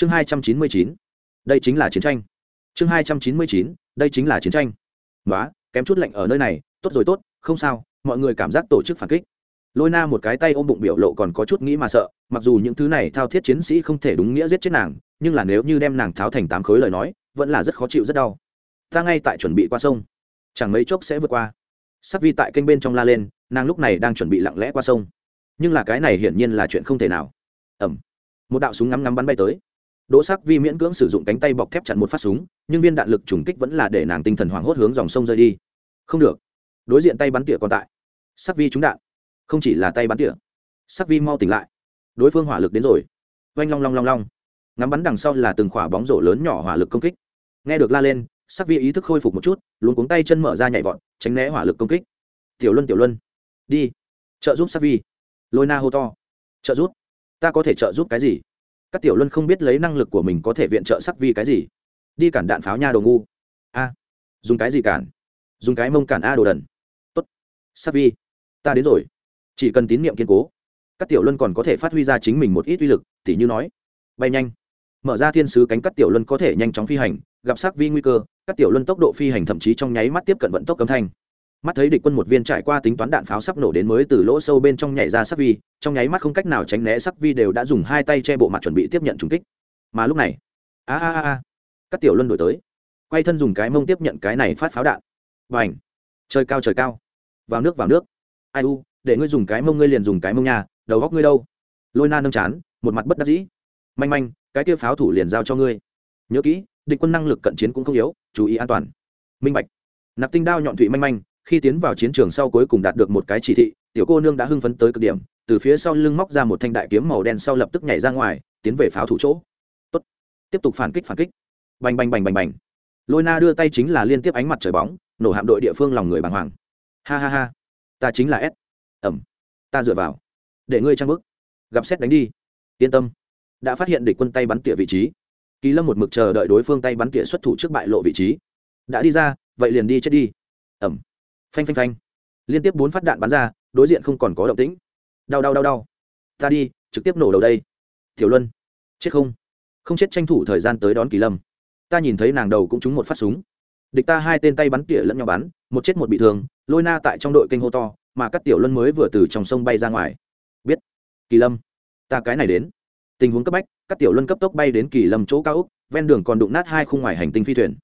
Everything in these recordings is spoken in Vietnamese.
chương hai trăm chín mươi chín, đây chính là chiến tranh. Chương hai trăm chín mươi chín, đây chính là chiến tranh. Nói kém chút lạnh ở nơi này, tốt rồi tốt, không sao, mọi người cảm giác tổ chức phản kích. Lôi na một cái tay ôm bụng biểu lộ còn có chút nghĩ mà sợ, mặc dù những thứ này thao thiết chiến sĩ không thể đúng nghĩa giết chết nàng, nhưng là nếu như đem nàng tháo thành tám khối lời nói, vẫn là rất khó chịu rất đau. Ta ngay tại chuẩn bị qua sông. Chẳng mấy chốc sẽ vượt qua. Sắc vi tại kênh bên trong la lên, nàng lúc này đang chuẩn bị lặng lẽ qua sông. Nhưng là cái này hiển nhiên là chuyện không thể nào. Ẩm một đạo súng ngắm ngắm bắn bay tới đỗ sắc vi miễn cưỡng sử dụng cánh tay bọc thép chặn một phát súng, nhưng viên đạn lực trùng kích vẫn là để nàng tinh thần hoảng hốt hướng dòng sông rơi đi. Không được. Đối diện tay bắn tỉa còn tại. Sắc vi trúng đạn. Không chỉ là tay bắn tỉa. Sắc vi mau tỉnh lại. Đối phương hỏa lực đến rồi. Oanh long long long long. Ngắm bắn đằng sau là từng khỏa bóng rổ lớn nhỏ hỏa lực công kích. Nghe được la lên, sắc vi ý thức khôi phục một chút luôn cuống tay chân mở ra nhảy vọt, tránh né hỏa lực công kích. Tiểu luân tiểu luân, đi. Trợ giúp, sắc vi. Lôi na hô to. Trợ giúp? Ta có thể trợ giúp cái gì? Các tiểu luân không biết lấy năng lực của mình có thể viện trợ sắc vi cái gì. Đi cản đạn pháo nha đồ ngu. A. Dùng cái gì cản? Dùng cái mông cản a đồ đần. Tốt. Sắc vi. Ta đến rồi. Chỉ cần tín nhiệm kiên cố. Các tiểu luân còn có thể phát huy ra chính mình một ít uy lực, tỉ như nói. Bay nhanh. Mở ra thiên sứ cánh các tiểu luân có thể nhanh chóng phi hành, gặp sắc vi nguy cơ, các tiểu luân tốc độ phi hành thậm chí trong nháy mắt tiếp cận vận tốc cấm thanh mắt thấy địch quân một viên trải qua tính toán đạn pháo sắp nổ đến mới từ lỗ sâu bên trong nhảy ra sắc vi, trong nháy mắt không cách nào tránh né sắc vi đều đã dùng hai tay che bộ mặt chuẩn bị tiếp nhận trùng kích. Mà lúc này, a a a các tiểu luân đổi tới. Quay thân dùng cái mông tiếp nhận cái này phát pháo đạn. Và ảnh trời cao trời cao! Vào nước vào nước! Ai u, để ngươi dùng cái mông, ngươi liền dùng cái mông nhà đầu góc ngươi đâu? Lôi na nâng chán, một mặt bất đắc dĩ. Manh manh, cái kia pháo thủ liền giao cho ngươi. Nhớ kỹ, địch quân năng lực cận chiến cũng không yếu, chú ý an toàn. Minh bạch! Nạp tinh đao nhọn thụy manh manh khi tiến vào chiến trường sau cuối cùng đạt được một cái chỉ thị, tiểu cô nương đã hưng phấn tới cực điểm, từ phía sau lưng móc ra một thanh đại kiếm màu đen sau lập tức nhảy ra ngoài, tiến về pháo thủ chỗ. Tốt. tiếp tục phản kích phản kích. Bành bành bành bành bành. Lôi na đưa tay chính là liên tiếp ánh mặt trời bóng, nổ hạm đội địa phương lòng người bàng hoàng. Ha ha ha. Ta chính là s. Ẩm. Ta dựa vào. Để ngươi trang bức. Gặp xét đánh đi. Yên tâm. Đã phát hiện địch quân tay bắn tỉa vị trí. Kỳ lâm một mực chờ đợi đối phương tay bắn tỉa xuất thủ trước bại lộ vị trí. Đã đi ra, vậy liền đi chết đi. Ẩm phanh phanh phanh. Liên tiếp bốn phát đạn bắn ra, đối diện không còn có động tĩnh. Đau đau đau đau. Ta đi, trực tiếp nổ đầu đây. Tiểu luân. Chết không? Không chết tranh thủ thời gian tới đón kỳ lâm. Ta nhìn thấy nàng đầu cũng trúng một phát súng. Địch ta hai tên tay bắn tỉa lẫn nhau bắn, một chết một bị thương, lôi na tại trong đội kênh hô to, mà các tiểu luân mới vừa từ trong sông bay ra ngoài. Biết. Kỳ lâm. Ta cái này đến. Tình huống cấp bách, các tiểu luân cấp tốc bay đến kỳ lâm chỗ cao úc, ven đường còn đụng nát hai khung ngoài hành tinh phi thuyền.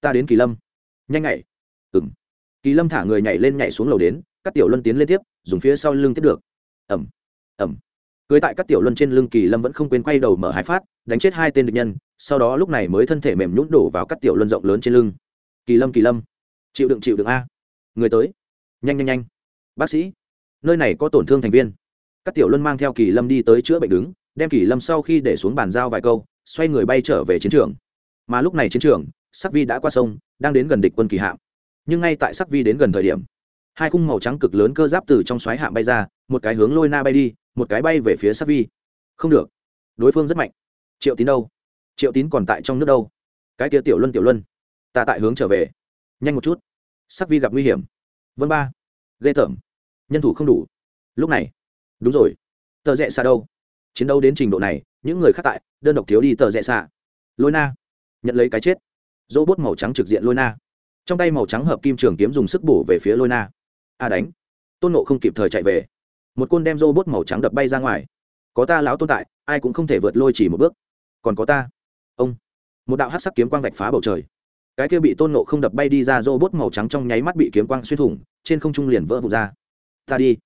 Ta đến kỳ lâm. Nhanh nhảy. Ừng kỳ lâm thả người nhảy lên nhảy xuống lầu đến, các tiểu luân tiến lên tiếp, dùng phía sau lưng tiếp được. Ẩm ẩm cưới tại các tiểu luân trên lưng kỳ lâm vẫn không quên quay đầu mở hai phát, đánh chết hai tên địch nhân, sau đó lúc này mới thân thể mềm nhún đổ vào các tiểu luân rộng lớn trên lưng. Kỳ lâm kỳ lâm. Chịu đựng chịu đựng a. Người tới. Nhanh nhanh nhanh. Bác sĩ. Nơi này có tổn thương thành viên. Các tiểu luân mang theo kỳ lâm đi tới chữa bệnh đứng, đem kỳ lâm sau khi để xuống bàn giao vài câu, xoay người bay trở về chiến trường. Mà lúc này chiến trường, sắc vi đã qua sông, đang đến gần địch quân kỳ hạm nhưng ngay tại sắc vi đến gần thời điểm, hai khung màu trắng cực lớn cơ giáp từ trong xoáy hạm bay ra, một cái hướng lôi na bay đi, một cái bay về phía sắc vi. Không được. Đối phương rất mạnh. Triệu tín đâu? Triệu tín còn tại trong nước đâu? Cái kia tiểu luân tiểu luân. Ta tại hướng trở về. Nhanh một chút. Sắc vi gặp nguy hiểm. Vân ba. Ghê tởm. Nhân thủ không đủ. Lúc này. Đúng rồi. Tờ rẽ xa đâu? Chiến đấu đến trình độ này, những người khác tại, đơn độc thiếu đi tờ rẽ xa lôi na. Nhận lấy cái chết. Dỗ bốt màu trắng trực diện lôi na trong tay màu trắng hợp kim trường kiếm dùng sức bổ về phía lôi na. A đánh. Tôn nộ không kịp thời chạy về. Một côn đem rô bốt màu trắng đập bay ra ngoài. Có ta lão tồn tại, ai cũng không thể vượt lôi chỉ một bước. Còn có ta. Ông. Một đạo hát sắc kiếm quang vạch phá bầu trời. Cái kia bị tôn nộ không đập bay đi ra rô bốt màu trắng trong nháy mắt bị kiếm quang xuyên thủng, trên không trung liền vỡ vụt ra. Ta đi.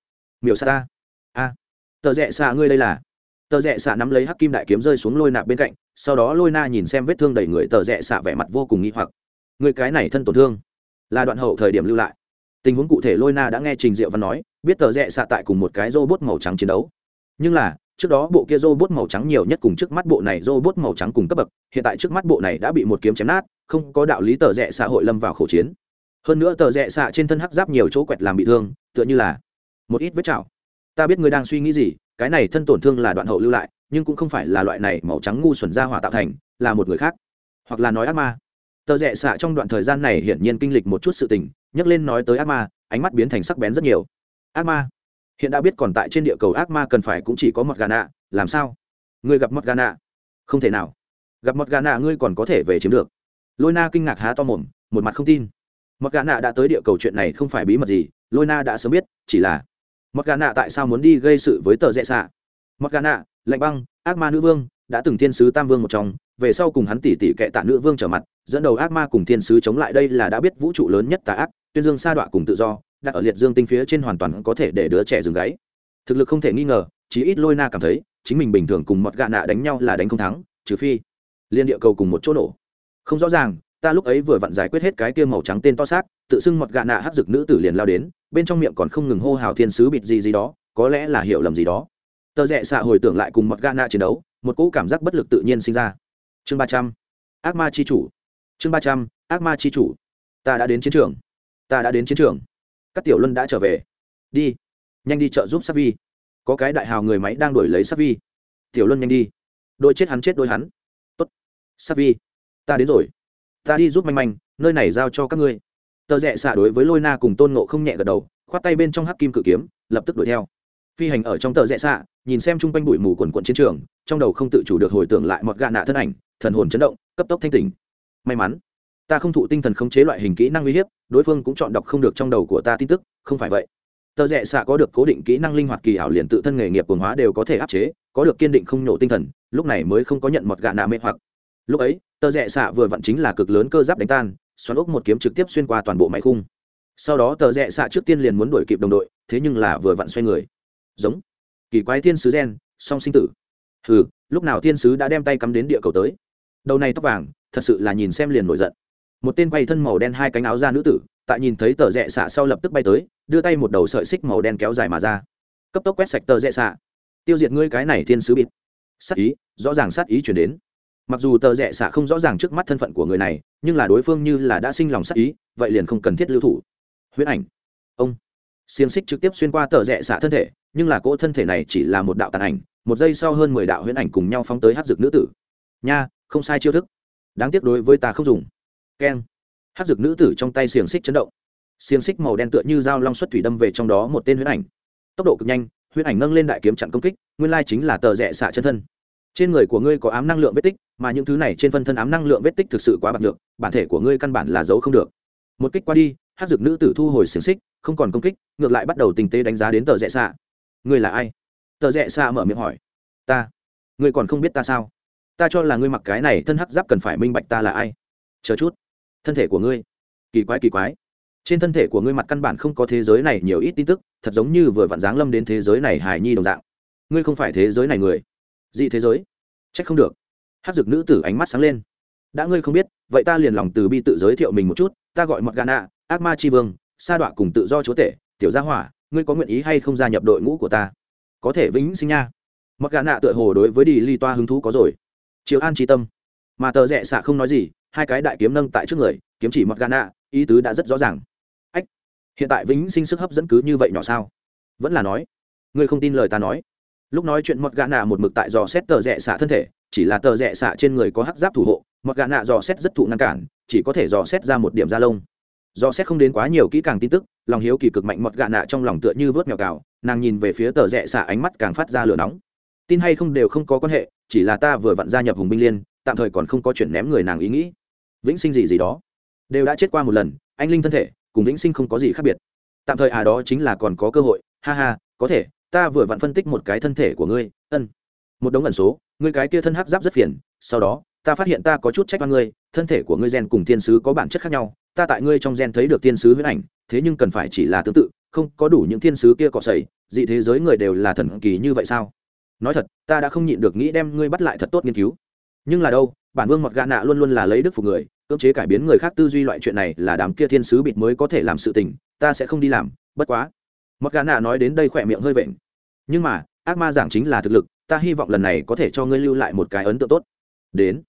Miểu xa ta. A. Tờ rẽ xạ ngươi đây là. Tờ rẽ xạ nắm lấy hắc kim đại kiếm rơi xuống lôi nạp bên cạnh, sau đó lôi na nhìn xem vết thương đầy người, tờ rẽ xạ vẻ mặt vô cùng nghi hoặc người cái này thân tổn thương. Là đoạn hậu thời điểm lưu lại. Tình huống cụ thể lôi na đã nghe trình diệu văn nói, biết tờ rẽ xạ tại cùng một cái robot màu trắng chiến đấu. Nhưng là, trước đó bộ kia robot màu trắng nhiều nhất cùng trước mắt bộ này robot màu trắng cùng cấp bậc, hiện tại trước mắt bộ này đã bị một kiếm chém nát, không có đạo lý tờ rẽ xã hội lâm vào khẩu chiến. Hơn nữa tờ rẽ xạ trên thân hắc giáp nhiều chỗ quẹt làm bị thương, tựa như là một ít vết chảo. Ta biết ngươi đang suy nghĩ gì, cái này thân tổn thương là đoạn hậu lưu lại, nhưng cũng không phải là loại này màu trắng ngu xuẩn ra hỏa tạo thành, là một người khác. Hoặc là nói ác ma tờ rẽ xạ trong đoạn thời gian này hiển nhiên kinh lịch một chút sự tình, nhắc lên nói tới ác ma, ánh mắt biến thành sắc bén rất nhiều. Ác ma? Hiện đã biết còn tại trên địa cầu ác ma cần phải cũng chỉ có mọt gà nạ, làm sao? Người gặp mọt gà nạ? Không thể nào. Gặp mọt gà nạ ngươi còn có thể về chiếm được. Lôi na kinh ngạc há to mồm, một mặt không tin. Mọt gà nạ đã tới địa cầu chuyện này không phải bí mật gì, lôi na đã sớm biết, chỉ là mọt gà nạ tại sao muốn đi gây sự với tờ rẽ xạ? Mọt gà nạ, lạnh băng, ác ma nữ vương, đã từng thiên sứ tam vương một trong về sau cùng hắn tỷ tỷ kệ tạ nữ vương trở mặt, dẫn đầu ác ma cùng thiên sứ chống lại đây là đã biết vũ trụ lớn nhất tà ác, tuyên dương sa đọa cùng tự do, đặt ở liệt dương tinh phía trên hoàn toàn có thể để đứa trẻ dừng gáy. Thực lực không thể nghi ngờ, chí ít lôi na cảm thấy, chính mình bình thường cùng mọt gạ nạ đánh nhau là đánh không thắng, trừ phi, liên địa cầu cùng một chỗ nổ. Không rõ ràng, ta lúc ấy vừa vặn giải quyết hết cái kia màu trắng tên to xác, tự xưng mọt gạ nạ hắc dực nữ tử liền lao đến, bên trong miệng còn không ngừng hô hào thiên sứ bịt gì gì đó, có lẽ là hiểu lầm gì đó. Tờ rẽ xạ hồi tưởng lại cùng mọt gạ nạ chiến đấu, một cỗ cảm giác bất lực tự nhiên sinh ra chương ba trăm. Ác ma c h i chủ. Chương ba trăm, ác ma c h i chủ. Ta đã đến chiến trường. Ta đã đến chiến trường. Các tiểu luân đã trở về. Đi. Nhanh đi chợ giúp sắc vi. Có cái đại hào người máy đang đuổi lấy sắc vi. Tiểu luân nhanh đi. Đôi chết hắn chết đôi hắn. Tốt. Sắc vi, ta đến rồi. Ta đi giúp manh manh, nơi này giao cho các ngươi. Tờ rẽ xạ đối với lôi na cùng tôn nộ không nhẹ gật đầu, khoát tay bên trong hắc kim cự kiếm, lập tức đuổi theo. Phi hành ở trong tờ rẽ xạ nhìn xem chung quanh bụi mù quần quận chiến trường, trong đầu không tự chủ được hồi tưởng lại một gạ nạ thân ảnh thần hồn chấn động, cấp tốc thanh tỉnh. May mắn, ta không thụ tinh thần khống chế loại hình kỹ năng uy hiếp, đối phương cũng chọn đọc không được trong đầu của ta tin tức, không phải vậy. Tờ rẽ xạ có được cố định kỹ năng linh hoạt kỳ ảo liền tự thân nghề nghiệp quần hóa đều có thể áp chế, có được kiên định không nhổ tinh thần, lúc này mới không có nhận một gạ nạ mê hoặc. Lúc ấy, tờ rẽ xạ vừa vặn chính là cực lớn cơ giáp đánh tan, xoắn ốc một kiếm trực tiếp xuyên qua toàn bộ máy khung. Sau đó tờ rẽ xạ trước tiên liền muốn đuổi kịp đồng đội, thế nhưng là vừa vặn xoay người. Giống. Kỳ quái thiên sứ gen, song sinh tử. Hừ, lúc nào thiên sứ đã đem tay cắm đến địa cầu tới? Đầu này tóc vàng, thật sự là nhìn xem liền nổi giận. Một tên quay thân màu đen hai cánh áo ra nữ tử, tại nhìn thấy tờ rẽ xạ sau lập tức bay tới, đưa tay một đầu sợi xích màu đen kéo dài mà ra. Cấp tốc quét sạch tờ rẽ xạ. Tiêu diệt ngươi cái này thiên sứ bịt. Sát ý, rõ ràng sát ý chuyển đến. Mặc dù tờ rẽ xạ không rõ ràng trước mắt thân phận của người này, nhưng là đối phương như là đã sinh lòng sát ý, vậy liền không cần thiết lưu thủ. Huyết ảnh. Ông. Xiềng xích trực tiếp xuyên qua tờ rẽ xạ thân thể, nhưng là cỗ thân thể này chỉ là một đạo tàn ảnh, một giây sau hơn mười đạo huyễn ảnh cùng nhau phóng tới hát dược nữ tử. Nha không sai chiêu thức. Đáng tiếc đối với ta không dùng. Keng. Hát dược nữ tử trong tay xiềng xích chấn động. Xiềng xích màu đen tựa như dao long xuất thủy đâm về trong đó một tên huyễn ảnh. Tốc độ cực nhanh, huyễn ảnh nâng lên đại kiếm chặn công kích, nguyên lai chính là tờ rẽ xạ chân thân. Trên người của ngươi có ám năng lượng vết tích, mà những thứ này trên phân thân ám năng lượng vết tích thực sự quá bạc được bản thể của ngươi căn bản là giấu không được. Một kích qua đi hát dược nữ tử thu hồi xiềng xích, không còn công kích, ngược lại bắt đầu tình tế đánh giá đến tờ rẽ xạ. Ngươi là ai? Tờ rẽ xạ mở miệng hỏi. Ta. Ngươi còn không biết ta sao? Ta cho là ngươi mặc cái này thân hắc giáp cần phải minh bạch ta là ai. Chờ chút. Thân thể của ngươi. Kỳ quái kỳ quái. Trên thân thể của ngươi mặt căn bản không có thế giới này nhiều ít tin tức, thật giống như vừa vặn giáng lâm đến thế giới này hài nhi đồng dạng. Ngươi không phải thế giới này người. Dị thế giới. C h ắ c không được. Hát dực nữ tử ánh mắt sáng lên. Đã ngươi không biết, vậy ta liền lòng từ bi tự giới thiệu mình một chút, ta gọi mọt gà nạ, ác ma tri vương, sa đọa cùng tự do chúa tể, tiểu gia hỏa, ngươi có nguyện ý hay không gia nhập đội ngũ của ta? Có thể vĩnh sinh nha. Mọt gà nạ tựa hồ đối với đi ly toa hứng thú có rồi chiếu an tri tâm. Mà tờ rẽ xạ không nói gì, hai cái đại kiếm nâng tại trước người, kiếm chỉ mọt gana ý tứ đã rất rõ ràng. Ách, hiện tại vĩnh sinh sức hấp dẫn cứ như vậy nhỏ sao? Vẫn là nói, ngươi không tin lời ta nói. Lúc nói chuyện mọt gã nạ một mực tại dò xét tờ rẽ xạ thân thể, chỉ là tờ rẽ xạ trên người có hắc giáp thủ hộ mọt gã nạ dò xét rất thụ ngăn cản, chỉ có thể dò xét ra một điểm da lông. Dò xét không đến quá nhiều kỹ càng tin tức, lòng hiếu kỳ cực mạnh mọt gã nạ trong lòng tựa như vớt mèo cào, nàng nhìn về phía tờ rẽ xạ ánh mắt càng phát ra lửa nóng. Tin hay không đều không có quan hệ chỉ là ta vừa vặn gia nhập hùng binh liên, tạm thời còn không có chuyển ném người nàng ý nghĩ. Vĩnh sinh gì gì đó, đều đã chết qua một lần, anh linh thân thể, cùng vĩnh sinh không có gì khác biệt. Tạm thời à đó chính là còn có cơ hội, ha ha, có thể, ta vừa vặn phân tích một cái thân thể của ngươi, ân. Một đống ẩn số, ngươi cái kia thân hắc giáp rất phiền, sau đó, ta phát hiện ta có chút trách văn ngươi, thân thể của ngươi gen cùng thiên sứ có bản chất khác nhau, ta tại ngươi trong gen thấy được thiên sứ huyết ảnh, thế nhưng cần phải chỉ là tương tự, không có đủ những thiên sứ kia cọ sẩy dị thế giới người đều là thần kỳ như vậy sao? Nói thật, ta đã không nhịn được nghĩ đem ngươi bắt lại thật tốt nghiên cứu. Nhưng là đâu, bản vương mọt gà nạ luôn luôn là lấy đức phục người, cưỡng chế cải biến người khác tư duy loại chuyện này là đám kia thiên sứ bịt mới có thể làm sự tình, ta sẽ không đi làm, bất quá. Mọt gà nạ nói đến đây khỏe miệng hơi vện. Nhưng mà, ác ma giảng chính là thực lực, ta hy vọng lần này có thể cho ngươi lưu lại một cái ấn tượng tốt. Đến.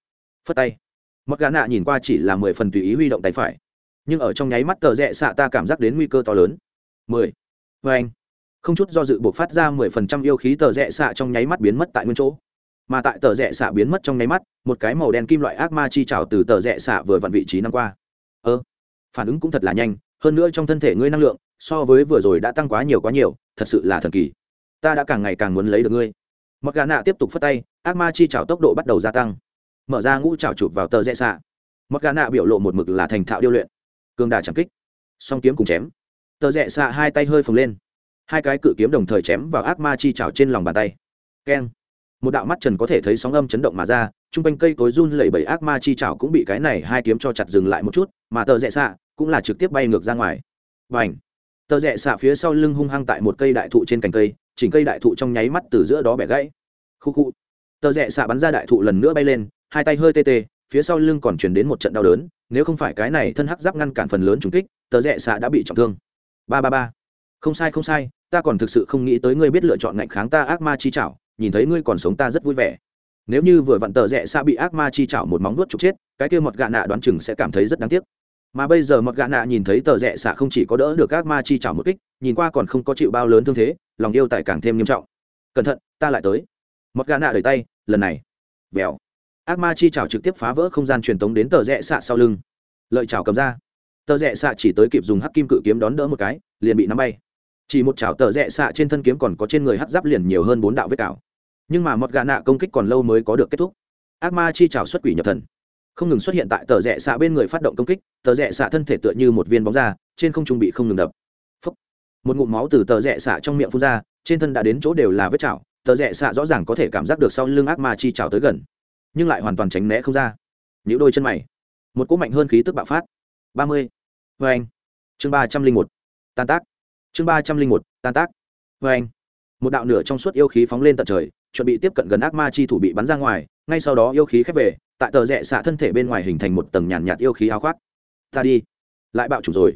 Phất tay. Mọt gà nạ nhìn qua chỉ là mười phần tùy ý huy động tay phải. Nhưng ở trong nháy mắt tờ rẽ xạ ta cảm giác đến nguy cơ to lớn. Mười. Vê anh không chút do dự buộc phát ra mười phần trăm yêu khí tờ rẽ xạ trong nháy mắt biến mất tại nguyên chỗ. Mà tại tờ rẽ xạ biến mất trong nháy mắt, một cái màu đen kim loại ác ma chi trào từ tờ rẽ xạ vừa vặn vị trí năm qua. Ơ, phản ứng cũng thật là nhanh, hơn nữa trong thân thể ngươi năng lượng, so với vừa rồi đã tăng quá nhiều quá nhiều, thật sự là thần kỳ. Ta đã càng ngày càng muốn lấy được ngươi. Mặc gà nạ tiếp tục phất tay, ác ma chi trào tốc độ bắt đầu gia tăng. Mở ra ngũ trào chụp vào tờ rẽ xạ. Mặc gà nạ biểu lộ một mực là thành thạo điêu luyện. Cường đà chẳng kích. Song kiếm cùng chém. Tờ rẽ xạ hai tay hơi phồng lên hai cái cự kiếm đồng thời chém vào ác ma chi trào trên lòng bàn tay. Keng. Một đạo mắt trần có thể thấy sóng âm chấn động mà ra t r u n g quanh cây cối run lẩy bẩy ác ma chi trào cũng bị cái này hai kiếm cho chặt dừng lại một chút, mà tờ rẽ xạ cũng là trực tiếp bay ngược ra ngoài. Và ảnh tờ rẽ xạ phía sau lưng hung hăng tại một cây đại thụ trên cành cây, chỉnh cây đại thụ trong nháy mắt từ giữa đó bẻ gãy. Khu khu. Tờ rẽ xạ bắn ra đại thụ lần nữa bay lên, hai tay hơi tê tê, phía sau lưng còn chuyển đến một trận đau đớn, nếu không phải cái này thân hắc giáp ngăn cản phần lớn trùng kích, tờ rẽ xạ đã bị trọng thương. Ba ba ba. Không sai không sai ta còn thực sự không nghĩ tới ngươi biết lựa chọn ngạnh kháng ta ác ma chi chảo nhìn thấy ngươi còn sống ta rất vui vẻ. Nếu như vừa vặn tờ rẽ xa bị ác ma chi chảo một móng nuốt trục chết, cái kia mọt gạ nạ đoán chừng sẽ cảm thấy rất đáng tiếc. Mà bây giờ mọt gạ nạ nhìn thấy tờ rẽ xạ không chỉ có đỡ được ác ma chi chảo một kích, nhìn qua còn không có chịu bao lớn thương thế, lòng yêu tại càng thêm nghiêm trọng. Cẩn thận, ta lại tới. Mọt gạ nạ đẩy tay, lần này. Vèo. Ác ma chi chảo trực tiếp phá vỡ không gian truyền tống đến tờ rẽ xạ sau lưng. Lợi chảo cầm ra. Tờ rẽ xạ chỉ tới kịp dùng hắc kim cự kiếm đón đỡ một cái, liền bị nắm bay chỉ một chảo tờ rẽ xạ trên thân kiếm còn có trên người hắt giáp liền nhiều hơn bốn đạo vết cào. Nhưng mà mọt gà nạ công kích còn lâu mới có được kết thúc. Ác ma chi chảo xuất quỷ nhập thần. Không ngừng xuất hiện tại tờ rẽ xạ bên người phát động công kích, tờ rẽ xạ thân thể tựa như một viên bóng da, trên không trung bị không ngừng đập. Một ngụm máu từ tờ rẽ xạ trong miệng phun ra, trên thân đã đến chỗ đều là vết chảo, tờ rẽ xạ rõ ràng có thể cảm giác được sau lưng ác ma chi chảo tới gần, nhưng lại hoàn toàn tránh né không ra. Những đôi chân mày. Một cỗ mạnh hơn khí tức bạo phát. Ba mươi. Vê anh chương ba trăm linh một. Tan tác chương ba trăm linh một tan tác. Vê anh. Một đạo nửa trong suốt yêu khí phóng lên tận trời chuẩn bị tiếp cận gần ác ma chi thủ bị bắn ra ngoài ngay sau đó yêu khí khép về tại tờ rẽ xạ thân thể bên ngoài hình thành một tầng nhàn nhạt, yêu khí áo khoác. Ta đi. Lại bạo chủ rồi.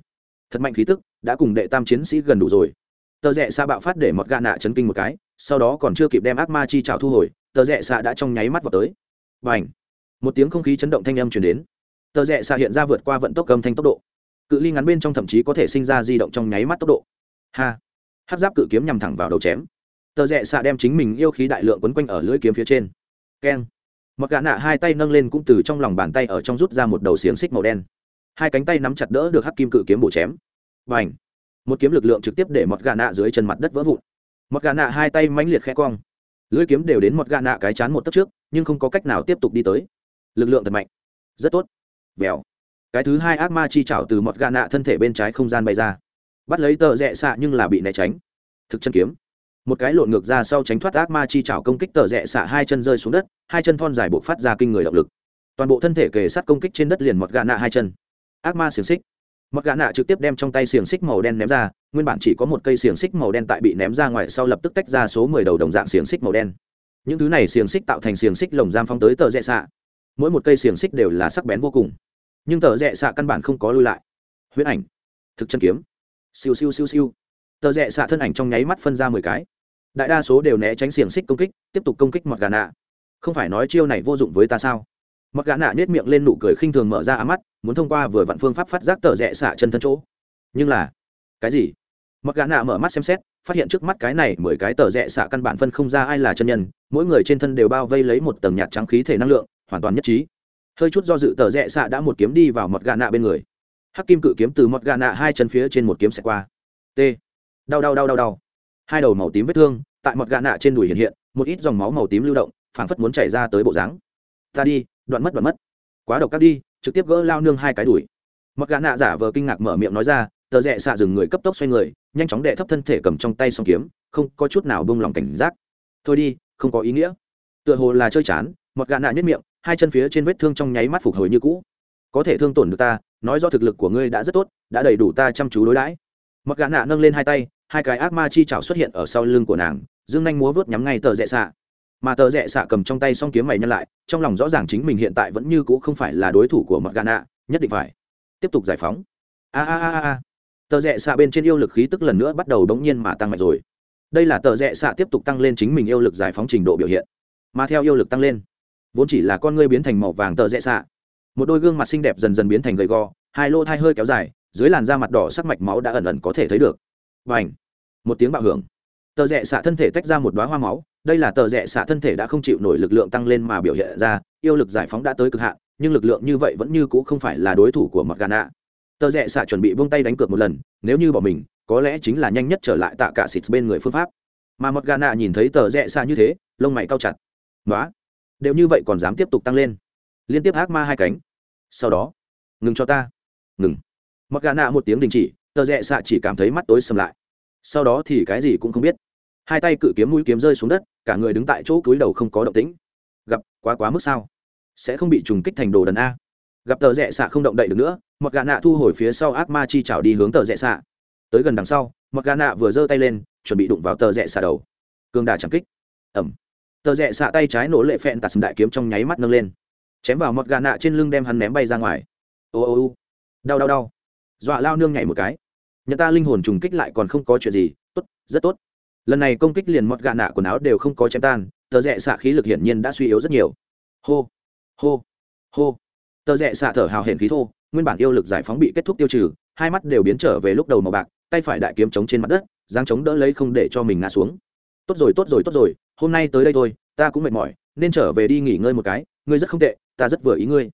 Thật mạnh khí tức đã cùng đệ tam chiến sĩ gần đủ rồi. Tờ rẽ xạ bạo phát để mọt gà nạ chấn kinh một cái sau đó còn chưa kịp đem ác ma chi trào thu hồi tờ rẽ xạ đã trong nháy mắt vào tới. Và h một tiếng không khí chấn động thanh âm chuyển đến. Tờ rẽ xạ hiện ra vượt qua vận tốc cầm thanh tốc độ. Cự ly ngắn bên trong thậm chí có thể sinh ra di động trong nháy mắt tốc độ ha. Hát giáp cự kiếm nhằm thẳng vào đầu chém. Tờ rẽ xạ đem chính mình yêu khí đại lượng quấn quanh ở lưỡi kiếm phía trên. Keng. Mặc gã nạ hai tay nâng lên cũng từ trong lòng bàn tay ở trong rút ra một đầu xiềng xích màu đen. Hai cánh tay nắm chặt đỡ được hắc kim cự kiếm bổ chém. Và ảnh một kiếm lực lượng trực tiếp để mọt gà nạ dưới chân mặt đất vỡ vụn. Mọt gà nạ hai tay mãnh liệt khẽ cong. Lưỡi kiếm đều đến mọt gà nạ cái chán một tấc trước, nhưng không có cách nào tiếp tục đi tới. Lực lượng thật mạnh. Rất tốt. Vèo. Cái thứ hai ác ma chi chảo từ mọt gà nạ thân thể bên trái không gian bay ra bắt lấy tờ rẽ xạ nhưng là bị né tránh. Thực chân kiếm. Một cái lộn ngược ra sau tránh thoát ác ma chi chảo công kích tờ rẽ xạ, hai chân rơi xuống đất, hai chân thon dài buộc phát ra kinh người động lực. Toàn bộ thân thể kề sát công kích trên đất liền mọt gà nạ hai chân. Ác ma xiềng xích. Mọt gà nạ trực tiếp đem trong tay xiềng xích màu đen ném ra, nguyên bản chỉ có một cây xiềng xích màu đen tại bị ném ra ngoài sau lập tức tách ra số mười đầu đồng dạng xiềng xích màu đen. Những thứ này xiềng xích tạo thành xiềng xích lồng giam phong tới tờ rẽ xạ. Mỗi một cây xiềng xích đều là sắc bén vô cùng. Nhưng tờ rẽ xạ căn bản không có lui lại. Huyết ảnh. Thực chân kiếm siêu siêu siêu siêu. Tờ rẽ xạ thân ảnh trong nháy mắt phân ra mười cái. Đại đa số đều né tránh xiềng xích công kích, tiếp tục công kích mọt gà nạ. Không phải nói chiêu này vô dụng với ta sao? Mọt gà nạ nhét miệng lên nụ cười khinh thường mở ra ám mắt, muốn thông qua vừa vặn phương pháp phát giác tờ rẽ xạ chân thân chỗ. Nhưng là, cái gì? Mọt gà nạ mở mắt xem xét, phát hiện trước mắt cái này mười cái tờ rẽ xạ căn bản phân không ra ai là chân nhân, mỗi người trên thân đều bao vây lấy một tầng nhạt trắng khí thể năng lượng, hoàn toàn nhất trí. Hơi chút do dự tờ rẽ xạ đã một kiếm đi vào mọt gà nạ bên người hắc kim cự kiếm từ mọt gà nạ hai chân phía trên một kiếm xẹt qua. T. Đau đau đau đau đau. Hai đầu màu tím vết thương tại mọt gà nạ trên đùi hiện hiện, một ít dòng máu màu tím lưu động, phảng phất muốn chảy ra tới bộ dáng. Ta đi, đoạn mất đoạn mất. Quá độc cắt đi, trực tiếp gỡ lao nương hai cái đùi. Mọt gà nạ giả vờ kinh ngạc mở miệng nói ra, tờ rẽ xạ dừng người cấp tốc xoay người, nhanh chóng đệ thấp thân thể cầm trong tay s kiếm, không có chút nào bông lòng cảnh giác. Thôi đi, không có ý nghĩa. Tựa hồ là chơi chán mọt gà nạ nhất miệng, hai chân phía trên vết thương trong nháy mắt phục hồi như cũ. Có thể thương tổn được ta nói do thực lực của ngươi đã rất tốt, đã đầy đủ ta chăm chú đối đãi. Mặc gã nạ nâng lên hai tay, hai cái ác ma chi chảo xuất hiện ở sau lưng của nàng, dương nhanh múa vớt nhắm ngay tờ rẽ xạ. Mà tờ rẽ xạ cầm trong tay s o n g kiếm mày nhân lại, trong lòng rõ ràng chính mình hiện tại vẫn như c ũ không phải là đối thủ của mặc gã nạ, nhất định phải tiếp tục giải phóng. A a a a. Tờ rẽ xạ bên trên yêu lực khí tức lần nữa bắt đầu đống nhiên mà tăng mạnh rồi. Đây là tờ rẽ xạ tiếp tục tăng lên chính mình yêu lực giải phóng trình độ biểu hiện. Mà theo yêu lực tăng lên, vốn chỉ là con ngươi biến thành màu vàng tờ rẽ xạ một đôi gương mặt xinh đẹp dần dần biến thành gầy gò, hai lô thai hơi kéo dài, dưới làn da mặt đỏ sắc mạch máu đã ẩn ẩn có thể thấy được. Và ảnh một tiếng bạo hưởng. Tờ rẽ xạ thân thể tách ra một đoá hoa máu, đây là tờ rẽ xạ thân thể đã không chịu nổi lực lượng tăng lên mà biểu hiện ra, yêu lực giải phóng đã tới cực hạn, nhưng lực lượng như vậy vẫn như c ũ không phải là đối thủ của mặt gà nạ tờ rẽ xạ chuẩn bị vung tay đánh cược một lần, nếu như bỏ mình, có lẽ chính là nhanh nhất trở lại tạ cả xịt bên người phương pháp. Mà mặt gà nạ nhìn thấy tờ rẽ xạ như thế, lông mày cao chặt. Nói đều như vậy còn dám tiếp tục tăng lên liên tiếp ác ma hai cánh. Sau đó, ngừng cho ta. Ngừng. Mặc gà nạ một tiếng đình chỉ, tờ rẽ xạ chỉ cảm thấy mắt tối sầm lại. Sau đó thì cái gì cũng không biết. Hai tay cự kiếm mũi kiếm rơi xuống đất, cả người đứng tại chỗ cúi đầu không có động tĩnh. Gặp, quá quá mức sao? Sẽ không bị trùng kích thành đồ đần a. Gặp tờ rẽ xạ không động đậy được nữa, mặc gà nạ thu hồi phía sau ác ma chi chảo đi hướng tờ rẽ xạ. Tới gần đằng sau, mặc gà nạ vừa giơ tay lên, chuẩn bị đụng vào tờ rẽ xạ đầu. Cường đà chẳng kích. Ẩm. Tờ rẽ xạ tay trái nổ lệ phẹn tạt đại kiếm trong nháy mắt nâng lên chém vào mọt gà nạ trên lưng đem hắn ném bay ra ngoài. Ô ô ô. Đau đau đau. Dọa lao nương nhảy một cái. Nhận ta linh hồn trùng kích lại còn không có chuyện gì. Tốt, rất tốt. Lần này công kích liền mọt gà nạ quần áo đều không có chém tan. Tờ rẽ xạ khí lực hiển nhiên đã suy yếu rất nhiều. Hô hô hô. Tờ rẽ xạ thở hào hển khí thô. Nguyên bản yêu lực giải phóng bị kết thúc tiêu trừ. Hai mắt đều biến trở về lúc đầu màu bạc. Tay phải đại kiếm chống trên mặt đất. Giáng chống đỡ lấy không để cho mình ngã xuống. Tốt rồi tốt rồi tốt rồi. Hôm nay tới đây thôi. Ta cũng mệt mỏi, nên trở về đi nghỉ ngơi một cái ngươi rất không tệ, ta rất vừa ý ngươi.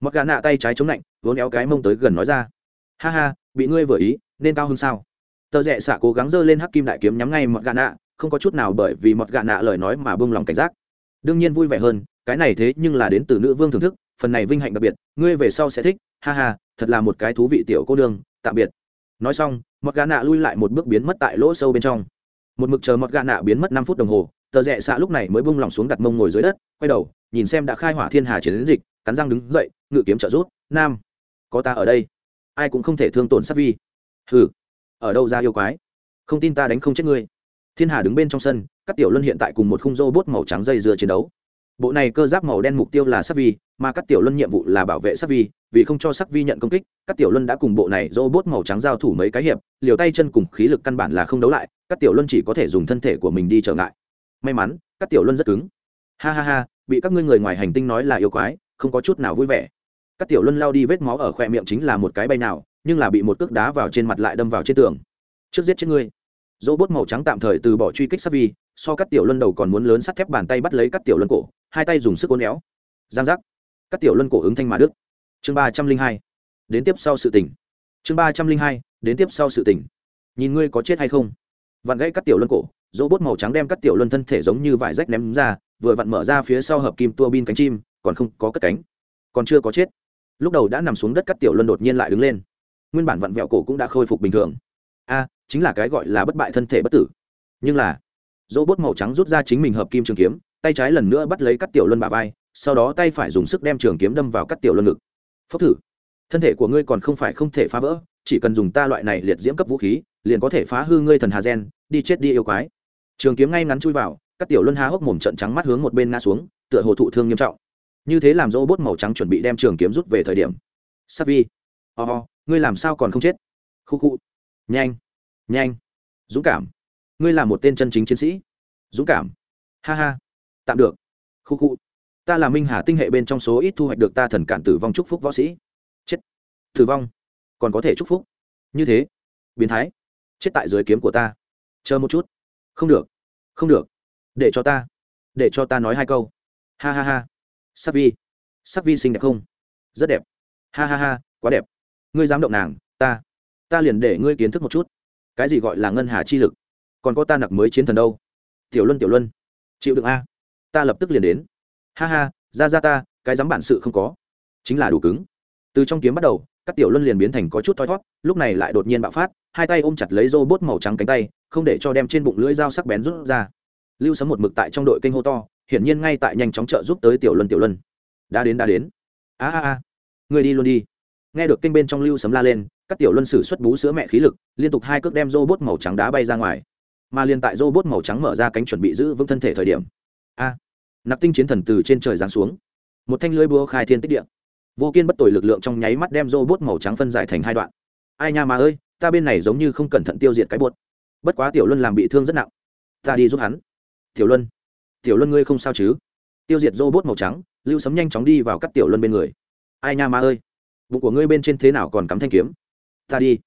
Mặc gà nạ tay trái chống lạnh, vốn éo cái mông tới gần nói ra. Ha ha, bị ngươi vừa ý, nên cao hơn sao? Tờ rẽ xạ cố gắng giơ lên hắc kim đại kiếm nhắm ngay mặc gà nạ, không có chút nào bởi vì mặc gà nạ lời nói mà bông lòng cảnh giác. Đương nhiên vui vẻ hơn, cái này thế nhưng là đến từ nữ vương thưởng thức, phần này vinh hạnh đặc biệt, ngươi về sau sẽ thích, ha ha, thật là một cái thú vị tiểu cô đương tạm biệt. Nói xong mặc gà nạ lui lại một bước biến mất tại lỗ sâu bên trong. Một mực chờ mặc gà nạ biến mất năm phút đồng hồ tờ rẽ xạ lúc này mới bung lòng xuống đặt mông ngồi dưới đất, quay đầu, nhìn xem đã khai hỏa thiên hà chiến đến dịch, cắn răng đứng dậy, ngự kiếm trợ rút nam, có ta ở đây, ai cũng không thể thương tổn sát vi. Hừ, ở đâu ra yêu quái? Không tin ta đánh không chết ngươi. Thiên hà đứng bên trong sân, các tiểu luân hiện tại cùng một khung rô bốt màu trắng dây dưa chiến đấu. Bộ này cơ giáp màu đen mục tiêu là sắc vi, mà các tiểu luân nhiệm vụ là bảo vệ sắc vi, vì không cho sắc vi nhận công kích, các tiểu luân đã cùng bộ này rô bốt màu trắng giao thủ mấy cái hiệp, liều tay chân cùng khí lực căn bản là không đấu lại, các tiểu luân chỉ có thể dùng thân thể của mình đi trở ngại may mắn, các tiểu luân rất cứng. Ha ha ha, bị các ngươi người ngoài hành tinh nói là yêu quái, không có chút nào vui vẻ. Các tiểu luân lao đi vết máu ở khoe miệng chính là một cái bay nào, nhưng là bị một cước đá vào trên mặt lại đâm vào trên tường. Trước giết chết ngươi. Dỗ bốt màu trắng tạm thời từ bỏ truy kích sắc vi, so các tiểu luân đầu còn muốn lớn sắt thép bàn tay bắt lấy các tiểu luân cổ, hai tay dùng sức cố néo giang giác. Các tiểu luân cổ ứng thanh mà đức chương ba trăm linh hai. Đến tiếp sau sự tỉnh chương ba trăm linh hai, đến tiếp sau sự tỉnh nhìn ngươi có chết hay không. Vặn gãy các tiểu luân cổ dỗ bốt màu trắng đem các tiểu luân thân thể giống như vải rách ném ra, vừa vặn mở ra phía sau hợp kim tua bin cánh chim, còn không có cất cánh. Còn chưa có chết. Lúc đầu đã nằm xuống đất các tiểu luân đột nhiên lại đứng lên. Nguyên bản vặn vẹo cổ cũng đã khôi phục bình thường. A, chính là cái gọi là bất bại thân thể bất tử. Nhưng là dỗ bốt màu trắng rút ra chính mình hợp kim trường kiếm, tay trái lần nữa bắt lấy các tiểu luân bả vai, sau đó tay phải dùng sức đem trường kiếm đâm vào các tiểu luân ngực. Phốc thử. Thân thể của ngươi còn không phải không thể phá vỡ, chỉ cần dùng ta loại này liệt diễm cấp vũ khí, liền có thể phá hư ngươi thần hà gen, đi chết đi yêu quái trường kiếm ngay ngắn chui vào các tiểu luân há hốc mồm trận trắng mắt hướng một bên ngã xuống tựa hồ thụ thương nghiêm trọng. Như thế làm dỗ bốt màu trắng chuẩn bị đem trường kiếm rút về thời điểm. Sắc vi ò、oh, ngươi làm sao còn không chết? Khu khu. Nhanh nhanh. Dũng cảm. Ngươi là một tên chân chính chiến sĩ. Dũng cảm. Ha ha. Tạm được. Khu khu. Ta là minh hà tinh hệ bên trong số ít thu hoạch được ta thần cản tử vong chúc phúc võ sĩ. Chết. Tử vong. Còn có thể chúc phúc. Như thế. Biến thái. Chết tại dưới kiếm của ta. Chờ một chút không được. Không được. Để cho ta. Để cho ta nói hai câu. Ha ha ha. Sắc vi. Sắc vi xinh đẹp không? Rất đẹp. Ha ha ha, quá đẹp. Ngươi dám động nàng, ta. Ta liền để ngươi kiến thức một chút. Cái gì gọi là ngân hà chi lực? Còn có ta nặc mới chiến thần đâu? Tiểu luân tiểu luân. Chịu đựng a. Ta lập tức liền đến. Ha ha, ra ra ta, cái dám bản sự không có. Chính là đủ cứng. Từ trong kiếm bắt đầu, các tiểu luân liền biến thành có chút thoi thót lúc này lại đột nhiên bạo phát hai tay ôm chặt lấy rô bốt màu trắng cánh tay, không để cho đem trên bụng lưỡi dao sắc bén rút ra. Lưu sấm một mực tại trong đội kênh hô to, hiển nhiên ngay tại nhanh chóng trợ giúp tới tiểu luân tiểu luân. Đã đến đã đến. A a a. Người đi luôn đi. Nghe được kênh bên trong lưu sấm la lên, các tiểu luân sử xuất bú sữa mẹ khí lực, liên tục hai cước đem rô bốt màu trắng đá bay ra ngoài. Mà liền tại rô bốt màu trắng mở ra cánh chuẩn bị giữ vững thân thể thời điểm, a, nạp tinh chiến thần từ trên trời giáng xuống. Một thanh lưới búa khai thiên tích địa. Vô kiên bất tội lực lượng trong nháy mắt đem rô bốt màu trắng phân giải thành hai đoạn. Ai nha mà ơi ta bên này giống như không cẩn thận tiêu diệt cái bột. Bất quá tiểu luân làm bị thương rất nặng. Ta đi giúp hắn. Tiểu luân tiểu luân ngươi không sao chứ? Tiêu diệt rô bốt màu trắng lưu sấm nhanh chóng đi vào cắt tiểu luân bên người. Ai nha ma ơi bụng của ngươi bên trên thế nào còn cắm thanh kiếm? Ta đi.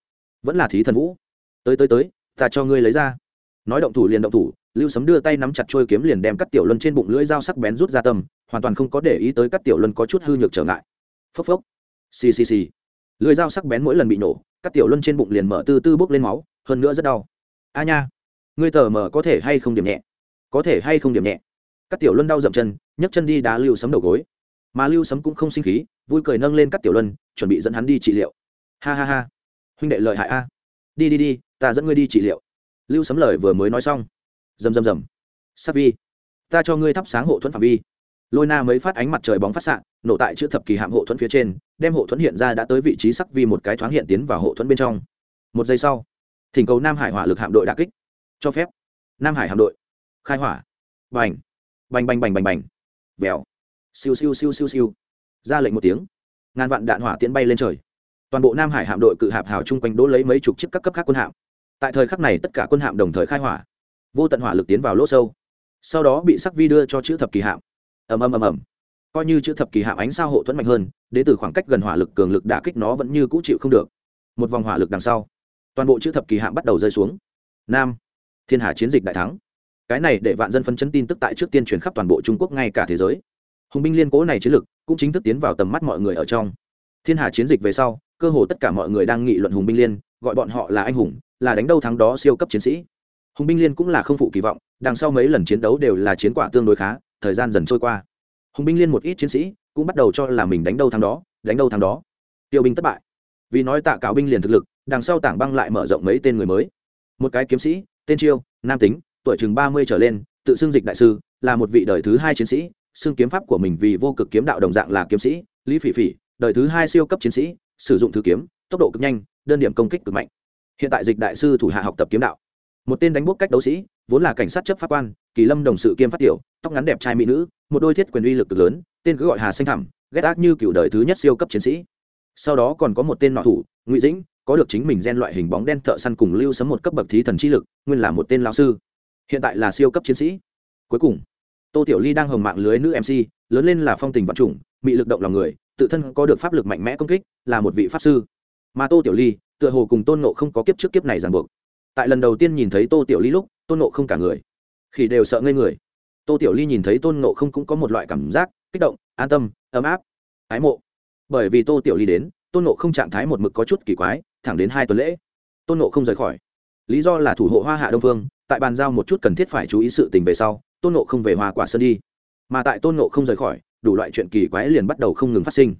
Vẫn là thí thần vũ. Tới tới tới ta cho ngươi lấy ra. Nói động thủ liền động thủ lưu sấm đưa tay nắm chặt trôi kiếm liền đem cắt tiểu luân trên bụng lưỡi dao sắc bén rút ra tầm, hoàn toàn không có để ý tới cắt tiểu luân có chút hư nhược trở ngại. Phốc phốc. Xì xì xì. Lưỡi dao sắc bén mỗi lần bị nổ cắt tiểu luân trên bụng liền mở tư tư bốc lên máu, hơn nữa rất đau. A nha, ngươi tờ mờ có thể hay không điểm nhẹ? Có thể hay không điểm nhẹ? Cắt tiểu luân đau dậm chân, nhấc chân đi đá lưu sấm đầu gối. Mà lưu sấm cũng không sinh khí, vui cười nâng lên các tiểu luân, chuẩn bị dẫn hắn đi trị liệu. Ha ha ha. Huynh đệ lợi hại a. Đi đi đi, ta dẫn ngươi đi trị liệu. Lưu sấm lời vừa mới nói xong. Rầm rầm rầm. Sắc vi, ta cho ngươi thắp sáng hộ thuẫn phạm vi lôi na mấy phát ánh mặt trời bóng phát xạ, nổ tại chữ thập kỳ hạm hộ thuẫn phía trên, đem hộ thuẫn hiện ra đã tới vị trí sắc vi một cái thoáng hiện tiến vào hộ thuẫn bên trong. Một giây sau, thỉnh cầu nam hải hỏa lực hạm đội đà kích. Cho phép. Nam hải hạm đội. Khai hỏa. Bành. Bành bành bành bành bành. Vèo. Siêu siêu siêu siêu siêu. Ra lệnh một tiếng. Ngàn vạn đạn hỏa tiến bay lên trời. Toàn bộ nam hải hạm đội cự hạp hào chung quanh đỗ lấy mấy chục chiếc các cấp khác quân hạm. Tại thời khắc này tất cả quân hạm đồng thời khai hỏa. Vô tận hỏa lực tiến vào lỗ sâu. Sau đó bị sắc vi đưa cho chữ thập kỳ hạm ầm ầm ầm ầm. Coi như chữ thập kỳ hạm ánh sao hộ thuẫn mạnh hơn đến từ khoảng cách gần hỏa lực cường lực đả kích nó vẫn như cũ chịu không được. Một vòng hỏa lực đằng sau, toàn bộ chữ thập kỳ hạm bắt đầu rơi xuống. Nam, thiên hà chiến dịch đại thắng. Cái này để vạn dân phân chấn tin tức tại trước tiên truyền khắp toàn bộ trung quốc ngay cả thế giới. Hùng binh liên cố này chiến lực cũng chính thức tiến vào tầm mắt mọi người ở trong. Thiên hà chiến dịch về sau, cơ hồ tất cả mọi người đang nghị luận hùng binh liên, gọi bọn họ là anh hùng, là đánh đâu thắng đó siêu cấp chiến sĩ. Hùng binh liên cũng là không phụ kỳ vọng, đằng sau mấy lần chiến đấu đều là chiến quả tương đối khá thời gian dần trôi qua. Hùng binh liên một ít chiến sĩ cũng bắt đầu cho là mình đánh đâu thắng đó, đánh đâu thắng đó. Tiêu binh thất bại. Vì nói tạ cáo binh liền thực lực, đằng sau tảng băng lại mở rộng mấy tên người mới. Một cái kiếm sĩ, tên chiêu, nam tính, tuổi chừng ba mươi trở lên, tự xưng dịch đại sư, là một vị đời thứ hai chiến sĩ, xưng kiếm pháp của mình vì vô cực kiếm đạo đồng dạng là kiếm sĩ, lý phỉ phỉ, đời thứ hai siêu cấp chiến sĩ, sử dụng thứ kiếm, tốc độ cực nhanh, đơn điểm công kích cực mạnh. Hiện tại dịch đại sư thủ hạ học tập kiếm đạo. Một tên đánh bốc cách đấu sĩ, vốn là cảnh sát chấp pháp quan kỳ lâm đồng sự kiêm phát tiểu, tóc ngắn đẹp trai mỹ nữ, một đôi thiết quyền uy lực cực lớn, tên cứ gọi hà xanh thẳm, ghét ác như cựu đời thứ nhất siêu cấp chiến sĩ. Sau đó còn có một tên nọ thủ, ngụy dĩnh, có được chính mình gen loại hình bóng đen thợ săn cùng lưu sấm một cấp bậc thí thần chi lực, nguyên là một tên lao sư. Hiện tại là siêu cấp chiến sĩ. Cuối cùng, tô tiểu ly đang hồng mạng lưới nữ mc lớn lên là phong tình vật trùng bị lực động lòng người, tự thân có được pháp lực mạnh mẽ công kích, là một vị pháp sư. Mà tô tiểu ly, tựa hồ cùng tôn nộ không có kiếp trước kiếp này ràng buộc. Tại lần đầu tiên nhìn thấy tô tiểu ly lúc, tôn nộ không cả người khi đều sợ ngây người. Tô tiểu ly nhìn thấy tôn nộ không cũng có một loại cảm giác kích động an tâm ấm áp ái mộ. Bởi vì tô tiểu ly đến tôn nộ không trạng thái một mực có chút kỳ quái thẳng đến hai tuần lễ tôn nộ không rời khỏi. Lý do là thủ hộ hoa hạ đông phương tại bàn giao một chút cần thiết phải chú ý sự tình về sau tôn nộ không về hoa quả sơn đi. Mà tại tôn nộ không rời khỏi đủ loại chuyện kỳ quái liền bắt đầu không ngừng phát sinh.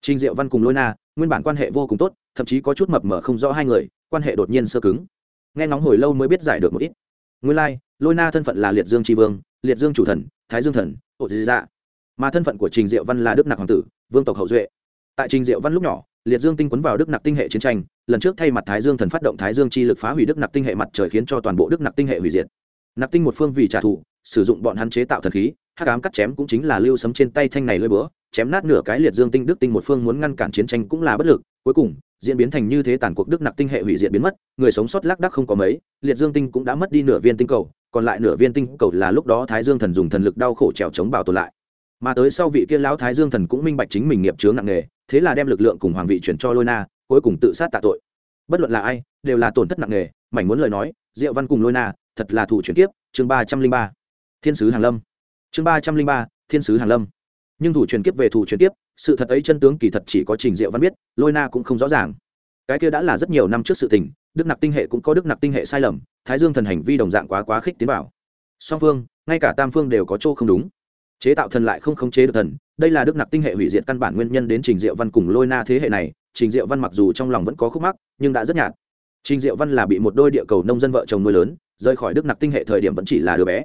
Trình Diệu Văn cùng Lôi Na, nguyên bản quan hệ vô cùng tốt, thậm chí có chút mập mờ không rõ hai người, quan hệ đột nhiên sơ cứng. Nghe ngóng hồi lâu mới biết giải được một ít. Nguyên lai, like, Lôi Na thân phận là Liệt Dương Chi Vương, Liệt Dương chủ thần, Thái Dương thần, Ổ Dị Dạ. Mà thân phận của Trình Diệu Văn là Đức Nặc hoàng tử, vương tộc hậu duệ. Tại Trình Diệu Văn lúc nhỏ, Liệt Dương tinh quấn vào Đức Nặc tinh hệ chiến tranh, lần trước thay mặt Thái Dương thần phát động Thái Dương chi lực phá hủy Đức Nặc tinh hệ mặt trời khiến cho toàn bộ Đức Nặc tinh hệ hủy diệt. Nặc tinh một phương vì trả thù, sử dụng bọn hắn chế tạo thần khí, hắc ám cắt chém cũng chính là lưu sấm trên tay thanh này lơi búa, chém nát nửa cái liệt dương tinh đức tinh một phương muốn ngăn cản chiến tranh cũng là bất lực cuối cùng diễn biến thành như thế tàn cuộc đức nặc tinh hệ hủy diệt biến mất người sống sót lác đắc không có mấy liệt dương tinh cũng đã mất đi nửa viên tinh cầu còn lại nửa viên tinh cầu là lúc đó thái dương thần dùng thần lực đau khổ trèo chống bảo tồn lại. Mà tới sau vị kia lão thái dương thần cũng minh bạch chính mình nghiệp chướng nặng nề, thế là đem lực lượng cùng hoàng vị chuyển cho lôi na, cuối cùng tự sát tạ tội. Bất luận là ai, đều là tổn thất nặng nề, mảnh muốn lời nói, diệu văn cùng lôi na, thật là thủ chuyển tiếp chương ba trăm linh ba. Thiên sứ hàn lâm. Chương ba trăm linh ba, thiên sứ hàn lâm. Nhưng thủ truyền kiếp về thủ truyền kiếp, sự thật ấy chân tướng kỳ thật chỉ có trình diệu văn biết, lôi na cũng không rõ ràng. Cái kia đã là rất nhiều năm trước sự tình đức nặc tinh hệ cũng có đức nặc tinh hệ sai lầm, thái dương thần hành vi đồng dạng quá quá khích tiến bảo song phương, ngay cả tam phương đều có chỗ không đúng. Chế tạo thần lại không khống chế được thần, đây là đức nặc tinh hệ hủy diệt căn bản nguyên nhân đến trình diệu văn cùng lôi na thế hệ này. Trình diệu văn mặc dù trong lòng vẫn có khúc mắc, nhưng đã rất nhạt. Trình diệu văn là bị một đôi địa cầu nông dân vợ chồng nuôi lớn, rời khỏi đức nặc tinh hệ thời điểm vẫn chỉ là đứa bé.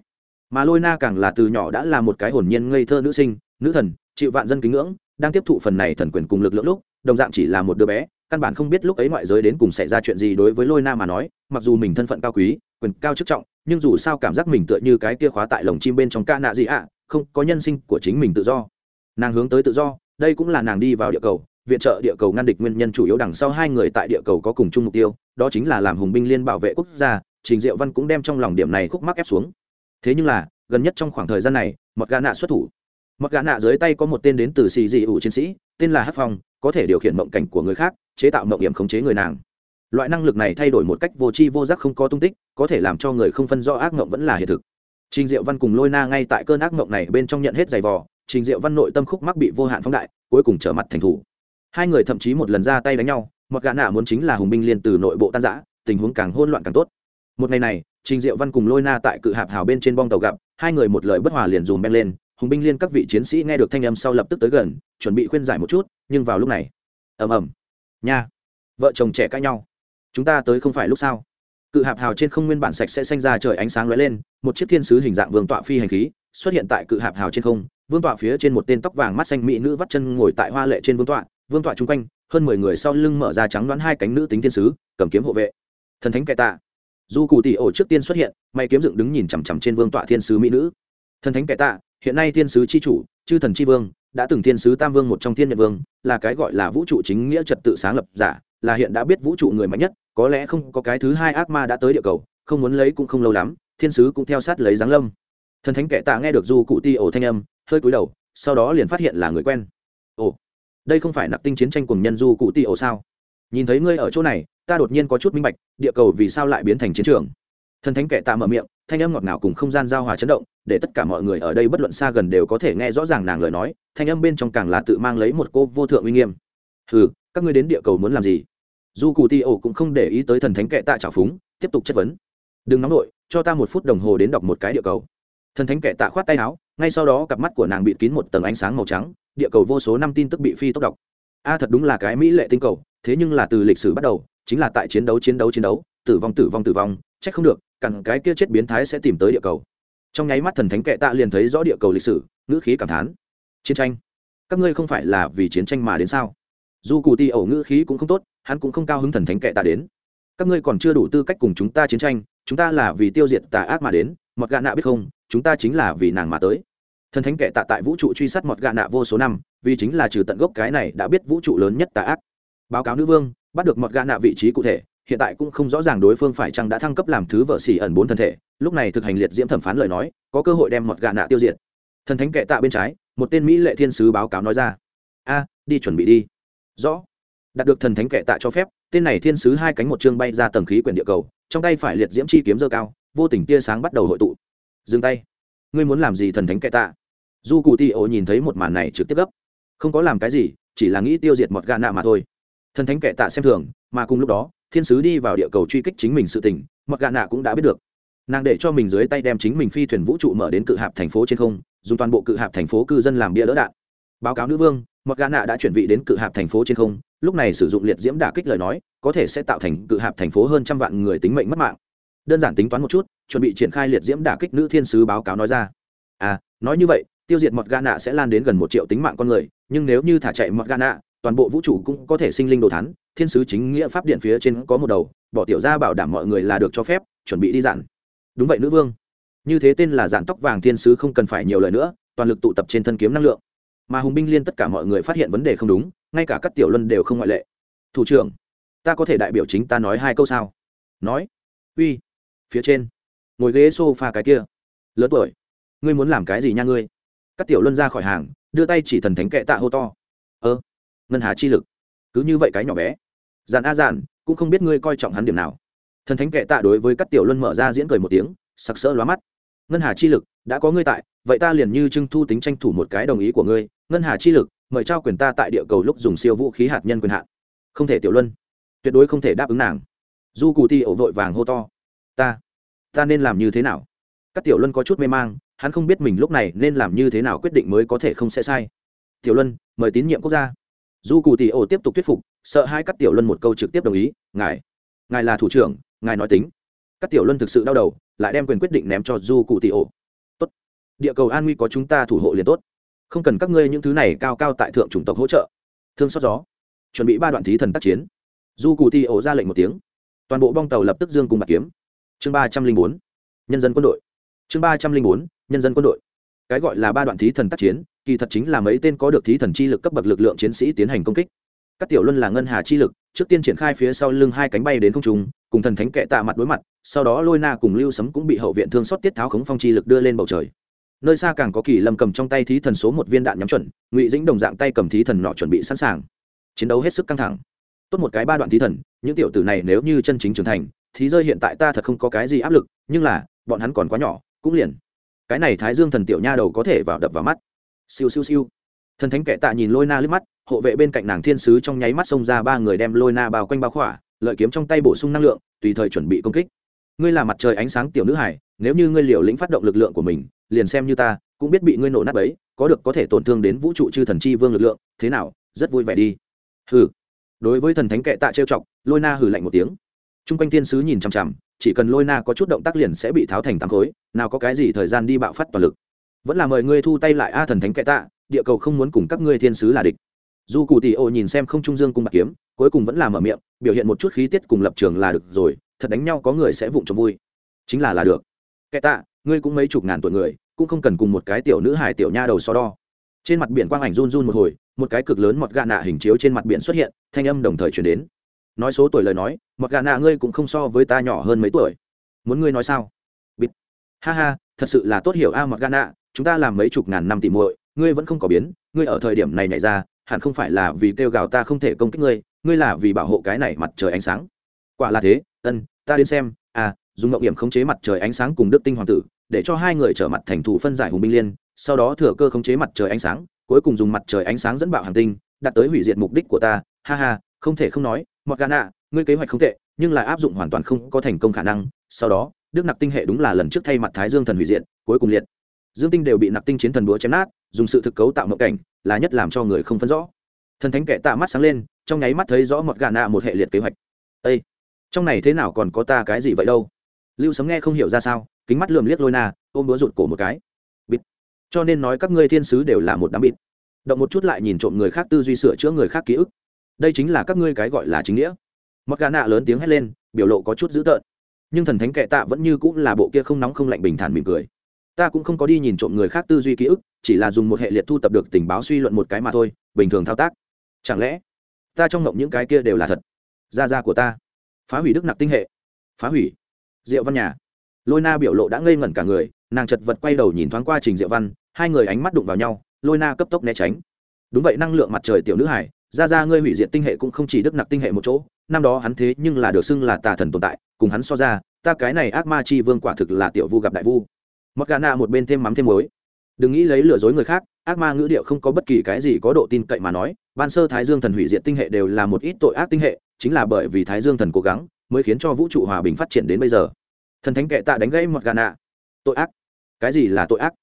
Mà lôi na càng là từ nhỏ đã là một cái hồn nhiên ngây thơ nữ sinh, nữ thần, chịu vạn dân kính ngưỡng, đang tiếp thụ phần này thần quyền cùng lực lượng lúc, đồng dạng chỉ là một đứa bé căn bản không biết lúc ấy ngoại giới đến cùng xảy ra chuyện gì đối với lôi na mà nói, mặc dù mình thân phận cao quý, quyền cao chức trọng, nhưng dù sao cảm giác mình tựa như cái kia khóa tại lồng chim bên trong ca nạ gì ạ không có nhân sinh của chính mình tự do. Nàng hướng tới tự do, đây cũng là nàng đi vào địa cầu, viện trợ địa cầu ngăn địch nguyên nhân chủ yếu đằng sau hai người tại địa cầu có cùng chung mục tiêu, đó chính là làm hùng binh liên bảo vệ quốc gia, trình diệu văn cũng đem trong lòng điểm này khúc mắc ép xuống. Thế nhưng là, gần nhất trong khoảng thời gian này mọt gà nạ xuất thủ. Mọt gà nạ dưới tay có một tên đến từ xì dị ủ chiến sĩ, tên là hát phong, có thể điều khiển mộng cảnh của người khác chế tạo mộng hiểm khống chế người nàng. Loại năng lực này thay đổi một cách vô tri vô giác không có tung tích, có thể làm cho người không phân do ác mộng vẫn là hiện thực. Trình diệu văn cùng lôi na ngay tại cơn ác mộng này bên trong nhận hết giày vò, trình diệu văn nội tâm khúc mắc bị vô hạn phóng đại, cuối cùng trở mặt thành thủ. Hai người thậm chí một lần ra tay đánh nhau, một gã nạ muốn chính là hùng binh liên từ nội bộ tan giã tình huống càng hôn loạn càng tốt. Một ngày này, trình diệu văn cùng lôi na tại cự hạp hào bên trên bong tàu gặp, hai người một lời bất hòa liền dùm beng lên, hùng binh liên các vị chiến sĩ nghe được thanh âm sau lập tức tới gần, chuẩn bị khuyên giải một chút, nhưng vào lúc này, ầm ầm nha. Vợ chồng trẻ cãi nhau. Chúng ta tới không phải lúc sao cự hạp hào trên không nguyên bản sạch sẽ xanh ra trời ánh sáng lóe lên, một chiếc thiên sứ hình dạng vương tọa phi hành khí xuất hiện tại cự hạp hào trên không. Vương tọa phía trên một tên tóc vàng mắt xanh mỹ nữ vắt chân ngồi tại hoa lệ trên vương tọa. Vương tọa chung quanh, hơn mười người sau lưng mở ra trắng đoán hai cánh nữ tính thiên sứ, cầm kiếm hộ vệ. Thần thánh kẻ tạ. Dù cụ tỷ ổ trước tiên xuất hiện, may kiếm dựng đứng nhìn chằm chằm trên vương tọa thiên sứ mỹ nữ. Thần thánh kẻ tạ, hiện nay thiên sứ c h i chủ, chư thần c h i vương đã từng thiên sứ tam vương một trong thiên nhật vương, là cái gọi là vũ trụ chính nghĩa trật tự sáng lập giả, là hiện đã biết vũ trụ người mạnh nhất, có lẽ không có cái thứ hai ác ma đã tới địa cầu, không muốn lấy cũng không lâu lắm, thiên sứ cũng theo sát lấy giáng lâm. Thần thánh kệ tạ nghe được du cụ ti ổ thanh âm, hơi cúi đầu, sau đó liền phát hiện là người quen. Ồ, đây không phải nạp tinh chiến tranh cùng nhân du cụ ti ổ sao? Nhìn thấy ngươi ở chỗ này, ta đột nhiên có chút minh bạch, địa cầu vì sao lại biến thành chiến trường? Thần thánh kệ tạ mở miệng thanh âm ngọt ngào cùng không gian giao hòa chấn động, để tất cả mọi người ở đây bất luận xa gần đều có thể nghe rõ ràng nàng lời nói, thanh âm bên trong càng là tự mang lấy một cô vô thượng uy nghiêm. Ừ các ngươi đến địa cầu muốn làm gì? Dù cụ ti ổ cũng không để ý tới thần thánh kệ tạ trào phúng, tiếp tục chất vấn. Đừng nóng nổi cho ta một phút đồng hồ đến đọc một cái địa cầu. Thần thánh kệ tạ khoát tay áo, ngay sau đó cặp mắt của nàng bị kín một tầng ánh sáng màu trắng, địa cầu vô số năm tin tức bị phi tốc đọc. A, thật đúng là cái mỹ lệ tinh cầu, thế nhưng là từ lịch sử bắt đầu, chính là tại chiến đấu chiến đấu chiến đấu, tử vong tử vong tử vong, trách không được cẳng cái kia chết biến thái sẽ tìm tới địa cầu. Trong nháy mắt thần thánh kệ tạ liền thấy rõ địa cầu lịch sử, ngữ khí cảm thán. Chiến tranh? Các ngươi không phải là vì chiến tranh mà đến sao? Dù cụ ti ẩu ngữ khí cũng không tốt, hắn cũng không cao hứng thần thánh kệ tạ đến. Các ngươi còn chưa đủ tư cách cùng chúng ta chiến tranh, chúng ta là vì tiêu diệt tà ác mà đến, mọt gạ nạ biết không, chúng ta chính là vì nàng mà tới. Thần thánh kệ tạ tại vũ trụ truy sát mọt gạ nạ vô số năm, vì chính là trừ tận gốc cái này đã biết vũ trụ lớn nhất tà ác. Báo cáo nữ vương, bắt được mọt gạ nạ vị trí cụ thể hiện tại cũng không rõ ràng đối phương phải chăng đã thăng cấp làm thứ vợ xỉ ẩn bốn thân thể, lúc này thực hành liệt diễm thẩm phán lời nói, có cơ hội đem mọt gạ nạ tiêu diệt. Thần thánh kệ tạ bên trái, một tên mỹ lệ thiên sứ báo cáo nói ra. A, đi chuẩn bị đi. Rõ. Đạt được thần thánh kệ tạ cho phép, tên này thiên sứ hai cánh một chương bay ra tầng khí quyển địa cầu, trong tay phải liệt diễm chi kiếm dơ cao, vô tình tia sáng bắt đầu hội tụ. Dừng tay. Ngươi muốn làm gì thần thánh kệ tạ? Du cụ ti ổ nhìn thấy một màn này trực tiếp gấp. Không có làm cái gì, chỉ là nghĩ tiêu diệt một gà nạ mà thôi. Thần thánh kệ tạ xem thường, mà cùng lúc đó thiên sứ đi vào địa cầu truy kích chính mình sự tình, mặc gà nạ cũng đã biết được. Nàng để cho mình dưới tay đem chính mình phi thuyền vũ trụ mở đến cự hạp thành phố trên không, dùng toàn bộ cự hạp thành phố cư dân làm bia đỡ đạn. Báo cáo nữ vương, mặc gà nạ đã chuyển vị đến cự hạp thành phố trên không, lúc này sử dụng liệt diễm đả kích lời nói, có thể sẽ tạo thành cự hạp thành phố hơn trăm vạn người tính mệnh mất mạng. Đơn giản tính toán một chút, chuẩn bị triển khai liệt diễm đả kích nữ thiên sứ báo cáo nói ra. À nói như vậy, tiêu diệt mọt gà nạ sẽ lan đến gần một triệu tính mạng con người, nhưng nếu như thả chạy mọt gà nạ, toàn bộ vũ trụ cũng có thể sinh linh đồ thắn thiên sứ chính nghĩa pháp điện phía trên có một đầu, bỏ tiểu ra bảo đảm mọi người là được cho phép, chuẩn bị đi dặn. đúng vậy nữ vương. Như thế tên là dạn tóc vàng thiên sứ không cần phải nhiều lời nữa, toàn lực tụ tập trên thân kiếm năng lượng. Mà hùng binh liên tất cả mọi người phát hiện vấn đề không đúng, ngay cả các tiểu luân đều không ngoại lệ. Thủ trưởng, ta có thể đại biểu chính ta nói hai câu sao? Nói. Uy. Phía trên. Ngồi ghế s o f a cái kia. Lớn tuổi. Ngươi muốn làm cái gì nha ngươi? Các tiểu luân ra khỏi hàng, đưa tay chỉ thần thánh kệ tạ hô to. Ơ. Ngân hà chi lực. Cứ như vậy cái nhỏ bé dàn a dàn cũng không biết ngươi coi trọng hắn điểm nào. Thần thánh kệ tạ đối với các tiểu luân mở ra diễn cười một tiếng, sặc sỡ lóa mắt. Ngân hà chi lực, đã có ngươi tại, vậy ta liền như trưng thu tính tranh thủ một cái đồng ý của ngươi. Ngân hà chi lực, mời trao quyền ta tại địa cầu lúc dùng siêu vũ khí hạt nhân quyền hạn. Không thể tiểu luân. Tuyệt đối không thể đáp ứng nàng. Du cù ti ổ vội vàng hô to. Ta ta nên làm như thế nào? Các tiểu luân có chút mê mang, hắn không biết mình lúc này nên làm như thế nào quyết định mới có thể không sẽ sai. Tiểu luân, mời tín nhiệm quốc gia. Du cù ti ổ tiếp tục thuyết phục sợ hai các tiểu luân một câu trực tiếp đồng ý, ngài ngài là thủ trưởng, ngài nói tính. Các tiểu luân thực sự đau đầu, lại đem quyền quyết định ném cho du cụ tị ổ. Tốt, địa cầu an nguy có chúng ta thủ hộ liền tốt. Không cần các ngươi những thứ này cao cao tại thượng chủng tộc hỗ trợ. Thương xót gió. Chuẩn bị ba đoạn thí thần tác chiến. Du cụ tị ổ ra lệnh một tiếng. Toàn bộ bong tàu lập tức dương cùng bạc kiếm. Chương ba trăm linh bốn. Nhân dân quân đội. Chương ba trăm linh bốn. Nhân dân quân đội. Cái gọi là ba đoạn thí thần tác chiến, kỳ thật chính là mấy tên có được thí thần chi lực cấp bậc lực lượng chiến sĩ tiến hành công kích các tiểu luân là ngân hà chi lực, trước tiên triển khai phía sau lưng hai cánh bay đến không trung, cùng thần thánh kệ tạ mặt đối mặt, sau đó lôi na cùng lưu sấm cũng bị hậu viện thương xót tiết tháo khống phong chi lực đưa lên bầu trời. Nơi xa càng có kỳ lâm cầm trong tay thí thần số một viên đạn nhắm chuẩn, ngụy dĩnh đồng dạng tay cầm thí thần nọ chuẩn bị sẵn sàng. Chiến đấu hết sức căng thẳng. Tốt một cái ba đoạn thí thần, những tiểu tử này nếu như chân chính trưởng thành thì rơi hiện tại ta thật không có cái gì áp lực, nhưng là, bọn hắn còn quá nhỏ, cũng liền. Cái này thái dương thần tiểu nha đầu có thể vào đập vào mắt. Siêu siêu siêu thần thánh kệ tạ nhìn lôi na lướt mắt, hộ vệ bên cạnh nàng thiên sứ trong nháy mắt xông ra ba người đem lôi na bao quanh bao khỏa, lợi kiếm trong tay bổ sung năng lượng, tùy thời chuẩn bị công kích. Ngươi là mặt trời ánh sáng tiểu nữ hải, nếu như ngươi liều lĩnh phát động lực lượng của mình, liền xem như ta, cũng biết bị ngươi nổ nát ấy có được có thể tổn thương đến vũ trụ chư thần chi vương lực lượng, thế nào, rất vui vẻ đi. Hừ. Đối với thần thánh kệ tạ trêu chọc, lôi na hừ lạnh một tiếng. Chung quanh thiên sứ nhìn chằm chằm, chỉ cần lôi na có chút động tác liền sẽ bị tháo thành tám khối, nào có cái gì thời gian đi bạo phát toàn lực. Vẫn là mời ngươi thu tay lại a thần thánh kệ tạ địa cầu không muốn cùng các ngươi thiên sứ là địch. Dù cụ tỷ ô nhìn xem không trung dương cung bạc kiếm cuối cùng vẫn là mở miệng biểu hiện một chút khí tiết cùng lập trường là được rồi thật đánh nhau có người sẽ vụng cho vui. Chính là là được. Kệ tạ ngươi cũng mấy chục ngàn tuổi người cũng không cần cùng một cái tiểu nữ hải tiểu nha đầu so đo. Trên mặt biển quang ảnh run run một hồi một cái cực lớn mọt gà nạ hình chiếu trên mặt biển xuất hiện thanh âm đồng thời chuyển đến. Nói số tuổi lời nói mọt gà nạ ngươi cũng không so với ta nhỏ hơn mấy tuổi. Muốn ngươi nói sao? Bịt. Ha ha thật sự là tốt hiểu a à, mọt gà nạ chúng ta làm mấy chục ngàn năm tỉ muội ngươi vẫn không có biến, ngươi ở thời điểm này nhảy ra, hẳn không phải là vì kêu gào ta không thể công kích ngươi ngươi là vì bảo hộ cái này mặt trời ánh sáng. Quả là thế, ân, ta đến xem à dùng mộng điểm khống chế mặt trời ánh sáng cùng đức tinh hoàng tử, để cho hai người trở mặt thành thủ phân giải hùng binh liên, sau đó thừa cơ khống chế mặt trời ánh sáng, cuối cùng dùng mặt trời ánh sáng dẫn bạo hàng tinh, đạt tới hủy diệt mục đích của ta. Ha ha, không thể không nói mọt gà nạ ngươi kế hoạch không tệ, nhưng lại áp dụng hoàn toàn không có thành công khả năng. Sau đó, đức nặc tinh hệ đúng là lần trước thay mặt thái dương thần hủy diệt, cuối cùng liệt dương tinh đều bị nặc tinh chiến thần búa chém nát, dùng sự thực cấu tạo mộng cảnh, là nhất làm cho người không phân rõ. Thần thánh kệ tạ mắt sáng lên, trong nháy mắt thấy rõ mọt gà nạ một hệ liệt kế hoạch. Ây trong này thế nào còn có ta cái gì vậy đâu? Lưu sấm nghe không hiểu ra sao, kính mắt lườm liếc lôi na, ôm búa rụt cổ một cái. Bịt. Cho nên nói các ngươi thiên sứ đều là một đám bịt. Động một chút lại nhìn trộm người khác tư duy sửa chữa người khác ký ức. Đây chính là các ngươi cái gọi là chính nghĩa. Mọt gà nạ lớn tiếng hét lên, biểu lộ có chút dữ tợn. Nhưng thần thánh kệ tạ vẫn như cũng là bộ kia không nóng không lạnh bình thản mỉm cười ta cũng không có đi nhìn trộm người khác tư duy ký ức, chỉ là dùng một hệ liệt thu tập được tình báo suy luận một cái mà thôi, bình thường thao tác. Chẳng lẽ, ta trong mộng những cái kia đều là thật? Gia gia của ta. Phá hủy đức nặc tinh hệ. Phá hủy. Diệu văn nhà. Lôi na biểu lộ đã ngây ngẩn cả người, nàng chật vật quay đầu nhìn thoáng qua trình diệu văn, hai người ánh mắt đụng vào nhau, lôi na cấp tốc né tránh. Đúng vậy, năng lượng mặt trời tiểu nữ hải ra ra ngươi hủy diệt tinh hệ cũng không chỉ đức nặc tinh hệ một chỗ, năm đó hắn thế nhưng là được xưng là tà thần tồn tại, cùng hắn so ra, ta cái này ác ma chi vương quả thực là tiểu vu gặp đại vu mọt gà nạ một bên thêm mắm thêm muối. Đừng nghĩ lấy lừa dối người khác, ác ma ngữ điệu không có bất kỳ cái gì có độ tin cậy mà nói, ban sơ thái dương thần hủy diệt tinh hệ đều là một ít tội ác tinh hệ, chính là bởi vì thái dương thần cố gắng mới khiến cho vũ trụ hòa bình phát triển đến bây giờ. Thần thánh kệ tạ đánh gãy một gà nạ. Tội ác? Cái gì là tội ác?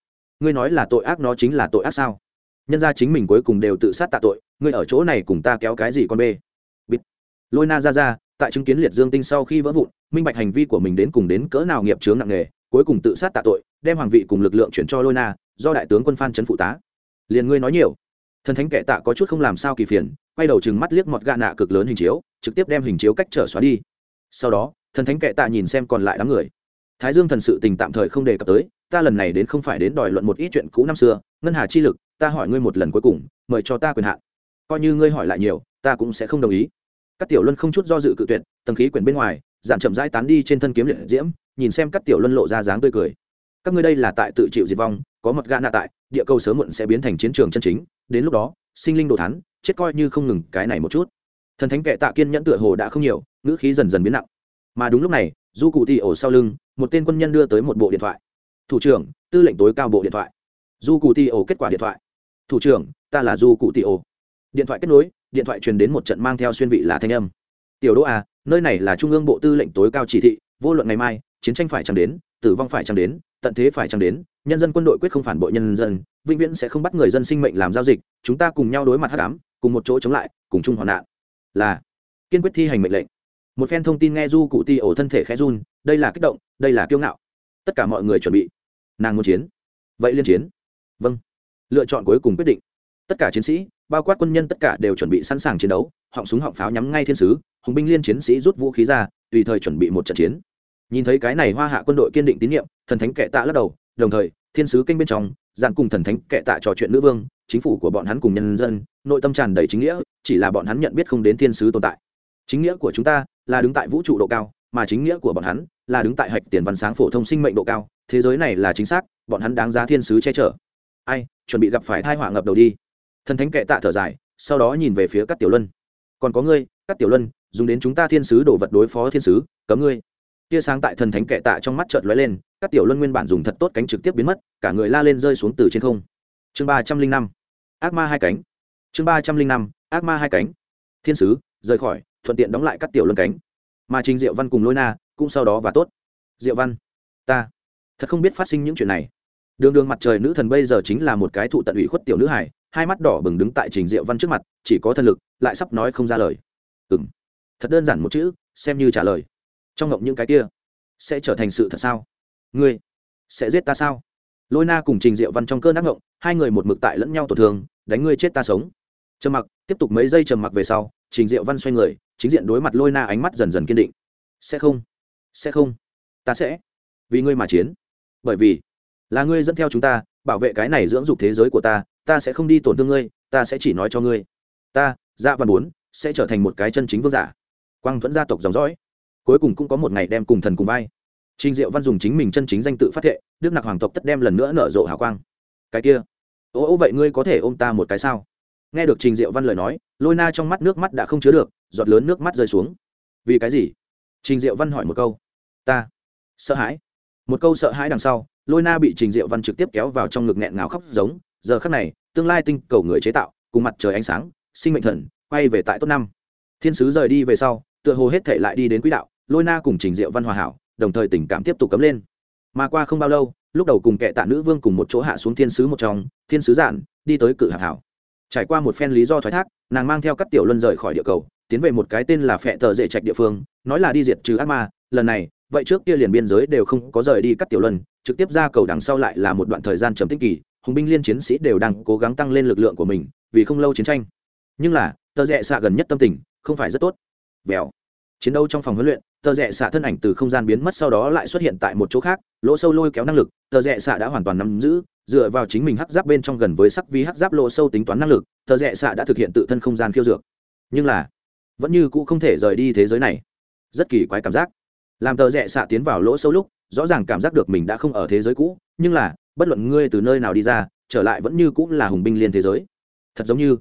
Ngươi nói là tội ác nó chính là tội ác sao? Nhân ra chính mình cuối cùng đều tự sát tạ tội, ngươi ở chỗ này cùng ta kéo cái gì con bê? Bịt. Lôi na ra ra tại chứng kiến liệt dương tinh sau khi vỡ vụn, minh bạch hành vi của mình đến cùng đến cỡ nào nghiệp chướng nặng nề, cuối cùng tự sát tạ tội, đem hoàng vị cùng lực lượng chuyển cho lôi na, do đại tướng quân phan trấn phụ tá. Liền ngươi nói nhiều. Thần thánh kệ tạ có chút không làm sao kỳ phiền, quay đầu chừng mắt liếc mọt gạ nạ cực lớn hình chiếu, trực tiếp đem hình chiếu cách trở xóa đi. Sau đó, thần thánh kệ tạ nhìn xem còn lại đám người. Thái dương thần sự tình tạm thời không đề cập tới, ta lần này đến không phải đến đòi luận một ít chuyện cũ năm xưa, ngân hà chi lực, ta hỏi ngươi một lần cuối cùng, mời cho ta quyền hạn. Coi như ngươi hỏi lại nhiều, ta cũng sẽ không đồng ý các tiểu luân không chút do dự cự tuyệt tầng khí quyển bên ngoài giảm chậm rãi tán đi trên thân kiếm liệt diễm nhìn xem các tiểu luân lộ ra dáng tươi cười. Các ngươi đây là tại tự chịu diệt vong có mật gã nạ tại địa cầu sớm muộn sẽ biến thành chiến trường chân chính đến lúc đó sinh linh đồ thán, chết coi như không ngừng cái này một chút. Thần thánh kệ tạ kiên nhẫn tựa hồ đã không nhiều ngữ khí dần dần biến nặng. Mà đúng lúc này du cụ Tỷ ổ sau lưng một tên quân nhân đưa tới một bộ điện thoại. Thủ trưởng tư lệnh tối cao bộ điện thoại. Du cụ Tỷ ổ kết quả điện thoại. Thủ trưởng ta là du cụ Tỷ ổ điện thoại kết nối, điện thoại truyền đến một trận mang theo xuyên vị là thanh âm. Tiểu đỗ à nơi này là trung ương bộ tư lệnh tối cao chỉ thị, vô luận ngày mai, chiến tranh phải chẳng đến, tử vong phải chẳng đến, tận thế phải chẳng đến, nhân dân quân đội quyết không phản bội nhân dân, vĩnh viễn sẽ không bắt người dân sinh mệnh làm giao dịch, chúng ta cùng nhau đối mặt hắc ám, cùng một chỗ chống lại, cùng chung hoạn nạn. Là kiên quyết thi hành mệnh lệnh. Một phen thông tin nghe du cụ ti ổ thân thể khẽ run, đây là kích động, đây là kiêu ngạo. Tất cả mọi người chuẩn bị. Nàng muốn chiến. Vậy liên chiến. Vâng. Lựa chọn cuối cùng quyết định tất cả chiến sĩ, bao quát quân nhân tất cả đều chuẩn bị sẵn sàng chiến đấu, họng súng họng pháo nhắm ngay thiên sứ, hùng binh liên chiến sĩ rút vũ khí ra, tùy thời chuẩn bị một trận chiến. Nhìn thấy cái này hoa hạ quân đội kiên định tín nhiệm, thần thánh kệ tạ lắc đầu, đồng thời, thiên sứ kênh bên trong dàn cùng thần thánh kệ tạ trò chuyện nữ vương, chính phủ của bọn hắn cùng nhân dân, nội tâm tràn đầy chính nghĩa, chỉ là bọn hắn nhận biết không đến thiên sứ tồn tại. Chính nghĩa của chúng ta là đứng tại vũ trụ độ cao, mà chính nghĩa của bọn hắn là đứng tại hạch tiền văn sáng phổ thông sinh mệnh độ cao, thế giới này là chính xác, bọn hắn đáng giá thiên sứ che chở. Ai, chuẩn bị gặp phải thai họa ngập đầu đi thần thánh kệ tạ thở dài, sau đó nhìn về phía các tiểu luân. Còn có ngươi các tiểu luân, dùng đến chúng ta thiên sứ đổ vật đối phó thiên sứ, cấm ngươi. Tia sáng tại thần thánh kệ tạ trong mắt chợt lóe lên các tiểu luân nguyên bản dùng thật tốt cánh trực tiếp biến mất, cả người la lên rơi xuống từ trên không. Chương ba trăm linh năm, ác ma hai cánh. Chương ba trăm linh năm, ác ma hai cánh. Thiên sứ, rời khỏi, thuận tiện đóng lại các tiểu luân cánh. Mà trình diệu văn cùng lôi na, cũng sau đó và tốt. Diệu văn, ta thật không biết phát sinh những chuyện này. Đường đường mặt trời nữ thần bây giờ chính là một cái thụ tận ủy khuất tiểu nữ hải hai mắt đỏ bừng đứng tại trình diệu văn trước mặt, chỉ có thân lực, lại sắp nói không ra lời. Ừng thật đơn giản một chữ, xem như trả lời. Trong ngộng những cái kia, sẽ trở thành sự thật sao? Ngươi, sẽ giết ta sao? Lôi na cùng trình diệu văn trong cơn ác ngộng, hai người một mực tại lẫn nhau tổn thương, đánh ngươi chết ta sống. Trầm mặc, tiếp tục mấy giây trầm mặc về sau, trình diệu văn xoay người, chính diện đối mặt lôi na ánh mắt dần dần kiên định. Sẽ không sẽ không, ta sẽ, vì ngươi mà chiến. Bởi vì, là ngươi dẫn theo chúng ta bảo vệ cái này dưỡng dục thế giới của ta ta sẽ không đi tổn thương ngươi ta sẽ chỉ nói cho ngươi ta dạ văn bốn sẽ trở thành một cái chân chính vương giả quang thuẫn gia tộc dòng dõi cuối cùng cũng có một ngày đem cùng thần cùng vai Trình Diệu Văn dùng chính mình chân chính danh tự phát thệ, Đức Nặc hoàng tộc tất đem lần nữa nở rộ hào quang. Cái kia, ô ô vậy ngươi có thể ôm ta một cái sao? Nghe được Trình Diệu Văn lời nói, Lôi Na trong mắt nước mắt đã không chứa được, giọt lớn nước mắt rơi xuống. Vì cái gì? Trình Diệu Văn hỏi một câu. Ta sợ hãi. Một câu sợ hãi đằng sau, Lôi Na bị Trình Diệu Văn trực tiếp kéo vào trong ngực nghẹn ngào khóc giống, giờ khắc này, tương lai tinh cầu người chế tạo, cùng mặt trời ánh sáng, sinh mệnh thần, quay về tại tốt năm. Thiên sứ rời đi về sau, tựa hồ hết thể lại đi đến quỹ đạo, Lôi Na cùng Trình Diệu Văn hòa hảo, đồng thời tình cảm tiếp tục cấm lên. Mà qua không bao lâu lúc đầu cùng kệ tạ nữ vương cùng một chỗ hạ xuống thiên sứ một trong thiên sứ giản đi tới cự hạp hảo. Trải qua một phen lý do thoái thác nàng mang theo các tiểu luân rời khỏi địa cầu tiến về một cái tên là phệ tờ dễ trạch địa phương nói là đi diệt trừ ác ma lần này vậy trước kia liền biên giới đều không có rời đi cắt tiểu luân, trực tiếp ra cầu đằng sau lại là một đoạn thời gian trầm tích kỳ, hùng binh liên chiến sĩ đều đang cố gắng tăng lên lực lượng của mình, vì không lâu chiến tranh. Nhưng là, tờ rẽ xạ gần nhất tâm tình, không phải rất tốt. Vèo. Chiến đấu trong phòng huấn luyện, tờ rẽ xạ thân ảnh từ không gian biến mất sau đó lại xuất hiện tại một chỗ khác, lỗ sâu lôi kéo năng lực, tờ rẽ xạ đã hoàn toàn nắm giữ, dựa vào chính mình hắc giáp bên trong gần với sắc vi hắc giáp lỗ sâu tính toán năng lực, tờ rẽ xạ đã thực hiện tự thân không gian khiêu dược. Nhưng là, vẫn như cũ không thể rời đi thế giới này. Rất kỳ quái cảm giác làm tờ rẽ xạ tiến vào lỗ sâu lúc, rõ ràng cảm giác được mình đã không ở thế giới cũ, nhưng là, bất luận ngươi từ nơi nào đi ra, trở lại vẫn như cũng là hùng binh liên thế giới. Thật giống như,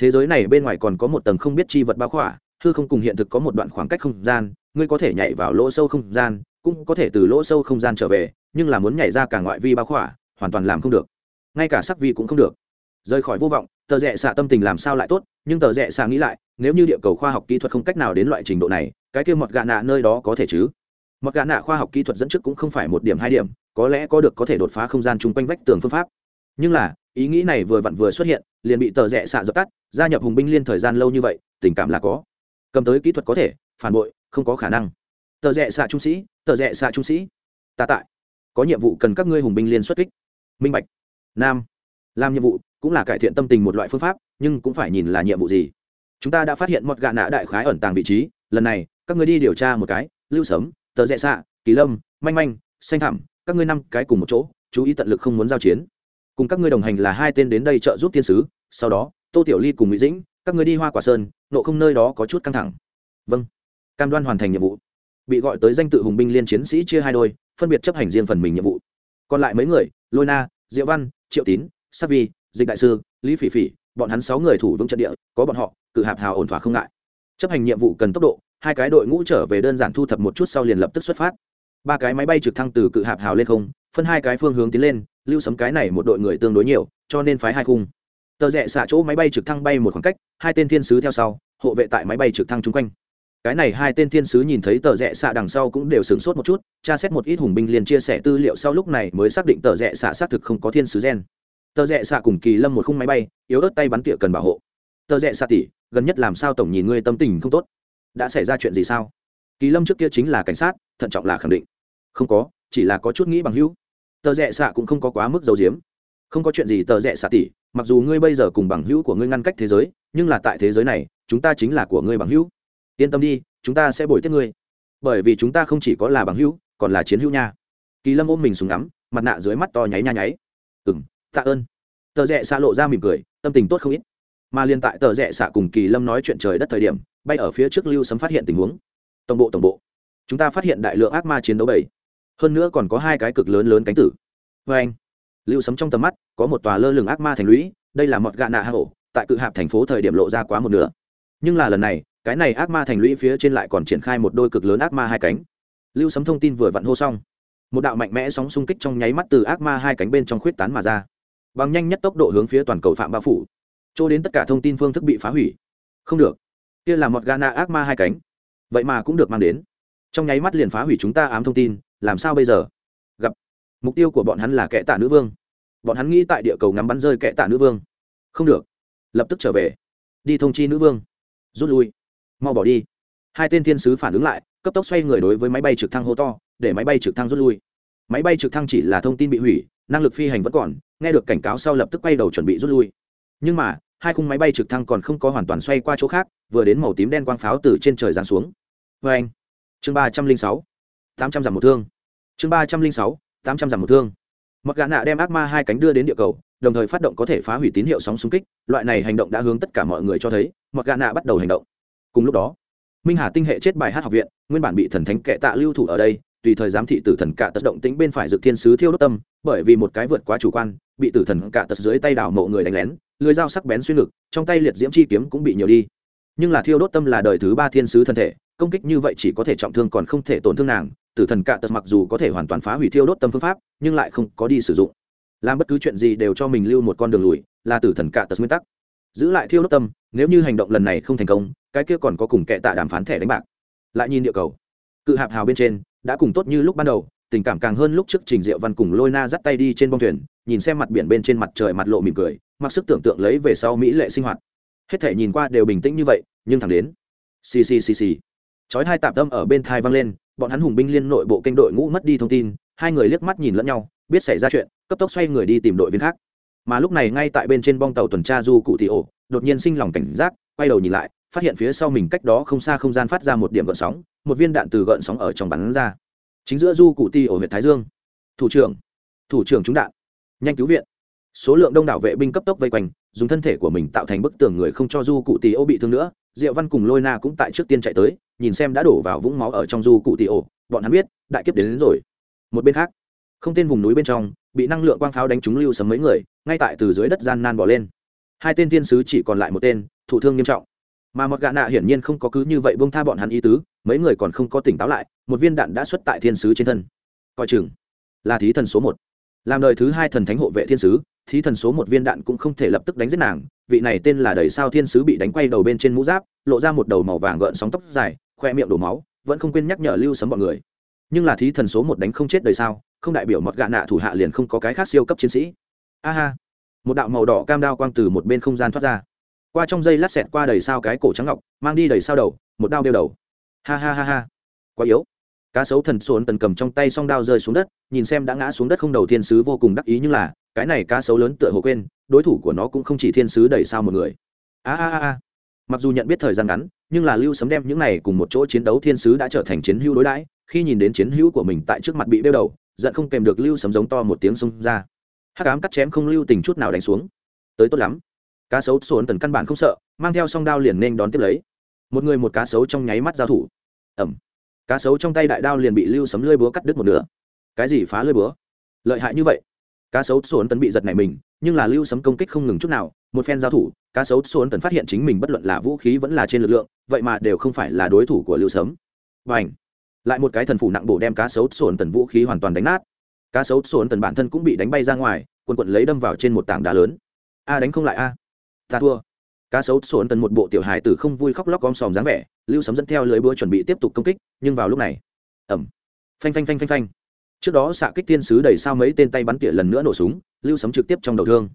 thế giới này bên ngoài còn có một tầng không biết chi vật bao khỏa, hư không cùng hiện thực có một đoạn khoảng cách không gian, ngươi có thể nhảy vào lỗ sâu không gian, cũng có thể từ lỗ sâu không gian trở về, nhưng là muốn nhảy ra cả ngoại vi bao khỏa, hoàn toàn làm không được. Ngay cả sắc vi cũng không được. Rời khỏi vô vọng, tờ rẽ xạ tâm tình làm sao lại tốt, nhưng tờ rẽ xạ nghĩ lại, nếu như địa cầu khoa học kỹ thuật không cách nào đến loại trình độ này cái kia mọt gà nạ nơi đó có thể chứ? Mọt gà nạ khoa học kỹ thuật dẫn trước cũng không phải một điểm hai điểm, có lẽ có được có thể đột phá không gian chung quanh vách tường phương pháp. Nhưng là, ý nghĩ này vừa vặn vừa xuất hiện, liền bị tờ rẽ xạ dập tắt, gia nhập hùng binh liên thời gian lâu như vậy, tình cảm là có. Cầm tới kỹ thuật có thể, phản bội, không có khả năng. Tờ rẽ xạ trung sĩ, tờ rẽ xạ trung sĩ. Ta tại. Có nhiệm vụ cần các ngươi hùng binh liên xuất kích. Minh bạch. Nam. Làm nhiệm vụ cũng là cải thiện tâm tình một loại phương pháp, nhưng cũng phải nhìn là nhiệm vụ gì. Chúng ta đã phát hiện một gạ nạ đại khái ẩn tàng vị trí, lần này các ngươi đi điều tra một cái, lưu sấm, tờ rẽ xạ kỳ lâm, manh manh, xanh thẳm các ngươi năm cái cùng một chỗ, chú ý tận lực không muốn giao chiến. Cùng các ngươi đồng hành là hai tên đến đây trợ giúp thiên sứ, sau đó, tô tiểu ly cùng mỹ dĩnh, các ngươi đi hoa quả sơn, nộ không nơi đó có chút căng thẳng. Vâng. Cam đoan hoàn thành nhiệm vụ. Bị gọi tới danh tự hùng binh liên chiến sĩ chia hai đôi, phân biệt chấp hành riêng phần mình nhiệm vụ. Còn lại mấy người, lôi na, diệu văn, triệu tín sắc vi, dịch đại sư, lý phỉ phỉ, bọn hắn sáu người thủ vững trận địa, có bọn họ, cự hạp hào ổn thỏa không ngại. Chấp hành nhiệm vụ cần tốc độ hai cái đội ngũ trở về đơn giản thu thập một chút sau liền lập tức xuất phát. Ba cái máy bay trực thăng từ cự hạp hào lên không, phân hai cái phương hướng tiến lên, lưu sấm cái này một đội người tương đối nhiều, cho nên phái hai khung. Tờ rẽ xạ chỗ máy bay trực thăng bay một khoảng cách, hai tên thiên sứ theo sau, hộ vệ tại máy bay trực thăng chung quanh. Cái này hai tên thiên sứ nhìn thấy tờ rẽ xạ đằng sau cũng đều sửng sốt một chút, tra xét một ít hùng binh liền chia sẻ tư liệu sau lúc này mới xác định tờ rẽ xạ xác thực không có thiên sứ gen. Tờ rẽ xạ cùng kỳ lâm một khung máy bay, yếu ớt tay bắn tỉa cần bảo hộ. Tờ rẽ xạ tỉ gần nhất làm sao tổng nhìn ngươi tâm tình không tốt? Đã xảy ra chuyện gì sao? Kỳ lâm trước kia chính là cảnh sát, thận trọng là khẳng định. Không có, chỉ là có chút nghĩ bằng hữu. Tờ rẽ xạ cũng không có quá mức dầu diếm không có chuyện gì tờ rẽ xạ tỉ mặc dù ngươi bây giờ cùng bằng hữu của ngươi ngăn cách thế giới, nhưng là tại thế giới này, chúng ta chính là của ngươi bằng hữu. Yên tâm đi, chúng ta sẽ bồi tiếp ngươi. Bởi vì chúng ta không chỉ có là bằng hữu, còn là chiến hữu nha. Kỳ lâm ôm mình súng ngắm, mặt nạ dưới mắt to nháy nha nháy. Ừ m tạ ơn. Tờ rẽ xạ lộ ra mỉm cười, tâm tình tốt không ít mà liên tại tờ rẽ xạ cùng kỳ lâm nói chuyện trời đất thời điểm, bay ở phía trước lưu sấm phát hiện tình huống. Tổng bộ tổng bộ. Chúng ta phát hiện đại lượng ác ma chiến đấu bảy. Hơn nữa còn có hai cái cực lớn lớn cánh tử. Vê anh, lưu sấm trong tầm mắt, có một tòa lơ lửng ác ma thành lũy, đây là một gạ nạ hạ hổ, tại cự hạp thành phố thời điểm lộ ra quá một nửa. Nhưng là lần này, cái này ác ma thành lũy phía trên lại còn triển khai một đôi cực lớn ác ma hai cánh. Lưu sấm thông tin vừa vặn hô xong. Một đạo mạnh mẽ sóng xung kích trong nháy mắt từ ác ma hai cánh bên trong khuyết tán mà ra. Bằng nhanh nhất tốc độ hướng phía toàn cầu phạm bao phủ chỗ đến tất cả thông tin phương thức bị phá hủy. Không được. Kia là một gana ác ma hai cánh. Vậy mà cũng được mang đến. Trong nháy mắt liền phá hủy chúng ta ám thông tin, làm sao bây giờ? Gặp. Mục tiêu của bọn hắn là kẻ tạ nữ vương. Bọn hắn nghĩ tại địa cầu ngắm bắn rơi kẻ tạ nữ vương. Không được. Lập tức trở về. Đi thông chi nữ vương. Rút lui. Mau bỏ đi. Hai tên thiên sứ phản ứng lại, cấp tốc xoay người đối với máy bay trực thăng hô to, để máy bay trực thăng rút lui. Máy bay trực thăng chỉ là thông tin bị hủy, năng lực phi hành vẫn còn, nghe được cảnh cáo sau lập tức quay đầu chuẩn bị rút lui. Nhưng mà hai khung máy bay trực thăng còn không có hoàn toàn xoay qua chỗ khác, vừa đến màu tím đen quang pháo từ trên trời giáng xuống. Vê anh, chương ba trăm linh sáu, tám trăm dặm một thương. Chương ba trăm linh sáu, tám trăm dặm một thương. Mặc gã nạ đem ác ma hai cánh đưa đến địa cầu, đồng thời phát động có thể phá hủy tín hiệu sóng xung kích, loại này hành động đã hướng tất cả mọi người cho thấy mặc gã nạ bắt đầu hành động. Cùng lúc đó, minh hà tinh hệ chết bài hát học viện, nguyên bản bị thần thánh kệ tạ lưu thủ ở đây, tùy thời giám thị tử thần cả tật động tĩnh bên phải dược thiên sứ thiêu đốt tâm, bởi vì một cái vượt quá chủ quan, bị tử thần cả tật dưới tay đảo mộ người đánh lén lưới dao sắc bén xuyên ngực, trong tay liệt diễm chi kiếm cũng bị nhiều đi. Nhưng là thiêu đốt tâm là đời thứ ba thiên sứ thân thể, công kích như vậy chỉ có thể trọng thương còn không thể tổn thương nàng. Tử thần cạ tật mặc dù có thể hoàn toàn phá hủy thiêu đốt tâm phương pháp, nhưng lại không có đi sử dụng. Làm bất cứ chuyện gì đều cho mình lưu một con đường lùi, là tử thần cạ tật nguyên tắc. Giữ lại thiêu đốt tâm, nếu như hành động lần này không thành công, cái kia còn có cùng kệ tạ đàm phán thẻ đánh bạc. Lại nhìn địa cầu. Cự hạp hào bên trên, đã cùng tốt như lúc ban đầu, tình cảm càng hơn lúc trước trình diệu văn cùng lôi na dắt tay đi trên bông thuyền, nhìn xem mặt biển bên trên mặt trời mặt lộ mỉm cười mặc sức tưởng tượng lấy về sau mỹ lệ sinh hoạt. Hết thể nhìn qua đều bình tĩnh như vậy, nhưng thẳng đến, xì xì xì xì. Chói hai tạm tâm ở bên thai vang lên, bọn hắn hùng binh liên nội bộ kênh đội ngũ mất đi thông tin, hai người liếc mắt nhìn lẫn nhau, biết xảy ra chuyện, cấp tốc xoay người đi tìm đội viên khác. Mà lúc này ngay tại bên trên bong tàu tuần tra du cụ thị ổ, đột nhiên sinh lòng cảnh giác, quay đầu nhìn lại, phát hiện phía sau mình cách đó không xa không gian phát ra một điểm gợn sóng, một viên đạn từ gợn sóng ở trong bắn ra. Chính giữa du cụ ti ổ huyện thái dương. Thủ trưởng thủ trưởng trúng đạn. Nhanh cứu viện số lượng đông đảo vệ binh cấp tốc vây quanh dùng thân thể của mình tạo thành bức tường người không cho du cụ tì ô bị thương nữa. Diệu văn cùng lôi na cũng tại trước tiên chạy tới nhìn xem đã đổ vào vũng máu ở trong du cụ tì ô. Bọn hắn biết đại kiếp đến, đến rồi. Một bên khác không tên vùng núi bên trong bị năng lượng quang pháo đánh trúng lưu sấm mấy người ngay tại từ dưới đất gian nan bỏ lên. Hai tên thiên sứ chỉ còn lại một tên thụ thương nghiêm trọng. Mà một gã nạ hiển nhiên không có cứ như vậy bông tha bọn hắn ý tứ mấy người còn không có tỉnh táo lại một viên đạn đã xuất tại thiên sứ trên thân. Coi chừng là thí thần số một. Làm đời thứ hai thần thánh hộ vệ thiên sứ thí thần số một viên đạn cũng không thể lập tức đánh giết nàng, vị này tên là đầy sao thiên sứ bị đánh quay đầu bên trên mũ giáp, lộ ra một đầu màu vàng gợn sóng tóc dài, khoe miệng đổ máu, vẫn không quên nhắc nhở lưu sấm bọn người. Nhưng là thí thần số một đánh không chết đời sao, không đại biểu mọt gạ nạ thủ hạ liền không có cái khác siêu cấp chiến sĩ. Aha một đạo màu đỏ cam đao quang từ một bên không gian thoát ra. Qua trong dây lát xẹt qua đầy sao cái cổ trắng ngọc, mang đi đầy sao đầu, một đao đeo đầu. Ha ha ha ha. Quá yếu cá sấu thần xôn tần cầm trong tay song đao rơi xuống đất, nhìn xem đã ngã xuống đất không đầu thiên sứ vô cùng đắc ý nhưng là, cái này cá sấu lớn tựa hồ quên, đối thủ của nó cũng không chỉ thiên sứ đẩy sao một người. A a a mặc dù nhận biết thời gian ngắn, nhưng là lưu sấm đem những này cùng một chỗ chiến đấu thiên sứ đã trở thành chiến hữu đối đãi, khi nhìn đến chiến hữu của mình tại trước mặt bị đeo đầu, giận không kèm được lưu sấm giống to một tiếng xông ra. Hát cám cắt chém không lưu tình chút nào đánh xuống. Tới tốt lắm. Cá sấu sồn tần căn bản không sợ, mang theo song đao liền nên đón tiếp lấy. Một người một cá sấu trong nháy mắt giao thủ. Ẩm cá sấu trong tay đại đao liền bị lưu sấm lơi búa cắt đứt một nửa. Cái gì phá lơi búa? Lợi hại như vậy. Cá sấu sồn tấn bị giật này mình, nhưng là lưu sấm công kích không ngừng chút nào, một phen giao thủ, cá sấu sồn tấn phát hiện chính mình bất luận là vũ khí vẫn là trên lực lượng, vậy mà đều không phải là đối thủ của lưu sấm. Và ảnh lại một cái thần phủ nặng bổ đem cá sấu sồn tấn vũ khí hoàn toàn đánh nát. Cá sấu sồn tấn bản thân cũng bị đánh bay ra ngoài, quần quận lấy đâm vào trên một tảng đá lớn. A, đánh không lại a. Ta thua cá sấu sồn tần một bộ tiểu hài tử không vui khóc lóc gom sòm dáng vẻ, lưu sấm dẫn theo lưới búa chuẩn bị tiếp tục công kích, nhưng vào lúc này ẩm phanh phanh phanh phanh phanh. Trước đó xạ kích tiên sứ đẩy sao mấy tên tay bắn tỉa lần nữa nổ súng, lưu sấm trực tiếp trong đầu thương.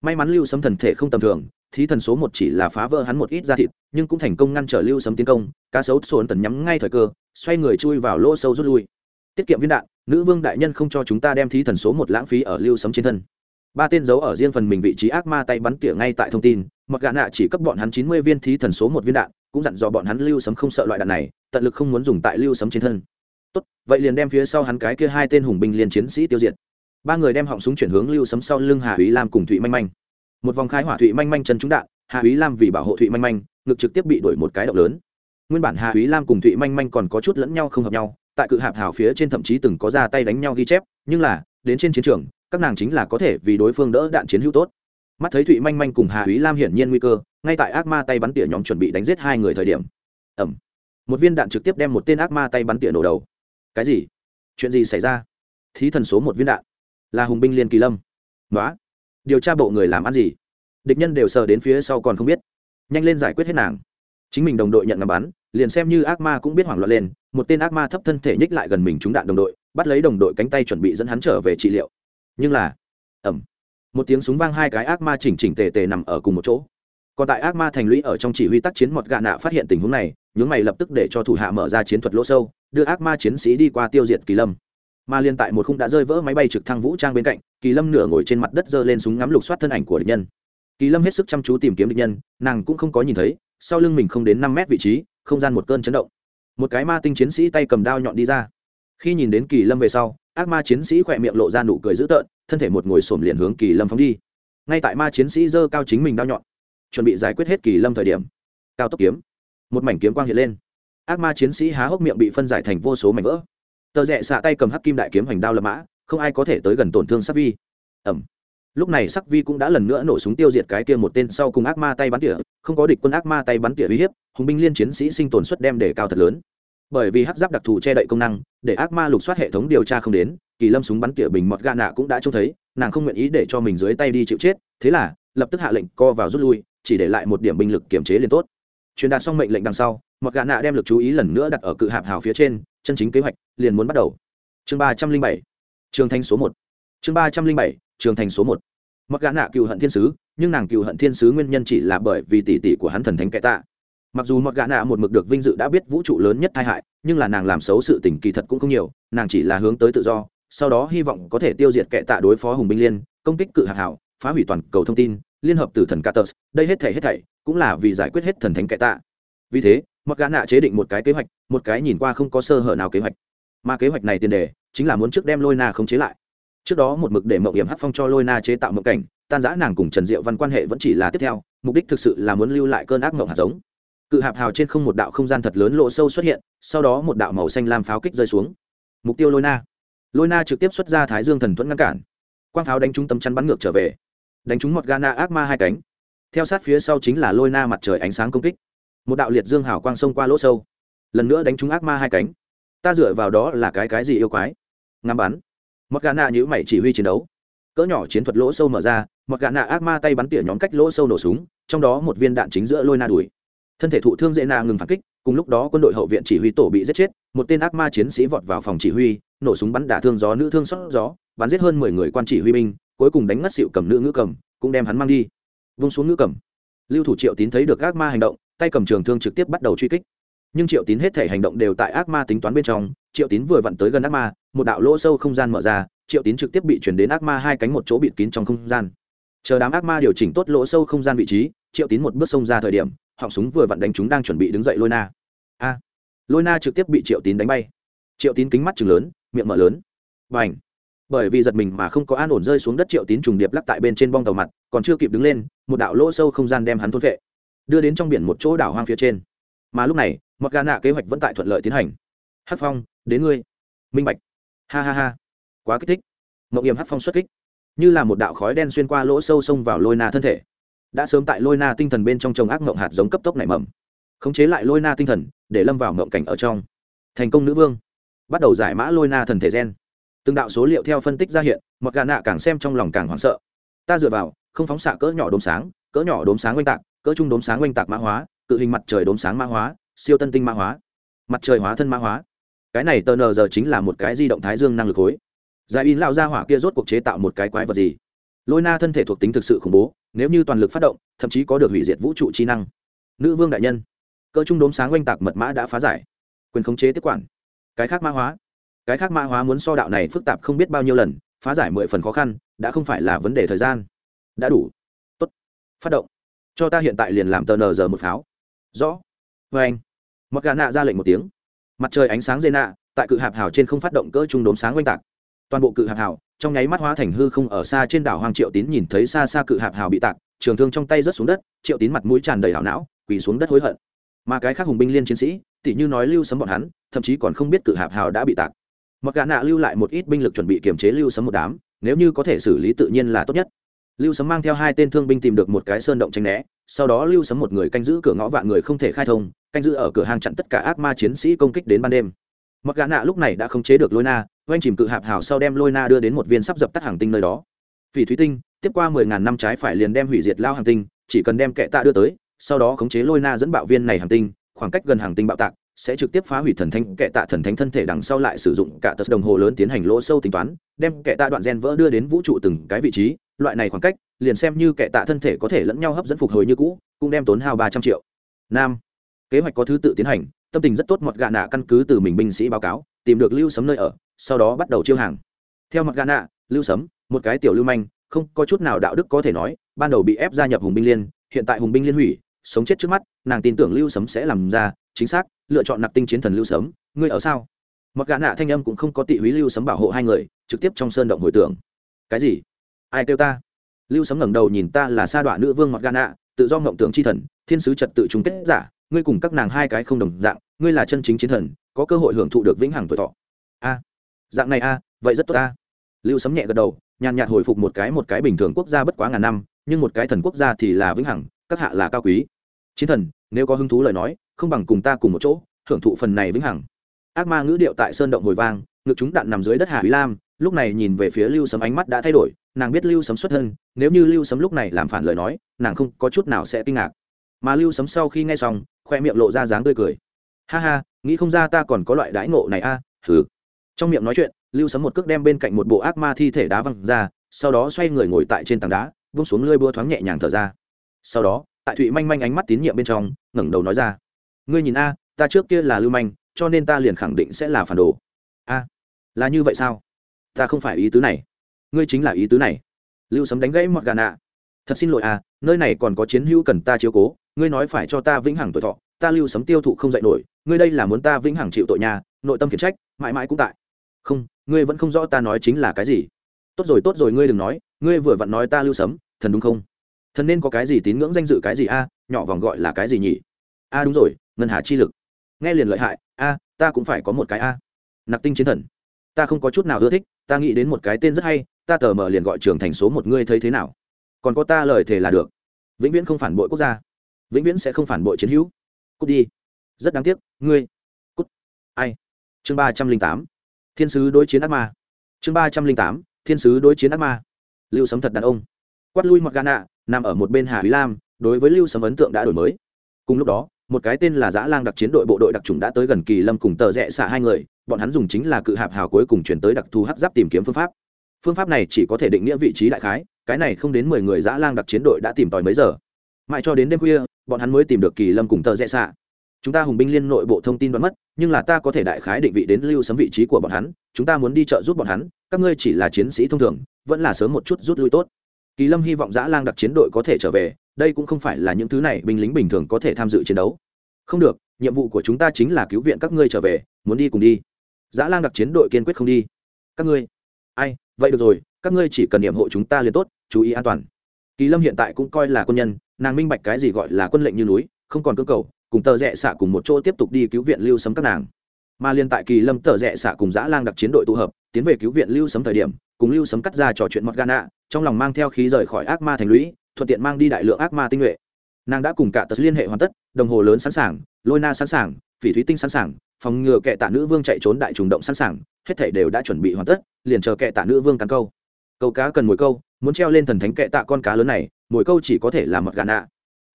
May mắn lưu sấm thần thể không tầm thường, thí thần số một chỉ là phá vỡ hắn một ít da thịt, nhưng cũng thành công ngăn trở lưu sấm tiến công, cá sấu sồn tần nhắm ngay thời cơ, xoay người chui vào lỗ sâu rút lui. Tiết kiệm viên đạn, nữ vương đại nhân không cho chúng ta đem thí thần số một lãng phí ở lưu sấm trên thân ba tên giấu ở riêng phần mình vị trí ác ma tay bắn tỉa ngay tại thông tin, mặc gã nạ chỉ cấp bọn hắn chín mươi viên thí thần số một viên đạn, cũng dặn dò bọn hắn lưu sấm không sợ loại đạn này, tận lực không muốn dùng tại lưu sấm trên thân. Tốt, vậy liền đem phía sau hắn cái kia hai tên hùng binh liên chiến sĩ tiêu diệt. Ba người đem họng súng chuyển hướng lưu sấm sau lưng hà úy lam cùng thụy manh manh. Một vòng khai hỏa thụy manh manh chân trúng đạn, hà úy lam vì bảo hộ thụy manh manh, ngực trực tiếp bị đổi một cái động lớn. Nguyên bản hà úy lam cùng thụy manh manh còn có chút lẫn nhau không hợp nhau, tại cự hạp hào phía trên thậm chí từng có ra tay đánh nhau ghi chép, nhưng là, đến trên chiến trường các nàng chính là có thể vì đối phương đỡ đạn chiến hữu tốt. Mắt thấy thụy manh manh cùng hà úy lam hiển nhiên nguy cơ, ngay tại ác ma tay bắn tỉa nhóm chuẩn bị đánh giết hai người thời điểm. Ẩm một viên đạn trực tiếp đem một tên ác ma tay bắn tỉa nổ đầu. Cái gì? Chuyện gì xảy ra? Thí thần số một viên đạn. Là hùng binh liên kỳ lâm. Nói điều tra bộ người làm ăn gì? Địch nhân đều sờ đến phía sau còn không biết. Nhanh lên giải quyết hết nàng. Chính mình đồng đội nhận ngắm bắn, liền xem như ác ma cũng biết hoảng loạn lên, một tên ác ma thấp thân thể nhích lại gần mình trúng đạn đồng đội, bắt lấy đồng đội cánh tay chuẩn bị dẫn hắn trở về trị liệu nhưng là ẩm một tiếng súng vang hai cái ác ma chỉnh chỉnh tề tề nằm ở cùng một chỗ. Còn tại ác ma thành lũy ở trong chỉ huy tác chiến một gạ nạ phát hiện tình huống này, nhướng mày lập tức để cho thủ hạ mở ra chiến thuật lỗ sâu, đưa ác ma chiến sĩ đi qua tiêu diệt kỳ lâm. Mà liên tại một khung đã rơi vỡ máy bay trực thăng vũ trang bên cạnh, kỳ lâm nửa ngồi trên mặt đất giơ lên súng ngắm lục soát thân ảnh của địch nhân. Kỳ lâm hết sức chăm chú tìm kiếm địch nhân, nàng cũng không có nhìn thấy, sau lưng mình không đến năm mét vị trí, không gian một cơn chấn động. Một cái ma tinh chiến sĩ tay cầm đao nhọn đi ra. Khi nhìn đến kỳ lâm về sau ác ma chiến sĩ khỏe miệng lộ ra nụ cười dữ tợn, thân thể một ngồi xổm liền hướng kỳ lâm phóng đi. Ngay tại ma chiến sĩ giơ cao chính mình đao nhọn, chuẩn bị giải quyết hết kỳ lâm thời điểm, cao tốc kiếm, một mảnh kiếm quang hiện lên. Ác ma chiến sĩ há hốc miệng bị phân giải thành vô số mảnh vỡ. Tờ rẽ xạ tay cầm hắc kim đại kiếm hoành đao lập mã, không ai có thể tới gần tổn thương sắc vi. Ẩm lúc này sắc vi cũng đã lần nữa nổ súng tiêu diệt cái kia một tên sau cùng ác ma tay bắn tỉa, không có địch quân ác ma tay bắn tỉa uy hiếp, hùng binh liên chiến sĩ sinh tồn suất đem để cao thật lớn bởi vì hắc giáp đặc thù che đậy công năng, để ác ma lục soát hệ thống điều tra không đến, kỳ lâm súng bắn tỉa bình mọt gà nạ cũng đã trông thấy, nàng không nguyện ý để cho mình dưới tay đi chịu chết, thế là, lập tức hạ lệnh co vào rút lui, chỉ để lại một điểm binh lực kiểm chế liền tốt. Truyền đạt xong mệnh lệnh đằng sau, mọt gà nạ đem lực chú ý lần nữa đặt ở cự hạp hào phía trên, chân chính kế hoạch liền muốn bắt đầu. Chương ba trăm linh bảy, trường thanh số một. Chương ba trăm linh bảy, trường thành số một. Mặc gã nạ cựu hận thiên sứ, nhưng nàng cựu hận thiên sứ nguyên nhân chỉ là bởi vì tỷ tỷ của hắn thần thánh kẻ tạ mặc dù mọt gã nạ một mực được vinh dự đã biết vũ trụ lớn nhất tai hại nhưng là nàng làm xấu sự tình kỳ thật cũng không nhiều nàng chỉ là hướng tới tự do sau đó hy vọng có thể tiêu diệt kẻ tạ đối phó hùng binh liên công kích cự hạt hảo phá hủy toàn cầu thông tin liên hợp tử thần Catus, đây hết thảy hết thảy cũng là vì giải quyết hết thần thánh kẻ tạ. Vì thế mặc gã nạ chế định một cái kế hoạch một cái nhìn qua không có sơ hở nào kế hoạch. Mà kế hoạch này tiền đề chính là muốn trước đem lôi na khống chế lại. Trước đó một mực để mộng hiểm hắc phong cho lôi na chế tạo mộng cảnh tan giã nàng cùng trần diệu văn quan hệ vẫn chỉ là tiếp theo mục đích thực sự là muốn lưu lại cơn ác mộng hạt giống cự hạp hào trên không một đạo không gian thật lớn lộ sâu xuất hiện, sau đó một đạo màu xanh lam pháo kích rơi xuống. Mục tiêu lôi na. Lôi na trực tiếp xuất ra thái dương thần thuẫn ngăn cản. Quang pháo đánh trúng tấm chắn bắn ngược trở về. Đánh trúng một gana ác ma hai cánh. Theo sát phía sau chính là lôi na mặt trời ánh sáng công kích. Một đạo liệt dương hào quang xông qua lỗ sâu. Lần nữa đánh trúng ác ma hai cánh. Ta dựa vào đó là cái cái gì yêu quái? Ngắm bắn. Một gana nhữ mày chỉ huy chiến đấu. Cỡ nhỏ chiến thuật lỗ sâu mở ra một gana ác ma tay bắn tỉa nhóm cách lỗ sâu nổ súng, trong đó một viên đạn chính giữa lôi na đuổi thân thể thụ thương dễ nạ ngừng phản kích, cùng lúc đó quân đội hậu viện chỉ huy tổ bị giết chết, một tên ác ma chiến sĩ vọt vào phòng chỉ huy, nổ súng bắn đả thương gió, nữ thương xót gió, bắn giết hơn mười người quan chỉ huy binh, cuối cùng đánh ngất xịu cầm nữ ngữ cầm, cũng đem hắn mang đi. Vung xuống ngữ cầm. Lưu thủ triệu tín thấy được ác ma hành động, tay cầm trường thương trực tiếp bắt đầu truy kích. Nhưng triệu tín hết thể hành động đều tại ác ma tính toán bên trong, triệu tín vừa vặn tới gần ác ma, một đạo lỗ sâu không gian mở ra, triệu tín trực tiếp bị chuyển đến ác ma hai cánh một chỗ bịt kín trong không gian. Chờ đám ác ma điều chỉnh tốt lỗ sâu không gian vị trí, triệu tín một bước xông ra thời điểm họng súng vừa vặn đánh chúng đang chuẩn bị đứng dậy lôi na. A. Lôi na trực tiếp bị triệu tín đánh bay. Triệu tín kính mắt chừng lớn, miệng mở lớn. Và ảnh bởi vì giật mình mà không có an ổn rơi xuống đất, triệu tín trùng điệp lắc tại bên trên bong tàu mặt, còn chưa kịp đứng lên, một đạo lỗ sâu không gian đem hắn thôn vệ đưa đến trong biển một chỗ đảo hoang phía trên. Mà lúc này mặc gà nạ kế hoạch vẫn tại thuận lợi tiến hành. Hát phong, đến ngươi. Minh bạch. Ha ha ha. Quá kích thích. Mậu hiểm hát phong xuất kích. Như là một đạo khói đen xuyên qua lỗ sâu xông vào lôi na thân thể đã sớm tại lôi na tinh thần bên trong trồng ác mộng hạt giống cấp tốc nảy mầm. Khống chế lại lôi na tinh thần, để lâm vào mộng cảnh ở trong. Thành công nữ vương. Bắt đầu giải mã lôi na thần thể gen. Từng đạo số liệu theo phân tích ra hiện mặc gà nạ càng xem trong lòng càng hoảng sợ. Ta dựa vào, không phóng xạ cỡ nhỏ đốm sáng, cỡ nhỏ đốm sáng oanh tạc, cỡ trung đốm sáng oanh tạc mã hóa, cự hình mặt trời đốm sáng mã hóa, siêu tân tinh mã hóa. Mặt trời hóa thân mã hóa. Cái này tờ nờ giờ chính là một cái di động thái dương năng lực khối. Giải in lao ra hỏa kia rốt cuộc chế tạo một cái quái vật gì? Lôi na thân thể thuộc tính thực sự khủng bố nếu như toàn lực phát động, thậm chí có được hủy diệt vũ trụ trí năng. Nữ vương đại nhân, cỡ trung đốm sáng oanh tạc mật mã đã phá giải. Quyền khống chế tiếp quản. Cái khác mã hóa. Cái khác mã hóa muốn so đạo này phức tạp không biết bao nhiêu lần, phá giải mười phần khó khăn, đã không phải là vấn đề thời gian. Đã đủ. Tốt. Phát động. Cho ta hiện tại liền làm tờ nờ giờ một pháo. Rõ. Vê anh. Mặc gà nạ ra lệnh một tiếng. Mặt trời ánh sáng dây nạ, tại cự hạp hào trên không phát động cỡ trung đốm sáng oanh tạc. Toàn bộ cự hạp hào trong nháy mắt hóa thành hư không ở xa trên đảo hoàng triệu tín nhìn thấy xa xa cự hạp hào bị tạc, trường thương trong tay rớt xuống đất, triệu tín mặt mũi tràn đầy hảo não, quỳ xuống đất hối hận. Mà cái khác hùng binh liên chiến sĩ tỷ như nói lưu sấm bọn hắn, thậm chí còn không biết cự hạp hào đã bị tạc. Mặc gã nạ lưu lại một ít binh lực chuẩn bị kiềm chế lưu sấm một đám, nếu như có thể xử lý tự nhiên là tốt nhất. Lưu sấm mang theo hai tên thương binh tìm được một cái sơn động tranh né, sau đó lưu sấm một người canh giữ cửa ngõ vạn người không thể khai thông, canh giữ ở cửa hàng chặn tất cả ác ma chiến sĩ công kích đến ban đêm mặc gã nạ lúc này đã khống chế được lôi na, oanh chìm cự hạp hào sau đem lôi na đưa đến một viên sắp dập tắt hàng tinh nơi đó. Phỉ thúy tinh, tiếp qua mười ngàn năm trái phải liền đem hủy diệt lao hàng tinh, chỉ cần đem kệ tạ đưa tới, sau đó khống chế lôi na dẫn bạo viên này hàng tinh, khoảng cách gần hàng tinh bạo tạc, sẽ trực tiếp phá hủy thần thánh kệ tạ thần thánh thân thể đằng sau lại sử dụng cả tật đồng hồ lớn tiến hành lỗ sâu tính toán, đem kệ tạ đoạn gen vỡ đưa đến vũ trụ từng cái vị trí, loại này khoảng cách, liền xem như kệ tạ thân thể có thể lẫn nhau hấp dẫn phục hồi như cũ, cũng đem tốn hao ba trăm triệu. Nam, kế hoạch có thứ tự tiến hành tâm tình rất tốt mọt gà nạ căn cứ từ mình binh sĩ báo cáo, tìm được lưu sấm nơi ở, sau đó bắt đầu chiêu hàng. Theo mọt gà nạ, lưu sấm, một cái tiểu lưu manh, không có chút nào đạo đức có thể nói, ban đầu bị ép gia nhập hùng binh liên, hiện tại hùng binh liên hủy, sống chết trước mắt, nàng tin tưởng lưu sấm sẽ làm ra, chính xác, lựa chọn nạp tinh chiến thần lưu sấm, ngươi ở sao? Mặc gã nạ thanh âm cũng không có tị húy lưu sấm bảo hộ hai người, trực tiếp trong sơn động hồi tưởng. Cái gì? Ai kêu ta? Lưu sấm ngẩng đầu nhìn ta là sa đoạn nữ vương mặc gã nạ, tự do ngộng tưởng c h i thần, thiên sứ trật tự chung kết giả ngươi cùng các nàng hai cái không đồng dạng, ngươi là chân chính chiến thần, có cơ hội hưởng thụ được vĩnh hằng tuổi thọ. A, dạng này a, vậy rất tốt a. Lưu sấm nhẹ gật đầu, nhàn nhạt hồi phục một cái một cái bình thường quốc gia bất quá ngàn năm, nhưng một cái thần quốc gia thì là vĩnh hằng, các hạ là cao quý. Chiến thần, nếu có hứng thú lời nói, không bằng cùng ta cùng một chỗ hưởng thụ phần này vĩnh hằng. Ác ma ngữ điệu tại sơn động hồi vang, ngực chúng đạn nằm dưới đất Hà quý lam, lúc này nhìn về phía lưu sấm ánh mắt đã thay đổi, nàng biết lưu sấm xuất thân, nếu như lưu sấm lúc này làm phản lời nói, nàng không có chút nào sẽ kinh ngạc mà lưu sấm sau khi nghe xong khoe miệng lộ ra dáng tươi cười. Ha ha nghĩ không ra ta còn có loại đãi ngộ này a à? thử trong miệng nói chuyện lưu sấm một cước đem bên cạnh một bộ ác ma thi thể đá văng ra sau đó xoay người ngồi tại trên tảng đá vung xuống lơi búa thoáng nhẹ nhàng thở ra. Sau đó tại thụy manh manh ánh mắt tín nhiệm bên trong ngẩng đầu nói ra. Ngươi nhìn a ta trước kia là lưu manh cho nên ta liền khẳng định sẽ là phản đồ. A là như vậy sao? Ta không phải ý tứ này. Ngươi chính là ý tứ này. Lưu sấm đánh gãy mọt gà nạ. Thật xin lỗi à, nơi này còn có chiến hữu cần ta chiếu cố ngươi nói phải cho ta vĩnh hằng tuổi thọ, ta lưu sấm tiêu thụ không dạy nổi, ngươi đây là muốn ta vĩnh hằng chịu tội nhà, nội tâm khiển trách, mãi mãi cũng tại. Không, ngươi vẫn không rõ ta nói chính là cái gì. Tốt rồi tốt rồi, ngươi đừng nói, ngươi vừa vặn nói ta lưu sấm, thần đúng không? Thần nên có cái gì tín ngưỡng danh dự cái gì a, nhỏ vòng gọi là cái gì nhỉ? A, đúng rồi, ngân hà chi lực. Nghe liền lợi hại, a, ta cũng phải có một cái a. Nặc tinh chiến thần. Ta không có chút nào ưa thích, ta nghĩ đến một cái tên rất hay, ta tờ mở liền gọi trường thành số một, ngươi thấy thế nào? Còn có ta lời thề là được. Vĩnh viễn không phản bội quốc gia vĩnh viễn sẽ không phản bội chiến hữu. Cút đi. Rất đáng tiếc, ngươi. Cút. Ai? Chương ba trăm linh tám. Thiên sứ đối chiến ác ma. Chương ba trăm linh tám. Thiên sứ đối chiến ác ma. Lưu sấm thật đàn ông. Quát lui mọt gà nạ nằm ở một bên hà huy lam, đối với lưu sấm ấn tượng đã đổi mới. Cùng lúc đó, một cái tên là giã lang đặc chiến đội bộ đội đặc trùng đã tới gần kỳ lâm cùng tờ rẽ xạ hai người, bọn hắn dùng chính là cự hạp hào cuối cùng chuyển tới đặc thù hắc giáp tìm kiếm phương pháp. Phương pháp này chỉ có thể định nghĩa vị trí đại khái, cái này không đến mười người giã lang đặc chiến đội đã tìm tòi mấy giờ. Mãi cho đến đêm khuya bọn hắn mới tìm được kỳ lâm cùng tờ rẽ xạ. Chúng ta hùng binh liên nội bộ thông tin đoán mất, nhưng là ta có thể đại khái định vị đến lưu sấm vị trí của bọn hắn, chúng ta muốn đi chợ giúp bọn hắn, các ngươi chỉ là chiến sĩ thông thường, vẫn là sớm một chút rút lui tốt. Kỳ lâm hy vọng dã lang đặc chiến đội có thể trở về, đây cũng không phải là những thứ này binh lính bình thường có thể tham dự chiến đấu. Không được, nhiệm vụ của chúng ta chính là cứu viện các ngươi trở về, muốn đi cùng đi. Dã lang đặc chiến đội kiên quyết không đi. Các ngươi. Ai, vậy được rồi, các ngươi chỉ cần nhiệm hộ chúng ta liền tốt, chú ý an toàn kỳ lâm hiện tại cũng coi là quân nhân, nàng minh bạch cái gì gọi là quân lệnh như núi, không còn cơ cầu, cùng tờ rẽ xạ cùng một chỗ tiếp tục đi cứu viện lưu sấm các nàng. Mà liên tại kỳ lâm tờ rẽ xạ cùng dã lang đặc chiến đội tụ hợp, tiến về cứu viện lưu sấm thời điểm, cùng lưu sấm cắt ra trò chuyện mọt gana trong lòng mang theo khí rời khỏi ác ma thành lũy, thuận tiện mang đi đại lượng ác ma tinh nhuệ. Nàng đã cùng cả tật liên hệ hoàn tất, đồng hồ lớn sẵn sàng, lôi na sẵn sàng, phỉ thúy tinh sẵn sàng, phòng ngừa kệ tạ nữ vương chạy trốn đại trùng động sẵn sàng, hết thể đều đã chuẩn bị hoàn tất, liền chờ kệ tạ nữ vương cắn câu. Câu cá cần mồi câu muốn treo lên thần thánh kệ tạ con cá lớn này, mỗi câu chỉ có thể là mật gà nạ.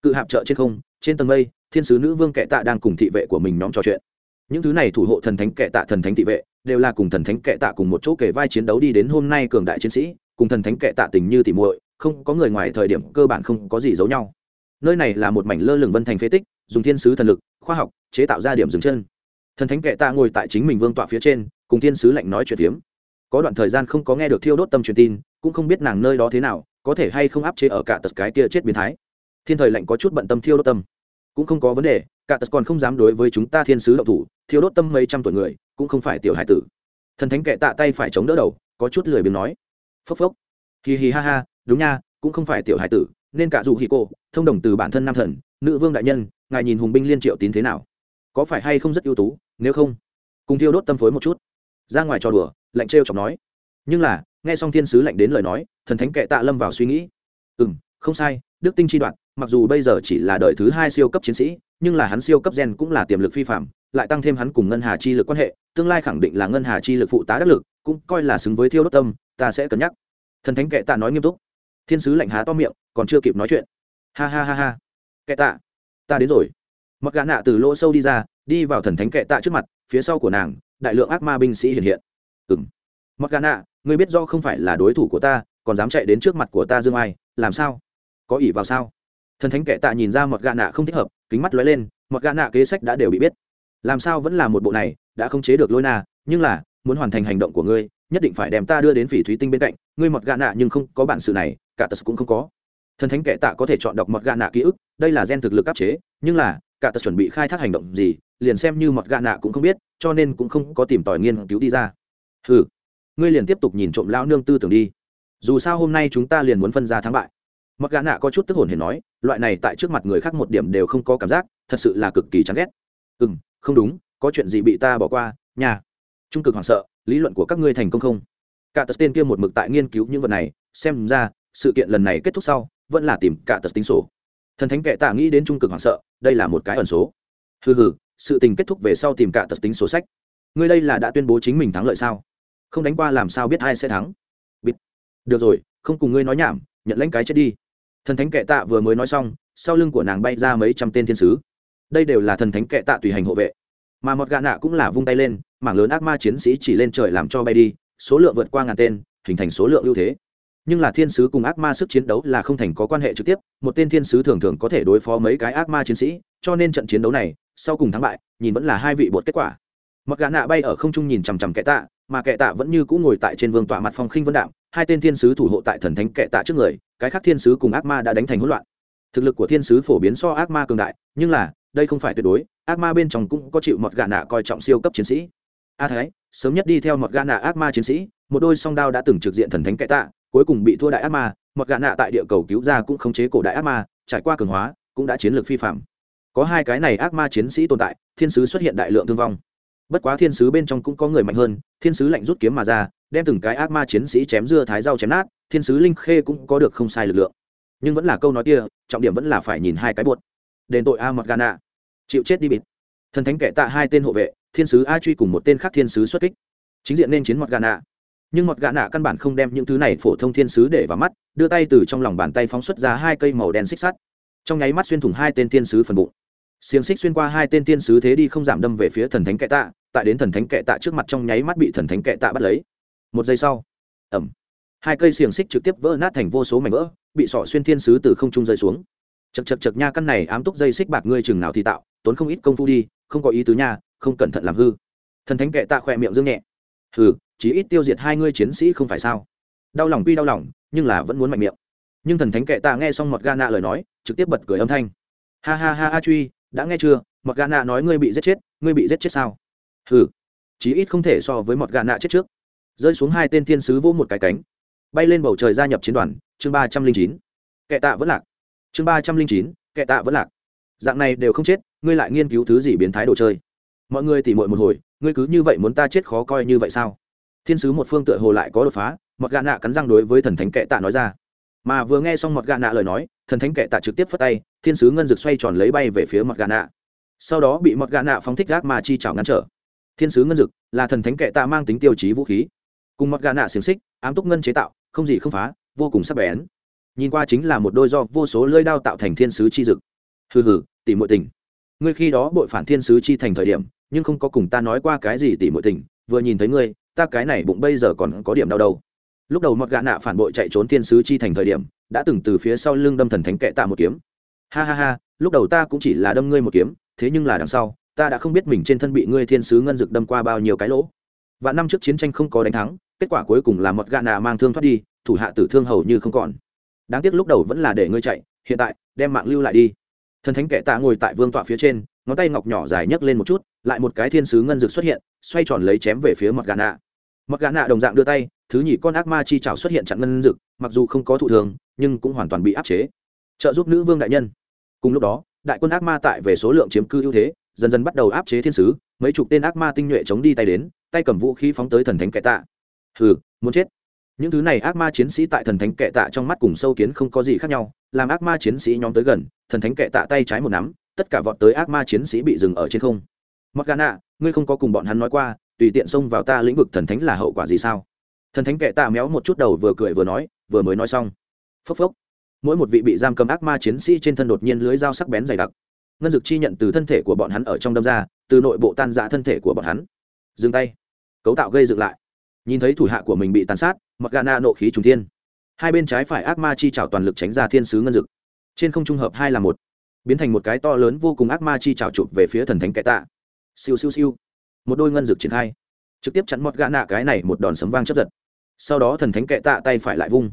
Cự hạp chợ trên không, trên tầng mây, thiên sứ nữ vương kệ tạ đang cùng thị vệ của mình nhóm trò chuyện. Những thứ này thủ hộ thần thánh kệ tạ, thần thánh thị vệ, đều là cùng thần thánh kệ tạ cùng một chỗ kể vai chiến đấu đi đến hôm nay cường đại chiến sĩ, cùng thần thánh kệ tạ tình như tỉ muội, không có người ngoài thời điểm cơ bản không có gì giấu nhau. Nơi này là một mảnh lơ lửng vân thành phế tích, dùng thiên sứ thần lực, khoa học, chế tạo ra điểm dừng chân. Thần thánh kệ tạ ngồi tại chính mình vương tọa phía trên, cùng thiên sứ lạnh nói chuyện phiếm có đoạn thời gian không có nghe được thiêu đốt tâm truyền tin, cũng không biết nàng nơi đó thế nào, có thể hay không áp chế ở cả tật cái kia chết biến thái. Thiên thời lạnh có chút bận tâm thiêu đốt tâm. Cũng không có vấn đề, cả tật còn không dám đối với chúng ta thiên sứ độc thủ, thiêu đốt tâm mấy trăm tuổi người, cũng không phải tiểu hải tử. Thần thánh kệ tạ tay phải chống đỡ đầu, có chút lười biếng nói. Phốc phốc. Hì hì ha ha, đúng nha, cũng không phải tiểu hải tử, nên cả dù hì cô, thông đồng từ bản thân nam thần, nữ vương đại nhân, ngài nhìn hùng binh liên triệu tín thế nào? Có phải hay không rất ưu tú, nếu không, cùng thiêu đốt tâm phối một chút ra ngoài trò đùa, lạnh trêu chọc nói. Nhưng là, nghe xong thiên sứ lạnh đến lời nói, thần thánh kệ tạ lâm vào suy nghĩ. Ừ m không sai, đức tinh chi đoạn, mặc dù bây giờ chỉ là đời thứ hai siêu cấp chiến sĩ, nhưng là hắn siêu cấp gen cũng là tiềm lực phi phạm, lại tăng thêm hắn cùng ngân hà chi lực quan hệ, tương lai khẳng định là ngân hà chi lực phụ tá đắc lực, cũng coi là xứng với thiêu đốt tâm, ta sẽ cân nhắc. Thần thánh kệ tạ nói nghiêm túc. Thiên sứ lạnh há to miệng, còn chưa kịp nói chuyện. Ha ha ha ha. Kệ tạ, ta đến rồi. Mặc gã nạ từ lỗ sâu đi ra, đi vào thần thánh kệ tạ trước mặt, phía sau của nàng đại lượng ác ma binh sĩ hiện hiện. Ừng mặc gà nạ ngươi biết do không phải là đối thủ của ta, còn dám chạy đến trước mặt của ta dương ai, làm sao? Có ỷ vào sao? Thần thánh kệ tạ nhìn ra mọt gà nạ không thích hợp, kính mắt lóe lên mọt gà nạ kế sách đã đều bị biết. Làm sao vẫn là một bộ này, đã không chế được lôi na, nhưng là, muốn hoàn thành hành động của ngươi, nhất định phải đem ta đưa đến phỉ thúy tinh bên cạnh, ngươi mọt gà nạ nhưng không có bản sự này, cả tật cũng không có. Thần thánh kệ tạ có thể chọn đọc mọt gà nạ ký ức, đây là gen thực lực áp chế, nhưng là, cả tật chuẩn bị khai thác hành động gì liền xem như mọt gạ nạ cũng không biết, cho nên cũng không có tìm tòi nghiên cứu đi ra. Ừ ngươi liền tiếp tục nhìn trộm lão nương tư tưởng đi. Dù sao hôm nay chúng ta liền muốn phân ra thắng bại. Mọt gã nạ có chút tức hồn hề nói, loại này tại trước mặt người khác một điểm đều không có cảm giác, thật sự là cực kỳ chán ghét. Ừ m không đúng, có chuyện gì bị ta bỏ qua nhà trung cực hoảng sợ, lý luận của các ngươi thành công không? Cả tật tên kia một mực tại nghiên cứu những vật này, xem ra, sự kiện lần này kết thúc sau, vẫn là tìm cả tật tính sổ. Thần thánh kệ tạ nghĩ đến trung cực hoảng sợ, đây là một cái ẩn số. Hừ hừ sự tình kết thúc về sau tìm cả tật tính sổ sách. Ngươi đây là đã tuyên bố chính mình thắng lợi sao? Không đánh qua làm sao biết ai sẽ thắng? Biết. được rồi, không cùng ngươi nói nhảm, nhận lãnh cái chết đi. Thần thánh kệ tạ vừa mới nói xong, sau lưng của nàng bay ra mấy trăm tên thiên sứ. Đây đều là thần thánh kệ tạ tùy hành hộ vệ. Mà một gạ nạ cũng là vung tay lên, mảng lớn ác ma chiến sĩ chỉ lên trời làm cho bay đi, số lượng vượt qua ngàn tên, hình thành số lượng ưu thế. Nhưng là thiên sứ cùng ác ma sức chiến đấu là không thành có quan hệ trực tiếp, một tên thiên sứ thường thường có thể đối phó mấy cái ác ma chiến sĩ, cho nên trận chiến đấu này sau cùng thắng bại, nhìn vẫn là hai vị bột kết quả. Một gã nạ bay ở không trung nhìn chằm chằm kệ tạ, mà kệ tạ vẫn như cũ ngồi tại trên vương tọa mặt phong khinh vân đạo. hai tên thiên sứ thủ hộ tại thần thánh kệ tạ trước người, cái khác thiên sứ cùng ác ma đã đánh thành hỗn loạn. Thực lực của thiên sứ phổ biến so ác ma cường đại, nhưng là, đây không phải tuyệt đối, ác ma bên trong cũng có chịu một gã nạ coi trọng siêu cấp chiến sĩ. À A thái sớm nhất đi theo một gã nạ ác ma chiến sĩ, một đôi song đao đã từng trực diện thần thánh kệ tạ, cuối cùng bị thua đại ác ma một gã nạ tại địa cầu cứu ra cũng khống chế cổ đại ác ma, trải qua cường hóa, cũng đã chiến lược phi phạm có hai cái này ác ma chiến sĩ tồn tại, thiên sứ xuất hiện đại lượng thương vong. Bất quá thiên sứ bên trong cũng có người mạnh hơn, thiên sứ lạnh rút kiếm mà ra, đem từng cái ác ma chiến sĩ chém dưa thái rau chém nát, thiên sứ linh khê cũng có được không sai lực lượng. Nhưng vẫn là câu nói kia, trọng điểm vẫn là phải nhìn hai cái buột. đền tội a mọt gana chịu chết đi bịt. Thần thánh kệ tạ hai tên hộ vệ, thiên sứ a truy cùng một tên khác thiên sứ xuất kích. Chính diện nên chiến mọt gana nhưng mọt gana căn bản không đem những thứ này phổ thông thiên sứ để vào mắt, đưa tay từ trong lòng bàn tay phóng xuất ra hai cây màu đen xích sắt. Trong nháy mắt xuyên thủng hai tên thiên sứ phần bụng xiềng xích xuyên qua hai tên tiên sứ thế đi không giảm đâm về phía thần thánh kệ tạ, tại đến thần thánh kệ tạ trước mặt trong nháy mắt bị thần thánh kệ tạ bắt lấy. Một giây sau ẩm hai cây xiềng xích trực tiếp vỡ nát thành vô số mảnh vỡ, bị sỏ xuyên thiên sứ từ không trung rơi xuống. Chật chật chật nha căn này ám túc dây xích bạc ngươi chừng nào thì tạo, tốn không ít công phu đi, không có ý tứ nha, không cẩn thận làm hư. Thần thánh kệ tạ khỏe miệng dương nhẹ. Hừ chỉ ít tiêu diệt hai ngươi chiến sĩ không phải sao? Đau lòng tuy đau lòng, nhưng là vẫn muốn mạnh miệng. Nhưng thần thánh kệ tạ nghe xong mọt nạ lời nói, trực tiếp bật cười âm thanh. Ha ha ha a truy đã nghe chưa? Mặc gà nạ nói ngươi bị giết chết, ngươi bị giết chết sao? Hừ, chí ít không thể so với mọt nạ chết trước. Rơi xuống hai tên thiên sứ vỗ một cái cánh, bay lên bầu trời gia nhập chiến đoàn, chương ba trăm linh chín. Kệ tạ vẫn lạc. Chương ba trăm linh chín kệ tạ vẫn lạc. Dạng này đều không chết, ngươi lại nghiên cứu thứ gì biến thái đồ chơi? Mọi người tỉ mội một hồi, ngươi cứ như vậy muốn ta chết khó coi như vậy sao? Thiên sứ một phương tựa hồ lại có đột phá, mọt gà nạ cắn răng đối với thần thánh kệ tạ nói ra mà vừa nghe xong mọt gà nạ lời nói, thần thánh kệ tạ trực tiếp phất tay, thiên sứ ngân dực xoay tròn lấy bay về phía mọt gà nạ. Sau đó bị mọt gà nạ phóng thích gác mà chi chảo ngăn trở. Thiên sứ ngân dực là thần thánh kệ tạ mang tính tiêu chí vũ khí. Cùng mọt gà nạ xiềng xích, ám túc ngân chế tạo, không gì không phá, vô cùng sắc bén. Nhìn qua chính là một đôi do vô số lơi đao tạo thành thiên sứ chi dực. Hừ hừ, tỉ mội tình. Ngươi khi đó bội phản thiên sứ chi thành thời điểm, nhưng không có cùng ta nói qua cái gì tỉ mội tình, vừa nhìn thấy ngươi, ta cái này bụng bây giờ còn có điểm đau đâu lúc đầu mọt gạ nạ phản bội chạy trốn thiên sứ chi thành thời điểm, đã từng từ phía sau lưng đâm thần thánh kệ tạ một kiếm. Ha ha ha, lúc đầu ta cũng chỉ là đâm ngươi một kiếm, thế nhưng là đằng sau, ta đã không biết mình trên thân bị ngươi thiên sứ ngân dực đâm qua bao nhiêu cái lỗ. Và năm trước chiến tranh không có đánh thắng, kết quả cuối cùng là một gạ nạ mang thương thoát đi, thủ hạ tử thương hầu như không còn. Đáng tiếc lúc đầu vẫn là để ngươi chạy, hiện tại, đem mạng lưu lại đi. Thần thánh kệ tạ ngồi tại vương tọa phía trên, ngón tay ngọc nhỏ dài nhấc lên một chút, lại một cái thiên sứ ngân dực xuất hiện, xoay tròn lấy chém về phía mọt gà nạ mặt gã nạ đồng dạng đưa tay, thứ nhì con ác ma chi trảo xuất hiện chặn ngân dực, mặc dù không có thụ thường, nhưng cũng hoàn toàn bị áp chế. Trợ giúp nữ vương đại nhân. Cùng lúc đó, đại quân ác ma tại về số lượng chiếm cư ưu thế, dần dần bắt đầu áp chế thiên sứ, mấy chục tên ác ma tinh nhuệ chống đi tay đến, tay cầm vũ khí phóng tới thần thánh kệ tạ. Hừ, muốn chết. Những thứ này ác ma chiến sĩ tại thần thánh kệ tạ trong mắt cùng sâu kiến không có gì khác nhau, làm ác ma chiến sĩ nhóm tới gần, thần thánh kệ tạ tay trái một nắm, tất cả vọt tới ác ma chiến sĩ bị dừng ở trên không. Mặc gà nạ, ngươi không có cùng bọn hắn nói qua tùy tiện xông vào ta lĩnh vực thần thánh là hậu quả gì sao? Thần thánh kệ tạ méo một chút đầu vừa cười vừa nói, vừa mới nói xong. Phốc phốc. Mỗi một vị bị giam cầm ác ma chiến sĩ trên thân đột nhiên lưới dao sắc bén dày đặc. Ngân dực chi nhận từ thân thể của bọn hắn ở trong đâm ra, từ nội bộ tan rã thân thể của bọn hắn. Dừng tay. Cấu tạo gây dựng lại. Nhìn thấy thủ hạ của mình bị tàn sát mặc gà na nộ khí trùng thiên. Hai bên trái phải ác ma chi trào toàn lực tránh ra thiên sứ ngân dực. Trên không trung hợp hai là một. Biến thành một cái to lớn vô cùng ác ma chi trào chụp về phía thần thánh kẻ tạ siêu siêu siêu một đôi ngân dực triển khai. Trực tiếp chắn mọt gã nạ cái này một đòn sấm vang chấp giật. Sau đó thần thánh kệ tạ tay phải lại vung.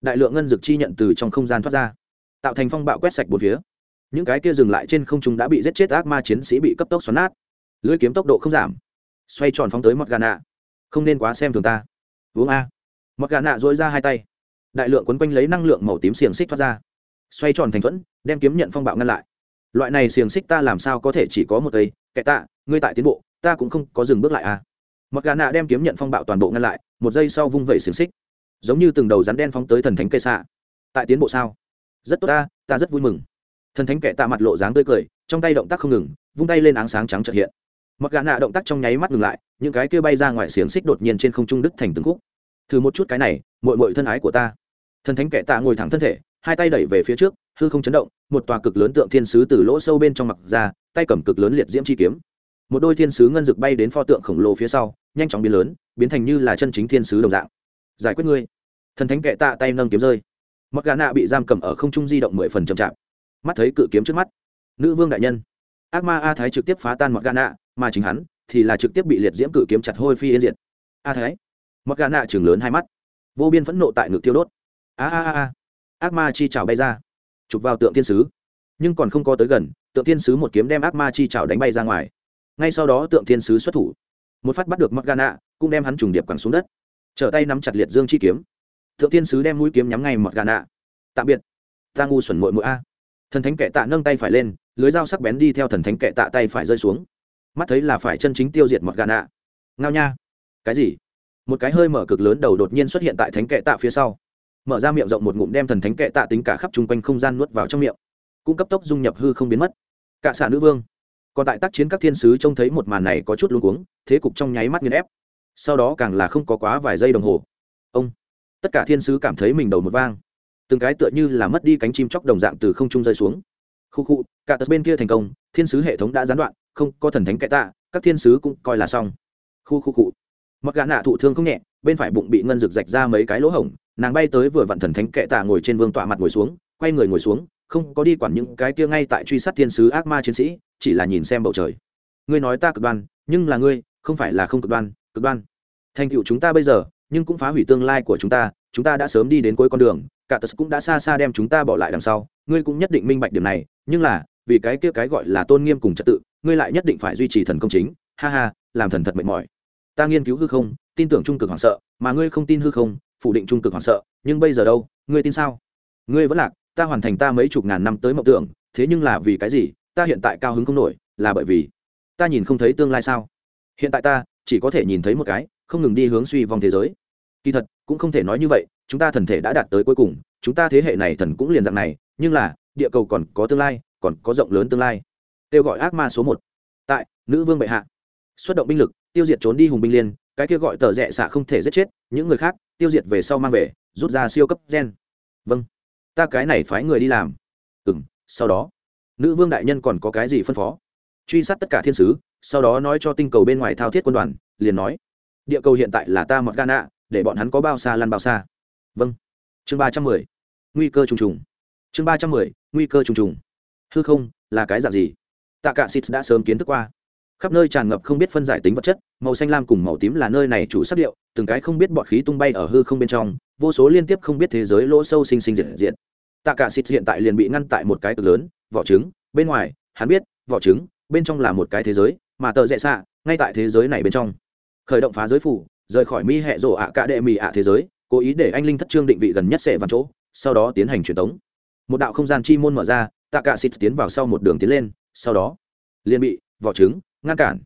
Đại lượng ngân dực chi nhận từ trong không gian thoát ra, tạo thành phong bạo quét sạch bốn phía. Những cái kia dừng lại trên không trung đã bị giết chết ác ma chiến sĩ bị cấp tốc xoắn nát. Lưỡi kiếm tốc độ không giảm. Xoay tròn phóng tới mọt gà nạ. Không nên quá xem thường ta. Uống a. Mọt gà nạ dối ra hai tay. Đại lượng quấn quanh lấy năng lượng màu tím xiềng xích thoát ra. Xoay tròn thành thuẫn, đem kiếm nhận phong bạo ngăn lại. Loại này xiềng xích ta làm sao có thể chỉ có một cây? Kệ tạ, ngươi tại tiến bộ ta cũng không có dừng bước lại a mặc gà nạ đem kiếm nhận phong bạo toàn bộ ngăn lại, một giây sau vung vẩy xiềng xích. Giống như từng đầu rắn đen phóng tới thần thánh cây xạ. Tại tiến bộ sao? Rất tốt ta ta rất vui mừng. Thần thánh kệ tạ mặt lộ dáng tươi cười, trong tay động tác không ngừng, vung tay lên áng sáng trắng trợt hiện. Mặc gà nạ động tác trong nháy mắt ngừng lại, những cái kia bay ra ngoài xiềng xích đột nhiên trên không trung đứt thành từng khúc. Thử một chút cái này mội mội thân ái của ta. Thần thánh kệ tạ ngồi thẳng thân thể, hai tay đẩy về phía trước, hư không chấn động, một tòa cực lớn tượng thiên sứ từ lỗ sâu bên trong mặt ra, tay cầm cực lớn liệt diễm chi kiếm một đôi thiên sứ ngân dực bay đến pho tượng khổng lồ phía sau, nhanh chóng biến lớn, biến thành như là chân chính thiên sứ đồng dạng. Giải quyết ngươi. Thần thánh kệ tạ tay nâng kiếm rơi. Mặc gà nạ bị giam cầm ở không trung di động mười phần chậm chạp. Mắt thấy cự kiếm trước mắt. Nữ vương đại nhân. Ác ma a thái trực tiếp phá tan mặc gà nạ, mà chính hắn thì là trực tiếp bị liệt diễm cự kiếm chặt hôi phi yên diệt. A thái. Mặc gà nạ chừng lớn hai mắt. Vô biên phẫn nộ tại ngực tiêu đốt. A a a a. Ác ma chi trào bay ra. Chụp vào tượng thiên sứ. Nhưng còn không có tới gần, tượng thiên sứ một kiếm đem ác ma chi trào đánh bay ra ngoài ngay sau đó tượng thiên sứ xuất thủ. Một phát bắt được mặc gana cũng đem hắn trùng điệp quẳng xuống đất. Trở tay nắm chặt liệt dương chi kiếm. Tượng thiên sứ đem mũi kiếm nhắm ngay mọt gà nạ tạm biệt. Ta ngu xuẩn mội mội a. Thần thánh kệ tạ nâng tay phải lên, lưới dao sắc bén đi theo thần thánh kệ tạ tay phải rơi xuống. Mắt thấy là phải chân chính tiêu diệt mọt gà nạ ngao nha. Cái gì? Một cái hơi mở cực lớn đầu đột nhiên xuất hiện tại thánh kệ tạ phía sau. Mở ra miệng rộng một ngụm đem thần thánh kệ tạ tính cả khắp chung quanh không gian nuốt vào trong miệng. Cũng cấp tốc dung nhập hư không biến mất. Cả xạ nữ vương còn tại tác chiến các thiên sứ trông thấy một màn này có chút luống cuống, thế cục trong nháy mắt nghiên ép. Sau đó càng là không có quá vài giây đồng hồ. Ông! Tất cả thiên sứ cảm thấy mình đầu một vang. Từng cái tựa như là mất đi cánh chim chóc đồng dạng từ không trung rơi xuống. Khu khu, cả tật bên kia thành công, thiên sứ hệ thống đã gián đoạn, không có thần thánh cải tạ, các thiên sứ cũng coi là xong. Khu khu cụ mặc gã nạ thụ thương không nhẹ, bên phải bụng bị ngân rực rạch ra mấy cái lỗ hổng, nàng bay tới vừa vặn thần thánh kệ tạ ngồi trên vương tọa mặt ngồi xuống, quay người ngồi xuống, không có đi quản những cái kia ngay tại truy sát thiên sứ ác ma chiến sĩ chỉ là nhìn xem bầu trời. Ngươi nói ta cực đoan, nhưng là ngươi, không phải là không cực đoan cực đoan. Thành tựu chúng ta bây giờ, nhưng cũng phá hủy tương lai của chúng ta chúng ta đã sớm đi đến cuối con đường, cả tật cũng đã xa xa đem chúng ta bỏ lại đằng sau. Ngươi cũng nhất định minh bạch điểm này, nhưng là, vì cái kia cái gọi là tôn nghiêm cùng trật tự, ngươi lại nhất định phải duy trì thần công chính. Ha ha, làm thần thật mệt mỏi. Ta nghiên cứu hư không, tin tưởng trung cực hoảng sợ, mà ngươi không tin hư không, phủ định trung cực hoảng sợ. Nhưng bây giờ đâu? Ngươi tin sao? Ngươi vẫn lạc, ta hoàn thành ta mấy chục ngàn năm tới mộng tưởng, thế nhưng là vì cái gì? Ta hiện tại cao hứng không nổi, là bởi vì ta nhìn không thấy tương lai sao? Hiện tại ta chỉ có thể nhìn thấy một cái, không ngừng đi hướng suy vong thế giới. Kỳ thật, cũng không thể nói như vậy, chúng ta thần thể đã đạt tới cuối cùng, chúng ta thế hệ này thần cũng liền dạng này, nhưng là, địa cầu còn có tương lai, còn có rộng lớn tương lai. Kêu gọi ác ma số một. Tại, nữ vương bệ hạ. Xuất động binh lực, tiêu diệt trốn đi hùng binh liên, cái kia gọi tờ rẽ xạ không thể giết chết, những người khác, tiêu diệt về sau mang về, rút ra siêu cấp gen. Vâng. Ta cái này phái người đi làm. Ừ m sau đó nữ vương đại nhân còn có cái gì phân phó? Truy sát tất cả thiên sứ, sau đó nói cho tinh cầu bên ngoài thao thiết quân đoàn, liền nói, địa cầu hiện tại là ta mọt gana, để bọn hắn có bao xa lăn bao xa. Vâng. Chương ba trăm mười. Nguy cơ trùng trùng. Chương ba trăm mười, nguy cơ trùng trùng. Hư không, là cái dạng gì? Tạ cả xịt đã sớm kiến thức qua. Khắp nơi tràn ngập không biết phân giải tính vật chất, màu xanh lam cùng màu tím là nơi này chủ sắc điệu, từng cái không biết bọt khí tung bay ở hư không bên trong, vô số liên tiếp không biết thế giới lỗ sâu sinh sinh diệt diệt. Tạ cả xịt hiện tại liền bị ngăn tại một cái cực lớn vỏ trứng, bên ngoài, hắn biết, vỏ trứng bên trong là một cái thế giới, mà tờ rẽ xạ, ngay tại thế giới này bên trong. Khởi động phá giới phủ, rời khỏi mi hệ rổ ạ cả đệ mì ạ thế giới, cố ý để anh linh thất trương định vị gần nhất sẽ vào chỗ, sau đó tiến hành truyền tống. Một đạo không gian chi môn mở ra tạ cả xịt tiến vào sau một đường tiến lên, sau đó, liền bị vỏ trứng ngăn cản.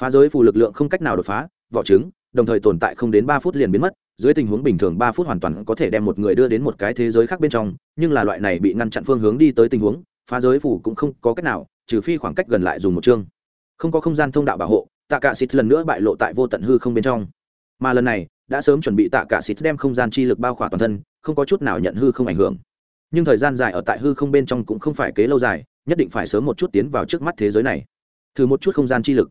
Phá giới phù lực lượng không cách nào đột phá, vỏ trứng đồng thời tồn tại không đến ba phút liền biến mất, dưới tình huống bình thường ba phút hoàn toàn có thể đem một người đưa đến một cái thế giới khác bên trong, nhưng là loại này bị ngăn chặn phương hướng đi tới tình huống phá giới phủ cũng không có cách nào, trừ phi khoảng cách gần lại dùng một chương. Không có không gian thông đạo bảo hộ, tạ cả xịt lần nữa bại lộ tại vô tận hư không bên trong. Mà lần này, đã sớm chuẩn bị tạ cả xịt đem không gian chi lực bao khỏa toàn thân, không có chút nào nhận hư không ảnh hưởng. Nhưng thời gian dài ở tại hư không bên trong cũng không phải kế lâu dài, nhất định phải sớm một chút tiến vào trước mắt thế giới này. Thử một chút không gian chi lực.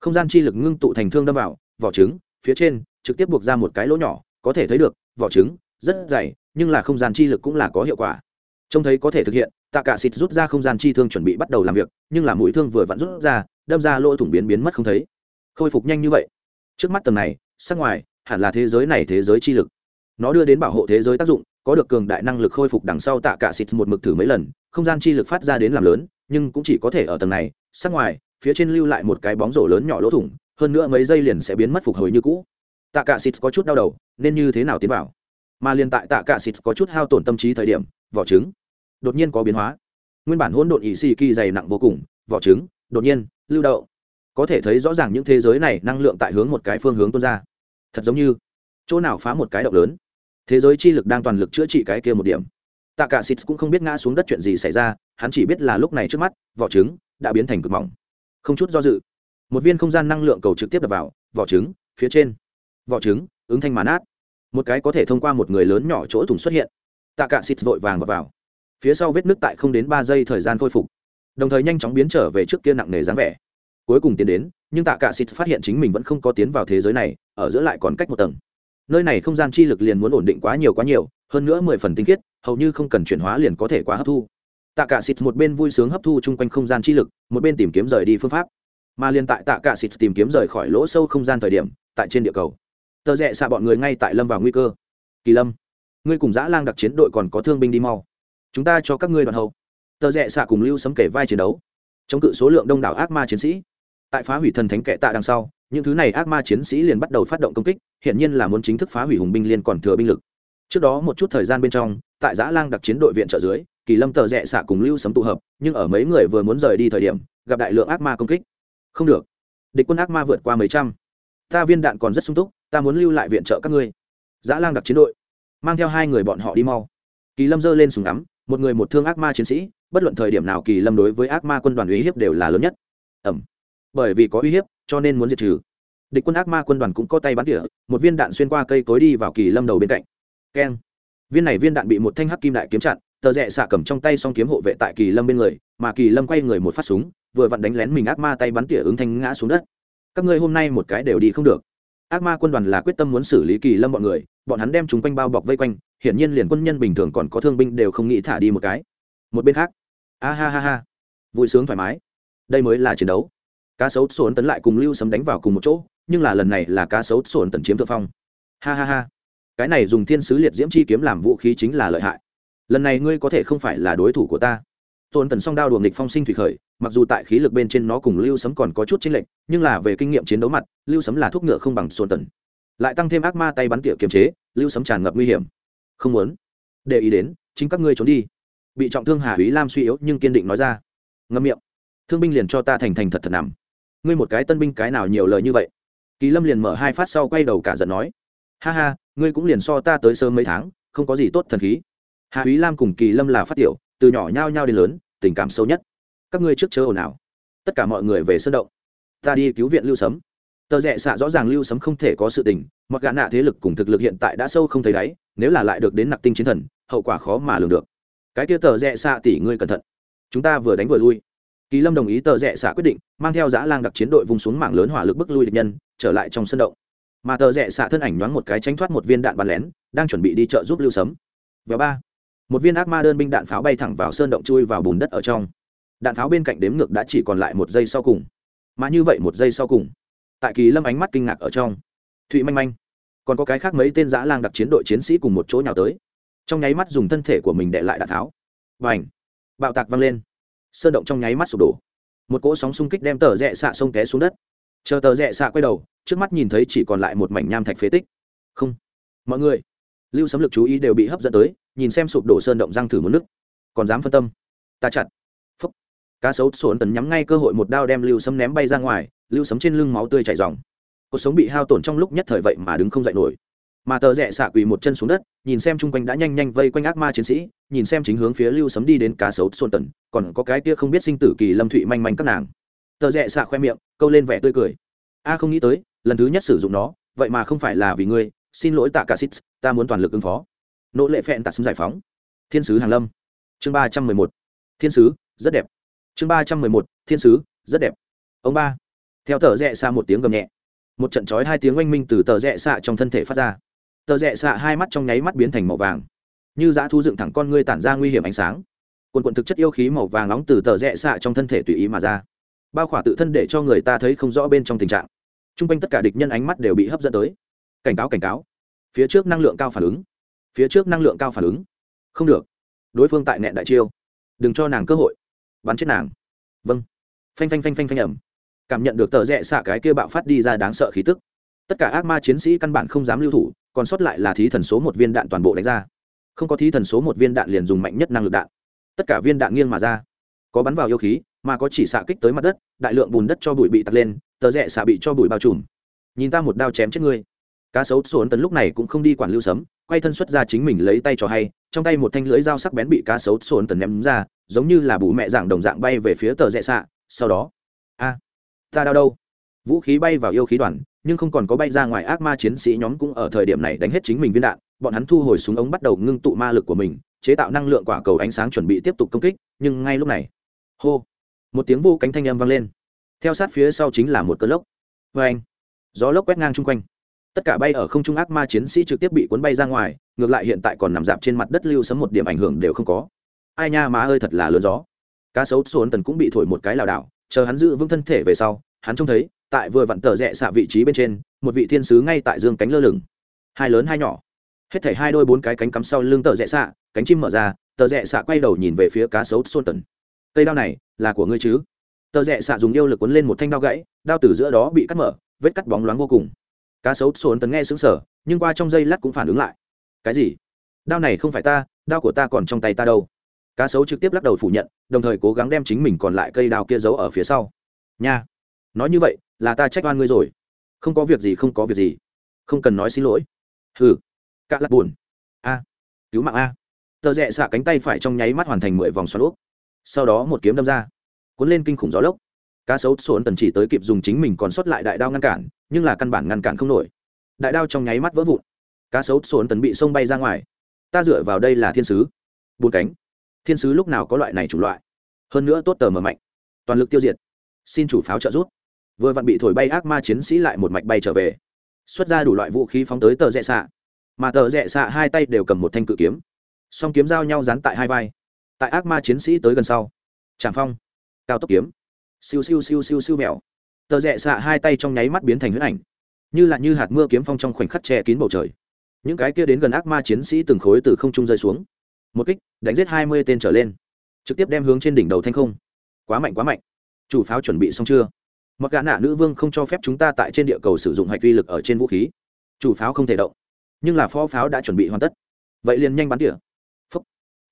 Không gian chi lực ngưng tụ thành thương đâm vào, vỏ trứng, phía trên, trực tiếp buộc ra một cái lỗ nhỏ, có thể thấy được, vỏ trứng, rất dày, nhưng là không gian chi lực cũng là có hiệu quả. Trông thấy có thể thực hiện tạ cả xịt rút ra không gian chi thương chuẩn bị bắt đầu làm việc, nhưng là mũi thương vừa vặn rút ra, đâm ra lỗ thủng biến biến mất không thấy. Khôi phục nhanh như vậy. Trước mắt tầng này, sắc ngoài, hẳn là thế giới này thế giới chi lực. Nó đưa đến bảo hộ thế giới tác dụng, có được cường đại năng lực khôi phục đằng sau tạ cả xịt một mực thử mấy lần, không gian chi lực phát ra đến làm lớn, nhưng cũng chỉ có thể ở tầng này, sắc ngoài, phía trên lưu lại một cái bóng rổ lớn nhỏ lỗ thủng, hơn nữa mấy giây liền sẽ biến mất phục hồi như cũ. Tạ cả xịt có chút đau đầu, nên như thế nào tiến vào? Mà liền tại tạ cả xịt có chút hao tổn tâm trí thời điểm, vỏ trứng đột nhiên có biến hóa. Nguyên bản hỗn độn ỵ xì kỳ dày nặng vô cùng vỏ trứng đột nhiên lưu đậu. Có thể thấy rõ ràng những thế giới này năng lượng tại hướng một cái phương hướng tuôn ra. Thật giống như chỗ nào phá một cái động lớn. Thế giới chi lực đang toàn lực chữa trị cái kia một điểm. Tạ cả xịt cũng không biết ngã xuống đất chuyện gì xảy ra hắn chỉ biết là lúc này trước mắt vỏ trứng đã biến thành cực mỏng. Không chút do dự một viên không gian năng lượng cầu trực tiếp đập vào vỏ trứng phía trên. Vỏ trứng ứng thanh mán át. Một cái có thể thông qua một người lớn nhỏ chỗ thủng xuất hiện. Tạ cả xịt vội vàng vào, vào phía sau vết nước tại không đến ba giây thời gian khôi phục, đồng thời nhanh chóng biến trở về trước kia nặng nề dáng vẻ. Cuối cùng tiến đến, nhưng tạ cả xịt phát hiện chính mình vẫn không có tiến vào thế giới này, ở giữa lại còn cách một tầng. Nơi này không gian chi lực liền muốn ổn định quá nhiều quá nhiều, hơn nữa mười phần tinh khiết, hầu như không cần chuyển hóa liền có thể quá hấp thu. Tạ cả xịt một bên vui sướng hấp thu chung quanh không gian chi lực, một bên tìm kiếm rời đi phương pháp. Mà liền tại tạ cả xịt tìm kiếm rời khỏi lỗ sâu không gian thời điểm, tại trên địa cầu, tờ rẽ xạ bọn người ngay tại lâm vào nguy cơ. Kỳ lâm, ngươi cùng dã lang đặc chiến đội còn có thương binh đi mau chúng ta cho các ngươi đoàn hậu. Tờ rẽ xạ cùng lưu sấm kể vai chiến đấu. Chống cự số lượng đông đảo ác ma chiến sĩ. Tại phá hủy thần thánh kệ tạ đằng sau, những thứ này ác ma chiến sĩ liền bắt đầu phát động công kích hiện nhiên là muốn chính thức phá hủy hùng binh liên còn thừa binh lực. Trước đó một chút thời gian bên trong, tại giã lang đặc chiến đội viện trợ dưới, kỳ lâm tờ rẽ xạ cùng lưu sấm tụ hợp, nhưng ở mấy người vừa muốn rời đi thời điểm, gặp đại lượng ác ma công kích. Không được. Địch quân ác ma vượt qua mấy trăm. Ta viên đạn còn rất sung túc, ta muốn lưu lại viện trợ các ngươi. Giã lang đặc chiến đội. Mang theo hai người bọn họ đi mau. Kỳ lâm giơ lên súng ngắm một người một thương ác ma chiến sĩ, bất luận thời điểm nào kỳ lâm đối với ác ma quân đoàn uy hiếp đều là lớn nhất. Ẩm. Bởi vì có uy hiếp, cho nên muốn diệt trừ. Địch quân ác ma quân đoàn cũng có tay bắn tỉa, một viên đạn xuyên qua cây cối đi vào kỳ lâm đầu bên cạnh. Keng. Viên này viên đạn bị một thanh hắc kim đại kiếm chặn, tờ rẽ xạ cầm trong tay xong kiếm hộ vệ tại kỳ lâm bên người, mà kỳ lâm quay người một phát súng, vừa vặn đánh lén mình ác ma tay bắn tỉa ứng thanh ngã xuống đất. Các ngươi hôm nay một cái đều đi không được. Ác ma quân đoàn là quyết tâm muốn xử lý kỳ lâm bọn người, bọn hắn đem chúng quanh bao bọc vây quanh hiển nhiên liền quân nhân bình thường còn có thương binh đều không nghĩ thả đi một cái. Một bên khác, a ha ha ha, vui sướng thoải mái. Đây mới là chiến đấu. Cá sấu sổn tấn lại cùng lưu sấm đánh vào cùng một chỗ, nhưng là lần này là cá sấu sổn tấn chiếm thượng phong. Ha ha ha, cái này dùng thiên sứ liệt diễm chi kiếm làm vũ khí chính là lợi hại. Lần này ngươi có thể không phải là đối thủ của ta. Tôn tần song đao đùa nghịch phong sinh thủy khởi, mặc dù tại khí lực bên trên nó cùng lưu sấm còn có chút chênh lệch, nhưng là về kinh nghiệm chiến đấu mặt, lưu sấm là thuốc ngựa không bằng tôn tần lại tăng thêm ác ma tay bắn tỉa kiềm chế, lưu sấm tràn ngập nguy hiểm không muốn. Để ý đến, chính các ngươi trốn đi. Bị trọng thương hà ý lam suy yếu nhưng kiên định nói ra. Ngâm miệng. Thương binh liền cho ta thành thành thật thật nằm. Ngươi một cái tân binh cái nào nhiều lời như vậy? Kỳ lâm liền mở hai phát sau quay đầu cả giận nói. Ha ha, ngươi cũng liền so ta tới sớm mấy tháng, không có gì tốt thần khí. Hà ý lam cùng kỳ lâm là phát tiểu, từ nhỏ nhao nhao đến lớn, tình cảm sâu nhất. Các ngươi trước chớ ồn ào. Tất cả mọi người về sân động. Ta đi cứu viện lưu sấm. Tờ rẽ xạ rõ ràng lưu sấm không thể có sự tình mặc gã nạ thế lực cùng thực lực hiện tại đã sâu không thấy đáy, nếu là lại được đến nặc tinh chiến thần, hậu quả khó mà lường được. Cái kia tờ rẽ xạ tỷ ngươi cẩn thận. Chúng ta vừa đánh vừa lui. Kỳ lâm đồng ý tờ rẽ xạ quyết định, mang theo giã lang đặc chiến đội vùng xuống mảng lớn hỏa lực bức lui địch nhân, trở lại trong sân động. Mà tờ rẽ xạ thân ảnh nhoáng một cái tránh thoát một viên đạn bắn lén, đang chuẩn bị đi chợ giúp lưu sấm. Véo ba. Một viên ác ma đơn binh đạn pháo bay thẳng vào sơn động chui vào bùn đất ở trong. Đạn pháo bên cạnh đếm ngược đã chỉ còn lại một giây sau cùng. Mà như vậy một giây sau cùng, tại kỳ lâm ánh mắt kinh ngạc ở trong thụy manh manh. Còn có cái khác mấy tên giã lang đặc chiến đội chiến sĩ cùng một chỗ nhào tới. Trong nháy mắt dùng thân thể của mình để lại đạn tháo. Và ảnh bạo tạc văng lên. Sơn động trong nháy mắt sụp đổ. Một cỗ sóng xung kích đem tờ rẽ xạ sông té xuống đất. Chờ tờ rẽ xạ quay đầu, trước mắt nhìn thấy chỉ còn lại một mảnh nham thạch phế tích. Không. Mọi người, lưu sấm lực chú ý đều bị hấp dẫn tới, nhìn xem sụp đổ sơn động răng thử một nước. Còn dám phân tâm? Ta chặt. Phúc. Cá sấu sổn tấn nhắm ngay cơ hội một đao đem lưu sấm ném bay ra ngoài, lưu sấm trên lưng máu tươi chảy dòng cuộc sống bị hao tổn trong lúc nhất thời vậy mà đứng không dậy nổi. Mà tờ rẽ xạ quỳ một chân xuống đất, nhìn xem chung quanh đã nhanh nhanh vây quanh ác ma chiến sĩ, nhìn xem chính hướng phía lưu sấm đi đến cá sấu xôn tần, còn có cái kia không biết sinh tử kỳ lâm thụy manh manh các nàng. Tờ rẽ xạ khoe miệng, câu lên vẻ tươi cười. A không nghĩ tới, lần thứ nhất sử dụng nó, vậy mà không phải là vì ngươi, xin lỗi tạ cả xít ta muốn toàn lực ứng phó. Nỗ lệ phẹn tạ xâm giải phóng. Thiên sứ hàng lâm. Chương ba trăm mười một. Thiên sứ, rất đẹp. Chương ba trăm mười một. Thiên sứ, rất đẹp. Ông ba. Theo tờ rẽ xa một tiếng gầm nhẹ một trận chói hai tiếng oanh minh từ tờ rẽ xạ trong thân thể phát ra. Tờ rẽ xạ hai mắt trong nháy mắt biến thành màu vàng. Như dã thu dựng thẳng con ngươi tản ra nguy hiểm ánh sáng. Quần quần thực chất yêu khí màu vàng nóng từ tờ rẽ xạ trong thân thể tùy ý mà ra. Bao khỏa tự thân để cho người ta thấy không rõ bên trong tình trạng. T r u n g quanh tất cả địch nhân ánh mắt đều bị hấp dẫn tới. Cảnh cáo cảnh cáo. Phía trước năng lượng cao phản ứng. Phía trước năng lượng cao phản ứng. Không được. Đối phương tại nẹn đại chiêu. Đừng cho nàng cơ hội. Bắn chết nàng. Vâng. Phanh phanh phanh phanh phanh ẩm cảm nhận được tờ rẽ xạ cái kia bạo phát đi ra đáng sợ khí tức. Tất cả ác ma chiến sĩ căn bản không dám lưu thủ, còn sót lại là thí thần số một viên đạn toàn bộ đánh ra. Không có thí thần số một viên đạn liền dùng mạnh nhất năng lực đạn. Tất cả viên đạn nghiêng mà ra. Có bắn vào yêu khí, mà có chỉ xạ kích tới mặt đất, đại lượng bùn đất cho bụi bị tắt lên, tờ rẽ xạ bị cho bụi bao trùm. Nhìn ta một đao chém chết ngươi. Cá sấu sồn tấn lúc này cũng không đi quản lưu sấm, quay thân xuất ra chính mình lấy tay cho hay, trong tay một thanh lưỡi dao sắc bén bị cá sấu sồn tấn ném ra, giống như là bù mẹ dạng đồng dạng bay về phía tờ rẽ xạ, sau đó ta đau đâu? Vũ khí bay vào yêu khí đoàn, nhưng không còn có bay ra ngoài ác ma chiến sĩ nhóm cũng ở thời điểm này đánh hết chính mình viên đạn, bọn hắn thu hồi súng ống bắt đầu ngưng tụ ma lực của mình, chế tạo năng lượng quả cầu ánh sáng chuẩn bị tiếp tục công kích, nhưng ngay lúc này, hô, một tiếng vô cánh thanh âm vang lên. Theo sát phía sau chính là một cơn lốc. Vê anh, gió lốc quét ngang chung quanh. Tất cả bay ở không trung ác ma chiến sĩ trực tiếp bị cuốn bay ra ngoài, ngược lại hiện tại còn nằm dạp trên mặt đất lưu sấm một điểm ảnh hưởng đều không có. Ai nha má ơi, thật là lớn gió. Cá sấu xuống tần cũng bị thổi một cái lảo đảo chờ hắn giữ vững thân thể về sau hắn trông thấy tại vừa vặn tờ rẽ xạ vị trí bên trên một vị thiên sứ ngay tại dương cánh lơ lửng. Hai lớn hai nhỏ. Hết thảy hai đôi bốn cái cánh cắm sau lưng tờ rẽ xạ cánh chim mở ra tờ rẽ xạ quay đầu nhìn về phía cá sấu xôn tần. Cây đao này là của ngươi chứ? Tờ rẽ xạ dùng yêu lực quấn lên một thanh đao gãy đao từ giữa đó bị cắt mở vết cắt bóng loáng vô cùng. Cá sấu xôn tần nghe sững sờ, nhưng qua trong giây lát cũng phản ứng lại. Cái gì? Đao này không phải ta đao của ta còn trong tay ta đâu cá sấu trực tiếp lắc đầu phủ nhận, đồng thời cố gắng đem chính mình còn lại cây đao kia giấu ở phía sau. Nha, nói như vậy, là ta trách oan ngươi rồi. Không có việc gì, không có việc gì. Không cần nói xin lỗi. Hừ, cạ lặt buồn. A, cứu mạng a. Tờ rẽ xạ cánh tay phải trong nháy mắt hoàn thành mười vòng xoắn úp. Sau đó một kiếm đâm ra. Cuốn lên kinh khủng gió lốc. Cá sấu sổn tần chỉ tới kịp dùng chính mình còn sót lại đại đao ngăn cản, nhưng là căn bản ngăn cản không nổi. Đại đao trong nháy mắt vỡ vụn. Cá sấu sổn tần bị sông bay ra ngoài. Ta dựa vào đây là thiên sứ. Bốn cánh thiên sứ lúc nào có loại này chủng loại? Hơn nữa tốt tờ mờ mạnh. Toàn lực tiêu diệt. Xin chủ pháo trợ giúp. Vừa vặn bị thổi bay ác ma chiến sĩ lại một mạch bay trở về. Xuất ra đủ loại vũ khí phóng tới tờ rẽ xạ. Mà tờ rẽ xạ hai tay đều cầm một thanh cự kiếm. Song kiếm giao nhau dán tại hai vai. Tại ác ma chiến sĩ tới gần sau. Tràng phong. Cao tốc kiếm. Siêu siêu siêu siêu siêu mèo. Tờ rẽ xạ hai tay trong nháy mắt biến thành huyết ảnh. Như là như hạt mưa kiếm phong trong khoảnh khắc che kín bầu trời. Những cái kia đến gần ác ma chiến sĩ từng khối từ không trung rơi xuống một kích, đánh giết hai mươi tên trở lên. Trực tiếp đem hướng trên đỉnh đầu thanh không. Quá mạnh quá mạnh. Chủ pháo chuẩn bị xong chưa? Mặc gã nạ nữ vương không cho phép chúng ta tại trên địa cầu sử dụng hạch vi lực ở trên vũ khí. Chủ pháo không thể động. Nhưng là phó pháo đã chuẩn bị hoàn tất. Vậy liền nhanh bắn tỉa. Phúc.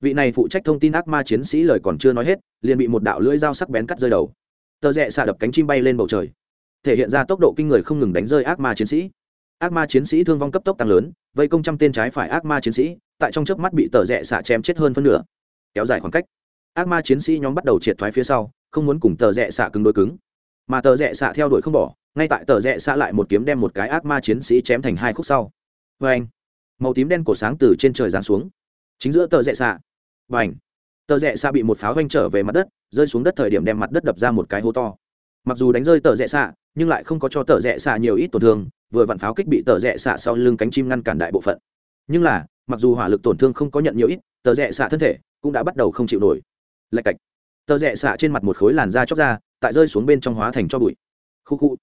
vị này phụ trách thông tin ác ma chiến sĩ lời còn chưa nói hết, liền bị một đạo lưỡi dao sắc bén cắt rơi đầu. Tờ rẽ xạ đập cánh chim bay lên bầu trời. Thể hiện ra tốc độ kinh người không ngừng đánh rơi ác ma chiến sĩ ác ma chiến sĩ thương vong cấp tốc tăng lớn, vây công trăm tên trái phải ác ma chiến sĩ, tại trong chớp mắt bị tờ rẽ xạ chém chết hơn phân nửa. Kéo dài khoảng cách, ác ma chiến sĩ nhóm bắt đầu triệt thoái phía sau, không muốn cùng tờ rẽ xạ cứng đối cứng. Mà tờ rẽ xạ theo đuổi không bỏ, ngay tại tờ rẽ xạ lại một kiếm đem một cái ác ma chiến sĩ chém thành hai khúc sau. Vê anh màu tím đen cổ sáng từ trên trời giáng xuống. Chính giữa tờ rẽ xạ. Và ảnh tờ rẽ xạ bị một pháo vanh trở về mặt đất, rơi xuống đất thời điểm đem mặt đất đập ra một cái hố to. Mặc dù đánh rơi tờ rẽ xạ nhưng lại không có cho tờ rẽ xạ nhiều ít tổn thương, vừa vặn pháo kích bị tờ rẽ xạ sau lưng cánh chim ngăn cản đại bộ phận. Nhưng là, mặc dù hỏa lực tổn thương không có nhận nhiều ít, tờ rẽ xạ thân thể cũng đã bắt đầu không chịu nổi. Lạch cạch. Tờ rẽ xạ trên mặt một khối làn da chóc ra, tại rơi xuống bên trong hóa thành cho bụi. Khu khu.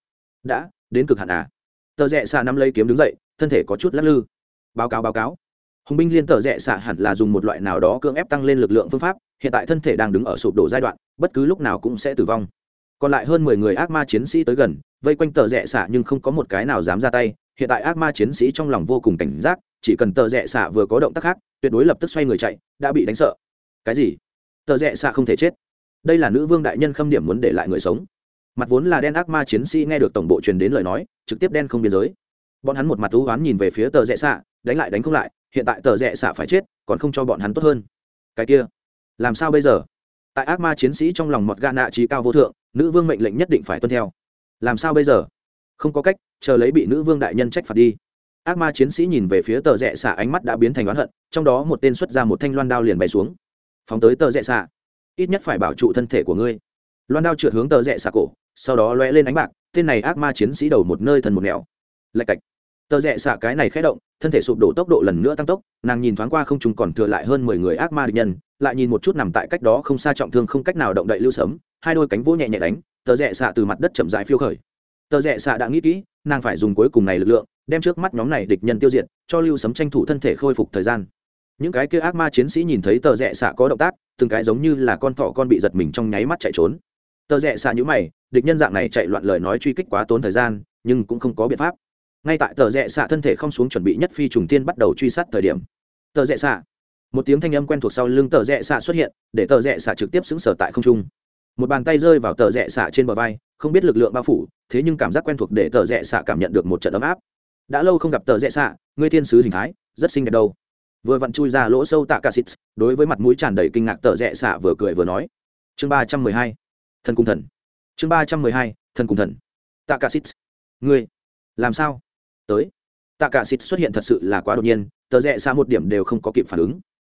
Đã, đến cực hạn à. Tờ rẽ xạ nắm lấy kiếm đứng dậy, thân thể có chút lắc lư. Báo cáo báo cáo. Hùng binh liên tờ rẽ xạ hẳn là dùng một loại nào đó cưỡng ép tăng lên lực lượng phương pháp, hiện tại thân thể đang đứng ở sụp đổ giai đoạn, bất cứ lúc nào cũng sẽ tử vong còn lại hơn mười người ác ma chiến sĩ tới gần, vây quanh tờ rẽ xạ nhưng không có một cái nào dám ra tay. Hiện tại ác ma chiến sĩ trong lòng vô cùng cảnh giác, chỉ cần tờ rẽ xạ vừa có động tác khác, tuyệt đối lập tức xoay người chạy, đã bị đánh sợ. Cái gì? Tờ rẽ xạ không thể chết. Đây là nữ vương đại nhân khâm điểm muốn để lại người sống. Mặt vốn là đen ác ma chiến sĩ nghe được tổng bộ truyền đến lời nói, trực tiếp đen không biên giới. Bọn hắn một mặt thú oán nhìn về phía tờ rẽ xạ, đánh lại đánh không lại, hiện tại tờ rẽ xạ phải chết, còn không cho bọn hắn tốt hơn. Cái kia, làm sao bây giờ? Tại ác ma chiến sĩ trong lòng mọt gà nạ trí cao vô thượng, nữ vương mệnh lệnh nhất định phải tuân theo. Làm sao bây giờ? Không có cách, chờ lấy bị nữ vương đại nhân trách phạt đi. Ác ma chiến sĩ nhìn về phía tờ rẽ xạ, ánh mắt đã biến thành oán hận, trong đó một tên xuất ra một thanh loan đao liền bay xuống. Phóng tới tờ rẽ xạ. Ít nhất phải bảo trụ thân thể của ngươi. Loan đao trượt hướng tờ rẽ xạ cổ, sau đó lóe lên ánh bạc, tên này ác ma chiến sĩ đầu một nơi thần một nẻo. Lạch cạch tờ rẽ xạ cái này khẽ động, thân thể sụp đổ tốc độ lần nữa tăng tốc, nàng nhìn thoáng qua không chúng còn thừa lại hơn mười người ác ma địch nhân, lại nhìn một chút nằm tại cách đó không xa trọng thương không cách nào động đậy lưu sấm, hai đôi cánh vỗ nhẹ nhẹ đánh, tờ rẽ xạ từ mặt đất chậm rãi phiêu khởi. Tờ rẽ xạ đã nghĩ kỹ, nàng phải dùng cuối cùng này lực lượng, đem trước mắt nhóm này địch nhân tiêu diệt, cho lưu sấm tranh thủ thân thể khôi phục thời gian. Những cái kia ác ma chiến sĩ nhìn thấy tờ rẽ xạ có động tác, từng cái giống như là con thỏ con bị giật mình trong nháy mắt chạy trốn. Tờ rẽ xạ nhũ mày, địch nhân dạng này chạy loạn lời nói truy kích quá tốn thời gian, nhưng cũng không có biện pháp ngay tại tờ rẽ xạ thân thể không xuống chuẩn bị nhất phi trùng tiên bắt đầu truy sát thời điểm. Tờ rẽ xạ. Một tiếng thanh âm quen thuộc sau lưng tờ rẽ xạ xuất hiện, để tờ rẽ xạ trực tiếp xứng sở tại không trung. Một bàn tay rơi vào tờ rẽ xạ trên bờ vai, không biết lực lượng bao phủ, thế nhưng cảm giác quen thuộc để tờ rẽ xạ cảm nhận được một trận ấm áp. Đã lâu không gặp tờ rẽ xạ ngươi thiên sứ hình thái, rất xinh đẹp đâu. Vừa vặn chui ra lỗ sâu tạ cà xịt, đối với mặt mũi tràn đầy kinh ngạc tờ rẽ xạ vừa cười vừa nói. Chương ba trăm mười hai. Thần cung thần. Chương ba trăm mười hai, thần cung thần. Tạ cà xịt. Ngươi, làm sao? Tới. Tạ cả xịt xuất hiện thật sự là quá đột nhiên, tờ rẽ xa một điểm đều không có kịp phản ứng.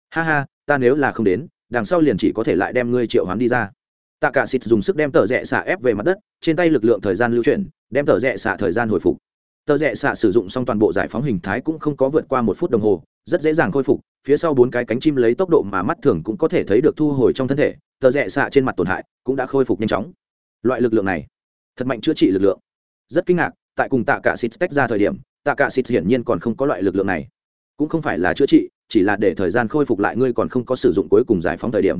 Ha ha, ta nếu là không đến, đằng sau liền chỉ có thể lại đem ngươi triệu hoán đi ra. Tạ cả xịt dùng sức đem tờ rẽ xạ ép về mặt đất, trên tay lực lượng thời gian lưu chuyển, đem tờ rẽ xạ thời gian hồi phục. Tờ rẽ xạ sử dụng xong toàn bộ giải phóng hình thái cũng không có vượt qua một phút đồng hồ, rất dễ dàng khôi phục, phía sau bốn cái cánh chim lấy tốc độ mà mắt thường cũng có thể thấy được thu hồi trong thân thể, tờ rẽ xạ trên mặt tổn hại cũng đã khôi phục nhanh chóng. Loại lực lượng này, thật mạnh chữa trị lực lượng. Rất kinh ngạc tại cùng tạ cả xịt tách ra thời điểm, tạ cả xịt hiển nhiên còn không có loại lực lượng này. Cũng không phải là chữa trị, chỉ là để thời gian khôi phục lại ngươi còn không có sử dụng cuối cùng giải phóng thời điểm.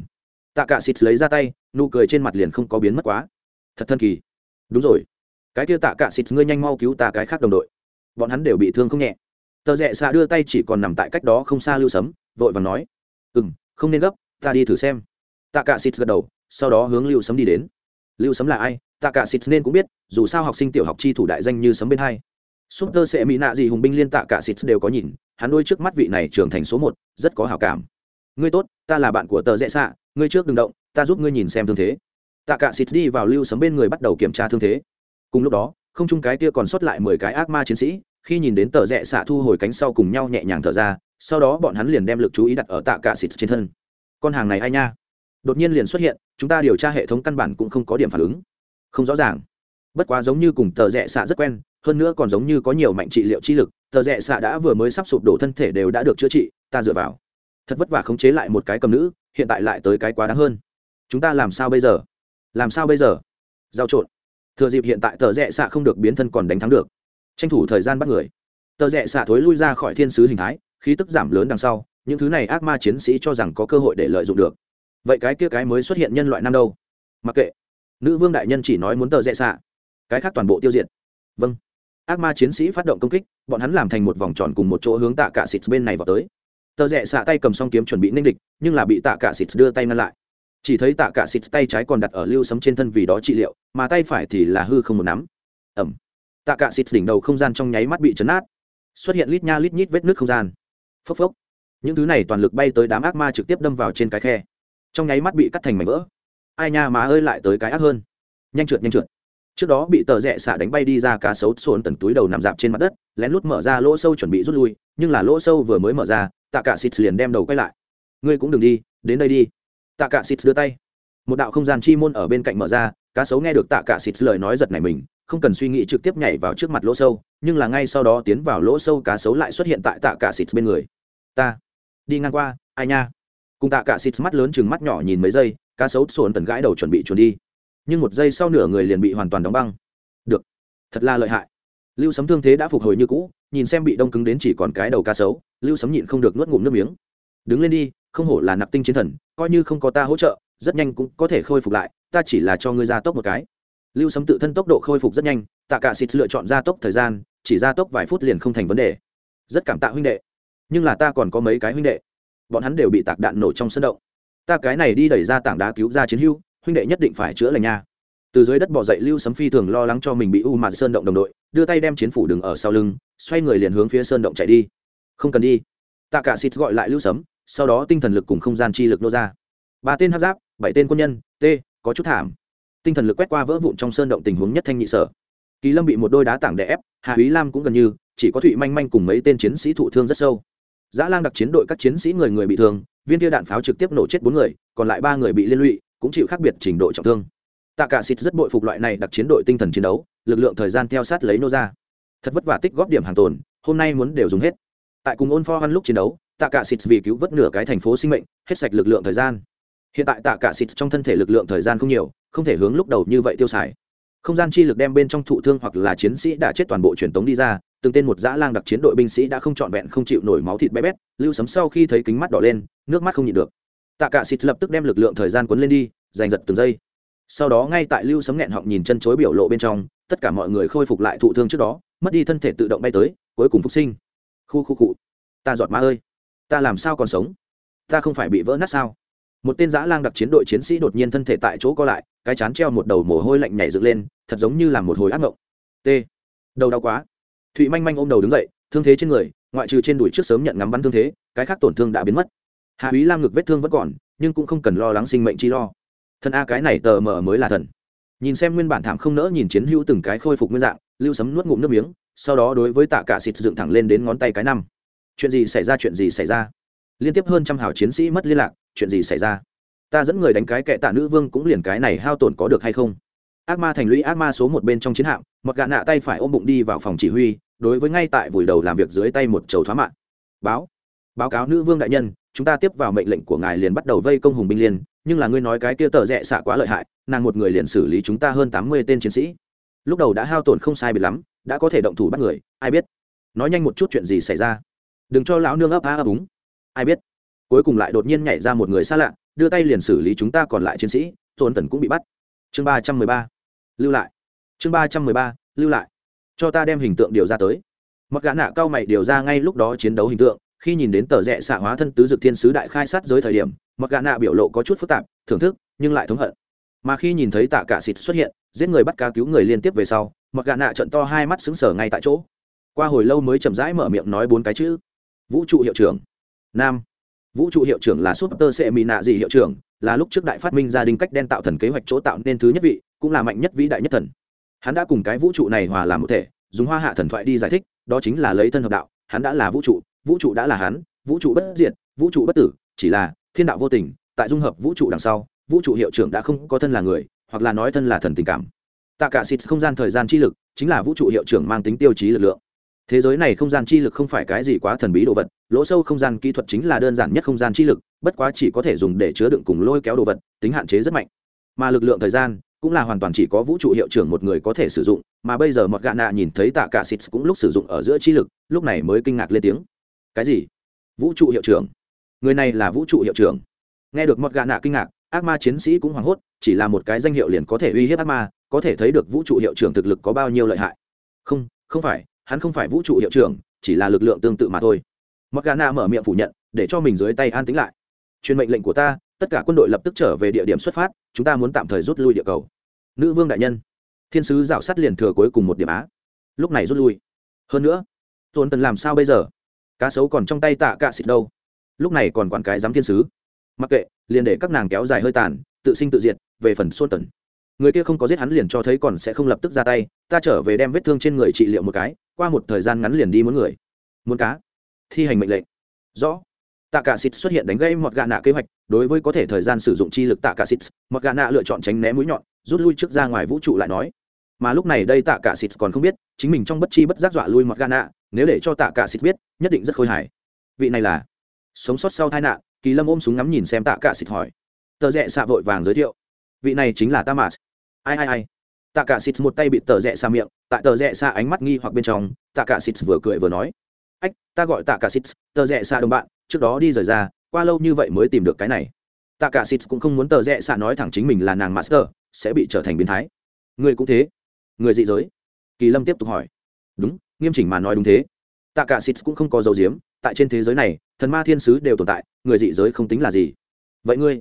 Tạ cả xịt lấy ra tay, nụ cười trên mặt liền không có biến mất quá. Thật thân kỳ. Đúng rồi. Cái kia tạ cả xịt ngươi nhanh mau cứu ta cái khác đồng đội. Bọn hắn đều bị thương không nhẹ. Tờ rẽ xạ đưa tay chỉ còn nằm tại cách đó không xa lưu sấm, vội vàng nói. Ừ m không nên gấp, ta đi thử xem. Tạ cả xịt gật đầu, sau đó hướng lưu sấm đi đến. Lưu sấm là ai? Tạ cả xịt nên cũng biết, dù sao học sinh tiểu học chi thủ đại danh như sấm bên hai. Súp tơ sẽ mỹ nạ gì hùng binh liên tạ cả xịt đều có nhìn, hắn đôi trước mắt vị này trưởng thành số một, rất có hảo cảm. Ngươi tốt, ta là bạn của tờ rẽ xạ ngươi trước đừng động, ta giúp ngươi nhìn xem thương thế. Tạ cả xịt đi vào lưu sấm bên người bắt đầu kiểm tra thương thế. Cùng lúc đó, không chung cái kia còn sót lại mười cái ác ma chiến sĩ, khi nhìn đến tờ rẽ xạ thu hồi cánh sau cùng nhau nhẹ nhàng thở ra, sau đó bọn hắn liền đem lực chú ý đặt ở tạ cả xịt trên thân. Con hàng này ai nha? Đột nhiên liền xuất hiện, chúng ta điều tra hệ thống căn bản cũng không có điểm phản ứng không rõ ràng. Bất quá giống như cùng tờ rẽ xạ rất quen, hơn nữa còn giống như có nhiều mạnh trị liệu chi lực, tờ rẽ xạ đã vừa mới sắp sụp đổ thân thể đều đã được chữa trị, ta dựa vào. Thật vất vả khống chế lại một cái cầm nữ, hiện tại lại tới cái quá đáng hơn. Chúng ta làm sao bây giờ? Làm sao bây giờ? Giao trộn. Thừa dịp hiện tại tờ rẽ xạ không được biến thân còn đánh thắng được. Tranh thủ thời gian bắt người. Tờ rẽ xạ thối lui ra khỏi thiên sứ hình thái, khí tức giảm lớn đằng sau, những thứ này ác ma chiến sĩ cho rằng có cơ hội để lợi dụng được. Vậy cái kia cái mới xuất hiện nhân loại năm đâu? Mặc kệ nữ vương đại nhân chỉ nói muốn tờ rẽ xạ. Cái khác toàn bộ tiêu diệt. Vâng. Ác ma chiến sĩ phát động công kích, bọn hắn làm thành một vòng tròn cùng một chỗ hướng tạ cả xịt bên này vào tới. Tờ rẽ xạ tay cầm song kiếm chuẩn bị ninh địch, nhưng là bị tạ cả xịt đưa tay ngăn lại. Chỉ thấy tạ cả xịt tay trái còn đặt ở lưu sấm trên thân vì đó trị liệu, mà tay phải thì là hư không một nắm. Ẩm. Tạ cả xịt đỉnh đầu không gian trong nháy mắt bị chấn át. Xuất hiện lít nha lít nhít vết nước không gian. Phốc phốc. Những thứ này toàn lực bay tới đám ác ma trực tiếp đâm vào trên cái khe. Trong nháy mắt bị cắt thành mảnh vỡ ai nha má ơi lại tới cái ác hơn. Nhanh trượt nhanh trượt. Trước đó bị tờ rẽ xả đánh bay đi ra cá sấu xồn tần túi đầu nằm dạp trên mặt đất, lén lút mở ra lỗ sâu chuẩn bị rút lui, nhưng là lỗ sâu vừa mới mở ra, tạ cả xịt liền đem đầu quay lại. Ngươi cũng đừng đi, đến đây đi. Tạ cả xịt đưa tay. Một đạo không gian chi môn ở bên cạnh mở ra, cá sấu nghe được tạ cả xịt lời nói giật này mình, không cần suy nghĩ trực tiếp nhảy vào trước mặt lỗ sâu, nhưng là ngay sau đó tiến vào lỗ sâu cá sấu lại xuất hiện tại tạ cả xịt bên người. Ta, đi ngang qua, ai nha? Cùng tạ cả xịt mắt lớn chừng mắt nhỏ nhìn mấy giây cá sấu sồn tần gãi đầu chuẩn bị chuồn đi. Nhưng một giây sau nửa người liền bị hoàn toàn đóng băng. Được, thật là lợi hại. Lưu sấm thương thế đã phục hồi như cũ, nhìn xem bị đông cứng đến chỉ còn cái đầu cá sấu, lưu sấm nhịn không được nuốt ngụm nước miếng. Đứng lên đi, không hổ là nặc tinh chiến thần, coi như không có ta hỗ trợ, rất nhanh cũng có thể khôi phục lại, ta chỉ là cho ngươi ra tốc một cái. Lưu sấm tự thân tốc độ khôi phục rất nhanh, tạ cả xịt lựa chọn gia tốc thời gian, chỉ gia tốc vài phút liền không thành vấn đề. Rất cảm tạ huynh đệ, nhưng là ta còn có mấy cái huynh đệ. Bọn hắn đều bị tạc đạn nổ trong sân động ta cái này đi đẩy ra tảng đá cứu ra chiến hưu huynh đệ nhất định phải chữa lành nha. Từ dưới đất bỏ dậy lưu sấm phi thường lo lắng cho mình bị u mà sơn động đồng đội, đưa tay đem chiến phủ đừng ở sau lưng, xoay người liền hướng phía sơn động chạy đi. Không cần đi. Tạ cả xịt gọi lại lưu sấm, sau đó tinh thần lực cùng không gian chi lực nô ra. Ba tên hát giáp, bảy tên quân nhân, t, có chút thảm. Tinh thần lực quét qua vỡ vụn trong sơn động tình huống nhất thanh nhị sở. Kỳ lâm bị một đôi đá tảng đè ép, hà úy lam cũng gần như, chỉ có thụy manh manh cùng mấy tên chiến sĩ thụ thương rất sâu. Dã lang đặc chiến đội các chiến sĩ người người bị thương viên kia đạn pháo trực tiếp nổ chết bốn người, còn lại ba người bị liên lụy, cũng chịu khác biệt trình độ trọng thương. Tạ cả xịt rất bội phục loại này đặc chiến đội tinh thần chiến đấu, lực lượng thời gian theo sát lấy nô ra thật vất vả tích góp điểm hàng tồn, hôm nay muốn đều dùng hết. Tại cùng ôn pho ăn lúc chiến đấu, tạ cả xịt vì cứu vớt nửa cái thành phố sinh mệnh, hết sạch lực lượng thời gian. Hiện tại tạ cả xịt trong thân thể lực lượng thời gian không nhiều, không thể hướng lúc đầu như vậy tiêu xài. Không gian chi lực đem bên trong thụ thương hoặc là chiến sĩ đã chết toàn bộ truyền tống đi ra từng tên một dã lang đặc chiến đội binh sĩ đã không trọn vẹn không chịu nổi máu thịt bé bét, lưu sấm sau khi thấy kính mắt đỏ lên, nước mắt không nhịn được. Tạ cả xịt lập tức đem lực lượng thời gian cuốn lên đi, giành giật từng giây. Sau đó ngay tại lưu sấm nghẹn họng nhìn chân chối biểu lộ bên trong, tất cả mọi người khôi phục lại thụ thương trước đó, mất đi thân thể tự động bay tới, cuối cùng phục sinh. Khu khu cụ ta giọt má ơi. Ta làm sao còn sống? Ta không phải bị vỡ nát sao? Một tên dã lang đặc chiến đội chiến sĩ đột nhiên thân thể tại chỗ co lại, cái chán treo một đầu mồ hôi lạnh nhảy dựng lên, thật giống như là một hồi ác mộng. T. Đầu đau quá thụy manh manh ôm đầu đứng dậy, thương thế trên người, ngoại trừ trên đùi trước sớm nhận ngắm bắn thương thế, cái khác tổn thương đã biến mất. Hạ úy lam ngực vết thương vẫn còn, nhưng cũng không cần lo lắng sinh mệnh chi lo. Thần a cái này tờ mờ mới là thần. Nhìn xem nguyên bản thảm không nỡ nhìn chiến hữu từng cái khôi phục nguyên dạng, lưu sấm nuốt ngụm nước miếng, sau đó đối với tạ cả xịt dựng thẳng lên đến ngón tay cái năm. Chuyện gì xảy ra, chuyện gì xảy ra? Liên tiếp hơn trăm hảo chiến sĩ mất liên lạc, chuyện gì xảy ra? Ta dẫn người đánh cái kệ tạ nữ vương cũng liền cái này hao tổn có được hay không? Ác ma thành lũy ác ma số một bên trong chiến hạm một gạ nạ tay phải ôm bụng đi vào phòng chỉ huy, đối với ngay tại vùi đầu làm việc dưới tay một chầu thoá mạng báo báo cáo nữ vương đại nhân, chúng ta tiếp vào mệnh lệnh của ngài liền bắt đầu vây công hùng binh liên, nhưng là ngươi nói cái kia tờ rẽ xạ quá lợi hại, nàng một người liền xử lý chúng ta hơn tám mươi tên chiến sĩ. Lúc đầu đã hao tổn không sai biệt lắm, đã có thể động thủ bắt người, ai biết. Nói nhanh một chút chuyện gì xảy ra. Đừng cho lão nương ấp á ấp úng. Ai biết. Cuối cùng lại đột nhiên nhảy ra một người xa lạ, đưa tay liền xử lý chúng ta còn lại chiến sĩ, tôn tần cũng bị bắt. Chương ba trăm mười ba lưu lại. Chương ba trăm mười ba, lưu lại. Cho ta đem hình tượng điều ra tới. Mặc gã nạ cao mày điều ra ngay lúc đó chiến đấu hình tượng, khi nhìn đến tờ rẽ xạ hóa thân tứ dực thiên sứ đại khai sát giới thời điểm, mặc gã nạ biểu lộ có chút phức tạp, thưởng thức, nhưng lại thống hận. Mà khi nhìn thấy tạ cả xịt xuất hiện, giết người bắt cá cứu người liên tiếp về sau, mặc gã nạ trận to hai mắt xứng sở ngay tại chỗ. Qua hồi lâu mới chậm rãi mở miệng nói bốn cái chữ. Vũ trụ hiệu trưởng. Nam. Vũ trụ hiệu trưởng là súp tơ sệ mỹ nạ gì hiệu trưởng, là lúc trước đại phát minh gia đình cách đen tạo thần kế hoạch chỗ tạo nên thứ nhất vị cũng là mạnh nhất vĩ đại nhất thần. Hắn đã cùng cái vũ trụ này hòa làm một thể, dùng hoa hạ thần thoại đi giải thích, đó chính là lấy thân hợp đạo, hắn đã là vũ trụ vũ trụ đã là hắn, vũ trụ bất diệt, vũ trụ bất tử, chỉ là thiên đạo vô tình, tại dung hợp vũ trụ đằng sau, vũ trụ hiệu trưởng đã không có thân là người, hoặc là nói thân là thần tình cảm. Tạ cả xịt không gian thời gian chi lực chính là vũ trụ hiệu trưởng mang tính tiêu chí lực lượng. Thế giới này không gian chi lực không phải cái gì quá thần bí đồ vật, lỗ sâu không gian kỹ thuật chính là đơn giản nhất không gian chi lực, bất quá chỉ có thể dùng để chứa đựng cùng lôi kéo đồ vật, tính hạn chế rất mạnh. Mà lực lượng thời gian cũng là hoàn toàn chỉ có vũ trụ hiệu trưởng một người có thể sử dụng, mà bây giờ mọt gạ nạ nhìn thấy tạ cả xịt cũng lúc sử dụng ở giữa chi lực, lúc này mới kinh ngạc lên tiếng. Cái gì? Vũ trụ hiệu trưởng? Người này là vũ trụ hiệu trưởng. Nghe được mọt gạ nạ kinh ngạc, ác ma chiến sĩ cũng hoảng hốt, chỉ là một cái danh hiệu liền có thể uy hiếp ác ma, có thể thấy được vũ trụ hiệu trưởng thực lực có bao nhiêu lợi hại. Không không phải, hắn không phải vũ trụ hiệu trưởng, chỉ là lực lượng tương tự mà thôi. Mọt gà nạ mở miệng phủ nhận, để cho mình dưới tay an tính lại. Truyền mệnh lệnh của ta tất cả quân đội lập tức trở về địa điểm xuất phát, chúng ta muốn tạm thời rút lui địa cầu. Nữ vương đại nhân, thiên sứ dạo sát liền thừa cuối cùng một điểm á. Lúc này rút lui. Hơn nữa, tôn tần làm sao bây giờ? Cá sấu còn trong tay tạ cạ xịt đâu? Lúc này còn quản cái giám thiên sứ. Mặc kệ, liền để các nàng kéo dài hơi tàn, tự sinh tự diệt, về phần xôn tần. Người kia không có giết hắn liền cho thấy còn sẽ không lập tức ra tay, ta trở về đem vết thương trên người trị liệu một cái, qua một thời gian ngắn liền đi muốn người. Muốn cá. Thi hành mệnh lệnh. Rõ tạ cả xịt xuất hiện đánh gây một gã nạ kế hoạch, đối với có thể thời gian sử dụng chi lực tạ cả xịt một gã nạ lựa chọn tránh né mũi nhọn, rút lui trước ra ngoài vũ trụ lại nói. Mà lúc này đây tạ cả xịt còn không biết, chính mình trong bất chi bất giác dọa lui một gã nạ nếu để cho tạ cả xịt biết, nhất định rất khôi hài. Vị này là sống sót sau tai nạn, kỳ lâm ôm súng ngắm nhìn xem tạ cả xịt hỏi. Tờ rẽ xạ vội vàng giới thiệu. Vị này chính là tamas. Ai ai ai? Tạ cả xịt một tay bị tờ rẽ xa miệng, tại tờ rẽ xa ánh mắt nghi hoặc bên trong tạ cả xịt vừa cười vừa nói ách, ta gọi tạ cả xịt tờ rẽ xạ đồng bạn, trước đó đi rời ra, qua lâu như vậy mới tìm được cái này. Tạ cả xịt cũng không muốn tờ rẽ xạ nói thẳng chính mình là nàng master, sẽ bị trở thành biến thái. Người cũng thế. Người dị giới. Kỳ lâm tiếp tục hỏi. Đúng, nghiêm chỉnh mà nói đúng thế. Tạ cả xịt cũng không có dấu diếm, tại trên thế giới này, thần ma thiên sứ đều tồn tại, người dị giới không tính là gì. Vậy ngươi?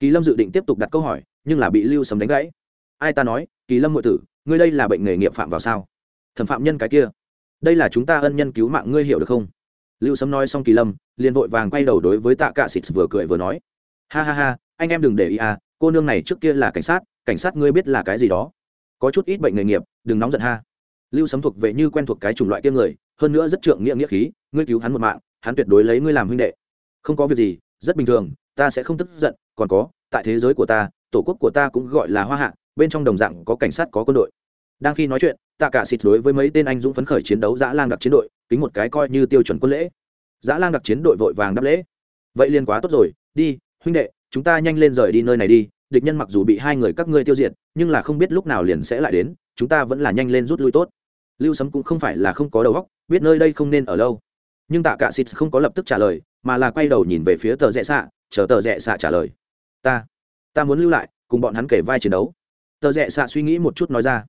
Kỳ lâm dự định tiếp tục đặt câu hỏi, nhưng là bị lưu sấm đánh gãy. Ai ta nói, kỳ lâm ngụy tử, ngươi đây là bệnh nghề nghiệp phạm vào sao? Thẩm phạm nhân cái kia đây là chúng ta ân nhân cứu mạng ngươi hiểu được không? Lưu sấm nói xong kỳ lâm, liền vội vàng quay đầu đối với tạ cạ xịt vừa cười vừa nói. Ha ha ha, anh em đừng để ý à cô nương này trước kia là cảnh sát cảnh sát ngươi biết là cái gì đó. Có chút ít bệnh nghề nghiệp, đừng nóng giận ha. Lưu sấm thuộc về như quen thuộc cái chủng loại kia người, hơn nữa rất trượng nghĩa nghĩa khí, ngươi cứu hắn một mạng, hắn tuyệt đối lấy ngươi làm huynh đệ. Không có việc gì, rất bình thường, ta sẽ không tức giận, còn có, tại thế giới của ta, tổ quốc của ta cũng gọi là hoa hạ, bên trong đồng dạng có cảnh sát, có quân đội. Đang khi nói chuyện tạ cả xịt đối với mấy tên anh dũng phấn khởi chiến đấu dã lang đặc chiến đội, kính một cái coi như tiêu chuẩn quân lễ. Dã lang đặc chiến đội vội vàng đáp lễ. Vậy liền quá tốt rồi, đi, huynh đệ, chúng ta nhanh lên rời đi nơi này đi, địch nhân mặc dù bị hai người các ngươi tiêu diệt, nhưng là không biết lúc nào liền sẽ lại đến, chúng ta vẫn là nhanh lên rút lui tốt. Lưu sấm cũng không phải là không có đầu óc, biết nơi đây không nên ở lâu. Nhưng tạ cả xịt không có lập tức trả lời, mà là quay đầu nhìn về phía tờ rẽ xạ, chờ tờ rẽ xạ trả lời. Ta ta muốn lưu lại, cùng bọn hắn kể vai chiến đấu. Tờ rẽ xạ suy nghĩ một chút nói ra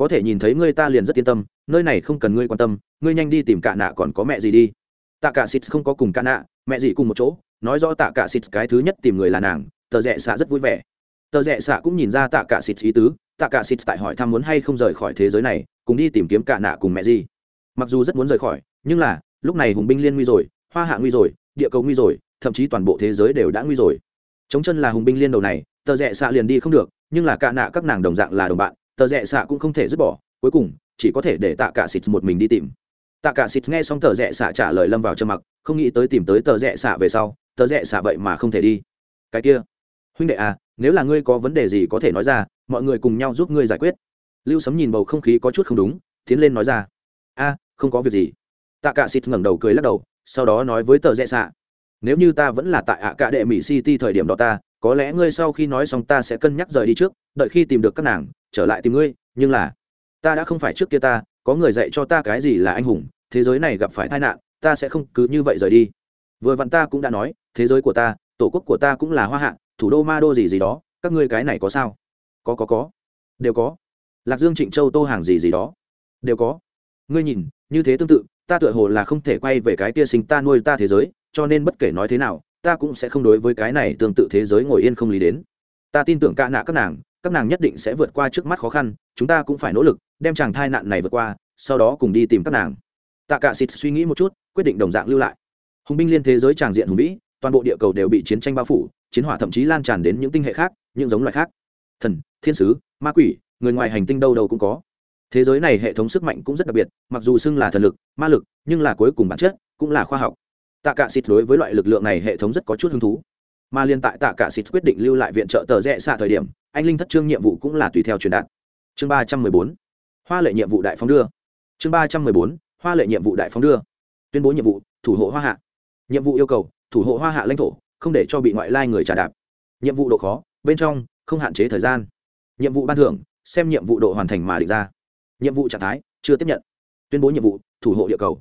có thể nhìn thấy ngươi ta liền rất yên tâm, nơi này không cần ngươi quan tâm, ngươi nhanh đi tìm cả nạ còn có mẹ gì đi. Tạ cả xịt không có cùng cả nạ, mẹ gì cùng một chỗ, nói rõ tạ cả xịt cái thứ nhất tìm người là nàng, tờ rẽ xạ rất vui vẻ. Tờ rẽ xạ cũng nhìn ra tạ cả xịt ý tứ, tạ cả xịt tại hỏi thăm muốn hay không rời khỏi thế giới này, cùng đi tìm kiếm cả nạ cùng mẹ gì. Mặc dù rất muốn rời khỏi, nhưng là, lúc này hùng binh liên nguy rồi, hoa hạ nguy rồi, địa cầu nguy rồi, thậm chí toàn bộ thế giới đều đã nguy rồi. Chống chân là hùng binh liên đầu này, tờ rẽ xạ liền đi không được, nhưng là cả nạ các nàng đồng dạng là đồng bạn tờ rẽ xạ cũng không thể dứt bỏ, cuối cùng, chỉ có thể để tạ cả xịt một mình đi tìm. Tạ cả xịt nghe xong tờ rẽ xạ trả lời lâm vào trầm mặc, không nghĩ tới tìm tới tờ rẽ xạ về sau, tờ rẽ xạ vậy mà không thể đi. Cái kia, huynh đệ à nếu là ngươi có vấn đề gì có thể nói ra, mọi người cùng nhau giúp ngươi giải quyết. Lưu sấm nhìn bầu không khí có chút không đúng, tiến lên nói ra. A, không có việc gì. Tạ cả xịt ngẩng đầu cười lắc đầu, sau đó nói với tờ rẽ xạ. Nếu như ta vẫn là tại ạ cả đệ mỹ city thời điểm đó ta, có lẽ ngươi sau khi nói xong ta sẽ cân nhắc rời đi trước, đợi khi tìm được các nàng trở lại tìm ngươi, nhưng là, ta đã không phải trước kia ta, có người dạy cho ta cái gì là anh hùng, thế giới này gặp phải tai nạn, ta sẽ không cứ như vậy rời đi. Vừa vặn ta cũng đã nói, thế giới của ta, tổ quốc của ta cũng là hoa hạ, thủ đô ma đô gì gì đó, các ngươi cái này có sao? Có có có. Đều có. Lạc dương, trịnh châu, tô hàng gì gì đó. Đều có. Ngươi nhìn, như thế tương tự, ta tựa hồ là không thể quay về cái kia sinh ta nuôi ta thế giới, cho nên bất kể nói thế nào, ta cũng sẽ không đối với cái này tương tự thế giới ngồi yên không lý đến. Ta tin tưởng ca nạ các nàng các nàng nhất định sẽ vượt qua trước mắt khó khăn, chúng ta cũng phải nỗ lực, đem chàng thai nạn này vượt qua, sau đó cùng đi tìm các nàng. Tạ cả xịt suy nghĩ một chút, quyết định đồng dạng lưu lại. Hùng binh liên thế giới tràng diện hùng vĩ, toàn bộ địa cầu đều bị chiến tranh bao phủ, chiến hỏa thậm chí lan tràn đến những tinh hệ khác, những giống loài khác. Thần, thiên sứ, ma quỷ, người ngoài hành tinh đâu đâu cũng có. Thế giới này hệ thống sức mạnh cũng rất đặc biệt, mặc dù xưng là thần lực, ma lực, nhưng là cuối cùng bản chất cũng là khoa học. Tạ cả xịt đối với loại lực lượng này hệ thống rất có chút hứng thú mà liên tại tạ cả xịt quyết định lưu lại viện trợ tờ rẽ xạ thời điểm, anh linh thất trương nhiệm vụ cũng là tùy theo truyền đạt. Chương ba trăm mười bốn, hoa lệ nhiệm vụ đại phóng đưa. Chương ba trăm mười bốn, hoa lệ nhiệm vụ đại phóng đưa. Tuyên bố nhiệm vụ, thủ hộ hoa hạ. Nhiệm vụ yêu cầu, thủ hộ hoa hạ lãnh thổ, không để cho bị ngoại lai người trả đạp. Nhiệm vụ độ khó, bên trong, không hạn chế thời gian. Nhiệm vụ ban thưởng, xem nhiệm vụ độ hoàn thành mà định ra. Nhiệm vụ trạng thái, chưa tiếp nhận. Tuyên bố nhiệm vụ, thủ hộ địa cầu.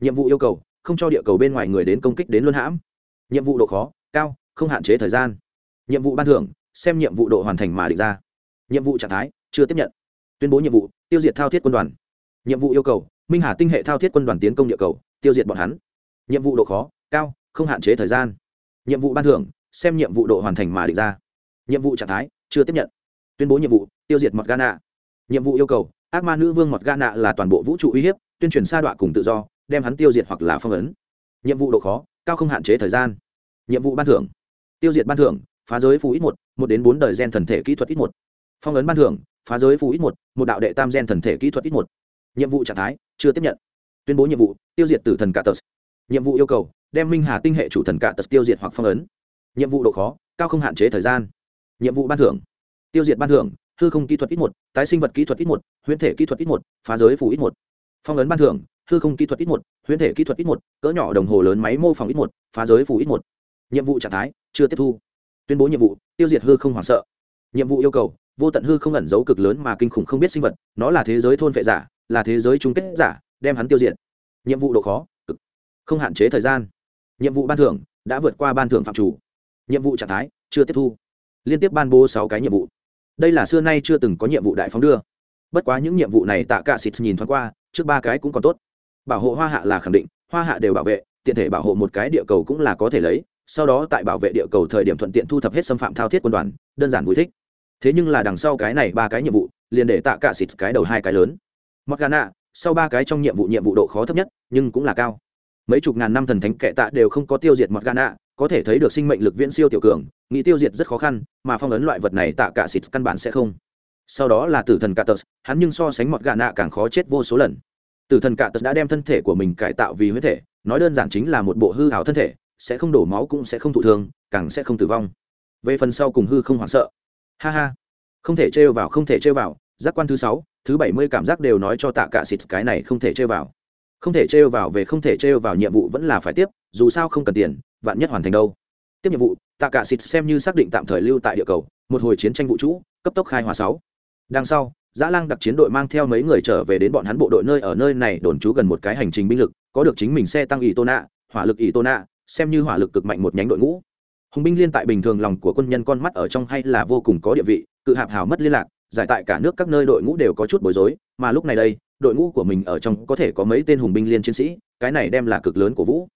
Nhiệm vụ yêu cầu, không cho địa cầu bên ngoài người đến công kích đến luân hãm. Nhiệm vụ độ khó, cao không hạn chế thời gian. Nhiệm vụ ban thưởng, xem nhiệm vụ độ hoàn thành mà định ra. Nhiệm vụ trạng thái, chưa tiếp nhận. Tuyên bố nhiệm vụ, tiêu diệt thao thiết quân đoàn. Nhiệm vụ yêu cầu, minh hà tinh hệ thao thiết quân đoàn tiến công địa cầu, tiêu diệt bọn hắn. Nhiệm vụ độ khó, cao, không hạn chế thời gian. Nhiệm vụ ban thưởng, xem nhiệm vụ độ hoàn thành mà định ra. Nhiệm vụ trạng thái, chưa tiếp nhận. Tuyên bố nhiệm vụ, tiêu diệt mọt ghana nhiệm vụ yêu cầu, ác ma nữ vương mọt ghana là toàn bộ vũ trụ uy hiếp, tuyên truyền sa đọa cùng tự do, đem hắn tiêu diệt hoặc là phong ấn. Nhiệm vụ độ khó, cao không hạn chế thời gian. Nhiệm vụ ban thưởng tiêu diệt ban thưởng, phá giới phù ít một một đến bốn đời gen thần thể kỹ thuật ít một. Phong ấn ban thưởng, phá giới phù ít một một đạo đệ tam gen thần thể kỹ thuật ít một. Nhiệm vụ trạng thái, chưa tiếp nhận. Tuyên bố nhiệm vụ, tiêu diệt tử thần cả tờ nhiệm vụ yêu cầu, đem minh hà tinh hệ chủ thần cả tờ tiêu diệt hoặc phong ấn. Nhiệm vụ độ khó, cao không hạn chế thời gian. Nhiệm vụ ban thưởng, tiêu diệt ban thưởng, hư không kỹ thuật ít một, tái sinh vật kỹ thuật ít một, huyễn thể kỹ thuật ít một, phá giới phù ít một. Phong ấn ban thưởng, hư không kỹ thuật ít một, huyễn thể kỹ thuật ít một, cỡ nhỏ đồng hồ lớn máy mô phỏng ít một, phá giới phù ít một nhiệm vụ trạng thái, chưa tiếp thu. Tuyên bố nhiệm vụ, tiêu diệt hư không hoảng sợ. Nhiệm vụ yêu cầu, vô tận hư không ẩn giấu cực lớn mà kinh khủng không biết sinh vật, nó là thế giới thôn vệ giả, là thế giới chung kết giả, đem hắn tiêu diệt. Nhiệm vụ độ khó, cực. Không hạn chế thời gian. Nhiệm vụ ban thưởng, đã vượt qua ban thưởng phạm chủ. Nhiệm vụ trạng thái, chưa tiếp thu. Liên tiếp ban bố sáu cái nhiệm vụ. Đây là xưa nay chưa từng có nhiệm vụ đại phóng đưa. Bất quá những nhiệm vụ này tạ cả xịt nhìn thoáng qua, trước ba cái cũng còn tốt. Bảo hộ hoa hạ là khẳng định, hoa hạ đều bảo vệ, tiện thể bảo hộ một cái địa cầu cũng là có thể lấy sau đó tại bảo vệ địa cầu thời điểm thuận tiện thu thập hết xâm phạm thao thiết quân đoàn đơn giản vui thích. Thế nhưng là đằng sau cái này ba cái nhiệm vụ liền để tạ cả xịt cái đầu hai cái lớn. Morgana sau ba cái trong nhiệm vụ nhiệm vụ độ khó thấp nhất nhưng cũng là cao. Mấy chục ngàn năm thần thánh kệ tạ đều không có tiêu diệt morgana có thể thấy được sinh mệnh lực viễn siêu tiểu cường nghĩ tiêu diệt rất khó khăn mà phong ấn loại vật này tạ cả xịt căn bản sẽ không. Sau đó là tử thần Catus, hắn nhưng so sánh mọt gà nạ càng khó chết vô số lần. Tử thần Catus đã đem thân thể của mình cải tạo vì huyết thể nói đơn giản chính là một bộ hư hảo thân thể sẽ không đổ máu cũng sẽ không thụ thương càng sẽ không tử vong. Về phần sau cùng hư không hoảng sợ. Ha ha. Không thể trêu vào không thể trêu vào. Giác quan thứ sáu thứ bảy mươi cảm giác đều nói cho tạ cả xịt cái này không thể trêu vào. Không thể trêu vào về không thể trêu vào nhiệm vụ vẫn là phải tiếp dù sao không cần tiền vạn nhất hoàn thành đâu. Tiếp nhiệm vụ tạ cả xịt xem như xác định tạm thời lưu tại địa cầu một hồi chiến tranh vũ trụ cấp tốc khai hòa sáu. Đằng sau Dã Lang đặc chiến đội mang theo mấy người trở về đến bọn hắn bộ đội nơi ở nơi này đồn trú gần một cái hành trình binh lực, có được chính mình xe tăng ỷ tô nạ, hỏa lực ỷ tô nạ, xem như hỏa lực cực mạnh một nhánh đội ngũ. Hùng binh liên tại bình thường lòng của quân nhân con mắt ở trong hay là vô cùng có địa vị, cự hạp hào mất liên lạc, giải tại cả nước các nơi đội ngũ đều có chút bối rối, mà lúc này đây, đội ngũ của mình ở trong có thể có mấy tên hùng binh liên chiến sĩ, cái này đem là cực lớn của vũ.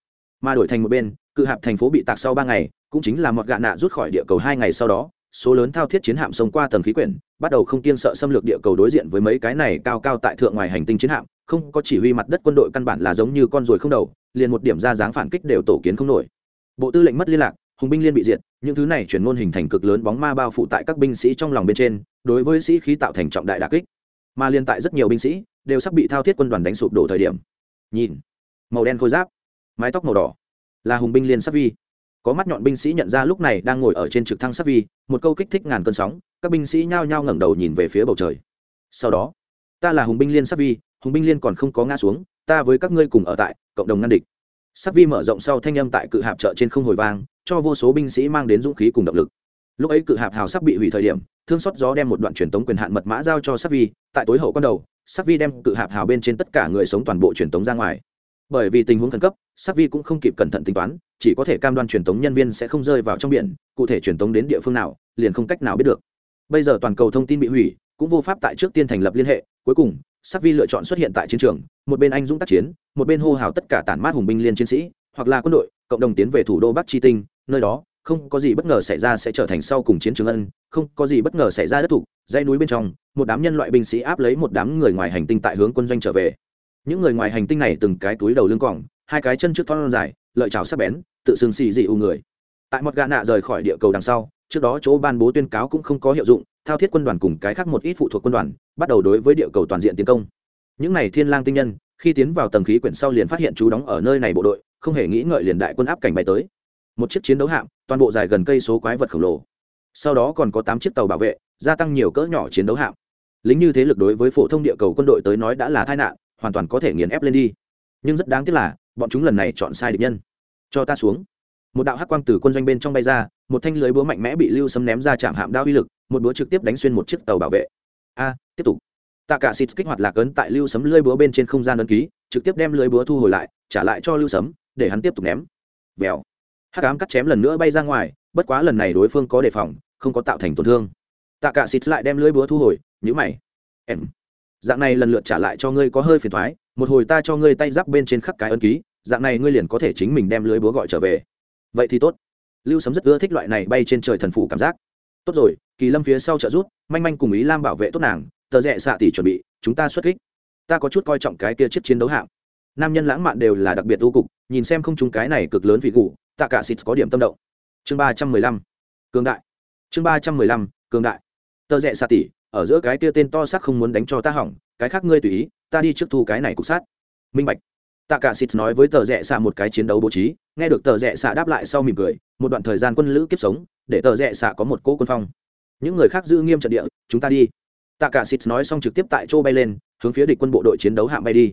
Mà đổi thành một bên, cự hạp thành phố bị tạc sau ba ngày, cũng chính là một gạ nạ rút khỏi địa cầu hai ngày sau đó, số lớn thao thiết chiến hạm sống qua tầng khí quyển bắt đầu không kiên sợ xâm lược địa cầu đối diện với mấy cái này cao cao tại thượng ngoài hành tinh chiến hạm, không có chỉ huy mặt đất quân đội căn bản là giống như con ruồi không đầu, liền một điểm ra dáng phản kích đều tổ kiến không nổi. Bộ tư lệnh mất liên lạc, hùng binh liên bị diệt, những thứ này chuyển ngôn hình thành cực lớn bóng ma bao phủ tại các binh sĩ trong lòng bên trên, đối với sĩ khí tạo thành trọng đại đà kích. Mà liên tại rất nhiều binh sĩ, đều sắp bị thao thiết quân đoàn đánh sụp đổ thời điểm. Nhìn, màu đen khôi giáp, mái tóc màu đỏ, là hùng binh liên sắc vi có mắt nhọn binh sĩ nhận ra lúc này đang ngồi ở trên trực thăng sắc vi một câu kích thích ngàn cơn sóng, các binh sĩ nhao nhao ngẩng đầu nhìn về phía bầu trời. Sau đó, ta là hùng binh liên sắc vi hùng binh liên còn không có ngã xuống, ta với các ngươi cùng ở tại cộng đồng ngăn địch. Sắc vi mở rộng sau thanh âm tại cự hạp chợ trên không hồi vang, cho vô số binh sĩ mang đến dũng khí cùng động lực. Lúc ấy cự hạp hào sắp bị hủy thời điểm, thương xót gió đem một đoạn truyền tống quyền hạn mật mã giao cho sắc vi tại tối hậu con đầu sắc vi đem cự hạp hào bên trên tất cả người sống toàn bộ truyền tống ra ngoài bởi vì tình huống khẩn cấp, sắc vi cũng không kịp cẩn thận tính toán, chỉ có thể cam đoan truyền thống nhân viên sẽ không rơi vào trong biển, cụ thể truyền thống đến địa phương nào, liền không cách nào biết được. Bây giờ toàn cầu thông tin bị hủy, cũng vô pháp tại trước tiên thành lập liên hệ, cuối cùng, sắc vi lựa chọn xuất hiện tại chiến trường, một bên anh dũng tác chiến, một bên hô hào tất cả tản mát hùng binh liên chiến sĩ, hoặc là quân đội, cộng đồng tiến về thủ đô bắc chi tinh, nơi đó, không có gì bất ngờ xảy ra sẽ trở thành sau cùng chiến trường ân, không có gì bất ngờ xảy ra đất thủ, dãy núi bên trong, một đám nhân loại binh sĩ áp lấy một đám người ngoài hành tinh tại hướng quân doanh trở về những người ngoài hành tinh này từng cái túi đầu lưng cỏng hai cái chân trước thon dài, lợi chảo sắc bén, tự xưng xì dị u người. Tại một gã nạ rời khỏi địa cầu đằng sau, trước đó chỗ ban bố tuyên cáo cũng không có hiệu dụng, thao thiết quân đoàn cùng cái khác một ít phụ thuộc quân đoàn, bắt đầu đối với địa cầu toàn diện tiến công. Những này thiên lang tinh nhân, khi tiến vào tầng khí quyển sau liền phát hiện chú đóng ở nơi này bộ đội, không hề nghĩ ngợi liền đại quân áp cảnh bay tới. Một chiếc chiến đấu hạm, toàn bộ dài gần cây số quái vật khổng lồ. Sau đó còn có tám chiếc tàu bảo vệ, gia tăng nhiều cỡ nhỏ chiến đấu hạm. Lính như thế lực đối với phổ thông địa cầu quân đội tới nói đã là tai nạn hoàn toàn có thể nghiền ép lên đi. Nhưng rất đáng tiếc là, bọn chúng lần này chọn sai địch nhân. Cho ta xuống. Một đạo hắc quang từ quân doanh bên trong bay ra, một thanh lưới búa mạnh mẽ bị lưu sấm ném ra chạm hạm đao uy lực, một búa trực tiếp đánh xuyên một chiếc tàu bảo vệ. A, tiếp tục. Tạ cả xịt kích hoạt lạc ấn tại lưu sấm lưới búa bên trên không gian ấn ký, trực tiếp đem lưới búa thu hồi lại, trả lại cho lưu sấm, để hắn tiếp tục ném. Vèo. Hắc ám cắt chém lần nữa bay ra ngoài, bất quá lần này đối phương có đề phòng, không có tạo thành tổn thương. Tạ cả xịt lại đem lưới búa thu hồi nhữ mày. Em dạng này lần lượt trả lại cho ngươi có hơi phiền thoái, một hồi ta cho ngươi tay giáp bên trên khắc cái ấn ký, dạng này ngươi liền có thể chính mình đem lưới búa gọi trở về. Vậy thì tốt. Lưu sấm rất ưa thích loại này bay trên trời thần phủ cảm giác. Tốt rồi, kỳ lâm phía sau trợ rút manh manh cùng ý lam bảo vệ tốt nàng, tờ rẽ xạ tỷ chuẩn bị, chúng ta xuất kích. Ta có chút coi trọng cái kia chiếc chiến đấu hạng. Nam nhân lãng mạn đều là đặc biệt ưu cục, nhìn xem không chúng cái này cực lớn vị cụ tạ cả xịt có điểm tâm động. Chương ba trăm mười lăm. Cường đại. Chương ba trăm mười lăm, cường đại. Tờ rẽ xạ tỷ ở giữa cái kia tên to xác không muốn đánh cho ta hỏng, cái khác ngươi tùy ý, ta đi trước thu cái này cục sát minh bạch. Tạ cả xịt nói với tờ rẽ xạ một cái chiến đấu bố trí, nghe được tờ rẽ xạ đáp lại sau mỉm cười, một đoạn thời gian quân lữ kiếp sống, để tờ rẽ xạ có một cỗ quân phong. Những người khác giữ nghiêm trận địa, chúng ta đi. Tạ cả xịt nói xong trực tiếp tại chỗ bay lên, hướng phía địch quân bộ đội chiến đấu hạng bay đi.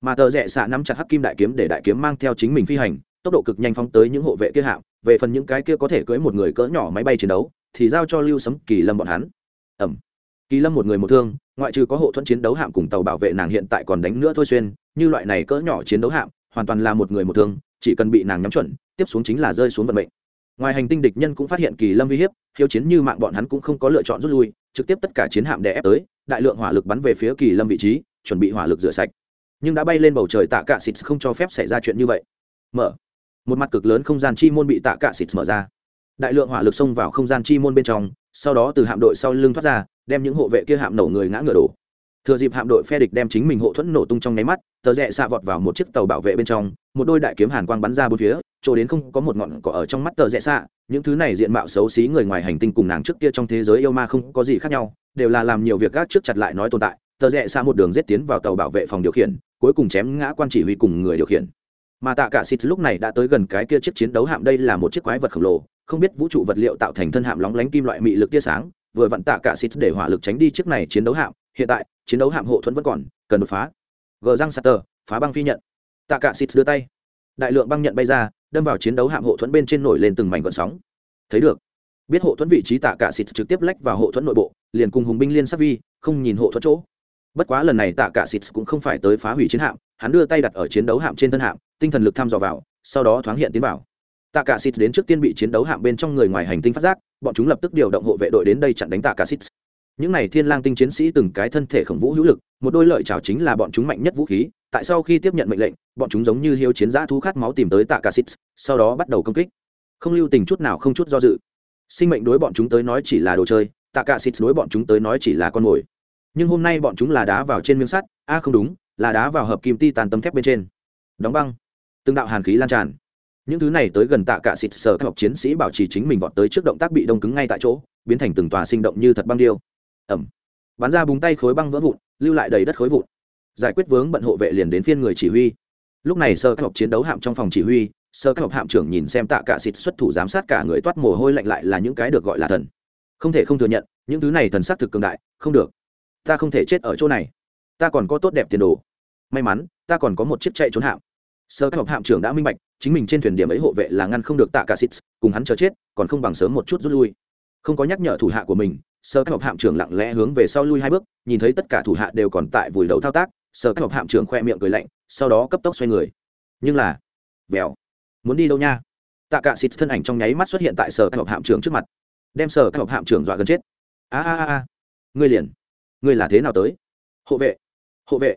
Mà tờ rẽ xạ nắm chặt hắc kim đại kiếm để đại kiếm mang theo chính mình phi hành, tốc độ cực nhanh phóng tới những hộ vệ kia hạng, về phần những cái kia có thể cưỡi một người cỡ nhỏ máy bay chiến đấu, thì giao cho lưu sấm kỳ lâm bọn hắn. Ẩm kỳ lâm một người một thương, ngoại trừ có hộ thuẫn chiến đấu hạm cùng tàu bảo vệ nàng hiện tại còn đánh nữa thôi xuyên, như loại này cỡ nhỏ chiến đấu hạm, hoàn toàn là một người một thương, chỉ cần bị nàng nhắm chuẩn, tiếp xuống chính là rơi xuống vận mệnh. Ngoài hành tinh địch nhân cũng phát hiện kỳ lâm uy hiếp hiếu chiến như mạng bọn hắn cũng không có lựa chọn rút lui, trực tiếp tất cả chiến hạm đè ép tới, đại lượng hỏa lực bắn về phía kỳ lâm vị trí, chuẩn bị hỏa lực rửa sạch. Nhưng đã bay lên bầu trời tạ cạ xịt không cho phép xảy ra chuyện như vậy. Mở. Một mặt cực lớn không gian chi môn bị tạ cạ xịt mở ra đại lượng hỏa lực xông vào không gian chi môn bên trong, sau đó từ hạm đội sau lưng thoát ra, đem những hộ vệ kia hạm nổ người ngã ngựa đổ. Thừa dịp hạm đội phe địch đem chính mình hộ thuẫn nổ tung trong nháy mắt, tờ rẽ xạ vọt vào một chiếc tàu bảo vệ bên trong, một đôi đại kiếm hàn quang bắn ra bốn phía, chỗ đến không có một ngọn cỏ ở trong mắt tờ rẽ xạ, những thứ này diện mạo xấu xí người ngoài hành tinh cùng nàng trước kia trong thế giới yêu ma không có gì khác nhau, đều là làm nhiều việc gác trước chặt lại nói tồn tại, tờ rẽ xạ một đường giết tiến vào tàu bảo vệ phòng điều khiển, cuối cùng chém ngã quan chỉ huy cùng người điều khiển. Mà tạ cả xịt lúc này đã tới gần cái kia chiếc chiến đấu hạm, đây là một chiếc quái vật khổng lồ không biết vũ trụ vật liệu tạo thành thân hạm lóng lánh kim loại mị lực tia sáng, vừa vặn tạ cả xịt để hỏa lực tránh đi chiếc này chiến đấu hạm, hiện tại, chiến đấu hạm hộ thuẫn vẫn còn, cần đột phá. Gờ răng sạt tờ, phá băng phi nhận. Tạ cả xịt đưa tay. Đại lượng băng nhận bay ra, đâm vào chiến đấu hạm hộ thuẫn bên trên nổi lên từng mảnh gọn sóng. Thấy được. Biết hộ thuẫn vị trí tạ cả xịt trực tiếp lách vào hộ thuẫn nội bộ, liền cùng hùng binh liên sát vi, không nhìn hộ thuẫn chỗ. Bất quá lần này tạ cả xịt cũng không phải tới phá hủy chiến hạm, hắn đưa tay đặt ở chiến đấu hạm trên thân hạm, tinh thần lực thăm dò vào, sau đó thoáng hiện tiến vào tạ cả xịt đến trước tiên bị chiến đấu hạm bên trong người ngoài hành tinh phát giác, bọn chúng lập tức điều động hộ vệ đội đến đây chặn đánh tạ cả xịt những này thiên lang tinh chiến sĩ từng cái thân thể khổng vũ hữu lực, một đôi lợi chảo chính là bọn chúng mạnh nhất vũ khí, tại sau khi tiếp nhận mệnh lệnh, bọn chúng giống như hiếu chiến giã thú khát máu tìm tới tạ cả xịt sau đó bắt đầu công kích. Không lưu tình chút nào, không chút do dự. Sinh mệnh đối bọn chúng tới nói chỉ là đồ chơi tạ cả xịt đối bọn chúng tới nói chỉ là con mồi. Nhưng hôm nay bọn chúng là đá vào trên miếng sắt, a không đúng, là đá vào hợp kim ti tàn tấm thép bên trên. Đóng băng. Từng đạo hàn khí lan tràn những thứ này tới gần tạ cả xịt sở các học chiến sĩ bảo trì chính mình vọt tới trước động tác bị đông cứng ngay tại chỗ, biến thành từng tòa sinh động như thật băng điêu. Ẩm. Bắn ra búng tay khối băng vỡ vụn, lưu lại đầy đất khối vụn. Giải quyết vướng bận hộ vệ liền đến phiên người chỉ huy. Lúc này sơ các học chiến đấu hạm trong phòng chỉ huy sơ các học hạm trưởng nhìn xem tạ cả xịt xuất thủ giám sát cả người toát mồ hôi lạnh lại là những cái được gọi là thần. Không thể không thừa nhận, những thứ này thần sắc thực cường đại, không được. Ta không thể chết ở chỗ này. Ta còn có tốt đẹp tiền đồ. May mắn, ta còn có một chiếc chạy trốn hạm sơ các học hạm trưởng đã minh bạch, chính mình trên thuyền điểm ấy hộ vệ là ngăn không được tạ cả xít cùng hắn chờ chết, còn không bằng sớm một chút rút lui. Không có nhắc nhở thủ hạ của mình, sơ các học hạm trưởng lặng lẽ hướng về sau lui hai bước, nhìn thấy tất cả thủ hạ đều còn tại vùi đầu thao tác, sơ các học hạm trưởng khoe miệng cười lạnh, sau đó cấp tốc xoay người. Nhưng là, vèo, muốn đi đâu nha? Tạ cả xít thân ảnh trong nháy mắt xuất hiện tại sở các học hạm trưởng trước mặt, đem sở các học hạm trưởng dọa gần chết. A a a a, ngươi liền, ngươi là thế nào tới? Hộ vệ hộ vệ.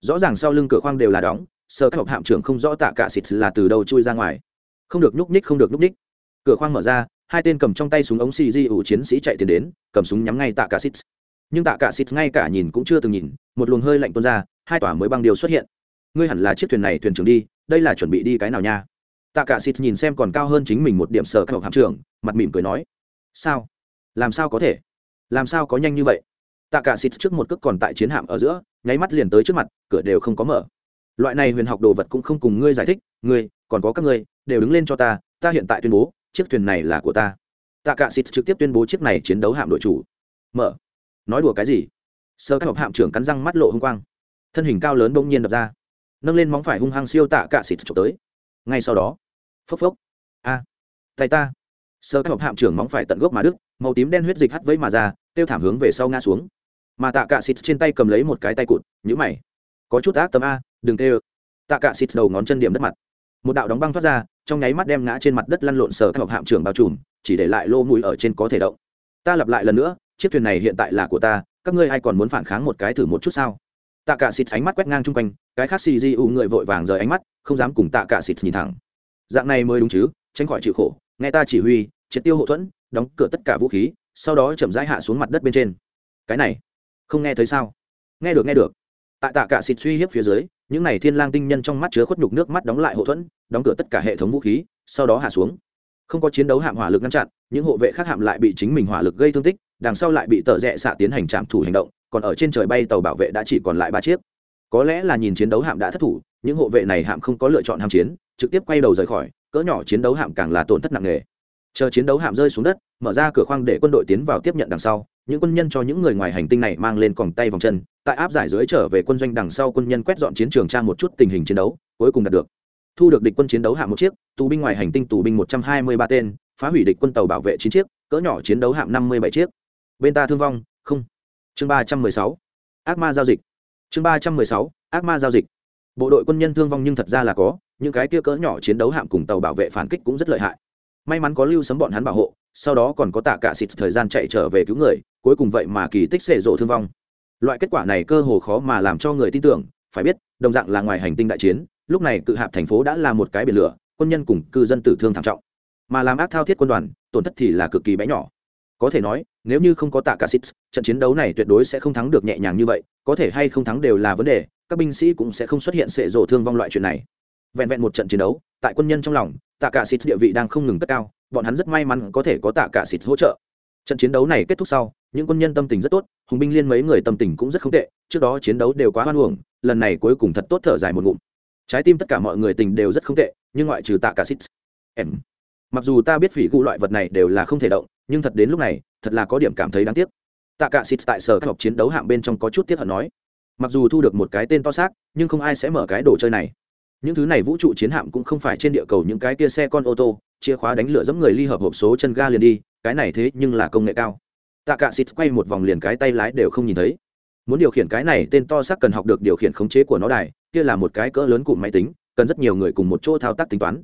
Rõ ràng sau lưng cửa khoang đều là đóng sợ các học hạm trưởng không rõ tạ cả xịt là từ đâu chui ra ngoài. Không được nhúc ních không được nhúc ních cửa khoang mở ra, hai tên cầm trong tay súng ống xì di ủ chiến sĩ chạy tiến đến, cầm súng nhắm ngay tạ cả xịt. Nhưng tạ cả xịt ngay cả nhìn cũng chưa từng nhìn, một luồng hơi lạnh tuôn ra, hai tòa mới băng điều xuất hiện. Ngươi hẳn là chiếc thuyền này thuyền trưởng đi, đây là chuẩn bị đi cái nào nha? Tạ cả xịt nhìn xem còn cao hơn chính mình một điểm sở các hạm trưởng, mặt mỉm cười nói. Sao? Làm sao có thể? Làm sao có nhanh như vậy? Tạ cả xịt trước một cước còn tại chiến hạm ở giữa, nháy mắt liền tới trước mặt, cửa đều không có mở loại này huyền học đồ vật cũng không cùng ngươi giải thích, ngươi, còn có các ngươi, đều đứng lên cho ta ta hiện tại tuyên bố, chiếc thuyền này là của ta. Tạ cả xịt trực tiếp tuyên bố chiếc này chiến đấu hạm đội chủ. Mở. Nói đùa cái gì? Sơ các hạm trưởng cắn răng mắt lộ hung quang. Thân hình cao lớn bỗng nhiên đập ra. Nâng lên móng phải hung hăng siêu tạ cả xịt trộm tới. Ngay sau đó, phốc phốc. A. Tay ta. Sơ các hạm trưởng móng phải tận gốc mà đức màu tím đen huyết dịch hắt vẫy mà ra tiêu thảm hướng về sau ngã xuống. Mà tạ cả xịt trên tay cầm lấy một cái tay cụt nhữ mày có chút ác tâm a, đừng tê ơ tạ cả xịt đầu ngón chân điểm đất mặt. Một đạo đóng băng thoát ra, trong nháy mắt đem ngã trên mặt đất lăn lộn sờ các hạm trưởng bao trùm, chỉ để lại lô mùi ở trên có thể động. Ta lặp lại lần nữa, chiếc thuyền này hiện tại là của ta, các ngươi ai còn muốn phản kháng một cái thử một chút sao? Tạ cả xịt ánh mắt quét ngang chung quanh, cái khác xì di u người vội vàng rời ánh mắt, không dám cùng tạ cả xịt nhìn thẳng. Dạng này mới đúng chứ, tránh khỏi chịu khổ, nghe ta chỉ huy, triệt tiêu hậu thuẫn, đóng cửa tất cả vũ khí, sau đó chậm rãi hạ xuống mặt đất bên trên. Cái này, không nghe thấy sao? Nghe được nghe được tại tạ cả xịt suy hiếp phía dưới, những này thiên lang tinh nhân trong mắt chứa khuất nhục nước mắt đóng lại hậu thuẫn, đóng cửa tất cả hệ thống vũ khí, sau đó hạ xuống. Không có chiến đấu hạm hỏa lực ngăn chặn, những hộ vệ khác hạm lại bị chính mình hỏa lực gây thương tích, đằng sau lại bị tợ rẽ xạ tiến hành trạm thủ hành động, còn ở trên trời bay tàu bảo vệ đã chỉ còn lại ba chiếc. Có lẽ là nhìn chiến đấu hạm đã thất thủ, những hộ vệ này hạm không có lựa chọn hạm chiến, trực tiếp quay đầu rời khỏi, cỡ nhỏ chiến đấu hạm càng là tổn thất nặng nề. Chờ chiến đấu hạm rơi xuống đất, mở ra cửa khoang để quân đội tiến vào tiếp nhận đằng sau, những quân nhân cho những người ngoài hành tinh này mang lên còng tay vòng chân tại áp giải dưới trở về quân doanh đằng sau quân nhân quét dọn chiến trường tra một chút tình hình chiến đấu, cuối cùng đạt được. Thu được địch quân chiến đấu hạm một chiếc, tù binh ngoài hành tinh tù binh một trăm hai mươi ba tên, phá hủy địch quân tàu bảo vệ chín chiếc, cỡ nhỏ chiến đấu hạm năm mươi bảy chiếc. Bên ta thương vong, không. Chương ba trăm mười sáu. Ác ma giao dịch. Chương ba trăm mười sáu, ác ma giao dịch. Bộ đội quân nhân thương vong nhưng thật ra là có, những cái kia cỡ nhỏ chiến đấu hạm cùng tàu bảo vệ phản kích cũng rất lợi hại. May mắn có lưu sấm bọn hắn bảo hộ, sau đó còn có tạ cả xịt thời gian chạy trở về cứu người, cuối cùng vậy mà kỳ tích xệ rộ thương vong loại kết quả này cơ hồ khó mà làm cho người tin tưởng, phải biết, đồng dạng là ngoài hành tinh đại chiến, lúc này cự hạp thành phố đã là một cái biển lửa, quân nhân cùng cư dân tử thương thảm trọng. Mà làm ác thao thiết quân đoàn, tổn thất thì là cực kỳ bé nhỏ. Có thể nói, nếu như không có tạ cả xịt trận chiến đấu này tuyệt đối sẽ không thắng được nhẹ nhàng như vậy, có thể hay không thắng đều là vấn đề, các binh sĩ cũng sẽ không xuất hiện sệ rổ thương vong loại chuyện này. Vẹn vẹn một trận chiến đấu, tại quân nhân trong lòng, tạ cả xịt địa vị đang không ngừng tất cao, bọn hắn rất may mắn có thể có tạ cả xịt hỗ trợ trận chiến đấu này kết thúc sau, những quân nhân tâm tình rất tốt, hùng binh liên mấy người tâm tình cũng rất không tệ, trước đó chiến đấu đều quá hoan hưởng lần này cuối cùng thật tốt thở dài một ngụm. Trái tim tất cả mọi người tình đều rất không tệ, nhưng ngoại trừ tạ cả xịt em. Mặc dù ta biết phỉ cụ loại vật này đều là không thể động, nhưng thật đến lúc này, thật là có điểm cảm thấy đáng tiếc. Tạ cả xịt tại sở các học chiến đấu hạng bên trong có chút tiếc hận nói, mặc dù thu được một cái tên to xác, nhưng không ai sẽ mở cái đồ chơi này. Những thứ này vũ trụ chiến hạm cũng không phải trên địa cầu những cái kia xe con ô tô, chìa khóa đánh lửa dẫm người ly hợp hộp số chân ga liền đi cái này thế nhưng là công nghệ cao. Tạ cả xịt quay một vòng liền cái tay lái đều không nhìn thấy. Muốn điều khiển cái này, tên to xác cần học được điều khiển khống chế của nó đài, kia là một cái cỡ lớn cụm máy tính, cần rất nhiều người cùng một chỗ thao tác tính toán.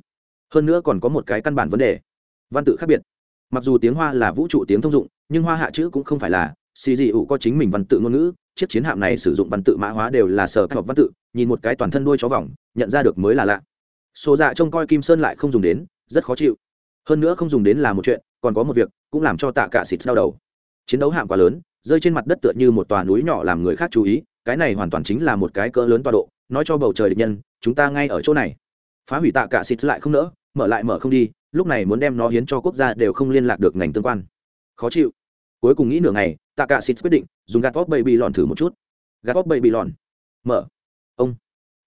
Hơn nữa còn có một cái căn bản vấn đề. Văn tự khác biệt. Mặc dù tiếng hoa là vũ trụ tiếng thông dụng, nhưng hoa hạ chữ cũng không phải là, xì dị ủ có chính mình văn tự ngôn ngữ, chiếc chiến hạm này sử dụng văn tự mã hóa đều là sở các văn tự, nhìn một cái toàn thân đuôi chó vòng, nhận ra được mới là lạ. Số dạ trông coi kim sơn lại không dùng đến, rất khó chịu hơn nữa không dùng đến là một chuyện, còn có một việc, cũng làm cho tạ cả xịt đau đầu. Chiến đấu hạng quá lớn, rơi trên mặt đất tựa như một tòa núi nhỏ làm người khác chú ý, cái này hoàn toàn chính là một cái cỡ lớn tọa độ, nói cho bầu trời địch nhân, chúng ta ngay ở chỗ này. Phá hủy tạ cả xịt lại không nỡ, mở lại mở không đi, lúc này muốn đem nó hiến cho quốc gia đều không liên lạc được ngành tương quan. Khó chịu. Cuối cùng nghĩ nửa ngày, tạ cả xịt quyết định, dùng gạt vóc baby lòn thử một chút. Gạt vóc baby lòn. Mở. Ông.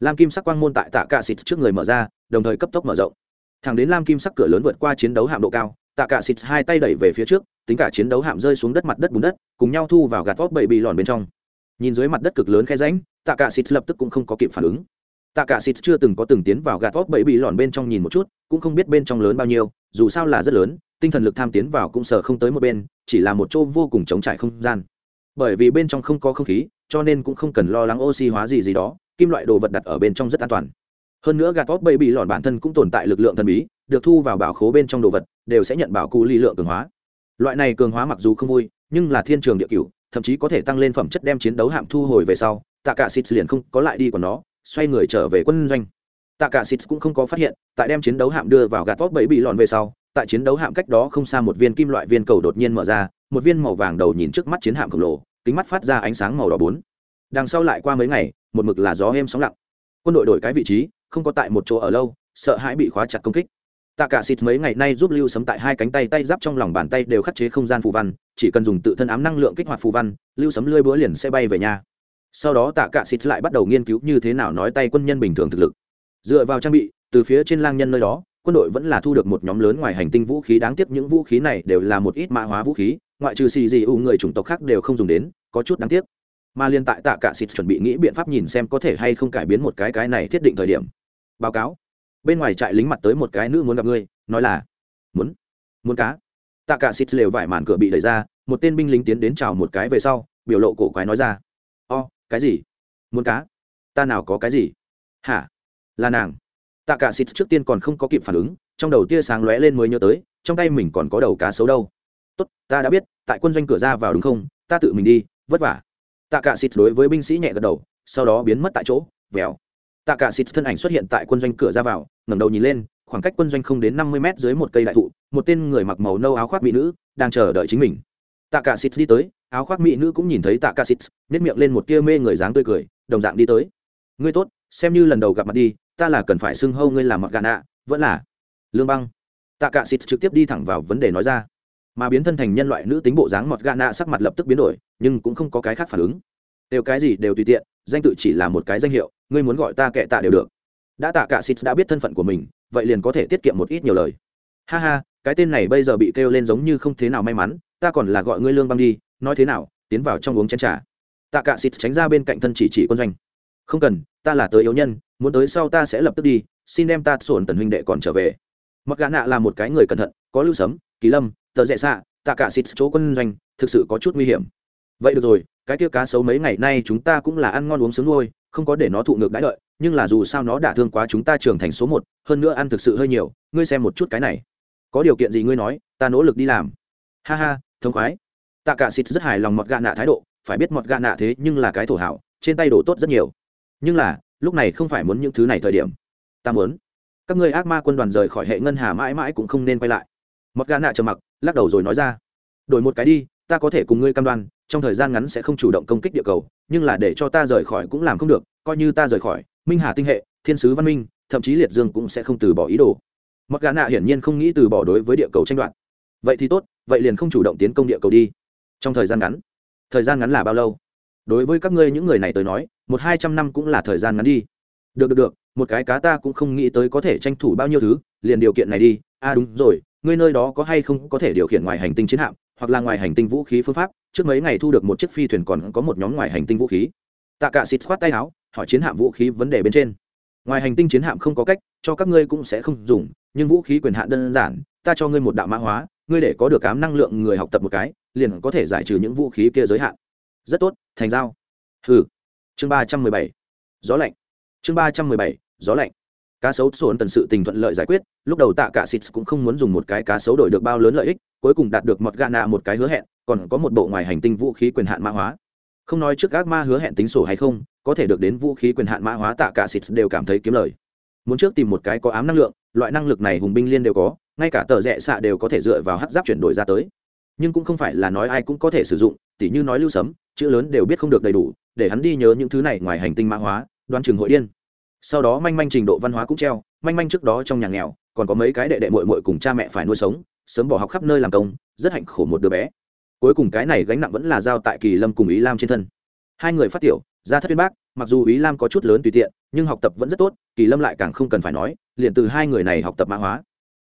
Lam kim sắc quang môn tại tạ cả xịt trước người mở ra, đồng thời cấp tốc mở rộng thẳng đến lam kim sắc cửa lớn vượt qua chiến đấu hạm độ cao, tạ cả xịt hai tay đẩy về phía trước, tính cả chiến đấu hạm rơi xuống đất mặt đất bùn đất, cùng nhau thu vào gạt vót bậy bị lòn bên trong. Nhìn dưới mặt đất cực lớn khe rãnh, tạ cả xịt lập tức cũng không có kịp phản ứng. Tạ cả xịt chưa từng có từng tiến vào gạt vót bậy bị lòn bên trong nhìn một chút, cũng không biết bên trong lớn bao nhiêu, dù sao là rất lớn, tinh thần lực tham tiến vào cũng sờ không tới một bên, chỉ là một chỗ vô cùng trống trải không gian. Bởi vì bên trong không có không khí, cho nên cũng không cần lo lắng oxy hóa gì gì đó, kim loại đồ vật đặt ở bên trong rất an toàn hơn nữa gạt vóc bay bị lọn bản thân cũng tồn tại lực lượng thần bí, được thu vào bảo khố bên trong đồ vật, đều sẽ nhận bảo cụ ly lượng cường hóa. Loại này cường hóa mặc dù không vui, nhưng là thiên trường địa cửu, thậm chí có thể tăng lên phẩm chất đem chiến đấu hạm thu hồi về sau tạ cả xịt liền không có lại đi của nó, xoay người trở về quân doanh. Tạ cả xịt cũng không có phát hiện, tại đem chiến đấu hạm đưa vào gạt vóc bẫy bị lọn về sau, tại chiến đấu hạm cách đó không xa một viên kim loại viên cầu đột nhiên mở ra, một viên màu vàng đầu nhìn trước mắt chiến hạm khổng lồ, kính mắt phát ra ánh sáng màu đỏ bốn. Đằng sau lại qua mấy ngày, một mực là gió êm sóng lặng. Quân đội đổi cái vị trí không có tại một chỗ ở lâu, sợ hãi bị khóa chặt công kích. Tạ cả xịt mấy ngày nay giúp lưu sấm tại hai cánh tay tay giáp trong lòng bàn tay đều khắc chế không gian phù văn, chỉ cần dùng tự thân ám năng lượng kích hoạt phù văn, lưu sấm lươi búa liền sẽ bay về nhà. Sau đó tạ cả xịt lại bắt đầu nghiên cứu như thế nào nói tay quân nhân bình thường thực lực. Dựa vào trang bị, từ phía trên lang nhân nơi đó, quân đội vẫn là thu được một nhóm lớn ngoài hành tinh vũ khí, đáng tiếc những vũ khí này đều là một ít mã hóa vũ khí, ngoại trừ xì gì ủ người chủng tộc khác đều không dùng đến, có chút đáng tiếc mà liên tại tạ cả xịt chuẩn bị nghĩ biện pháp nhìn xem có thể hay không cải biến một cái cái này thiết định thời điểm. Báo cáo. Bên ngoài trại lính mặt tới một cái nữ muốn gặp ngươi, nói là, muốn muốn cá. Tạ cả xịt lều vải màn cửa bị đẩy ra, một tên binh lính tiến đến chào một cái về sau, biểu lộ cổ quái nói ra, o, cái gì? Muốn cá? Ta nào có cái gì? Hả? Là nàng. Tạ cả xịt trước tiên còn không có kịp phản ứng, trong đầu tia sáng lóe lên mới nhớ tới, trong tay mình còn có đầu cá sấu đâu. Tốt, ta đã biết, tại quân doanh cửa ra vào đúng không? Ta tự mình đi, vất vả tạ cả xịt đối với binh sĩ nhẹ gật đầu, sau đó biến mất tại chỗ, vèo. Tạ cả xịt thân ảnh xuất hiện tại quân doanh cửa ra vào, ngẩng đầu nhìn lên, khoảng cách quân doanh không đến năm mươi mét dưới một cây đại thụ, một tên người mặc màu nâu áo khoác mỹ nữ đang chờ đợi chính mình. Tạ cả xịt đi tới, áo khoác mỹ nữ cũng nhìn thấy tạ cả xịt nét miệng lên một tia mê người dáng tươi cười, đồng dạng đi tới. Ngươi tốt, xem như lần đầu gặp mặt đi, ta là cần phải xưng hâu ngươi làm mặt gà nạ, vẫn là lương băng. Tạ cả xịt trực tiếp đi thẳng vào vấn đề nói ra mà biến thân thành nhân loại nữ tính bộ dáng mọt gà nạ sắc mặt lập tức biến đổi, nhưng cũng không có cái khác phản ứng. Đều cái gì đều tùy tiện, danh tự chỉ là một cái danh hiệu, ngươi muốn gọi ta kệ tạ đều được. Đã tạ cả xịt đã biết thân phận của mình, vậy liền có thể tiết kiệm một ít nhiều lời. Ha ha, cái tên này bây giờ bị kêu lên giống như không thế nào may mắn, ta còn là gọi ngươi lương băng đi, nói thế nào, tiến vào trong uống chén trà. Tạ cả xịt tránh ra bên cạnh thân chỉ chỉ quân doanh. Không cần, ta là tới yếu nhân, muốn tới sau ta sẽ lập tức đi, xin đem ta sổn tần huynh đệ còn trở về. Mặc gã nạ là một cái người cẩn thận, có lưu sấm, kỳ lâm tờ rẽ xạ, tạ cả xịt chỗ quân doanh, thực sự có chút nguy hiểm. Vậy được rồi, cái kia cá sấu mấy ngày nay chúng ta cũng là ăn ngon uống sướng nuôi, không có để nó thụ ngược đãi lợi. nhưng là dù sao nó đả thương quá chúng ta trưởng thành số một, hơn nữa ăn thực sự hơi nhiều, ngươi xem một chút cái này. Có điều kiện gì ngươi nói, ta nỗ lực đi làm. Ha ha, thông khoái. Tạ cả xịt rất hài lòng mọt gạ nạ thái độ, phải biết mọt gạ nạ thế nhưng là cái thổ hảo, trên tay đổ tốt rất nhiều. Nhưng là, lúc này không phải muốn những thứ này thời điểm. Ta muốn. Các ngươi ác ma quân đoàn rời khỏi hệ ngân hà mãi mãi cũng không nên quay lại mọt gà nạ trầm mặc, lắc đầu rồi nói ra. Đổi một cái đi, ta có thể cùng ngươi cam đoan, trong thời gian ngắn sẽ không chủ động công kích địa cầu, nhưng là để cho ta rời khỏi cũng làm không được, coi như ta rời khỏi, minh hà tinh hệ, thiên sứ văn minh, thậm chí liệt dương cũng sẽ không từ bỏ ý đồ. Mặc gà nạ hiển nhiên không nghĩ từ bỏ đối với địa cầu tranh đoạt. Vậy thì tốt, vậy liền không chủ động tiến công địa cầu đi. Trong thời gian ngắn. Thời gian ngắn là bao lâu? Đối với các ngươi những người này tới nói, một hai trăm năm cũng là thời gian ngắn đi. Được được được, một cái cá ta cũng không nghĩ tới có thể tranh thủ bao nhiêu thứ, liền điều kiện này đi. A à đúng rồi ngươi nơi đó có hay không có thể điều khiển ngoài hành tinh chiến hạm, hoặc là ngoài hành tinh vũ khí phương pháp, trước mấy ngày thu được một chiếc phi thuyền còn có một nhóm ngoài hành tinh vũ khí. Tạ cả xịt khoát tay áo, hỏi chiến hạm vũ khí vấn đề bên trên. Ngoài hành tinh chiến hạm không có cách, cho các ngươi cũng sẽ không dùng, nhưng vũ khí quyền hạn đơn giản, ta cho ngươi một đạo mã hóa, ngươi để có được cám năng lượng người học tập một cái, liền có thể giải trừ những vũ khí kia giới hạn. Rất tốt, thành giao. Hừ. Chương ba trăm mười bảy. Gió lạnh. Chương ba trăm mười bảy. Gió lạnh cá sấu sổn tần sự tình thuận lợi giải quyết, lúc đầu tạ cả xịt cũng không muốn dùng một cái cá sấu đổi được bao lớn lợi ích, cuối cùng đạt được một gà nạ một cái hứa hẹn, còn có một bộ ngoài hành tinh vũ khí quyền hạn mã hóa. Không nói trước ác ma hứa hẹn tính sổ hay không, có thể được đến vũ khí quyền hạn mã hóa tạ cả xịt đều cảm thấy kiếm lời. Muốn trước tìm một cái có ám năng lượng, loại năng lực này hùng binh liên đều có, ngay cả tờ rẽ xạ đều có thể dựa vào hát giáp chuyển đổi ra tới. Nhưng cũng không phải là nói ai cũng có thể sử dụng, tỉ như nói lưu sấm, chữ lớn đều biết không được đầy đủ, để hắn đi nhớ những thứ này ngoài hành tinh mã hóa đoan trường hội điên sau đó manh manh trình độ văn hóa cũng treo, manh manh trước đó trong nhà nghèo, còn có mấy cái đệ đệ mội mội cùng cha mẹ phải nuôi sống, sớm bỏ học khắp nơi làm công, rất hạnh khổ một đứa bé. Cuối cùng cái này gánh nặng vẫn là giao tại kỳ lâm cùng ý lam trên thân. Hai người phát tiểu, ra thất viên bác, mặc dù ý lam có chút lớn tùy tiện, nhưng học tập vẫn rất tốt, kỳ lâm lại càng không cần phải nói, liền từ hai người này học tập mã hóa.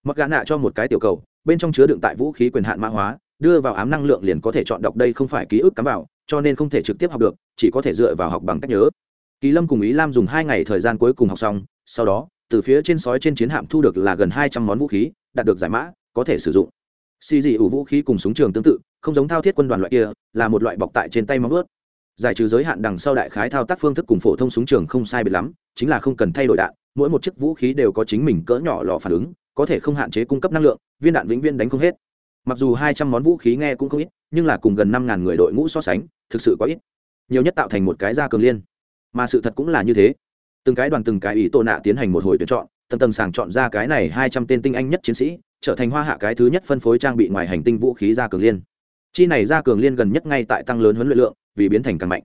Mặc gã nạ cho một cái tiểu cầu, bên trong chứa đựng tại vũ khí quyền hạn mã hóa, đưa vào ám năng lượng liền có thể chọn đọc đây không phải ký ức cắm vào, cho nên không thể trực tiếp học được, chỉ có thể dựa vào học bằng cách nhớ kỳ lâm cùng ý lam dùng hai ngày thời gian cuối cùng học xong, sau đó, từ phía trên sói trên chiến hạm thu được là gần hai trăm món vũ khí, đạt được giải mã, có thể sử dụng. Xì dị ủ vũ khí cùng súng trường tương tự, không giống thao thiết quân đoàn loại kia, là một loại bọc tại trên tay móng ướt giải trừ giới hạn đằng sau đại khái thao tác phương thức cùng phổ thông súng trường không sai biệt lắm, chính là không cần thay đổi đạn, mỗi một chiếc vũ khí đều có chính mình cỡ nhỏ lò phản ứng, có thể không hạn chế cung cấp năng lượng, viên đạn vĩnh viên đánh không hết. Mặc dù hai trăm món vũ khí nghe cũng không ít, nhưng là cùng gần năm ngàn người đội ngũ so sánh, thực sự quá ít. Nhiều nhất tạo thành một cái gia cường liên mà sự thật cũng là như thế. Từng cái đoàn từng cái ý tổ nạ tiến hành một hồi tuyển chọn, tầng tầng sàng chọn ra cái này hai trăm tên tinh anh nhất chiến sĩ, trở thành hoa hạ cái thứ nhất phân phối trang bị ngoài hành tinh vũ khí gia cường liên. Chi này gia cường liên gần nhất ngay tại tăng lớn huấn luyện lượng, vì biến thành càng mạnh.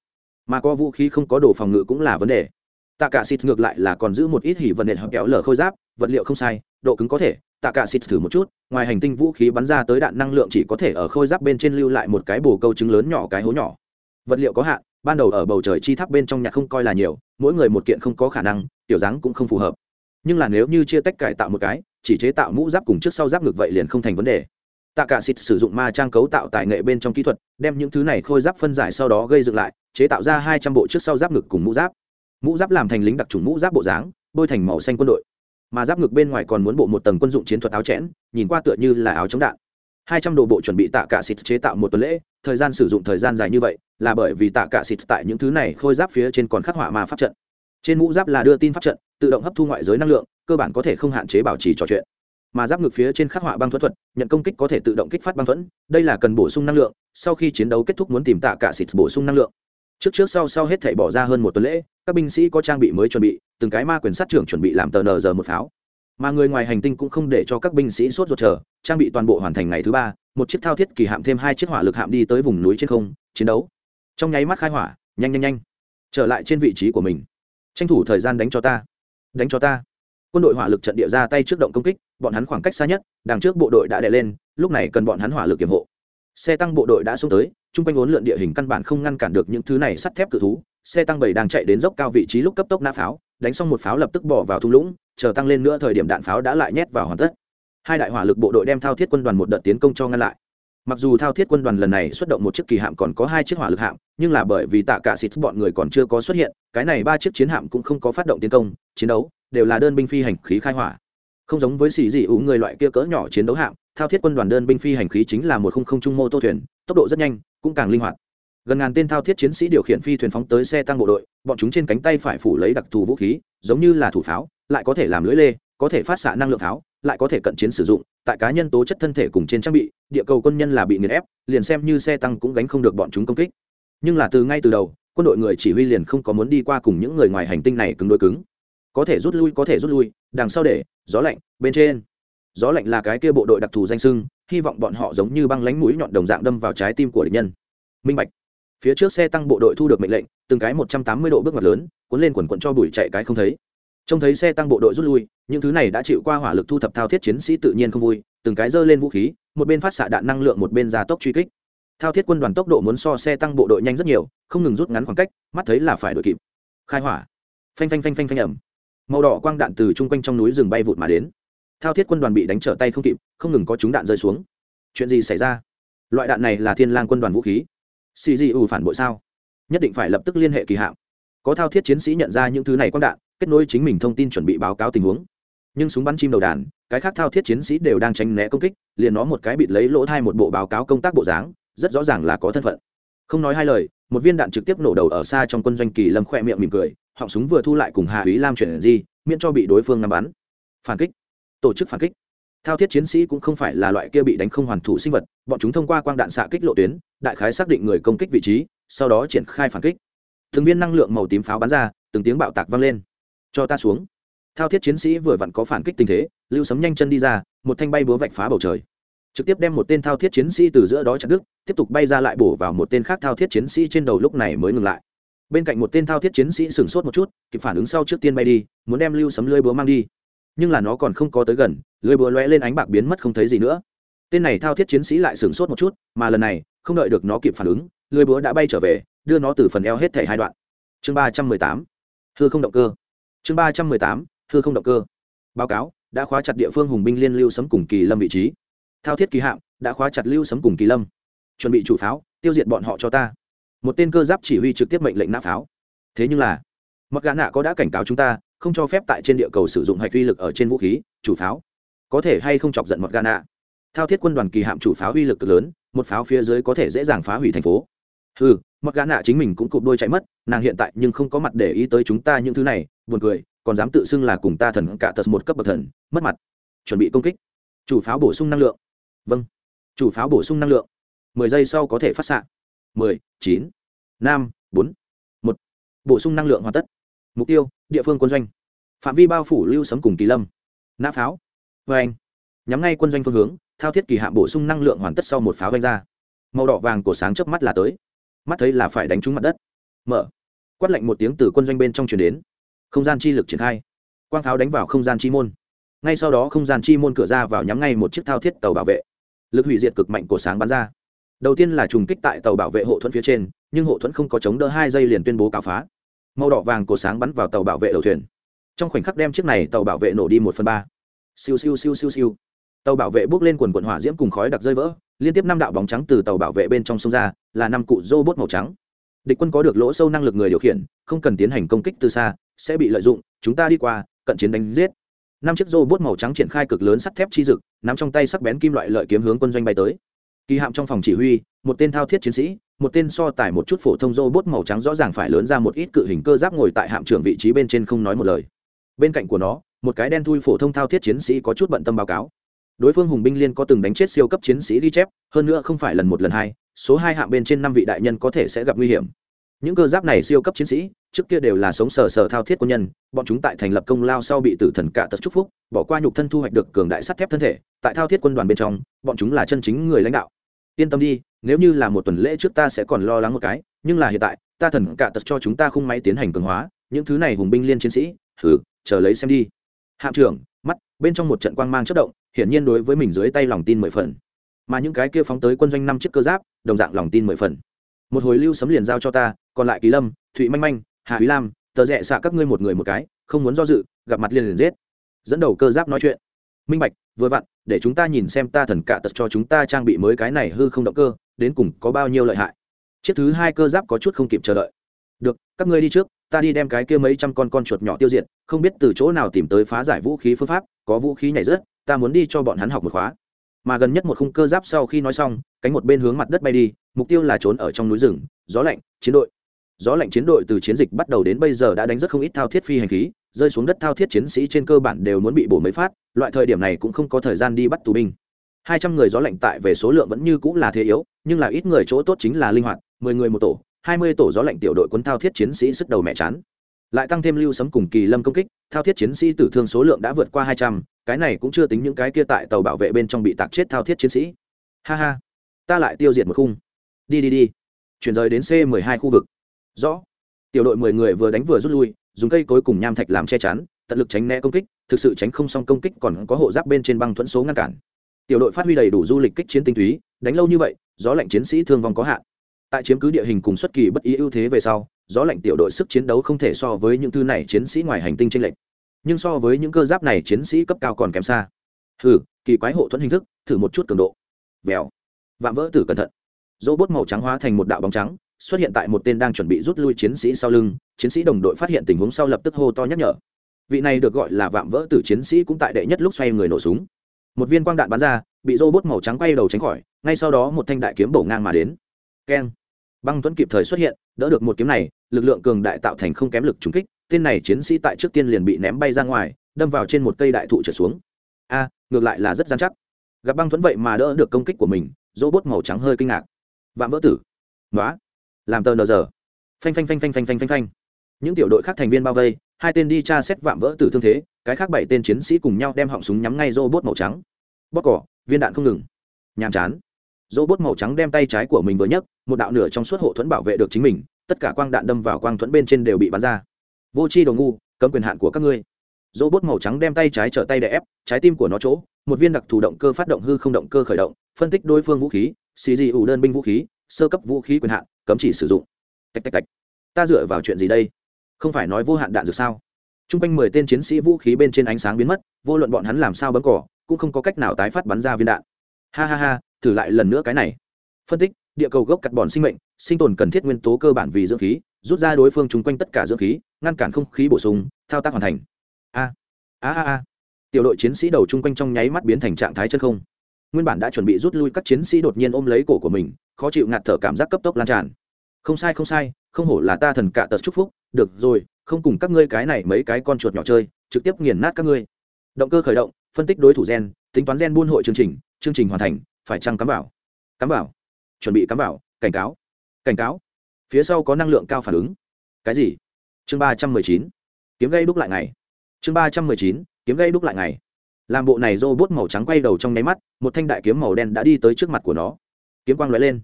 Mà có vũ khí không có đồ phòng ngự cũng là vấn đề. Tạ cả xịt ngược lại là còn giữ một ít hỉ vật nện hợp kéo lở khôi giáp, vật liệu không sai, độ cứng có thể. Tạ cả xịt thử một chút, ngoài hành tinh vũ khí bắn ra tới đạn năng lượng chỉ có thể ở khôi giáp bên trên lưu lại một cái bồ câu trứng lớn nhỏ cái hố nhỏ. Vật liệu có hạn ban đầu ở bầu trời chi tháp bên trong nhạc không coi là nhiều, mỗi người một kiện không có khả năng, tiểu dáng cũng không phù hợp. Nhưng là nếu như chia tách cải tạo một cái, chỉ chế tạo mũ giáp cùng trước sau giáp ngược vậy liền không thành vấn đề. Tạ cả xịt sử dụng ma trang cấu tạo tài nghệ bên trong kỹ thuật, đem những thứ này khôi giáp phân giải sau đó gây dựng lại, chế tạo ra hai trăm bộ trước sau giáp ngực cùng mũ giáp. Mũ giáp làm thành lính đặc trùng mũ giáp bộ dáng, bôi thành màu xanh quân đội. Mà giáp ngực bên ngoài còn muốn bộ một tầng quân dụng chiến thuật áo chẽn, nhìn qua tựa như là áo chống đạn hai trăm đồ bộ chuẩn bị tạ cả xịt chế tạo một tuần lễ, thời gian sử dụng thời gian dài như vậy là bởi vì tạ cả xịt tại những thứ này khôi giáp phía trên còn khắc họa ma pháp trận. Trên mũ giáp là đưa tin pháp trận, tự động hấp thu ngoại giới năng lượng, cơ bản có thể không hạn chế bảo trì trò chuyện. Mà giáp ngực phía trên khắc họa băng thuẫn thuật, nhận công kích có thể tự động kích phát băng thuẫn, đây là cần bổ sung năng lượng, sau khi chiến đấu kết thúc muốn tìm tạ cả xịt bổ sung năng lượng. Trước trước sau sau hết thảy bỏ ra hơn một tuần lễ, các binh sĩ có trang bị mới chuẩn bị, từng cái ma quyền sát trưởng chuẩn bị làm tờ nờ giờ một pháo mà người ngoài hành tinh cũng không để cho các binh sĩ sốt ruột chờ, trang bị toàn bộ hoàn thành ngày thứ ba, một chiếc thao thiết kỳ hạm thêm hai chiếc hỏa lực hạm đi tới vùng núi trên không, chiến đấu. Trong nháy mắt khai hỏa, nhanh nhanh nhanh, trở lại trên vị trí của mình. Tranh thủ thời gian đánh cho ta, đánh cho ta. Quân đội hỏa lực trận địa ra tay trước động công kích, bọn hắn khoảng cách xa nhất, đằng trước bộ đội đã đè lên, lúc này cần bọn hắn hỏa lực kiểm hộ. Xe tăng bộ đội đã xuống tới, chung quanh vốn lượn địa hình căn bản không ngăn cản được những thứ này sắt thép cự thú, xe tăng bảy đang chạy đến dốc cao vị trí lúc cấp tốc nã pháo đánh xong một pháo lập tức bỏ vào thung lũng, chờ tăng lên nữa thời điểm đạn pháo đã lại nhét vào hoàn tất. Hai đại hỏa lực bộ đội đem thao thiết quân đoàn một đợt tiến công cho ngăn lại. Mặc dù thao thiết quân đoàn lần này xuất động một chiếc kỳ hạm còn có hai chiếc hỏa lực hạm, nhưng là bởi vì tạ cả xịt bọn người còn chưa có xuất hiện, cái này ba chiếc chiến hạm cũng không có phát động tiến công, chiến đấu đều là đơn binh phi hành khí khai hỏa. Không giống với xì dị ủ người loại kia cỡ nhỏ chiến đấu hạm, thao thiết quân đoàn đơn binh phi hành khí chính là một không không trung mô tô thuyền, tốc độ rất nhanh, cũng càng linh hoạt gần ngàn tên thao thiết chiến sĩ điều khiển phi thuyền phóng tới xe tăng bộ đội, bọn chúng trên cánh tay phải phủ lấy đặc thù vũ khí, giống như là thủ pháo, lại có thể làm lưỡi lê, có thể phát xạ năng lượng pháo, lại có thể cận chiến sử dụng, tại cá nhân tố chất thân thể cùng trên trang bị, địa cầu quân nhân là bị nghiền ép, liền xem như xe tăng cũng gánh không được bọn chúng công kích. Nhưng là từ ngay từ đầu, quân đội người chỉ huy liền không có muốn đi qua cùng những người ngoài hành tinh này cứng đôi cứng. Có thể rút lui, có thể rút lui, đằng sau để, gió lạnh, bên trên. Gió lạnh là cái kia bộ đội đặc thù danh sưng, hy vọng bọn họ giống như băng lánh mũi nhọn đồng dạng đâm vào trái tim của địch nhân. Minh bạch phía trước xe tăng bộ đội thu được mệnh lệnh, từng cái một trăm tám mươi độ bước ngoặt lớn, cuốn lên quần quận cho bụi chạy cái không thấy. Trông thấy xe tăng bộ đội rút lui, những thứ này đã chịu qua hỏa lực thu thập thao thiết chiến sĩ tự nhiên không vui, từng cái giơ lên vũ khí, một bên phát xạ đạn năng lượng, một bên ra tốc truy kích. Thao thiết quân đoàn tốc độ muốn so xe tăng bộ đội nhanh rất nhiều, không ngừng rút ngắn khoảng cách, mắt thấy là phải đội kịp. Khai hỏa. Phanh phanh phanh phanh phanh ẩm màu đỏ quang đạn từ chung quanh trong núi rừng bay vụt mà đến. Thao thiết quân đoàn bị đánh trở tay không kịp, không ngừng có chúng đạn rơi xuống. Chuyện gì xảy ra? Loại đạn này là thiên lang quân đoàn vũ khí xì gì ủ phản bội sao? Nhất định phải lập tức liên hệ kỳ hạm. Có thao thiết chiến sĩ nhận ra những thứ này quang đạn, kết nối chính mình thông tin chuẩn bị báo cáo tình huống. Nhưng súng bắn chim đầu đàn, cái khác thao thiết chiến sĩ đều đang tránh né công kích, liền nó một cái bịt lấy lỗ thai một bộ báo cáo công tác bộ dáng, rất rõ ràng là có thân phận. Không nói hai lời, một viên đạn trực tiếp nổ đầu ở xa trong quân doanh kỳ lâm khoe miệng mỉm cười, họng súng vừa thu lại cùng hà úy lam chuyển di, miễn cho bị đối phương ngắm bắn. Phản kích. Tổ chức phản kích thao thiết chiến sĩ cũng không phải là loại kia bị đánh không hoàn thủ sinh vật, bọn chúng thông qua quang đạn xạ kích lộ tuyến, đại khái xác định người công kích vị trí, sau đó triển khai phản kích. Thường viên năng lượng màu tím pháo bắn ra, từng tiếng bạo tạc vang lên. Cho ta xuống. Thao thiết chiến sĩ vừa vặn có phản kích tình thế, lưu sấm nhanh chân đi ra, một thanh bay búa vạch phá bầu trời. Trực tiếp đem một tên thao thiết chiến sĩ từ giữa đó chặt đứt, tiếp tục bay ra lại bổ vào một tên khác thao thiết chiến sĩ trên đầu lúc này mới ngừng lại. Bên cạnh một tên thao thiết chiến sĩ sửng sốt một chút, kịp phản ứng sau trước tiên bay đi, muốn đem lưu sấm lưới búa mang đi. Nhưng là nó còn không có tới gần lưới búa lóe lên ánh bạc biến mất không thấy gì nữa. Tên này thao thiết chiến sĩ lại sửng sốt một chút, mà lần này, không đợi được nó kịp phản ứng, lưới búa đã bay trở về, đưa nó từ phần eo hết thể hai đoạn. Chương ba trăm mười tám. Hư không động cơ. Chương ba trăm mười tám. Hư không động cơ. Báo cáo, đã khóa chặt địa phương hùng binh liên lưu sấm cùng kỳ lâm vị trí. Thao thiết kỳ hạm đã khóa chặt lưu sấm cùng kỳ lâm. Chuẩn bị chủ pháo, tiêu diệt bọn họ cho ta. Một tên cơ giáp chỉ huy trực tiếp mệnh lệnh nã pháo. Thế nhưng là mặc gã nạ có đã cảnh cáo chúng ta, không cho phép tại trên địa cầu sử dụng hạch uy lực ở trên vũ khí, chủ pháo có thể hay không chọc giận mặc gã nạ thao thiết quân đoàn kỳ hạm chủ pháo uy lực cực lớn, một pháo phía dưới có thể dễ dàng phá hủy thành phố. Ừ mặc gã nạ chính mình cũng cụp đôi chạy mất, nàng hiện tại nhưng không có mặt để ý tới chúng ta những thứ này, buồn cười, còn dám tự xưng là cùng ta thần cả tật một cấp bậc thần, mất mặt. Chuẩn bị công kích. Chủ pháo bổ sung năng lượng. Vâng. Chủ pháo bổ sung năng lượng. Mười giây sau có thể phát xạ. Mười, chín, năm, bốn, một. Bổ sung năng lượng hoàn tất. Mục tiêu, địa phương quân doanh. Phạm vi bao phủ lưu sấm cùng kỳ lâm. Nã pháo vê anh, nhắm ngay quân doanh phương hướng, thao thiết kỳ hạm bổ sung năng lượng hoàn tất sau một pháo vanh ra. Màu đỏ vàng của sáng chớp mắt là tới. Mắt thấy là phải đánh trúng mặt đất. Mở. Quát lạnh một tiếng từ quân doanh bên trong chuyển đến. Không gian chi lực triển khai. Quang pháo đánh vào không gian chi môn. Ngay sau đó không gian chi môn cửa ra vào nhắm ngay một chiếc thao thiết tàu bảo vệ. Lực hủy diệt cực mạnh của sáng bắn ra. Đầu tiên là trùng kích tại tàu bảo vệ hộ thuẫn phía trên, nhưng hộ thuẫn không có chống đỡ hai giây liền tuyên bố cáo phá. Màu đỏ vàng của sáng bắn vào tàu bảo vệ đầu thuyền. Trong khoảnh khắc đem chiếc này tàu bảo vệ nổ đi một phần ba siêu siêu siêu siêu siêu. Tàu bảo vệ bước lên quần quần hỏa diễm cùng khói đặc rơi vỡ, liên tiếp năm đạo bóng trắng từ tàu bảo vệ bên trong sông ra, là năm cụ rô bốt màu trắng. Địch quân có được lỗ sâu năng lực người điều khiển, không cần tiến hành công kích từ xa, sẽ bị lợi dụng, chúng ta đi qua, cận chiến đánh giết. Năm chiếc rô bốt màu trắng triển khai cực lớn sắt thép chi dực, nắm trong tay sắc bén kim loại lợi kiếm hướng quân doanh bay tới. Kỳ hạm trong phòng chỉ huy, một tên thao thiết chiến sĩ, một tên so tải một chút phổ thông rô bốt màu trắng rõ ràng phải lớn ra một ít cự hình cơ giáp ngồi tại hạm trưởng vị trí bên trên không nói một lời. Bên cạnh của nó một cái đen thui phổ thông thao thiết chiến sĩ có chút bận tâm báo cáo. Đối phương hùng binh liên có từng đánh chết siêu cấp chiến sĩ ghi chép hơn nữa không phải lần một lần hai, số hai hạng bên trên năm vị đại nhân có thể sẽ gặp nguy hiểm. Những cơ giáp này siêu cấp chiến sĩ, trước kia đều là sống sờ sờ thao thiết quân nhân, bọn chúng tại thành lập công lao sau bị tử thần cả tật chúc phúc, bỏ qua nhục thân thu hoạch được cường đại sắt thép thân thể, tại thao thiết quân đoàn bên trong, bọn chúng là chân chính người lãnh đạo. Yên tâm đi, nếu như là một tuần lễ trước ta sẽ còn lo lắng một cái, nhưng là hiện tại, ta thần cả tật cho chúng ta khung máy tiến hành cường hóa, những thứ này hùng binh liên chiến sĩ thử chờ lấy xem đi hạm trưởng, mắt, bên trong một trận quang mang chất động, hiển nhiên đối với mình dưới tay lòng tin mười phần. Mà những cái kia phóng tới quân doanh năm chiếc cơ giáp, đồng dạng lòng tin mười phần. Một hồi lưu sấm liền giao cho ta, còn lại kỳ lâm, thụy manh manh, hà quý lam, tờ rẽ xạ các ngươi một người một cái, không muốn do dự, gặp mặt liền liền giết. Dẫn đầu cơ giáp nói chuyện. Minh bạch, vừa vặn, để chúng ta nhìn xem ta thần cạ tật cho chúng ta trang bị mới cái này hư không động cơ, đến cùng có bao nhiêu lợi hại. Chiếc thứ hai cơ giáp có chút không kịp chờ đợi. Được, các ngươi đi trước ta đi đem cái kia mấy trăm con con chuột nhỏ tiêu diệt, không biết từ chỗ nào tìm tới phá giải vũ khí phương pháp, có vũ khí nhảy rớt, ta muốn đi cho bọn hắn học một khóa. Mà gần nhất một khung cơ giáp sau khi nói xong, cánh một bên hướng mặt đất bay đi, mục tiêu là trốn ở trong núi rừng, gió lạnh, chiến đội. Gió lạnh chiến đội từ chiến dịch bắt đầu đến bây giờ đã đánh rất không ít thao thiết phi hành khí, rơi xuống đất thao thiết chiến sĩ trên cơ bản đều muốn bị bổ mấy phát, loại thời điểm này cũng không có thời gian đi bắt tù binh. Hai trăm người gió lạnh tại về số lượng vẫn như cũng là thế yếu, nhưng là ít người chỗ tốt chính là linh hoạt, mười người một tổ hai mươi tổ gió lạnh tiểu đội quân thao thiết chiến sĩ sức đầu mẹ chán. Lại tăng thêm lưu sấm cùng kỳ lâm công kích, thao thiết chiến sĩ tử thương số lượng đã vượt qua hai trăm, cái này cũng chưa tính những cái kia tại tàu bảo vệ bên trong bị tạc chết thao thiết chiến sĩ. Ha ha, ta lại tiêu diệt một khung. Đi đi đi, chuyển rời đến c mười hai khu vực. Rõ. Tiểu đội mười người vừa đánh vừa rút lui, dùng cây cối cùng nham thạch làm che chắn, tận lực tránh né công kích, thực sự tránh không xong công kích còn có hộ giáp bên trên băng thuẫn số ngăn cản. Tiểu đội phát huy đầy đủ du lịch kích chiến tinh túy, đánh lâu như vậy, gió lạnh chiến sĩ thương vong có hạn tại chiếm cứ địa hình cùng xuất kỳ bất ý ưu thế về sau, gió lạnh tiểu đội sức chiến đấu không thể so với những thứ này chiến sĩ ngoài hành tinh tranh lệch. Nhưng so với những cơ giáp này, chiến sĩ cấp cao còn kém xa. Hừ, kỳ quái hộ thuẫn hình thức, thử một chút cường độ. Vèo. Vạm vỡ tử cẩn thận. Dỗ bốt màu trắng hóa thành một đạo bóng trắng, xuất hiện tại một tên đang chuẩn bị rút lui chiến sĩ sau lưng, chiến sĩ đồng đội phát hiện tình huống sau lập tức hô to nhắc nhở. Vị này được gọi là vạm vỡ tử chiến sĩ cũng tại đệ nhất lúc xoay người nổ súng. Một viên quang đạn bắn ra, bị rô bốt màu trắng quay đầu tránh khỏi, ngay sau đó một thanh đại kiếm bổ ngang mà đến. Keng băng tuấn kịp thời xuất hiện, đỡ được một kiếm này, lực lượng cường đại tạo thành không kém lực trúng kích, tên này chiến sĩ tại trước tiên liền bị ném bay ra ngoài, đâm vào trên một cây đại thụ trở xuống. A, ngược lại là rất gian chắc. Gặp băng tuấn vậy mà đỡ được công kích của mình rô bốt màu trắng hơi kinh ngạc. Vạm vỡ tử. Nói làm tờ nờ giờ. Phanh phanh phanh phanh phanh phanh phanh phanh. Những tiểu đội khác thành viên bao vây, hai tên đi tra xét vạm vỡ tử thương thế, cái khác bảy tên chiến sĩ cùng nhau đem họng súng nhắm ngay rô bốt màu trắng. Bóc cỏ, viên đạn không ngừng. Nhàm chán rô bốt màu trắng đem tay trái của mình vừa nhấc, một đạo nửa trong suốt hộ thuẫn bảo vệ được chính mình, tất cả quang đạn đâm vào quang thuẫn bên trên đều bị bắn ra. Vô c h i đồ ngu, cấm quyền hạn của các ngươi. Rô bốt màu trắng đem tay trái trở tay đè ép, trái tim của nó chỗ, một viên đặc thù động cơ phát động hư không động cơ khởi động, phân tích đối phương vũ khí xì dị ủ đơn binh vũ khí, sơ cấp vũ khí quyền hạn, cấm chỉ sử dụng. Tạch tạch tạch. Ta dựa vào chuyện gì đây? Không phải nói vô hạn đạn dược sao? T r u n g quanh mười tên chiến sĩ vũ khí bên trên ánh sáng biến mất, vô luận bọn hắn làm sao bấm cỏ, cũng không có cách nào tái phát bắn ra viên đạn. Ha ha ha thử lại lần nữa cái này. Phân tích, địa cầu gốc cắt bòn sinh mệnh, sinh tồn cần thiết nguyên tố cơ bản vì dưỡng khí, rút ra đối phương chung quanh tất cả dưỡng khí, ngăn cản không khí bổ sung, thao tác hoàn thành. A a a a. Tiểu đội chiến sĩ đầu chung quanh trong nháy mắt biến thành trạng thái chân không. Nguyên bản đã chuẩn bị rút lui các chiến sĩ đột nhiên ôm lấy cổ của mình, khó chịu ngạt thở cảm giác cấp tốc lan tràn. Không sai không sai, không hổ là ta thần cạ tật chúc phúc. Được rồi, không cùng các ngươi cái này mấy cái con chuột nhỏ chơi, trực tiếp nghiền nát các ngươi. Động cơ khởi động, phân tích đối thủ gen, tính toán gen buôn hội chương trình chương trình hoàn thành phải chăng cắm vào? Cắm vào. Chuẩn bị cắm vào. Cảnh cáo. Cảnh cáo. Phía sau có năng lượng cao phản ứng. Cái gì? Chương ba trăm mười chín. Kiếm gây đúc lại ngày. Chương ba trăm mười chín. Kiếm gây đúc lại ngày. Làm bộ này robot màu trắng quay đầu trong nháy mắt, một thanh đại kiếm màu đen đã đi tới trước mặt của nó. Kiếm quang lóe lên.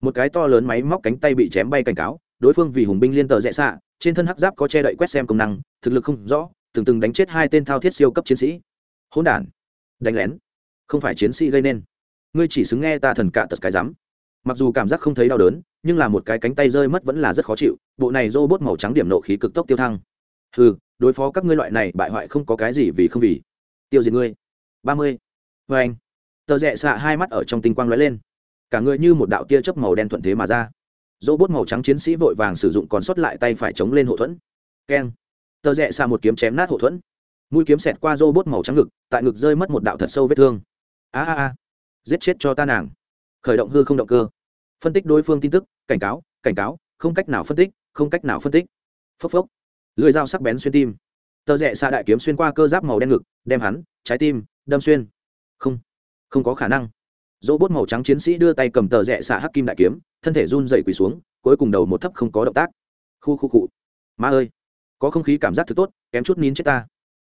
Một cái to lớn máy móc cánh tay bị chém bay cảnh cáo, đối phương vì hùng binh liên tờ rẽ xạ, trên thân hắc giáp có che đậy quét xem công năng, thực lực không rõ, từng từng đánh chết hai tên thao thiết siêu cấp chiến sĩ. Hỗn đản. Đánh lén. Không phải chiến sĩ gây nên ngươi chỉ xứng nghe ta thần cạ tật cái rắm mặc dù cảm giác không thấy đau đớn, nhưng là một cái cánh tay rơi mất vẫn là rất khó chịu, bộ này robot màu trắng điểm nộ khí cực tốc tiêu thăng. Ừ đối phó các ngươi loại này bại hoại không có cái gì vì không vì. Tiêu diệt ngươi. Ba mươi. Vê anh. Tờ rẽ xạ hai mắt ở trong tinh quang lóe lên. Cả người như một đạo tia chớp màu đen thuận thế mà ra. Dỗ bốt màu trắng chiến sĩ vội vàng sử dụng còn sót lại tay phải chống lên hộ thuẫn. Keng. Tờ rẽ xạ một kiếm chém nát hộ thuẫn. Mũi kiếm xẹt qua rô bốt màu trắng ngực, tại ngực rơi mất một đạo thật sâu vết thương. A a a giết chết cho ta nàng. Khởi động hư không động cơ. Phân tích đối phương tin tức, cảnh cáo cảnh cáo, không cách nào phân tích, không cách nào phân tích. Phốc phốc. Lưỡi dao sắc bén xuyên tim. Tờ rẽ xa đại kiếm xuyên qua cơ giáp màu đen ngực, đem hắn, trái tim, đâm xuyên. Không. Không có khả năng. Dỗ bốt màu trắng chiến sĩ đưa tay cầm tờ rẽ xạ hắc kim đại kiếm, thân thể run dậy quỳ xuống, cuối cùng đầu một thấp không có động tác. Khu khu cụ ma ơi. Có không khí cảm giác thứ tốt, kém chút nín chết ta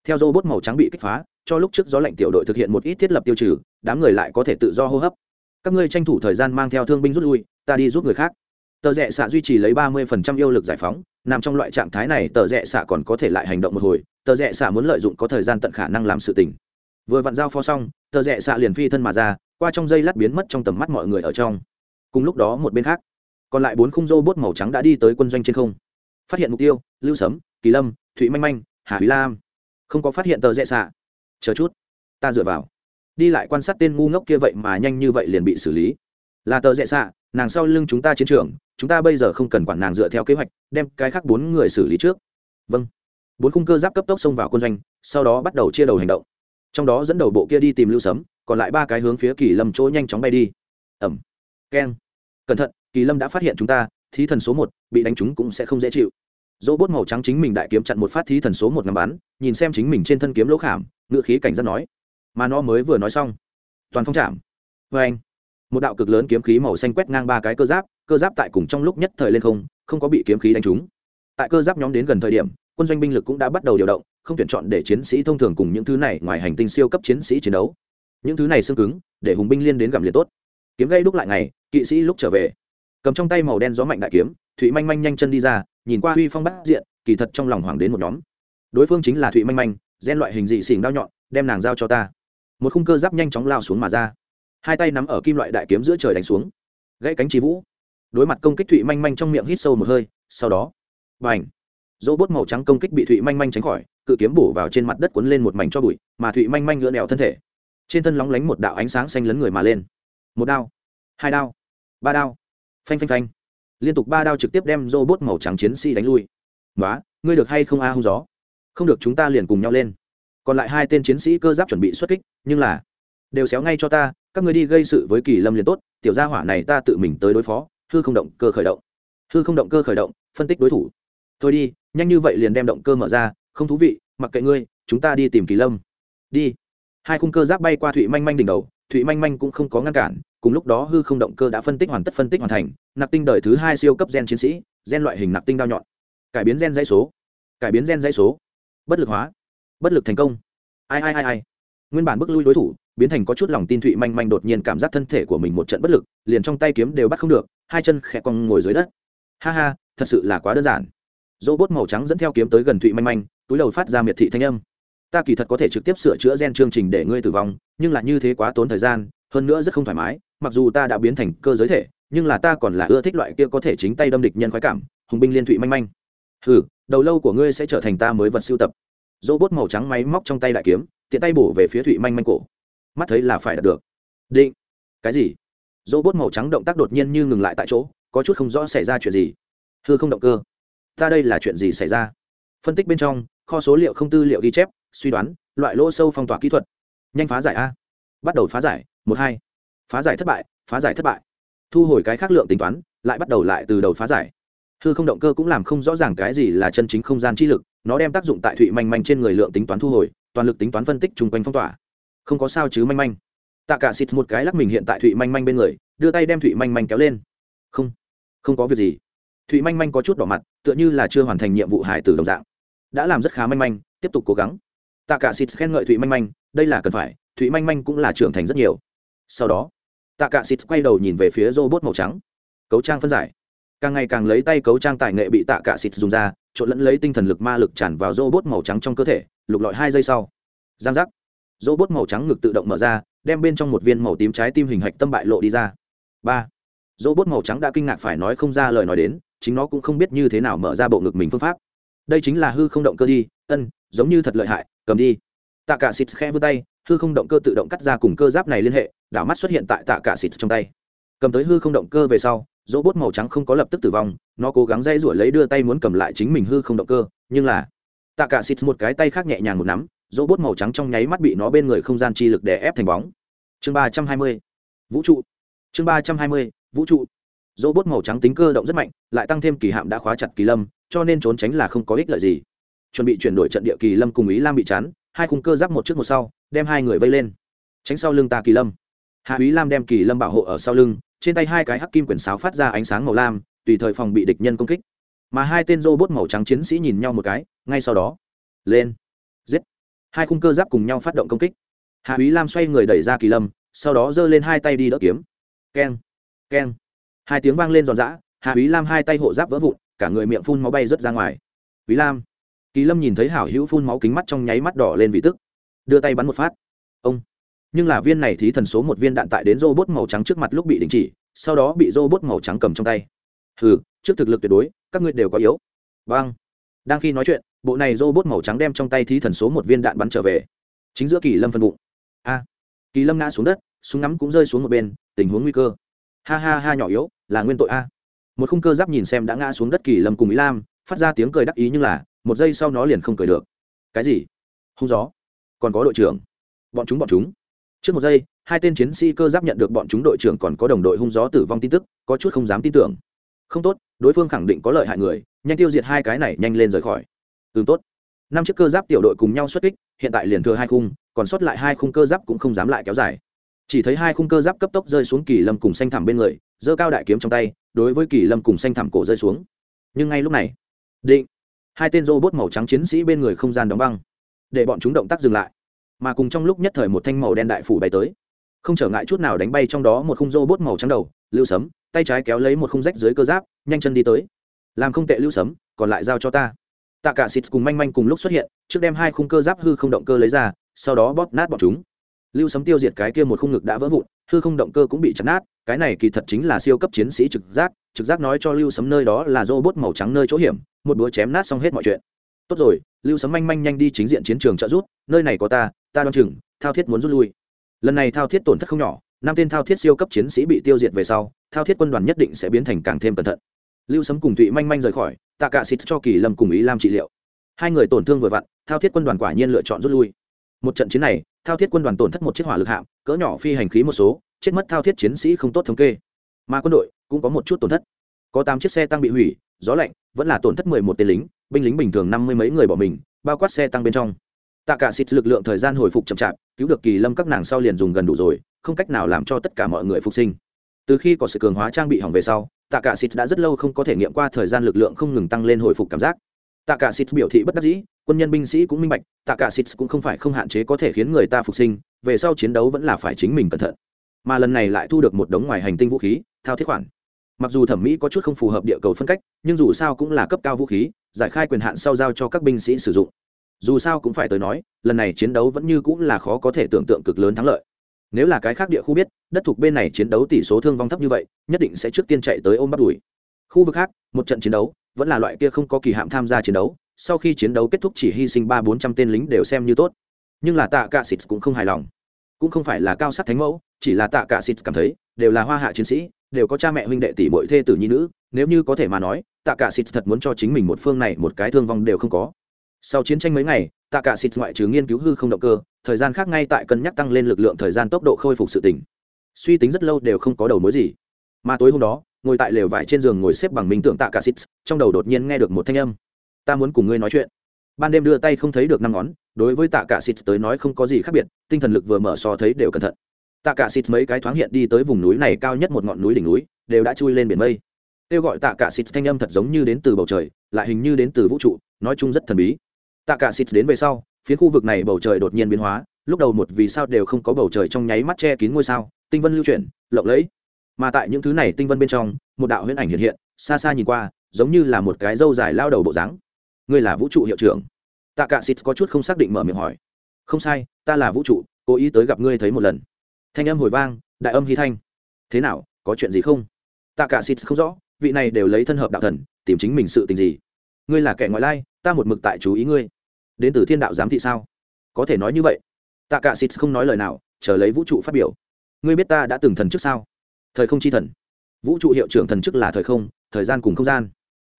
theo dô bốt màu trắng bị kích phá, cho lúc trước gió lạnh tiểu đội thực hiện một ít thiết lập tiêu trừ, đám người lại có thể tự do hô hấp. Các ngươi tranh thủ thời gian mang theo thương binh rút lui, ta đi giúp người khác. Tờ rẽ xạ duy trì lấy ba mươi phần trăm yêu lực giải phóng, nằm trong loại trạng thái này tờ rẽ xạ còn có thể lại hành động một hồi, tờ rẽ xạ muốn lợi dụng có thời gian tận khả năng làm sự tình. Vừa vặn giao pho xong, tờ rẽ xạ liền phi thân mà ra, qua trong dây lát biến mất trong tầm mắt mọi người ở trong. Cùng lúc đó một bên khác, còn lại bốn khung rô bốt màu trắng đã đi tới quân doanh trên không. Phát hiện mục tiêu, lưu sấm, kỳ lâm, thụy manh manh, hà Huy lam không có phát hiện tờ rẽ xạ. Chờ chút, ta dựa vào. Đi lại quan sát tên ngu ngốc kia vậy mà nhanh như vậy liền bị xử lý. Là tờ rẽ xạ, nàng sau lưng chúng ta chiến trường, chúng ta bây giờ không cần quản nàng dựa theo kế hoạch, đem cái khác bốn người xử lý trước. Vâng. Bốn khung cơ giáp cấp tốc xông vào quân doanh, sau đó bắt đầu chia đầu hành động. Trong đó dẫn đầu bộ kia đi tìm lưu sấm, còn lại ba cái hướng phía kỳ lâm chỗ nhanh chóng bay đi. Ẩm. Keng. Cẩn thận, kỳ lâm đã phát hiện chúng ta, thí thần số một, bị đánh chúng cũng sẽ không dễ chịu dỗ bốt màu trắng chính mình đại kiếm chặn một phát thí thần số một ngắm bắn, nhìn xem chính mình trên thân kiếm lỗ khảm ngự khí cảnh giác nói. Mà nó mới vừa nói xong, toàn phong chạm. Vê anh, một đạo cực lớn kiếm khí màu xanh quét ngang ba cái cơ giáp cơ giáp tại cùng trong lúc nhất thời lên không không có bị kiếm khí đánh trúng. Tại cơ giáp nhóm đến gần thời điểm, quân doanh binh lực cũng đã bắt đầu điều động, không tuyển chọn để chiến sĩ thông thường cùng những thứ này ngoài hành tinh siêu cấp chiến sĩ chiến đấu. Những thứ này xương cứng, để hùng binh liên đến gặm liền tốt. Kiếm gây đúc lại ngày, kỵ sĩ lúc trở về. Cầm trong tay màu đen gió mạnh đại kiếm thụy manh manh nhanh chân đi ra nhìn qua huy phong bắt diện, kỳ thật trong lòng hoảng đến một nhóm. Đối phương chính là thụy manh manh, gen loại hình dị xỉn đao nhọn, đem nàng giao cho ta. Một khung cơ giáp nhanh chóng lao xuống mà ra. Hai tay nắm ở kim loại đại kiếm giữa trời đánh xuống. Gãy cánh trí vũ. Đối mặt công kích thụy manh manh trong miệng hít sâu một hơi, sau đó b à n h dỗ bốt màu trắng công kích bị thụy manh manh tránh khỏi, cự kiếm bổ vào trên mặt đất cuốn lên một mảnh cho bụi, mà thụy manh manh ngựa đèo thân thể. Trên thân lóng lánh một đạo ánh sáng xanh lấn người mà lên. Một đao, hai đao, ba đao. Phanh phanh phanh liên tục ba đao trực tiếp đem robot màu trắng chiến sĩ đánh lui. Nói ngươi được hay không a hung gió? Không được chúng ta liền cùng nhau lên. Còn lại hai tên chiến sĩ cơ giáp chuẩn bị xuất kích, nhưng là đều xéo ngay cho ta, các ngươi đi gây sự với kỳ lâm liền tốt, tiểu gia hỏa này ta tự mình tới đối phó, hư không động cơ khởi động. Hư không động cơ khởi động, phân tích đối thủ. Thôi đi, nhanh như vậy liền đem động cơ mở ra, không thú vị, mặc kệ ngươi, chúng ta đi tìm kỳ lâm. Đi. Hai khung cơ giáp bay qua thụy manh manh đỉnh đầu, thụy manh manh cũng không có ngăn cản cùng lúc đó hư không động cơ đã phân tích hoàn tất phân tích hoàn thành nặc tinh đời thứ hai siêu cấp gen chiến sĩ, gen loại hình nặc tinh đao nhọn. Cải biến gen dãy số. Cải biến gen dãy số. Bất lực hóa. Bất lực thành công. Ai ai ai ai. Nguyên bản bức lui đối thủ, biến thành có chút lòng tin thụy manh manh đột nhiên cảm giác thân thể của mình một trận bất lực, liền trong tay kiếm đều bắt không được, hai chân khẽ cong ngồi dưới đất. Ha ha, thật sự là quá đơn giản. Dỗ bốt màu trắng dẫn theo kiếm tới gần thụy manh manh, túi đầu phát ra miệt thị thanh âm. Ta kỳ thật có thể trực tiếp sửa chữa gen chương trình để ngươi tử vong, nhưng là như thế quá tốn thời gian, hơn nữa rất không thoải mái mặc dù ta đã biến thành cơ giới thể, nhưng là ta còn là ưa thích loại kia có thể chính tay đâm địch nhân khoái cảm, hùng binh liên thụy manh manh. Hừ, đầu lâu của ngươi sẽ trở thành ta mới vật sưu tập. Dỗ bốt màu trắng máy móc trong tay đại kiếm, tiện tay bổ về phía thụy manh manh cổ. Mắt thấy là phải đạt được. Định. Cái gì? Dỗ bốt màu trắng động tác đột nhiên như ngừng lại tại chỗ, có chút không rõ xảy ra chuyện gì. Hư không động cơ. Ta đây là chuyện gì xảy ra? Phân tích bên trong, kho số liệu không tư liệu ghi chép, suy đoán, loại lỗ sâu phong tỏa kỹ thuật. Nhanh phá giải a. Bắt đầu phá giải. Một, hai phá giải thất bại, phá giải thất bại. Thu hồi cái khác lượng tính toán, lại bắt đầu lại từ đầu phá giải. Hư không động cơ cũng làm không rõ ràng cái gì là chân chính không gian chi lực, nó đem tác dụng tại thụy manh manh trên người lượng tính toán thu hồi, toàn lực tính toán phân tích chung quanh phong tỏa. Không có sao chứ manh manh. Tạ cả xịt một cái lắc mình hiện tại thụy manh manh bên người, đưa tay đem thụy manh manh kéo lên. Không không có việc gì. Thụy manh manh có chút đỏ mặt, tựa như là chưa hoàn thành nhiệm vụ hải tử đồng dạng. Đã làm rất khá manh manh, tiếp tục cố gắng. Tạ cả xịt khen ngợi thụy manh manh, đây là cần phải, thụy manh manh cũng là trưởng thành rất nhiều. Sau đó tạ cả xịt quay đầu nhìn về phía robot màu trắng. Cấu trang phân giải. Càng ngày càng lấy tay cấu trang tài nghệ bị tạ cả xịt dùng ra, trộn lẫn lấy tinh thần lực ma lực tràn vào robot màu trắng trong cơ thể, lục lọi hai giây sau. Giang giác. Robot màu trắng ngực tự động mở ra, đem bên trong một viên màu tím trái tim hình hạch tâm bại lộ đi ra. Ba. Robot màu trắng đã kinh ngạc phải nói không ra lời nói đến, chính nó cũng không biết như thế nào mở ra bộ ngực mình phương pháp. Đây chính là hư không động cơ đi, ân, giống như thật lợi hại, cầm đi. Tạ cả xịt khe vươn tay hư không động cơ tự động cắt ra cùng cơ giáp này liên hệ, đảo mắt xuất hiện tại tạ cả xịt trong tay. Cầm tới hư không động cơ về sau dỗ bốt màu trắng không có lập tức tử vong, nó cố gắng dây rủa lấy đưa tay muốn cầm lại chính mình hư không động cơ, nhưng là, tạ cả xịt một cái tay khác nhẹ nhàng một nắm dỗ bốt màu trắng trong nháy mắt bị nó bên người không gian chi lực đè ép thành bóng. Chương ba trăm hai mươi, vũ trụ. Chương ba trăm hai mươi, vũ trụ. Dỗ bốt màu trắng tính cơ động rất mạnh, lại tăng thêm kỳ hạm đã khóa chặt kỳ lâm, cho nên trốn tránh là không có ích lợi gì. Chuẩn bị chuyển đổi trận địa kỳ lâm cùng ý lam bị chán hai khung cơ giáp một trước một sau, đem hai người vây lên. Tránh sau lưng ta kỳ lâm. Hạ úy lam đem kỳ lâm bảo hộ ở sau lưng, trên tay hai cái hắc kim quyển sáo phát ra ánh sáng màu lam, tùy thời phòng bị địch nhân công kích. Mà hai tên robot màu trắng chiến sĩ nhìn nhau một cái, ngay sau đó, lên, giết. Hai khung cơ giáp cùng nhau phát động công kích. Hạ úy lam xoay người đẩy ra kỳ lâm, sau đó giơ lên hai tay đi đỡ kiếm. Keng keng. Hai tiếng vang lên giòn giã, hạ úy lam hai tay hộ giáp vỡ vụn, cả người miệng phun máu bay rớt ra ngoài. Úy lam kỳ lâm nhìn thấy hảo hữu phun máu kính mắt trong nháy mắt đỏ lên vì tức. Đưa tay bắn một phát. Ông. Nhưng là viên này thí thần số một viên đạn tại đến robot màu trắng trước mặt lúc bị đình chỉ, sau đó bị robot màu trắng cầm trong tay. Hừ, trước thực lực tuyệt đối, các ngươi đều có yếu. Vâng. Đang khi nói chuyện, bộ này robot màu trắng đem trong tay thí thần số một viên đạn bắn trở về. Chính giữa kỳ lâm phân bụng. A. Kỳ lâm ngã xuống đất, súng ngắm cũng rơi xuống một bên, tình huống nguy cơ. Ha ha ha nhỏ yếu, là nguyên tội a. Một khung cơ giáp nhìn xem đã ngã xuống đất kỳ lâm cùng ý lam, phát ra tiếng cười đắc ý nhưng là một giây sau nó liền không cười được. Cái gì? Hung gió. Còn có đội trưởng. Bọn chúng bọn chúng. Trước một giây, hai tên chiến sĩ cơ giáp nhận được bọn chúng đội trưởng còn có đồng đội hung gió tử vong tin tức, có chút không dám tin tưởng. Không tốt, đối phương khẳng định có lợi hại người, nhanh tiêu diệt hai cái này, nhanh lên rời khỏi. Ừ tốt. Năm chiếc cơ giáp tiểu đội cùng nhau xuất kích, hiện tại liền thừa hai khung, còn sót lại hai khung cơ giáp cũng không dám lại kéo dài. Chỉ thấy hai khung cơ giáp cấp tốc rơi xuống kỳ lâm cùng xanh thẳm bên người, giơ cao đại kiếm trong tay, đối với kỳ lâm cùng xanh thẳm cổ rơi xuống. Nhưng ngay lúc này, định hai tên robot màu trắng chiến sĩ bên người không gian đóng băng, để bọn chúng động tác dừng lại, mà cùng trong lúc nhất thời một thanh màu đen đại phủ bay tới. Không trở ngại chút nào đánh bay trong đó một khung robot màu trắng đầu, lưu sấm, tay trái kéo lấy một khung rách dưới cơ giáp, nhanh chân đi tới. Làm không tệ lưu sấm, còn lại giao cho ta. Tạ cả xịt cùng manh manh cùng lúc xuất hiện, trước đem hai khung cơ giáp hư không động cơ lấy ra, sau đó bóp nát bọn chúng. Lưu sấm tiêu diệt cái kia một khung ngực đã vỡ vụn, hư không động cơ cũng bị chặt nát cái này kỳ thật chính là siêu cấp chiến sĩ trực giác trực giác nói cho lưu sấm nơi đó là robot màu trắng nơi chỗ hiểm, một búa chém nát xong hết mọi chuyện. Tốt rồi, lưu sấm manh manh nhanh đi chính diện chiến trường trợ rút nơi này có ta ta đoan chừng, thao thiết muốn rút lui. Lần này thao thiết tổn thất không nhỏ, năm tên thao thiết siêu cấp chiến sĩ bị tiêu diệt về sau, thao thiết quân đoàn nhất định sẽ biến thành càng thêm cẩn thận. Lưu sấm cùng thụy manh manh rời khỏi tạ cả xịt cho kỳ lâm cùng ý lam trị liệu. Hai người tổn thương vừa vặn, thao thiết quân đoàn quả nhiên lựa chọn rút lui. Một trận chiến này, thao thiết quân đoàn tổn thất một chiếc hỏa lực hạm, cỡ nhỏ phi hành khí một số chết mất thao thiết chiến sĩ không tốt thống kê. Mà quân đội cũng có một chút tổn thất. Có tám chiếc xe tăng bị hủy, gió lạnh, vẫn là tổn thất mười một tên lính, binh lính bình thường năm mươi mấy người bỏ mình, bao quát xe tăng bên trong. Tạ cả xịt lực lượng thời gian hồi phục chậm chạp, cứu được kỳ lâm các nàng sau liền dùng gần đủ rồi, không cách nào làm cho tất cả mọi người phục sinh. Từ khi có sự cường hóa trang bị hỏng về sau, tạ cả xịt đã rất lâu không có thể nghiệm qua thời gian lực lượng không ngừng tăng lên hồi phục cảm giác. Tạ cả xịt biểu thị bất đắc dĩ, quân nhân binh sĩ cũng minh bạch, tạ cả xịt cũng không phải không hạn chế có thể khiến người ta phục sinh, về sau chiến đấu vẫn là phải chính mình cẩn thận mà lần này lại thu được một đống ngoài hành tinh vũ khí, thao thiết khoản. Mặc dù thẩm mỹ có chút không phù hợp địa cầu phân cách, nhưng dù sao cũng là cấp cao vũ khí, giải khai quyền hạn sau giao cho các binh sĩ sử dụng. Dù sao cũng phải tới nói, lần này chiến đấu vẫn như cũng là khó có thể tưởng tượng cực lớn thắng lợi. Nếu là cái khác địa khu biết, đất thuộc bên này chiến đấu tỷ số thương vong thấp như vậy, nhất định sẽ trước tiên chạy tới ôm bắt đùi. Khu vực khác, một trận chiến đấu, vẫn là loại kia không có kỳ hạm tham gia chiến đấu, sau khi chiến đấu kết thúc chỉ hy sinh ba bốn trăm tên lính đều xem như tốt. Nhưng là tạ cả xịt cũng không hài lòng. Cũng không phải là cao sắc thánh mẫu chỉ là tạ cả xịt cảm thấy, đều là hoa hạ chiến sĩ, đều có cha mẹ huynh đệ tỷ muội thê tử nhi nữ, nếu như có thể mà nói, tạ cả xịt thật muốn cho chính mình một phương này một cái thương vong đều không có. Sau chiến tranh mấy ngày, tạ cả xịt ngoại trừ nghiên cứu hư không động cơ, thời gian khác ngay tại cân nhắc tăng lên lực lượng thời gian tốc độ khôi phục sự tỉnh suy tính rất lâu đều không có đầu mối gì. Mà tối hôm đó, ngồi tại lều vải trên giường ngồi xếp bằng minh tượng tạ cả xịt trong đầu đột nhiên nghe được một thanh âm. Ta muốn cùng ngươi nói chuyện. Ban đêm đưa tay không thấy được năm ngón, đối với tạ cả xịt tới nói không có gì khác biệt, tinh thần lực vừa mở so thấy đều cẩn thận tạ cả xịt mấy cái thoáng hiện đi tới vùng núi này cao nhất một ngọn núi đỉnh núi, đều đã chui lên biển mây. Kêu gọi tạ cả xịt thanh âm thật giống như đến từ bầu trời, lại hình như đến từ vũ trụ, nói chung rất thần bí. Tạ cả xịt đến về sau, phía khu vực này bầu trời đột nhiên biến hóa, lúc đầu một vì sao đều không có bầu trời trong nháy mắt che kín ngôi sao, tinh vân lưu chuyển, lộng lẫy. Mà tại những thứ này tinh vân bên trong, một đạo huyễn ảnh hiện hiện, xa xa nhìn qua, giống như là một cái râu dài lao đầu bộ dáng. Ngươi là vũ trụ hiệu trưởng. Tạ cả xịt có chút không xác định mở miệng hỏi. Không sai, ta là vũ trụ, cố ý tới gặp ngươi thấy một lần thanh âm hồi vang, đại âm hy thanh. Thế nào, có chuyện gì không? Tạ cả xịt không rõ, vị này đều lấy thân hợp đạo thần, tìm chính mình sự tình gì? Ngươi là kẻ ngoại lai, ta một mực tại chú ý ngươi. Đến từ thiên đạo giám thị sao? Có thể nói như vậy. Tạ cả xịt không nói lời nào, chờ lấy vũ trụ phát biểu. Ngươi biết ta đã từng thần trước sao? Thời không chi thần. Vũ trụ hiệu trưởng thần chức là thời không, thời gian cùng không gian.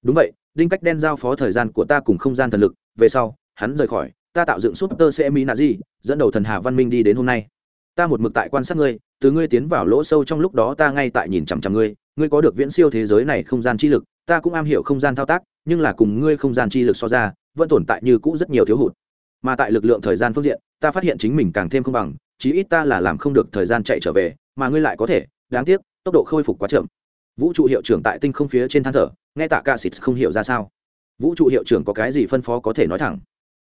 Đúng vậy, đinh cách đen giao phó thời gian của ta cùng không gian thần lực. Về sau, hắn rời khỏi, ta tạo dựng súp tơ xe mỹ nạ di dẫn đầu thần hà văn minh đi đến hôm nay ta một mực tại quan sát ngươi, từ ngươi tiến vào lỗ sâu trong lúc đó ta ngay tại nhìn chằm chằm ngươi ngươi có được viễn siêu thế giới này không gian chi lực, ta cũng am hiểu không gian thao tác, nhưng là cùng ngươi không gian chi lực so ra, vẫn tồn tại như cũ rất nhiều thiếu hụt. Mà tại lực lượng thời gian phương diện, ta phát hiện chính mình càng thêm không bằng, chí ít ta là làm không được thời gian chạy trở về, mà ngươi lại có thể, đáng tiếc, tốc độ khôi phục quá chậm. Vũ trụ hiệu trưởng tại tinh không phía trên than thở, nghe tạ cả xịt không hiểu ra sao. Vũ trụ hiệu trưởng có cái gì phân phó có thể nói thẳng?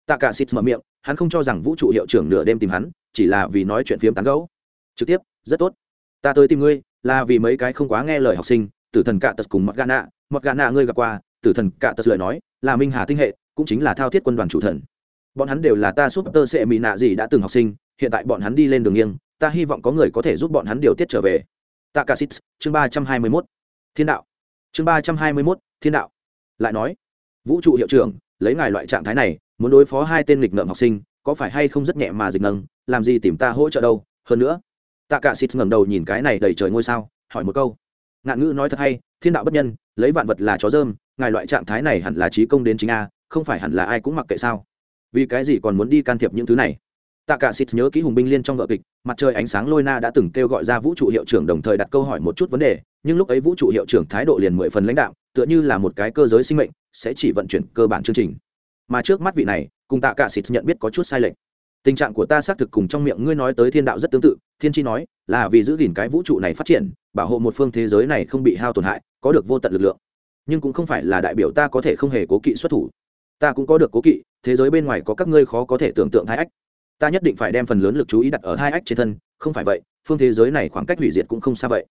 Tạ cả xịt mở miệng, hắn không cho rằng vũ trụ hiệu trưởng nửa đêm tìm hắn chỉ là vì nói chuyện phiếm tán gẫu. Trực tiếp, rất tốt. Ta tới tìm ngươi, là vì mấy cái không quá nghe lời học sinh, tử thần cạ tật cùng mặt gà nạ. Mặt gà nạ ngươi gặp qua, tử thần cạ tật lời nói, là minh hà tinh hệ, cũng chính là thao thiết quân đoàn chủ thần. Bọn hắn đều là ta súp tơ sẽ mỹ nạ gì đã từng học sinh, hiện tại bọn hắn đi lên đường nghiêng, ta hy vọng có người có thể giúp bọn hắn điều tiết trở về. Tạ cả xít chương ba trăm hai mươi mốt. Thiên đạo. Chương ba trăm hai mươi mốt, thiên đạo. Lại nói, vũ trụ hiệu trưởng, lấy ngài loại trạng thái này, muốn đối phó hai tên nghịch ngợm học sinh có phải hay không rất nhẹ mà dịch nâng làm gì tìm ta hỗ trợ đâu, hơn nữa. Tạ cả xịt ngẩng đầu nhìn cái này đầy trời ngôi sao, hỏi một câu. Ngạn ngữ nói thật hay, thiên đạo bất nhân, lấy vạn vật là chó dơm, ngài loại trạng thái này hẳn là trí công đến chính a, không phải hẳn là ai cũng mặc kệ sao? Vì cái gì còn muốn đi can thiệp những thứ này? Tạ cả xịt nhớ kỹ hùng binh liên trong vợ kịch, mặt trời ánh sáng lôi na đã từng kêu gọi ra vũ trụ hiệu trưởng đồng thời đặt câu hỏi một chút vấn đề, nhưng lúc ấy vũ trụ hiệu trưởng thái độ liền mười phần lãnh đạo tựa như là một cái cơ giới sinh mệnh, sẽ chỉ vận chuyển cơ bản chương trình. Mà trước mắt vị này cùng tạ cả xịt nhận biết có chút sai lệch. Tình trạng của ta xác thực cùng trong miệng ngươi nói tới thiên đạo rất tương tự, thiên chi nói là vì giữ gìn cái vũ trụ này phát triển, bảo hộ một phương thế giới này không bị hao tổn hại, có được vô tận lực lượng. Nhưng cũng không phải là đại biểu ta có thể không hề cố kỵ xuất thủ. Ta cũng có được cố kỵ, thế giới bên ngoài có các ngươi khó có thể tưởng tượng hai ách. Ta nhất định phải đem phần lớn lực chú ý đặt ở hai ách trên thân, không phải vậy, phương thế giới này khoảng cách hủy diệt cũng không xa vậy.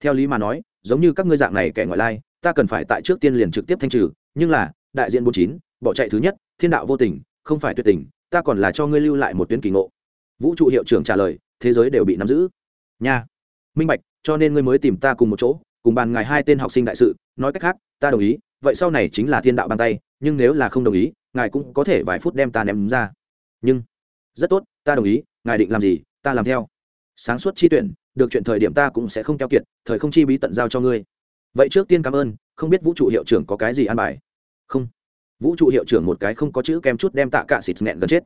Theo lý mà nói, giống như các ngươi dạng này kẻ ngoại lai, ta cần phải tại trước tiên liền trực tiếp thanh trừ, nhưng là, đại diện bốn chín, bỏ chạy thứ nhất, thiên đạo vô tình không phải tuyệt tình, ta còn là cho ngươi lưu lại một tuyến kỳ ngộ. Vũ trụ hiệu trưởng trả lời, thế giới đều bị nắm giữ. Nha. Minh bạch, cho nên ngươi mới tìm ta cùng một chỗ, cùng bàn ngài hai tên học sinh đại sự, nói cách khác, ta đồng ý, vậy sau này chính là thiên đạo bàn tay, nhưng nếu là không đồng ý, ngài cũng có thể vài phút đem ta ném ra. Nhưng, rất tốt, ta đồng ý, ngài định làm gì, ta làm theo. Sáng suốt chi tuyển, được chuyện thời điểm ta cũng sẽ không keo kiệt, thời không chi bí tận giao cho ngươi. Vậy trước tiên cảm ơn, không biết vũ trụ hiệu trưởng có cái gì an bài vũ trụ hiệu trưởng một cái không có chữ kem chút đem tạ cạ xịt nghẹn gần chết.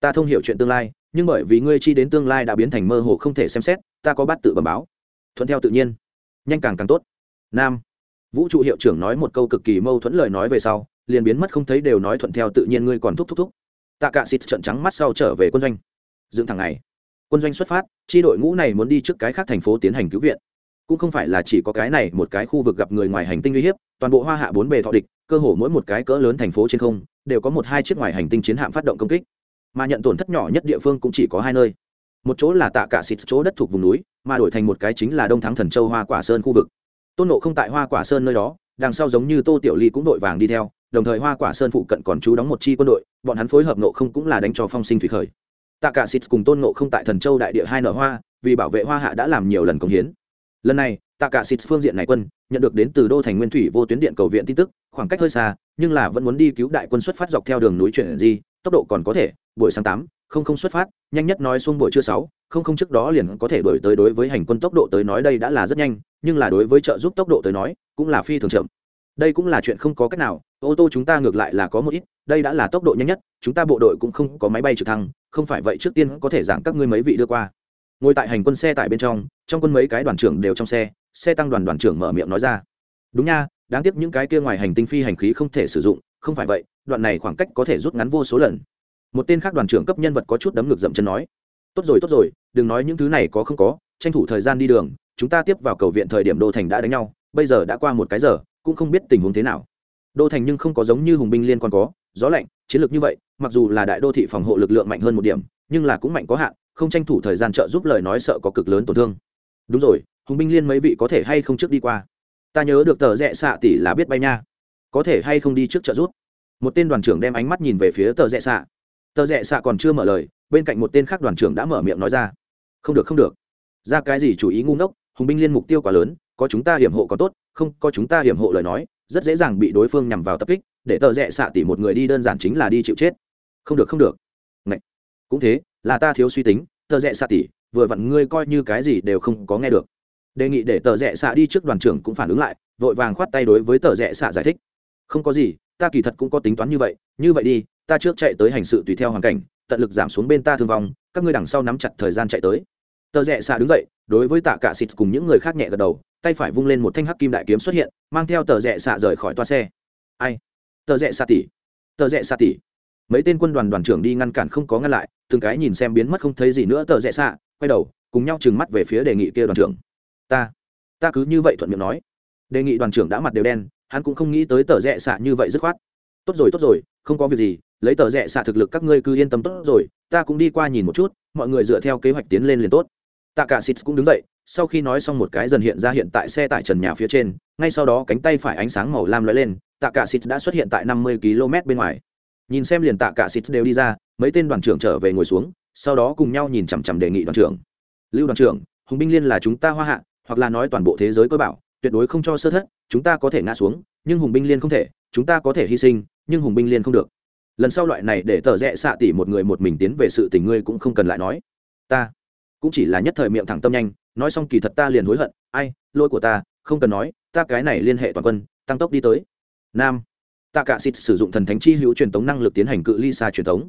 Ta thông hiểu chuyện tương lai, nhưng bởi vì ngươi chi đến tương lai đã biến thành mơ hồ không thể xem xét, ta có bắt tự bẩm báo. Thuận theo tự nhiên. Nhanh càng càng tốt. Nam. Vũ trụ hiệu trưởng nói một câu cực kỳ mâu thuẫn lời nói về sau, liền biến mất không thấy đều nói thuận theo tự nhiên ngươi còn thúc thúc thúc. Tạ cạ xịt trận trắng mắt sau trở về quân doanh. Dựng thẳng này quân doanh xuất phát, chi đội ngũ này muốn đi trước cái khác thành phố tiến hành cứu viện cũng không phải là chỉ có cái này một cái khu vực gặp người ngoài hành tinh uy hiếp, toàn bộ hoa hạ bốn bề thọ địch, cơ hồ mỗi một cái cỡ lớn thành phố trên không, đều có một hai chiếc ngoài hành tinh chiến hạm phát động công kích. Mà nhận tổn thất nhỏ nhất địa phương cũng chỉ có hai nơi. Một chỗ là tạ cả xịt, chỗ đất thuộc vùng núi, mà đổi thành một cái chính là đông thắng thần châu hoa quả sơn khu vực. Tôn nộ không tại hoa quả sơn nơi đó, đằng sau giống như tô tiểu ly cũng vội vàng đi theo, đồng thời hoa quả sơn phụ cận còn chú đóng một chi quân đội, bọn hắn phối hợp nộ không cũng là đánh cho phong sinh thủy khởi. Tạ cả xịt cùng tôn nộ không tại thần châu đại địa hai nở hoa, vì bảo vệ hoa hạ đã làm nhiều lần công hiến lần này tạ cả xịt phương diện này quân, nhận được đến từ đô thành nguyên thủy vô tuyến điện cầu viện tin tức, khoảng cách hơi xa, nhưng là vẫn muốn đi cứu đại quân xuất phát dọc theo đường núi chuyển di, tốc độ còn có thể, buổi sáng tám, không không xuất phát, nhanh nhất nói xuống buổi trưa sáu, không không trước đó liền có thể đổi tới đối với hành quân tốc độ tới nói đây đã là rất nhanh, nhưng là đối với trợ giúp tốc độ tới nói, cũng là phi thường chậm. Đây cũng là chuyện không có cách nào, ô tô chúng ta ngược lại là có một ít, đây đã là tốc độ nhanh nhất, chúng ta bộ đội cũng không có máy bay trực thăng, không phải vậy trước tiên có thể giảng các ngươi mấy vị đưa qua ngồi tại hành quân xe tại bên trong trong quân mấy cái đoàn trưởng đều trong xe xe tăng đoàn đoàn trưởng mở miệng nói ra. Đúng nha, đáng tiếc những cái kia ngoài hành tinh phi hành khí không thể sử dụng, không phải vậy, đoạn này khoảng cách có thể rút ngắn vô số lần. Một tên khác đoàn trưởng cấp nhân vật có chút đấm ngực dậm chân nói. Tốt rồi tốt rồi, đừng nói những thứ này có không có, tranh thủ thời gian đi đường, chúng ta tiếp vào cầu viện thời điểm đô thành đã đánh nhau, bây giờ đã qua một cái giờ, cũng không biết tình huống thế nào. Đô thành nhưng không có giống như hùng binh liên còn có, gió lạnh, chiến lược như vậy, mặc dù là đại đô thị phòng hộ lực lượng mạnh hơn một điểm, nhưng là cũng mạnh có hạn không tranh thủ thời gian trợ giúp lời nói sợ có cực lớn tổn thương. Đúng rồi, hùng binh liên mấy vị có thể hay không trước đi qua? Ta nhớ được tờ rẽ xạ tỷ là biết bay nha. Có thể hay không đi trước trợ giúp? Một tên đoàn trưởng đem ánh mắt nhìn về phía tờ rẽ xạ. Tờ rẽ xạ còn chưa mở lời, bên cạnh một tên khác đoàn trưởng đã mở miệng nói ra. Không được không được. Ra cái gì chủ ý ngu ngốc, hùng binh liên mục tiêu quá lớn, có chúng ta hiểm hộ có tốt, không, có chúng ta hiểm hộ lời nói, rất dễ dàng bị đối phương nhằm vào tập kích, để tờ rẽ xạ tỉ một người đi đơn giản chính là đi chịu chết. Không được không được. Ngậy. cũng thế, là ta thiếu suy tính tờ rẽ xạ tỉ, vừa vặn ngươi coi như cái gì đều không có nghe được. Đề nghị để tờ rẽ xạ đi trước đoàn trưởng cũng phản ứng lại, vội vàng khoát tay đối với tờ rẽ xạ giải thích. Không có gì, ta kỳ thật cũng có tính toán như vậy như vậy đi, ta trước chạy tới hành sự tùy theo hoàn cảnh, tận lực giảm xuống bên ta thương vong, các ngươi đằng sau nắm chặt thời gian chạy tới. Tờ rẽ xạ đứng dậy, đối với tạ cả xịt cùng những người khác nhẹ gật đầu, tay phải vung lên một thanh hắc kim đại kiếm xuất hiện, mang theo tờ rẽ xạ rời khỏi toa xe. Ai? Tờ rẽ xạ tỉ. Tờ rẽ xạ tỉ. Mấy tên quân đoàn đoàn trưởng đi ngăn cản không có ngăn lại từng cái nhìn xem biến mất không thấy gì nữa tờ rẽ xạ, quay đầu, cùng nhau trừng mắt về phía đề nghị kia đoàn trưởng. Ta ta cứ như vậy thuận miệng nói. Đề nghị đoàn trưởng đã mặt đều đen, hắn cũng không nghĩ tới tờ rẽ xạ như vậy dứt khoát. Tốt rồi tốt rồi, không có việc gì, lấy tờ rẽ xạ thực lực các ngươi cứ yên tâm tốt rồi, ta cũng đi qua nhìn một chút, mọi người dựa theo kế hoạch tiến lên liền tốt. Tạ cả xịt cũng đứng dậy, sau khi nói xong một cái dần hiện ra hiện tại xe tại trần nhà phía trên, ngay sau đó cánh tay phải ánh sáng màu lam lóe lên tạ cả xịt đã xuất hiện tại năm mươi km bên ngoài nhìn xem liền tạ cả xịt đều đi ra, mấy tên đoàn trưởng trở về ngồi xuống, sau đó cùng nhau nhìn chằm chằm đề nghị đoàn trưởng. Lưu đoàn trưởng, hùng binh liên là chúng ta hoa hạ, hoặc là nói toàn bộ thế giới cơ bảo, tuyệt đối không cho sơ thất, chúng ta có thể ngã xuống, nhưng hùng binh liên không thể, chúng ta có thể hy sinh, nhưng hùng binh liên không được. Lần sau loại này để tờ rẽ xạ tỉ một người một mình tiến về sự tình ngươi cũng không cần lại nói. Ta cũng chỉ là nhất thời miệng thẳng tâm nhanh, nói xong kỳ thật ta liền hối hận, ai, lỗi của ta, không cần nói, ta cái này liên hệ toàn quân, tăng tốc đi tới. Nam Tạ cả xịt sử dụng thần thánh chi hữu truyền tống năng lực tiến hành cự ly xa truyền tống.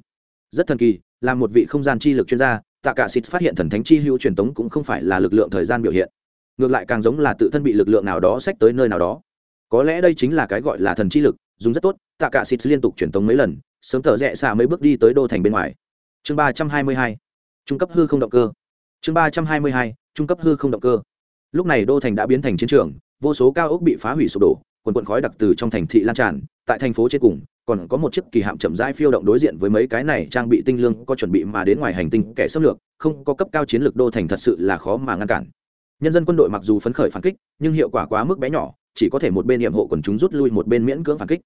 Rất thần kỳ, là một vị không gian chi lực chuyên gia, tạ cả xịt phát hiện thần thánh chi hữu truyền tống cũng không phải là lực lượng thời gian biểu hiện. Ngược lại càng giống là tự thân bị lực lượng nào đó xách tới nơi nào đó. Có lẽ đây chính là cái gọi là thần chi lực, dùng rất tốt, tạ cả xịt liên tục truyền tống mấy lần, sớm thở rẽ xa mấy bước đi tới đô thành bên ngoài. Chương ba trăm hai mươi hai, trung cấp hư không động cơ. Chương ba trăm hai mươi hai, trung cấp hư không động cơ. Lúc này đô thành đã biến thành chiến trường, vô số cao ốc bị phá hủy sụp đổ, quần quận khói đặc từ trong thành thị lan tràn tại thành phố trên cùng, còn có một chiếc kỳ hạm chậm rãi phiêu động đối diện với mấy cái này trang bị tinh lương có chuẩn bị mà đến ngoài hành tinh kẻ xâm lược, không có cấp cao chiến lược đô thành thật sự là khó mà ngăn cản. Nhân dân quân đội mặc dù phấn khởi phản kích, nhưng hiệu quả quá mức bé nhỏ, chỉ có thể một bên nhiệm hộ quần chúng rút lui một bên miễn cưỡng phản kích.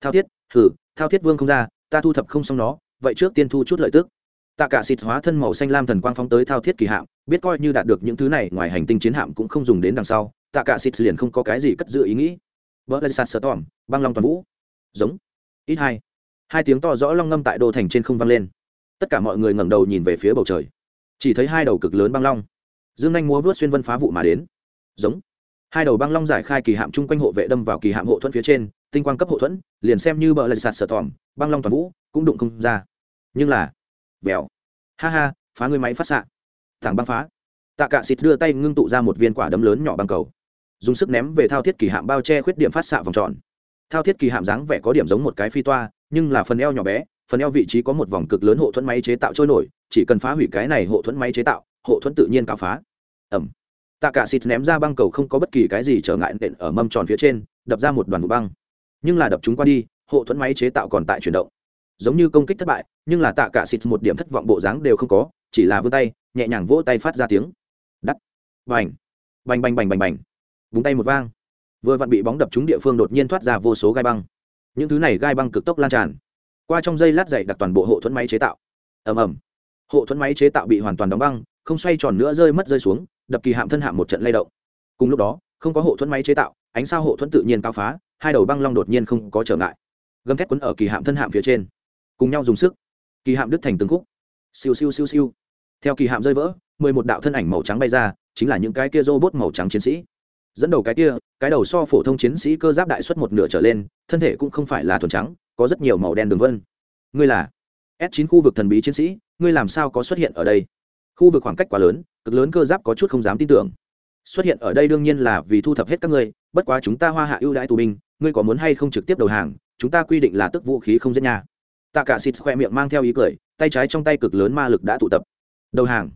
Thao thiết thử thao thiết vương không ra, ta thu thập không xong nó, vậy trước tiên thu chút lợi tức. Tạ cả xịt hóa thân màu xanh lam thần quang phóng tới thao thiết kỳ hạm, biết coi như đạt được những thứ này, ngoài hành tinh chiến hạm cũng không dùng đến đằng sau, tạ cả xịt liền không có cái gì cất giữ ý nghĩ. Vỡ lên sạt sờ tòm, băng long toàn vũ giống. Ít hai. Hai tiếng to rõ long ngâm tại đô thành trên không vang lên. Tất cả mọi người ngẩng đầu nhìn về phía bầu trời. Chỉ thấy hai đầu cực lớn băng long. Dương anh múa vớt xuyên vân phá vụ mà đến. Giống. Hai đầu băng long giải khai kỳ hạm chung quanh hộ vệ đâm vào kỳ hạm hộ thuẫn phía trên, tinh quang cấp hộ thuẫn, liền xem như bờ lạch sạt sở tòm, băng long toàn vũ, cũng đụng không ra. Nhưng là, vèo. Ha ha, phá người máy phát xạ. Thẳng băng phá. Tạ cạ xịt đưa tay ngưng tụ ra một viên quả đấm lớn nhỏ băng cầu. Dùng sức ném về thao thiết kỳ hạm bao che khuyết điểm phát xạ vòng tròn thao thiết kỳ hạm dáng vẻ có điểm giống một cái phi toa, nhưng là phần eo nhỏ bé, phần eo vị trí có một vòng cực lớn hộ thuẫn máy chế tạo trôi nổi, chỉ cần phá hủy cái này hộ thuẫn máy chế tạo, hộ thuẫn tự nhiên cao phá. Ẩm tạ cả xịt ném ra băng cầu không có bất kỳ cái gì trở ngại nện ở mâm tròn phía trên, đập ra một đoàn vụ băng. Nhưng là đập chúng qua đi, hộ thuẫn máy chế tạo còn tại chuyển động. Giống như công kích thất bại, nhưng là tạ cả xịt một điểm thất vọng bộ dáng đều không có, chỉ là vươn tay, nhẹ nhàng vỗ tay phát ra tiếng. Đắt. Bành. Bành bành bành bành bành. Búng tay một vang vừa vặn bị bóng đập trúng địa phương đột nhiên thoát ra vô số gai băng. Những thứ này gai băng cực tốc lan tràn. Qua trong dây lát dày đặt toàn bộ hộ thuẫn máy chế tạo. Ầm ầm. Hộ thuẫn máy chế tạo bị hoàn toàn đóng băng, không xoay tròn nữa rơi mất rơi xuống, đập kỳ hạm thân hạm một trận lay động. Cùng lúc đó, không có hộ thuẫn máy chế tạo, ánh sao hộ thuẫn tự nhiên cao phá, hai đầu băng long đột nhiên không có trở ngại. Gầm thét quấn ở kỳ hạm thân hạm phía trên. Cùng nhau dùng sức. Kỳ hạm đứt thành từng khúc. Siêu siêu siêu siêu. Theo kỳ hạm rơi vỡ, mười một đạo thân ảnh màu trắng bay ra, chính là những cái kia robot màu trắng chiến sĩ dẫn đầu cái kia, cái đầu so phổ thông chiến sĩ cơ giáp đại xuất một nửa trở lên, thân thể cũng không phải là thuần trắng, có rất nhiều màu đen đường vân. Ngươi là s 9 khu vực thần bí chiến sĩ, ngươi làm sao có xuất hiện ở đây? Khu vực khoảng cách quá lớn, cực lớn cơ giáp có chút không dám tin tưởng. Xuất hiện ở đây đương nhiên là vì thu thập hết các ngươi, bất quá chúng ta hoa hạ ưu đãi tù binh, ngươi có muốn hay không trực tiếp đầu hàng, chúng ta quy định là tức vũ khí không giết nhà tạ cả xịt khoe miệng mang theo ý cười, tay trái trong tay cực lớn ma lực đã tụ tập. Đầu hàng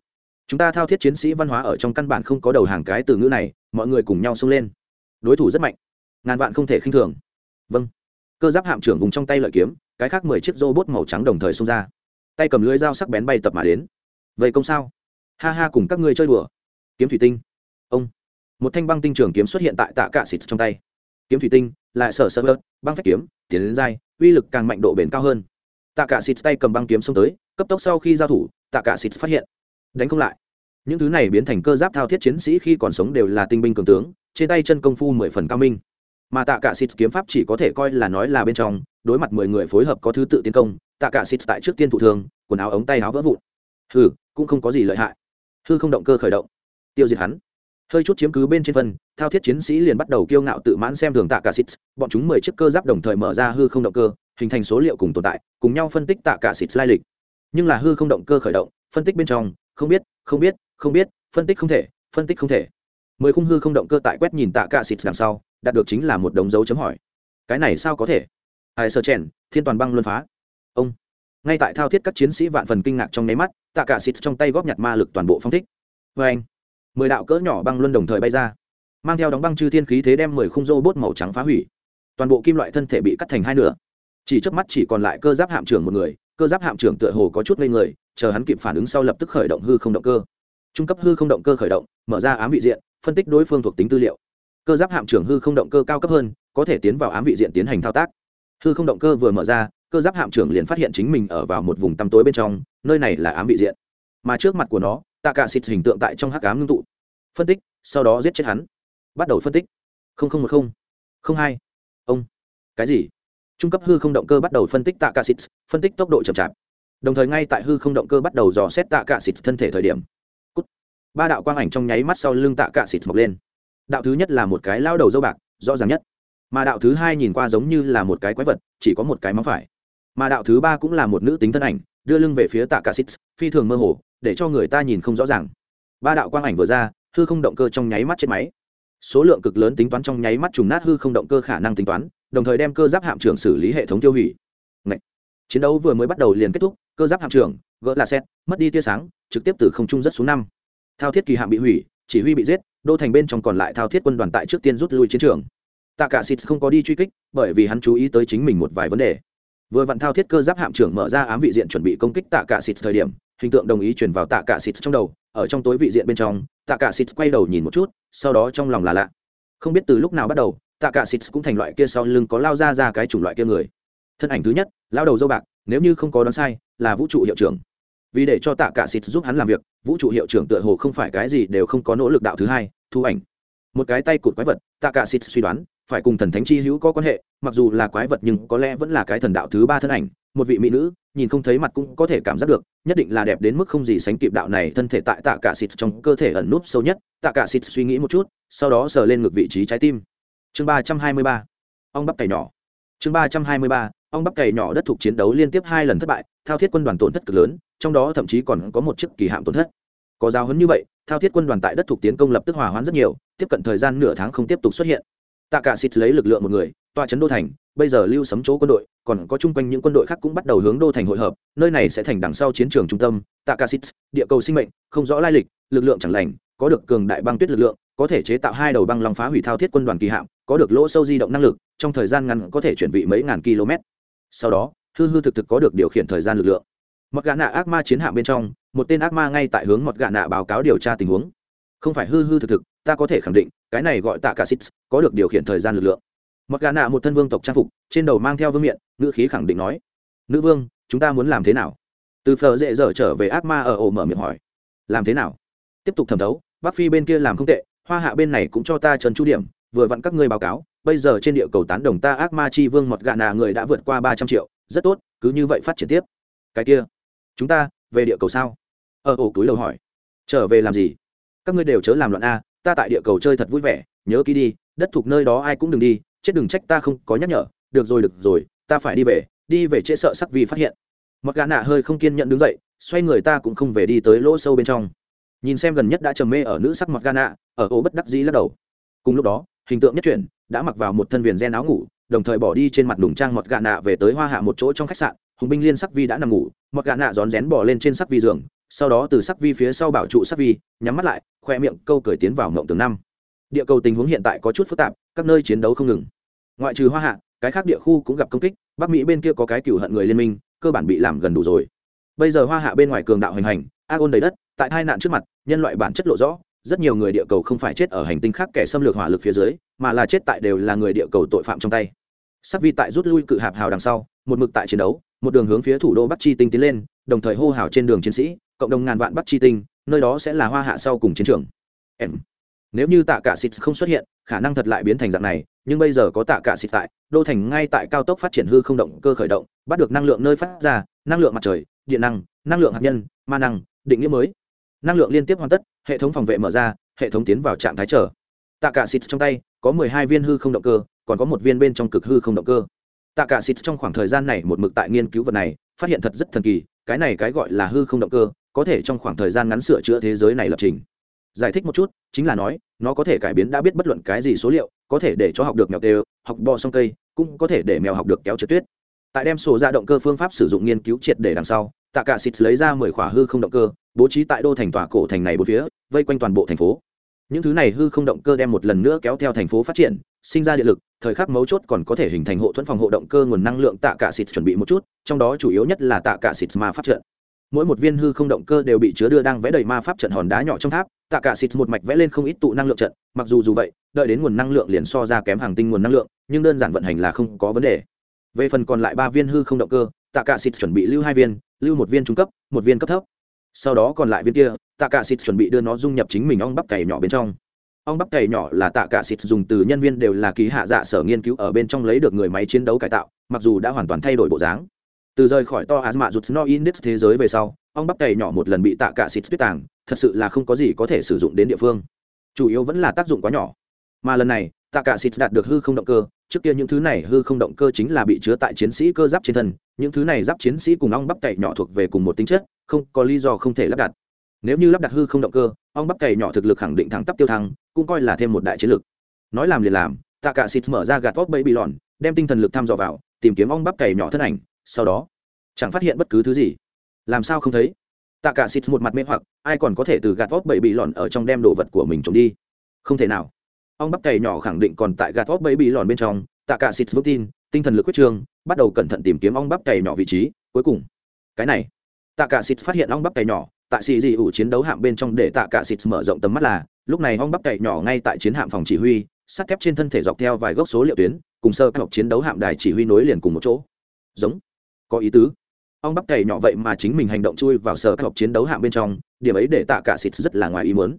chúng ta thao thiết chiến sĩ văn hóa ở trong căn bản không có đầu hàng cái từ ngữ này, mọi người cùng nhau xông lên. Đối thủ rất mạnh. Ngàn vạn không thể khinh thường. Vâng. Cơ giáp hạm trưởng vùng trong tay lợi kiếm, cái khác mười chiếc robot màu trắng đồng thời xông ra. Tay cầm lưới dao sắc bén bay tập mà đến. Vậy công sao? Ha ha cùng các ngươi chơi đùa. Kiếm thủy tinh. Ông. Một thanh băng tinh trường kiếm xuất hiện tại tạ cạ xịt trong tay. Kiếm thủy tinh, lại sở sơ vớt, băng phép kiếm, tiến đến dai uy lực càng mạnh độ bền cao hơn. Tạ cạ xịt tay cầm băng kiếm xông tới, cấp tốc sau khi giao thủ, tạ cạ xịt phát hiện đánh không lại. Những thứ này biến thành cơ giáp thao thiết chiến sĩ khi còn sống đều là tinh binh cường tướng, trên tay chân công phu mười phần cao minh. Mà tạ cả xịt kiếm pháp chỉ có thể coi là nói là bên trong, đối mặt mười người phối hợp có thứ tự tiến công, tạ cả xịt tại trước tiên thủ thường quần áo ống tay áo vỡ vụn. Hừ, cũng không có gì lợi hại. Hư không động cơ khởi động. Tiêu diệt hắn. Hơi chút chiếm cứ bên trên phân, thao thiết chiến sĩ liền bắt đầu kiêu ngạo tự mãn xem thường tạ cả xịt bọn chúng mười chiếc cơ giáp đồng thời mở ra hư không động cơ, hình thành số liệu cùng tồn tại, cùng nhau phân tích tạ cả xịt lai lịch. Nhưng là hư không động cơ khởi động, phân tích bên trong không biết không biết không biết, phân tích không thể, phân tích không thể. Mười khung hư không động cơ tại quét nhìn tạ cạ xịt đằng sau, đạt được chính là một đống dấu chấm hỏi. Cái này sao có thể? Ai sơ chèn, thiên toàn băng luân phá. Ông. Ngay tại thao thiết các chiến sĩ vạn phần kinh ngạc trong nháy mắt, tạ cả xịt trong tay góp nhặt ma lực toàn bộ phong thích. Vê anh, mười đạo cỡ nhỏ băng luân đồng thời bay ra, mang theo đóng băng chư thiên khí thế đem mười khung rô bốt màu trắng phá hủy. Toàn bộ kim loại thân thể bị cắt thành hai nửa. Chỉ trước mắt chỉ còn lại cơ giáp hạm trưởng một người, cơ giáp hạm trưởng tựa hồ có chút ngây người chờ hắn kịp phản ứng sau lập tức khởi động hư không động cơ. Trung cấp hư không động cơ khởi động, mở ra ám vị diện, phân tích đối phương thuộc tính tư liệu. Cơ giáp hạm trưởng hư không động cơ cao cấp hơn, có thể tiến vào ám vị diện tiến hành thao tác. Hư không động cơ vừa mở ra, cơ giáp hạm trưởng liền phát hiện chính mình ở vào một vùng tăm tối bên trong, nơi này là ám vị diện. Mà trước mặt của nó tạ cả xịt hình tượng tại trong hắc ám ngưng tụ. Phân tích, sau đó giết chết hắn. Bắt đầu phân tích. Một không. Hai. Ông. Cái gì? Trung cấp hư không động cơ bắt đầu phân tích tạ cả xịt phân tích tốc độ chậm chạp đồng thời ngay tại hư không động cơ bắt đầu dò xét tạ cạ xịt thân thể thời điểm. Ba đạo quang ảnh trong nháy mắt sau lưng tạ cạ xịt mọc lên. Đạo thứ nhất là một cái lao đầu dâu bạc, rõ ràng nhất. Mà đạo thứ hai nhìn qua giống như là một cái quái vật, chỉ có một cái móng phải. Mà đạo thứ ba cũng là một nữ tính thân ảnh, đưa lưng về phía tạ cạ xịt, phi thường mơ hồ, để cho người ta nhìn không rõ ràng. Ba đạo quang ảnh vừa ra, hư không động cơ trong nháy mắt chết máy. Số lượng cực lớn tính toán trong nháy mắt trùng nát hư không động cơ khả năng tính toán, đồng thời đem cơ giáp hạm trưởng xử lý hệ thống tiêu hủy. Ngậy. chiến đấu vừa mới bắt đầu liền kết thúc cơ giáp hạm trưởng, gỡ là xét, mất đi tia sáng, trực tiếp từ không trung rất xuống năm. Thao thiết kỳ hạm bị hủy, chỉ huy bị giết, đô thành bên trong còn lại thao thiết quân đoàn tại trước tiên rút lui chiến trường. Tạ cả xịt không có đi truy kích, bởi vì hắn chú ý tới chính mình một vài vấn đề. Vừa vặn thao thiết cơ giáp hạm trưởng mở ra ám vị diện chuẩn bị công kích tạ cả xịt thời điểm, hình tượng đồng ý chuyển vào tạ cả xịt trong đầu, ở trong tối vị diện bên trong, tạ cả xịt quay đầu nhìn một chút, sau đó trong lòng là lạ. Không biết từ lúc nào bắt đầu, tạ cả xịt cũng thành loại kia sau lưng có lao ra ra cái chủng loại kia người. Thân ảnh thứ nhất lao đầu dâu bạc nếu như không có đoán sai, là vũ trụ hiệu trưởng. Vì để cho tạ cả xịt giúp hắn làm việc, vũ trụ hiệu trưởng tựa hồ không phải cái gì đều không có nỗ lực đạo thứ hai, thu ảnh. Một cái tay cụt quái vật, tạ cả xịt suy đoán, phải cùng thần thánh chi hữu có quan hệ, mặc dù là quái vật nhưng có lẽ vẫn là cái thần đạo thứ ba thân ảnh. Một vị mỹ nữ, nhìn không thấy mặt cũng có thể cảm giác được, nhất định là đẹp đến mức không gì sánh kịp đạo này thân thể tại tạ cả xịt trong cơ thể ẩn núp sâu nhất. Tạ cả xịt suy nghĩ một chút, sau đó sờ lên ngực vị trí trái tim. Chương ba trăm hai mươi ba. Ong bắp cày nhỏ. Chương ba trăm hai mươi ba ong bắp cày nhỏ đất thuộc chiến đấu liên tiếp hai lần thất bại, thao thiết quân đoàn tổn thất cực lớn, trong đó thậm chí còn có một chiếc kỳ hạm tổn thất. Có giáo hấn như vậy, thao thiết quân đoàn tại đất thuộc tiến công lập tức hòa hoãn rất nhiều, tiếp cận thời gian nửa tháng không tiếp tục xuất hiện. Tạ cả xịt lấy lực lượng một người tọa chấn đô thành, bây giờ lưu sấm chỗ quân đội, còn có chung quanh những quân đội khác cũng bắt đầu hướng đô thành hội hợp, nơi này sẽ thành đằng sau chiến trường trung tâm. Tạ cả xịt, địa cầu sinh mệnh, không rõ lai lịch, lực lượng chẳng lành, có được cường đại băng tuyết lực lượng, có thể chế tạo hai đầu băng long phá hủy thao thiết quân đoàn kỳ hạm, có được lỗ sâu di động năng lực, trong thời gian ngắn có thể chuyển vị mấy ngàn km sau đó, hư hư thực thực có được điều khiển thời gian lực lượng. Mọt gà nạ ác ma chiến hạm bên trong, một tên ác ma ngay tại hướng mọt gà nạ báo cáo điều tra tình huống. Không phải hư hư thực thực, ta có thể khẳng định, cái này gọi tạ cả xít có được điều khiển thời gian lực lượng. Mọt gà nạ một thân vương tộc trang phục, trên đầu mang theo vương miện, ngữ khí khẳng định nói, nữ vương, chúng ta muốn làm thế nào? Từ phờ dễ dở trở về ác ma ở ổ mở miệng hỏi, làm thế nào? Tiếp tục thẩm thấu, bắc phi bên kia làm không tệ, hoa hạ bên này cũng cho ta trần chu điểm, vừa vặn các ngươi báo cáo bây giờ trên địa cầu tán đồng ta ác ma chi vương mọt gạ nà người đã vượt qua ba trăm triệu, rất tốt, cứ như vậy phát triển tiếp. Cái kia, chúng ta, về địa cầu sao? Ở ổ túi đầu hỏi. Trở về làm gì? Các ngươi đều chớ làm loạn a, ta tại địa cầu chơi thật vui vẻ, nhớ kỹ đi, đất thuộc nơi đó ai cũng đừng đi, chết đừng trách ta không có nhắc nhở, được rồi được rồi, ta phải đi về đi về trễ sợ sắc vì phát hiện. Mặc gà nạ hơi không kiên nhận đứng dậy, xoay người ta cũng không về đi tới lỗ sâu bên trong. Nhìn xem gần nhất đã trầm mê ở nữ sắc mặc gà nạ ở ô bất đắc dĩ lắc đầu. Cùng lúc đó, hình tượng nhất chuyển đã mặc vào một thân viền gen áo ngủ, đồng thời bỏ đi trên mặt đùng trang mọt gà nạ về tới hoa hạ một chỗ trong khách sạn. Hùng binh liên sắc vi đã nằm ngủ, mọt gà nạ rón rén bỏ lên trên sắc vi giường, sau đó từ sắc vi phía sau bảo trụ sắc vi, nhắm mắt lại, khoe miệng câu cười tiến vào mộng tường năm. Địa cầu tình huống hiện tại có chút phức tạp, các nơi chiến đấu không ngừng. Ngoại trừ hoa hạ, cái khác địa khu cũng gặp công kích, bắc mỹ bên kia có cái cựu hận người liên minh, cơ bản bị làm gần đủ rồi. Bây giờ hoa hạ bên ngoài cường đạo hành hành ag ôn đầy đất, tại hai nạn trước mặt, nhân loại bản chất lộ rõ rất nhiều người địa cầu không phải chết ở hành tinh khác kẻ xâm lược hỏa lực phía dưới, mà là chết tại đều là người địa cầu tội phạm trong tay. Sắc vi tại rút lui cự hạp hào đằng sau, một mực tại chiến đấu, một đường hướng phía thủ đô bắc chi tinh tiến lên, đồng thời hô hào trên đường chiến sĩ, cộng đồng ngàn vạn bắc chi tinh, nơi đó sẽ là hoa hạ sau cùng chiến trường. Em. Nếu như tạ cả xịt không xuất hiện, khả năng thật lại biến thành dạng này, nhưng bây giờ có tạ cả xịt tại, đô thành ngay tại cao tốc phát triển hư không động, cơ khởi động, bắt được năng lượng nơi phát ra, năng lượng mặt trời, điện năng năng lượng hạt nhân, ma năng, định nghĩa mới. Năng lượng liên tiếp hoàn tất hệ thống phòng vệ mở ra, hệ thống tiến vào trạng thái trở tạ cả xịt trong tay, có mười hai viên hư không động cơ, còn có một viên bên trong cực hư không động cơ. Tạ cả xịt trong khoảng thời gian này một mực tại nghiên cứu vật này, phát hiện thật rất thần kỳ, cái này cái gọi là hư không động cơ, có thể trong khoảng thời gian ngắn sửa chữa thế giới này lập trình. Giải thích một chút, chính là nói, nó có thể cải biến đã biết bất luận cái gì số liệu, có thể để cho học được mèo tê học bò song cây, cũng có thể để mèo học được kéo trượt tuyết. Tại đem sổ ra động cơ phương pháp sử dụng nghiên cứu triệt để đằng sau tạ cả xịt lấy ra mười khỏa hư không động cơ bố trí tại đô thành tòa cổ thành này bốn phía, vây quanh toàn bộ thành phố. Những thứ này hư không động cơ đem một lần nữa kéo theo thành phố phát triển, sinh ra điện lực, thời khắc mấu chốt còn có thể hình thành hộ thuẫn phòng hộ động cơ nguồn năng lượng tạ cả xịt chuẩn bị một chút, trong đó chủ yếu nhất là tạ cả xịt ma phát trận. Mỗi một viên hư không động cơ đều bị chứa đưa đang vẽ đầy ma pháp trận hòn đá nhỏ trong tháp, tạ cả xịt một mạch vẽ lên không ít tụ năng lượng trận, mặc dù dù vậy, đợi đến nguồn năng lượng liền so ra kém hàng tinh nguồn năng lượng, nhưng đơn giản vận hành là không có vấn đề. Về phần còn lại ba viên hư không động cơ, tạ cả xịt chuẩn bị lưu hai viên, lưu một viên trung cấp, một viên cấp thấp sau đó còn lại viên kia, tạ cả xịt chuẩn bị đưa nó dung nhập chính mình ong bắp cày nhỏ bên trong. Ong bắp cày nhỏ là tạ cả xịt dùng từ nhân viên đều là ký hạ dạ sở nghiên cứu ở bên trong lấy được người máy chiến đấu cải tạo, mặc dù đã hoàn toàn thay đổi bộ dáng. Từ rời khỏi to asma rụt no index thế giới về sau, ong bắp cày nhỏ một lần bị tạ cả xịt tuyết tàng, thật sự là không có gì có thể sử dụng đến địa phương. Chủ yếu vẫn là tác dụng quá nhỏ mà lần này tạ cả xịt đạt được hư không động cơ. Trước kia những thứ này hư không động cơ chính là bị chứa tại chiến sĩ cơ giáp trên thân. Những thứ này giáp chiến sĩ cùng ong bắp cày nhỏ thuộc về cùng một tính chất, không có lý do không thể lắp đặt. Nếu như lắp đặt hư không động cơ, ong bắp cày nhỏ thực lực khẳng định thẳng tắp tiêu thăng, cũng coi là thêm một đại chiến lực nói làm liền làm tạ cả xịt mở ra gạt vóc bẫy bị lòn đem tinh thần lực thăm dò vào, tìm kiếm ong bắp cày nhỏ thân ảnh, sau đó, chẳng phát hiện bất cứ thứ gì. Làm sao không thấy? Tạ cả xịt một mặt mê hoặc, ai còn có thể từ gạt vóc bẫy bị lòn ở trong đem đồ vật của mình trộm đi? Không thể nào ong bắp cày nhỏ khẳng định còn tại gạt vóc bẫy bị lòn bên trong, tạ cả xịt vững tin, tinh thần lực quyết trương bắt đầu cẩn thận tìm kiếm ong bắp cày nhỏ vị trí, cuối cùng. Cái này. Tạ cả xịt phát hiện ong bắp cày nhỏ, tại xì dị ủ chiến đấu hạm bên trong để tạ cả xịt mở rộng tầm mắt là, lúc này ong bắp cày nhỏ ngay tại chiến hạm phòng chỉ huy, sắt thép trên thân thể dọc theo vài gốc số liệu tuyến, cùng sơ các học chiến đấu hạm đài chỉ huy nối liền cùng một chỗ. Giống. Có ý tứ. Ong bắp cày nhỏ vậy mà chính mình hành động chui vào sở các học chiến đấu hạm bên trong, điểm ấy để tạ cả xịt rất là ngoài ý muốn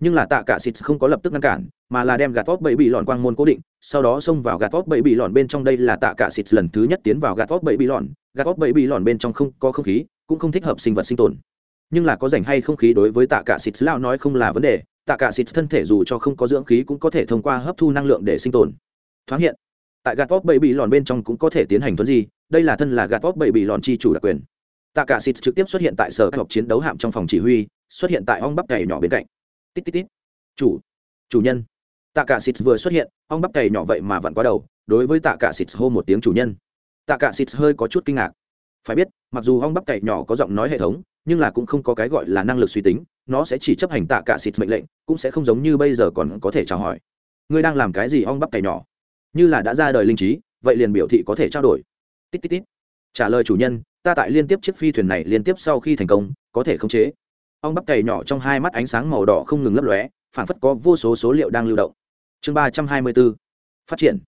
nhưng là tạ cả xịt không có lập tức ngăn cản, mà là đem gạt vót bẫy bị lọn quang môn cố định, sau đó xông vào gạt vót bẫy bị lọn bên trong. Đây là tạ cả xịt lần thứ nhất tiến vào gạt vót bẫy bị lọn. Gạt vót bẫy bị lọn bên trong không có không khí, cũng không thích hợp sinh vật sinh tồn. Nhưng là có rảnh hay không khí đối với tạ cả xịt lão nói không là vấn đề. Tạ cả xịt thân thể dù cho không có dưỡng khí cũng có thể thông qua hấp thu năng lượng để sinh tồn. Thoáng hiện, tại gạt vót bẫy bị lọn bên trong cũng có thể tiến hành thuần gì đây là thân là gạt vót bẫy bị lọn chi chủ đặc quyền. Tạ cả xịt trực tiếp xuất hiện tại sở các học chiến đấu hạm trong phòng chỉ huy, xuất hiện tại ong bắp cày nhỏ bên cạnh tít tít tít. Chủ chủ nhân. Tạ cả xịt vừa xuất hiện, ong bắp cày nhỏ vậy mà vặn quá đầu, đối với tạ cả xịt hô một tiếng chủ nhân. Tạ cả xịt hơi có chút kinh ngạc. Phải biết, mặc dù ong bắp cày nhỏ có giọng nói hệ thống, nhưng là cũng không có cái gọi là năng lực suy tính, nó sẽ chỉ chấp hành tạ cả xịt mệnh lệnh, cũng sẽ không giống như bây giờ còn có thể chào hỏi. Ngươi đang làm cái gì ong bắp cày nhỏ? Như là đã ra đời linh trí, vậy liền biểu thị có thể trao đổi. Tít tít tít. Trả lời chủ nhân, ta tại liên tiếp chiếc phi thuyền này liên tiếp sau khi thành công, có thể khống chế ong bắp cày nhỏ trong hai mắt ánh sáng màu đỏ không ngừng lấp lóe phản phất có vô số số liệu đang lưu động. Chương ba trăm hai mươi b ố phát triển.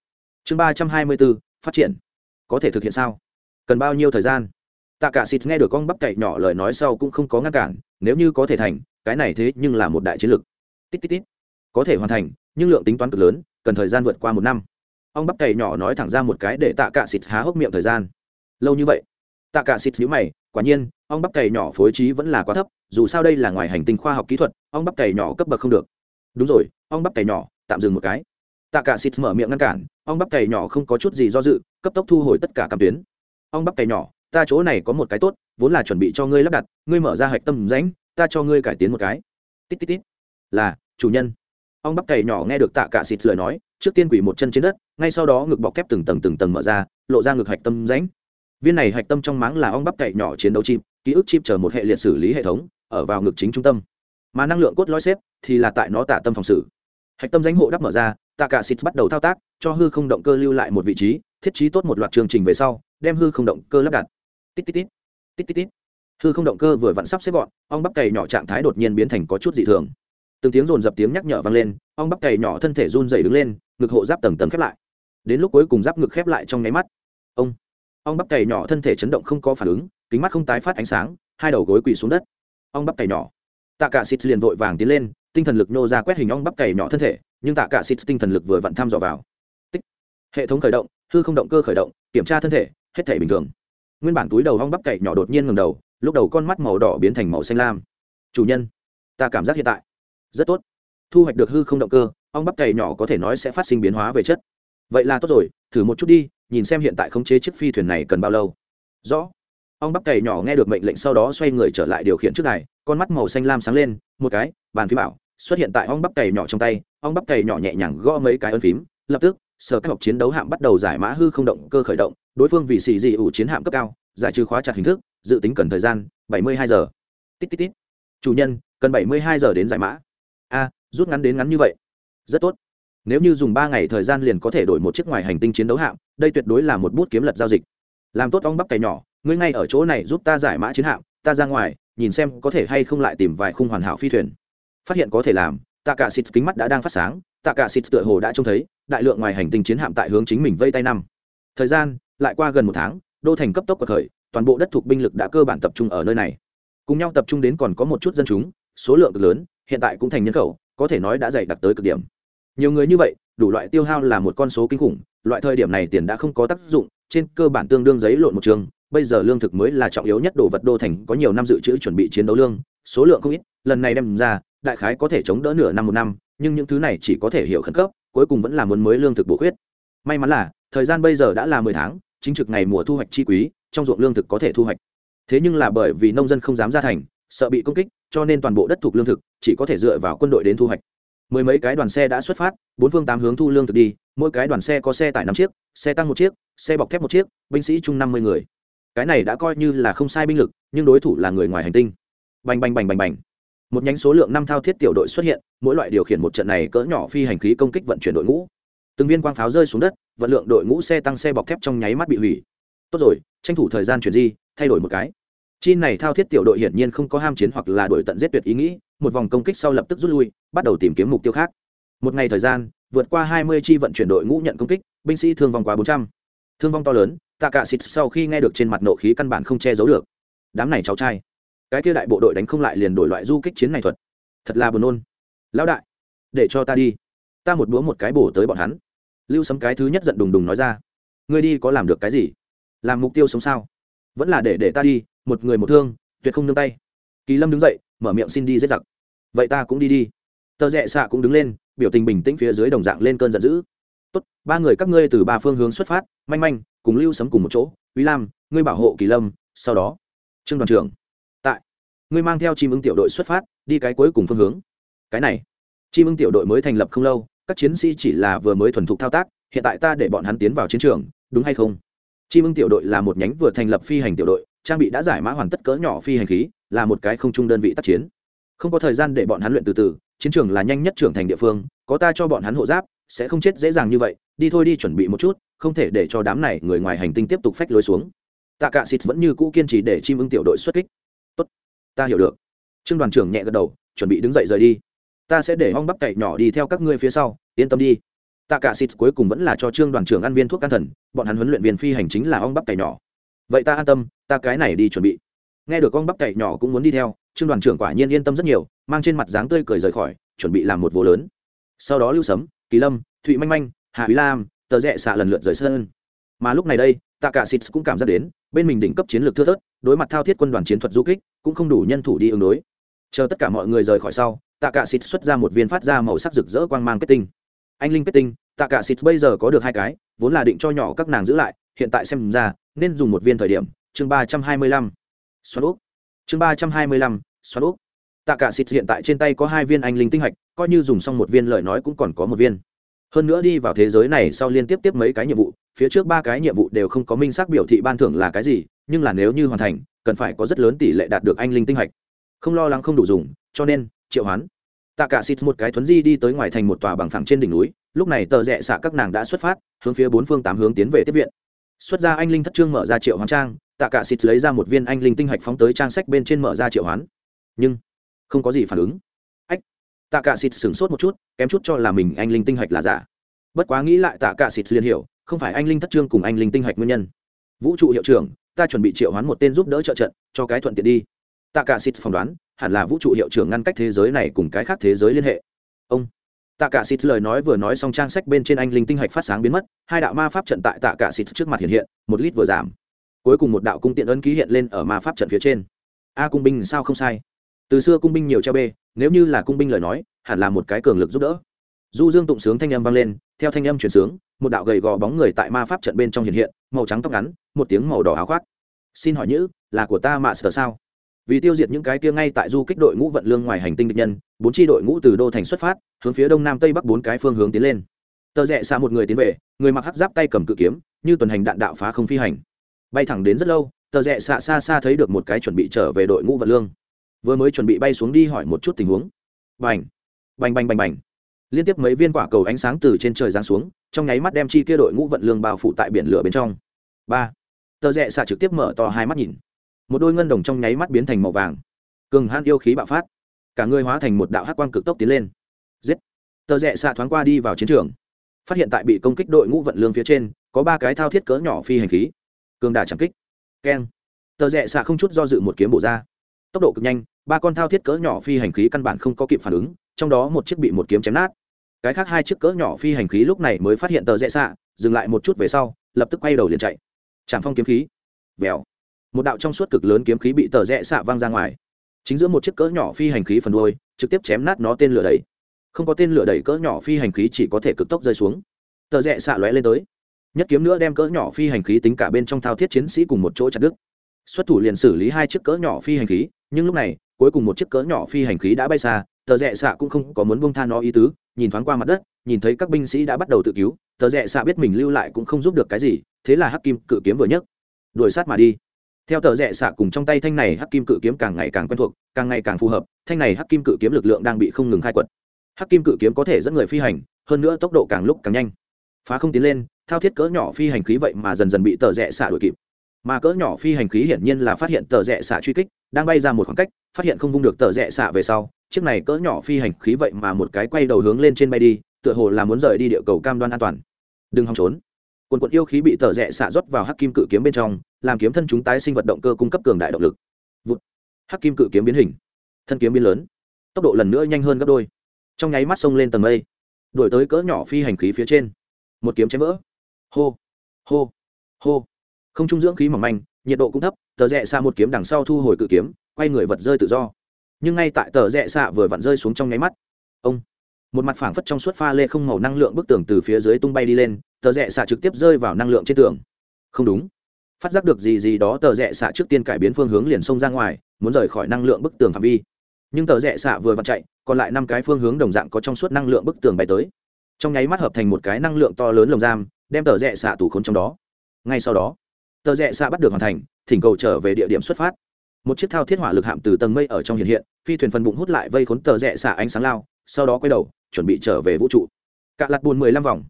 Chương ba trăm hai mươi b ố phát triển. Có thể thực hiện sao? Cần bao nhiêu thời gian? Tạ cả xịt nghe được con bắp cậy nhỏ lời nói sau cũng không có ngăn cản, nếu như có thể thành, cái này thế nhưng là một đại chiến lược. Tít tít tít. Có thể hoàn thành, nhưng lượng tính toán cực lớn, cần thời gian vượt qua một năm. Ông bắp cày nhỏ nói thẳng ra một cái để tạ cả xịt há hốc miệng thời gian. Lâu như vậy. Tạ cả xịt nhíu mày quả nhiên, ong bắp cày nhỏ phối trí vẫn là quá thấp, dù sao đây là ngoài hành tinh khoa học kỹ thuật, ong bắp cày nhỏ cấp bậc không được. Đúng rồi, ong bắp cày nhỏ, tạm dừng một cái. Tạ cả xịt mở miệng ngăn cản, ong bắp cày nhỏ không có chút gì do dự, cấp tốc thu hồi tất cả cảm tuyến. Ong bắp cày nhỏ, ta chỗ này có một cái tốt, vốn là chuẩn bị cho ngươi lắp đặt, ngươi mở ra hạch tâm rãnh, ta cho ngươi cải tiến một cái. Tít tít tít. Là, chủ nhân. Ong bắp cày nhỏ nghe được tạ cả xịt lời nói, trước tiên quỷ một chân trên đất, ngay sau đó ngực bọc thép từng tầng từng tầng mở ra, lộ ra ngực hạch tâm rãnh viên này hạch tâm trong máng là ong bắp cày nhỏ chiến đấu chip, ký ức chip chờ một hệ liệt xử lý hệ thống, ở vào ngực chính trung tâm. Mà năng lượng cốt lõi xếp thì là tại nó tạ tâm phòng xử. Hạch tâm danh hộ đắp mở ra tạ cả xịt bắt đầu thao tác, cho hư không động cơ lưu lại một vị trí, thiết trí tốt một loạt chương trình về sau, đem hư không động cơ lắp đặt. Tít tít tít tít tít tít. Hư không động cơ vừa vặn sắp xếp gọn, ong bắp cày nhỏ trạng thái đột nhiên biến thành có chút dị thường. Từng tiếng rồn dập tiếng nhắc nhở vang lên, ong bắp cày nhỏ thân thể run dày đứng lên, ngực hộ giáp tầng tầng khép lại. Đến lúc cuối cùng giáp ngực khép lại trong nháy mắt. Ông ong bắp cày nhỏ thân thể chấn động không có phản ứng, kính mắt không tái phát ánh sáng, hai đầu gối quỳ xuống đất. Ong bắp cày nhỏ. Tạ cả xịt liền vội vàng tiến lên, tinh thần lực nô ra quét hình ong bắp cày nhỏ thân thể, nhưng tạ cả xịt tinh thần lực vừa vặn thăm dò vào. Tích. hệ thống khởi động, hư không động cơ khởi động, kiểm tra thân thể, hết thể bình thường. Nguyên bản túi đầu ong bắp cày nhỏ đột nhiên ngừng đầu, lúc đầu con mắt màu đỏ biến thành màu xanh lam. Chủ nhân, ta cảm giác hiện tại rất tốt. Thu hoạch được hư không động cơ, ong bắp cày nhỏ có thể nói sẽ phát sinh biến hóa về chất. Vậy là tốt rồi, thử một chút đi nhìn xem hiện tại khống chế chiếc phi thuyền này cần bao lâu. Rõ. Ong bắp cày nhỏ nghe được mệnh lệnh sau đó xoay người trở lại điều khiển trước này con mắt màu xanh lam sáng lên, một cái, bàn phím bảo, xuất hiện tại ong bắp cày nhỏ trong tay ong bắp cày nhỏ nhẹ nhàng gõ mấy cái ân phím, lập tức, sở các học chiến đấu hạm bắt đầu giải mã hư không động, cơ khởi động, đối phương vì xì dị ủ chiến hạm cấp cao, giải trừ khóa chặt hình thức, dự tính cần thời gian, bảy mươi hai giờ. Tít tít tít. Chủ nhân, cần bảy mươi hai giờ đến giải mã. A, rút ngắn đến ngắn như vậy. Rất tốt nếu như dùng ba ngày thời gian liền có thể đổi một chiếc ngoài hành tinh chiến đấu hạm, đây tuyệt đối là một bút kiếm lật giao dịch. Làm tốt ong bắp cày nhỏ, ngươi ngay ở chỗ này giúp ta giải mã chiến hạm, ta ra ngoài, nhìn xem có thể hay không lại tìm vài khung hoàn hảo phi thuyền. Phát hiện có thể làm tạ cả xịt kính mắt đã đang phát sáng tạ cả xịt tựa hồ đã trông thấy, đại lượng ngoài hành tinh chiến hạm tại hướng chính mình vây tay năm. Thời gian, lại qua gần một tháng, đô thành cấp tốc của khởi, toàn bộ đất thuộc binh lực đã cơ bản tập trung ở nơi này. Cùng nhau tập trung đến còn có một chút dân chúng, số lượng cực lớn, hiện tại cũng thành nhân khẩu, có thể nói đã dày đặc tới cực điểm nhiều người như vậy, đủ loại tiêu hao là một con số kinh khủng, loại thời điểm này tiền đã không có tác dụng, trên cơ bản tương đương giấy lộn một trường, bây giờ lương thực mới là trọng yếu nhất, đồ vật đô thành có nhiều năm dự trữ chuẩn bị chiến đấu lương, số lượng không ít, lần này đem ra, đại khái có thể chống đỡ nửa năm một năm, nhưng những thứ này chỉ có thể hiểu khẩn cấp, cuối cùng vẫn là muốn mới lương thực bổ khuyết. May mắn là, thời gian bây giờ đã là mười tháng, chính trực ngày mùa thu hoạch chi quý, trong ruộng lương thực có thể thu hoạch. Thế nhưng là bởi vì nông dân không dám ra thành, sợ bị công kích, cho nên toàn bộ đất thuộc lương thực chỉ có thể dựa vào quân đội đến thu hoạch mười mấy cái đoàn xe đã xuất phát, bốn phương tám hướng thu lương thực đi, mỗi cái đoàn xe có xe tải năm chiếc, xe tăng một chiếc, xe bọc thép một chiếc, binh sĩ chung năm mươi người. Cái này đã coi như là không sai binh lực, nhưng đối thủ là người ngoài hành tinh. Bành bành bành bành bành. Một nhánh số lượng năm thao thiết tiểu đội xuất hiện, mỗi loại điều khiển một trận này cỡ nhỏ phi hành khí công kích vận chuyển đội ngũ. Từng viên quang pháo rơi xuống đất, vận lượng đội ngũ xe tăng xe bọc thép trong nháy mắt bị hủy. Tốt rồi, tranh thủ thời gian chuyển di, thay đổi một cái chi này thao thiết tiểu đội hiển nhiên không có ham chiến hoặc là đổi tận giết tuyệt ý nghĩ, một vòng công kích sau lập tức rút lui, bắt đầu tìm kiếm mục tiêu khác. Một ngày thời gian, vượt qua hai mươi chi vận chuyển đội ngũ nhận công kích, binh sĩ thương vong quá bốn trăm. Thương vong to lớn tạ cả xịt sau khi nghe được trên mặt nộ khí căn bản không che giấu được. Đám này cháu trai. Cái kia đại bộ đội đánh không lại liền đổi loại du kích chiến này thuật. Thật là buồn nôn. Lão đại, để cho ta đi. Ta một búa một cái bổ tới bọn hắn. Lưu sấm cái thứ nhất giận đùng đùng nói ra. Ngươi đi có làm được cái gì? Làm mục tiêu sống sao? Vẫn là để để ta đi một người một thương, tuyệt không nương tay. Kỳ lâm đứng dậy, mở miệng xin đi giết giặc. Vậy ta cũng đi đi. Tờ rẽ xạ cũng đứng lên, biểu tình bình tĩnh phía dưới đồng dạng lên cơn giận dữ. Tốt, ba người các ngươi từ ba phương hướng xuất phát, manh manh, cùng lưu sấm cùng một chỗ. Uy lam, ngươi bảo hộ kỳ lâm, sau đó, trương đoàn trưởng. Tại, ngươi mang theo chim ưng tiểu đội xuất phát, đi cái cuối cùng phương hướng. Cái này, chim ưng tiểu đội mới thành lập không lâu, các chiến sĩ chỉ là vừa mới thuần thục thao tác, hiện tại ta để bọn hắn tiến vào chiến trường, đúng hay không? Chim ưng tiểu đội là một nhánh vừa thành lập phi hành tiểu đội trang bị đã giải mã hoàn tất cỡ nhỏ phi hành khí, là một cái không chung đơn vị tác chiến. Không có thời gian để bọn hắn luyện từ từ, chiến trường là nhanh nhất trưởng thành địa phương, có ta cho bọn hắn hộ giáp, sẽ không chết dễ dàng như vậy, đi thôi đi chuẩn bị một chút, không thể để cho đám này người ngoài hành tinh tiếp tục phách lối xuống. Tạ cả xịt vẫn như cũ kiên trì để chim ưng tiểu đội xuất kích. Tốt, ta hiểu được. Trương đoàn trưởng nhẹ gật đầu, chuẩn bị đứng dậy rời đi. Ta sẽ để hong bắp cậy nhỏ đi theo các ngươi phía sau, yên tâm đi. Tạ cả xịt cuối cùng vẫn là cho trương đoàn trưởng ăn viên thuốc can thần, bọn hắn huấn luyện viên phi hành chính là ong bắp cày nhỏ vậy ta an tâm, ta cái này đi chuẩn bị. Nghe được con bắp cày nhỏ cũng muốn đi theo, trương đoàn trưởng quả nhiên yên tâm rất nhiều, mang trên mặt dáng tươi cười rời khỏi, chuẩn bị làm một vô lớn. Sau đó lưu sấm, kỳ lâm, thụy manh manh, hà quý lam, tờ rẽ xạ lần lượt rời sân. Mà lúc này đây, tạ cả xịt cũng cảm giác đến, bên mình đỉnh cấp chiến lược thưa thớt, đối mặt thao thiết quân đoàn chiến thuật du kích, cũng không đủ nhân thủ đi ứng đối. Chờ tất cả mọi người rời khỏi sau, tạ cả xịt xuất ra một viên phát ra màu sắc rực rỡ quang mang kết tinh. Anh linh kết tinh, tạ cả xịt bây giờ có được hai cái, vốn là định cho nhỏ các nàng giữ lại hiện tại xem ra, nên dùng một viên thời điểm, chương ba trăm hai mươi lăm. Xoắn úp chương ba trăm hai mươi lăm, xoắn úp tạ cả xịt hiện tại trên tay có hai viên anh linh tinh hạch, coi như dùng xong một viên lời nói cũng còn có một viên. Hơn nữa đi vào thế giới này sau liên tiếp tiếp mấy cái nhiệm vụ, phía trước ba cái nhiệm vụ đều không có minh xác biểu thị ban thưởng là cái gì, nhưng là nếu như hoàn thành, cần phải có rất lớn tỷ lệ đạt được anh linh tinh hạch. Không lo lắng không đủ dùng, cho nên, triệu hoán. Tạ cả xịt một cái thuấn di đi tới ngoài thành một tòa bằng phẳng trên đỉnh núi, lúc này tờ rẽ xạ các nàng đã xuất phát, hướng phía bốn phương tám hướng tiến về tiếp viện xuất ra anh linh thất trương mở ra triệu hoán trang, tạ cả xịt lấy ra một viên anh linh tinh hạch phóng tới trang sách bên trên mở ra triệu hoán. Nhưng, không có gì phản ứng. Ách, tạ cả xịt sửng sốt một chút, kém chút cho là mình anh linh tinh hạch là giả. Bất quá nghĩ lại tạ cả xịt liền hiểu, không phải anh linh thất trương cùng anh linh tinh hạch nguyên nhân. Vũ trụ hiệu trưởng, ta chuẩn bị triệu hoán một tên giúp đỡ trợ trận, cho cái thuận tiện đi. Tạ cả xịt phỏng đoán, hẳn là vũ trụ hiệu trưởng ngăn cách thế giới này cùng cái khác thế giới liên hệ. Ông tạ cả xịt lời nói vừa nói xong trang sách bên trên anh linh tinh hạch phát sáng biến mất, hai đạo ma pháp trận tại tạ cả xịt trước mặt hiện hiện, một lít vừa giảm. Cuối cùng một đạo cung tiện ấn ký hiện lên ở ma pháp trận phía trên. A cung binh sao không sai? Từ xưa cung binh nhiều treo bê, nếu như là cung binh lời nói, hẳn là một cái cường lực giúp đỡ. Du dương tụng sướng thanh âm vang lên, theo thanh âm chuyển sướng, một đạo gầy gò bóng người tại ma pháp trận bên trong hiện hiện, màu trắng tóc ngắn, một tiếng màu đỏ áo khoác. Xin hỏi nhữ, là của ta mạ sở sao? Vì tiêu diệt những cái kia ngay tại du kích đội ngũ vận lương ngoài hành tinh địch nhân, bốn tri đội ngũ từ đô thành xuất phát, hướng phía đông nam tây bắc bốn cái phương hướng tiến lên. Tờ rẽ xa một người tiến về, người mặc hắc giáp tay cầm cự kiếm, như tuần hành đạn đạo phá không phi hành. Bay thẳng đến rất lâu, tờ rẽ xa xa xa thấy được một cái chuẩn bị trở về đội ngũ vận lương. Vừa mới chuẩn bị bay xuống đi hỏi một chút tình huống. Bành! Bành bành bành bành! Liên tiếp mấy viên quả cầu ánh sáng từ trên trời giáng xuống, trong nháy mắt đem chi kia đội ngũ vận lương bao phủ tại biển lửa bên trong. Ba! Tờ rẽ xa trực tiếp mở to hai mắt nhìn một đôi ngân đồng trong nháy mắt biến thành màu vàng. Cường hãn yêu khí bạo phát. Cả người hóa thành một đạo hát quang cực tốc tiến lên. Giết! Tờ rẽ xạ thoáng qua đi vào chiến trường. Phát hiện tại bị công kích đội ngũ vận lương phía trên, có ba cái thao thiết cỡ nhỏ phi hành khí. Cường đà chẳng kích. Keng! Tờ rẽ xạ không chút do dự một kiếm bổ ra. Tốc độ cực nhanh, ba con thao thiết cỡ nhỏ phi hành khí căn bản không có kịp phản ứng, trong đó một chiếc bị một kiếm chém nát. Cái khác hai chiếc cỡ nhỏ phi hành khí lúc này mới phát hiện tờ rẽ xạ, dừng lại một chút về sau, lập tức quay đầu liền chạy. Tràng phong kiếm khí. Vèo một đạo trong suốt cực lớn kiếm khí bị tờ rẽ xạ văng ra ngoài. Chính giữa một chiếc cỡ nhỏ phi hành khí phần đuôi, trực tiếp chém nát nó tên lửa đẩy. Không có tên lửa đẩy cỡ nhỏ phi hành khí chỉ có thể cực tốc rơi xuống. Tờ rẽ xạ lóe lên tới. Nhất kiếm nữa đem cỡ nhỏ phi hành khí tính cả bên trong thao thiết chiến sĩ cùng một chỗ chặt đứt. Xuất thủ liền xử lý hai chiếc cỡ nhỏ phi hành khí, nhưng lúc này, cuối cùng một chiếc cỡ nhỏ phi hành khí đã bay xa, tờ rẽ xạ cũng không có muốn bông tha nó ý tứ, nhìn thoáng qua mặt đất, nhìn thấy các binh sĩ đã bắt đầu tự cứu, tờ rẽ xạ biết mình lưu lại cũng không giúp được cái gì, thế là hắc kim cự kiếm vừa nhấc. Đuổi sát mà đi theo tờ rẽ xạ cùng trong tay thanh này hắc kim cự kiếm càng ngày càng quen thuộc, càng ngày càng phù hợp, thanh này hắc kim cự kiếm lực lượng đang bị không ngừng khai quật. Hắc kim cự kiếm có thể dẫn người phi hành, hơn nữa tốc độ càng lúc càng nhanh. Phá không tiến lên, thao thiết cỡ nhỏ phi hành khí vậy mà dần dần bị tờ rẽ xạ đuổi kịp. Mà cỡ nhỏ phi hành khí hiển nhiên là phát hiện tờ rẽ xạ truy kích, đang bay ra một khoảng cách, phát hiện không vung được tờ rẽ xạ về sau, chiếc này cỡ nhỏ phi hành khí vậy mà một cái quay đầu hướng lên trên bay đi, tựa hồ là muốn rời đi địa cầu cam đoan an toàn. Đừng hòng trốn quần quận yêu khí bị tờ rẽ xạ rót vào hắc kim cự kiếm bên trong, làm kiếm thân chúng tái sinh vật động cơ cung cấp cường đại động lực. Vụt. hắc kim cự kiếm biến hình. Thân kiếm biến lớn. Tốc độ lần nữa nhanh hơn gấp đôi. Trong nháy mắt xông lên tầng mây. Đuổi tới cỡ nhỏ phi hành khí phía trên. Một kiếm chém vỡ. Hô. Hô. Hô. Không trung dưỡng khí mỏng manh, nhiệt độ cũng thấp, tờ rẽ xạ một kiếm đằng sau thu hồi cự kiếm, quay người vật rơi tự do. Nhưng ngay tại tờ rẽ xạ vừa vặn rơi xuống trong nháy mắt. Ông một mặt phảng phất trong suốt pha lê không màu năng lượng bức tường từ phía dưới tung bay đi lên, tờ rẽ xạ trực tiếp rơi vào năng lượng trên tường. Không đúng. Phát giác được gì gì đó, tờ rẽ xạ trước tiên cải biến phương hướng liền xông ra ngoài, muốn rời khỏi năng lượng bức tường phạm vi. Nhưng tờ rẽ xạ vừa vặn chạy, còn lại năm cái phương hướng đồng dạng có trong suốt năng lượng bức tường bay tới. Trong nháy mắt hợp thành một cái năng lượng to lớn lồng giam, đem tờ rẽ xạ tủ khốn trong đó. Ngay sau đó, tờ rẽ xạ bắt được hoàn thành, thỉnh cầu trở về địa điểm xuất phát. Một chiếc thao thiết hỏa lực hạm từ tầng mây ở trong hiện hiện, phi thuyền phần bụng hút lại vây khốn tờ rẽ xạ ánh sáng lao sau đó quay đầu, chuẩn bị trở về vũ trụ. Cạ lặt bùn mười lăm vòng.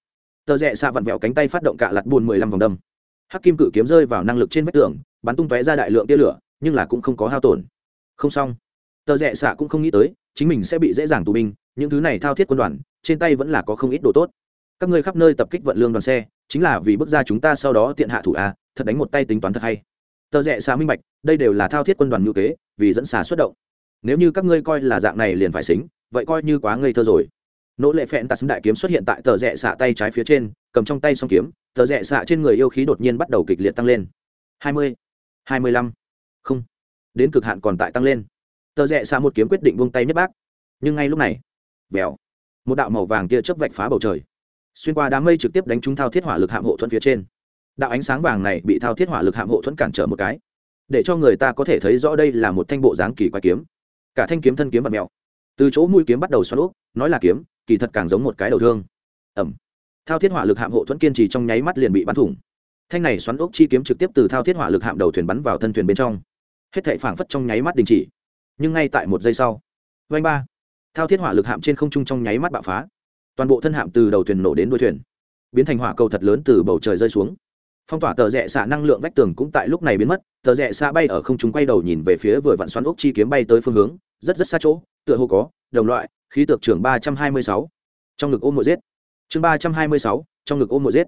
Tờ rẽ xạ vặn vẹo cánh tay phát động cạ lặt bùn mười lăm vòng đâm. Hắc kim cự kiếm rơi vào năng lực trên vách tường, bắn tung tóe ra đại lượng tia lửa, nhưng là cũng không có hao tổn. Không xong. Tờ rẽ xạ cũng không nghĩ tới, chính mình sẽ bị dễ dàng tù binh, những thứ này thao thiết quân đoàn, trên tay vẫn là có không ít đồ tốt. Các ngươi khắp nơi tập kích vận lương đoàn xe, chính là vì bước ra chúng ta sau đó tiện hạ thủ a, thật đánh một tay tính toán thật hay. Tờ rẽ xạ minh bạch, đây đều là thao thiết quân đoàn ngữ kế vì dẫn xà xuất động. Nếu như các ngươi coi là dạng này liền phải xính vậy coi như quá ngây thơ rồi. Nỗ lệ phẹn tạt đại kiếm xuất hiện tại tờ rẽ xạ tay trái phía trên, cầm trong tay song kiếm, tờ rẽ xạ trên người yêu khí đột nhiên bắt đầu kịch liệt tăng lên. Hai mươi hai mươi lăm, không, đến cực hạn còn tại tăng lên. Tờ rẽ xạ một kiếm quyết định buông tay nhất bác. Nhưng ngay lúc này, vèo, một đạo màu vàng kia chớp vạch phá bầu trời. Xuyên qua đám mây trực tiếp đánh trúng thao thiết hỏa lực hạm hộ thuẫn phía trên. Đạo ánh sáng vàng này bị thao thiết hỏa lực hạm hộ thuẫn cản trở một cái. Để cho người ta có thể thấy rõ đây là một thanh bộ dáng kỳ quái kiếm. Cả thanh kiếm thân kiếm và mèo từ chỗ mũi kiếm bắt đầu xoắn úp, nói là kiếm, kỳ thật càng giống một cái đầu thương. Ẩm. Thao thiết hỏa lực hạm hộ thuẫn kiên trì trong nháy mắt liền bị bắn thủng. Thanh này xoắn úp chi kiếm trực tiếp từ thao thiết hỏa lực hạm đầu thuyền bắn vào thân thuyền bên trong. Hết thệ phảng phất trong nháy mắt đình chỉ. Nhưng ngay tại một giây sau vanh ba. Thao thiết hỏa lực hạm trên không trung trong nháy mắt bạo phá. Toàn bộ thân hạm từ đầu thuyền nổ đến đuôi thuyền. Biến thành hỏa cầu thật lớn từ bầu trời rơi xuống. Phong tỏa tờ rẽ xạ năng lượng vách tường cũng tại lúc này biến mất. Tờ rẽ xạ bay ở không trung quay đầu nhìn về phía vừa vặn xoắn ốc chi kiếm bay tới phương hướng, rất rất xa chỗ tựa hồ có, đồng loại, khí tượng trưởng ba trăm hai mươi sáu. Trong ngực ôm mộ giết. Chương ba trăm hai mươi sáu, trong ngực ôm mộ giết.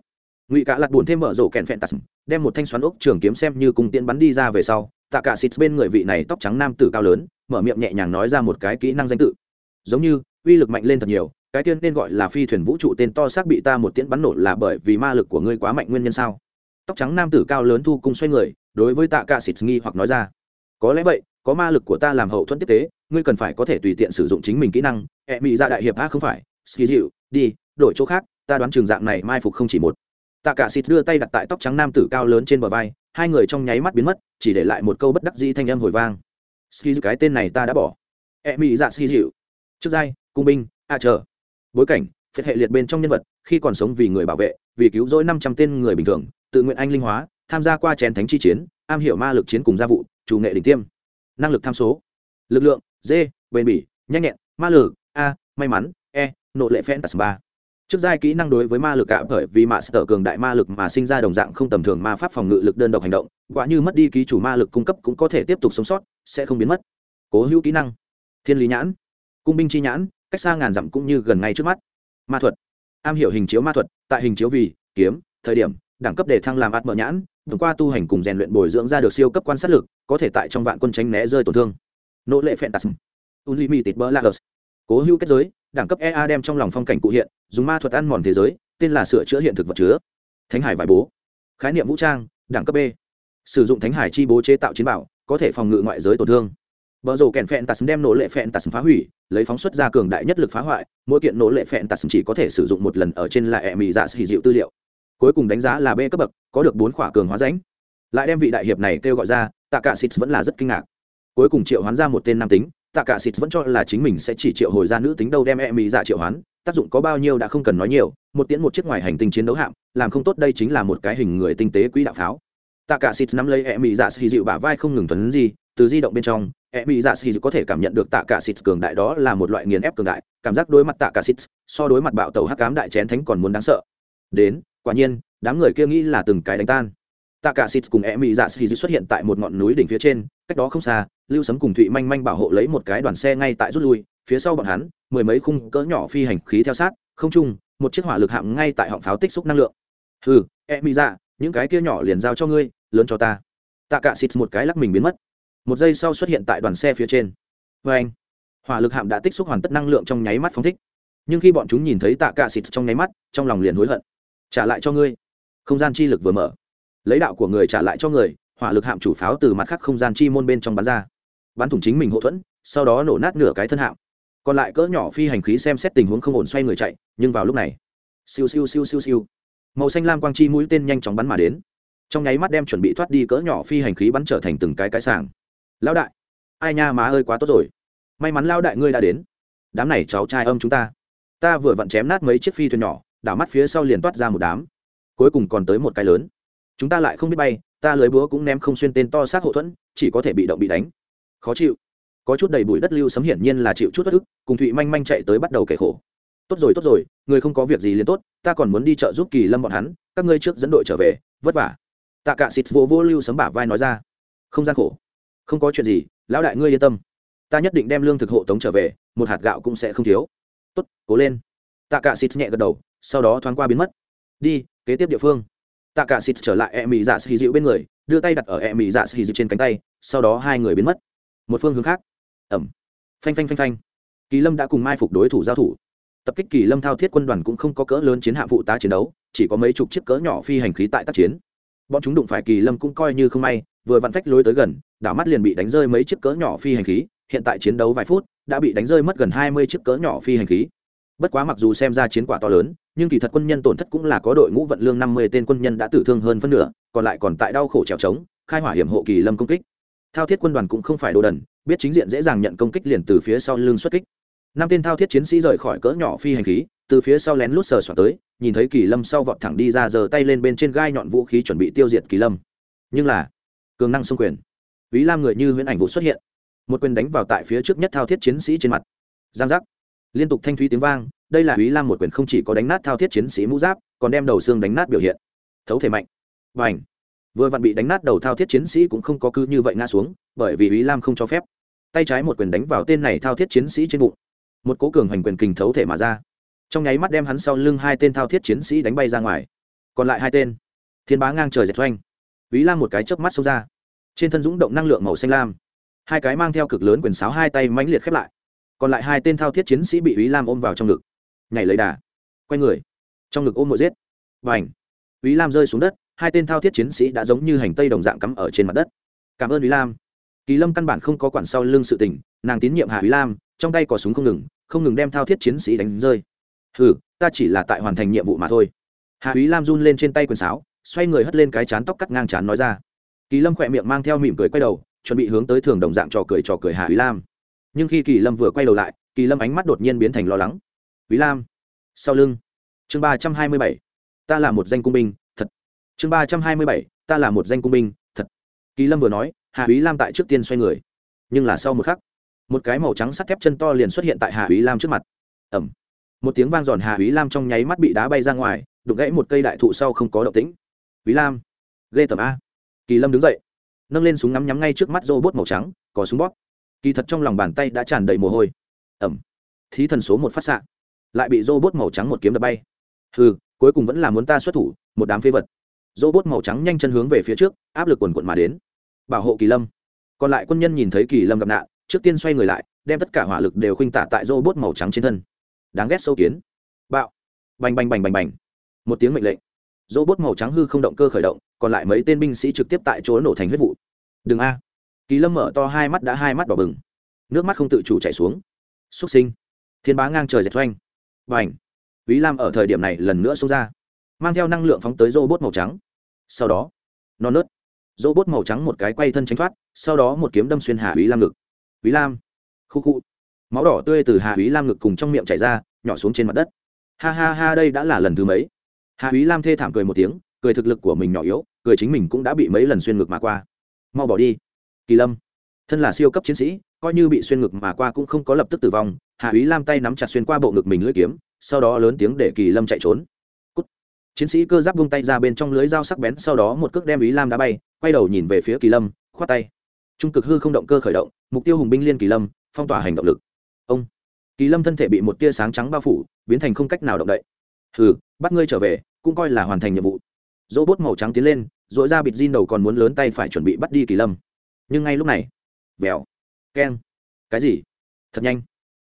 Ngụy cả lặt buồn thêm mở rổ kẹn phẹn tạt đem một thanh xoắn ốc trường kiếm xem như cùng tiễn bắn đi ra về sau, tạ cả xịt bên người vị này tóc trắng nam tử cao lớn, mở miệng nhẹ nhàng nói ra một cái kỹ năng danh tự. Giống như, uy lực mạnh lên thật nhiều, cái tiên nên gọi là phi thuyền vũ trụ tên to xác bị ta một tiễn bắn nổ là bởi vì ma lực của ngươi quá mạnh nguyên nhân sao? Tóc trắng nam tử cao lớn thu cung xoay người, đối với tạ cả xịt nghi hoặc nói ra có lẽ vậy, có ma lực của ta làm hậu thuẫn tiếp tế, ngươi cần phải có thể tùy tiện sử dụng chính mình kỹ năng. E bị ra đại hiệp a, không phải. Ski dịu, đi, đổi chỗ khác, ta đoán trường dạng này mai phục không chỉ một. Tạ cả xịt đưa tay đặt tại tóc trắng nam tử cao lớn trên bờ vai, hai người trong nháy mắt biến mất, chỉ để lại một câu bất đắc dĩ thanh âm hồi vang. Ski dịu, cái tên này ta đã bỏ. E bị dạ ski dịu. Trước giai, cung binh, a chờ. Bối cảnh phiệt hệ liệt bên trong nhân vật, khi còn sống vì người bảo vệ, vì cứu rỗi năm trăm tên người bình thường, tự nguyện anh linh hóa, tham gia qua chén thánh chi chiến am hiểu ma lực chiến cùng gia vụ, chủ nghệ đỉnh tiêm. Năng lực tham số. Lực lượng d bền bỉ, nhanh nhẹn, ma lực, a, may mắn e nộ lệ phen tas ba. Trước giai kỹ năng đối với ma lực ạ, bởi vì mạ sở cường đại ma lực mà sinh ra đồng dạng không tầm thường ma pháp phòng ngự lực đơn độc hành động, quả như mất đi ký chủ ma lực cung cấp cũng có thể tiếp tục sống sót, sẽ không biến mất. Cố hữu kỹ năng. Thiên lý nhãn. Cung binh chi nhãn, cách xa ngàn dặm cũng như gần ngay trước mắt. Ma thuật. Am hiểu hình chiếu ma thuật, tại hình chiếu vì, kiếm, thời điểm, đẳng cấp để thăng làm ạt mở nhãn thông qua tu hành cùng rèn luyện bồi dưỡng ra được siêu cấp quan sát lực có thể tại trong vạn quân tránh né rơi tổn thương. Nỗ lệ phệ tạt. Unlimited berlagers cố hữu kết giới đẳng cấp ea đem trong lòng phong cảnh cụ hiện dùng ma thuật ăn mòn thế giới tên là sửa chữa hiện thực vật chứa. Thánh hải vải bố. Khái niệm vũ trang đẳng cấp b. Sử dụng thánh hải chi bố chế tạo chiến bảo có thể phòng ngự ngoại giới tổn thương. Bờ rổ kèn phẹn tạt đem nổ lệ phẹn tạt phá hủy, lấy phóng xuất ra cường đại nhất lực phá hoại, mỗi kiện nổ lệ phẹn tạt chỉ có thể sử dụng một lần ở trên là e ẻ mì dạ xì dịu tư liệu. Cuối cùng đánh giá là B cấp bậc, có được bốn khỏa cường hóa ránh, Lại đem vị đại hiệp này kêu gọi ra, Tạ Cả Sít vẫn là rất kinh ngạc. Cuối cùng triệu hoán ra một tên nam tính, Tạ Cả Sít vẫn cho là chính mình sẽ chỉ triệu hồi ra nữ tính đâu đem e mỹ dạ triệu hoán, tác dụng có bao nhiêu đã không cần nói nhiều, một tiễn một chiếc ngoài hành tinh chiến đấu hạm, làm không tốt đây chính là một cái hình người tinh tế quỹ đạo pháo. Tạ Cả Sít nắm lấy e mỹ dạ xì dịu bả vai không ngừng tuấn gì, từ di động bên trong e mỹ dạ xì có thể cảm nhận được tạ cả xịt cường đại đó là một loại nghiền ép cường đại cảm giác đối mặt tạ cả xịt so đối mặt bạo tàu hắc cám đại chén thánh còn muốn đáng sợ đến quả nhiên, đám người kia nghĩ là từng cái đánh tan. Tạ cả xịt cùng e mỹ dạ xì xuất hiện tại một ngọn núi đỉnh phía trên, cách đó không xa, lưu sấm cùng thụy manh manh bảo hộ lấy một cái đoàn xe ngay tại rút lui, phía sau bọn hắn, mười mấy khung cỡ nhỏ phi hành khí theo sát, không chung một chiếc hỏa lực hạng ngay tại họng pháo tích xúc năng lượng. Hừ e mỹ dạ những cái kia nhỏ liền giao cho ngươi, lớn cho ta. Tạ cả xịt một cái lắc mình biến mất. Một giây sau xuất hiện tại đoàn xe phía trên. Vê anh hỏa lực hạm đã tích xúc hoàn tất năng lượng trong nháy mắt phóng thích. Nhưng khi bọn chúng nhìn thấy tạ cả xịt trong nháy mắt, trong lòng liền hối hận trả lại cho ngươi. Không gian chi lực vừa mở. Lấy đạo của người trả lại cho người, hỏa lực hạm chủ pháo từ mặt khác không gian chi môn bên trong bắn ra. Bắn thủng chính mình hậu thuẫn, sau đó nổ nát nửa cái thân hạm. Còn lại cỡ nhỏ phi hành khí xem xét tình huống không ổn xoay người chạy, nhưng vào lúc này, siêu siêu siêu siêu siêu. Màu xanh lam quang chi mũi tên nhanh chóng bắn mà đến. Trong nháy mắt đem chuẩn bị thoát đi cỡ nhỏ phi hành khí bắn trở thành từng cái cái sàng. Lão đại, ai nha má ơi, quá tốt rồi. May mắn lão đại ngươi đã đến. Đám này cháu trai âm chúng ta. Ta vừa vặn chém nát mấy chiếc phi thuyền nhỏ đảo mắt phía sau liền toát ra một đám. Cuối cùng còn tới một cái lớn. Chúng ta lại không biết bay, ta lưới búa cũng ném không xuyên tên to xác hậu thuẫn, chỉ có thể bị động bị đánh. Khó chịu. Có chút đầy bụi đất lưu sấm hiển nhiên là chịu chút bất ức, cùng thụy manh manh chạy tới bắt đầu kể khổ. Tốt rồi tốt rồi, người không có việc gì liền tốt, ta còn muốn đi chợ giúp kỳ lâm bọn hắn, các ngươi trước dẫn đội trở về, vất vả. Tạ cả xịt vô vô lưu sấm bả vai nói ra. Không gian khổ. Không có chuyện gì, lão đại ngươi yên tâm. Ta nhất định đem lương thực hộ tống trở về, một hạt gạo cũng sẽ không thiếu. Tốt, cố lên. Tạ cả xịt nhẹ gật đầu sau đó thoáng qua biến mất. Đi, kế tiếp địa phương. Tạ cả xịt trở lại e mỹ dạ xì dịu bên người, đưa tay đặt ở e mỹ dạ xì dịu trên cánh tay, sau đó hai người biến mất. Một phương hướng khác. Ẩm. Phanh phanh phanh phanh. Kỳ lâm đã cùng mai phục đối thủ giao thủ. Tập kích kỳ lâm thao thiết quân đoàn cũng không có cỡ lớn chiến hạm phụ tá chiến đấu, chỉ có mấy chục chiếc cỡ nhỏ phi hành khí tại tác chiến. Bọn chúng đụng phải kỳ lâm cũng coi như không may, vừa vặn phách lối tới gần, đảo mắt liền bị đánh rơi mấy chiếc cỡ nhỏ phi hành khí, hiện tại chiến đấu vài phút, đã bị đánh rơi mất gần hai mươi chiếc cỡ nhỏ phi hành khí bất quá mặc dù xem ra chiến quả to lớn, nhưng kỳ thật quân nhân tổn thất cũng là có đội ngũ vận lương năm mươi tên quân nhân đã tử thương hơn phân nửa, còn lại còn tại đau khổ trèo trống, khai hỏa hiểm hộ kỳ lâm công kích. Thao thiết quân đoàn cũng không phải đồ đần, biết chính diện dễ dàng nhận công kích liền từ phía sau lưng xuất kích. Năm tên thao thiết chiến sĩ rời khỏi cỡ nhỏ phi hành khí, từ phía sau lén lút sờ xoạt tới, nhìn thấy kỳ lâm sau vọt thẳng đi ra giờ tay lên bên trên gai nhọn vũ khí chuẩn bị tiêu diệt kỳ lâm. Nhưng là, cường năng xung quyền. Ví lam người như huyễn ảnh vụ xuất hiện. Một quyền đánh vào tại phía trước nhất thao thiết chiến sĩ trên mặt. Giang giác liên tục thanh thúy tiếng vang, đây là ý lam một quyền không chỉ có đánh nát thao thiết chiến sĩ mũ giáp, còn đem đầu xương đánh nát biểu hiện. Thấu thể mạnh. Và ảnh vừa vặn bị đánh nát đầu thao thiết chiến sĩ cũng không có cứ như vậy ngã xuống, bởi vì ý lam không cho phép. Tay trái một quyền đánh vào tên này thao thiết chiến sĩ trên bụng. Một cố cường hành quyền kình thấu thể mà ra. Trong nháy mắt đem hắn sau lưng hai tên thao thiết chiến sĩ đánh bay ra ngoài. Còn lại hai tên. Thiên bá ngang trời dệt doanh. Ý lam một cái chớp mắt xông ra. Trên thân dũng động năng lượng màu xanh lam. Hai cái mang theo cực lớn quyền sáo hai tay mãnh liệt khép lại còn lại hai tên thao thiết chiến sĩ bị ý lam ôm vào trong ngực. Nhảy lấy đà, quay người. Trong ngực ôm một giết. Và ảnh ý lam rơi xuống đất, hai tên thao thiết chiến sĩ đã giống như hành tây đồng dạng cắm ở trên mặt đất. Cảm ơn ý lam. Kỳ lâm căn bản không có quản sau lưng sự tình, nàng tín nhiệm hạ ý lam, trong tay có súng không ngừng không ngừng đem thao thiết chiến sĩ đánh rơi. Ừ ta chỉ là tại hoàn thành nhiệm vụ mà thôi. Hạ ý lam run lên trên tay quần sáo, xoay người hất lên cái chán tóc cắt ngang chán nói ra. Kỳ lâm khỏe miệng mang theo mỉm cười quay đầu, chuẩn bị hướng tới thường đồng dạng trò cười trò cười hạ ý lam nhưng khi kỳ lâm vừa quay đầu lại, kỳ lâm ánh mắt đột nhiên biến thành lo lắng. Quý lam, sau lưng. Chương ba trăm hai mươi bảy. Ta là một danh cung binh, thật. Chương ba trăm hai mươi bảy. Ta là một danh cung binh, thật. Kỳ lâm vừa nói hạ úy lam tại trước tiên xoay người. Nhưng là sau một khắc, một cái màu trắng sắt thép chân to liền xuất hiện tại hạ úy lam trước mặt. Ẩm một tiếng vang giòn hạ úy lam trong nháy mắt bị đá bay ra ngoài, đục gãy một cây đại thụ sau không có động tĩnh. Úy lam, ghê tầm a. Kỳ lâm đứng dậy, nâng lên súng ngắm nhắm ngay trước mắt rô bốt màu trắng, có súng bóp kỳ thật trong lòng bàn tay đã tràn đầy mồ hôi. Ẩm. Thí thần số một phát xạ. Lại bị rô bốt màu trắng một kiếm đập bay. Hừ, cuối cùng vẫn là muốn ta xuất thủ, một đám phế vật. Rô bốt màu trắng nhanh chân hướng về phía trước, áp lực quần quận mà đến. Bảo hộ kỳ lâm. Còn lại quân nhân nhìn thấy kỳ lâm gặp nạn, trước tiên xoay người lại, đem tất cả hỏa lực đều khuynh tả tại rô bốt màu trắng trên thân. Đáng ghét sâu kiến. Bạo. Bành bành bành bành bành. Một tiếng mệnh lệnh. Rô bốt màu trắng hư không động cơ khởi động, còn lại mấy tên binh sĩ trực tiếp tại chỗ nổ thành huyết vụ. Đừng a kỳ lâm mở to hai mắt đã hai mắt đỏ bừng nước mắt không tự chủ chảy xuống xúc sinh thiên bá ngang trời giật doanh và ảnh Vĩ Lam ở thời điểm này lần nữa xông ra, mang theo năng lượng phóng tới robot màu trắng. Sau đó, nó nứt. Robot màu trắng một cái quay thân tránh thoát, sau đó một kiếm đâm xuyên Hạ Vĩ Lam ngực. Vĩ Lam, khu khu. Máu đỏ tươi từ Hạ Vĩ Lam ngực cùng trong miệng chảy ra, nhỏ xuống trên mặt đất. Ha ha ha, đây đã là lần thứ mấy. Hạ Vĩ Lam thê thảm cười một tiếng, cười thực lực của mình nhỏ yếu, cười chính mình cũng đã bị mấy lần xuyên ngực mà qua. Mau bỏ đi. Kỳ Lâm, thân là siêu cấp chiến sĩ, coi như bị xuyên ngực mà qua cũng không có lập tức tử vong. Hạ Úy Lam tay nắm chặt xuyên qua bộ ngực mình lưỡi kiếm, sau đó lớn tiếng để kỳ lâm chạy trốn. Cút. chiến sĩ cơ giáp vung tay ra bên trong lưới dao sắc bén sau đó một cước đem ý lam đá bay quay đầu nhìn về phía kỳ lâm khoát tay. Trung cực hư không động cơ khởi động mục tiêu hùng binh liên kỳ lâm phong tỏa hành động lực. Ông. Kỳ lâm thân thể bị một tia sáng trắng bao phủ biến thành không cách nào động đậy. Hừ bắt ngươi trở về cũng coi là hoàn thành nhiệm vụ. Dỗ bốt màu trắng tiến lên dội ra bịt diên đầu còn muốn lớn tay phải chuẩn bị bắt đi kỳ lâm nhưng ngay lúc này, vèo, keng. Cái gì? Thật nhanh.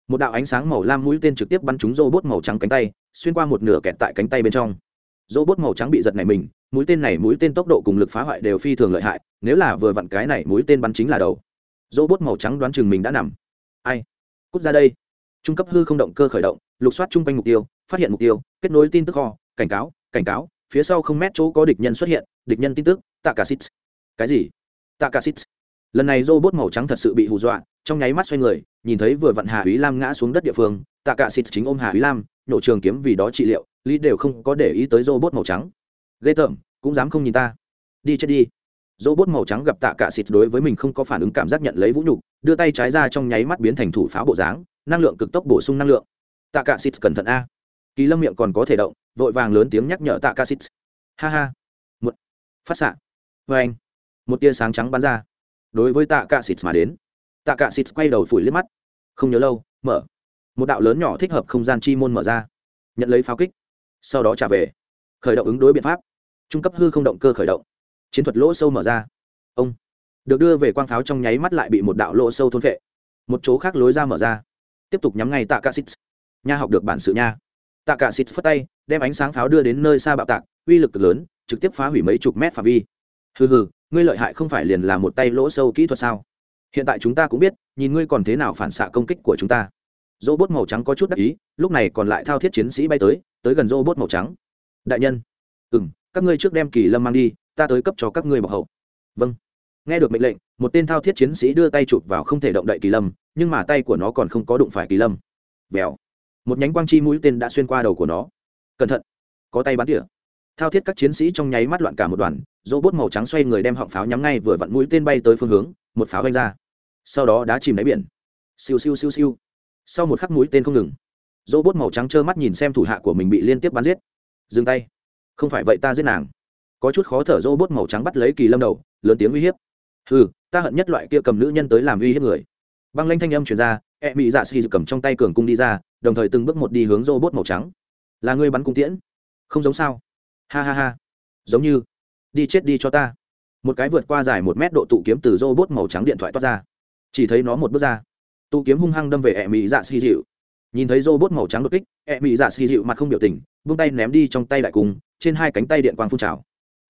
Một đạo ánh sáng màu lam mũi tên trực tiếp bắn trúng rô bốt màu trắng cánh tay, xuyên qua một nửa kẹt tại cánh tay bên trong. Rô bốt màu trắng bị giật này mình, mũi tên này mũi tên tốc độ cùng lực phá hoại đều phi thường lợi hại, nếu là vừa vặn cái này mũi tên bắn chính là đầu. Rô bốt màu trắng đoán chừng mình đã nằm. Ai? Cút ra đây. Trung cấp hư không động cơ khởi động, lục soát chung quanh mục tiêu, phát hiện mục tiêu, kết nối tin tức kho, cảnh cáo cảnh cáo, phía sau không mét chỗ có địch nhân xuất hiện, địch nhân tin tức tạ cả xít cái gì? Tạ cả xít lần này robot màu trắng thật sự bị hù dọa, trong nháy mắt xoay người, nhìn thấy vừa vặn hà úy lam ngã xuống đất địa phương, tạ cả xịt chính ôm hà úy lam, nổ trường kiếm vì đó trị liệu, lý đều không có để ý tới robot màu trắng. Ghê tởm, cũng dám không nhìn ta. Đi chết đi. Robot màu trắng gặp tạ cả xịt đối với mình không có phản ứng cảm giác nhận lấy vũ nhục, đưa tay trái ra trong nháy mắt biến thành thủ pháo bộ dáng, năng lượng cực tốc bổ sung năng lượng. Tạ cả xịt cẩn thận a. Kỳ lâm miệng còn có thể động, vội vàng lớn tiếng nhắc nhở tạ cả xịt. Ha ha. Một phát xạ. Vê anh một tia sáng trắng bắn ra đối với tạ cả xịt mà đến. Tạ cả xịt quay đầu phủi liếc mắt. Không nhớ lâu, mở. Một đạo lớn nhỏ thích hợp không gian chi môn mở ra. Nhận lấy pháo kích. Sau đó trả về. Khởi động ứng đối biện pháp. Trung cấp hư không động cơ khởi động. Chiến thuật lỗ sâu mở ra. Ông. Được đưa về quang pháo trong nháy mắt lại bị một đạo lỗ sâu thôn vệ một chỗ khác lối ra mở ra. Tiếp tục nhắm ngay tạ cả xít nha học được bản sự nha. Tạ cả xít phất tay, đem ánh sáng pháo đưa đến nơi xa bạo tạc, uy lực lớn, trực tiếp phá hủy mấy chục mét phạm vi. Hừ hừ ngươi lợi hại không phải liền là một tay lỗ sâu kỹ thuật sao? Hiện tại chúng ta cũng biết, nhìn ngươi còn thế nào phản xạ công kích của chúng ta. Dô bốt màu trắng có chút đắc ý, lúc này còn lại thao thiết chiến sĩ bay tới tới gần dô bốt màu trắng. Đại nhân. Ừ m các ngươi trước đem kỳ lâm mang đi, ta tới cấp cho các ngươi bọc hậu. Vâng. Nghe được mệnh lệnh, một tên thao thiết chiến sĩ đưa tay chụp vào không thể động đậy kỳ lâm, nhưng mà tay của nó còn không có đụng phải kỳ lâm. Vèo. Một nhánh quang chi mũi tên đã xuyên qua đầu của nó. Cẩn thận. Có tay bắn tỉa. Thao thiết các chiến sĩ trong nháy mắt loạn cả một đoàn Robot bốt màu trắng xoay người đem họng pháo nhắm ngay vừa vặn mũi tên bay tới phương hướng, một pháo vanh ra. Sau đó đá chìm đáy biển. Siêu siêu siêu siêu. Sau một khắc mũi tên không ngừng Robot bốt màu trắng trơ mắt nhìn xem thủ hạ của mình bị liên tiếp bắn giết. Dừng tay. Không phải vậy ta giết nàng. Có chút khó thở rô bốt màu trắng bắt lấy kỳ lâm đầu, lớn tiếng uy hiếp. Ừ ta hận nhất loại kia cầm nữ nhân tới làm uy hiếp người. Băng lanh thanh âm truyền ra e mỹ dạ xì cầm trong tay cường cung đi ra, đồng thời từng bước một đi hướng rô bốt màu trắng. Là ngươi bắn cung tiễn. Không giống sao. Ha ha ha. Giống như đi chết đi cho ta. Một cái vượt qua dài một mét độ tụ kiếm từ rô bốt màu trắng điện thoại toát ra. Chỉ thấy nó một bước ra. Tụ kiếm hung hăng đâm về e mỹ dạ xì dịu. Nhìn thấy rô bốt màu trắng đột kích e mỹ dạ xì dịu mặt không biểu tình, vung tay ném đi trong tay đại cung, trên hai cánh tay điện quang phun trào.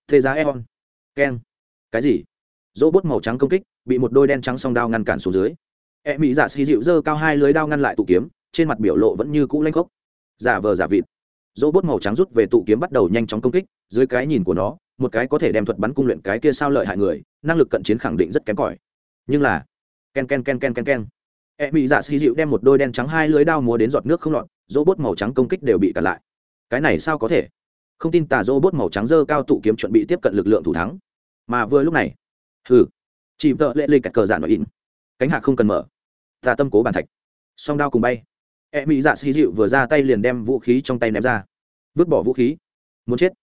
Thế giá eon. Keng cái gì? Dỗ bốt màu trắng công kích, bị một đôi đen trắng song đao ngăn cản xuống dưới. E mỹ giả xì dịu giơ cao hai lưới đao ngăn lại tụ kiếm, trên mặt biểu lộ vẫn như cũ lanh khốc. Giả vờ giả vịt. Rô bốt màu trắng rút về tụ kiếm bắt đầu nhanh chóng công kích, dưới cái nhìn của nó, một cái có thể đem thuật bắn cung luyện cái kia sao lợi hại người, năng lực cận chiến khẳng định rất kém cỏi. Nhưng là, ken ken ken ken ken ken. E bị giả xì dịu đem một đôi đen trắng hai lưới đao múa đến giọt nước không lọt, Rô bốt màu trắng công kích đều bị cản lại. Cái này sao có thể? Không tin tà robot màu trắng dơ cao tụ kiếm chuẩn bị tiếp cận lực lượng thủ thắng. Mà vừa lúc này, hừ, chỉ vợ lệ lê cạch cờ giả nội in. Cánh hạ không cần mở. Ta tâm cố bàn thạch. Song đao cùng bay e mỹ dạ xì dịu vừa ra tay liền đem vũ khí trong tay ném ra. Vứt bỏ vũ khí. Muốn chết.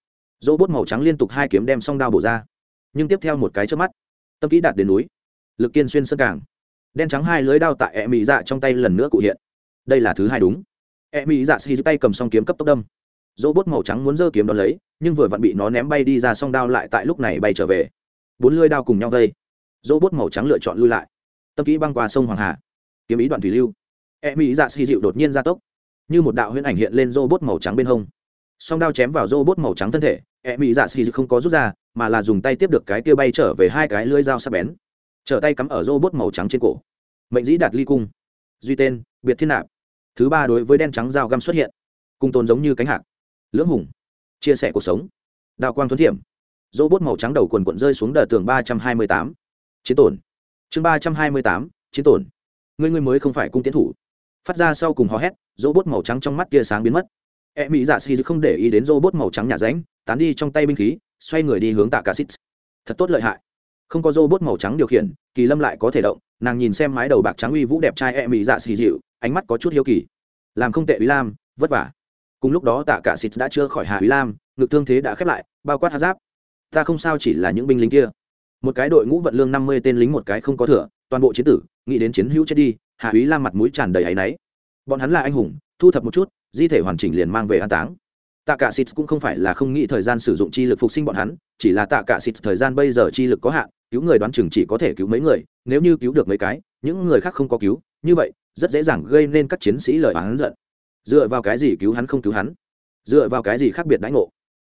Robot màu trắng liên tục hai kiếm đem song đao bổ ra. Nhưng tiếp theo một cái trước mắt, tâm kỹ đạt đến núi. Lực kiên xuyên sơn cảng đen trắng hai lưới đao tại e mỹ dạ trong tay lần nữa cụ hiện. Đây là thứ hai đúng. E mỹ dạ xì tay cầm song kiếm cấp tốc đâm. Dỗ bốt màu trắng muốn giơ kiếm đón lấy, nhưng vừa vặn bị nó ném bay đi ra song đao lại tại lúc này bay trở về. Bốn lưới đao cùng nhau vây. Dỗ bốt màu trắng lựa chọn lui lại. Tâm kỹ băng qua sông hoàng hà. Kiếm ý đoạn thủy lưu e mỹ dạ xì dịu đột nhiên ra tốc, như một đạo huyễn ảnh hiện lên rô bốt màu trắng bên hông. Song đao chém vào rô bốt màu trắng thân thể e mỹ dạ xì dịu không có rút ra, mà là dùng tay tiếp được cái kia bay trở về hai cái lưỡi dao sắc bén. Trở tay cắm ở rô bốt màu trắng trên cổ. Mệnh dĩ đạt ly cung. Duy tên, biệt thiên nạp. Thứ ba đối với đen trắng dao găm xuất hiện. Cung tôn giống như cánh hạc. Lưỡng hùng. Chia sẻ cuộc sống. Đào quang thuấn thiểm. Dỗ bốt màu trắng đầu quần quận rơi xuống đờ tường ba trăm hai mươi tám. Chiến tổn. Chương ba trăm hai mươi tám, chiến tổn. Ngươi ngươi mới không phải cung tiến thủ phát ra sau cùng hò hét dỗ bốt màu trắng trong mắt tia sáng biến mất. E mỹ dạ xì không để ý đến dỗ bốt màu trắng nhà ránh, tán đi trong tay binh khí, xoay người đi hướng tạ cả xít. Thật tốt lợi hại. Không có rô bốt màu trắng điều khiển, kỳ lâm lại có thể động, nàng nhìn xem mái đầu bạc trắng uy vũ đẹp trai e mỹ dạ xì dịu, ánh mắt có chút hiếu kỳ. Làm không tệ ý lam, vất vả. Cùng lúc đó tạ cả xít đã chưa khỏi hà ý lam, ngực thương thế đã khép lại, bao quát hát giáp. Ta không sao chỉ là những binh lính kia. Một cái đội ngũ vận lương năm mươi tên lính một cái không có thừa, toàn bộ chiến tử, nghĩ đến chiến hữu chết đi hà quý la mặt mũi tràn đầy áy náy. Bọn hắn là anh hùng, thu thập một chút, di thể hoàn chỉnh liền mang về an táng. Tạ cả xịt cũng không phải là không nghĩ thời gian sử dụng chi lực phục sinh bọn hắn, chỉ là tạ cả xịt thời gian bây giờ chi lực có hạn, cứu người đoán chừng chỉ có thể cứu mấy người, nếu như cứu được mấy cái, những người khác không có cứu, như vậy, rất dễ dàng gây nên các chiến sĩ lời oán giận. Dựa vào cái gì cứu hắn không cứu hắn? Dựa vào cái gì khác biệt đãi ngộ?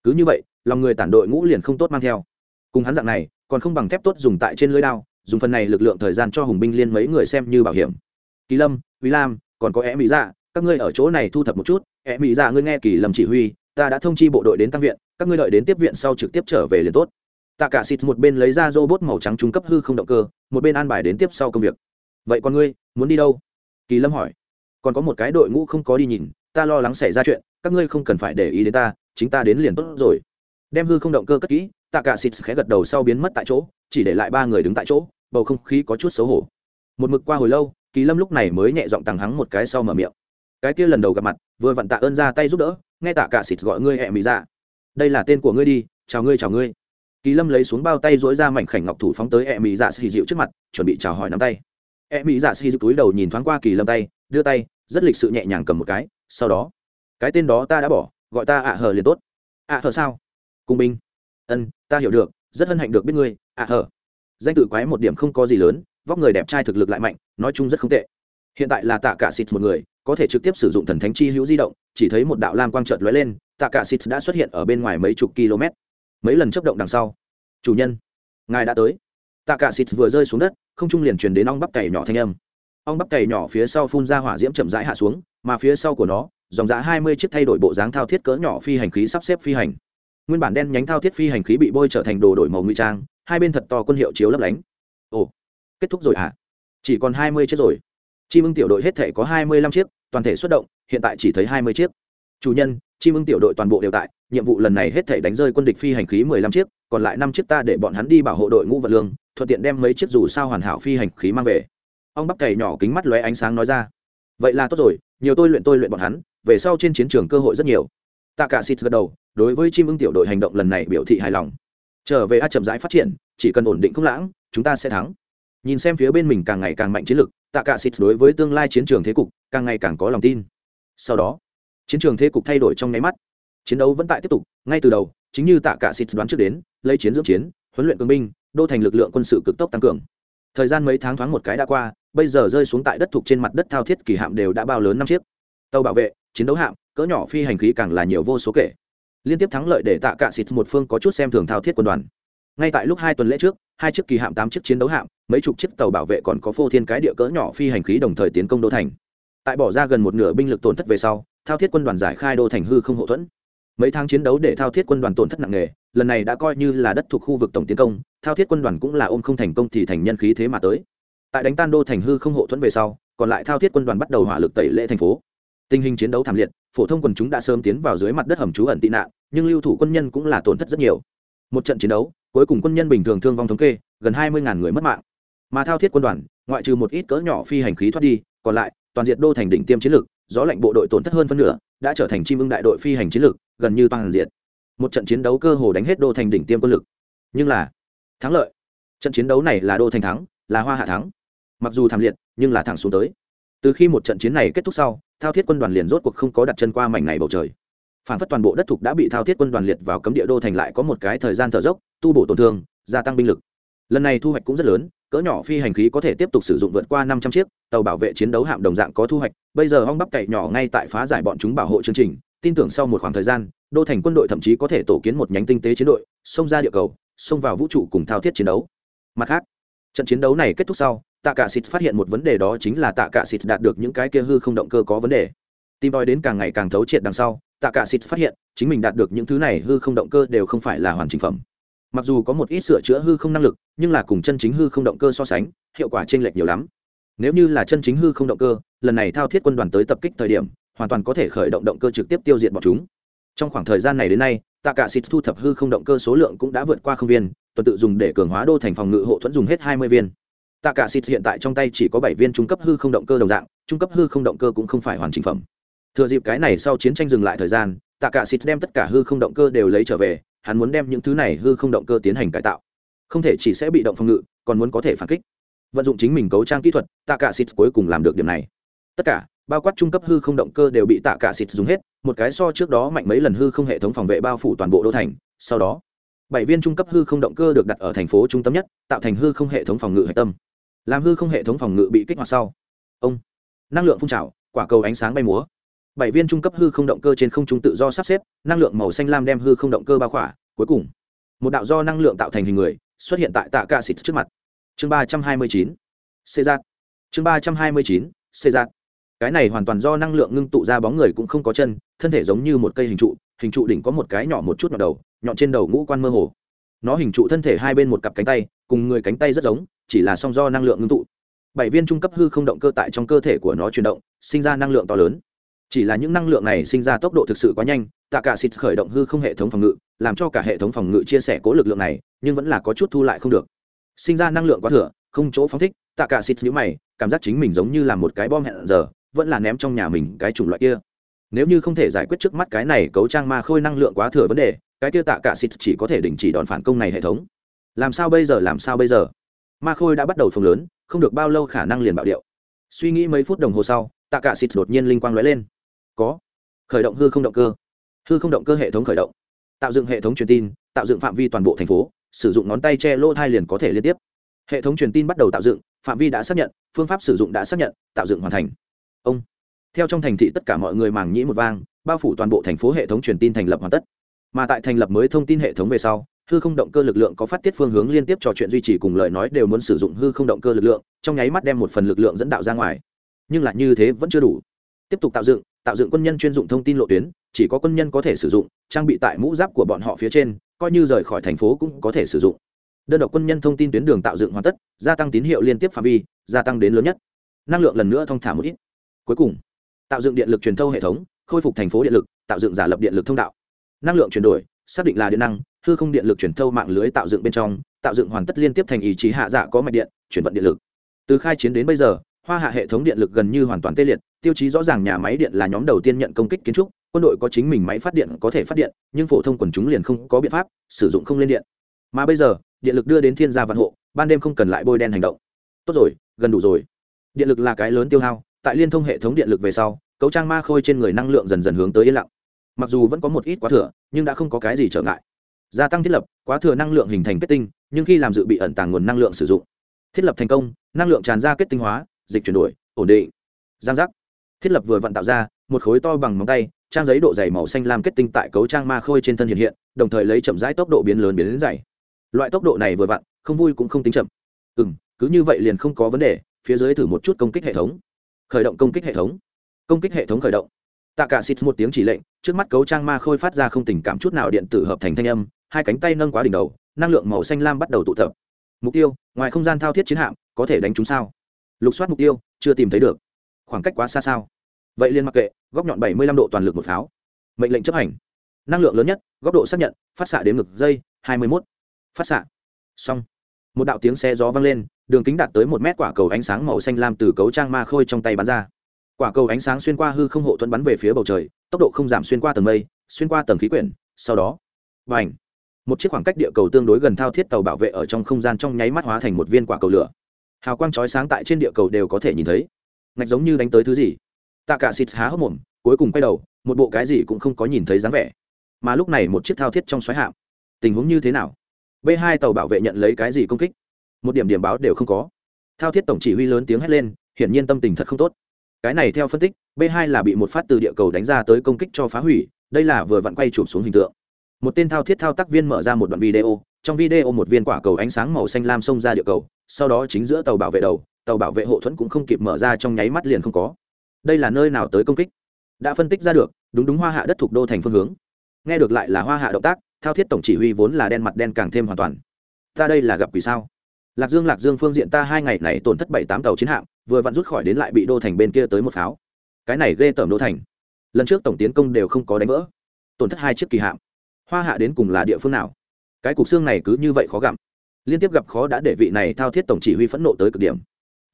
Cứ như vậy, lòng người tản đội ngũ liền không tốt mang theo. Cùng hắn dạng này, còn không bằng thép tốt dùng tại trên lưới đao, dùng phần này lực lượng thời gian cho hùng binh liên mấy người xem như bảo hiểm kỳ lâm, quý lam, còn có em mỹ dạ các ngươi ở chỗ này thu thập một chút. Em mỹ dạ ngươi nghe kỳ lâm chỉ huy, ta đã thông chi bộ đội đến tăng viện, các ngươi đợi đến tiếp viện sau trực tiếp trở về liền tốt. Tạ cả xịt một bên lấy ra robot màu trắng trung cấp hư không động cơ, một bên an bài đến tiếp sau công việc. Vậy con ngươi, muốn đi đâu? Kỳ lâm hỏi. Còn có một cái đội ngũ không có đi nhìn, ta lo lắng xảy ra chuyện, các ngươi không cần phải để ý đến ta, chính ta đến liền tốt rồi. Đem hư không động cơ cất kỹ tạ cả xịt khẽ gật đầu sau biến mất tại chỗ, chỉ để lại ba người đứng tại chỗ, bầu không khí có chút xấu hổ. Một mực qua hồi lâu kỳ lâm lúc này mới nhẹ giọng tằng hắng một cái sau mở miệng. Cái kia lần đầu gặp mặt, vừa vặn tạ ơn ra tay giúp đỡ, nghe tạ cả xịt gọi ngươi hẹ mỹ ra dạ. đây là tên của ngươi đi, chào ngươi chào ngươi. Kỳ lâm lấy xuống bao tay dối ra mảnh khảnh ngọc thủ phóng tới hẹ mỹ dạ xì dịu trước mặt, chuẩn bị chào hỏi nắm tay. Hẹ mỹ dạ xì dịu túi đầu nhìn thoáng qua kỳ lâm tay, đưa tay, rất lịch sự nhẹ nhàng cầm một cái, sau đó, cái tên đó ta đã bỏ, gọi ta ạ hờ liền tốt. Ạ hờ sao? Cung binh. Ân, ta hiểu được, rất hân hạnh được biết ngươi, ạ hờ. Danh tự quái một điểm không có gì lớn vóc người đẹp trai thực lực lại mạnh, nói chung rất không tệ. Hiện tại là tạ cả xịt một người, có thể trực tiếp sử dụng thần thánh chi hữu di động, chỉ thấy một đạo lam quang trợt lóe lên, tạ cả xịt đã xuất hiện ở bên ngoài mấy chục km. Mấy lần chấp động đằng sau. Chủ nhân, ngài đã tới. Tạ cả xịt vừa rơi xuống đất, không trung liền truyền đến ong bắp cày nhỏ thanh âm. Ong bắp cày nhỏ phía sau phun ra hỏa diễm chậm rãi hạ xuống, mà phía sau của nó, dòng giá hai mươi chiếc thay đổi bộ dáng thao thiết cỡ nhỏ phi hành khí sắp xếp phi hành. Nguyên bản đen nhánh thao thiết phi hành khí bị bôi trở thành đồ đổi màu nguy trang, hai bên thật to quân hiệu chiếu lấp lánh. Ồ kết thúc rồi à? chỉ còn hai mươi chiếc rồi. Chim ưng tiểu đội hết thể có hai mươi lăm chiếc, toàn thể xuất động, hiện tại chỉ thấy hai mươi chiếc. Chủ nhân, chim ưng tiểu đội toàn bộ đều tại, nhiệm vụ lần này hết thể đánh rơi quân địch phi hành khí mười lăm chiếc, còn lại năm chiếc ta để bọn hắn đi bảo hộ đội ngũ vật lương, thuận tiện đem mấy chiếc dù sao hoàn hảo phi hành khí mang về. Ông bắp cày nhỏ kính mắt lóe ánh sáng nói ra. Vậy là tốt rồi, nhiều tôi luyện tôi luyện bọn hắn, về sau trên chiến trường cơ hội rất nhiều. Tạ cả xịt gật đầu, đối với chim ưng tiểu đội hành động lần này biểu thị hài lòng. Trở về a chậm rãi phát triển, chỉ cần ổn định không lãng, chúng ta sẽ thắng nhìn xem phía bên mình càng ngày càng mạnh chiến lực tạ cả xịt đối với tương lai chiến trường thế cục càng ngày càng có lòng tin. Sau đó, chiến trường thế cục thay đổi trong nháy mắt. Chiến đấu vẫn tại tiếp tục, ngay từ đầu, chính như tạ cả xịt đoán trước đến, lấy chiến dưỡng chiến, huấn luyện cường binh, đô thành lực lượng quân sự cực tốc tăng cường. Thời gian mấy tháng thoáng một cái đã qua, bây giờ rơi xuống tại đất thuộc trên mặt đất thao thiết kỳ hạm đều đã bao lớn năm chiếc. Tàu bảo vệ, chiến đấu hạm, cỡ nhỏ phi hành khí càng là nhiều vô số kể. Liên tiếp thắng lợi để tạ cả xịt một phương có chút xem thường thao thiết quân đoàn ngay tại lúc hai tuần lễ trước, hai chiếc kỳ hạm tám chiếc chiến đấu hạm, mấy chục chiếc tàu bảo vệ còn có phô thiên cái địa cỡ nhỏ phi hành khí đồng thời tiến công đô thành. Tại bỏ ra gần một nửa binh lực tổn thất về sau, thao thiết quân đoàn giải khai đô thành hư không hậu thuẫn. Mấy tháng chiến đấu để thao thiết quân đoàn tổn thất nặng nề, lần này đã coi như là đất thuộc khu vực tổng tiến công, thao thiết quân đoàn cũng là ôm không thành công thì thành nhân khí thế mà tới. Tại đánh tan đô thành hư không hậu thuẫn về sau, còn lại thao thiết quân đoàn bắt đầu hỏa lực tẩy lễ thành phố. Tình hình chiến đấu thảm liệt, phổ thông quần chúng đã sớm tiến vào dưới mặt đất hầm trú ẩn tị nạn, nhưng lưu thủ quân nhân cũng là tổn thất rất nhiều. Một trận chiến đấu cuối cùng quân nhân bình thường thương vong thống kê, gần hai mươi người mất mạng. Mà thao thiết quân đoàn, ngoại trừ một ít cỡ nhỏ phi hành khí thoát đi, còn lại, toàn diện đô thành đỉnh tiêm chiến lược gió lạnh bộ đội tổn thất hơn phân nửa, đã trở thành chim ưng đại đội phi hành chiến lược gần như toàn diện. Một trận chiến đấu cơ hồ đánh hết đô thành đỉnh tiêm quân lực. Nhưng là, thắng lợi. Trận chiến đấu này là đô thành thắng, là hoa hạ thắng. Mặc dù thảm liệt, nhưng là thẳng xuống tới. Từ khi một trận chiến này kết thúc sau, thao thiết quân đoàn liền rốt cuộc không có đặt chân qua mảnh này bầu trời. Phản phất toàn bộ đất thục đã bị thao thiết quân đoàn liệt vào cấm địa đô thành lại có một cái thời gian thở dốc tu bổ tổn thương, gia tăng binh lực. Lần này thu hoạch cũng rất lớn, cỡ nhỏ phi hành khí có thể tiếp tục sử dụng vượt qua năm trăm chiếc, tàu bảo vệ chiến đấu hạm đồng dạng có thu hoạch. Bây giờ hong bắp cậy nhỏ ngay tại phá giải bọn chúng bảo hộ chương trình, tin tưởng sau một khoảng thời gian, đô thành quân đội thậm chí có thể tổ kiến một nhánh tinh tế chiến đội, xông ra địa cầu, xông vào vũ trụ cùng thao thiết chiến đấu. Mặt khác, trận chiến đấu này kết thúc sau tạ cả xịt phát hiện một vấn đề đó chính là tạ cả xịt đạt được những cái kia hư không động cơ có vấn đề. Tìm tòi đến càng ngày càng thấu triệt đằng sau tạ cả xịt phát hiện, chính mình đạt được những thứ này hư không động cơ đều không phải là hoàn chỉnh phẩm mặc dù có một ít sửa chữa hư không năng lực, nhưng là cùng chân chính hư không động cơ so sánh, hiệu quả chênh lệch nhiều lắm. Nếu như là chân chính hư không động cơ, lần này thao thiết quân đoàn tới tập kích thời điểm, hoàn toàn có thể khởi động động cơ trực tiếp tiêu diệt bọn chúng. Trong khoảng thời gian này đến nay tạ cả xịt thu thập hư không động cơ số lượng cũng đã vượt qua không viên, tuần tự dùng để cường hóa đô thành phòng ngự hộ thuẫn dùng hết hai mươi viên. Tạ cả xịt hiện tại trong tay chỉ có bảy viên trung cấp hư không động cơ đồng dạng, trung cấp hư không động cơ cũng không phải hoàn chỉnh phẩm. Thừa dịp cái này sau chiến tranh dừng lại thời gian tạ cả xịt đem tất cả hư không động cơ đều lấy trở về hắn muốn đem những thứ này hư không động cơ tiến hành cải tạo. Không thể chỉ sẽ bị động phòng ngự, còn muốn có thể phản kích. Vận dụng chính mình cấu trang kỹ thuật tạ cả xịt cuối cùng làm được điểm này. Tất cả, bao quát trung cấp hư không động cơ đều bị tạ cả xịt dùng hết, một cái so trước đó mạnh mấy lần hư không hệ thống phòng vệ bao phủ toàn bộ đô thành, sau đó, bảy viên trung cấp hư không động cơ được đặt ở thành phố trung tâm nhất, tạo thành hư không hệ thống phòng ngự hạch tâm. Làm hư không hệ thống phòng ngự bị kích hoạt sau, ông, năng lượng phun trào, quả cầu ánh sáng bay múa bảy viên trung cấp hư không động cơ trên không trung tự do sắp xếp, năng lượng màu xanh lam đem hư không động cơ bao khỏa. Cuối cùng, một đạo do năng lượng tạo thành hình người xuất hiện tại tạ ca xịt trước mặt. Chương ba trăm hai mươi chín, xê giác chương ba trăm hai mươi chín, xê giác cái này hoàn toàn do năng lượng ngưng tụ ra bóng người cũng không có chân, thân thể giống như một cây hình trụ hình trụ đỉnh có một cái nhỏ một chút nhọn đầu, nhọn trên đầu ngũ quan mơ hồ. Nó hình trụ thân thể hai bên một cặp cánh tay, cùng người cánh tay rất giống, chỉ là song do năng lượng ngưng tụ. Bảy viên trung cấp hư không động cơ tại trong cơ thể của nó chuyển động, sinh ra năng lượng to lớn chỉ là những năng lượng này sinh ra tốc độ thực sự quá nhanh, tạ cả xịt khởi động hư không hệ thống phòng ngự, làm cho cả hệ thống phòng ngự chia sẻ cố lực lượng này, nhưng vẫn là có chút thu lại không được. Sinh ra năng lượng quá thừa, không chỗ phóng thích, tạ cả xịt nhíu mày, cảm giác chính mình giống như là một cái bom hẹn giờ, vẫn là ném trong nhà mình cái chủng loại kia. Nếu như không thể giải quyết trước mắt cái này cấu trang ma khôi năng lượng quá thừa vấn đề, cái kia tạ cả xịt chỉ có thể đình chỉ đòn phản công này hệ thống. Làm sao bây giờ, làm sao bây giờ? Ma khôi đã bắt đầu phồng lớn, không được bao lâu khả năng liền bạo điệu. Suy nghĩ mấy phút đồng hồ sau, tạ cả xịt đột nhiên linh quang lóe lên có. Khởi động hư không động cơ. Hư không động cơ hệ thống khởi động. Tạo dựng hệ thống truyền tin, tạo dựng phạm vi toàn bộ thành phố, sử dụng ngón tay che lỗ thai liền có thể liên tiếp. Hệ thống truyền tin bắt đầu tạo dựng, phạm vi đã xác nhận, phương pháp sử dụng đã xác nhận, tạo dựng hoàn thành. Ông. Theo trong thành thị tất cả mọi người màng nhĩ một vang, bao phủ toàn bộ thành phố hệ thống truyền tin thành lập hoàn tất. Mà tại thành lập mới thông tin hệ thống về sau, hư không động cơ lực lượng có phát tiết phương hướng liên tiếp trò chuyện duy trì cùng lời nói đều muốn sử dụng hư không động cơ lực lượng, trong nháy mắt đem một phần lực lượng dẫn đạo ra ngoài. Nhưng lại như thế vẫn chưa đủ. Tiếp tục tạo dựng tạo dựng quân nhân chuyên dụng thông tin lộ tuyến, chỉ có quân nhân có thể sử dụng, trang bị tại mũ giáp của bọn họ phía trên, coi như rời khỏi thành phố cũng có thể sử dụng. Đơn độc quân nhân thông tin tuyến đường tạo dựng hoàn tất, gia tăng tín hiệu liên tiếp phạm vi, gia tăng đến lớn nhất. Năng lượng lần nữa thông thả một ít. Cuối cùng, tạo dựng điện lực truyền thâu hệ thống, khôi phục thành phố điện lực, tạo dựng giả lập điện lực thông đạo. Năng lượng chuyển đổi, xác định là điện năng, hư không điện lực chuyển thâu mạng lưới tạo dựng bên trong, tạo dựng hoàn tất liên tiếp thành ý chí hạ dạ có mạch điện, chuyển vận điện lực. Từ khai chiến đến bây giờ, hoa hạ hệ thống điện lực gần như hoàn toàn tê liệt tiêu chí rõ ràng nhà máy điện là nhóm đầu tiên nhận công kích kiến trúc, quân đội có chính mình máy phát điện có thể phát điện, nhưng phổ thông quần chúng liền không có biện pháp, sử dụng không lên điện. Mà bây giờ, điện lực đưa đến thiên gia văn hộ, ban đêm không cần lại bôi đen hành động. Tốt rồi, gần đủ rồi. Điện lực là cái lớn tiêu hao, tại liên thông hệ thống điện lực về sau, cấu trang ma khôi trên người năng lượng dần dần hướng tới yên lặng. Mặc dù vẫn có một ít quá thừa, nhưng đã không có cái gì trở ngại. Gia tăng thiết lập, quá thừa năng lượng hình thành kết tinh, nhưng khi làm dự bị ẩn tàng nguồn năng lượng sử dụng. Thiết lập thành công, năng lượng tràn ra kết tinh hóa, dịch chuyển đổi, ổn định. Giang giác thiết lập vừa vặn tạo ra một khối to bằng móng tay, trang giấy độ dày màu xanh lam kết tinh tại cấu trang ma khôi trên thân hiện hiện, đồng thời lấy chậm rãi tốc độ biến lớn biến đến dày. Loại tốc độ này vừa vặn, không vui cũng không tính chậm. Ừ m cứ như vậy liền không có vấn đề, phía dưới thử một chút công kích hệ thống. Khởi động công kích hệ thống. Công kích hệ thống khởi động. Tạ cả xịt một tiếng chỉ lệnh, trước mắt cấu trang ma khôi phát ra không tình cảm chút nào điện tử hợp thành thanh âm, hai cánh tay nâng quá đỉnh đầu, năng lượng màu xanh lam bắt đầu tụ tập. Mục tiêu, ngoài không gian thao thiết chiến hạm, có thể đánh chúng sao? Lục soát mục tiêu, chưa tìm thấy được khoảng cách quá xa sao? Vậy liên mặc kệ, góc nhọn bảy mươi lăm độ toàn lực một pháo. Mệnh lệnh chấp hành. Năng lượng lớn nhất, góc độ xác nhận, phát xạ đến ngực dây, hai mươi mốt. Phát xạ. Xong. Một đạo tiếng xe gió vang lên, đường kính đạt tới một mét quả cầu ánh sáng màu xanh lam từ cấu trang ma khôi trong tay bắn ra. Quả cầu ánh sáng xuyên qua hư không hộ thuẫn bắn về phía bầu trời, tốc độ không giảm xuyên qua tầng mây, xuyên qua tầng khí quyển, sau đó và ảnh một chiếc khoảng cách địa cầu tương đối gần thao thiết tàu bảo vệ ở trong không gian trong nháy mắt hóa thành một viên quả cầu lửa. Hào quang chói sáng tại trên địa cầu đều có thể nhìn thấy ngạch giống như đánh tới thứ gì. Tạ cả xịt há hốc mồm, cuối cùng quay đầu, một bộ cái gì cũng không có nhìn thấy dáng vẻ. Mà lúc này một chiếc thao thiết trong xoáy hạm. Tình huống như thế nào? B hai tàu bảo vệ nhận lấy cái gì công kích? Một điểm điểm báo đều không có. Thao thiết tổng chỉ huy lớn tiếng hét lên, hiển nhiên tâm tình thật không tốt. Cái này theo phân tích, b 2 là bị một phát từ địa cầu đánh ra tới công kích cho phá hủy, đây là vừa vặn quay chụp xuống hình tượng. Một tên thao thiết thao tác viên mở ra một đoạn video, trong video một viên quả cầu ánh sáng màu xanh lam xông ra địa cầu, sau đó chính giữa tàu bảo vệ đầu tàu bảo vệ hộ thuẫn cũng không kịp mở ra trong nháy mắt liền không có. Đây là nơi nào tới công kích? Đã phân tích ra được, đúng đúng hoa hạ đất thuộc đô thành phương hướng. Nghe được lại là hoa hạ động tác, thao thiết tổng chỉ huy vốn là đen mặt đen càng thêm hoàn toàn. Ta đây là gặp quỷ sao? Lạc dương lạc dương phương diện ta hai ngày này tổn thất bảy tám tàu chiến hạm, vừa vặn rút khỏi đến lại bị đô thành bên kia tới một pháo. Cái này ghê tởm đô thành. Lần trước tổng tiến công đều không có đánh vỡ. Tổn thất hai chiếc kỳ hạm. Hoa hạ đến cùng là địa phương nào? Cái cục xương này cứ như vậy khó gặm. Liên tiếp gặp khó đã để vị này thao thiết tổng chỉ huy phẫn nộ tới cực điểm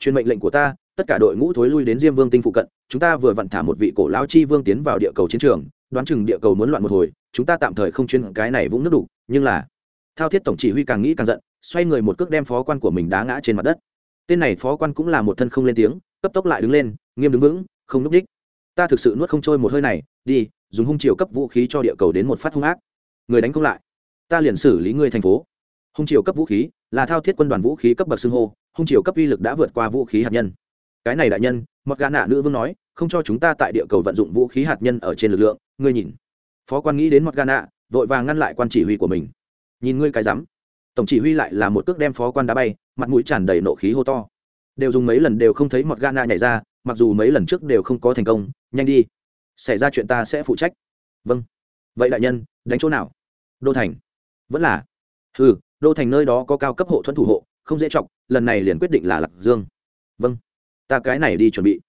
truyền mệnh lệnh của ta, tất cả đội ngũ thối lui đến diêm vương tinh phụ cận, chúng ta vừa vặn thả một vị cổ lao chi vương tiến vào địa cầu chiến trường, đoán chừng địa cầu muốn loạn một hồi, chúng ta tạm thời không chuyên cái này vũng nước đủ, nhưng là, thao thiết tổng chỉ huy càng nghĩ càng giận, xoay người một cước đem phó quan của mình đá ngã trên mặt đất. Tên này phó quan cũng là một thân không lên tiếng, cấp tốc lại đứng lên, nghiêm đứng vững, không núp đích. Ta thực sự nuốt không trôi một hơi này, đi, dùng hung chiều cấp vũ khí cho địa cầu đến một phát hung ác. Người đánh không lại. Ta liền xử lý ngươi thành phố. Hung chiều cấp vũ khí, là thao thiết quân đoàn vũ khí cấp bậc xưng hô hung chiều cấp uy lực đã vượt qua vũ khí hạt nhân. Cái này đại nhân mặc gà nạ nữ vương nói, không cho chúng ta tại địa cầu vận dụng vũ khí hạt nhân ở trên lực lượng, ngươi nhìn. Phó quan nghĩ đến mặc gà nạ, vội vàng ngăn lại quan chỉ huy của mình. Nhìn ngươi cái rắm. Tổng chỉ huy lại là một cước đem phó quan đá bay, mặt mũi tràn đầy nộ khí hô to. Đều dùng mấy lần đều không thấy mọt gà nạ nhảy ra, mặc dù mấy lần trước đều không có thành công, nhanh đi. Xảy ra chuyện ta sẽ phụ trách. Vâng. Vậy đại nhân, đánh chỗ nào? Đô thành. Vẫn là. Ừ đô thành nơi đó có cao cấp hộ thuẫn thủ hộ không dễ chọc, lần này liền quyết định là lạc dương. Vâng ta cái này đi chuẩn bị.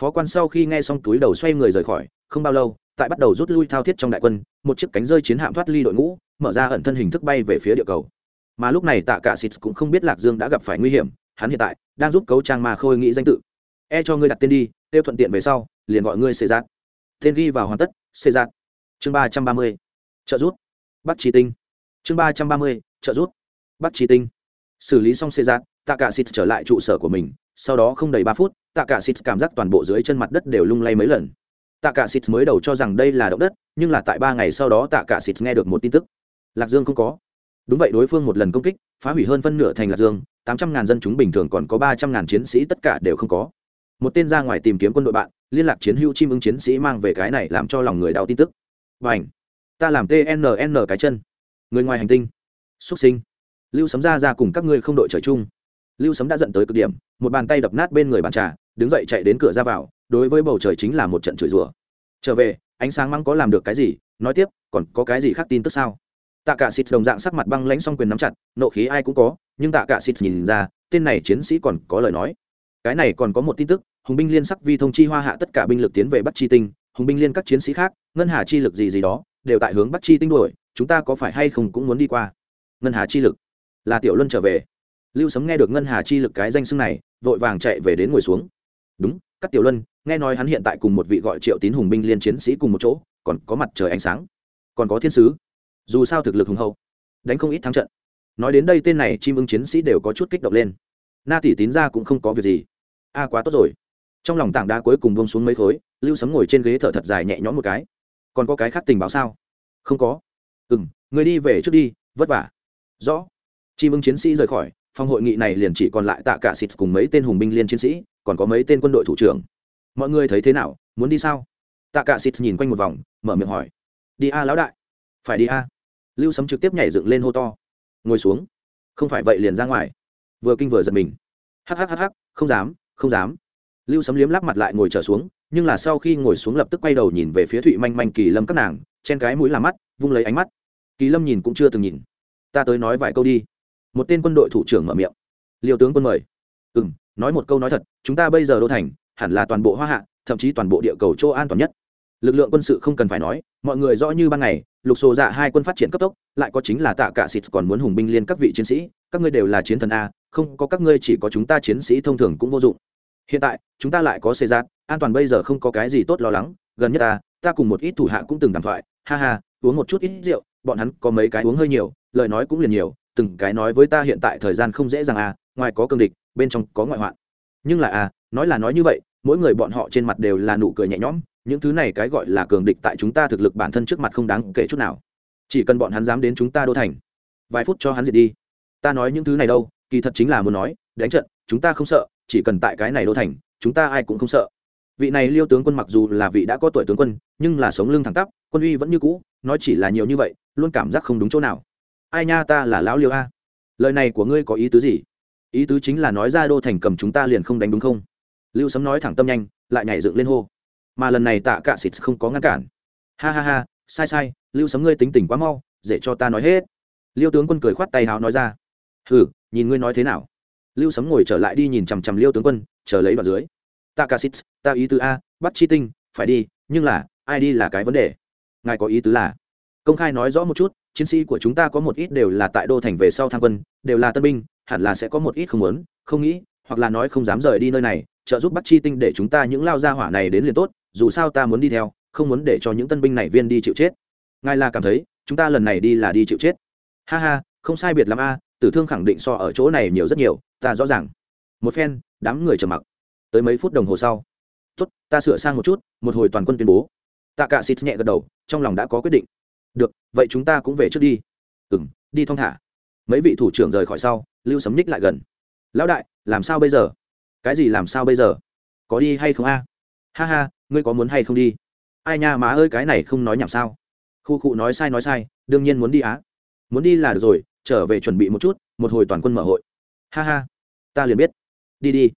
Phó quan sau khi nghe xong túi đầu xoay người rời khỏi, không bao lâu, tại bắt đầu rút lui thao thiết trong đại quân, một chiếc cánh rơi chiến hạm thoát ly đội ngũ, mở ra ẩn thân hình thức bay về phía địa cầu. Mà lúc này tạ cả xịt cũng không biết lạc dương đã gặp phải nguy hiểm, hắn hiện tại đang giúp cấu trang mà khôi nghĩ danh tự. E cho ngươi đặt tên đi, tiêu thuận tiện về sau, liền gọi ngươi xê giác tên ghi vào hoàn tất, xê giác chương ba trăm ba mươi, trợ rút bắt trí tinh. Chương ba trăm ba mươi, trợ rút bắt trí tinh xử lý xong xê giác tạ cả xịt trở lại trụ sở của mình, sau đó không đầy ba phút tạ cả xịt cảm giác toàn bộ dưới chân mặt đất đều lung lay mấy lần. Tạ cả xịt mới đầu cho rằng đây là động đất, nhưng là tại ba ngày sau đó tạ cả xịt nghe được một tin tức. Lạc dương không có. Đúng vậy, đối phương một lần công kích, phá hủy hơn phân nửa thành lạc dương, tám trăm ngàn dân chúng bình thường còn có ba trăm ngàn chiến sĩ tất cả đều không có. Một tên ra ngoài tìm kiếm quân đội bạn, liên lạc chiến hữu chim ưng chiến sĩ mang về cái này làm cho lòng người đau tin tức. Và ảnh ta làm tnn cái chân. Người ngoài hành tinh. Xuất sinh lưu sấm ra ra cùng các ngươi không đội trời chung. Lưu sấm đã dẫn tới cực điểm, một bàn tay đập nát bên người bàn trà, đứng dậy chạy đến cửa ra vào, đối với bầu trời chính là một trận chửi rủa. Trở về, ánh sáng măng có làm được cái gì? Nói tiếp, còn có cái gì khác tin tức sao? Tạ cả xịt đồng dạng sắc mặt băng lãnh song quyền nắm chặt, nộ khí ai cũng có, nhưng tạ cả xịt nhìn ra, tên này chiến sĩ còn có lời nói. Cái này còn có một tin tức, hùng binh liên sắc vi thông chi hoa hạ tất cả binh lực tiến về bắc chi tinh, hùng binh liên các chiến sĩ khác, ngân hà chi lực gì gì đó, đều tại hướng bắc chi tinh đuổi, chúng ta có phải hay không cũng muốn đi qua? Ngân hà chi lực là tiểu luân trở về. Lưu sấm nghe được ngân hà chi lực cái danh xưng này, vội vàng chạy về đến ngồi xuống. Đúng, các tiểu luân, nghe nói hắn hiện tại cùng một vị gọi triệu tín hùng binh liên chiến sĩ cùng một chỗ, còn có mặt trời ánh sáng. Còn có thiên sứ. Dù sao thực lực hùng hậu, đánh không ít thắng trận. Nói đến đây tên này chim ưng chiến sĩ đều có chút kích động lên. Na tỷ tín ra cũng không có việc gì. A, quá tốt rồi. Trong lòng tảng đá cuối cùng bông xuống mấy khối, lưu sấm ngồi trên ghế thở thật dài nhẹ nhõm một cái. Còn có cái khác tình báo sao? Không có. Ừ m người đi về trước đi, vất vả. Rõ chim ưng chiến sĩ rời khỏi, phòng hội nghị này liền chỉ còn lại tạ cả xịt cùng mấy tên hùng binh liên chiến sĩ, còn có mấy tên quân đội thủ trưởng. Mọi người thấy thế nào? Muốn đi sao? Tạ cả xịt nhìn quanh một vòng, mở miệng hỏi. Đi a, lão đại. Phải đi a. Lưu sấm trực tiếp nhảy dựng lên hô to. Ngồi xuống. Không phải vậy liền ra ngoài. Vừa kinh vừa giật mình. Hhhh không dám không dám. Lưu sấm liếm lắp mặt lại ngồi trở xuống, nhưng là sau khi ngồi xuống lập tức quay đầu nhìn về phía thụy manh manh kỳ lâm các nàng, chen cái mũi làm mắt, vung lấy ánh mắt. Kỳ lâm nhìn cũng chưa từng nhìn. Ta tới nói vài câu đi một tên quân đội thủ trưởng mở miệng. Liêu tướng quân mời. Ừ m nói một câu nói thật, chúng ta bây giờ đô thành, hẳn là toàn bộ hoa hạ, thậm chí toàn bộ địa cầu châu an toàn nhất. Lực lượng quân sự không cần phải nói, mọi người rõ như ban ngày, lục sổ dạ hai quân phát triển cấp tốc, lại có chính là tạ cả xịt còn muốn hùng binh liên các vị chiến sĩ, các ngươi đều là chiến thần a, không có các ngươi chỉ có chúng ta chiến sĩ thông thường cũng vô dụng. Hiện tại, chúng ta lại có xê giác an toàn bây giờ không có cái gì tốt lo lắng, gần nhất ta ta cùng một ít thủ hạ cũng từng đàm thoại, ha ha, uống một chút ít rượu, bọn hắn có mấy cái uống hơi nhiều, lời nói cũng liền nhiều từng cái nói với ta hiện tại thời gian không dễ dàng à ngoài có cương địch, bên trong có ngoại hoạn. Nhưng là à nói là nói như vậy, mỗi người bọn họ trên mặt đều là nụ cười nhẹ nhõm, những thứ này cái gọi là cường địch tại chúng ta thực lực bản thân trước mặt không đáng kể chút nào. Chỉ cần bọn hắn dám đến chúng ta đô thành, vài phút cho hắn diệt đi. Ta nói những thứ này đâu, kỳ thật chính là muốn nói, đánh trận, chúng ta không sợ, chỉ cần tại cái này đô thành, chúng ta ai cũng không sợ. Vị này liêu tướng quân mặc dù là vị đã có tuổi tướng quân, nhưng là sống lưng thẳng tắp, quân uy vẫn như cũ, nói chỉ là nhiều như vậy, luôn cảm giác không đúng chỗ nào ai nha, ta là lão liêu a. Lời này của ngươi có ý tứ gì? Ý tứ chính là nói ra đô thành cầm chúng ta liền không đánh đúng không? Lưu sấm nói thẳng tâm nhanh, lại nhảy dựng lên hô. Mà lần này tạ cả xịt không có ngăn cản. Ha ha ha, sai sai, lưu sấm ngươi tính tình quá mau, dễ cho ta nói hết. Liêu tướng quân cười khoát tay hào nói ra. Hừ, nhìn ngươi nói thế nào. Lưu sấm ngồi trở lại đi nhìn chằm chằm liêu tướng quân, chờ lấy đoạn dưới. Tạ cả xịt, ta ý tứ a, bắt chi tinh, phải đi, nhưng là, ai đi là cái vấn đề. Ngài có ý tứ là? Công khai nói rõ một chút chiến sĩ của chúng ta có một ít đều là tại đô thành về sau tham quân, đều là tân binh, hẳn là sẽ có một ít không muốn, không nghĩ, hoặc là nói không dám rời đi nơi này, trợ giúp bắt chi tinh để chúng ta những lao gia hỏa này đến liền tốt, dù sao ta muốn đi theo, không muốn để cho những tân binh này viên đi chịu chết. Ngài là cảm thấy, chúng ta lần này đi là đi chịu chết. Ha ha, không sai biệt lắm a, tử thương khẳng định so ở chỗ này nhiều rất nhiều, ta rõ ràng. Một phen, đám người trầm mặc. Tới mấy phút đồng hồ sau. Tốt, ta sửa sang một chút, một hồi toàn quân tuyên bố. Tạ cả xịt nhẹ gật đầu, trong lòng đã có quyết định được, vậy chúng ta cũng về trước đi. Ừ m đi thong thả. Mấy vị thủ trưởng rời khỏi sau, lưu sấm ních lại gần. Lão đại, làm sao bây giờ? Cái gì làm sao bây giờ? Có đi hay không a? Ha ha, ngươi có muốn hay không đi? Ai nha má ơi, cái này không nói nhảm sao? Khu cụ nói sai nói sai, đương nhiên muốn đi á. Muốn đi là được rồi, trở về chuẩn bị một chút, một hồi toàn quân mở hội. Ha ha, ta liền biết. Đi đi.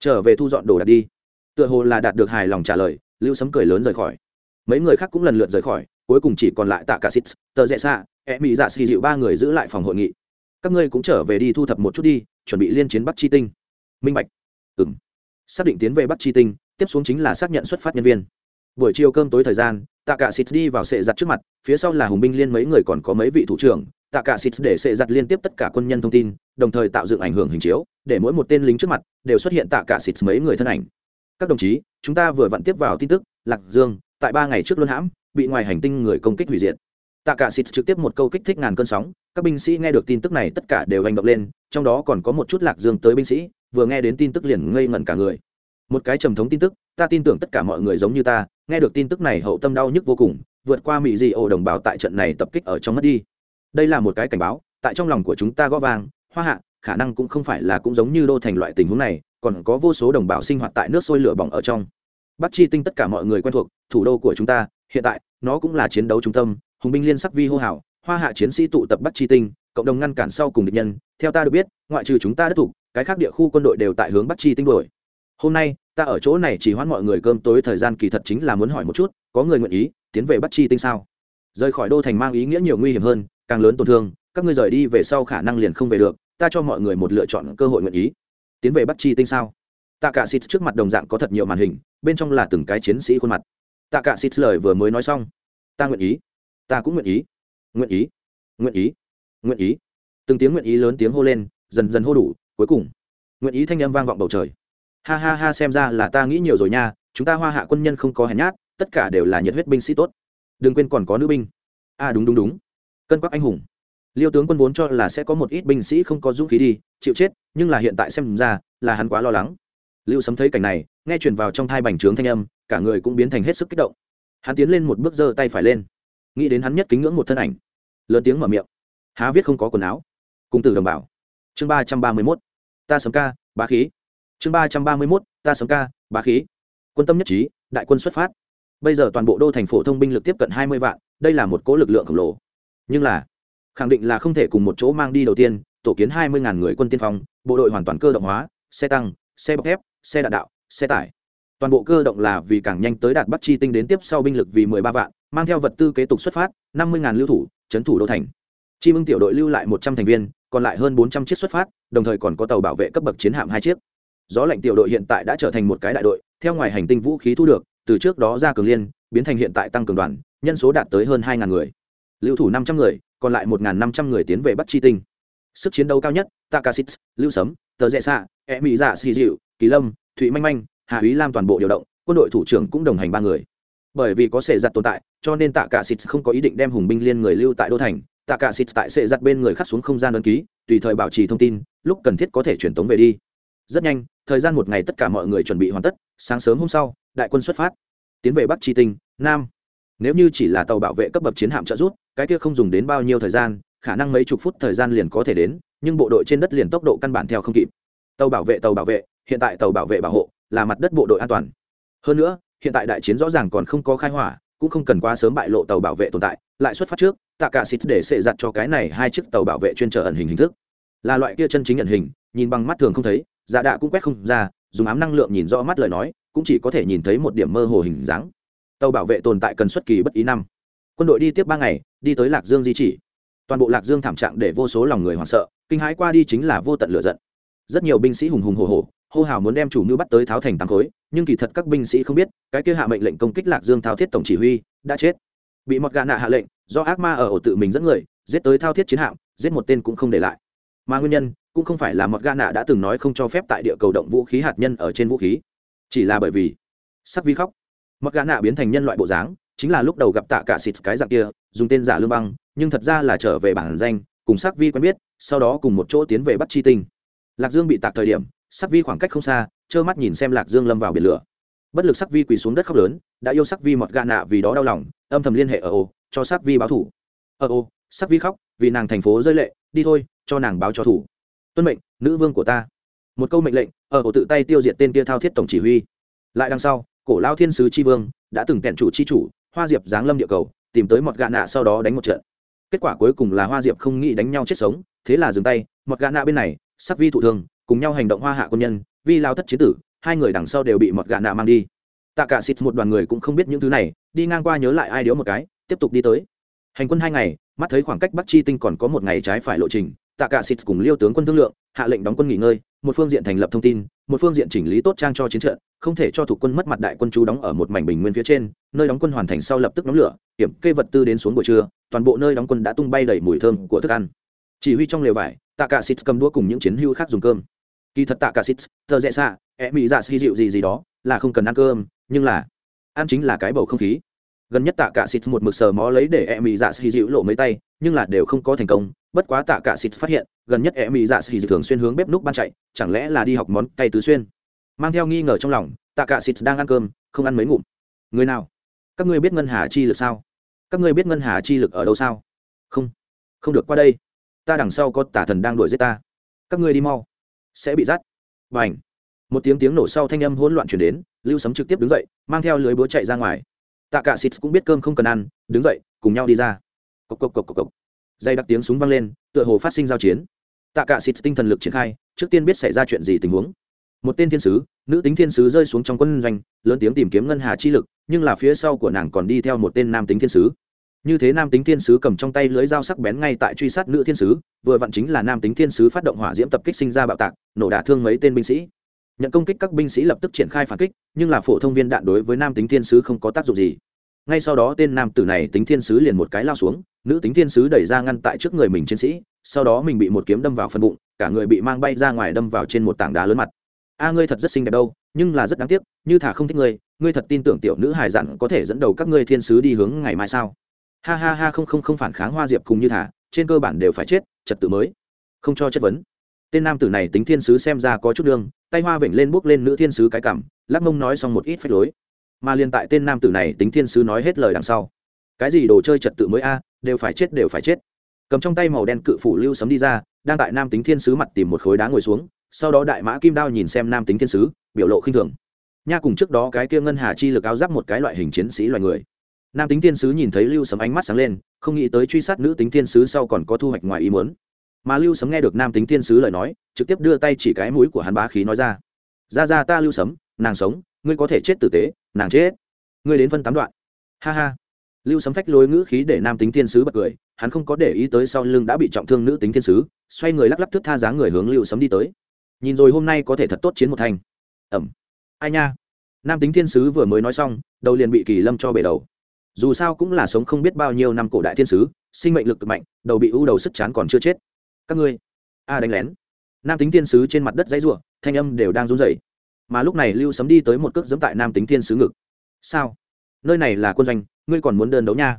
Trở về thu dọn đồ đạc đi. Tựa hồ là đạt được hài lòng trả lời, lưu sấm cười lớn rời khỏi. Mấy người khác cũng lần lượt rời khỏi cuối cùng chỉ còn lại tạ cả xít tờ rẽ xạ e mỹ dạ xì dịu ba người giữ lại phòng hội nghị. Các ngươi cũng trở về đi thu thập một chút đi, chuẩn bị liên chiến bắc chi tinh. Minh bạch. Ừng xác định tiến về bắc chi tinh, tiếp xuống chính là xác nhận xuất phát nhân viên. Buổi chiều cơm tối thời gian, tạ cả xịt đi vào sệ giặt trước mặt, phía sau là hùng binh liên mấy người còn có mấy vị thủ trưởng, tạ cả xịt để sệ giặt liên tiếp tất cả quân nhân thông tin, đồng thời tạo dựng ảnh hưởng hình chiếu, để mỗi một tên lính trước mặt đều xuất hiện tạ cả xịt mấy người thân ảnh. Các đồng chí, chúng ta vừa vặn tiếp vào tin tức, lạc dương tại ba ngày trước luân hãm, bị ngoài hành tinh người công kích hủy diệt. Tạ cả xịt trực tiếp một câu kích thích ngàn cơn sóng, các binh sĩ nghe được tin tức này tất cả đều hành động lên, trong đó còn có một chút lạc dương tới binh sĩ, vừa nghe đến tin tức liền ngây ngẩn cả người. Một cái trầm thống tin tức, ta tin tưởng tất cả mọi người giống như ta, nghe được tin tức này hậu tâm đau nhức vô cùng, vượt qua mỹ dị ổ đồng bào tại trận này tập kích ở trong mất đi. Đây là một cái cảnh báo, tại trong lòng của chúng ta gõ vàng hoa hạ, khả năng cũng không phải là cũng giống như đô thành loại tình huống này, còn có vô số đồng bào sinh hoạt tại nước sôi lửa bỏng ở trong bắc chi tinh tất cả mọi người quen thuộc, thủ đô của chúng ta, hiện tại, nó cũng là chiến đấu trung tâm, hùng binh liên sắc vi hô hào, hoa hạ chiến sĩ tụ tập bắc chi tinh, cộng đồng ngăn cản sau cùng địch nhân. Theo ta được biết, ngoại trừ chúng ta đất thủ cái khác địa khu quân đội đều tại hướng bắc chi tinh đổi hôm nay, ta ở chỗ này chỉ hoãn mọi người cơm tối thời gian kỳ thật chính là muốn hỏi một chút, có người nguyện ý tiến về bắc chi tinh sao? Rời khỏi đô thành mang ý nghĩa nhiều nguy hiểm hơn, càng lớn tổn thương, các ngươi rời đi về sau khả năng liền không về được, ta cho mọi người một lựa chọn cơ hội nguyện ý. Tiến về bắc chi tinh sao? Tạ cả xịt trước mặt đồng dạng có thật nhiều màn hình bên trong là từng cái chiến sĩ khuôn mặt. Tạ cả xịt lời vừa mới nói xong. Ta nguyện ý. Ta cũng nguyện ý. Nguyện ý. Nguyện ý. Nguyện ý. Từng tiếng nguyện ý lớn tiếng hô lên dần dần hô đủ cuối cùng. Nguyện ý thanh âm vang vọng bầu trời. Ha ha ha xem ra là ta nghĩ nhiều rồi nha chúng ta hoa hạ quân nhân không có hèn nhát tất cả đều là nhiệt huyết binh sĩ tốt. Đừng quên còn có nữ binh. A à, đúng đúng đúng. Cân quắc anh hùng. Liêu tướng quân vốn cho là sẽ có một ít binh sĩ không có dũng khí đi chịu chết nhưng là hiện tại xem ra là hắn quá lo lắng lưu sấm thấy cảnh này, nghe truyền vào trong thai bành trướng thanh âm, cả người cũng biến thành hết sức kích động. Hắn tiến lên một bước giơ tay phải lên. Nghĩ đến hắn nhất kính ngưỡng một thân ảnh. Lớn tiếng mở miệng. Há viết không có quần áo. Cùng từ đồng bào. Chương ba trăm ba mươi mốt. Ta sấm ca, bá khí. Chương ba trăm ba mươi mốt. Ta sấm ca, bá khí. Quân tâm nhất trí, đại quân xuất phát. Bây giờ toàn bộ đô thành phổ thông binh lực tiếp cận hai mươi vạn, đây là một cố lực lượng khổng lồ. Nhưng là, khẳng định là không thể cùng một chỗ mang đi đầu tiên, tổ kiến hai mươi người quân tiên phong, bộ đội hoàn toàn cơ động hóa, xe tăng, xe bọc thép xe đạn đạo, xe tải. Toàn bộ cơ động là vì càng nhanh tới đạt bắt chi tinh đến tiếp sau binh lực vì mười ba vạn, mang theo vật tư kế tục xuất phát, năm mươi lưu thủ trấn thủ đô thành. Chi mưng tiểu đội lưu lại một trăm thành viên, còn lại hơn bốn trăm chiếc xuất phát, đồng thời còn có tàu bảo vệ cấp bậc chiến hạm hai chiếc. Gió lạnh tiểu đội hiện tại đã trở thành một cái đại đội, theo ngoài hành tinh vũ khí thu được, từ trước đó ra cường liên, biến thành hiện tại tăng cường đoàn, nhân số đạt tới hơn hai người. Lưu thủ năm trăm người, còn lại một năm trăm người tiến về bắt chi tinh. Sức chiến đấu cao nhất takasit lưu sấm, tờ rẽ xạ e mỹ dạ xì dịu kỳ lâm, thụy manh manh hạ úy lam toàn bộ điều động, quân đội thủ trưởng cũng đồng hành ba người. Bởi vì có sệ giặt tồn tại, cho nên tạ cả xịt không có ý định đem hùng binh liên người lưu tại đô thành. Tạ cả xịt tại sệ giặt bên người khắc xuống không gian đơn ký, tùy thời bảo trì thông tin, lúc cần thiết có thể truyền tống về đi. Rất nhanh, thời gian một ngày tất cả mọi người chuẩn bị hoàn tất, sáng sớm hôm sau, đại quân xuất phát. Tiến về bắc tri tinh, nam. Nếu như chỉ là tàu bảo vệ cấp bậc chiến hạm trợ rút cái kia không dùng đến bao nhiêu thời gian, khả năng mấy chục phút thời gian liền có thể đến, nhưng bộ đội trên đất liền tốc độ căn bản theo không kịp. Tàu bảo vệ, tàu bảo vệ hiện tại tàu bảo vệ bảo hộ là mặt đất bộ đội an toàn. Hơn nữa, hiện tại đại chiến rõ ràng còn không có khai hỏa, cũng không cần quá sớm bại lộ tàu bảo vệ tồn tại, lại xuất phát trước, tạ cả xịt để sệ giặt cho cái này hai chiếc tàu bảo vệ chuyên trở ẩn hình hình thức. Là loại kia chân chính ẩn hình, nhìn bằng mắt thường không thấy giả đạ cũng quét không ra, dùng ám năng lượng nhìn rõ mắt lời nói, cũng chỉ có thể nhìn thấy một điểm mơ hồ hình dáng. Tàu bảo vệ tồn tại cần xuất kỳ bất ý năm. Quân đội đi tiếp ba ngày, đi tới lạc dương di chỉ. Toàn bộ lạc dương thảm trạng để vô số lòng người hoảng sợ, kinh hãi qua đi chính là vô tận lửa giận. Rất nhiều binh sĩ hùng hùng hồ hồ hô hào muốn đem chủ mưu bắt tới tháo thành tám khối, nhưng kỳ thật các binh sĩ không biết, cái kia hạ mệnh lệnh công kích lạc dương thao thiết tổng chỉ huy, đã chết. Bị một gà nạ hạ lệnh, do ác ma ở ổ tự mình dẫn người, giết tới thao thiết chiến hạm, giết một tên cũng không để lại. Mà nguyên nhân, cũng không phải là một gà nạ đã từng nói không cho phép tại địa cầu động vũ khí hạt nhân ở trên vũ khí. Chỉ là bởi vì, sắc vi khóc. Một gà nạ biến thành nhân loại bộ dáng, chính là lúc đầu gặp tạ cả xịt cái dạng kia, dùng tên giả lương băng, nhưng thật ra là trở về bản danh, cùng sắc vi quen biết, sau đó cùng một chỗ tiến về bắt chi tinh. Lạc dương bị tạc thời điểm sắc vi khoảng cách không xa, trơ mắt nhìn xem lạc dương lâm vào biển lửa. Bất lực sắc vi quỳ xuống đất khóc lớn, đã yêu sắc vi mọt gà nạ vì đó đau lòng, âm thầm liên hệ ở ô cho sắc vi báo thủ. Ở ô sắc vi khóc, vì nàng thành phố rơi lệ, đi thôi, cho nàng báo cho thủ. Tuân mệnh, nữ vương của ta. Một câu mệnh lệnh, ở ô tự tay tiêu diệt tên kia thao thiết tổng chỉ huy. Lại đằng sau, cổ lao thiên sứ tri vương đã từng kẹn chủ tri chủ, hoa diệp giáng lâm địa cầu, tìm tới mọt gạ nạ sau đó đánh một trận. Kết quả cuối cùng là hoa diệp không nghĩ đánh nhau chết sống, thế là dừng tay, mọt gạ nạ bên này, sắc vi thụ thương cùng nhau hành động hoa hạ quân nhân, vi lao thất chế tử, hai người đằng sau đều bị mọt gạ nạ mang đi. Tạ cả xịt một đoàn người cũng không biết những thứ này, đi ngang qua nhớ lại ai điếu một cái, tiếp tục đi tới. Hành quân hai ngày, mắt thấy khoảng cách bắc chi tinh còn có một ngày trái phải lộ trình, tạ cả xịt cùng liêu tướng quân thương lượng, hạ lệnh đóng quân nghỉ ngơi, một phương diện thành lập thông tin, một phương diện chỉnh lý tốt trang cho chiến trận, không thể cho thủ quân mất mặt đại quân chú đóng ở một mảnh bình nguyên phía trên, nơi đóng quân hoàn thành sau lập tức nóng lửa, kiểm kê vật tư đến xuống buổi trưa, toàn bộ nơi đóng quân đã tung bay đầy mùi thơm của thức ăn. Chỉ huy trong lều vải, tạ cả xịt cầm đũa cùng những chiến hưu khác dùng cơm kỳ thật tạ cả xít, thợ dễ xạ e mỹ dạ xì dịu gì gì đó là không cần ăn cơm nhưng là ăn chính là cái bầu không khí. Gần nhất tạ cả xít một mực sờ mó lấy để e mỹ dạ xì dịu lộ mấy tay nhưng là đều không có thành công. Bất quá tạ cả xít phát hiện gần nhất e mỹ dạ xì dịu thường xuyên hướng bếp núc ban chạy chẳng lẽ là đi học món cay tứ xuyên? Mang theo nghi ngờ trong lòng tạ cả xít đang ăn cơm không ăn mấy ngụm. Người nào? Các ngươi biết ngân hà chi lực sao? Các ngươi biết ngân hà chi lực ở đâu sao? Không không được qua đây. Ta đằng sau có tả thần đang đuổi giết ta. Các ngươi đi mau sẽ bị rắt và ảnh một tiếng tiếng nổ sau thanh âm hỗn loạn chuyển đến, lưu sấm trực tiếp đứng dậy, mang theo lưới búa chạy ra ngoài. Tạ cả xịt cũng biết cơm không cần ăn, đứng dậy, cùng nhau đi ra. Cộc cộc cộc cộc cộc. Dây đặc tiếng súng vang lên, tựa hồ phát sinh giao chiến. Tạ cả xịt tinh thần lực triển khai, trước tiên biết xảy ra chuyện gì tình huống. Một tên thiên sứ, nữ tính thiên sứ rơi xuống trong quân doanh, lớn tiếng tìm kiếm ngân hà chi lực, nhưng là phía sau của nàng còn đi theo một tên nam tính thiên sứ như thế nam tính thiên sứ cầm trong tay lưới dao sắc bén ngay tại truy sát nữ thiên sứ, vừa vặn chính là nam tính thiên sứ phát động hỏa diễm tập kích sinh ra bạo tạc, nổ đả thương mấy tên binh sĩ. Nhận công kích các binh sĩ lập tức triển khai phản kích, nhưng là phổ thông viên đạn đối với nam tính thiên sứ không có tác dụng gì. Ngay sau đó tên nam tử này tính thiên sứ liền một cái lao xuống, nữ tính thiên sứ đẩy ra ngăn tại trước người mình chiến sĩ, sau đó mình bị một kiếm đâm vào phần bụng, cả người bị mang bay ra ngoài đâm vào trên một tảng đá lớn mặt. A, ngươi thật rất xinh đẹp đâu, nhưng là rất đáng tiếc, như thả không thích ngươi ngươi thật tin tưởng tiểu nữ hài dặn có thể dẫn đầu các ngươi thiên sứ đi hướng ngày mai sao? Ha ha ha không không không phản kháng hoa diệp cùng như thả, trên cơ bản đều phải chết, trật tự mới. Không cho chất vấn. Tên nam tử này tính thiên sứ xem ra có chút đương, tay hoa vểnh lên bước lên nữ thiên sứ cái cảm lắc mông nói xong một ít phách lối. Mà liên tại tên nam tử này tính thiên sứ nói hết lời đằng sau. Cái gì đồ chơi trật tự mới a, đều phải chết, đều phải chết. Cầm trong tay màu đen cự phủ lưu sấm đi ra, đang tại nam tính thiên sứ mặt tìm một khối đá ngồi xuống, sau đó đại mã kim đao nhìn xem nam tính thiên sứ, biểu lộ khinh thường. Nha cùng trước đó cái kia ngân hà chi lực áo giáp một cái loại hình chiến sĩ loài người nam tính thiên sứ nhìn thấy lưu sấm ánh mắt sáng lên, không nghĩ tới truy sát nữ tính thiên sứ sau còn có thu hoạch ngoài ý muốn. Mà lưu sấm nghe được nam tính thiên sứ lời nói, trực tiếp đưa tay chỉ cái mũi của hắn bá khí nói ra. Ra ra ta lưu sấm, nàng sống, ngươi có thể chết tử tế, nàng chết. Ngươi đến phân tám đoạn. Ha ha. Lưu sấm phách lối ngữ khí để nam tính thiên sứ bật cười, hắn không có để ý tới sau lưng đã bị trọng thương nữ tính thiên sứ, xoay người lắc lắc thức tha dáng người hướng lưu sấm đi tới. Nhìn rồi hôm nay có thể thật tốt chiến một thành. Ẩm. Ai nha. Nam tính thiên sứ vừa mới nói xong, đầu liền bị kỳ lâm cho bể đầu dù sao cũng là sống không biết bao nhiêu năm cổ đại thiên sứ, sinh mệnh lực cực mạnh, đầu bị u đầu sức chán còn chưa chết. Các ngươi, a đánh lén. Nam tính thiên sứ trên mặt đất dãy ruộng thanh âm đều đang run rẩy. Mà lúc này lưu sấm đi tới một cước dẫm tại nam tính thiên sứ ngực. Sao? Nơi này là quân doanh, ngươi còn muốn đơn đấu nha?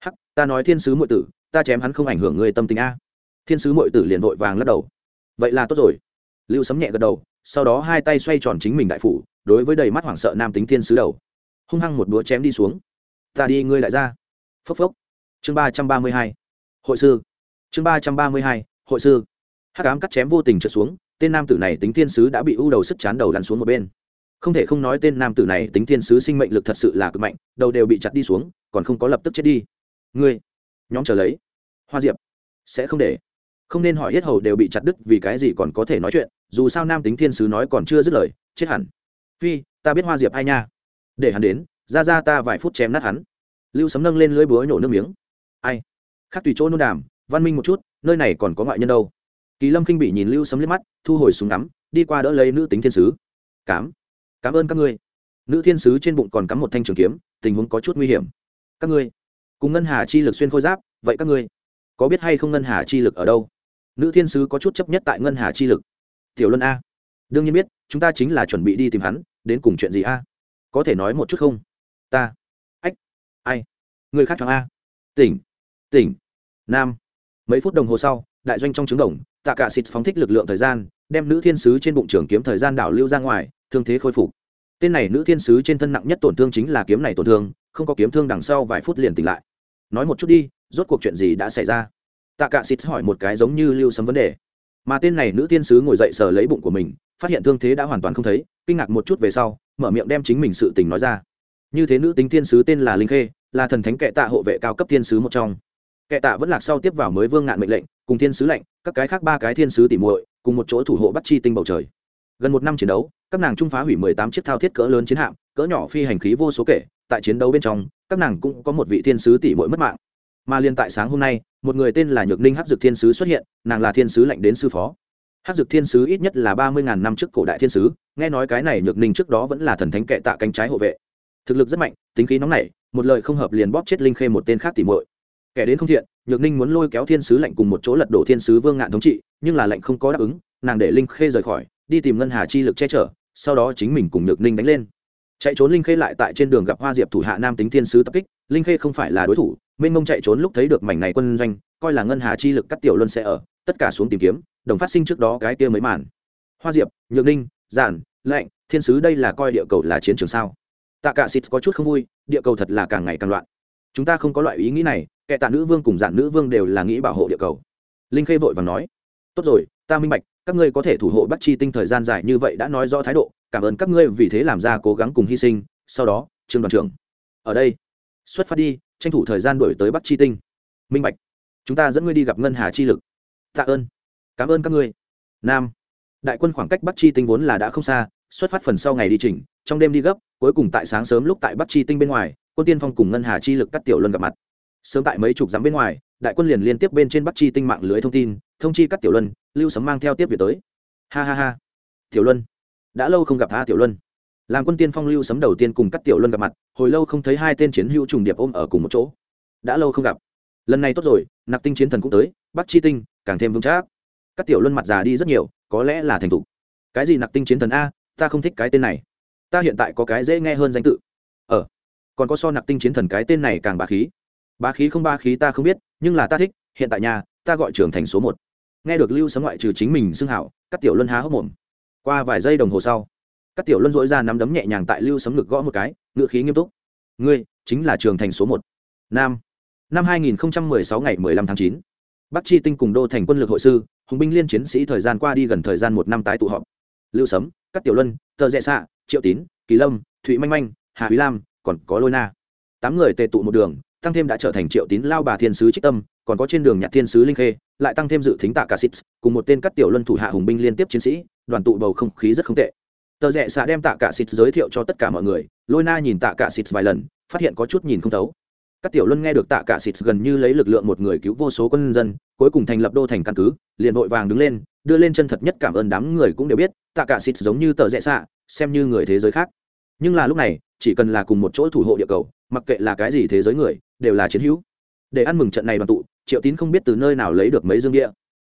Hắc, ta nói thiên sứ muội tử, ta chém hắn không ảnh hưởng ngươi tâm tình a. Thiên sứ muội tử liền vội vàng lắc đầu. Vậy là tốt rồi. Lưu sấm nhẹ gật đầu, sau đó hai tay xoay tròn chính mình đại phủ, đối với đầy mắt hoảng sợ nam tính thiên sứ đầu. Hung hăng một búa chém đi xuống ta đi ngươi lại ra. Phốc phốc. Chương ba trăm ba mươi hai. Hội sư. Chương ba trăm ba mươi hai, hội sư. Hắc ám cắt chém vô tình trượt xuống, tên nam tử này tính thiên sứ đã bị u đầu sức chán đầu lăn xuống một bên. Không thể không nói tên nam tử này tính thiên sứ sinh mệnh lực thật sự là cực mạnh, đầu đều bị chặt đi xuống, còn không có lập tức chết đi. Ngươi, nhóm chờ lấy. Hoa diệp, sẽ không để. Không nên hỏi hết hầu đều bị chặt đứt vì cái gì còn có thể nói chuyện, dù sao nam tính thiên sứ nói còn chưa dứt lời, chết hẳn. Phi, ta biết hoa diệp hay nha. Để hắn đến ra ra ta vài phút chém nát hắn. Lưu sấm nâng lên lưỡi búa nhổ nước miếng. Ai? Khác tùy chỗ nôn đàm, văn minh một chút, nơi này còn có ngoại nhân đâu. Kỳ lâm khinh bị nhìn lưu sấm liếc mắt, thu hồi súng ngắm, đi qua đỡ lấy nữ tính thiên sứ. Cám cảm ơn các ngươi. Nữ thiên sứ trên bụng còn cắm một thanh trường kiếm, tình huống có chút nguy hiểm. Các ngươi. Cùng ngân hà chi lực xuyên khôi giáp, vậy các ngươi, có biết hay không ngân hà chi lực ở đâu? Nữ thiên sứ có chút chấp nhất tại ngân hà chi lực. Tiểu luân a. Đương nhiên biết, chúng ta chính là chuẩn bị đi tìm hắn, đến cùng chuyện gì a? Có thể nói một chút không? Ta. Ách, ai? Người khác chọn a. Tỉnh tỉnh. Nam. Mấy phút đồng hồ sau, đại doanh trong trứng đồng, tạ cả xịt phóng thích lực lượng thời gian, đem nữ thiên sứ trên bụng trường kiếm thời gian đảo lưu ra ngoài, thương thế khôi phục. Tên này nữ thiên sứ trên thân nặng nhất tổn thương chính là kiếm này tổn thương, không có kiếm thương đằng sau vài phút liền tỉnh lại. Nói một chút đi, rốt cuộc chuyện gì đã xảy ra? Tạ cả xịt hỏi một cái giống như lưu sấm vấn đề. Mà tên này nữ thiên sứ ngồi dậy sờ lấy bụng của mình, phát hiện thương thế đã hoàn toàn không thấy, kinh ngạc một chút về sau, mở miệng đem chính mình sự tình nói ra như thế nữ tính thiên sứ tên là linh khê, là thần thánh kệ tạ hộ vệ cao cấp thiên sứ một trong. Kệ tạ vẫn lạc sau tiếp vào mới vương ngạn mệnh lệnh, cùng thiên sứ lệnh, các cái khác ba cái thiên sứ tỉ muội, cùng một chỗ thủ hộ bắt chi tinh bầu trời. Gần một năm chiến đấu, các nàng trung phá hủy mười tám chiếc thao thiết cỡ lớn chiến hạm, cỡ nhỏ phi hành khí vô số kể, tại chiến đấu bên trong, các nàng cũng có một vị thiên sứ tỷ muội mất mạng. Mà liên tại sáng hôm nay, một người tên là nhược ninh hắc dực thiên sứ xuất hiện, nàng là thiên sứ lệnh đến sư phó. Hắc dực thiên sứ ít nhất là ba mươi ngàn năm trước cổ đại thiên sứ, nghe nói cái này nhược ninh trước đó vẫn là thần thánh kệ tạ cánh trái hộ vệ thực lực rất mạnh, tính khí nóng nảy, một lời không hợp liền bóp chết linh khê một tên khác tỉ muội. Kẻ đến không thiện, nhược ninh muốn lôi kéo thiên sứ lệnh cùng một chỗ lật đổ thiên sứ vương ngạn thống trị, nhưng là lệnh không có đáp ứng, nàng để linh khê rời khỏi, đi tìm ngân hà chi lực che chở, sau đó chính mình cùng nhược ninh đánh lên. Chạy trốn linh khê lại tại trên đường gặp hoa diệp thủ hạ nam tính thiên sứ tập kích, linh khê không phải là đối thủ minh mông chạy trốn lúc thấy được mảnh này quân doanh, coi là ngân hà chi lực cắt tiểu luân sẽ ở, tất cả xuống tìm kiếm, đồng phát sinh trước đó cái kia mới màn. Hoa diệp, nhược ninh, giản lệnh thiên sứ đây là coi địa cầu là chiến trường sao? Tạ cả xịt có chút không vui, địa cầu thật là càng ngày càng loạn. Chúng ta không có loại ý nghĩ này, kẻ tạ nữ vương cùng giản nữ vương đều là nghĩ bảo hộ địa cầu. Linh khê vội vàng nói, tốt rồi, ta minh bạch, các ngươi có thể thủ hộ bắt chi tinh thời gian dài như vậy đã nói rõ thái độ, cảm ơn các ngươi vì thế làm ra cố gắng cùng hy sinh. Sau đó, trương đoàn trưởng, ở đây, xuất phát đi, tranh thủ thời gian đổi tới bắc chi tinh. Minh bạch, chúng ta dẫn ngươi đi gặp ngân hà chi lực. Tạ ơn, cảm ơn các ngươi. Nam, đại quân khoảng cách bắc chi tinh vốn là đã không xa, xuất phát phần sau ngày đi trình trong đêm đi gấp, cuối cùng tại sáng sớm lúc tại bắc chi tinh bên ngoài, quân tiên phong cùng ngân hà chi lực cắt tiểu luân gặp mặt. Sớm tại mấy chục dặm bên ngoài, đại quân liền liên tiếp bên trên bắc chi tinh mạng lưới thông tin, thông chi cắt tiểu luân, lưu sấm mang theo tiếp việc tới. Ha ha ha. Tiểu luân. Đã lâu không gặp tha tiểu luân. Làm quân tiên phong lưu sấm đầu tiên cùng cắt tiểu luân gặp mặt, hồi lâu không thấy hai tên chiến hữu trùng điệp ôm ở cùng một chỗ. Đã lâu không gặp. Lần này tốt rồi, nạp tinh chiến thần cũng tới, bắc chi tinh, càng thêm vững chắc. Các tiểu luân mặt già đi rất nhiều, có lẽ là thành thục. Cái gì nạp tinh chiến thần a, ta không thích cái tên này ta hiện tại có cái dễ nghe hơn danh tự. Ờ còn có so nạp tinh chiến thần cái tên này càng bá khí. Bá khí không ba khí ta không biết nhưng là ta thích hiện tại nhà ta gọi trưởng thành số một. Nghe được lưu sấm ngoại trừ chính mình xưng hảo các tiểu luân há hốc mồm. Qua vài giây đồng hồ sau các tiểu luân dỗi ra nắm đấm nhẹ nhàng tại lưu sấm ngực gõ một cái ngự khí nghiêm túc. Ngươi chính là trường thành số một. Nam năm 2016 ngày 15 tháng 9, bắc chi tinh cùng đô thành quân lực hội sư hùng binh liên chiến sĩ thời gian qua đi gần thời gian một năm tái tụ họp. Lưu sấm các tiểu luân tờ rẽ xạ triệu tín, kỳ lâm, thụy manh manh, hà quý lam, còn có lôi na. Tám người tề tụ một đường, tăng thêm đã trở thành triệu tín lao bà thiên sứ trích tâm, còn có trên đường nhạc thiên sứ linh khê, lại tăng thêm dự thính tạ cả xít cùng một tên các tiểu luân thủ hạ hùng binh liên tiếp chiến sĩ, đoàn tụ bầu không khí rất không tệ. Tờ rẽ xạ đem tạ cả xít giới thiệu cho tất cả mọi người, lôi na nhìn tạ cả xít vài lần, phát hiện có chút nhìn không thấu. Các tiểu luân nghe được tạ cả xịt gần như lấy lực lượng một người cứu vô số quân dân, cuối cùng thành lập đô thành căn cứ, liền vội vàng đứng lên đưa lên chân thật nhất cảm ơn đám người cũng đều biết, tạ cả xịt giống như tờ rẽ xạ, xem như người thế giới khác. Nhưng là lúc này, chỉ cần là cùng một chỗ thủ hộ địa cầu, mặc kệ là cái gì thế giới người, đều là chiến hữu. Để ăn mừng trận này đoàn tụ, triệu tín không biết từ nơi nào lấy được mấy dương địa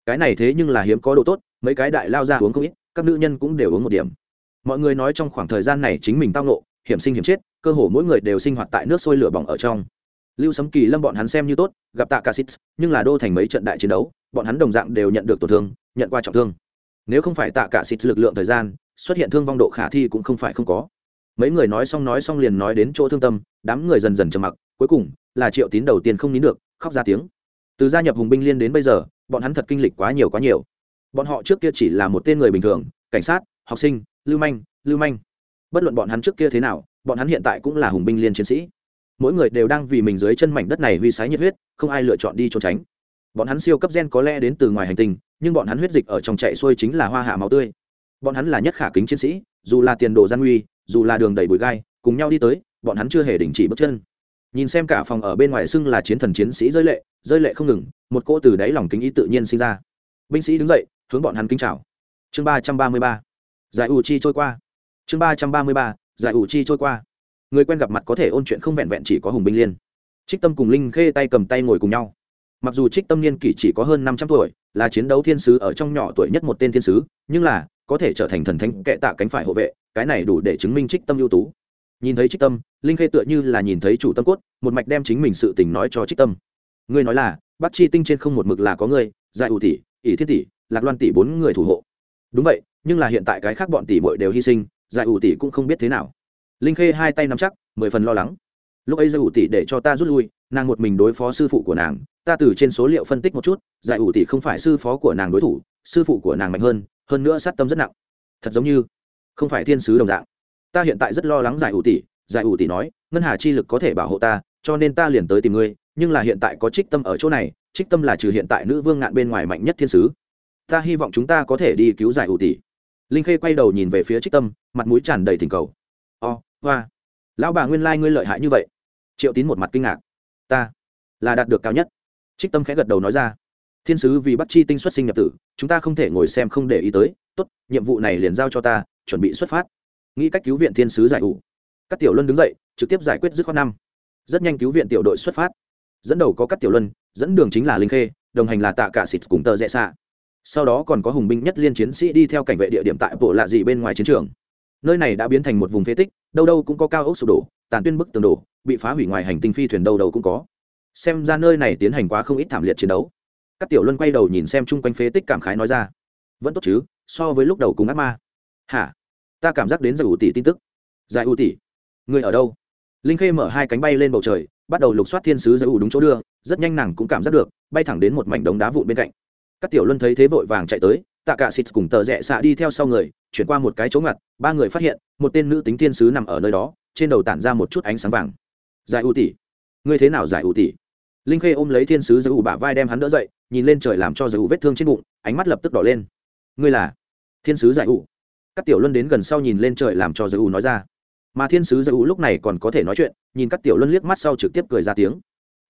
cái này thế nhưng là hiếm có đồ tốt, mấy cái đại lao ra uống không ít, các nữ nhân cũng đều uống một điểm. Mọi người nói trong khoảng thời gian này chính mình tao nộ hiểm sinh hiểm chết, cơ hồ mỗi người đều sinh hoạt tại nước sôi lửa bỏng ở trong. Lưu sấm kỳ lâm bọn hắn xem như tốt, gặp tạ Ca xít nhưng là đô thành mấy trận đại chiến đấu, bọn hắn đồng dạng đều nhận được tổn thương nhận qua trọng thương. Nếu không phải tạ cả xịt lực lượng thời gian, xuất hiện thương vong độ khả thi cũng không phải không có. Mấy người nói xong nói xong liền nói đến chỗ thương tâm, đám người dần dần trầm mặc, cuối cùng là triệu tín đầu tiên không nín được, khóc ra tiếng. Từ gia nhập hùng binh liên đến bây giờ, bọn hắn thật kinh lịch quá nhiều quá nhiều. Bọn họ trước kia chỉ là một tên người bình thường, cảnh sát, học sinh, lưu manh lưu manh. Bất luận bọn hắn trước kia thế nào, bọn hắn hiện tại cũng là hùng binh liên chiến sĩ. Mỗi người đều đang vì mình dưới chân mảnh đất này huy sái nhiệt huyết, không ai lựa chọn đi trốn tránh bọn hắn siêu cấp gen có lẽ đến từ ngoài hành tinh, nhưng bọn hắn huyết dịch ở trong chạy xuôi chính là hoa hạ máu tươi. Bọn hắn là nhất khả kính chiến sĩ, dù là tiền đồ gian nguy, dù là đường đầy bụi gai, cùng nhau đi tới, bọn hắn chưa hề đình chỉ bước chân. Nhìn xem cả phòng ở bên ngoài xưng là chiến thần chiến sĩ rơi lệ rơi lệ không ngừng, một cô từ đáy lòng kính ý tự nhiên sinh ra. Binh sĩ đứng dậy, hướng bọn hắn kính chào. Chương ba trăm ba mươi ba. Giải ủ chi trôi qua. Chương ba trăm ba mươi ba. Giải ủ chi trôi qua. Người quen gặp mặt có thể ôn chuyện không vẹn vẹn chỉ có hùng binh liên. Trích tâm cùng linh khê tay cầm tay ngồi cùng nhau mặc dù trích tâm niên kỷ chỉ có hơn năm trăm tuổi, là chiến đấu thiên sứ ở trong nhỏ tuổi nhất một tên thiên sứ, nhưng là, có thể trở thành thần thánh kệ tạ cánh phải hộ vệ, cái này đủ để chứng minh trích tâm ưu tú. Nhìn thấy trích tâm, linh khê tựa như là nhìn thấy chủ tâm cốt, một mạch đem chính mình sự tình nói cho trích tâm. Ngươi nói là bắt chi tinh trên không một mực là có ngươi giải ủ tỷ, ỷ thiên tỷ, lạc loan tỷ bốn người thủ hộ. Đúng vậy, nhưng là hiện tại cái khác bọn tỷ bội đều hy sinh giải ủ tỷ cũng không biết thế nào. Linh khê hai tay nắm chắc, mười phần lo lắng. Lúc ấy giải ủ tỷ để cho ta rút lui, nàng một mình đối phó sư phụ của nàng ta từ trên số liệu phân tích một chút giải ủ tỷ không phải sư phó của nàng đối thủ sư phụ của nàng mạnh hơn hơn nữa sát tâm rất nặng. Thật giống như không phải thiên sứ đồng dạng. Ta hiện tại rất lo lắng giải ủ tỷ giải ủ tỷ nói ngân hà chi lực có thể bảo hộ ta cho nên ta liền tới tìm ngươi nhưng là hiện tại có trích tâm ở chỗ này trích tâm là trừ hiện tại nữ vương ngạn bên ngoài mạnh nhất thiên sứ. Ta hy vọng chúng ta có thể đi cứu giải ủ tỷ linh khê quay đầu nhìn về phía trích tâm mặt mũi tràn đầy thỉnh cầu. Oh, hoa. Lão bà nguyên lai ngươi lợi hại như vậy. Triệu tín một mặt kinh ngạc. Ta là đạt được cao nhất trích tâm khẽ gật đầu nói ra. Thiên sứ vì bắt chi tinh xuất sinh nhập tử, chúng ta không thể ngồi xem không để ý tới. Tốt, nhiệm vụ này liền giao cho ta, chuẩn bị xuất phát. Nghĩ cách cứu viện thiên sứ giải ủ. Các tiểu luân đứng dậy, trực tiếp giải quyết dứt khoát năm. Rất nhanh cứu viện tiểu đội xuất phát. Dẫn đầu có các tiểu luân, dẫn đường chính là linh khê, đồng hành là tạ cả xịt cùng tờ rẽ xạ sau đó còn có hùng binh nhất liên chiến sĩ đi theo cảnh vệ địa điểm tại bộ lạ dị bên ngoài chiến trường. Nơi này đã biến thành một vùng phế tích, đâu đâu cũng có cao ốc sụp đổ, tàn tuyên bức tường đổ, bị phá hủy ngoài hành tinh phi thuyền đâu đâu cũng có xem ra nơi này tiến hành quá không ít thảm liệt chiến đấu. Các tiểu luân quay đầu nhìn xem chung quanh phế tích cảm khái nói ra, vẫn tốt chứ, so với lúc đầu cùng ác ma. Hả? Ta cảm giác đến giải ủ tỷ tin tức. Giải ủ tỷ người ở đâu? Linh khê mở hai cánh bay lên bầu trời, bắt đầu lục soát thiên sứ giải ủ đúng chỗ đưa, rất nhanh nàng cũng cảm giác được, bay thẳng đến một mảnh đống đá vụn bên cạnh. Các tiểu luân thấy thế vội vàng chạy tới, tạ cả xịt cùng tờ rẽ xạ đi theo sau người, chuyển qua một cái chỗ ngặt, ba người phát hiện, một tên nữ tính thiên sứ nằm ở nơi đó, trên đầu tản ra một chút ánh sáng vàng. Giải ưu tỷ ngươi thế nào giải ưu tỷ linh khê ôm lấy thiên sứ giữ ủ bả vai đem hắn đỡ dậy, nhìn lên trời làm cho giữ ủ vết thương trên bụng, ánh mắt lập tức đỏ lên. Ngươi là? Thiên sứ giải ủ. Các tiểu luân đến gần sau nhìn lên trời làm cho giữ ủ nói ra. Mà thiên sứ giải ủ lúc này còn có thể nói chuyện, nhìn các tiểu luân liếc mắt sau trực tiếp cười ra tiếng.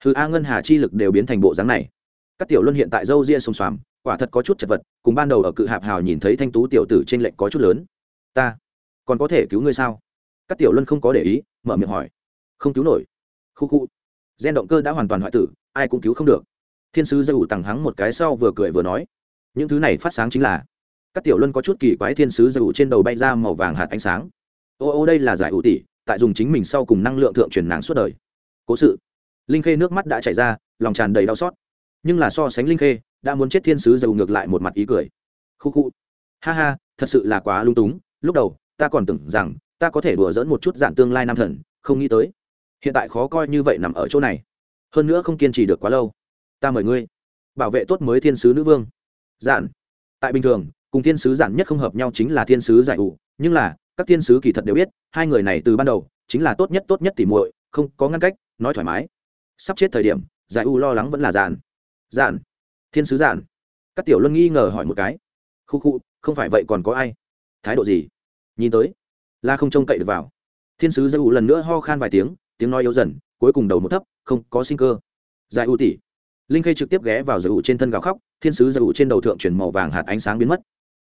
Hư a ngân hà chi lực đều biến thành bộ dáng này. Các tiểu luân hiện tại dâu ria xung xoàm, quả thật có chút chật vật, cùng ban đầu ở cự hạp hào nhìn thấy thanh tú tiểu tử trên lệnh có chút lớn. Ta còn có thể cứu ngươi sao? Các tiểu luân không có để ý, mở miệng hỏi. Không cứu nổi. Khu khu gen động cơ đã hoàn toàn hoại tử, ai cũng cứu không được. Thiên sứ dây ủ tằng hắng một cái sau vừa cười vừa nói, những thứ này phát sáng chính là. Các tiểu luân có chút kỳ quái thiên sứ dây ủ trên đầu bay ra màu vàng hạt ánh sáng. Ô ô, đây là giải ủ tỷ, tại dùng chính mình sau cùng năng lượng thượng truyền nàng suốt đời. Cố sự. Linh khê nước mắt đã chảy ra, lòng tràn đầy đau xót. Nhưng là so sánh linh khê, đã muốn chết thiên sứ dầu ngược lại một mặt ý cười. Khu khu. Ha ha, thật sự là quá lung túng, lúc đầu, ta còn tưởng rằng, ta có thể đùa dỡn một chút dạng tương lai nam thần, không nghĩ tới hiện tại khó coi như vậy nằm ở chỗ này. Hơn nữa không kiên trì được quá lâu. Ta mời ngươi bảo vệ tốt mới thiên sứ nữ vương. Giản. Tại bình thường, cùng thiên sứ giản nhất không hợp nhau chính là thiên sứ giải ủ, nhưng là, các thiên sứ kỳ thật đều biết, hai người này từ ban đầu, chính là tốt nhất tốt nhất tỉ muội, không có ngăn cách, nói thoải mái. Sắp chết thời điểm, giải u lo lắng vẫn là giản. Giản. Thiên sứ giản. Các tiểu luân nghi ngờ hỏi một cái. Khu khu, không phải vậy còn có ai? Thái độ gì? Nhìn tới. La không trông cậy được vào. Thiên sứ giải u lần nữa ho khan vài tiếng tiếng nói yếu dần, cuối cùng đầu một thấp, không có sinh cơ. Giải u tỷ. Linh khê trực tiếp ghé vào giải u trên thân gào khóc, thiên sứ giải u trên đầu thượng chuyển màu vàng hạt ánh sáng biến mất.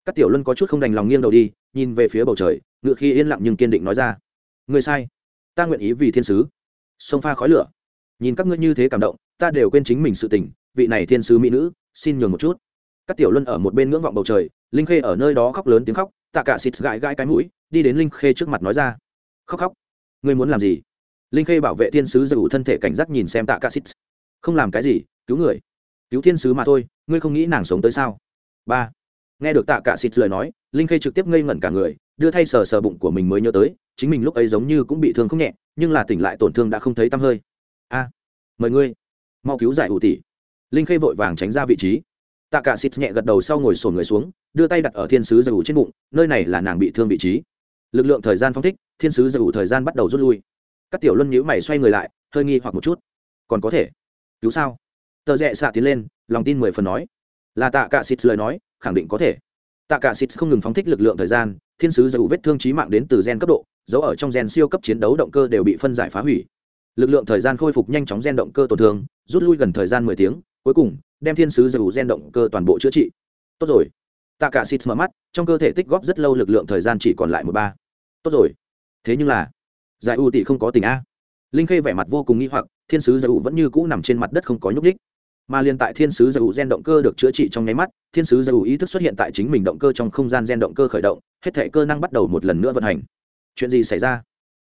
Các tiểu luân có chút không đành lòng nghiêng đầu đi, nhìn về phía bầu trời, ngựa khi yên lặng nhưng kiên định nói ra. Người sai. Ta nguyện ý vì thiên sứ. Sông pha khói lửa. Nhìn các ngươi như thế cảm động, ta đều quên chính mình sự tình, vị này thiên sứ mỹ nữ, xin nhường một chút. Các tiểu luân ở một bên ngưỡng vọng bầu trời, linh khê ở nơi đó khóc lớn tiếng khóc, tạ cả xịt gãi gãi cái mũi, đi đến linh khê trước mặt nói ra. Khóc khóc. Ngươi muốn làm gì? Linh khê bảo vệ thiên sứ giữ thân thể cảnh giác nhìn xem tạ cả xịt không làm cái gì, cứu người. Cứu thiên sứ mà thôi, ngươi không nghĩ nàng sống tới sao? Ba. Nghe được tạ cả xịt lời nói, linh khê trực tiếp ngây ngẩn cả người, đưa thay sờ sờ bụng của mình mới nhớ tới, chính mình lúc ấy giống như cũng bị thương không nhẹ, nhưng là tỉnh lại tổn thương đã không thấy tăm hơi. A. Mời ngươi, mau cứu giải ủ tỷ linh khê vội vàng tránh ra vị trí. Tạ cả xịt nhẹ gật đầu sau ngồi sồn người xuống, đưa tay đặt ở thiên sứ giải ủ trên bụng, nơi này là nàng bị thương vị trí. Lực lượng thời gian phong thích, thiên sứ giải ủ thời gian bắt đầu rút lui các tiểu luân nhíu mày xoay người lại, hơi nghi hoặc một chút. Còn có thể. Cứu sao? Tờ rẽ xạ tiến lên, lòng tin mười phần nói. Là tạ cả xịt lời nói, khẳng định có thể. Tạ cả xịt không ngừng phóng thích lực lượng thời gian, thiên sứ giải vết thương trí mạng đến từ gen cấp độ, dấu ở trong gen siêu cấp chiến đấu động cơ đều bị phân giải phá hủy. Lực lượng thời gian khôi phục nhanh chóng gen động cơ tổn thương, rút lui gần thời gian mười tiếng, cuối cùng, đem thiên sứ giải gen động cơ toàn bộ chữa trị. Tốt rồi. Tạ cả xịt mở mắt, trong cơ thể tích góp rất lâu lực lượng thời gian chỉ còn lại một ba. Tốt rồi. Thế nhưng là giải U tỷ không có tình a. Linh khê vẻ mặt vô cùng nghi hoặc, thiên sứ giải U vẫn như cũ nằm trên mặt đất không có nhúc nhích. Mà liên tại thiên sứ giải U gen động cơ được chữa trị trong nháy mắt, thiên sứ giải U ý thức xuất hiện tại chính mình động cơ trong không gian gen động cơ khởi động, hết thể cơ năng bắt đầu một lần nữa vận hành. Chuyện gì xảy ra?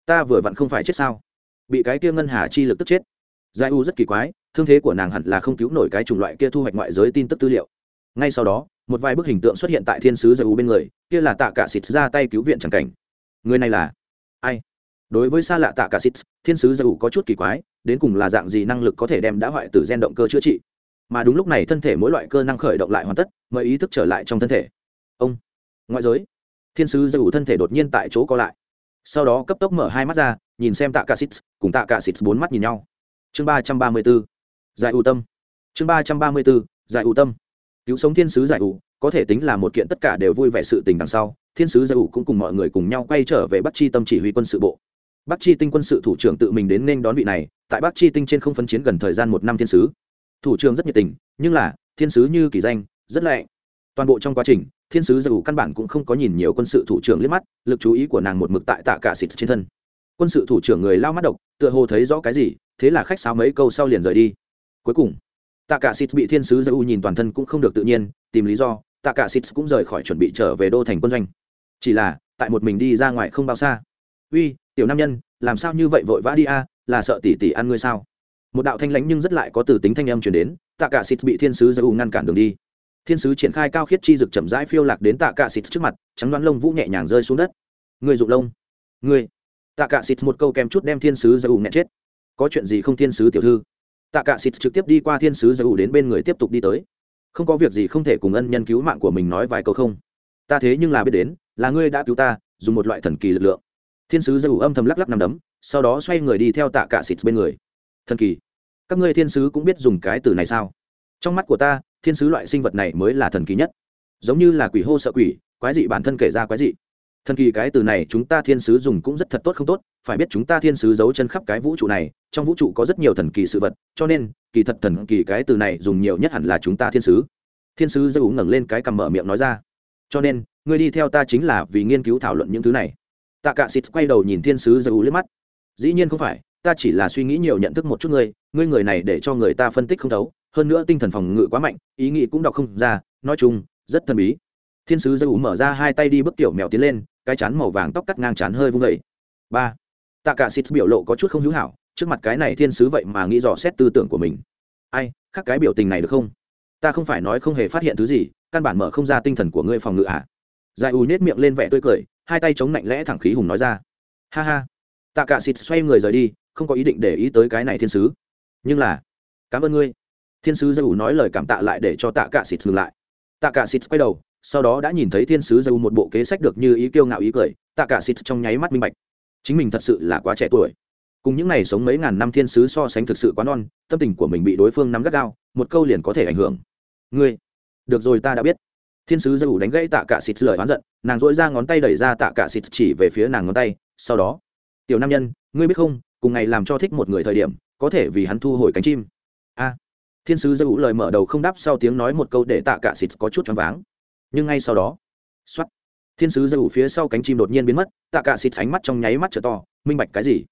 Ta vừa vặn không phải chết sao? Bị cái kia ngân hà chi lực tức chết. Giải u rất kỳ quái, thương thế của nàng hẳn là không cứu nổi cái chủng loại kia thu hoạch ngoại giới tin tức tư liệu. Ngay sau đó, một vài bức hình tượng xuất hiện tại thiên sứ giải u bên người, kia là tạ cả xịt ra tay cứu viện chẳng cảnh. Người này là ai? Đối với xa lạ tạ cả xít, thiên sứ giải ủ có chút kỳ quái, đến cùng là dạng gì năng lực có thể đem đã hoại tử gen động cơ chữa trị? Mà đúng lúc này thân thể mỗi loại cơ năng khởi động lại hoàn tất mời ý thức trở lại trong thân thể. Ông, ngoại giới. Thiên sứ giải ủ thân thể đột nhiên tại chỗ co lại. Sau đó cấp tốc mở hai mắt ra, nhìn xem tạ cả xít, cùng tạ cả xít bốn mắt nhìn nhau. Chương ba trăm ba mươi bốn giải ưu tâm. Chương ba trăm ba mươi bốn giải ưu tâm. Cứu sống thiên sứ giải ưu, có thể tính là một kiện tất cả đều vui vẻ sự tình đằng sau, thiên sứ giải ủ cũng cùng mọi người cùng nhau quay trở về bắc chi tâm chỉ huy quân sự bộ bắc chi tinh quân sự thủ trưởng tự mình đến nên đón vị này, tại bắc chi tinh trên không phân chiến gần thời gian một năm thiên sứ. Thủ trưởng rất nhiệt tình, nhưng là, thiên sứ như kỳ danh, rất lệ toàn bộ trong quá trình, thiên sứ dù căn bản cũng không có nhìn nhiều quân sự thủ trưởng liếc mắt, lực chú ý của nàng một mực tại tạ cả xịt trên thân. Quân sự thủ trưởng người lao mắt độc, tựa hồ thấy rõ cái gì, thế là khách sáo mấy câu sau liền rời đi. Cuối cùng, tạ cả xịt bị thiên sứ dù nhìn toàn thân cũng không được tự nhiên, tìm lý do, tạ cả xịt cũng rời khỏi chuẩn bị trở về đô thành quân doanh. Chỉ là, tại một mình đi ra ngoài không bao xa. Uy tiểu nam nhân, làm sao như vậy vội vã đi a, là sợ tỷ tỷ ăn ngươi sao? Một đạo thanh lãnh nhưng rất lại có từ tính thanh âm truyền đến, tạ cả xịt bị thiên sứ dù ngăn cản đường đi. Thiên sứ triển khai cao khiết chi dực chậm rãi phiêu lạc đến tạ cả xịt trước mặt, trắng đoán lông vũ nhẹ nhàng rơi xuống đất. Người dụng lông. Người tạ cả xịt một câu kèm chút đem thiên sứ dù nghẹn chết. Có chuyện gì không thiên sứ tiểu thư? Tạ cả xịt trực tiếp đi qua thiên sứ dù đến bên người tiếp tục đi tới. Không có việc gì không thể cùng ân nhân cứu mạng của mình nói vài câu không? Ta thế nhưng là biết đến, là ngươi đã cứu ta, dùng một loại thần kỳ lực lượng thiên sứ dù âm thầm lắc lắc nằm đấm, sau đó xoay người đi theo tạ cả xịt bên người. Thần kỳ, các ngươi thiên sứ cũng biết dùng cái từ này sao? Trong mắt của ta, thiên sứ loại sinh vật này mới là thần kỳ nhất. Giống như là quỷ hô sợ quỷ, quái dị bản thân kể ra quái dị. Thần kỳ cái từ này chúng ta thiên sứ dùng cũng rất thật tốt không tốt, phải biết chúng ta thiên sứ giấu chân khắp cái vũ trụ này, trong vũ trụ có rất nhiều thần kỳ sự vật, cho nên, kỳ thật thần kỳ cái từ này dùng nhiều nhất hẳn là chúng ta thiên sứ. Thiên sứ dâu ngẩng lên cái cằm mở miệng nói ra. Cho nên, ngươi đi theo ta chính là vì nghiên cứu thảo luận những thứ này tạ cạ xịt quay đầu nhìn thiên sứ dâu liếc mắt. Dĩ nhiên không phải, ta chỉ là suy nghĩ nhiều nhận thức một chút ngươi ngươi người này để cho người ta phân tích không thấu, hơn nữa tinh thần phòng ngự quá mạnh, ý nghĩ cũng đọc không ra, nói chung, rất thần bí. Thiên sứ giơ u mở ra hai tay đi bước tiểu mèo tiến lên, cái chán màu vàng tóc cắt ngang chán hơi vung vẩy ba. Tạ cả xịt biểu lộ có chút không hữu hảo, trước mặt cái này thiên sứ vậy mà nghĩ dò xét tư tưởng của mình. Ai, khác cái biểu tình này được không? Ta không phải nói không hề phát hiện thứ gì, căn bản mở không ra tinh thần của ngươi phòng ngự à? Giải u nết miệng lên vẻ tươi cười hai tay chống lạnh lẽ thẳng khí hùng nói ra. Ha ha. Tạ cả xịt xoay người rời đi, không có ý định để ý tới cái này thiên sứ. Nhưng là, cảm ơn ngươi. Thiên sứ dâu nói lời cảm tạ lại để cho tạ cả xịt ngừng lại. Tạ cả xịt quay đầu, sau đó đã nhìn thấy thiên sứ dâu một bộ kế sách được như ý kiêu ngạo ý cười. Tạ cả xịt trong nháy mắt minh bạch. Chính mình thật sự là quá trẻ tuổi. Cùng những ngày sống mấy ngàn năm thiên sứ so sánh thực sự quá non, tâm tình của mình bị đối phương nắm gắt gao, một câu liền có thể ảnh hưởng. Ngươi. Được rồi, ta đã biết thiên sứ dâu đánh gãy tạ cả xịt lời oán giận, nàng dỗi ra ngón tay đẩy ra tạ cả xịt chỉ về phía nàng ngón tay, sau đó, tiểu nam nhân, ngươi biết không, cùng ngày làm cho thích một người thời điểm, có thể vì hắn thu hồi cánh chim. A. Thiên sứ dư lời mở đầu không đáp sau tiếng nói một câu để tạ cả xịt có chút choáng váng. Nhưng ngay sau đó, xoát, thiên sứ dư phía sau cánh chim đột nhiên biến mất, tạ cả xịt ánh mắt trong nháy mắt trở to, minh bạch cái gì?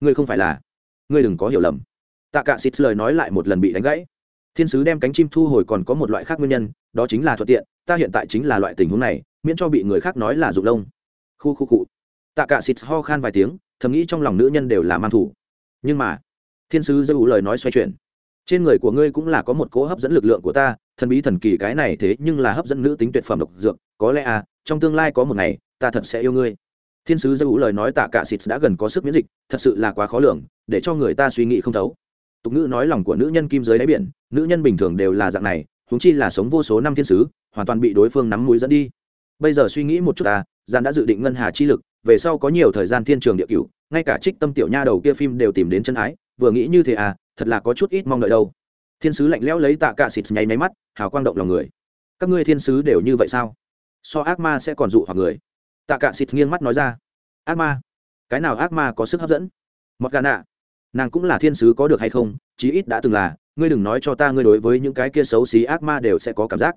Ngươi không phải là, ngươi đừng có hiểu lầm. Tạ cả xịt lời nói lại một lần bị đánh gãy thiên sứ đem cánh chim thu hồi còn có một loại khác nguyên nhân, đó chính là thuận tiện, ta hiện tại chính là loại tình huống này, miễn cho bị người khác nói là dụng lông. Khu khu cụ tạ cả xịt ho khan vài tiếng, thầm nghĩ trong lòng nữ nhân đều là mang thủ. Nhưng mà, thiên sứ dư lời nói xoay chuyển. Trên người của ngươi cũng là có một cỗ hấp dẫn lực lượng của ta, thần bí thần kỳ cái này thế nhưng là hấp dẫn nữ tính tuyệt phẩm độc dược, có lẽ à trong tương lai có một ngày, ta thật sẽ yêu ngươi. Thiên sứ dư lời nói tạ cả xịt đã gần có sức miễn dịch, thật sự là quá khó lường, để cho người ta suy nghĩ không thấu. Tục ngữ nói lòng của nữ nhân kim dưới đáy biển nữ nhân bình thường đều là dạng này húng chi là sống vô số năm thiên sứ, hoàn toàn bị đối phương nắm mũi dẫn đi. Bây giờ suy nghĩ một chút ta gian đã dự định ngân hà chi lực, về sau có nhiều thời gian thiên trường địa cửu, ngay cả trích tâm tiểu nha đầu kia phim đều tìm đến chân ái, vừa nghĩ như thế à thật là có chút ít mong đợi đâu. Thiên sứ lạnh lẽo lấy tạ cạ xịt nháy máy mắt, hào quang động lòng người. Các ngươi thiên sứ đều như vậy sao? So ác ma sẽ còn dụ hoặc người. Tạ cạ xịt nghiêng mắt nói ra. Ác ma? Cái nào ác ma có sức hấp dẫn? Mọt gà nạ. Nàng cũng là thiên sứ có được hay không, chí ít đã từng là ngươi đừng nói cho ta ngươi đối với những cái kia xấu xí ác ma đều sẽ có cảm giác.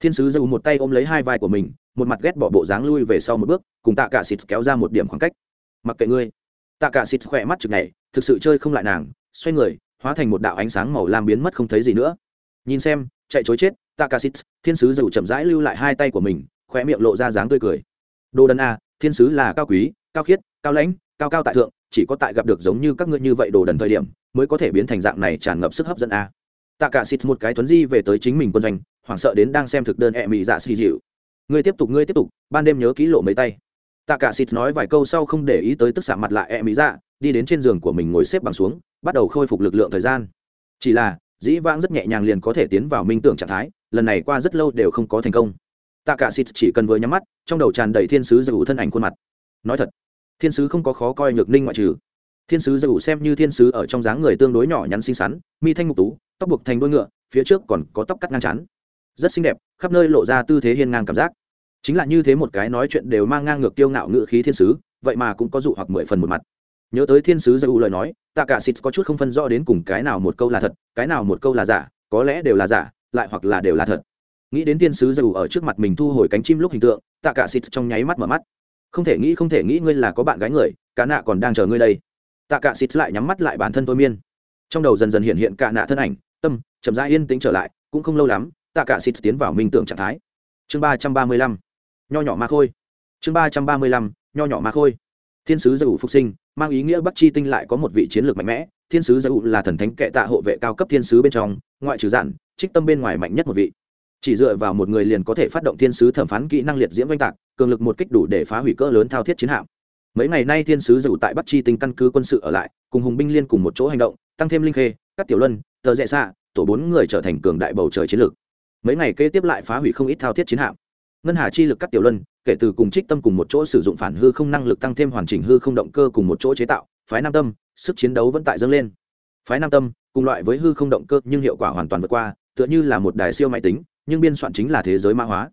Thiên sứ dù một tay ôm lấy hai vai của mình, một mặt ghét bỏ bộ dáng lui về sau một bước, cùng tạ cả xịt kéo ra một điểm khoảng cách. Mặc kệ ngươi. Tạ cả xịt khỏe mắt chực này thực sự chơi không lại nàng, xoay người, hóa thành một đạo ánh sáng màu lam biến mất không thấy gì nữa. Nhìn xem, chạy chối chết, tạ cả xịt thiên sứ dù chậm rãi lưu lại hai tay của mình khoe miệng lộ ra dáng tươi cười. Đồ đần a thiên sứ là cao quý, cao khiết, cao lãnh, cao cao tại thượng, chỉ có tại gặp được giống như các ngươi như vậy đồ đần thời điểm mới có thể biến thành dạng này tràn ngập sức hấp dẫn a. Tạ cả xịt một cái tuấn di về tới chính mình quân doanh, hoảng sợ đến đang xem thực đơn ẹ mị dạ xì dịu ngươi tiếp tục, ngươi tiếp tục, ban đêm nhớ ký lộ mấy tay. Tạ cả xịt nói vài câu sau không để ý tới tức xạ mặt lại ẹ mị dạ đi đến trên giường của mình ngồi xếp bằng xuống, bắt đầu khôi phục lực lượng thời gian. Chỉ là, dĩ vãng rất nhẹ nhàng liền có thể tiến vào minh tưởng trạng thái, lần này qua rất lâu đều không có thành công. Tạ cả xịt chỉ cần vừa nhắm mắt, trong đầu tràn đầy thiên sứ dù thân ảnh khuôn mặt. Nói thật, thiên sứ không có khó coi nhược ninh ngoại trừ thiên sứ dù xem như thiên sứ ở trong dáng người tương đối nhỏ nhắn xinh xắn, mi thanh mục tú, tóc buộc thành đuôi ngựa, phía trước còn có tóc cắt ngang chắn. Rất xinh đẹp, khắp nơi lộ ra tư thế hiên ngang cảm giác. Chính là như thế một cái nói chuyện đều mang ngang ngược tiêu ngạo ngự khí thiên sứ, vậy mà cũng có dụ hoặc mười phần một mặt. Nhớ tới thiên sứ dù lời nói, tạ cả xịt có chút không phân rõ đến cùng cái nào một câu là thật, cái nào một câu là giả, có lẽ đều là giả, lại hoặc là đều là thật. Nghĩ đến thiên sứ dù ở trước mặt mình thu hồi cánh chim lúc hình tượng, tạ cả xịt trong nháy mắt mở mắt. Không thể nghĩ, không thể nghĩ ngươi là có bạn gái người, cả nạ còn đang chờ ngươi đây tạ cả xịt lại nhắm mắt lại bản thân thôi miên. Trong đầu dần dần hiện hiện cả nạ thân ảnh, tâm, chậm rãi yên tĩnh trở lại, cũng không lâu lắm, tạ cả xịt tiến vào minh tưởng trạng thái. Chương ba trăm ba mươi lăm, nho nhỏ ma khôi. Chương ba trăm ba mươi lăm, nho nhỏ ma khôi. Thiên sứ giải ủ phục sinh, mang ý nghĩa bắc chi tinh lại có một vị chiến lược mạnh mẽ. Thiên sứ giải ủ là thần thánh kệ tạ hộ vệ cao cấp thiên sứ bên trong, ngoại trừ giản, trích tâm bên ngoài mạnh nhất một vị. Chỉ dựa vào một người liền có thể phát động thiên sứ thẩm phán kỹ năng liệt diễm oanh tạc, cường lực một kích đủ để phá hủy cỡ lớn thao thiết chiến hạm mấy ngày nay thiên sứ dù tại bắc chi tinh căn cứ quân sự ở lại, cùng hùng binh liên cùng một chỗ hành động, tăng thêm linh khê, các tiểu luân, tờ rẽ xạ, tổ bốn người trở thành cường đại bầu trời chiến lược. Mấy ngày kế tiếp lại phá hủy không ít thao thiết chiến hạm. Ngân hà chi lực các tiểu luân, kể từ cùng trích tâm cùng một chỗ sử dụng phản hư không năng lực tăng thêm hoàn chỉnh hư không động cơ cùng một chỗ chế tạo, phái nam tâm, sức chiến đấu vẫn tại dâng lên. Phái nam tâm, cùng loại với hư không động cơ nhưng hiệu quả hoàn toàn vượt qua, tựa như là một đài siêu máy tính, nhưng biên soạn chính là thế giới mã hóa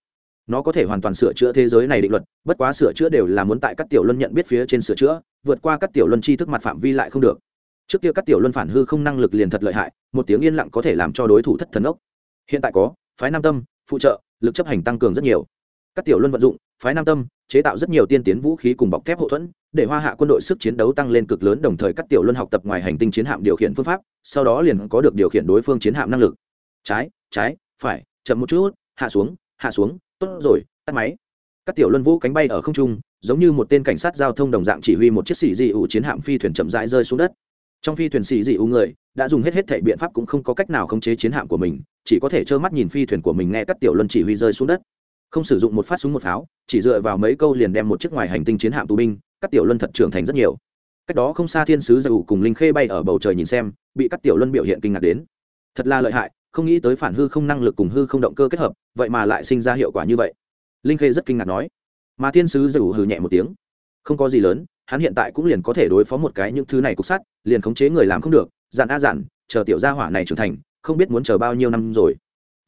nó có thể hoàn toàn sửa chữa thế giới này định luật, bất quá sửa chữa đều là muốn tại các tiểu luân nhận biết phía trên sửa chữa, vượt qua các tiểu luân chi thức mặt phạm vi lại không được. Trước kia các tiểu luân phản hư không năng lực liền thật lợi hại, một tiếng yên lặng có thể làm cho đối thủ thất thần ốc. Hiện tại có, phái nam tâm, phụ trợ, lực chấp hành tăng cường rất nhiều. Các tiểu luân vận dụng, phái nam tâm, chế tạo rất nhiều tiên tiến vũ khí cùng bọc thép hậu thuẫn, để hoa hạ quân đội sức chiến đấu tăng lên cực lớn, đồng thời các tiểu luân học tập ngoài hành tinh chiến hạm điều khiển phương pháp, sau đó liền có được điều khiển đối phương chiến hạm năng lực. Trái trái, phải, chậm một chút, hạ xuống hạ xuống tốt rồi, tắt máy. Các tiểu luân vũ cánh bay ở không trung, giống như một tên cảnh sát giao thông đồng dạng chỉ huy một chiếc xì dị ủ chiến hạm phi thuyền chậm rãi rơi xuống đất. Trong phi thuyền xì dị ủ người, đã dùng hết hết thể biện pháp cũng không có cách nào khống chế chiến hạm của mình, chỉ có thể trơ mắt nhìn phi thuyền của mình nghe các tiểu luân chỉ huy rơi xuống đất. Không sử dụng một phát súng một pháo, chỉ dựa vào mấy câu liền đem một chiếc ngoài hành tinh chiến hạm tù binh, các tiểu luân thật trưởng thành rất nhiều. Cách đó không xa thiên sứ dầu cùng linh khê bay ở bầu trời nhìn xem, bị các tiểu luân biểu hiện kinh ngạc đến. Thật là lợi hại không nghĩ tới phản hư không năng lực cùng hư không động cơ kết hợp, vậy mà lại sinh ra hiệu quả như vậy. Linh khê rất kinh ngạc nói. Mà thiên sứ dầu hừ nhẹ một tiếng. Không có gì lớn, hắn hiện tại cũng liền có thể đối phó một cái những thứ này cục sắt, liền khống chế người làm không được dặn a dặn chờ tiểu gia hỏa này trưởng thành, không biết muốn chờ bao nhiêu năm rồi.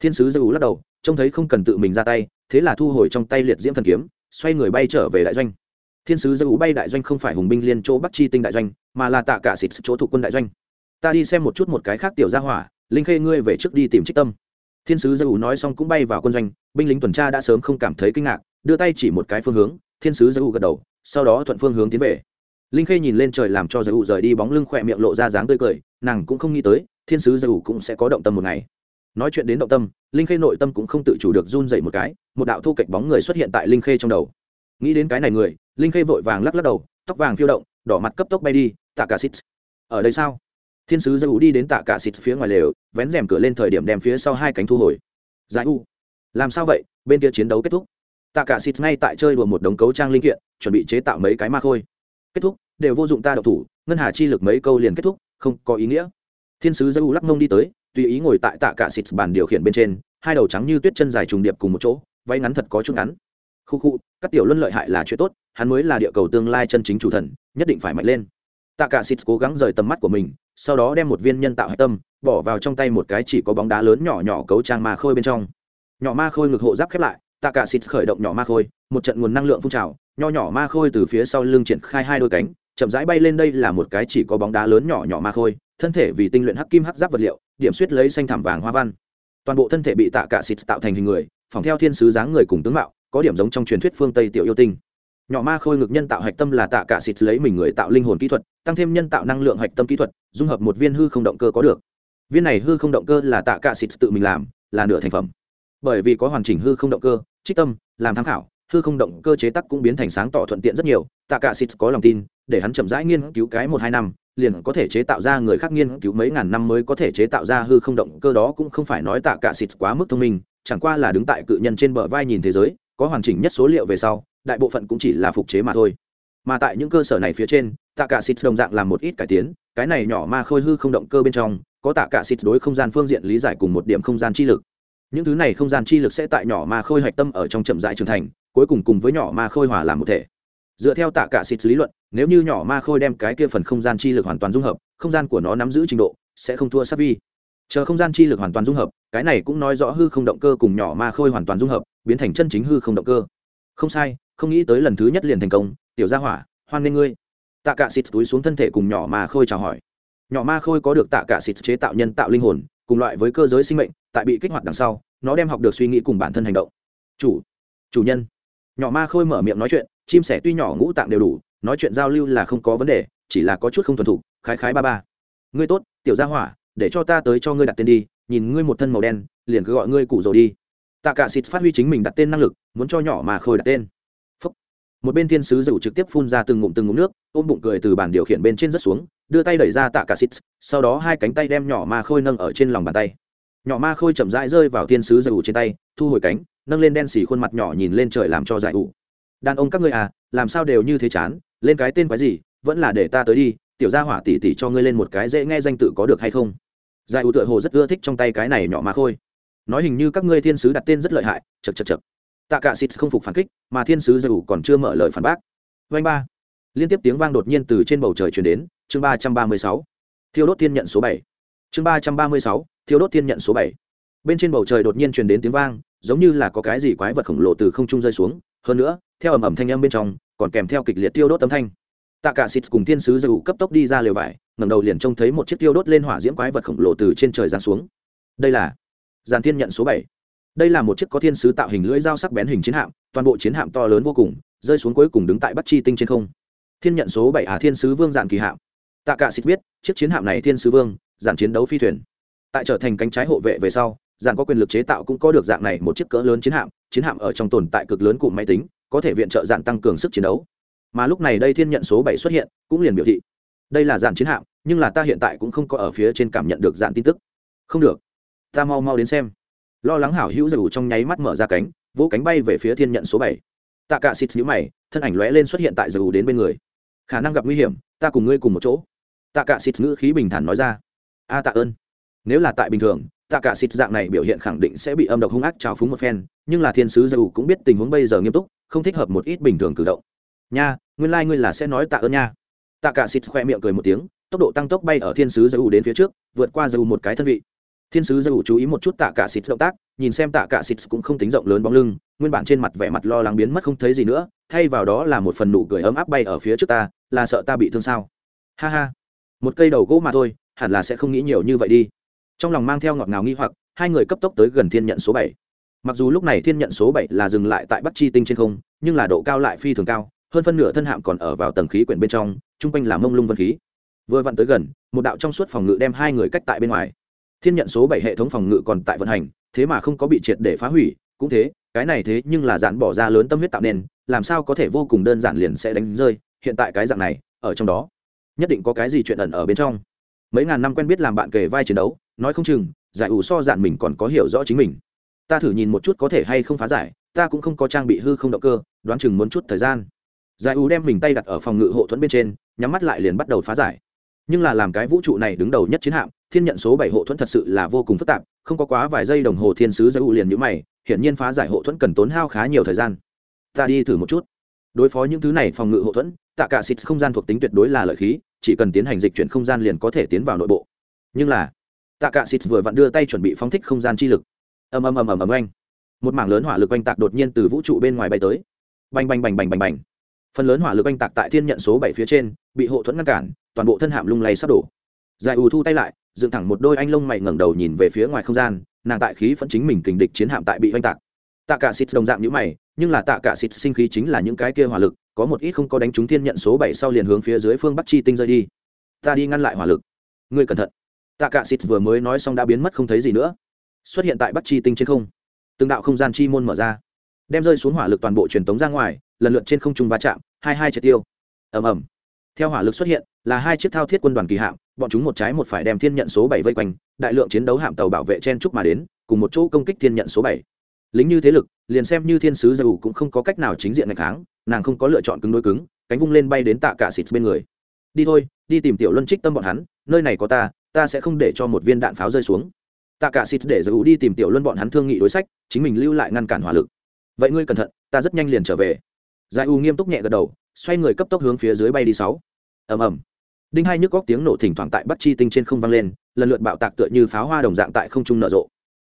Thiên sứ dầu lắc đầu, trông thấy không cần tự mình ra tay, thế là thu hồi trong tay liệt diễm thần kiếm, xoay người bay trở về đại doanh. Thiên sứ dầu bay đại doanh không phải hùng binh liên chỗ bắc chi tinh đại doanh, mà là tạ cả xịt chỗ thủ quân đại doanh. Ta đi xem một chút một cái khác tiểu gia hỏa linh khê, ngươi về trước đi tìm trích tâm. Thiên sứ dầu nói xong cũng bay vào quân doanh, binh lính tuần tra đã sớm không cảm thấy kinh ngạc, đưa tay chỉ một cái phương hướng, thiên sứ dầu gật đầu, sau đó thuận phương hướng tiến về. Linh khê nhìn lên trời làm cho dầu rời đi bóng lưng khoẹt miệng lộ ra dáng tươi cười, nàng cũng không nghĩ tới, thiên sứ dầu cũng sẽ có động tâm một ngày. Nói chuyện đến động tâm, linh khê nội tâm cũng không tự chủ được run dậy một cái, một đạo thu kịch bóng người xuất hiện tại linh khê trong đầu. Nghĩ đến cái này người, linh khê vội vàng lắc lắc đầu, tóc vàng phiêu động, đỏ mặt cấp tốc bay đi, tạ cả xít ở đây sao? Thiên sứ dâu đi đến tạ cả xịt phía ngoài lều, vén rèm cửa lên thời điểm đem phía sau hai cánh thu hồi. Giải u, làm sao vậy? Bên kia chiến đấu kết thúc. Tạ cả xịt ngay tại chơi đùa một đống cấu trang linh kiện, chuẩn bị chế tạo mấy cái ma khôi. Kết thúc, đều vô dụng ta độc thủ, ngân hà chi lực mấy câu liền kết thúc, không có ý nghĩa. Thiên sứ dâu lắc mông đi tới, tùy ý ngồi tại tạ cả xịt bàn điều khiển bên trên, hai đầu trắng như tuyết chân dài trùng điệp cùng một chỗ, váy ngắn thật có chút ngắn. Khu khu, các tiểu luân lợi hại là chuyện tốt, hắn mới là địa cầu tương lai chân chính chủ thần, nhất định phải mạnh lên. Tạ cả xịt cố gắng rời tầm mắt của mình sau đó đem một viên nhân tạo hạch tâm, bỏ vào trong tay một cái chỉ có bóng đá lớn nhỏ nhỏ cấu trang ma khôi bên trong. Nhỏ ma khôi ngực hộ giáp khép lại tạ cả xịt khởi động nhỏ ma khôi, một trận nguồn năng lượng phun trào, nho nhỏ ma khôi từ phía sau lưng triển khai hai đôi cánh, chậm rãi bay lên đây là một cái chỉ có bóng đá lớn nhỏ nhỏ ma khôi, thân thể vì tinh luyện hắc kim hắc giáp vật liệu, điểm suýt lấy xanh thảm vàng hoa văn. Toàn bộ thân thể bị tạ cả xịt tạo thành hình người, phòng theo thiên sứ dáng người cùng tướng mạo, có điểm giống trong truyền thuyết phương tây tiểu yêu tinh. Nhỏ ma khôi ngực nhân tạo hạch tâm là tạ cả xịt lấy mình người tạo linh hồn kỹ thuật, tăng thêm nhân tạo năng lượng hạch tâm kỹ thuật dung hợp một viên hư không động cơ có được. Viên này hư không động cơ là tạ cả xịt tự mình làm, là nửa thành phẩm. Bởi vì có hoàn chỉnh hư không động cơ, trích tâm, làm tham khảo, hư không động cơ chế tắc cũng biến thành sáng tỏ thuận tiện rất nhiều, tạ cả xịt có lòng tin, để hắn chậm rãi nghiên cứu cái một hai năm, liền có thể chế tạo ra người khác nghiên cứu mấy ngàn năm mới có thể chế tạo ra hư không động cơ đó cũng không phải nói tạ cả xịt quá mức thông minh, chẳng qua là đứng tại cự nhân trên bờ vai nhìn thế giới, có hoàn chỉnh nhất số liệu về sau, đại bộ phận cũng chỉ là phục chế mà thôi mà tại những cơ sở này phía trên, tạ cả xịt đồng dạng làm một ít cải tiến, cái này nhỏ ma khôi hư không động cơ bên trong, có tạ cả xịt đối không gian phương diện lý giải cùng một điểm không gian chi lực. Những thứ này không gian chi lực sẽ tại nhỏ ma khôi hạch tâm ở trong chậm rãi trưởng thành, cuối cùng cùng với nhỏ ma khôi hòa làm một thể. Dựa theo tạ cả xịt lý luận, nếu như nhỏ ma khôi đem cái kia phần không gian chi lực hoàn toàn dung hợp, không gian của nó nắm giữ trình độ sẽ không thua sát vi. Chờ không gian chi lực hoàn toàn dung hợp, cái này cũng nói rõ hư không động cơ cùng nhỏ ma khôi hoàn toàn dung hợp, biến thành chân chính hư không động cơ. Không sai, không nghĩ tới lần thứ nhất liền thành công tiểu gia hỏa, hoan nghênh ngươi. Tạ cả xịt túi xuống thân thể cùng nhỏ ma khôi chào hỏi. Nhỏ ma khôi có được tạ cả xịt chế tạo nhân tạo linh hồn, cùng loại với cơ giới sinh mệnh, tại bị kích hoạt đằng sau, nó đem học được suy nghĩ cùng bản thân hành động. Chủ chủ nhân. Nhỏ ma khôi mở miệng nói chuyện, chim sẻ tuy nhỏ ngũ tạng đều đủ, nói chuyện giao lưu là không có vấn đề, chỉ là có chút không thuần thục, khái khái ba ba. Ngươi tốt, tiểu gia hỏa, để cho ta tới cho ngươi đặt tên đi, nhìn ngươi một thân màu đen, liền cứ gọi ngươi cụ rồi đi. Tạ cả xịt phát huy chính mình đặt tên năng lực, muốn cho nhỏ ma khôi đặt tên một bên thiên sứ dầu trực tiếp phun ra từng ngụm từng ngụm nước, ôm bụng cười từ bàn điều khiển bên trên rất xuống, đưa tay đẩy ra tạ cả xít, sau đó hai cánh tay đem nhỏ ma khôi nâng ở trên lòng bàn tay. Nhỏ ma khôi chậm rãi rơi vào thiên sứ dầu trên tay, thu hồi cánh, nâng lên đen xì khuôn mặt nhỏ nhìn lên trời làm cho giải ủ. Đàn ông các ngươi à làm sao đều như thế chán, lên cái tên quái gì, vẫn là để ta tới đi, tiểu gia hỏa tỉ tỉ cho ngươi lên một cái dễ nghe danh tự có được hay không? Giải ủ tựa hồ rất ưa thích trong tay cái này nhỏ ma khôi. Nói hình như các ngươi thiên sứ đặt tên rất lợi hại chật chật chật tạ cả xịt không phục phản kích, mà thiên sứ dù còn chưa mở lời phản bác. Vanh ba. Liên tiếp tiếng vang đột nhiên từ trên bầu trời chuyển đến, chương ba trăm ba mươi sáu. Thiêu đốt thiên nhận số bảy. Chương ba trăm ba mươi sáu, thiêu đốt thiên nhận số bảy. Bên trên bầu trời đột nhiên truyền đến tiếng vang, giống như là có cái gì quái vật khổng lồ từ không trung rơi xuống. Hơn nữa, theo ầm ầm thanh âm bên trong, còn kèm theo kịch liệt tiêu đốt âm thanh. Tạ cả xịt cùng thiên sứ dù cấp tốc đi ra lều vải, ngẩng đầu liền trông thấy một chiếc tiêu đốt lên hỏa diễm quái vật khổng lồ từ trên trời giáng xuống. Đây là giàn thiên nhận số bảy đây là một chiếc có thiên sứ tạo hình lưỡi dao sắc bén hình chiến hạm, toàn bộ chiến hạm to lớn vô cùng, rơi xuống cuối cùng đứng tại bắc chi tinh trên không. Thiên nhận số bảy à thiên sứ vương dạn kỳ hạm. Tạ cả xịt biết chiếc chiến hạm này thiên sứ vương dạn chiến đấu phi thuyền. Tại trở thành cánh trái hộ vệ về sau dạn có quyền lực chế tạo cũng có được dạng này một chiếc cỡ lớn chiến hạm chiến hạm ở trong tồn tại cực lớn cụm máy tính, có thể viện trợ dạn tăng cường sức chiến đấu. Mà lúc này đây thiên nhận số bảy xuất hiện, cũng liền biểu thị, đây là dạn chiến hạm, nhưng là ta hiện tại cũng không có ở phía trên cảm nhận được dạn tin tức. Không được, ta mau mau đến xem lo lắng hảo hữu dù trong nháy mắt mở ra cánh, vỗ cánh bay về phía thiên nhận số bảy. Tạ cả xịt nhũ mày, thân ảnh lóe lên xuất hiện tại dù đến bên người. Khả năng gặp nguy hiểm, ta cùng ngươi cùng một chỗ. Tạ cả xịt ngữ khí bình thản nói ra. A tạ ơn. Nếu là tại bình thường, tạ cả xịt dạng này biểu hiện khẳng định sẽ bị âm độc hung ác trào phúng một phen, nhưng là thiên sứ dù cũng biết tình huống bây giờ nghiêm túc, không thích hợp một ít bình thường cử động. Nha, nguyên lai ngươi là sẽ nói tạ ơn nha. Tạ cả xịt khoe miệng cười một tiếng, tốc độ tăng tốc bay ở thiên sứ dù đến phía trước, vượt qua dù một cái thân vị thiên sứ dư chú ý một chút tạ cả xịt động tác, nhìn xem tạ cả xịt cũng không tính rộng lớn bóng lưng, nguyên bản trên mặt vẻ mặt lo lắng biến mất không thấy gì nữa, thay vào đó là một phần nụ cười ấm áp bay ở phía trước ta, là sợ ta bị thương sao? Ha ha. Một cây đầu gỗ mà thôi, hẳn là sẽ không nghĩ nhiều như vậy đi. Trong lòng mang theo ngọt ngào nghi hoặc, hai người cấp tốc tới gần thiên nhận số bảy. Mặc dù lúc này thiên nhận số bảy là dừng lại tại bắc chi tinh trên không, nhưng là độ cao lại phi thường cao, hơn phân nửa thân hạm còn ở vào tầng khí quyển bên trong, chung quanh là mông lung vân khí. Vừa vặn tới gần, một đạo trong suốt phòng ngự đem hai người cách tại bên ngoài thiên nhận số bảy hệ thống phòng ngự còn tại vận hành, thế mà không có bị triệt để phá hủy, cũng thế, cái này thế nhưng là dạn bỏ ra lớn tâm huyết tạo nên, làm sao có thể vô cùng đơn giản liền sẽ đánh rơi, hiện tại cái dạng này, ở trong đó, nhất định có cái gì chuyện ẩn ở bên trong. Mấy ngàn năm quen biết làm bạn kề vai chiến đấu, nói không chừng, giải ủ so dạn mình còn có hiểu rõ chính mình. Ta thử nhìn một chút có thể hay không phá giải, ta cũng không có trang bị hư không động cơ, đoán chừng muốn chút thời gian. Giải ủ đem mình tay đặt ở phòng ngự hộ thuẫn bên trên, nhắm mắt lại liền bắt đầu phá giải nhưng là làm cái vũ trụ này đứng đầu nhất chiến hạm, thiên nhận số bảy hộ thuẫn thật sự là vô cùng phức tạp, không có quá vài giây đồng hồ thiên sứ giới u liền nhữ mày, hiển nhiên phá giải hộ thuẫn cần tốn hao khá nhiều thời gian. Ta đi thử một chút. Đối phó những thứ này phòng ngự hộ thuẫn, tạ cả xịt không gian thuộc tính tuyệt đối là lợi khí, chỉ cần tiến hành dịch chuyển không gian liền có thể tiến vào nội bộ. Nhưng là, tạ cả xịt vừa vặn đưa tay chuẩn bị phóng thích không gian chi lực. Ầm ầm ầm ầm ầm anh một mảng lớn hỏa lực oanh tạc đột nhiên từ vũ trụ bên ngoài bay tới. Bành bành bành bành bành bành. Phần lớn hỏa lực oanh tạc tại thiên nhận số bảy phía trên, bị hộ thuẫn ngăn cản toàn bộ thân hạm lung lay sắp đổ. Giải ù thu tay lại, dựng thẳng một đôi anh lông mày ngẩng đầu nhìn về phía ngoài không gian, nàng tại khí phẫn chính mình kình địch chiến hạm tại bị oanh tạc. Tạ cả xịt đồng dạng như mày, nhưng là tạ cả xịt sinh khí chính là những cái kia hỏa lực, có một ít không có đánh trúng thiên nhận số bảy sau liền hướng phía dưới phương bắc chi tinh rơi đi. Ta đi ngăn lại hỏa lực. Ngươi cẩn thận. Tạ cả xịt vừa mới nói xong đã biến mất không thấy gì nữa. Xuất hiện tại bắc chi tinh trên không. Từng đạo không gian chi môn mở ra. Đem rơi xuống hỏa lực toàn bộ truyền tống ra ngoài, lần lượt trên không trung va chạm, hai hai triệt tiêu. Ầm ầm theo hỏa lực xuất hiện, là hai chiếc thao thiết quân đoàn kỳ hạm, bọn chúng một trái một phải đem thiên nhận số bảy vây quanh, đại lượng chiến đấu hạm tàu bảo vệ chen trúc mà đến, cùng một chỗ công kích thiên nhận số bảy. Lính như thế lực, liền xem như thiên sứ dầu cũng không có cách nào chính diện ngày tháng nàng không có lựa chọn cứng đối cứng, cánh vung lên bay đến tạ cả xịt bên người. Đi thôi, đi tìm tiểu luân trích tâm bọn hắn, nơi này có ta ta sẽ không để cho một viên đạn pháo rơi xuống. Tạ cả xịt để dầu đi tìm tiểu luân bọn hắn thương nghị đối sách, chính mình lưu lại ngăn cản hỏa lực. Vậy ngươi cẩn thận, ta rất nhanh liền trở về. Giải u nghiêm túc nhẹ gật đầu xoay người cấp tốc hướng phía dưới bay đi sáu. Ầm ầm. Đinh hai nhức góc tiếng nổ thỉnh thoảng tại bắc chi tinh trên không vang lên, lần lượt bạo tạc tựa như pháo hoa đồng dạng tại không trung nở rộ.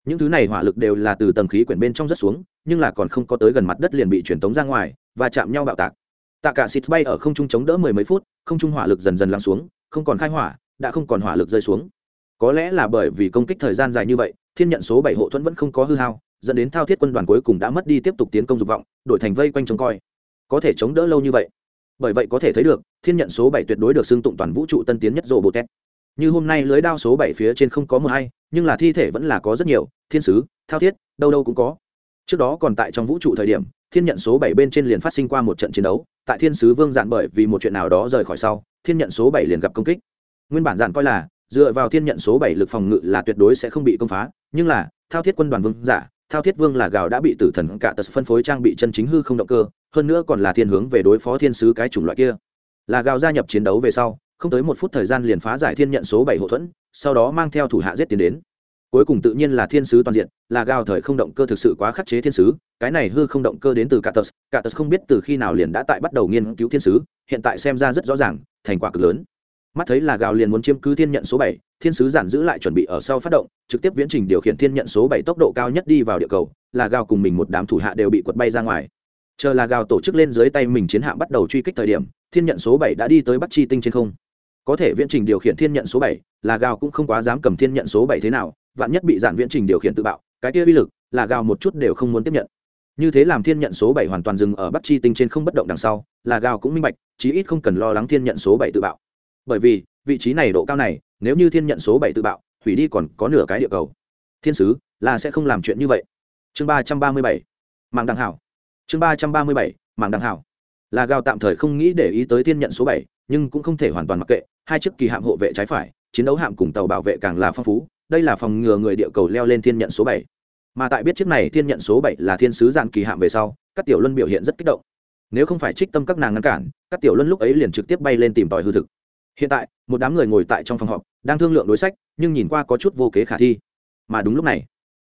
Những thứ này hỏa lực đều là từ tầng khí quyển bên trong rất xuống, nhưng là còn không có tới gần mặt đất liền bị truyền tống ra ngoài và chạm nhau bạo tạc. Tạ cả xịt bay ở không trung chống đỡ mười mấy phút, không trung hỏa lực dần dần lắng xuống, không còn khai hỏa, đã không còn hỏa lực rơi xuống. Có lẽ là bởi vì công kích thời gian dài như vậy, thiên nhận số bảy hộ thuẫn vẫn không có hư hao, dẫn đến thao thiết quân đoàn cuối cùng đã mất đi tiếp tục tiến công dục vọng, đổi thành vây quanh trông coi có thể chống đỡ lâu như vậy. Bởi vậy có thể thấy được, thiên nhận số bảy tuyệt đối được xưng tụng toàn vũ trụ tân tiến nhất rộ bồ tét như hôm nay lưới đao số bảy phía trên không có mười hay, nhưng là thi thể vẫn là có rất nhiều, thiên sứ, thao thiết, đâu đâu cũng có. Trước đó còn tại trong vũ trụ thời điểm, thiên nhận số bảy bên trên liền phát sinh qua một trận chiến đấu, tại thiên sứ vương giản bởi vì một chuyện nào đó rời khỏi sau, thiên nhận số bảy liền gặp công kích. Nguyên bản giản coi là, dựa vào thiên nhận số bảy lực phòng ngự là tuyệt đối sẽ không bị công phá, nhưng là, thao thiết quân đoàn vương giả thao thiết vương là gào đã bị tử thần cả tật phân phối trang bị chân chính hư không động cơ, hơn nữa còn là thiên hướng về đối phó thiên sứ cái chủng loại kia. Là gào gia nhập chiến đấu về sau, không tới một phút thời gian liền phá giải thiên nhận số bảy hậu thuẫn, sau đó mang theo thủ hạ giết tiến đến. Cuối cùng tự nhiên là thiên sứ toàn diện, là gào thời không động cơ thực sự quá khắc chế thiên sứ, cái này hư không động cơ đến từ cả tật cả tật không biết từ khi nào liền đã tại bắt đầu nghiên cứu thiên sứ, hiện tại xem ra rất rõ ràng, thành quả cực lớn. Mắt thấy là gào liền muốn chiếm cứ thiên nhận số bảy thiên sứ giản giữ lại chuẩn bị ở sau phát động, trực tiếp viễn trình điều khiển thiên nhận số bảy tốc độ cao nhất đi vào địa cầu, là gào cùng mình một đám thủ hạ đều bị quật bay ra ngoài. Chờ là gào tổ chức lên dưới tay mình chiến hạm bắt đầu truy kích thời điểm, thiên nhận số bảy đã đi tới bắt chi tinh trên không. Có thể viễn trình điều khiển thiên nhận số bảy, là gào cũng không quá dám cầm thiên nhận số bảy thế nào, vạn nhất bị giản viễn trình điều khiển tự bạo, cái kia uy lực, là gào một chút đều không muốn tiếp nhận. Như thế làm thiên nhận số bảy hoàn toàn dừng ở bắt chi tinh trên không bất động đằng sau, là gào cũng minh bạch, chí ít không cần lo lắng thiên nhận số bảy tự bạo. Bởi vì, vị trí này độ cao này nếu như thiên nhận số bảy tự bạo, hủy đi còn có nửa cái địa cầu. Thiên sứ, là sẽ không làm chuyện như vậy. Chương ba trăm ba mươi bảy, mạng đằng hảo. Chương ba trăm ba mươi bảy, mạng đằng hảo. Là gào tạm thời không nghĩ để ý tới thiên nhận số bảy, nhưng cũng không thể hoàn toàn mặc kệ, hai chiếc kỳ hạm hộ vệ trái phải, chiến đấu hạm cùng tàu bảo vệ càng là phong phú, đây là phòng ngừa người địa cầu leo lên thiên nhận số bảy. Mà tại biết chiếc này thiên nhận số bảy là thiên sứ dạng kỳ hạm về sau, các tiểu luân biểu hiện rất kích động. Nếu không phải trích tâm các nàng ngăn cản, các tiểu luân lúc ấy liền trực tiếp bay lên tìm tòi hư thực hiện tại, một đám người ngồi tại trong phòng họp, đang thương lượng đối sách, nhưng nhìn qua có chút vô kế khả thi. Mà đúng lúc này,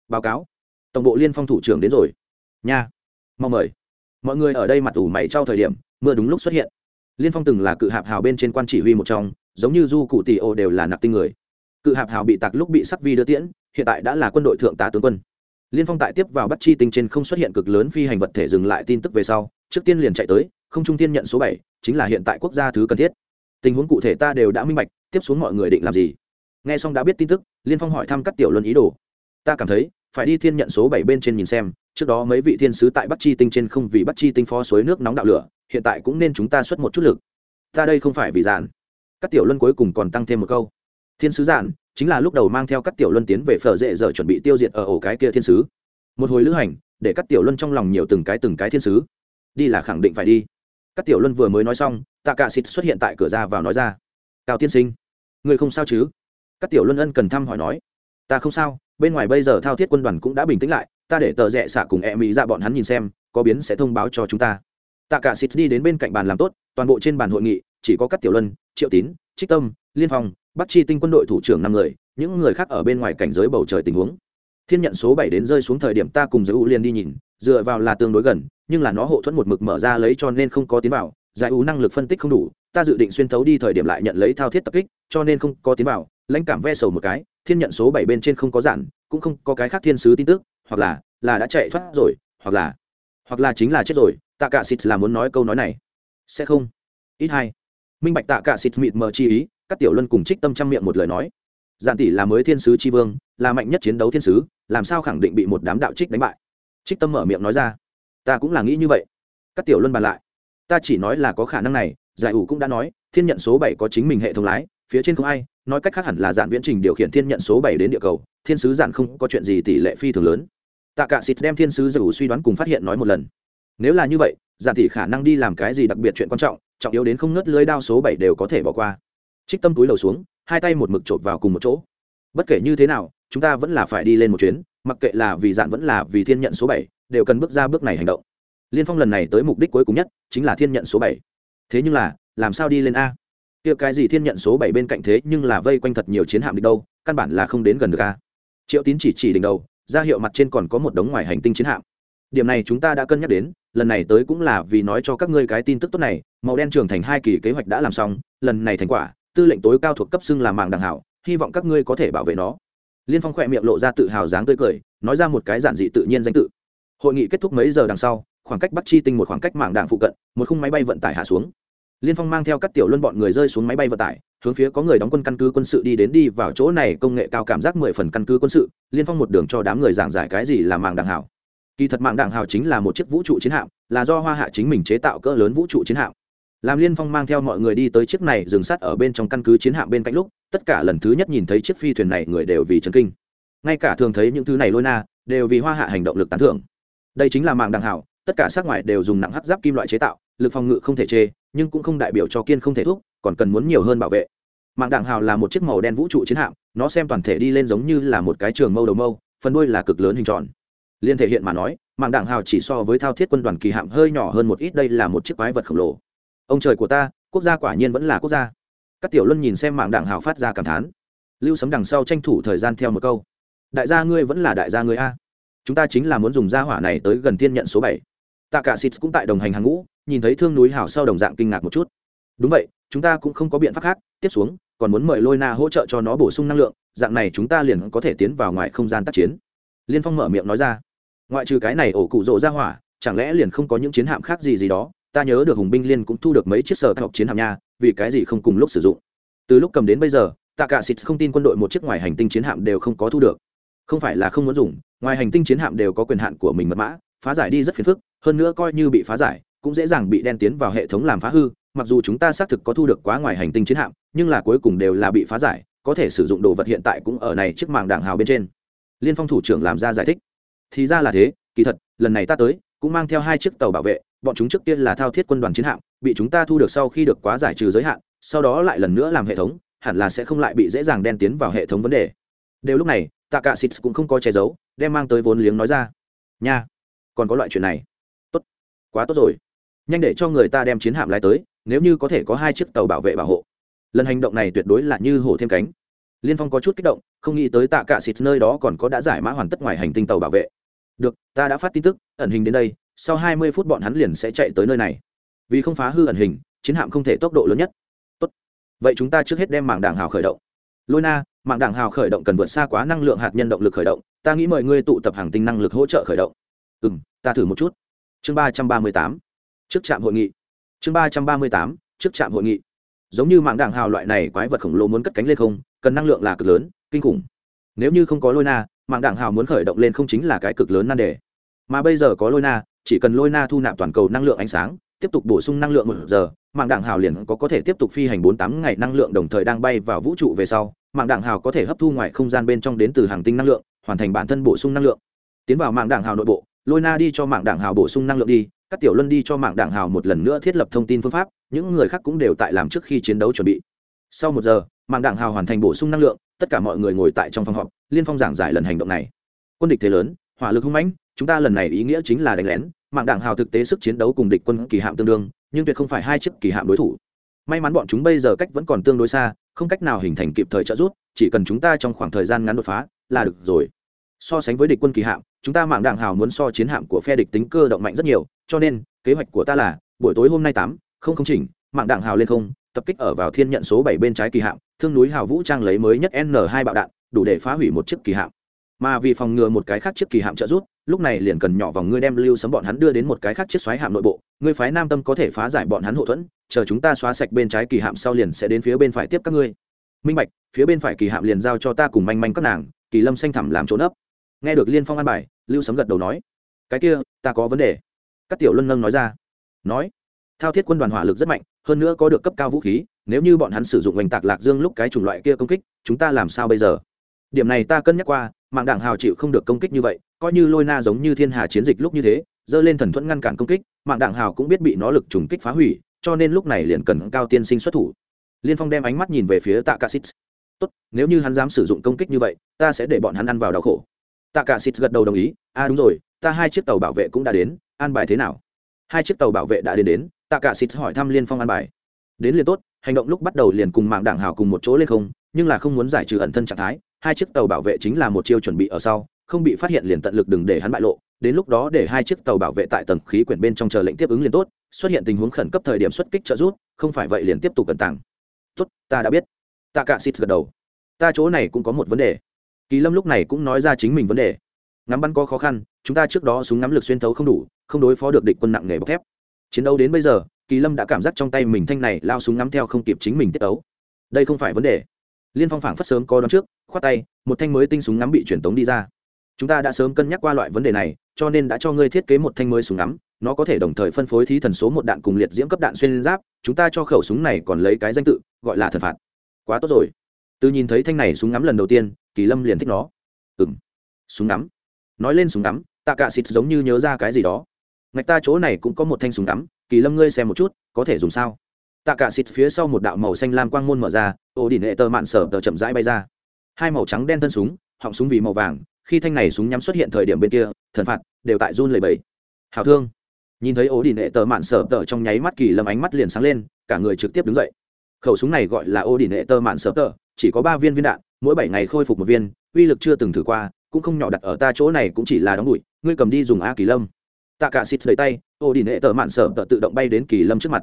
báo cáo. Tổng bộ liên phong thủ trưởng đến rồi. Nha mong mời. Mọi người ở đây mặt ủ mày trao thời điểm, mưa đúng lúc xuất hiện. Liên phong từng là cự hạp hào bên trên quan chỉ huy một trong, giống như du cụ tỷ ô đều là nạp tinh người. Cự hạp hào bị tặc lúc bị sắc vi đưa tiễn, hiện tại đã là quân đội thượng tá tướng quân. Liên phong tại tiếp vào bắt chi tinh trên không xuất hiện cực lớn phi hành vật thể dừng lại tin tức về sau, trước tiên liền chạy tới, không trung tiên nhận số bảy, chính là hiện tại quốc gia thứ cần thiết tình huống cụ thể ta đều đã minh bạch, tiếp xuống mọi người định làm gì? Nghe xong đã biết tin tức, liên phong hỏi thăm các tiểu luân ý đồ. Ta cảm thấy, phải đi thiên nhận số bảy bên trên nhìn xem, trước đó mấy vị thiên sứ tại bắc chi tinh trên không vì bắc chi tinh phó suối nước nóng đạo lửa, hiện tại cũng nên chúng ta xuất một chút lực. Ta đây không phải vì giản. Các tiểu luân cuối cùng còn tăng thêm một câu. Thiên sứ giản, chính là lúc đầu mang theo các tiểu luân tiến về phở dễ giờ chuẩn bị tiêu diệt ở ổ cái kia thiên sứ. Một hồi lữ hành, để các tiểu luân trong lòng nhiều từng cái từng cái thiên sứ. Đi là khẳng định phải đi. Các tiểu luân vừa mới nói xong tạ cả xịt xuất hiện tại cửa ra vào nói ra, cao tiên sinh, người không sao chứ? Các tiểu luân ân cần thăm hỏi nói, ta không sao, bên ngoài bây giờ thao thiết quân đoàn cũng đã bình tĩnh lại, ta để tờ rẽ xạ cùng e mỹ ra bọn hắn nhìn xem, có biến sẽ thông báo cho chúng ta. Tạ cả xịt đi đến bên cạnh bàn làm tốt, toàn bộ trên bàn hội nghị, chỉ có các tiểu luân, triệu tín, trích tâm, liên phong, bắc chi tinh quân đội thủ trưởng năm người, những người khác ở bên ngoài cảnh giới bầu trời tình huống. Thiên nhận số bảy đến rơi xuống thời điểm ta cùng giới u liên đi nhìn, dựa vào là tương đối gần, nhưng là nó hộ thuẫn một mực mở ra lấy cho nên không có tiến vào giải ú năng lực phân tích không đủ, ta dự định xuyên thấu đi thời điểm lại nhận lấy thao thiết tập kích, cho nên không có tiến vào, lãnh cảm ve sầu một cái, thiên nhận số bảy bên trên không có giản, cũng không có cái khác thiên sứ tin tức, hoặc là là đã chạy thoát rồi, hoặc là hoặc là chính là chết rồi, tạ cả xịt là muốn nói câu nói này. Sẽ không. Ít hai. Minh bạch tạ cả xịt mịt mờ chi ý, các tiểu luân cùng trích tâm trang miệng một lời nói. Giản tỷ là mới thiên sứ Chi vương, là mạnh nhất chiến đấu thiên sứ, làm sao khẳng định bị một đám đạo trích đánh bại? Trích tâm mở miệng nói ra. Ta cũng là nghĩ như vậy. Các tiểu luân bàn lại ta chỉ nói là có khả năng này, giải ủ cũng đã nói, thiên nhận số bảy có chính mình hệ thống lái, phía trên không ai, nói cách khác hẳn là dạn viễn trình điều khiển thiên nhận số bảy đến địa cầu, thiên sứ dạn không có chuyện gì tỷ lệ phi thường lớn. Tạ cả xịt đem thiên sứ giải ủ suy đoán cùng phát hiện nói một lần. Nếu là như vậy, dạn thì khả năng đi làm cái gì đặc biệt chuyện quan trọng trọng yếu đến không nớt lưới đao số bảy đều có thể bỏ qua. Trích tâm túi lầu xuống, hai tay một mực chộp vào cùng một chỗ. Bất kể như thế nào, chúng ta vẫn là phải đi lên một chuyến, mặc kệ là vì dạn vẫn là vì thiên nhận số bảy, đều cần bước ra bước này hành động liên phong lần này tới mục đích cuối cùng nhất chính là thiên nhận số bảy. Thế nhưng là, làm sao đi lên a? Kia cái gì thiên nhận số bảy bên cạnh thế nhưng là vây quanh thật nhiều chiến hạm địch đâu, căn bản là không đến gần được a. Triệu tín chỉ chỉ đỉnh đầu, ra hiệu mặt trên còn có một đống ngoài hành tinh chiến hạm. Điểm này chúng ta đã cân nhắc đến, lần này tới cũng là vì nói cho các ngươi cái tin tức tốt này, màu đen trưởng thành hai kỳ kế hoạch đã làm xong, lần này thành quả, tư lệnh tối cao thuộc cấp xưng là mạng đằng hảo, hy vọng các ngươi có thể bảo vệ nó. Liên phong khỏe miệng lộ ra tự hào dáng tươi cười, nói ra một cái giản dị tự nhiên danh tự. Hội nghị kết thúc mấy giờ đằng sau khoảng cách bắt chi tinh một khoảng cách mạng đảng phụ cận, một khung máy bay vận tải hạ xuống. Liên phong mang theo các tiểu luân bọn người rơi xuống máy bay vận tải, hướng phía có người đóng quân căn cứ quân sự đi đến đi vào chỗ này, công nghệ cao cảm giác mười phần căn cứ quân sự, liên phong một đường cho đám người giảng giải cái gì là mạng đảng hảo. Kỳ thật mạng đảng hảo chính là một chiếc vũ trụ chiến hạm, là do hoa hạ chính mình chế tạo cỡ lớn vũ trụ chiến hạm. Làm liên phong mang theo mọi người đi tới chiếc này dừng sát ở bên trong căn cứ chiến hạm bên cạnh lúc, tất cả lần thứ nhất nhìn thấy chiếc phi thuyền này người đều vì chấn kinh. Ngay cả thường thấy những thứ này lôi na, đều vì hoa hạ hành động lực tán thưởng. Đây chính là mạng đảng hảo tất cả sát ngoài đều dùng nặng hắc giáp kim loại chế tạo, lực phòng ngự không thể chê, nhưng cũng không đại biểu cho kiên không thể thúc, còn cần muốn nhiều hơn bảo vệ. Mạng đảng hào là một chiếc màu đen vũ trụ chiến hạm, nó xem toàn thể đi lên giống như là một cái trường mâu đầu mâu, phần đuôi là cực lớn hình tròn. Liên thể hiện mà nói, mạng đảng hào chỉ so với thao thiết quân đoàn kỳ hạm hơi nhỏ hơn một ít, đây là một chiếc quái vật khổng lồ. Ông trời của ta, quốc gia quả nhiên vẫn là quốc gia. Các tiểu luân nhìn xem mạng đảng hào phát ra cảm thán. Lưu sấm đằng sau tranh thủ thời gian theo một câu. Đại gia ngươi vẫn là đại gia ngươi a. Chúng ta chính là muốn dùng gia hỏa này tới gần thiên nhận số bảy tạ cả xịt cũng tại đồng hành hàng ngũ, nhìn thấy thương núi hảo sau đồng dạng kinh ngạc một chút. Đúng vậy, chúng ta cũng không có biện pháp khác, tiếp xuống, còn muốn mời lôi na hỗ trợ cho nó bổ sung năng lượng, dạng này chúng ta liền có thể tiến vào ngoài không gian tác chiến. Liên phong mở miệng nói ra. Ngoại trừ cái này ổ cụ rộ ra hỏa, chẳng lẽ liền không có những chiến hạm khác gì gì đó? Ta nhớ được hùng binh liên cũng thu được mấy chiếc sở học chiến hạm nha, vì cái gì không cùng lúc sử dụng? Từ lúc cầm đến bây giờ tạ cả xịt không tin quân đội một chiếc ngoài hành tinh chiến hạm đều không có thu được. Không phải là không muốn dùng, ngoài hành tinh chiến hạm đều có quyền hạn của mình mật mã phá giải đi rất phiền phức, hơn nữa coi như bị phá giải, cũng dễ dàng bị đen tiến vào hệ thống làm phá hư, mặc dù chúng ta xác thực có thu được quá ngoài hành tinh chiến hạm, nhưng là cuối cùng đều là bị phá giải, có thể sử dụng đồ vật hiện tại cũng ở này chiếc mạng đảng hào bên trên. Liên phong thủ trưởng làm ra giải thích. Thì ra là thế, kỳ thật, lần này ta tới, cũng mang theo hai chiếc tàu bảo vệ, bọn chúng trước tiên là thao thiết quân đoàn chiến hạm, bị chúng ta thu được sau khi được quá giải trừ giới hạn, sau đó lại lần nữa làm hệ thống, hẳn là sẽ không lại bị dễ dàng đen tiến vào hệ thống vấn đề. Đều lúc này tạ cả xịt cũng không có che giấu, đem mang tới vốn liếng nói ra. Nha còn có loại chuyện này. Tốt. Quá tốt rồi. Nhanh để cho người ta đem chiến hạm lái tới, nếu như có thể có hai chiếc tàu bảo vệ bảo hộ. Lần hành động này tuyệt đối là như hổ thêm cánh. Liên phong có chút kích động, không nghĩ tới tạ cả xịt nơi đó còn có đã giải mã hoàn tất ngoài hành tinh tàu bảo vệ. Được, ta đã phát tin tức, ẩn hình đến đây, sau hai mươi phút bọn hắn liền sẽ chạy tới nơi này. Vì không phá hư ẩn hình, chiến hạm không thể tốc độ lớn nhất. Tốt. vậy chúng ta trước hết đem mạng đảng hào khởi động. Lôi na, mạng đảng hào khởi động cần vượt xa quá năng lượng hạt nhân động lực khởi động, ta nghĩ mời ngươi tụ tập hàng tinh năng lực hỗ trợ khởi động ừ m ta thử một chút. Chương ba trăm ba mươi tám, trước trạm hội nghị. Chương ba trăm ba mươi tám, trước trạm hội nghị. Giống như mạng đảng hào loại này quái vật khổng lồ muốn cất cánh lên không, cần năng lượng là cực lớn, kinh khủng. Nếu như không có lôi na, mạng đảng hào muốn khởi động lên không chính là cái cực lớn nan đề. Mà bây giờ có lôi na, chỉ cần lôi na thu nạp toàn cầu năng lượng ánh sáng, tiếp tục bổ sung năng lượng một giờ, mạng đảng hào liền có có thể tiếp tục phi hành bốn tám ngày năng lượng đồng thời đang bay vào vũ trụ về sau, mạng đảng hào có thể hấp thu ngoài không gian bên trong đến từ hàng tinh năng lượng, hoàn thành bản thân bổ sung năng lượng. Tiến vào mạng đảng hào nội bộ lôi na đi cho mạng đảng hào bổ sung năng lượng đi, các tiểu luân đi cho mạng đảng hào một lần nữa thiết lập thông tin phương pháp, những người khác cũng đều tại làm trước khi chiến đấu chuẩn bị. Sau một giờ, mạng đảng hào hoàn thành bổ sung năng lượng, tất cả mọi người ngồi tại trong phòng họp, liên phong giảng giải lần hành động này. Quân địch thế lớn, hỏa lực hung mãnh, chúng ta lần này ý nghĩa chính là đánh lén, mạng đảng hào thực tế sức chiến đấu cùng địch quân kỳ hạm tương đương, nhưng tuyệt không phải hai chiếc kỳ hạm đối thủ. May mắn bọn chúng bây giờ cách vẫn còn tương đối xa, không cách nào hình thành kịp thời trợ giúp, chỉ cần chúng ta trong khoảng thời gian ngắn đột phá là được rồi so sánh với địch quân kỳ hạm, chúng ta mạng đảng hào muốn so chiến hạm của phe địch tính cơ động mạnh rất nhiều, cho nên, kế hoạch của ta là, buổi tối hôm nay tám, không không chỉnh, mạng đảng hào lên không, tập kích ở vào thiên nhận số bảy bên trái kỳ hạm, thương núi hào vũ trang lấy mới nhất n hai bạo đạn, đủ để phá hủy một chiếc kỳ hạm. Mà vì phòng ngừa một cái khác chiếc kỳ hạm trợ rút lúc này liền cần nhỏ vòng ngươi đem lưu sấm bọn hắn đưa đến một cái khác chiếc xoáy hạm nội bộ, ngươi phái nam tâm có thể phá giải bọn hắn hậu thuẫn, chờ chúng ta xóa sạch bên trái kỳ hạm sau liền sẽ đến phía bên phải tiếp các ngươi. Minh bạch, phía bên phải kỳ hạm liền giao cho ta cùng manh manh các nàng, kỳ lâm xanh thẳm làm trốn ấp nghe được liên phong an bài, lưu sấm gật đầu nói, cái kia, ta có vấn đề. Các tiểu luân nâng nói ra, nói, thao thiết quân đoàn hỏa lực rất mạnh, hơn nữa có được cấp cao vũ khí, nếu như bọn hắn sử dụng oanh tạc lạc dương lúc cái chủng loại kia công kích, chúng ta làm sao bây giờ? Điểm này ta cân nhắc qua, mạng đảng hào chịu không được công kích như vậy, coi như lôi na giống như thiên hà chiến dịch lúc như thế dơ lên thần thuẫn ngăn cản công kích, mạng đảng hào cũng biết bị nó lực trùng kích phá hủy, cho nên lúc này liền cần cao tiên sinh xuất thủ. Liên phong đem ánh mắt nhìn về phía tạ ca xít tốt, nếu như hắn dám sử dụng công kích như vậy, ta sẽ để bọn hắn ăn vào đau khổ tạ cả Sịt gật đầu đồng ý a à đúng rồi, ta hai chiếc tàu bảo vệ cũng đã đến, an bài thế nào? Hai chiếc tàu bảo vệ đã đến đến. Tạ cả Sịt hỏi thăm liên phong an bài. Đến liền tốt, hành động lúc bắt đầu liền cùng mạng đảng hào cùng một chỗ lên không, nhưng là không muốn giải trừ ẩn thân trạng thái, hai chiếc tàu bảo vệ chính là một chiêu chuẩn bị ở sau, không bị phát hiện liền tận lực đừng để hắn bại lộ, đến lúc đó để hai chiếc tàu bảo vệ tại tầng khí quyển bên trong chờ lệnh tiếp ứng liền tốt, xuất hiện tình huống khẩn cấp thời điểm xuất kích trợ rút không phải vậy liền tiếp tục cẩn tàng. Tốt, ta đã biết. Tạ cả xịt gật đầu. Ta chỗ này cũng có một vấn đề kỳ lâm lúc này cũng nói ra chính mình vấn đề. Ngắm bắn có khó khăn, chúng ta trước đó súng ngắm lực xuyên thấu không đủ, không đối phó được địch quân nặng nghề bọc thép. Chiến đấu đến bây giờ, kỳ lâm đã cảm giác trong tay mình thanh này lao súng ngắm theo không kịp chính mình tiết ấu. Đây không phải vấn đề. Liên phong phảng phất sớm có đón trước, khoát tay, một thanh mới tinh súng ngắm bị truyền tống đi ra. Chúng ta đã sớm cân nhắc qua loại vấn đề này, cho nên đã cho ngươi thiết kế một thanh mới súng ngắm, nó có thể đồng thời phân phối thí thần số một đạn cùng liệt diễm cấp đạn xuyên giáp, chúng ta cho khẩu súng này còn lấy cái danh tự, gọi là thần phạt. Quá tốt rồi. Từ nhìn thấy thanh này súng ngắm lần đầu tiên kỳ lâm liền thích nó. Ừ m súng đắm nói lên súng đắm tạ cả xịt giống như nhớ ra cái gì đó. Ngạch ta chỗ này cũng có một thanh súng đắm kỳ lâm ngươi xem một chút, có thể dùng sao? Tạ cả xịt phía sau một đạo màu xanh lam quang môn mở ra ổ đỉnh hệ tơ mạn sở tờ chậm rãi bay ra. Hai màu trắng đen thân súng, họng súng vì màu vàng, khi thanh này súng nhắm xuất hiện thời điểm bên kia, thần phạt, đều tại run lầy bẫy hào thương. Nhìn thấy ổ đỉnh hệ tờ mạn sở tờ trong nháy mắt kỳ lâm ánh mắt liền sáng lên, cả người trực tiếp đứng dậy. Khẩu súng này gọi là ổ đỉnh hệ tờ mạn sở tờ, chỉ có ba viên viên đạn mỗi bảy ngày khôi phục một viên, uy lực chưa từng thử qua, cũng không nhỏ đặt ở ta chỗ này cũng chỉ là đóng bụi ngươi cầm đi dùng a kỳ lâm. Tạ cả xịt đầy tay ổ đỉnh nệ tờ mạn sở tờ tự động bay đến kỳ lâm trước mặt.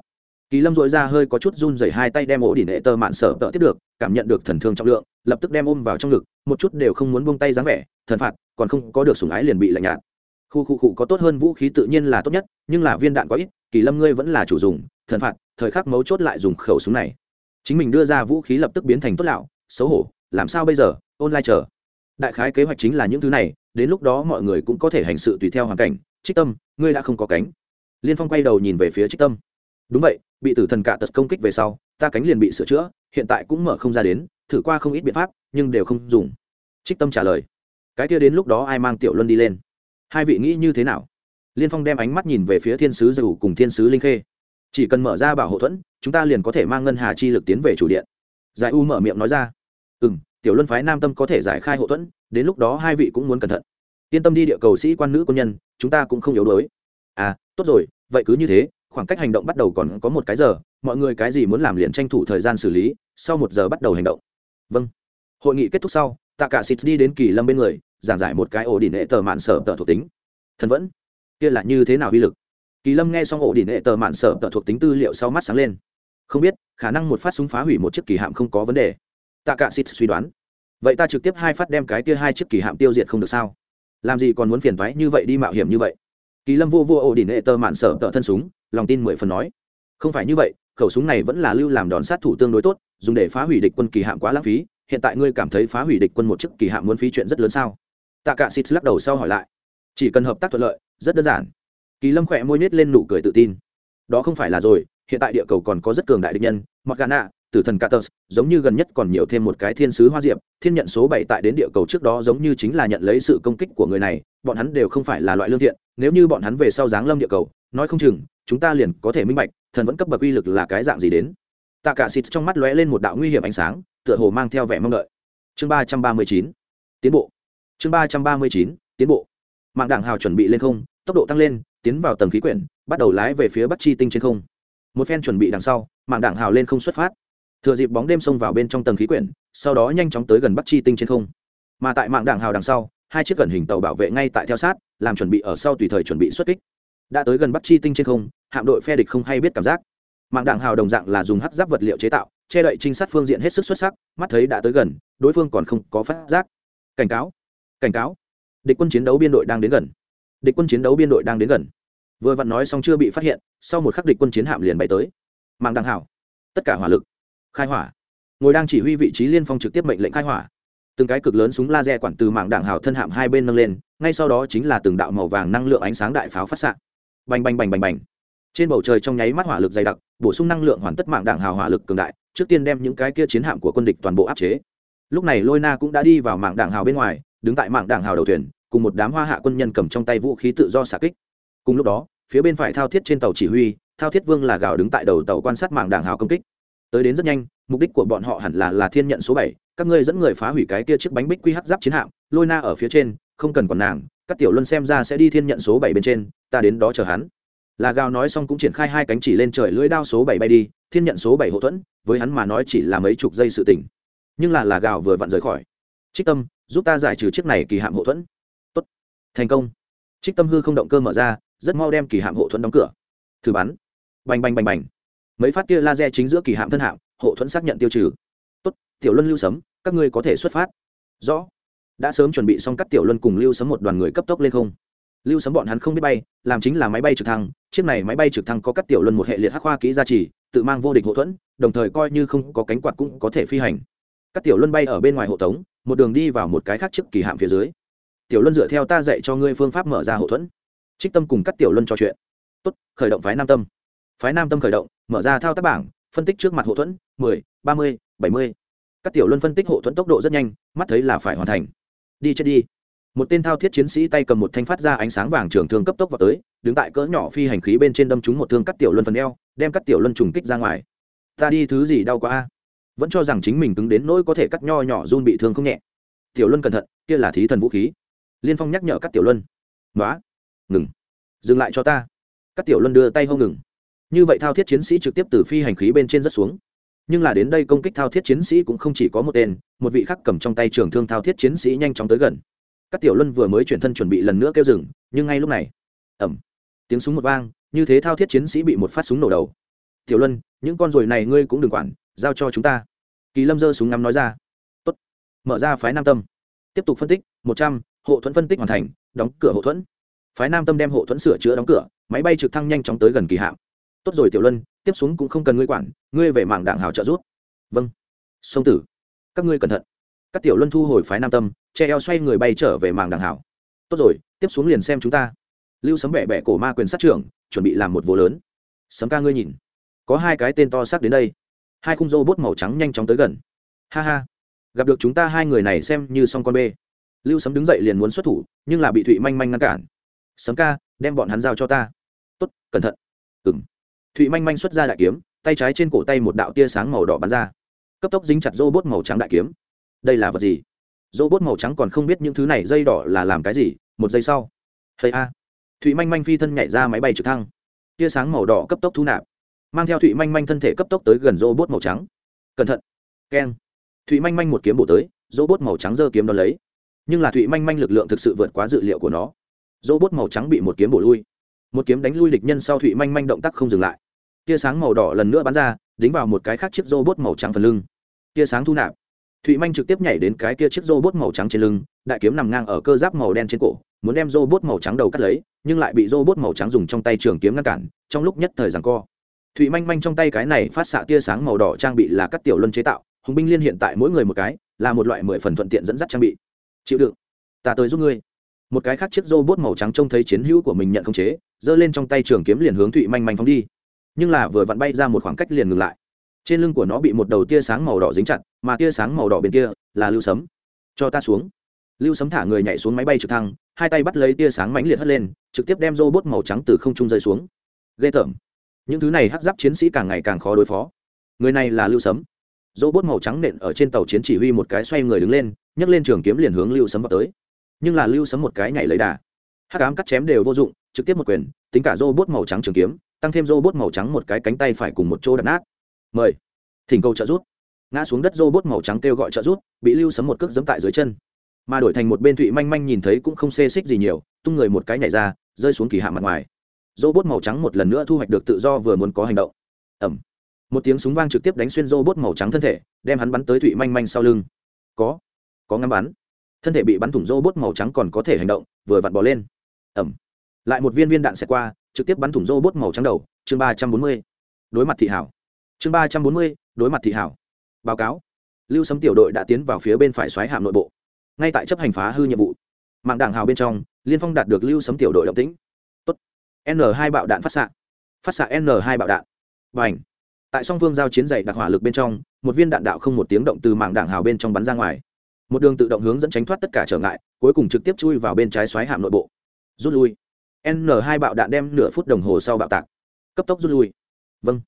Kỳ lâm dội ra hơi có chút run rẩy hai tay đem ổ đỉnh nệ tờ mạn sở tờ tiếp được, cảm nhận được thần thương trọng lượng, lập tức đem ôm vào trong ngực, một chút đều không muốn buông tay dáng vẻ, thần phạt, còn không có được sủng ái liền bị lạnh nhạt. Khu khu khu có tốt hơn vũ khí tự nhiên là tốt nhất, nhưng là viên đạn có ít, kỳ lâm ngươi vẫn là chủ dùng, thần phạt, thời khắc mấu chốt lại dùng khẩu súng này. Chính mình đưa ra vũ khí lập tức biến thành tốt lão, xấu hổ làm sao bây giờ? Online chờ. Đại khái kế hoạch chính là những thứ này, đến lúc đó mọi người cũng có thể hành sự tùy theo hoàn cảnh. Trích tâm, ngươi đã không có cánh. Liên phong quay đầu nhìn về phía trích tâm. Đúng vậy, bị tử thần cạ tật công kích về sau, ta cánh liền bị sửa chữa, hiện tại cũng mở không ra đến, thử qua không ít biện pháp, nhưng đều không dùng. Trích tâm trả lời. Cái kia đến lúc đó ai mang tiểu luân đi lên? Hai vị nghĩ như thế nào? Liên phong đem ánh mắt nhìn về phía thiên sứ dầu cùng thiên sứ linh khê. Chỉ cần mở ra bảo hộ thuẫn, chúng ta liền có thể mang ngân hà chi lực tiến về chủ điện. Giải u mở miệng nói ra ừ m tiểu luân phái nam tâm có thể giải khai hậu thuẫn, đến lúc đó hai vị cũng muốn cẩn thận. Yên tâm đi địa cầu sĩ quan nữ quân nhân, chúng ta cũng không yếu đuối. À tốt rồi, vậy cứ như thế, khoảng cách hành động bắt đầu còn có một cái giờ, mọi người cái gì muốn làm liền tranh thủ thời gian xử lý, sau một giờ bắt đầu hành động. Vâng. Hội nghị kết thúc sau tạ cả xịt đi đến kỳ lâm bên người, giảng giải một cái ổ đỉnh hệ tờ mạn sở tờ thuộc tính. Thần vẫn, kia là như thế nào uy lực? Kỳ lâm nghe xong ổ đỉnh hệ tờ mạn sở tờ thuộc tính tư liệu sau mắt sáng lên. Không biết, khả năng một phát súng phá hủy một chiếc kỳ hạm không có vấn đề tạ cạ xịt suy đoán. Vậy ta trực tiếp hai phát đem cái kia hai chiếc kỳ hạm tiêu diệt không được sao? Làm gì còn muốn phiền thoái như vậy đi mạo hiểm như vậy? Kỳ lâm vô vô ổ đỉnh hệ tơ mạn sở tợ thân súng, lòng tin mười phần nói. Không phải như vậy, khẩu súng này vẫn là lưu làm đòn sát thủ tương đối tốt, dùng để phá hủy địch quân kỳ hạm quá lãng phí, hiện tại ngươi cảm thấy phá hủy địch quân một chiếc kỳ hạm muốn phí chuyện rất lớn sao? Tạ cả xịt lắc đầu sau hỏi lại. Chỉ cần hợp tác thuận lợi, rất đơn giản. Kỳ lâm khỏe môi nhét lên nụ cười tự tin. Đó không phải là rồi, hiện tại địa cầu còn có rất cường đại địch nhân mặc nạ tử thần Catus, giống như gần nhất còn nhiều thêm một cái thiên sứ hoa diệp, thiên nhận số bảy tại đến địa cầu trước đó giống như chính là nhận lấy sự công kích của người này, bọn hắn đều không phải là loại lương thiện, nếu như bọn hắn về sau giáng lâm địa cầu, nói không chừng, chúng ta liền có thể minh bạch, thần vẫn cấp bậc uy lực là cái dạng gì đến. Tạ Cả Xịt trong mắt lóe lên một đạo nguy hiểm ánh sáng, tựa hồ mang theo vẻ mong đợi. Chương ba ba mươi chín Tiến bộ. Chương ba ba mươi chín Tiến bộ. Mạng đảng hào chuẩn bị lên không, tốc độ tăng lên, tiến vào tầng khí quyển, bắt đầu lái về phía Bắc Chi tinh trên không. Một phen chuẩn bị đằng sau, mạng đảng hào lên không xuất phát thừa dịp bóng đêm xông vào bên trong tầng khí quyển, sau đó nhanh chóng tới gần bắc chi tinh trên không. Mà tại mạng đảng hào đằng sau, hai chiếc gần hình tàu bảo vệ ngay tại theo sát, làm chuẩn bị ở sau tùy thời chuẩn bị xuất kích. Đã tới gần bắc chi tinh trên không, hạm đội phe địch không hay biết cảm giác. Mạng đảng hào đồng dạng là dùng hắc giáp vật liệu chế tạo, che đậy trinh sát phương diện hết sức xuất sắc, mắt thấy đã tới gần, đối phương còn không có phát giác. Cảnh cáo cảnh cáo. Địch quân chiến đấu biên đội đang đến gần. Địch quân chiến đấu biên đội đang đến gần. Vừa vặn nói xong chưa bị phát hiện, sau một khắc địch quân chiến hạm liền bay tới. Mạng đảng hào, tất cả hỏa lực khai hỏa. Ngồi đang chỉ huy vị trí liên phong trực tiếp mệnh lệnh khai hỏa. Từng cái cực lớn súng laser quản từ mạng đảng hào thân hạm hai bên nâng lên, ngay sau đó chính là từng đạo màu vàng năng lượng ánh sáng đại pháo phát s bành bành bành bành bành. Trên bầu trời trong nháy mắt hỏa lực dày đặc, bổ sung năng lượng hoàn tất mạng đảng hào hỏa lực cường đại, trước tiên đem những cái kia chiến hạm của quân địch toàn bộ áp chế. Lúc này lôi na cũng đã đi vào mạng đảng hào bên ngoài, đứng tại mạng đảng hào đầu thuyền, cùng một đám hoa hạ quân nhân cầm trong tay vũ khí tự do xả kích. Cùng lúc đó, phía bên phải thao thiết trên tàu chỉ huy, thao thiết vương là gào đứng tại đầu tàu quan sát mạng đảng hào công kích tới đến rất nhanh, mục đích của bọn họ hẳn là là thiên nhận số bảy, các ngươi dẫn người phá hủy cái kia chiếc bánh bích quy hắc giáp chiến hạm, lôi na ở phía trên, không cần còn nàng, các tiểu luân xem ra sẽ đi thiên nhận số bảy bên trên, ta đến đó chờ hắn. Là gào nói xong cũng triển khai hai cánh chỉ lên trời lưỡi đao số bảy bay đi, thiên nhận số bảy hậu thuẫn, với hắn mà nói chỉ là mấy chục giây sự tỉnh nhưng là là gào vừa vặn rời khỏi. Trích tâm, giúp ta giải trừ chiếc này kỳ hạm hậu thuẫn. Tốt. Thành công. Trích tâm hư không động cơ mở ra, rất mau đem kỳ hạm hậu thuẫn đóng cửa. Thử bắn. Bành bành bành bành mấy phát kia laser chính giữa kỳ hạm thân hạm, hộ thuẫn xác nhận tiêu trừ. Tốt, tiểu luân lưu sấm, các ngươi có thể xuất phát. Rõ. Đã sớm chuẩn bị xong các tiểu luân cùng lưu sấm một đoàn người cấp tốc lên không. Lưu sấm bọn hắn không biết bay, làm chính là máy bay trực thăng. Chiếc này máy bay trực thăng có các tiểu luân một hệ liệt hắc khoa kỹ gia trì, tự mang vô địch hậu thuẫn, đồng thời coi như không có cánh quạt cũng có thể phi hành. Các tiểu luân bay ở bên ngoài hộ tống, một đường đi vào một cái khác trước kỳ hạm phía dưới. Tiểu luân dựa theo ta dạy cho ngươi phương pháp mở ra hậu thuẫn. Trích tâm cùng các tiểu luân trò chuyện. Tốt, khởi động phái nam tâm phái nam tâm khởi động, mở ra thao tác bảng, phân tích trước mặt hộ thuẫn, mười, ba mươi, bảy mươi. Các tiểu luân phân tích hộ thuẫn tốc độ rất nhanh, mắt thấy là phải hoàn thành. Đi chết đi. Một tên thao thiết chiến sĩ tay cầm một thanh phát ra ánh sáng vàng trường thương cấp tốc vào tới, đứng tại cỡ nhỏ phi hành khí bên trên đâm trúng một thương cắt tiểu luân phần eo, đem cắt tiểu luân trùng kích ra ngoài. Ta đi thứ gì đau quá a? Vẫn cho rằng chính mình cứng đến nỗi có thể cắt nho nhỏ run bị thương không nhẹ. Tiểu luân cẩn thận, kia là thí thần vũ khí. Liên phong nhắc nhở cắt tiểu luân. Nói ngừng. Dừng lại cho ta. Cắt tiểu luân đưa tay hông ngừng như vậy thao thiết chiến sĩ trực tiếp từ phi hành khí bên trên rất xuống. Nhưng là đến đây công kích thao thiết chiến sĩ cũng không chỉ có một tên, một vị khắc cầm trong tay trường thương thao thiết chiến sĩ nhanh chóng tới gần. Các tiểu luân vừa mới chuyển thân chuẩn bị lần nữa kêu rừng nhưng ngay lúc này ẩm tiếng súng một vang, như thế thao thiết chiến sĩ bị một phát súng nổ đầu. Tiểu luân, những con ruồi này ngươi cũng đừng quản, giao cho chúng ta. Kỳ lâm giơ súng ngắm nói ra. Tốt, mở ra phái nam tâm. Tiếp tục phân tích, một trăm, hộ thuẫn phân tích hoàn thành, đóng cửa hộ thuẫn. Phái nam tâm đem hộ thuẫn sửa chữa đóng cửa, máy bay trực thăng nhanh chóng tới gần kỳ hạm tốt rồi tiểu luân, tiếp xuống cũng không cần ngươi quản, ngươi về mảng đảng hào trợ giúp. Vâng. Sông tử, các ngươi cẩn thận. Các tiểu luân thu hồi phái nam tâm, che eo xoay người bay trở về mảng đảng hào tốt rồi, tiếp xuống liền xem chúng ta. Lưu sấm bẻ bẻ cổ ma quyền sát trưởng, chuẩn bị làm một vô lớn. Sấm ca ngươi nhìn. Có hai cái tên to xác đến đây. Hai khung rô bốt màu trắng nhanh chóng tới gần. Ha ha. Gặp được chúng ta hai người này xem như xong con bê. Lưu sấm đứng dậy liền muốn xuất thủ, nhưng là bị thụy manh manh ngăn cản. Sấm ca, đem bọn hắn giao cho ta. Tốt, cẩn thận. Ừng thụy manh manh xuất ra đại kiếm, tay trái trên cổ tay một đạo tia sáng màu đỏ bắn ra. Cấp tốc dính chặt rô bốt màu trắng đại kiếm. Đây là vật gì? Rô bốt màu trắng còn không biết những thứ này dây đỏ là làm cái gì, một giây sau. Hay a. Thụy manh manh phi thân nhảy ra máy bay trực thăng. Tia sáng màu đỏ cấp tốc thu nạp, mang theo thụy manh manh thân thể cấp tốc tới gần rô bốt màu trắng. Cẩn thận. Keng. Thụy manh manh một kiếm bổ tới rô bốt màu trắng giơ kiếm đón lấy. Nhưng là thụy manh manh lực lượng thực sự vượt quá dự liệu của nó. Rô bốt màu trắng bị một kiếm bổ lui. Một kiếm đánh lui địch nhân sau thụy manh manh động tác không dừng lại tia sáng màu đỏ lần nữa bắn ra, đính vào một cái khác chiếc rô bốt màu trắng phần lưng. Tia sáng thu nạp. Thụy manh trực tiếp nhảy đến cái kia chiếc rô bốt màu trắng trên lưng, đại kiếm nằm ngang ở cơ giáp màu đen trên cổ, muốn đem rô bốt màu trắng đầu cắt lấy, nhưng lại bị rô bốt màu trắng dùng trong tay trường kiếm ngăn cản, trong lúc nhất thời giằng co. Thụy manh manh trong tay cái này phát xạ tia sáng màu đỏ trang bị là các tiểu luân chế tạo, hùng binh liên hiện tại mỗi người một cái, là một loại mười phần thuận tiện dẫn dắt trang bị. Chịu đựng. Ta tới giúp ngươi. Một cái khác chiếc rô bốt màu trắng trông thấy chiến hữu của mình nhận không chế, giơ lên trong tay trường kiếm liền hướng thụy manh manh phóng đi nhưng là vừa vặn bay ra một khoảng cách liền ngừng lại. Trên lưng của nó bị một đầu tia sáng màu đỏ dính chặt, mà tia sáng màu đỏ bên kia là lưu sấm. Cho ta xuống. Lưu sấm thả người nhảy xuống máy bay trực thăng, hai tay bắt lấy tia sáng mãnh liệt hất lên, trực tiếp đem rô bốt màu trắng từ không trung rơi xuống. Ghê tởm. Những thứ này hắc giáp chiến sĩ càng ngày càng khó đối phó. Người này là lưu sấm. Rô bốt màu trắng nện ở trên tàu chiến chỉ huy một cái xoay người đứng lên, nhấc lên trường kiếm liền hướng lưu sấm vào tới. Nhưng là lưu sấm một cái nhảy lấy đà. Hắc ám cắt chém đều vô dụng trực tiếp một quyền, tính cả rô màu trắng trường kiếm, tăng thêm rô màu trắng một cái cánh tay phải cùng một chỗ đập nát. Mời. Thỉnh cầu trợ rút ngã xuống đất rô màu trắng kêu gọi trợ rút bị lưu sấm một cước dẫm tại dưới chân. Mà đổi thành một bên thụy manh manh nhìn thấy cũng không xê xích gì nhiều, tung người một cái nhảy ra, rơi xuống kỳ hạ mặt ngoài. Rô màu trắng một lần nữa thu hoạch được tự do vừa muốn có hành động. Ẩm. Một tiếng súng vang trực tiếp đánh xuyên rô màu trắng thân thể, đem hắn bắn tới thụy manh manh sau lưng. Có. Có ngắm bắn. Thân thể bị bắn thủng rô màu trắng còn có thể hành động, vừa vặn bỏ lên. Ẩm lại một viên viên đạn xẹt qua, trực tiếp bắn thủng rô bốt màu trắng đầu. Chương ba trăm bốn mươi, đối mặt thị hảo. Chương ba trăm bốn mươi, đối mặt thị hảo. Báo cáo. Lưu sấm tiểu đội đã tiến vào phía bên phải xoáy hạm nội bộ. Ngay tại chấp hành phá hư nhiệm vụ, mạng đảng hào bên trong, liên phong đạt được lưu sấm tiểu đội động tĩnh. Tốt. N hai bạo đạn phát xạ. Phát xạ n hai bạo đạn. Và ảnh tại song phương giao chiến dày đặc hỏa lực bên trong, một viên đạn đạo không một tiếng động từ mạng đảng hào bên trong bắn ra ngoài. Một đường tự động hướng dẫn tránh thoát tất cả trở ngại, cuối cùng trực tiếp chui vào bên trái xoáy hạm nội bộ. Rút lui n 2 bạo đạn đem nửa phút đồng hồ sau bạo tạc. Cấp tốc rút lui. Vâng.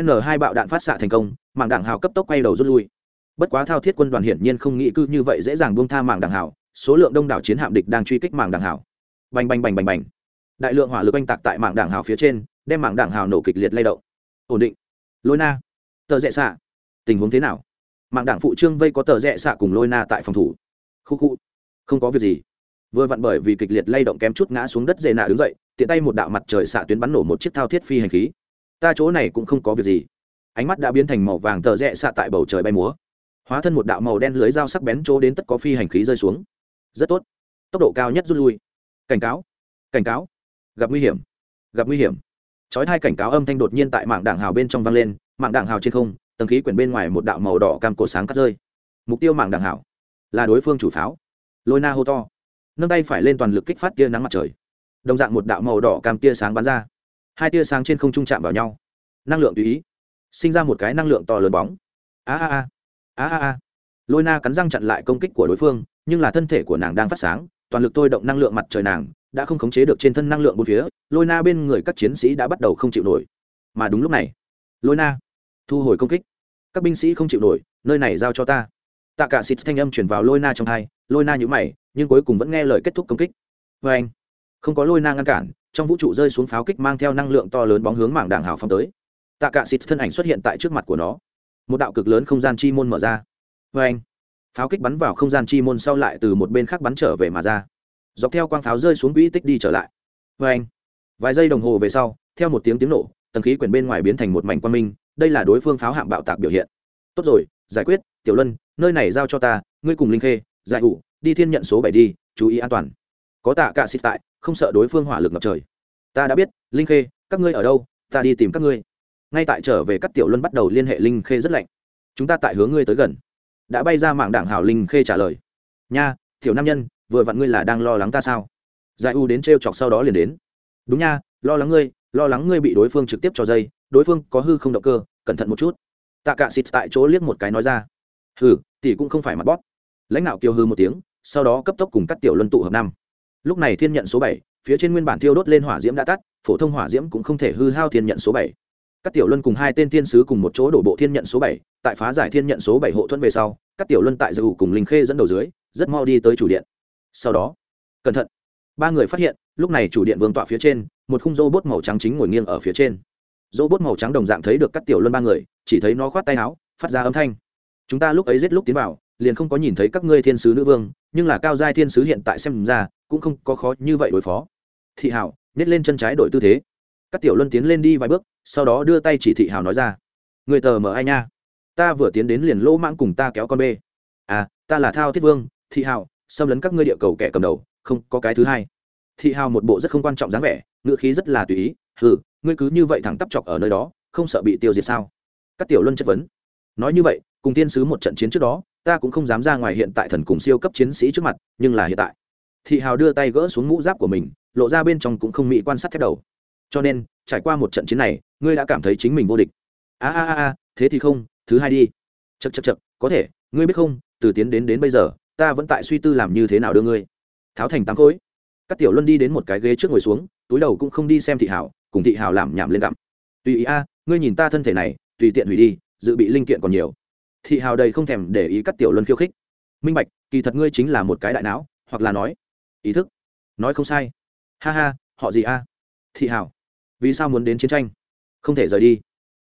N 2 bạo đạn phát xạ thành công mạng đảng hào cấp tốc quay đầu rút lui. Bất quá thao thiết quân đoàn hiển nhiên không nghĩ cư như vậy dễ dàng buông tha mạng đảng hào, số lượng đông đảo chiến hạm địch đang truy kích mạng đảng hào. Bành bành bành bành bành. Đại lượng hỏa lực oanh tạc tại mạng đảng hào phía trên, đem mạng đảng hào nổ kịch liệt lay động. Ổn định. Lôi na. Tờ rẽ xạ. Tình huống thế nào? Mạng đảng phụ trương vây có tờ rẽ xạ cùng lôi na tại phòng thủ. Khu khu. Không có việc gì vừa vặn bởi vì kịch liệt lay động kém chút ngã xuống đất dề nạ đứng dậy, tiện tay một đạo mặt trời xạ tuyến bắn nổ một chiếc thao thiết phi hành khí. Ta chỗ này cũng không có việc gì. Ánh mắt đã biến thành màu vàng tờ rẽ xạ tại bầu trời bay múa. Hóa thân một đạo màu đen lưới dao sắc bén chỗ đến tất có phi hành khí rơi xuống. Rất tốt. Tốc độ cao nhất rút lui. Cảnh cáo. Cảnh cáo. Gặp nguy hiểm. Gặp nguy hiểm. Chói hai cảnh cáo âm thanh đột nhiên tại mạng đảng hào bên trong vang lên mạng đảng hào trên không, tầng khí quyển bên ngoài một đạo màu đỏ cam cổ sáng cắt rơi. Mục tiêu mạng đảng hào là đối phương chủ pháo. Lôi na hô to nâng tay phải lên toàn lực kích phát tia nắng mặt trời. Đồng dạng một đạo màu đỏ cam tia sáng bắn ra. Hai tia sáng trên không trung chạm vào nhau. Năng lượng tùy ý. Sinh ra một cái năng lượng to lớn bóng. A a a. A a a. Lôi na cắn răng chặn lại công kích của đối phương, nhưng là thân thể của nàng đang phát sáng, toàn lực thôi động năng lượng mặt trời nàng, đã không khống chế được trên thân năng lượng bốn phía, lôi na bên người các chiến sĩ đã bắt đầu không chịu nổi. Mà đúng lúc này, lôi na thu hồi công kích. Các binh sĩ không chịu nổi, nơi này giao cho ta. Tạ cả xịt thanh âm chuyển vào lôi na trong hai, lôi na nhữ mày nhưng cuối cùng vẫn nghe lời kết thúc công kích. Vê anh, không có lôi nang ngăn cản, trong vũ trụ rơi xuống pháo kích mang theo năng lượng to lớn bóng hướng mảng đảng hào phong tới. Tạ cả xịt thân ảnh xuất hiện tại trước mặt của nó. Một đạo cực lớn không gian chi môn mở ra. Vê anh, pháo kích bắn vào không gian chi môn sau lại từ một bên khác bắn trở về mà ra. Dọc theo quang pháo rơi xuống quỹ tích đi trở lại. Vê anh, vài giây đồng hồ về sau, theo một tiếng tiếng nổ, tầng khí quyển bên ngoài biến thành một mảnh quang minh, đây là đối phương pháo hạm bạo tạc biểu hiện. Tốt rồi, giải quyết, tiểu luân, nơi này giao cho ta, ngươi cùng linh khê, giải ủ đi thiên nhận số bảy đi, chú ý an toàn. Có tạ cả xịt tại, không sợ đối phương hỏa lực ngập trời. Ta đã biết, linh khê, các ngươi ở đâu, ta đi tìm các ngươi. Ngay tại trở về các tiểu luân bắt đầu liên hệ linh khê rất lạnh. Chúng ta tại hướng ngươi tới gần. Đã bay ra mạng đảng hảo linh khê trả lời. Nha, tiểu nam nhân, vừa vặn ngươi là đang lo lắng ta sao? Giải u đến t r e o chọc sau đó liền đến. Đúng nha, lo lắng ngươi, lo lắng ngươi bị đối phương trực tiếp cho dây, đối phương có hư không động cơ, cẩn thận một chút. Tạ cả xịt tại chỗ liếc một cái nói ra. Hừ, tỷ cũng không phải mặt bóp. Lãnh đạo kiều hư một tiếng sau đó cấp tốc cùng các tiểu luân tụ hợp năm. Lúc này thiên nhận số bảy, phía trên nguyên bản thiêu đốt lên hỏa diễm đã tắt, phổ thông hỏa diễm cũng không thể hư hao thiên nhận số bảy. Các tiểu luân cùng hai tên thiên sứ cùng một chỗ đổ bộ thiên nhận số bảy, tại phá giải thiên nhận số bảy hộ thuẫn về sau, các tiểu luân tại dầu cùng linh khê dẫn đầu dưới, rất mau đi tới chủ điện. Sau đó, cẩn thận. Ba người phát hiện, lúc này chủ điện vương tọa phía trên, một khung rô bốt màu trắng chính ngồi nghiêng ở phía trên. Rô bốt màu trắng đồng dạng thấy được các tiểu luân ba người, chỉ thấy nó khoát tay áo, phát ra âm thanh. Chúng ta lúc ấy giết lúc tiến vào, liền không có nhìn thấy các ngươi thiên sứ nữ vương nhưng là cao giai thiên sứ hiện tại xem ra, cũng không có khó như vậy đối phó. Thị hảo nhét lên chân trái đổi tư thế. Các tiểu luân tiến lên đi vài bước, sau đó đưa tay chỉ thị hảo nói ra. Người tờ mở ai nha? Ta vừa tiến đến liền lỗ mãng cùng ta kéo con bê. À ta là thao thiết vương, thị hảo xâm lấn các ngươi địa cầu kẻ cầm đầu, không có cái thứ hai. Thị hào một bộ rất không quan trọng dáng vẻ, ngựa khí rất là tùy ý. Hừ, ngươi cứ như vậy thẳng tắp chọc ở nơi đó, không sợ bị tiêu diệt sao? Các tiểu luân chất vấn. Nói như vậy, cùng tiên sứ một trận chiến trước đó ta cũng không dám ra ngoài hiện tại thần cùng siêu cấp chiến sĩ trước mặt, nhưng là hiện tại. Thị hào đưa tay gỡ xuống mũ giáp của mình, lộ ra bên trong cũng không mỹ quan sát thép đầu. Cho nên, trải qua một trận chiến này, ngươi đã cảm thấy chính mình vô địch. A a a thế thì không, thứ hai đi. Chật chật chật có thể, ngươi biết không, từ tiến đến đến bây giờ, ta vẫn tại suy tư làm như thế nào đưa ngươi. Tháo thành tám khối. Các tiểu luân đi đến một cái ghế trước ngồi xuống, túi đầu cũng không đi xem thị hảo cùng thị hảo làm nhảm lên gặm. Tùy ý a, ngươi nhìn ta thân thể này, tùy tiện hủy đi, dự bị linh kiện còn nhiều thị hào đầy không thèm để ý các tiểu luân khiêu khích. Minh bạch, kỳ thật ngươi chính là một cái đại não, hoặc là nói, ý thức. Nói không sai. Ha ha, họ gì a? Thị hào, vì sao muốn đến chiến tranh? Không thể rời đi.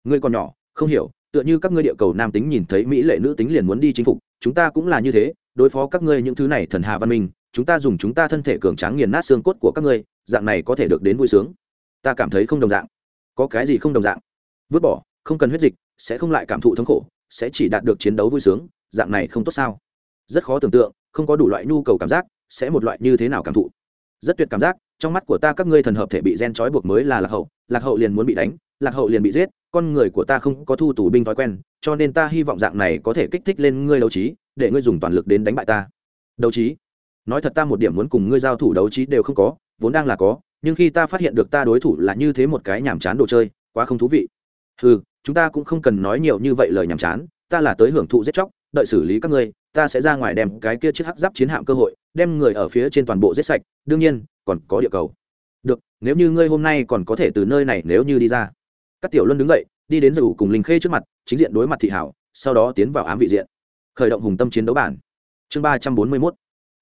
Ngươi còn nhỏ, không hiểu, tựa như các ngươi địa cầu nam tính nhìn thấy mỹ lệ nữ tính liền muốn đi chinh phục, chúng ta cũng là như thế, đối phó các ngươi những thứ này thần hà văn minh, chúng ta dùng chúng ta thân thể cường tráng nghiền nát xương cốt của các ngươi, dạng này có thể được đến vui sướng. Ta cảm thấy không đồng dạng. Có cái gì không đồng dạng? Vứt bỏ, không cần huyết dịch, sẽ không lại cảm thụ thống khổ sẽ chỉ đạt được chiến đấu vui sướng, dạng này không tốt sao? Rất khó tưởng tượng, không có đủ loại nhu cầu cảm giác, sẽ một loại như thế nào cảm thụ. Rất tuyệt cảm giác, trong mắt của ta các ngươi thần hợp thể bị gen trói buộc mới là lạc hậu lạc hậu liền muốn bị đánh, lạc hậu liền bị giết, con người của ta không có thu tù binh thói quen, cho nên ta hy vọng dạng này có thể kích thích lên ngươi đấu trí, để ngươi dùng toàn lực đến đánh bại ta. Đấu trí? Nói thật ta một điểm muốn cùng ngươi giao thủ đấu trí đều không có, vốn đang là có, nhưng khi ta phát hiện được ta đối thủ là như thế một cái nhàm chán đồ chơi, quá không thú vị. Ừ chúng ta cũng không cần nói nhiều như vậy lời nhàm chán, ta là tới hưởng thụ giết chóc, đợi xử lý các ngươi, ta sẽ ra ngoài đem cái kia chiếc hắc giáp chiến hạm cơ hội, đem người ở phía trên toàn bộ giết sạch, đương nhiên, còn có địa cầu. Được, nếu như ngươi hôm nay còn có thể từ nơi này nếu như đi ra. Các tiểu luân đứng dậy, đi đến dù cùng linh khê trước mặt, chính diện đối mặt thị hảo, sau đó tiến vào ám vị diện. Khởi động hùng tâm chiến đấu bản. Chương ba trăm bốn mươi mốt.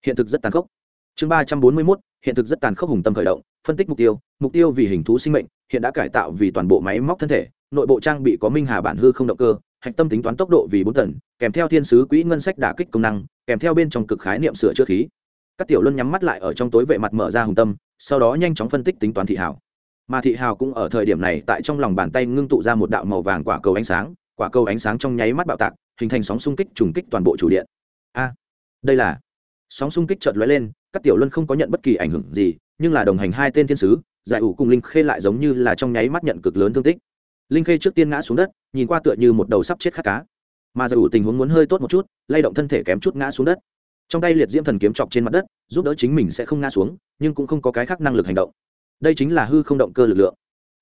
Hiện thực rất tàn khốc. Chương ba trăm bốn mươi mốt. Hiện thực rất tàn khốc hùng tâm khởi động, phân tích mục tiêu mục tiêu vì hình thú sinh mệnh, hiện đã cải tạo vì toàn bộ máy móc thân thể nội bộ trang bị có minh hà bản hư không động cơ, hạch tâm tính toán tốc độ vì bốn tần kèm theo thiên sứ quỹ ngân sách đả kích công năng, kèm theo bên trong cực khái niệm sửa chữa khí. Các tiểu luân nhắm mắt lại ở trong tối vệ mặt mở ra hùng tâm, sau đó nhanh chóng phân tích tính toán thị hào. Mà thị hào cũng ở thời điểm này tại trong lòng bàn tay ngưng tụ ra một đạo màu vàng quả cầu ánh sáng, quả cầu ánh sáng trong nháy mắt bạo tạc, hình thành sóng xung kích trùng kích toàn bộ chủ điện. A, đây là sóng xung kích chợt lóe lên, các tiểu luân không có nhận bất kỳ ảnh hưởng gì, nhưng là đồng hành hai tên thiên sứ, giải ủ cùng linh khê lại giống như là trong nháy mắt nhận cực lớn thương tích linh khê trước tiên ngã xuống đất, nhìn qua tựa như một đầu sắp chết khát cá. Mà giải ủ tình huống muốn hơi tốt một chút, lay động thân thể kém chút ngã xuống đất. Trong tay liệt diễm thần kiếm chọc trên mặt đất, giúp đỡ chính mình sẽ không ngã xuống, nhưng cũng không có cái khác năng lực hành động. Đây chính là hư không động cơ lực lượng.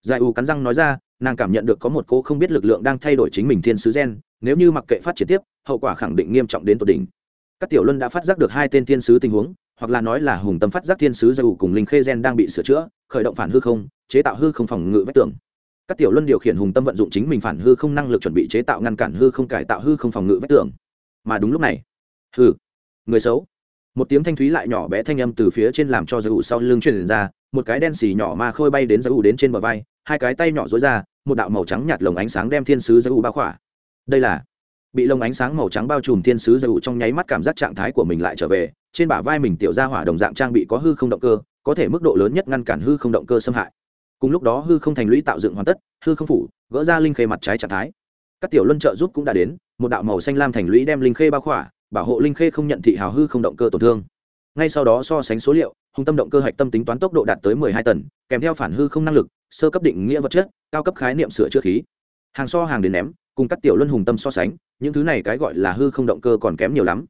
Giải ủ cắn răng nói ra, nàng cảm nhận được có một cô không biết lực lượng đang thay đổi chính mình thiên sứ gen, nếu như mặc kệ phát triển tiếp, hậu quả khẳng định nghiêm trọng đến tột đỉnh. Các tiểu luân đã phát giác được hai tên thiên sứ tình huống, hoặc là nói là hùng tâm phát giác thiên sứ giải ủ cùng linh khê gen đang bị sửa chữa, khởi động phản hư không, chế tạo hư không phòng ngự vách tường các tiểu luân điều khiển hùng tâm vận dụng chính mình phản hư không năng lực chuẩn bị chế tạo ngăn cản hư không, cải tạo hư không phòng ngự vách tường. Mà đúng lúc này hư người xấu. Một tiếng thanh thúy lại nhỏ bé thanh âm từ phía trên làm cho giới ủ sau lưng truyền ra, một cái đen xì nhỏ mà khôi bay đến giới ủ đến trên bờ vai, hai cái tay nhỏ dối ra, một đạo màu trắng nhạt lồng ánh sáng đem thiên sứ giới ủ bao khỏa. Đây là, bị lồng ánh sáng màu trắng bao trùm thiên sứ giới ủ trong nháy mắt cảm giác trạng thái của mình lại trở về, trên bả vai mình tiểu ra hỏa đồng dạng trang bị có hư không động cơ, có thể mức độ lớn nhất ngăn cản hư không động cơ xâm hại cùng lúc đó hư không thành lũy tạo dựng hoàn tất, hư không phủ, gỡ ra linh khê mặt trái trạng thái. Các tiểu luân trợ giúp cũng đã đến, một đạo màu xanh lam thành lũy đem linh khê bao khỏa, bảo hộ linh khê không nhận thị hào hư không động cơ tổn thương. Ngay sau đó so sánh số liệu, hùng tâm động cơ hạch tâm tính toán tốc độ đạt tới mười hai tần, kèm theo phản hư không năng lực, sơ cấp định nghĩa vật chất, cao cấp khái niệm sửa chữa khí. Hàng so hàng đến ném, cùng các tiểu luân hùng tâm so sánh, những thứ này cái gọi là hư không động cơ còn kém nhiều lắm.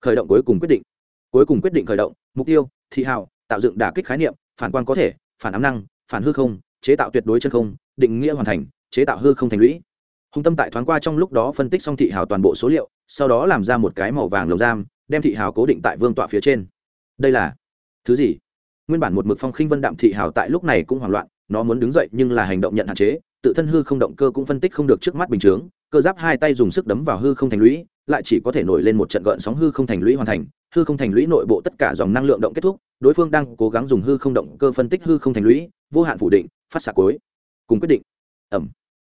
Khởi động cuối cùng quyết định. Cuối cùng quyết định khởi động, mục tiêu, thị hào, tạo dựng đả kích khái niệm, phản quan có thể, phản ám năng phản hư không, chế tạo tuyệt đối chân không, định nghĩa hoàn thành, chế tạo hư không thành lũy. Hùng tâm tại thoáng qua trong lúc đó phân tích xong thị hào toàn bộ số liệu, sau đó làm ra một cái màu vàng lồng giam, đem thị hào cố định tại vương tọa phía trên. Đây là thứ gì? Nguyên bản một mực phong khinh vân đạm thị hào tại lúc này cũng hoảng loạn, nó muốn đứng dậy nhưng là hành động nhận hạn chế, tự thân hư không động cơ cũng phân tích không được trước mắt bình chướng, cơ giáp hai tay dùng sức đấm vào hư không thành lũy, lại chỉ có thể nổi lên một trận gợn sóng hư không thành lũy hoàn thành, hư không thành lũy nội bộ tất cả dòng năng lượng động kết thúc đối phương đang cố gắng dùng hư không động cơ phân tích hư không thành lũy, vô hạn phủ định, phát xạ cuối, cùng quyết định. Ẩm.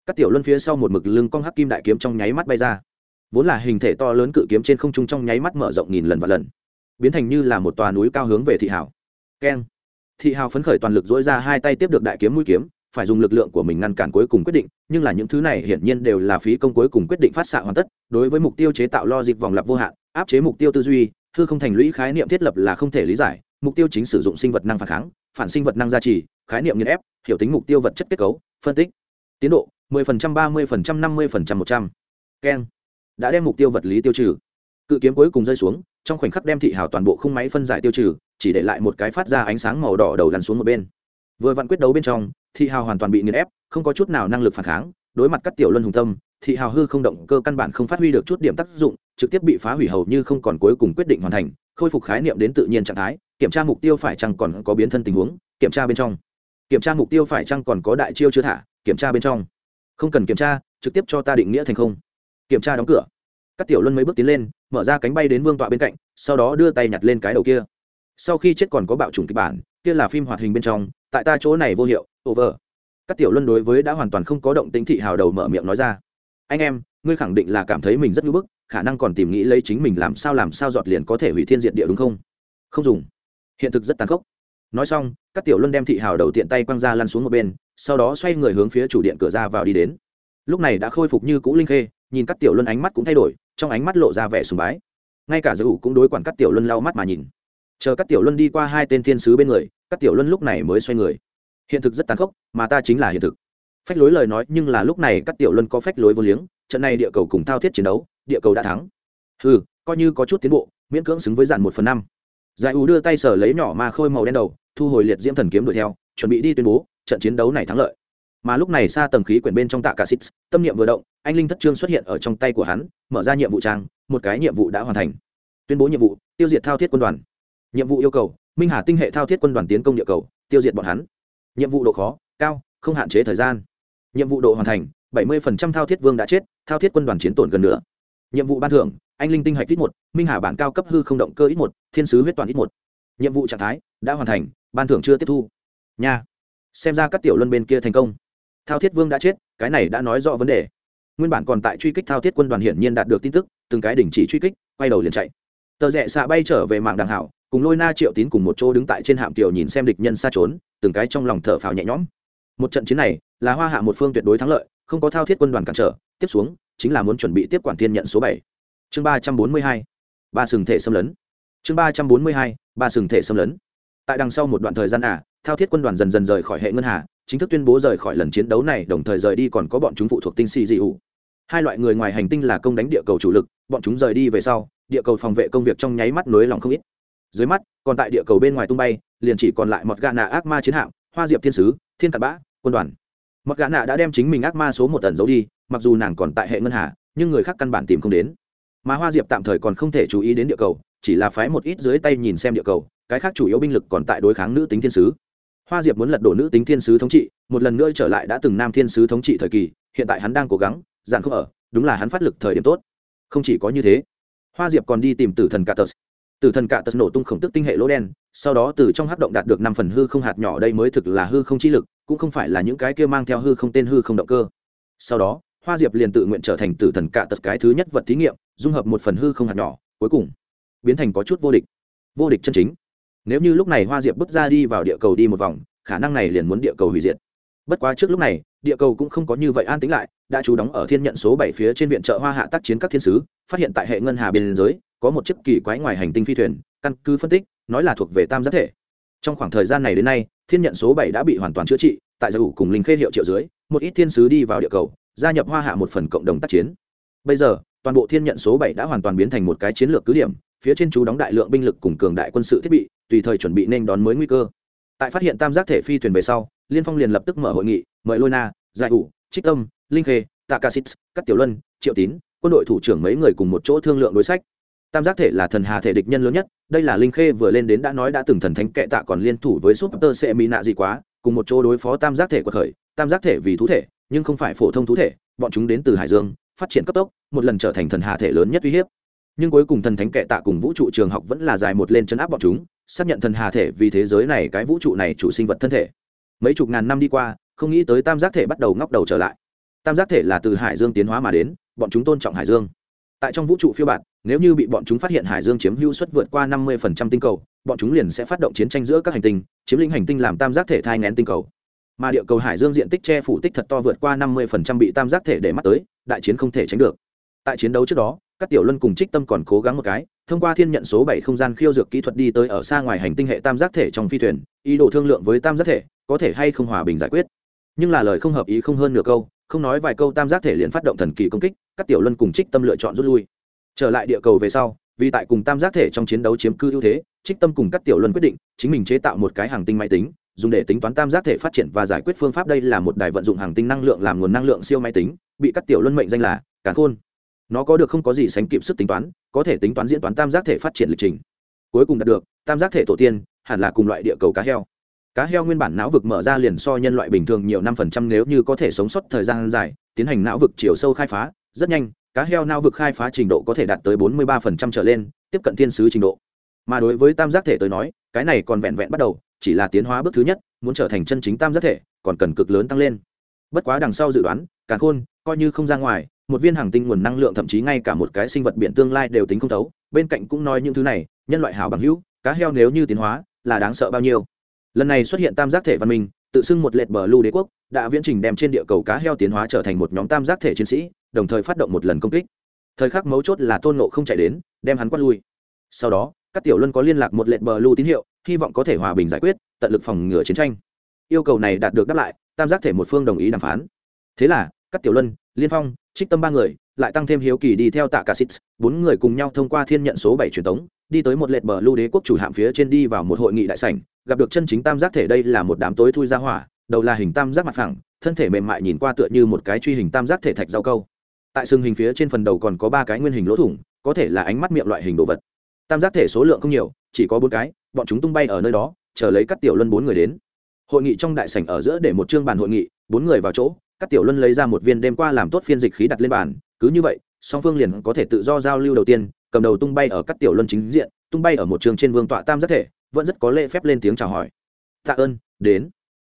Các tiểu luân phía sau một mực lưng cong hắc kim đại kiếm trong nháy mắt bay ra. Vốn là hình thể to lớn cự kiếm trên không trung trong nháy mắt mở rộng nghìn lần và lần, biến thành như là một tòa núi cao hướng về thị hảo keng. Thị hào phấn khởi toàn lực dỗi ra hai tay tiếp được đại kiếm mũi kiếm, phải dùng lực lượng của mình ngăn cản cuối cùng quyết định, nhưng là những thứ này hiển nhiên đều là phí công cuối cùng quyết định phát xạ hoàn tất, đối với mục tiêu chế tạo lo dịp vòng lặp vô hạn, áp chế mục tiêu tư duy, hư không thành lũy khái niệm thiết lập là không thể lý giải mục tiêu chính sử dụng sinh vật năng phản kháng phản sinh vật năng gia trì khái niệm nghiên ép hiểu tính mục tiêu vật chất kết cấu phân tích. Tiến độ 10%, 30%, 50%, 100. Ken. Đã đem mục tiêu vật lý tiêu trừ. Cự kiếm cuối cùng rơi xuống trong khoảnh khắc đem thị hào toàn bộ khung máy phân giải tiêu trừ chỉ để lại một cái phát ra ánh sáng màu đỏ đầu lăn xuống một bên. Vừa vặn quyết đấu bên trong thị hào hoàn toàn bị nghiền ép không có chút nào năng lực phản kháng đối mặt các tiểu luân hùng tâm thị hào hư không động cơ căn bản không phát huy được chút điểm tác dụng, trực tiếp bị phá hủy hầu như không còn cuối cùng quyết định hoàn thành, khôi phục khái niệm đến tự nhiên trạng thái, kiểm tra mục tiêu phải chăng còn có biến thân tình huống, kiểm tra bên trong. Kiểm tra mục tiêu phải chăng còn có đại chiêu chưa thả, kiểm tra bên trong. Không cần kiểm tra, trực tiếp cho ta định nghĩa thành không. Kiểm tra đóng cửa. Các tiểu luân mấy bước tiến lên, mở ra cánh bay đến vương tọa bên cạnh, sau đó đưa tay nhặt lên cái đầu kia. Sau khi chết còn có bạo chủng kịch bản, kia là phim hoạt hình bên trong, tại ta chỗ này vô hiệu, over. Các tiểu luân đối với đã hoàn toàn không có động tính thị hào đầu mở miệng nói ra anh em, ngươi khẳng định là cảm thấy mình rất ngưỡng bức, khả năng còn tìm nghĩ lấy chính mình làm sao làm sao giọt liền có thể hủy thiên diệt địa đúng không? Không dùng. Hiện thực rất tàn khốc. Nói xong, các tiểu luân đem thị hào đầu tiện tay quăng ra lăn xuống một bên, sau đó xoay người hướng phía chủ điện cửa ra vào đi đến. Lúc này đã khôi phục như cũ linh khê, nhìn các tiểu luân ánh mắt cũng thay đổi, trong ánh mắt lộ ra vẻ sùng bái. Ngay cả giới ủ cũng đối quản các tiểu luân lau mắt mà nhìn. Chờ các tiểu luân đi qua hai tên thiên sứ bên người, các tiểu luân lúc này mới xoay người. Hiện thực rất tàn khốc, mà ta chính là hiện thực phách lối lời nói nhưng là lúc này các tiểu luân có phách lối vô liếng, trận này địa cầu cùng thao thiết chiến đấu, địa cầu đã thắng. Ừ coi như có chút tiến bộ, miễn cưỡng xứng với dàn một phần năm. Giải ủ đưa tay sở lấy nhỏ mà khôi màu đen đầu, thu hồi liệt diễm thần kiếm đuổi theo, chuẩn bị đi tuyên bố, trận chiến đấu này thắng lợi. Mà lúc này xa tầng khí quyển bên trong tạ cả xít tâm niệm vừa động, anh linh thất trương xuất hiện ở trong tay của hắn, mở ra nhiệm vụ trang, một cái nhiệm vụ đã hoàn thành. Tuyên bố nhiệm vụ, tiêu diệt thao thiết quân đoàn. Nhiệm vụ yêu cầu, minh hà tinh hệ thao thiết quân đoàn tiến công địa cầu, tiêu diệt bọn hắn. Nhiệm vụ độ khó, cao không hạn chế thời gian. Nhiệm vụ độ hoàn thành, bảy mươi thao thiết vương đã chết, thao thiết quân đoàn chiến tổn gần nữa nhiệm vụ ban thưởng, anh linh tinh hạch ít một, minh hà bản cao cấp hư không động cơ ít một, thiên sứ huyết toàn ít một. Nhiệm vụ trạng thái, đã hoàn thành, ban thưởng chưa tiếp thu. Nha. Xem ra các tiểu luân bên kia thành công. Thao thiết vương đã chết, cái này đã nói rõ vấn đề. Nguyên bản còn tại truy kích thao thiết quân đoàn hiển nhiên đạt được tin tức, từng cái đình chỉ truy kích, quay đầu liền chạy. Tờ rẽ xạ bay trở về mạng đàng hảo, cùng lôi na triệu tín cùng một chỗ đứng tại trên hạm tiểu nhìn xem địch nhân xa trốn, từng cái trong lòng thở phào nhẹ nhõm một trận chiến này, là hoa hạ một phương tuyệt đối thắng lợi, không có thao thiết quân đoàn cản trở. Tiếp xuống, chính là muốn chuẩn bị tiếp quản thiên nhận số bảy. Chương ba trăm bốn mươi hai, ba sừng thể xâm lấn. Chương ba trăm bốn mươi hai, ba sừng thể xâm lấn. Tại đằng sau một đoạn thời gian à thao thiết quân đoàn dần dần rời khỏi hệ ngân hà, chính thức tuyên bố rời khỏi lần chiến đấu này, đồng thời rời đi còn có bọn chúng phụ thuộc tinh si dị ủ hai loại người ngoài hành tinh là công đánh địa cầu chủ lực, bọn chúng rời đi về sau, địa cầu phòng vệ công việc trong nháy mắt nối lòng không ít. Dưới mắt, còn tại địa cầu bên ngoài tung bay, liền chỉ còn lại một gà nạ ác ma chiến hạm, hoa diệp thiên sứ, thiên cặn bã quân đoàn. Một gã nạ đã đem chính mình ác ma số một tần giấu đi, mặc dù nàng còn tại hệ ngân hà, nhưng người khác căn bản tìm không đến. Mà hoa diệp tạm thời còn không thể chú ý đến địa cầu, chỉ là phái một ít dưới tay nhìn xem địa cầu, cái khác chủ yếu binh lực còn tại đối kháng nữ tính thiên sứ. Hoa diệp muốn lật đổ nữ tính thiên sứ thống trị, một lần nữa trở lại đã từng nam thiên sứ thống trị thời kỳ, hiện tại hắn đang cố gắng dàn không ở, đúng là hắn phát lực thời điểm tốt. Không chỉ có như thế, hoa diệp còn đi tìm tử thần Catus. tử thần Catus nổ tung khổng tức tinh hệ lỗ đen, sau đó từ trong hát động đạt được năm phần hư không hạt nhỏ đây mới thực là hư không chi lực cũng không phải là những cái kia mang theo hư không tên hư không động cơ. Sau đó, hoa diệp liền tự nguyện trở thành tử thần Catus cái thứ nhất vật thí nghiệm, dung hợp một phần hư không hạt nhỏ, cuối cùng, biến thành có chút vô địch. Vô địch chân chính. Nếu như lúc này hoa diệp bước ra đi vào địa cầu đi một vòng, khả năng này liền muốn địa cầu hủy diệt. Bất quá trước lúc này, địa cầu cũng không có như vậy an tính lại, đã trú đóng ở thiên nhận số bảy phía trên viện trợ hoa hạ tác chiến các thiên sứ, phát hiện tại hệ ngân hà biên giới, có một chiếc kỳ quái ngoài hành tinh phi thuyền, căn cứ phân tích, nói là thuộc về tam giác thể trong khoảng thời gian này đến nay, thiên nhận số bảy đã bị hoàn toàn chữa trị, tại giải ủ cùng linh khê hiệu triệu dưới, một ít thiên sứ đi vào địa cầu, gia nhập hoa hạ một phần cộng đồng tác chiến. Bây giờ, toàn bộ thiên nhận số bảy đã hoàn toàn biến thành một cái chiến lược cứ điểm, phía trên chú đóng đại lượng binh lực cùng cường đại quân sự thiết bị, tùy thời chuẩn bị nên đón mới nguy cơ. Tại phát hiện tam giác thể phi thuyền về sau, liên phong liền lập tức mở hội nghị, mời lôi na, giải ủ, trích tâm, linh khê, takasit, các tiểu luân, triệu tín, quân đội thủ trưởng mấy người cùng một chỗ thương lượng đối sách tam giác thể là thần hà thể địch nhân lớn nhất, đây là linh khê vừa lên đến đã nói đã từng thần thánh kệ tạ còn liên thủ với super sẽ mỹ nạ gì quá, cùng một chỗ đối phó tam giác thể của khởi tam giác thể vì thú thể, nhưng không phải phổ thông thú thể, bọn chúng đến từ hải dương, phát triển cấp tốc, một lần trở thành thần hà thể lớn nhất uy hiếp. Nhưng cuối cùng thần thánh kệ tạ cùng vũ trụ trường học vẫn là dài một lên chấn áp bọn chúng, xác nhận thần hà thể vì thế giới này cái vũ trụ này chủ sinh vật thân thể. Mấy chục ngàn năm đi qua, không nghĩ tới tam giác thể bắt đầu ngóc đầu trở lại. Tam giác thể là từ hải dương tiến hóa mà đến, bọn chúng tôn trọng hải dương tại trong vũ trụ phiêu bạt, nếu như bị bọn chúng phát hiện hải dương chiếm hữu suất vượt qua năm mươi tinh cầu, bọn chúng liền sẽ phát động chiến tranh giữa các hành tinh, chiếm lĩnh hành tinh làm tam giác thể thai ngén tinh cầu. Mà địa cầu hải dương diện tích che phủ tích thật to vượt qua năm mươi bị tam giác thể để mắt tới, đại chiến không thể tránh được. Tại chiến đấu trước đó, các tiểu luân cùng trích tâm còn cố gắng một cái, thông qua thiên nhận số bảy không gian khiêu dược kỹ thuật đi tới ở xa ngoài hành tinh hệ tam giác thể trong phi thuyền, ý đồ thương lượng với tam giác thể, có thể hay không hòa bình giải quyết. Nhưng là lời không hợp ý không hơn nửa câu, không nói vài câu tam giác thể liền phát động thần kỳ công kích các tiểu luân cùng trích tâm lựa chọn rút lui. Trở lại địa cầu về sau, vì tại cùng tam giác thể trong chiến đấu chiếm cư ưu thế, trích tâm cùng các tiểu luân quyết định chính mình chế tạo một cái hàng tinh máy tính, dùng để tính toán tam giác thể phát triển và giải quyết phương pháp đây là một đài vận dụng hàng tinh năng lượng làm nguồn năng lượng siêu máy tính, bị các tiểu luân mệnh danh là càn khôn. Nó có được không có gì sánh kịp sức tính toán, có thể tính toán diễn toán tam giác thể phát triển lịch trình. Cuối cùng đạt được, tam giác thể tổ tiên, hẳn là cùng loại địa cầu cá heo. Cá heo nguyên bản não vực mở ra liền so nhân loại bình thường nhiều năm phần trăm nếu như có thể sống sót thời gian dài, tiến hành não vực chiều sâu khai phá rất nhanh, cá heo nao vực khai phá trình độ có thể đạt tới bốn mươi ba phần trăm trở lên, tiếp cận thiên sứ trình độ. Mà đối với tam giác thể tới nói, cái này còn vẹn vẹn bắt đầu, chỉ là tiến hóa bước thứ nhất, muốn trở thành chân chính tam giác thể, còn cần cực lớn tăng lên. Bất quá đằng sau dự đoán, càn khôn, coi như không ra ngoài, một viên hàng tinh nguồn năng lượng thậm chí ngay cả một cái sinh vật biển tương lai đều tính không thấu, bên cạnh cũng nói những thứ này, nhân loại hảo bằng hữu, cá heo nếu như tiến hóa, là đáng sợ bao nhiêu. Lần này xuất hiện tam giác thể văn minh, tự xưng một lệch bờ lưu đế quốc, đã viễn trình đem trên địa cầu cá heo tiến hóa trở thành một nhóm tam giác thể chiến sĩ đồng thời phát động một lần công kích. Thời khắc mấu chốt là tôn nộ không chạy đến, đem hắn quát lui. Sau đó, các tiểu luân có liên lạc một lệnh bờ lưu tín hiệu, hy vọng có thể hòa bình giải quyết, tận lực phòng ngừa chiến tranh. Yêu cầu này đạt được đáp lại, tam giác thể một phương đồng ý đàm phán. Thế là, các tiểu luân, liên phong, trích tâm ba người, lại tăng thêm hiếu kỳ đi theo tạ cả xít bốn người cùng nhau thông qua thiên nhận số bảy truyền tống, đi tới một lệnh bờ lưu đế quốc chủ hạm phía trên đi vào một hội nghị đại sảnh, gặp được chân chính tam giác thể đây là một đám tối thui ra hỏa, đầu là hình tam giác mặt phẳng, thân thể mềm mại nhìn qua tựa như một cái truy hình tam giác thể thạch rau câu tại xương hình phía trên phần đầu còn có ba cái nguyên hình lỗ thủng, có thể là ánh mắt miệng loại hình đồ vật. Tam giác thể số lượng không nhiều, chỉ có bốn cái, bọn chúng tung bay ở nơi đó, chờ lấy các tiểu luân bốn người đến. Hội nghị trong đại sảnh ở giữa để một chương bàn hội nghị, bốn người vào chỗ các tiểu luân lấy ra một viên đêm qua làm tốt phiên dịch khí đặt lên bàn, cứ như vậy, song phương liền có thể tự do giao lưu đầu tiên, cầm đầu tung bay ở các tiểu luân chính diện, tung bay ở một trường trên vương tọa tam giác thể, vẫn rất có lễ phép lên tiếng chào hỏi. Tạ ơn, đến.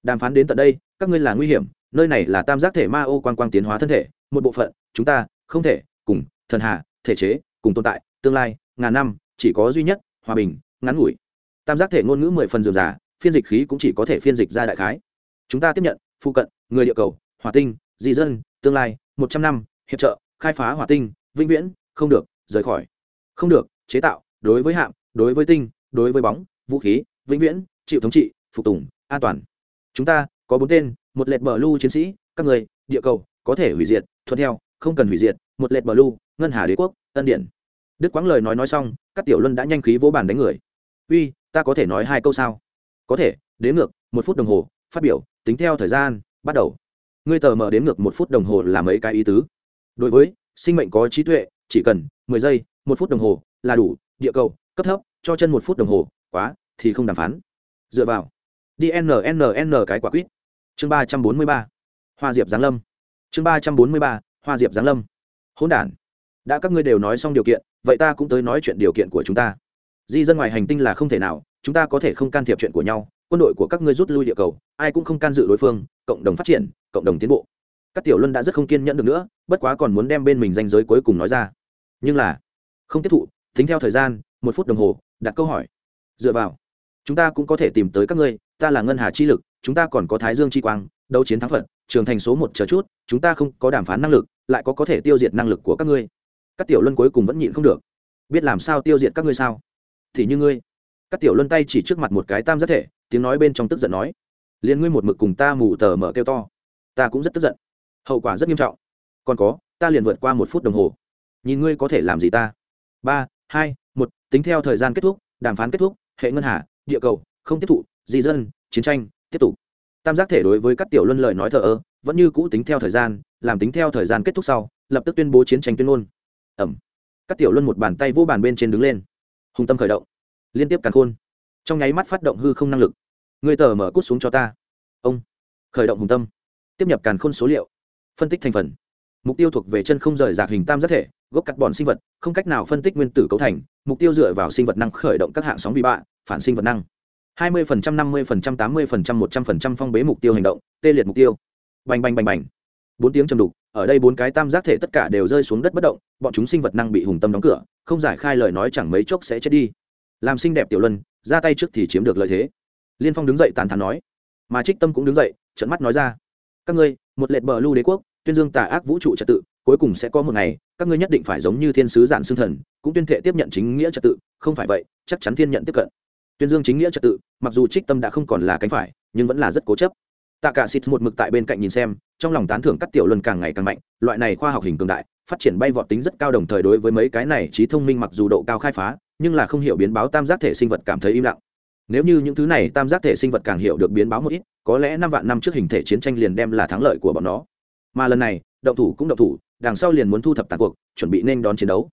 Đàm phán đến tận đây, các ngươi là nguy hiểm nơi này là tam giác thể ma ô quan quang tiến hóa thân thể, một bộ phận, chúng ta, không thể, cùng, thần hà, thể chế, cùng tồn tại, tương lai, ngàn năm, chỉ có duy nhất, hòa bình, ngắn ngủi. Tam giác thể ngôn ngữ mười phần dườm giả phiên dịch khí cũng chỉ có thể phiên dịch ra đại khái. Chúng ta tiếp nhận, phụ cận, người địa cầu, hỏa tinh, di dân, tương lai, một trăm năm, hiệp trợ, khai phá hỏa tinh, vĩnh viễn, không được, rời khỏi. Không được, chế tạo, đối với hạm, đối với tinh, đối với bóng, vũ khí, vĩnh viễn, chịu thống trị, phục tùng, an toàn. Chúng ta, có bốn tên một lệch bờ lưu chiến sĩ, các người, địa cầu, có thể hủy diệt, thuận theo, không cần hủy diệt, một lệch bờ lưu ngân hà đế quốc, ân điển. Đức quãng lời nói nói xong, các tiểu luân đã nhanh khí vỗ bàn đánh người. Uy, ta có thể nói hai câu sao? Có thể đếm ngược, một phút đồng hồ, phát biểu, tính theo thời gian, bắt đầu. Ngươi tờ mở đếm ngược một phút đồng hồ là mấy cái ý tứ? Đối với, sinh mệnh có trí tuệ, chỉ cần mười giây, một phút đồng hồ là đủ, địa cầu, cấp thấp, cho chân một phút đồng hồ, quá, thì không đàm phán. Dựa vào. Đi N cái quả quýt chương ba trăm bốn mươi ba, hoa diệp giáng lâm. Chương ba trăm bốn mươi ba, hoa diệp giáng lâm. Hỗn đản. Đã các ngươi đều nói xong điều kiện, vậy ta cũng tới nói chuyện điều kiện của chúng ta. Di dân ngoài hành tinh là không thể nào, chúng ta có thể không can thiệp chuyện của nhau, quân đội của các ngươi rút lui địa cầu, ai cũng không can dự đối phương, cộng đồng phát triển, cộng đồng tiến bộ. Các tiểu luân đã rất không kiên nhẫn được nữa, bất quá còn muốn đem bên mình danh giới cuối cùng nói ra. Nhưng là, không tiếp thụ, tính theo thời gian, một phút đồng hồ, đặt câu hỏi. Dựa vào, chúng ta cũng có thể tìm tới các ngươi, ta là ngân hà chi lực chúng ta còn có thái dương chi quang, đấu chiến thắng phật, trường thành số một chờ chút, chúng ta không có đàm phán năng lực, lại có có thể tiêu diệt năng lực của các ngươi. Các tiểu luân cuối cùng vẫn nhịn không được. Biết làm sao tiêu diệt các ngươi sao? Thì như ngươi. Các tiểu luân tay chỉ trước mặt một cái tam giác thể, tiếng nói bên trong tức giận nói. Liền ngươi một mực cùng ta mù tờ mở kêu to. Ta cũng rất tức giận. Hậu quả rất nghiêm trọng. Còn có, ta liền vượt qua một phút đồng hồ. Nhìn ngươi có thể làm gì ta? Ba, hai, một, tính theo thời gian kết thúc, đàm phán kết thúc, hệ ngân hà, địa cầu, không tiếp thụ, di dân, chiến tranh tiếp tục. Tam giác thể đối với các tiểu luân lời nói thờ ơ, vẫn như cũ tính theo thời gian, làm tính theo thời gian kết thúc sau, lập tức tuyên bố chiến tranh tuyên ngôn. Ẩm. Các tiểu luân một bàn tay vô bàn bên trên đứng lên. Hùng tâm khởi động. Liên tiếp càn khôn. Trong nháy mắt phát động hư không năng lực. Người tờ mở cút xuống cho ta. Ông. Khởi động hùng tâm. Tiếp nhập càn khôn số liệu. Phân tích thành phần. Mục tiêu thuộc về chân không rời rạc hình tam giác thể, gốc cắt bòn sinh vật, không cách nào phân tích nguyên tử cấu thành, mục tiêu dựa vào sinh vật năng khởi động các hạng sóng vi bạ, phản sinh vật năng. 20%, 50%, 80%, 100% phong bế mục tiêu hành động tê liệt mục tiêu. Bành bành bành bành. Bốn tiếng trầm đục ở đây bốn cái tam giác thể tất cả đều rơi xuống đất bất động bọn chúng sinh vật năng bị hùng tâm đóng cửa không giải khai lời nói chẳng mấy chốc sẽ chết đi. Làm xinh đẹp tiểu luân ra tay trước thì chiếm được lợi thế. Liên phong đứng dậy tàn thản nói. Mà trích tâm cũng đứng dậy trợn mắt nói ra. Các ngươi một lệt bờ lưu đế quốc tuyên dương tà ác vũ trụ trật tự cuối cùng sẽ có một ngày các ngươi nhất định phải giống như thiên sứ giản xương thần cũng tuyên thệ tiếp nhận chính nghĩa trật tự. Không phải vậy chắc chắn thiên nhận tiếp cận tuyên dương chính nghĩa trật tự, mặc dù trích tâm đã không còn là cánh phải, nhưng vẫn là rất cố chấp. Tạ cả xịt một mực tại bên cạnh nhìn xem, trong lòng tán thưởng các tiểu luân càng ngày càng mạnh, loại này khoa học hình cường đại, phát triển bay vọt tính rất cao đồng thời đối với mấy cái này trí thông minh mặc dù độ cao khai phá, nhưng là không hiểu biến báo tam giác thể sinh vật cảm thấy im lặng. Nếu như những thứ này tam giác thể sinh vật càng hiểu được biến báo một ít, có lẽ năm vạn năm trước hình thể chiến tranh liền đem là thắng lợi của bọn nó. Mà lần này, động thủ cũng động thủ, đằng sau liền muốn thu thập tàn cuộc, chuẩn bị nên đón chiến đấu.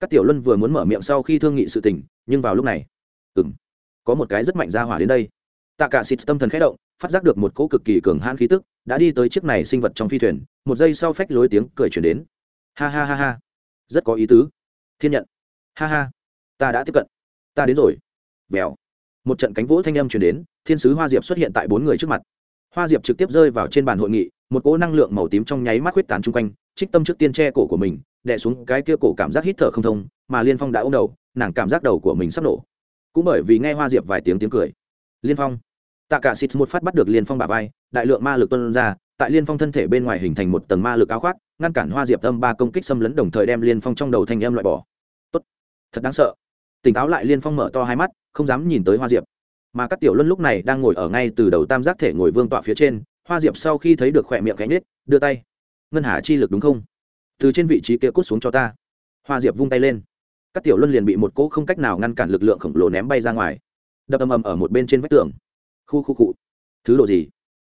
Các tiểu luân vừa muốn mở miệng sau khi thương nghị sự tình, nhưng vào lúc này ừng có một cái rất mạnh ra hỏa đến đây. Tạ cả xịt tâm thần khẽ động, phát giác được một cỗ cực kỳ cường hãn khí tức, đã đi tới chiếc này sinh vật trong phi thuyền, một giây sau phách lối tiếng cười chuyển đến. Ha ha ha ha. Rất có ý tứ. Thiên nhận. Ha ha. Ta đã tiếp cận. Ta đến rồi. Vèo. Một trận cánh vỗ thanh âm chuyển đến, thiên sứ hoa diệp xuất hiện tại bốn người trước mặt. Hoa diệp trực tiếp rơi vào trên bàn hội nghị, một cỗ năng lượng màu tím trong nháy mắt huyết tán chung quanh, trích tâm trước tiên che cổ của mình, đè xuống cái kia cổ cảm giác hít thở không thông, mà liên phong đã ôm đầu, nàng cảm giác đầu của mình sắp nổ cũng bởi vì nghe hoa diệp vài tiếng tiếng cười. Liên phong. Tạ cả xịt một phát bắt được liên phong bà vai, đại lượng ma lực tuân ra, tại liên phong thân thể bên ngoài hình thành một tầng ma lực áo khoác, ngăn cản hoa diệp tâm ba công kích xâm lấn đồng thời đem liên phong trong đầu thanh em loại bỏ. Tốt. Thật đáng sợ. Tỉnh táo lại liên phong mở to hai mắt, không dám nhìn tới hoa diệp. Mà các tiểu luân lúc này đang ngồi ở ngay từ đầu tam giác thể ngồi vương tọa phía trên, hoa diệp sau khi thấy được khỏe miệng cánh nết, đưa tay. Ngân hà chi lực đúng không? Từ trên vị trí kia cút xuống cho ta. Hoa diệp vung tay lên các tiểu luân liền bị một cỗ không cách nào ngăn cản lực lượng khổng lồ ném bay ra ngoài. Đập ầm ầm ở một bên trên vách tường. Khu khu cụ thứ độ gì?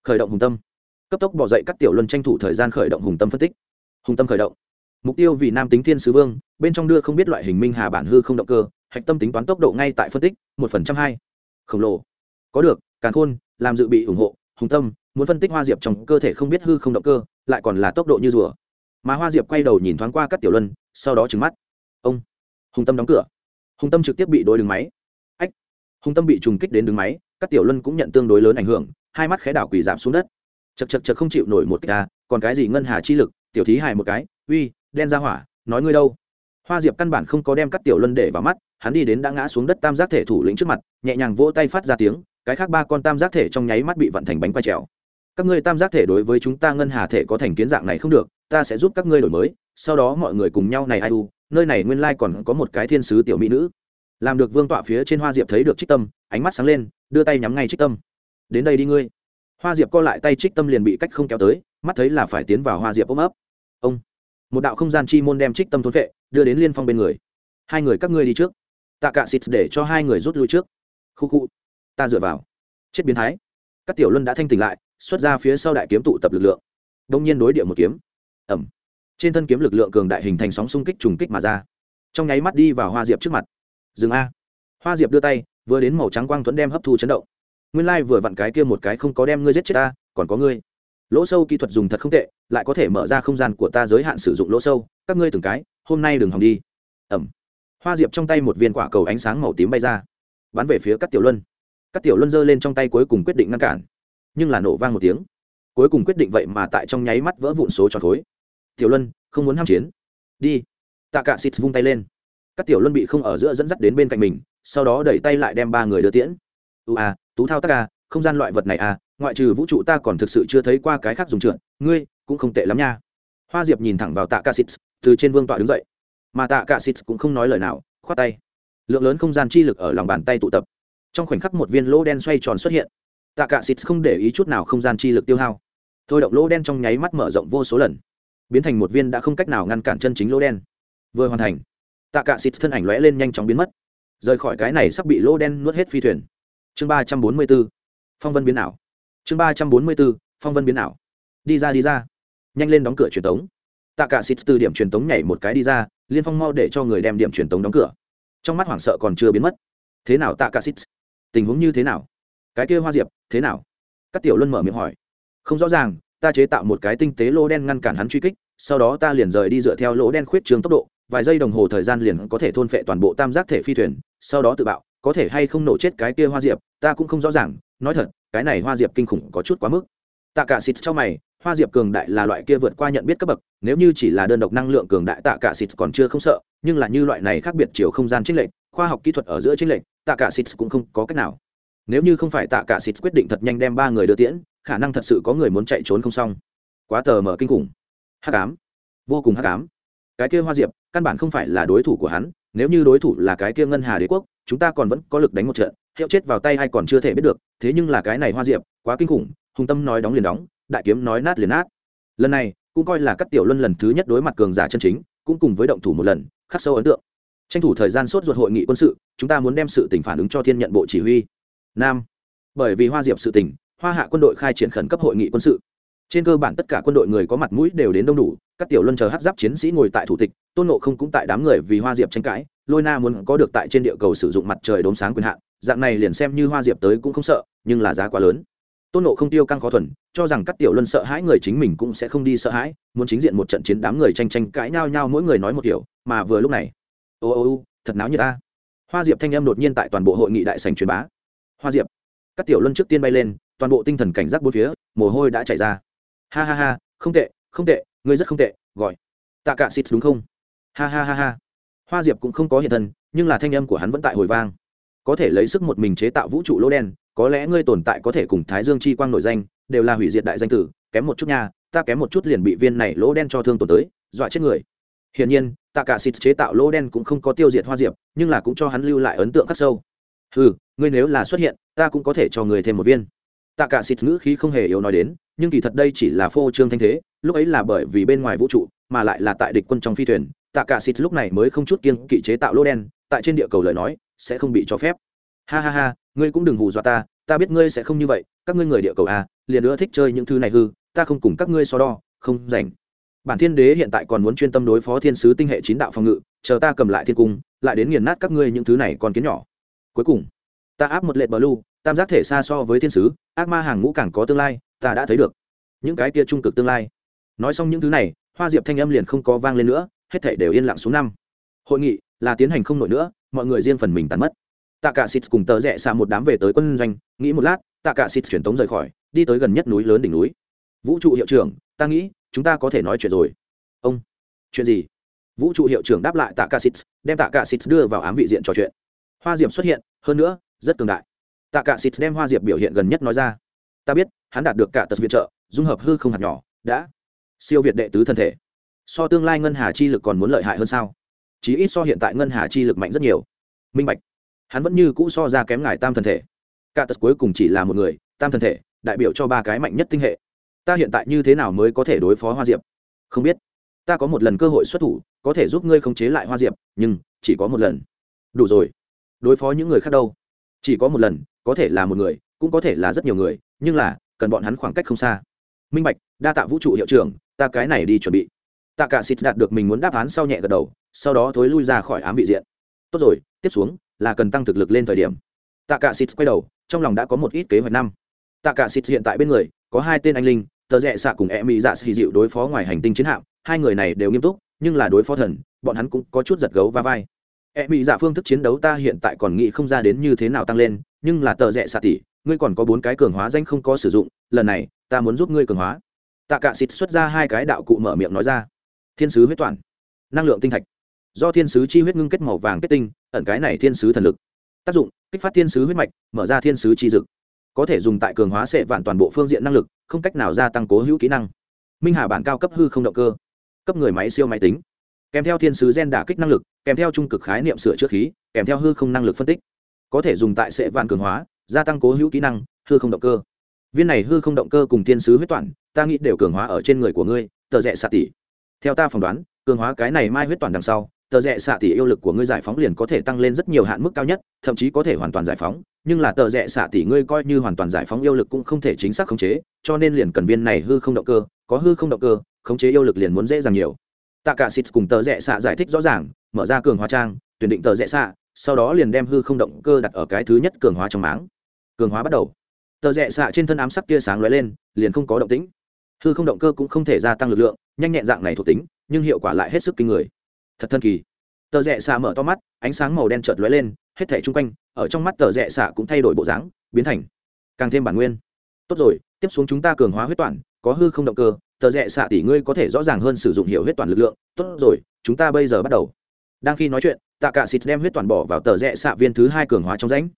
Khởi động hùng tâm. Cấp tốc bỏ dậy các tiểu luân tranh thủ thời gian khởi động hùng tâm phân tích. Hùng tâm khởi động. Mục tiêu vì nam tính thiên sứ vương, bên trong đưa không biết loại hình minh hà bản hư không động cơ, hạch tâm tính toán tốc độ ngay tại phân tích, một phần trăm hai. Khổng lồ. Có được, càn khôn, làm dự bị ủng hộ, hùng tâm, muốn phân tích hoa diệp trong cơ thể không biết hư không động cơ, lại còn là tốc độ như rùa. Mà hoa diệp quay đầu nhìn thoáng qua các tiểu luân, sau đó trừng mắt. Ông hùng tâm đóng cửa. Hùng tâm trực tiếp bị đối đứng máy. Ách. Hùng tâm bị trùng kích đến đứng máy, các tiểu luân cũng nhận tương đối lớn ảnh hưởng, hai mắt khẽ đảo quỳ giảm xuống đất. Chật chật chật không chịu nổi một cái ta còn cái gì ngân hà chi lực, tiểu thí hài một cái, uy, đen ra hỏa, nói ngươi đâu? Hoa diệp căn bản không có đem các tiểu luân để vào mắt, hắn đi đến đã ngã xuống đất tam giác thể thủ lĩnh trước mặt, nhẹ nhàng vỗ tay phát ra tiếng, cái khác ba con tam giác thể trong nháy mắt bị vận thành bánh quay trèo. Các ngươi tam giác thể đối với chúng ta ngân hà thể có thành kiến dạng này không được, ta sẽ giúp các ngươi đổi mới, sau đó mọi người cùng nhau này ai u nơi này nguyên lai còn có một cái thiên sứ tiểu mỹ nữ. Làm được vương tọa phía trên hoa diệp thấy được trích tâm, ánh mắt sáng lên, đưa tay nhắm ngay trích tâm. Đến đây đi ngươi. Hoa diệp co lại tay trích tâm liền bị cách không kéo tới, mắt thấy là phải tiến vào hoa diệp ôm ấp. Ông. Một đạo không gian chi môn đem trích tâm thốn vệ đưa đến liên phong bên người. Hai người các ngươi đi trước. Tạ cạ xịt để cho hai người rút lui trước. Khu khu. Ta dựa vào. Chết biến thái. Các tiểu luân đã thanh tỉnh lại, xuất ra phía sau đại kiếm tụ tập lực lượng. Đông nhiên đối địa một kiếm. Ẩm trên thân kiếm lực lượng cường đại hình thành sóng xung kích trùng kích mà ra. Trong nháy mắt đi vào hoa diệp trước mặt. Dừng a. Hoa diệp đưa tay, vừa đến màu trắng quang thuẫn đem hấp thu chấn động. Nguyên lai vừa vặn cái kia một cái không có đem ngươi giết chết ta, còn có ngươi. Lỗ sâu kỹ thuật dùng thật không tệ, lại có thể mở ra không gian của ta giới hạn sử dụng lỗ sâu, các ngươi từng cái, hôm nay đừng hòng đi. Ẩm. Hoa diệp trong tay một viên quả cầu ánh sáng màu tím bay ra. Bắn về phía các tiểu luân. Các tiểu luân giơ lên trong tay cuối cùng quyết định ngăn cản. Nhưng là nổ vang một tiếng. Cuối cùng quyết định vậy mà tại trong nháy mắt vỡ vụn số tròn khối tiểu luân, không muốn ham chiến. Đi. Tạ cạ xịt vung tay lên. Các tiểu luân bị không ở giữa dẫn dắt đến bên cạnh mình, sau đó đẩy tay lại đem ba người đưa tiễn. Ưu à tú thao tác à không gian loại vật này à ngoại trừ vũ trụ ta còn thực sự chưa thấy qua cái khác dùng trượt, ngươi cũng không tệ lắm nha. Hoa diệp nhìn thẳng vào tạ cạ xịt từ trên vương tọa đứng dậy. Mà tạ cạ xịt cũng không nói lời nào, khoát tay. Lượng lớn không gian chi lực ở lòng bàn tay tụ tập. Trong khoảnh khắc một viên lỗ đen xoay tròn xuất hiện. Tạ cả xịt không để ý chút nào không gian chi lực tiêu hao. Thôi động lỗ đen trong nháy mắt mở rộng vô số lần biến thành một viên đã không cách nào ngăn cản chân chính lỗ đen. Vừa hoàn thành tạ cạ xịt thân ảnh lóe lên nhanh chóng biến mất. Rời khỏi cái này sắp bị lỗ đen nuốt hết phi thuyền. Chương ba trăm bốn mươi b ố phong vân biến ảo. Chương ba trăm bốn mươi b ố phong vân biến ảo. Đi ra đi ra. Nhanh lên đóng cửa truyền tống. Tạ cạ xịt từ điểm truyền tống nhảy một cái đi ra, liên phong mau để cho người đem điểm truyền tống đóng cửa. Trong mắt hoảng sợ còn chưa biến mất. Thế nào tạ cạ xịt tình huống như thế nào? Cái kia hoa diệp, thế nào? Các tiểu luân mở miệng hỏi. Không rõ ràng ta chế tạo một cái tinh tế lỗ đen ngăn cản hắn truy kích, sau đó ta liền rời đi dựa theo lỗ đen khuyết trường tốc độ, vài giây đồng hồ thời gian liền có thể thôn phệ toàn bộ tam giác thể phi thuyền, sau đó tự bạo, có thể hay không nổ chết cái kia hoa diệp, ta cũng không rõ ràng, nói thật, cái này hoa diệp kinh khủng có chút quá mức. Tạ cả xịt cho mày, hoa diệp cường đại là loại kia vượt qua nhận biết cấp bậc, nếu như chỉ là đơn độc năng lượng cường đại tạ cả xịt còn chưa không sợ, nhưng là như loại này khác biệt chiều không gian trích lệch, khoa học kỹ thuật ở giữa trích lệch tạ cả xịt cũng không có cách nào. Nếu như không phải tạ cả xịt quyết định thật nhanh đem ba người đưa tiễn khả năng thật sự có người muốn chạy trốn không xong. Quá tờ mở kinh khủng. Hắc ám. Vô cùng hắc ám. Cái kia hoa diệp, căn bản không phải là đối thủ của hắn, nếu như đối thủ là cái kia ngân hà đế quốc, chúng ta còn vẫn có lực đánh một trận hiệu chết vào tay hay còn chưa thể biết được, thế nhưng là cái này hoa diệp, quá kinh khủng, hùng tâm nói đóng liền đóng, đại kiếm nói nát liền nát. Lần này, cũng coi là các tiểu luân lần thứ nhất đối mặt cường giả chân chính, cũng cùng với động thủ một lần, khắc sâu ấn tượng. Tranh thủ thời gian sốt ruột hội nghị quân sự, chúng ta muốn đem sự tỉnh phản ứng cho thiên nhận bộ chỉ huy. Nam. Bởi vì hoa diệp sự tỉnh hoa hạ quân đội khai triển khẩn cấp hội nghị quân sự. Trên cơ bản tất cả quân đội người có mặt mũi đều đến đông đủ, các tiểu luân chờ hát giáp chiến sĩ ngồi tại thủ tịch, tôn nộ không cũng tại đám người vì hoa diệp tranh cãi, lôi na muốn có được tại trên địa cầu sử dụng mặt trời đốm sáng quyền hạn, dạng này liền xem như hoa diệp tới cũng không sợ, nhưng là giá quá lớn. Tôn nộ không tiêu căng khó thuần, cho rằng các tiểu luân sợ hãi người chính mình cũng sẽ không đi sợ hãi, muốn chính diện một trận chiến đám người tranh tranh cãi nhau nhau mỗi người nói một kiểu, mà vừa lúc này, ô ô ô, thật náo như ta. Hoa diệp thanh âm đột nhiên tại toàn bộ hội nghị đại sành truyền bá. Hoa diệp, các tiểu luân trước tiên bay lên toàn bộ tinh thần cảnh giác bốn phía, mồ hôi đã chảy ra. Ha ha ha, không tệ không tệ, ngươi rất không tệ, gọi. Tạ cả xịt đúng không? Ha ha ha ha. Hoa diệp cũng không có hiện thân, nhưng là thanh âm của hắn vẫn tại hồi vang. Có thể lấy sức một mình chế tạo vũ trụ lỗ đen, có lẽ ngươi tồn tại có thể cùng thái dương chi quang nổi danh, đều là hủy diệt đại danh tử, kém một chút nha, ta kém một chút liền bị viên này lỗ đen cho thương tổn tới, dọa chết người. Hiển nhiên, tạ cả xịt chế tạo lỗ đen cũng không có tiêu diệt hoa diệp, nhưng là cũng cho hắn lưu lại ấn tượng khắc sâu. Ừ ngươi nếu là xuất hiện, ta cũng có thể cho người thêm một viên tạ cả xịt ngữ khí không hề yếu nói đến, nhưng kỳ thật đây chỉ là phô trương thanh thế, lúc ấy là bởi vì bên ngoài vũ trụ, mà lại là tại địch quân trong phi thuyền, tạ cả xịt lúc này mới không chút kiên kỵ chế tạo lỗ đen, tại trên địa cầu lời nói, sẽ không bị cho phép. Ha ha ha, ngươi cũng đừng hù dọa ta ta biết ngươi sẽ không như vậy, các ngươi người địa cầu à liền nữa thích chơi những thứ này hư, ta không cùng các ngươi so đo, không rảnh. Bản thiên đế hiện tại còn muốn chuyên tâm đối phó thiên sứ tinh hệ chín đạo phòng ngự, chờ ta cầm lại thiên cung, lại đến nghiền nát các ngươi những thứ này còn kiến nhỏ. Cuối cùng, ta áp một lệ blue tam giác thể xa so với thiên sứ, ác ma hàng ngũ càng có tương lai, ta đã thấy được. Những cái kia trung cực tương lai. Nói xong những thứ này, hoa diệp thanh âm liền không có vang lên nữa, hết thể đều yên lặng xuống năm. Hội nghị là tiến hành không nổi nữa, mọi người riêng phần mình tàn mất. Tạ cả xịt cùng tờ rẽ xa một đám về tới quân doanh, nghĩ một lát tạ cả xịt truyền tống rời khỏi, đi tới gần nhất núi lớn đỉnh núi. Vũ trụ hiệu trưởng, ta nghĩ, chúng ta có thể nói chuyện rồi. Ông, chuyện gì? Vũ trụ hiệu trưởng đáp lại tạ cả xịt đem tạ cả xịt đưa vào ám vị diện trò chuyện. Hoa diệp xuất hiện, hơn nữa, rất cường đại tạ cả xịt đem hoa diệp biểu hiện gần nhất nói ra. Ta biết, hắn đạt được cả tật viện trợ, dung hợp hư không hạt nhỏ, đã siêu việt đệ tứ thân thể. So tương lai ngân hà chi lực còn muốn lợi hại hơn sao? Chí ít so hiện tại ngân hà chi lực mạnh rất nhiều. Minh bạch. Hắn vẫn như cũ so ra kém ngài tam thân thể. Cả tật cuối cùng chỉ là một người, tam thân thể, đại biểu cho ba cái mạnh nhất tinh hệ. Ta hiện tại như thế nào mới có thể đối phó hoa diệp? Không biết. Ta có một lần cơ hội xuất thủ, có thể giúp ngươi khống chế lại hoa diệp, nhưng chỉ có một lần. Đủ rồi. Đối phó những người khác đâu? Chỉ có một lần có thể là một người, cũng có thể là rất nhiều người, nhưng là, cần bọn hắn khoảng cách không xa. Minh bạch, đa tạ vũ trụ hiệu trưởng, ta cái này đi chuẩn bị. Tạ cả xịt đạt được mình muốn đáp án sau nhẹ gật đầu, sau đó thối lui ra khỏi ám vị diện. Tốt rồi, tiếp xuống, là cần tăng thực lực lên thời điểm. Tạ cả xịt quay đầu, trong lòng đã có một ít kế hoạch năm. Tạ cả xịt hiện tại bên người, có hai tên anh linh, tờ rẽ xạ cùng e mỹ dạ xì dịu đối phó ngoài hành tinh chiến hạm, hai người này đều nghiêm túc, nhưng là đối phó thần, bọn hắn cũng có chút giật gấu va vai e mỹ dạ phương thức chiến đấu ta hiện tại còn nghĩ không ra đến như thế nào tăng lên, nhưng là tờ rẽ xạ tỷ ngươi còn có bốn cái cường hóa danh không có sử dụng, lần này, ta muốn giúp ngươi cường hóa. Tạ cả xịt xuất ra hai cái đạo cụ mở miệng nói ra. Thiên sứ huyết toàn, năng lượng tinh thạch. Do thiên sứ chi huyết ngưng kết màu vàng kết tinh, ẩn cái này thiên sứ thần lực. Tác dụng, kích phát thiên sứ huyết mạch, mở ra thiên sứ chi dực. Có thể dùng tại cường hóa sệ vạn toàn bộ phương diện năng lực, không cách nào gia tăng cố hữu kỹ năng. Minh hà bản cao cấp hư không động cơ. Cấp người máy siêu máy tính kèm theo thiên sứ gen đả kích năng lực, kèm theo trung cực khái niệm sửa chữa khí, kèm theo hư không năng lực phân tích. Có thể dùng tại sệ vạn cường hóa, gia tăng cố hữu kỹ năng, hư không động cơ. Viên này hư không động cơ cùng thiên sứ huyết toàn ta nghĩ đều cường hóa ở trên người của ngươi, tờ rẽ xạ tỷ theo ta phỏng đoán, cường hóa cái này mai huyết toàn đằng sau, tờ rẽ xạ tỷ yêu lực của ngươi giải phóng liền có thể tăng lên rất nhiều hạn mức cao nhất, thậm chí có thể hoàn toàn giải phóng, nhưng là tờ rẽ xạ tỷ ngươi coi như hoàn toàn giải phóng yêu lực cũng không thể chính xác khống chế, cho nên liền cần viên này hư không động cơ, có hư không động cơ, khống chế yêu lực liền muốn dễ dàng nhiều tạ cả xịt cùng tờ rẽ xạ giải thích rõ ràng, mở ra cường hóa trang, tuyển định tờ rẽ xạ, sau đó liền đem hư không động cơ đặt ở cái thứ nhất cường hóa trong máng. Cường hóa bắt đầu. Tờ rẽ xạ trên thân ám sắc tia sáng lóe lên, liền không có động tĩnh. Hư không động cơ cũng không thể gia tăng lực lượng, nhanh nhẹn dạng này thuộc tính, nhưng hiệu quả lại hết sức kinh người. Thật thân kỳ. Tờ rẽ xạ mở to mắt, ánh sáng màu đen chợt lóe lên, hết thảy chung quanh, ở trong mắt tờ rẽ xạ cũng thay đổi bộ dáng, biến thành càng thêm bản nguyên. Tốt rồi, tiếp xuống chúng ta cường hóa huyết toàn, có hư không động cơ tờ rẽ xạ tỷ ngươi có thể rõ ràng hơn sử dụng hiệu huyết toàn lực lượng. Tốt rồi, chúng ta bây giờ bắt đầu. Đang khi nói chuyện, tạ cả xịt đem huyết toàn bỏ vào tờ rẽ xạ viên thứ hai cường hóa trong rãnh.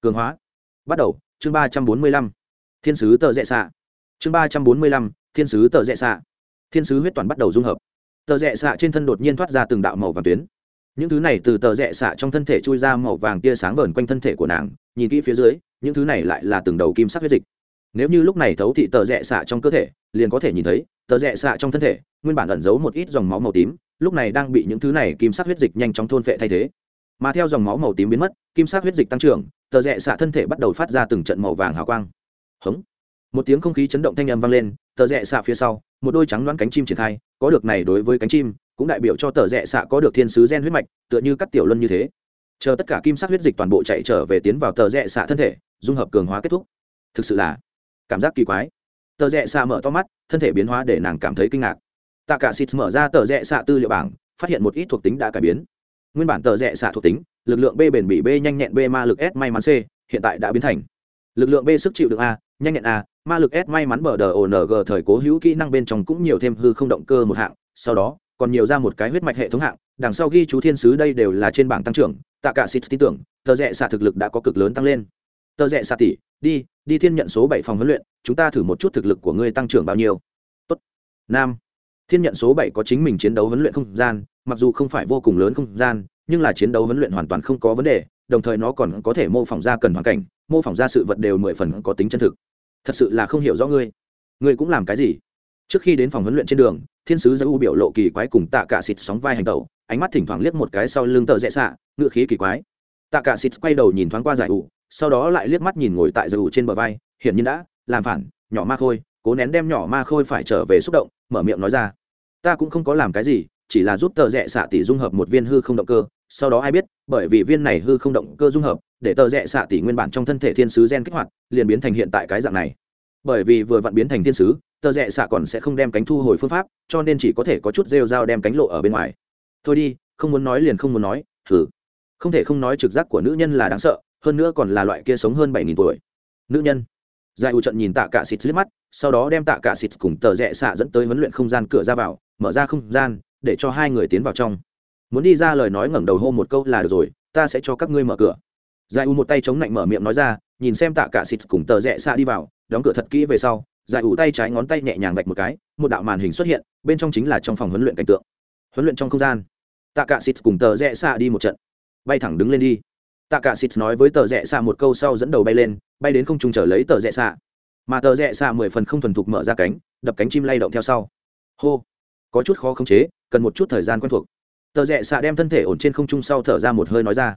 Cường hóa. Bắt đầu. Chương ba trăm bốn mươi lăm. Thiên sứ tờ rẽ xạ. Chương ba trăm bốn mươi lăm. Thiên sứ tờ rẽ xạ. Thiên sứ huyết toàn bắt đầu dung hợp. Tờ rẽ xạ trên thân đột nhiên thoát ra từng đạo màu vàng tuyến. Những thứ này từ tờ rẽ xạ trong thân thể chui ra màu vàng tia sáng vờn quanh thân thể của nàng. Nhìn kỹ phía dưới, những thứ này lại là từng đầu kim sắc huyết dịch nếu như lúc này thấu thị tờ rẽ xạ trong cơ thể, liền có thể nhìn thấy, tờ rẽ xạ trong thân thể, nguyên bản ẩn giấu một ít dòng máu màu tím, lúc này đang bị những thứ này kim sắc huyết dịch nhanh chóng thôn phệ thay thế. Mà theo dòng máu màu tím biến mất, kim sắc huyết dịch tăng trưởng, tờ rẽ xạ thân thể bắt đầu phát ra từng trận màu vàng hào quang. Hống! Một tiếng không khí chấn động thanh âm vang lên, tờ rẽ xạ phía sau, một đôi trắng đoán cánh chim triển khai, có được này đối với cánh chim, cũng đại biểu cho tờ rẽ xạ có được thiên sứ gen huyết mạch, tựa như các tiểu luân như thế. Chờ tất cả kim sắc huyết dịch toàn bộ chạy trở về tiến vào tờ rẽ xạ thân thể, dung hợp cường hóa kết thúc. Thực sự là cảm giác kỳ quái. Tờ rẽ xạ mở to mắt, thân thể biến hóa để nàng cảm thấy kinh ngạc. Tạ cả xịt mở ra tờ rẽ xạ tư liệu bảng, phát hiện một ít thuộc tính đã cải biến. Nguyên bản tờ rẽ xạ thuộc tính, lực lượng b bền bỉ b nhanh nhẹn b ma lực s may mắn c, hiện tại đã biến thành. Lực lượng b sức chịu được a, nhanh nhẹn a, ma lực s may mắn bờ đờ ong thời cố hữu kỹ năng bên trong cũng nhiều thêm hư không động cơ một hạng, sau đó, còn nhiều ra một cái huyết mạch hệ thống hạng, đằng sau ghi chú thiên sứ đây đều là trên bảng tăng trưởng tạ cả xịt tin tưởng, tờ rẽ xạ thực lực đã có cực lớn tăng lên tờ rẽ xạ tỷ đi đi thiên nhận số bảy phòng huấn luyện, chúng ta thử một chút thực lực của ngươi tăng trưởng bao nhiêu. Tốt. Nam. Thiên nhận số bảy có chính mình chiến đấu huấn luyện không gian, mặc dù không phải vô cùng lớn không gian, nhưng là chiến đấu huấn luyện hoàn toàn không có vấn đề, đồng thời nó còn có thể mô phỏng ra cần hoàn cảnh, mô phỏng ra sự vật đều mười phần có tính chân thực. Thật sự là không hiểu rõ ngươi. Ngươi cũng làm cái gì? Trước khi đến phòng huấn luyện trên đường, thiên sứ u biểu lộ kỳ quái cùng tạ cả xịt sóng vai hành tẩu, ánh mắt thỉnh thoảng liếc một cái sau lưng tờ rẽ xạ ngựa khí kỳ quái. Tạ cả xịt quay đầu nhìn thoáng qua giải ủ sau đó lại liếc mắt nhìn ngồi tại giường ngủ trên bờ vai, hiển nhiên đã, làm phản, nhỏ ma khôi, cố nén đem nhỏ ma khôi phải trở về xúc động, mở miệng nói ra. Ta cũng không có làm cái gì, chỉ là giúp tờ rẽ xạ tỷ dung hợp một viên hư không động cơ, sau đó ai biết, bởi vì viên này hư không động cơ dung hợp, để tờ rẽ xạ tỷ nguyên bản trong thân thể thiên sứ gen kích hoạt, liền biến thành hiện tại cái dạng này. Bởi vì vừa vặn biến thành thiên sứ, tờ rẽ xạ còn sẽ không đem cánh thu hồi phương pháp, cho nên chỉ có thể có chút rêu dao đem cánh lộ ở bên ngoài. Thôi đi, không muốn nói liền không muốn nói thử không thể không nói trực giác của nữ nhân là đáng sợ hơn nữa còn là loại kia sống hơn bảy nghìn tuổi. Nữ nhân. Giải ủ trận nhìn tạ cả xịt liếc mắt, sau đó đem tạ cả xịt cùng tờ rẽ xạ dẫn tới huấn luyện không gian cửa ra vào, mở ra không gian, để cho hai người tiến vào trong. Muốn đi ra lời nói ngẩng đầu hô một câu là được rồi, ta sẽ cho các ngươi mở cửa. Giải u một tay chống lạnh mở miệng nói ra, nhìn xem tạ cả xịt cùng tờ rẽ xạ đi vào, đóng cửa thật kỹ về sau, giải ủ tay trái ngón tay nhẹ nhàng vạch một cái, một đạo màn hình xuất hiện, bên trong chính là trong phòng huấn luyện cảnh tượng. Huấn luyện trong không gian, tạ cả xịt cùng tờ rẽ xạ đi một trận. Bay thẳng đứng lên đi tạ cả xịt nói với tờ rẽ xạ một câu sau dẫn đầu bay lên, bay đến không trung trở lấy tờ rẽ xạ. Mà tờ rẽ xạ mười phần không thuần thục mở ra cánh, đập cánh chim lay động theo sau. Hô! Có chút khó khống chế, cần một chút thời gian quen thuộc. Tờ rẽ xạ đem thân thể ổn trên không trung sau thở ra một hơi nói ra.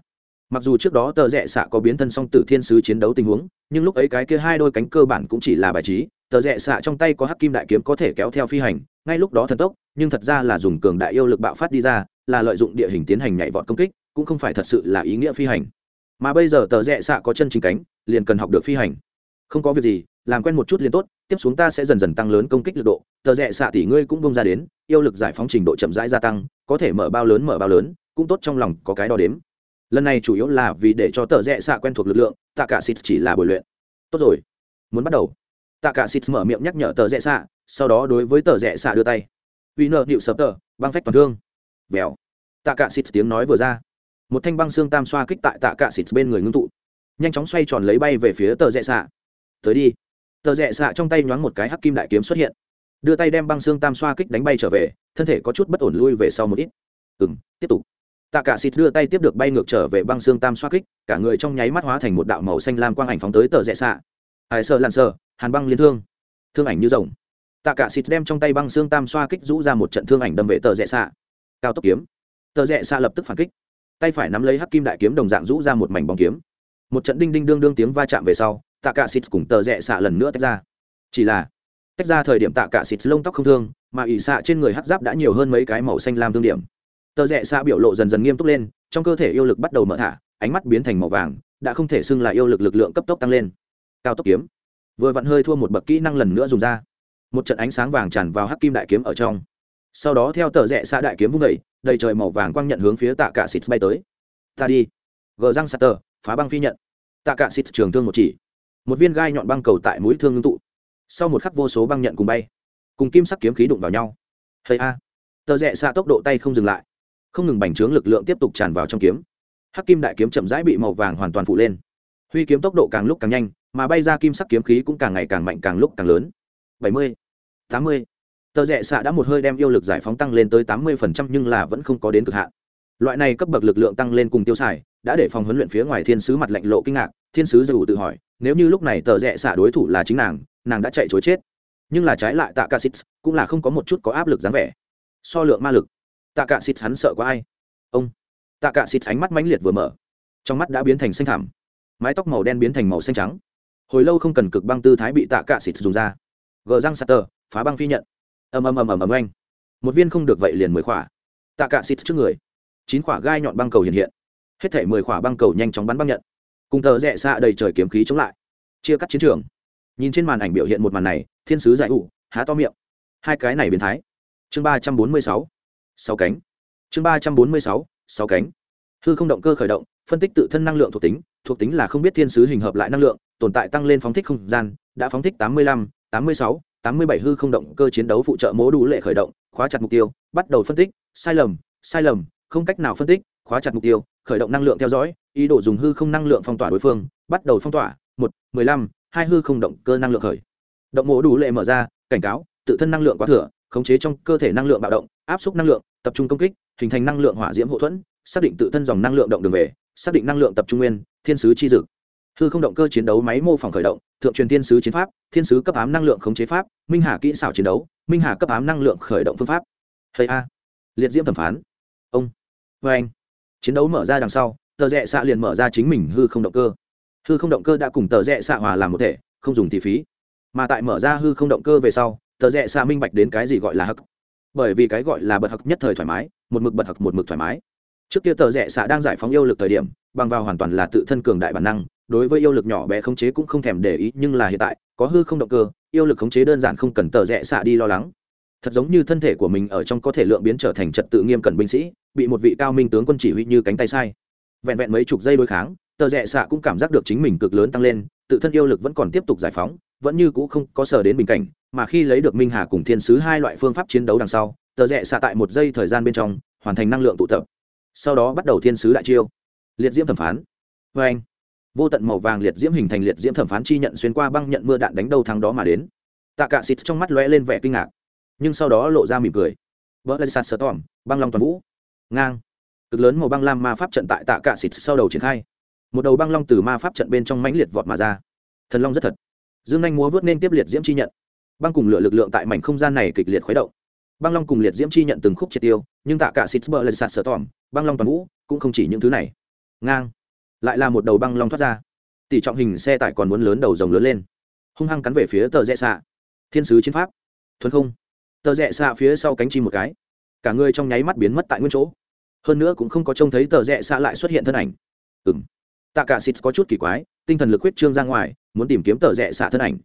Mặc dù trước đó tờ rẽ xạ có biến thân song tử thiên sứ chiến đấu tình huống, nhưng lúc ấy cái kia hai đôi cánh cơ bản cũng chỉ là bài trí, tờ rẽ xạ trong tay có hắc kim đại kiếm có thể kéo theo phi hành, ngay lúc đó thần tốc, nhưng thật ra là dùng cường đại yêu lực bạo phát đi ra, là lợi dụng địa hình tiến hành nhảy vọt công kích, cũng không phải thật sự là ý nghĩa phi hành mà bây giờ tờ rẽ xạ có chân chính cánh, liền cần học được phi hành. Không có việc gì, làm quen một chút liền tốt, tiếp xuống ta sẽ dần dần tăng lớn công kích lực độ, tờ rẽ xạ tỷ ngươi cũng bông ra đến, yêu lực giải phóng trình độ chậm rãi gia tăng, có thể mở bao lớn mở bao lớn, cũng tốt trong lòng có cái đo đếm. Lần này chủ yếu là vì để cho tờ rẽ xạ quen thuộc lực lượng tạ cả xịt chỉ là bồi luyện. Tốt rồi, muốn bắt đầu. Tạ cả xịt mở miệng nhắc nhở tờ rẽ xạ, sau đó đối với tờ rẽ xạ đưa tay. Uy nợ hiệu sập tờ, băng phách toàn thương. Vèo. Tạ cả xịt tiếng nói vừa ra một thanh băng xương tam xoa kích tại tạ cạ xịt bên người ngưng tụ. Nhanh chóng xoay tròn lấy bay về phía tờ rẽ xạ. Tới đi. Tờ rẽ xạ trong tay nhoáng một cái hắc kim đại kiếm xuất hiện. Đưa tay đem băng xương tam xoa kích đánh bay trở về, thân thể có chút bất ổn lui về sau một ít. Ừ m tiếp tục. Tạ cả xịt đưa tay tiếp được bay ngược trở về băng xương tam xoa kích, cả người trong nháy mắt hóa thành một đạo màu xanh lam quang ảnh phóng tới tờ rẽ xạ. Hải sợ lặn sợ hàn băng liên thương. Thương ảnh như rồng. Tạ cả xịt đem trong tay băng xương tam xoa kích rũ ra một trận thương ảnh đâm về tờ rẽ xạ. Cao tốc kiếm. Tờ rẽ xạ lập tức phản kích tay phải nắm lấy hắc kim đại kiếm đồng dạng rũ ra một mảnh bóng kiếm. Một trận đinh đinh đương đương tiếng va chạm về sau tạ cả xịt cùng tờ rẽ xạ lần nữa tách ra. Chỉ là, tách ra thời điểm tạ cả xịt lông tóc không thương, mà ỉ xạ trên người hắc giáp đã nhiều hơn mấy cái màu xanh lam thương điểm. Tờ rẽ xạ biểu lộ dần dần nghiêm túc lên, trong cơ thể yêu lực bắt đầu mở thả, ánh mắt biến thành màu vàng, đã không thể xưng là yêu lực lực lượng cấp tốc tăng lên. Cao tốc kiếm. Vừa vặn hơi thua một bậc kỹ năng lần nữa dùng ra. Một trận ánh sáng vàng tràn vào hắc kim đại kiếm ở trong. Sau đó theo tờ rẽ xạ đại kiếm vung đẩy đầy trời màu vàng quang nhận hướng phía tạ cả xịt bay tới. Ta đi. Gờ răng sạt tờ, phá băng phi nhận. Tạ cả xịt trường thương một chỉ. Một viên gai nhọn băng cầu tại mũi thương ngưng tụ. Sau một khắc vô số băng nhận cùng bay. Cùng kim sắc kiếm khí đụng vào nhau. Hay a. Tờ rẽ xa tốc độ tay không dừng lại. Không ngừng bành trướng lực lượng tiếp tục tràn vào trong kiếm. Hắc kim đại kiếm chậm rãi bị màu vàng hoàn toàn phụ lên. Huy kiếm tốc độ càng lúc càng nhanh, mà bay ra kim sắc kiếm khí cũng càng ngày càng mạnh, càng lúc càng lớn. Bảy mươi, tám mươi tờ rẽ xạ đã một hơi đem yêu lực giải phóng tăng lên tới tám mươi phần trăm nhưng là vẫn không có đến cực hạn. Loại này cấp bậc lực lượng tăng lên cùng tiêu xài, đã để phòng huấn luyện phía ngoài thiên sứ mặt lạnh lộ kinh ngạc, thiên sứ dù tự hỏi, nếu như lúc này tờ rẽ xạ đối thủ là chính nàng nàng đã chạy chối chết. Nhưng là trái lại tạ ca xít cũng là không có một chút có áp lực dáng vẻ. So lượng ma lực tạ cả xịt hắn sợ có ai? Ông tạ cả xịt ánh mắt mãnh liệt vừa mở. Trong mắt đã biến thành xanh thảm mái tóc màu đen biến thành màu xanh trắng. Hồi lâu không cần cực băng tư thái bị tạ cả xịt dùng ra. Gờ răng sạt tờ, phá băng phi nhận ầm ầm ầm ầm ầm anh một viên không được vậy liền mười khỏa. Tạ cả xịt trước người. Chín khỏa gai nhọn băng cầu hiện hiện. Hết thể mười khỏa băng cầu nhanh chóng bắn băng nhận. Cùng tờ rẽ xạ đầy trời kiếm khí chống lại. Chia cắt chiến trường. Nhìn trên màn ảnh biểu hiện một màn này, thiên sứ giải ủ, há to miệng. Hai cái này biến thái. Chương ba trăm bốn mươi sáu. Sáu cánh. Chương ba trăm bốn mươi sáu. Sáu cánh. Hư không động cơ khởi động, phân tích tự thân năng lượng thuộc tính thuộc tính là không biết thiên sứ hình hợp lại năng lượng, tồn tại tăng lên phóng thích không gian, đã phóng thích tám mươi lăm, tám mươi sáu tám mươi bảy hư không động cơ chiến đấu phụ trợ mố đủ lệ khởi động, khóa chặt mục tiêu, bắt đầu phân tích, sai lầm sai lầm, không cách nào phân tích, khóa chặt mục tiêu, khởi động năng lượng theo dõi, ý đồ dùng hư không năng lượng phong tỏa đối phương, bắt đầu phong tỏa, một, mười lăm, hai hư không động cơ năng lượng khởi. Động mố đủ lệ mở ra, cảnh cáo, tự thân năng lượng quá thừa, khống chế trong cơ thể năng lượng bạo động, áp suất năng lượng, tập trung công kích, hình thành năng lượng hỏa diễm hậu thuẫn, xác định tự thân dòng năng lượng động đường về, xác định năng lượng tập trung nguyên, thiên sứ chi dực hư không động cơ chiến đấu máy mô phỏng khởi động, thượng truyền thiên sứ chiến pháp, thiên sứ cấp ám năng lượng khống chế pháp, minh hà kỹ xảo chiến đấu, minh hà cấp ám năng lượng khởi động phương pháp. Hay a. Liệt diễm thẩm phán. Ông. Vê anh. Chiến đấu mở ra đằng sau, tờ rẽ xạ liền mở ra chính mình hư không động cơ. Hư không động cơ đã cùng tờ rẽ xạ hòa làm một thể, không dùng thị phí. Mà tại mở ra hư không động cơ về sau, tờ rẽ xạ minh bạch đến cái gì gọi là hắc. Bởi vì cái gọi là bật hặc nhất thời thoải mái, một mực bật hặc một mực thoải mái. Trước kia tờ rẽ xạ đang giải phóng yêu lực thời điểm, bằng vào hoàn toàn là tự thân cường đại bản năng đối với yêu lực nhỏ bé khống chế cũng không thèm để ý, nhưng là hiện tại, có hư không động cơ, yêu lực khống chế đơn giản không cần tờ rẽ xạ đi lo lắng. Thật giống như thân thể của mình ở trong có thể lượng biến trở thành trật tự nghiêm cẩn binh sĩ, bị một vị cao minh tướng quân chỉ huy như cánh tay sai. Vẹn vẹn mấy chục giây đối kháng, tờ rẽ xạ cũng cảm giác được chính mình cực lớn tăng lên, tự thân yêu lực vẫn còn tiếp tục giải phóng, vẫn như cũ không có sở đến bình cảnh, mà khi lấy được minh hà cùng thiên sứ hai loại phương pháp chiến đấu đằng sau, tờ rẽ xạ tại một giây thời gian bên trong, hoàn thành năng lượng tụ tập. Sau đó bắt đầu thiên sứ đại chiêu. Liệt diễm thẩm phán. Vê anh vô tận màu vàng liệt diễm hình thành liệt diễm thẩm phán chi nhận xuyên qua băng nhận mưa đạn đánh đầu thắng đó mà đến. Tạ cạ xịt trong mắt lóe lên vẻ kinh ngạc, nhưng sau đó lộ ra mỉm cười. Vỡ lên sạt sờ tỏm băng long toàn vũ. Ngang. Cực lớn màu băng lam ma pháp trận tại tạ cạ xịt sau đầu triển khai. Một đầu băng long từ ma pháp trận bên trong mãnh liệt vọt mà ra. Thần long rất thật. Dương anh múa vớt nên tiếp liệt diễm chi nhận. Băng cùng lửa lực lượng tại mảnh không gian này kịch liệt khuấy động. Băng long cùng liệt diễm chi nhận từng khúc triệt tiêu, nhưng tạ cả xịt bờ lên sạt sờ tỏm băng long toàn vũ cũng không chỉ những thứ này. Ngang lại là một đầu băng long thoát ra. Tỷ trọng hình xe tải còn muốn lớn đầu rồng lớn lên. Hung hăng cắn về phía tờ rẽ xạ. Thiên sứ chiến pháp. Thuần không. Tờ rẽ xạ phía sau cánh chim một cái. Cả người trong nháy mắt biến mất tại nguyên chỗ. Hơn nữa cũng không có trông thấy tờ rẽ xạ lại xuất hiện thân ảnh. Ừ m tạ cả xịt có chút kỳ quái, tinh thần lực huyết trương ra ngoài, muốn tìm kiếm tờ rẽ xạ thân ảnh.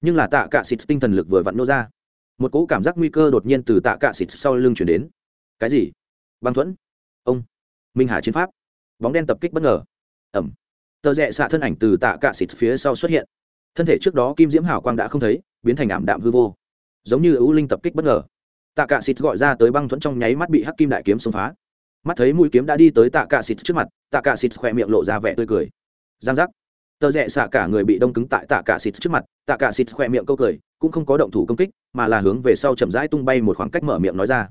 Nhưng là tạ cả xịt tinh thần lực vừa vặn nô ra. Một cỗ cảm giác nguy cơ đột nhiên từ tạ cả xịt sau lưng chuyển đến. Cái gì? Băng thuẫn. Ông. Minh hà chiến pháp. Bóng đen tập kích bất ngờ ẩm. Tờ rẽ xạ thân ảnh từ tạ cả xịt phía sau xuất hiện. Thân thể trước đó kim diễm hảo quang đã không thấy, biến thành ảm đạm hư vô. Giống như ưu linh tập kích bất ngờ. Tạ cả xịt gọi ra tới băng thuẫn trong nháy mắt bị hắc kim đại kiếm xông phá. Mắt thấy mũi kiếm đã đi tới tạ cả xịt trước mặt, tạ cả xịt khỏe miệng lộ ra vẻ tươi cười. Giang giác. Tờ rẽ xạ cả người bị đông cứng tại tạ cả xịt trước mặt, tạ cả xịt khỏe miệng câu cười, cũng không có động thủ công kích, mà là hướng về sau chậm rãi tung bay một khoảng cách mở miệng nói ra.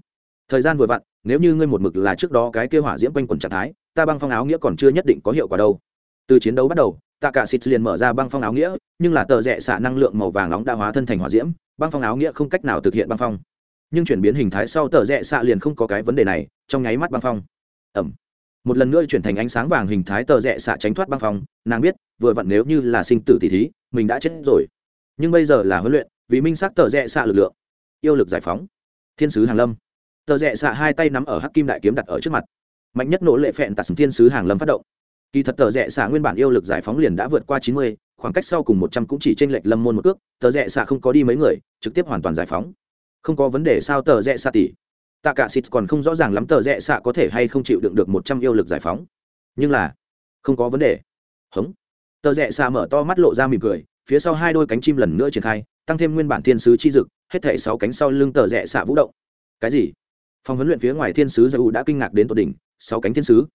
Thời gian vừa vặn, nếu như ngươi một mực là trước đó cái kêu hỏa diễm quanh quần trạng thái ta băng phong áo nghĩa còn chưa nhất định có hiệu quả đâu. Từ chiến đấu bắt đầu tạ cả xịt liền mở ra băng phong áo nghĩa, nhưng là tờ rẽ xạ năng lượng màu vàng nóng đã hóa thân thành hỏa diễm, băng phong áo nghĩa không cách nào thực hiện băng phong. Nhưng chuyển biến hình thái sau tờ rẽ xạ liền không có cái vấn đề này, trong nháy mắt băng phong. Ẩm. Một lần nữa chuyển thành ánh sáng vàng hình thái tờ rẽ xạ tránh thoát băng phong, nàng biết, vừa vặn nếu như là sinh tử tỷ thí, mình đã chết rồi. Nhưng bây giờ là huấn luyện, vì minh xác tờ rẽ xạ lực lượng. Yêu lực giải phóng. Thiên sứ hàng lâm. Tờ rẽ xạ hai tay nắm ở hắc kim đại kiếm đặt ở trước mặt mạnh nhất nỗ lệ phẹn tạt thiên sứ hàng lâm phát động. Kỳ thật tờ rẽ xạ nguyên bản yêu lực giải phóng liền đã vượt qua chín mươi, khoảng cách sau cùng một trăm cũng chỉ t r ê n lệch lâm môn một cước, tờ rẽ xạ không có đi mấy người, trực tiếp hoàn toàn giải phóng. Không có vấn đề sao tờ rẽ xạ tỷ. Tạ cả xịt còn không rõ ràng lắm tờ rẽ xạ có thể hay không chịu đựng được một trăm yêu lực giải phóng. Nhưng là, không có vấn đề. Hống. Tờ rẽ xạ mở to mắt lộ ra mỉm cười, phía sau hai đôi cánh chim lần nữa triển khai, tăng thêm nguyên bản thiên sứ chi dực, hết thể sáu cánh sau lưng tờ rẽ xạ vũ động. Cái gì? Phòng huấn luyện phía ngoài thiên sứ giải u đã kinh ngạc đến tột đỉnh, sáu cánh thiên sứ.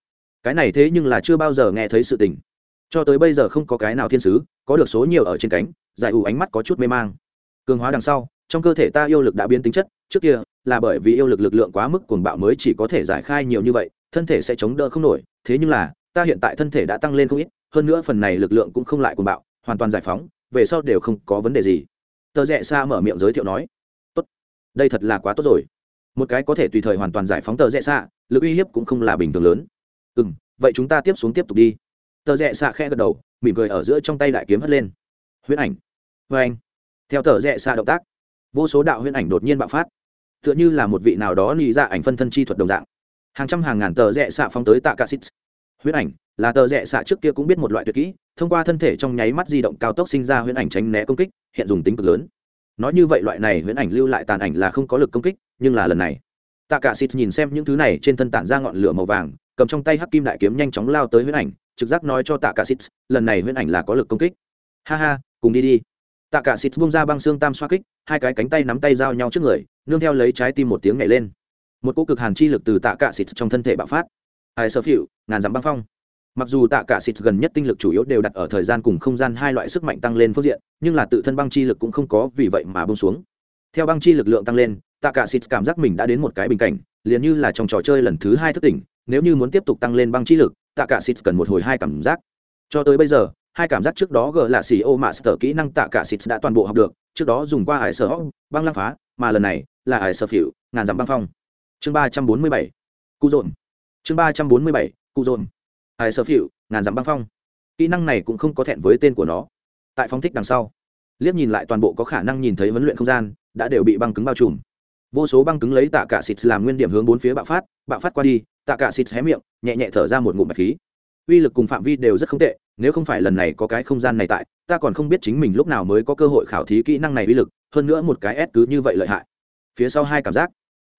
Cái này thế nhưng là chưa bao giờ nghe thấy sự tình. Cho tới bây giờ không có cái nào thiên sứ có được số nhiều ở trên cánh giải u ánh mắt có chút mê mang. Cường hóa đằng sau, trong cơ thể ta yêu lực đã biến tính chất, trước kia là bởi vì yêu lực lực lượng quá mức cuồng bạo mới chỉ có thể giải khai nhiều như vậy, thân thể sẽ chống đỡ không nổi, thế nhưng là, ta hiện tại thân thể đã tăng lên không ít, hơn nữa phần này lực lượng cũng không lại cuồng bạo, hoàn toàn giải phóng, về sau đều không có vấn đề gì. Tờ rẽ xa mở miệng giới thiệu nói, tốt, đây thật là quá tốt rồi một cái có thể tùy thời hoàn toàn giải phóng tờ rẽ xạ, lực uy hiếp cũng không là bình thường lớn. Ừ m vậy chúng ta tiếp xuống tiếp tục đi. Tờ rẽ xạ khe gật đầu, mỉm cười ở giữa trong tay đại kiếm hất lên. Huyễn ảnh. Vê anh. Theo tờ rẽ xạ động tác, vô số đạo huyễn ảnh đột nhiên bạo phát. Tựa như là một vị nào đó nị ra ảnh phân thân chi thuật đồng dạng. Hàng trăm hàng ngàn tờ rẽ xạ phóng tới tạ ca xít huyễn ảnh, là tờ rẽ xạ trước kia cũng biết một loại tuyệt kỹ, thông qua thân thể trong nháy mắt di động cao tốc sinh ra huyễn ảnh tránh né công kích, hiện dùng tính cực lớn. Nói như vậy loại này huyễn ảnh lưu lại tàn ảnh là không có lực công kích nhưng là lần này tạ cả xịt nhìn xem những thứ này trên thân tản ra ngọn lửa màu vàng, cầm trong tay hắc kim đại kiếm nhanh chóng lao tới huyễn ảnh, trực giác nói cho tạ cả xịt lần này huyễn ảnh là có lực công kích. Ha ha, cùng đi đi. Tạ cả xịt buông ra băng xương tam xoa kích, hai cái cánh tay nắm tay giao nhau trước người, nương theo lấy trái tim một tiếng nhảy lên. Một cỗ cực hàn chi lực từ tạ cả xịt trong thân thể bạo phát. Ai sơ phịu ngàn dặm băng phong. Mặc dù tạ cả xịt gần nhất tinh lực chủ yếu đều đặt ở thời gian cùng không gian hai loại sức mạnh tăng lên phương diện, nhưng là tự thân băng chi lực cũng không có vì vậy mà bông xuống. Theo băng chi lực lượng tăng lên tạ cả xịt cảm giác mình đã đến một cái bình cảnh, liền như là trong trò chơi lần thứ hai thức tỉnh, nếu như muốn tiếp tục tăng lên băng chi lực tạ cả xịt cần một hồi hai cảm giác. Cho tới bây giờ, hai cảm giác trước đó g là xì ô master kỹ năng tạ cả xịt đã toàn bộ học được, trước đó dùng qua hải sở hóc băng lăng phá, mà lần này là hải sở phỉu ngàn dặm băng phong. Chương ba trăm bốn mươi bảy cụ dồn. Chương ba trăm bốn mươi bảy cụ dồn. Hải sở phỉu ngàn dặm băng phong. Kỹ năng này cũng không có thẹn với tên của nó. Tại phong thích đằng sau, liếc nhìn lại toàn bộ có khả năng nhìn thấy huấn luyện không gian, đã đều bị băng cứng bao trùm vô số băng cứng lấy tạ cả xịt làm nguyên điểm hướng bốn phía bạo phát bạo phát qua đi, tạ cả xịt hé miệng, nhẹ nhẹ thở ra một ngụm bạch khí. Uy lực cùng phạm vi đều rất không tệ, nếu không phải lần này có cái không gian này tại, ta còn không biết chính mình lúc nào mới có cơ hội khảo thí kỹ năng này uy lực, hơn nữa một cái ép cứ như vậy lợi hại. Phía sau hai cảm giác,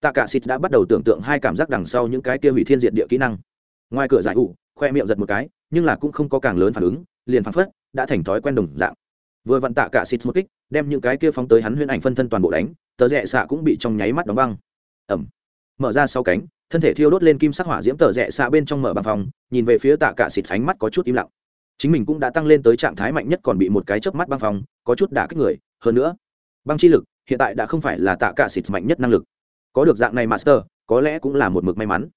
tạ cả xịt đã bắt đầu tưởng tượng hai cảm giác đằng sau những cái kia hủy thiên diệt địa kỹ năng. Ngoài cửa giải ủ, khoe miệng giật một cái, nhưng là cũng không có càng lớn phản ứng, liền phản phất đã thành thói quen đồng dạng. Vừa vặn tạ cả xịt một kích đem những cái kia phóng tới hắn huyễn ảnh phân thân toàn bộ đánh, tờ rẽ xạ cũng bị trong nháy mắt đóng băng. Ẩm. Mở ra sau cánh, thân thể thiêu đốt lên kim sắc hỏa diễm tờ rẽ xạ bên trong mở bằng phòng, nhìn về phía tạ cả xịt ánh mắt có chút im lặng. Chính mình cũng đã tăng lên tới trạng thái mạnh nhất còn bị một cái chớp mắt băng phòng, có chút đả kích người. Hơn nữa, băng chi lực hiện tại đã không phải là tạ cả xịt mạnh nhất năng lực. Có được dạng này master, có lẽ cũng là một mực may mắn.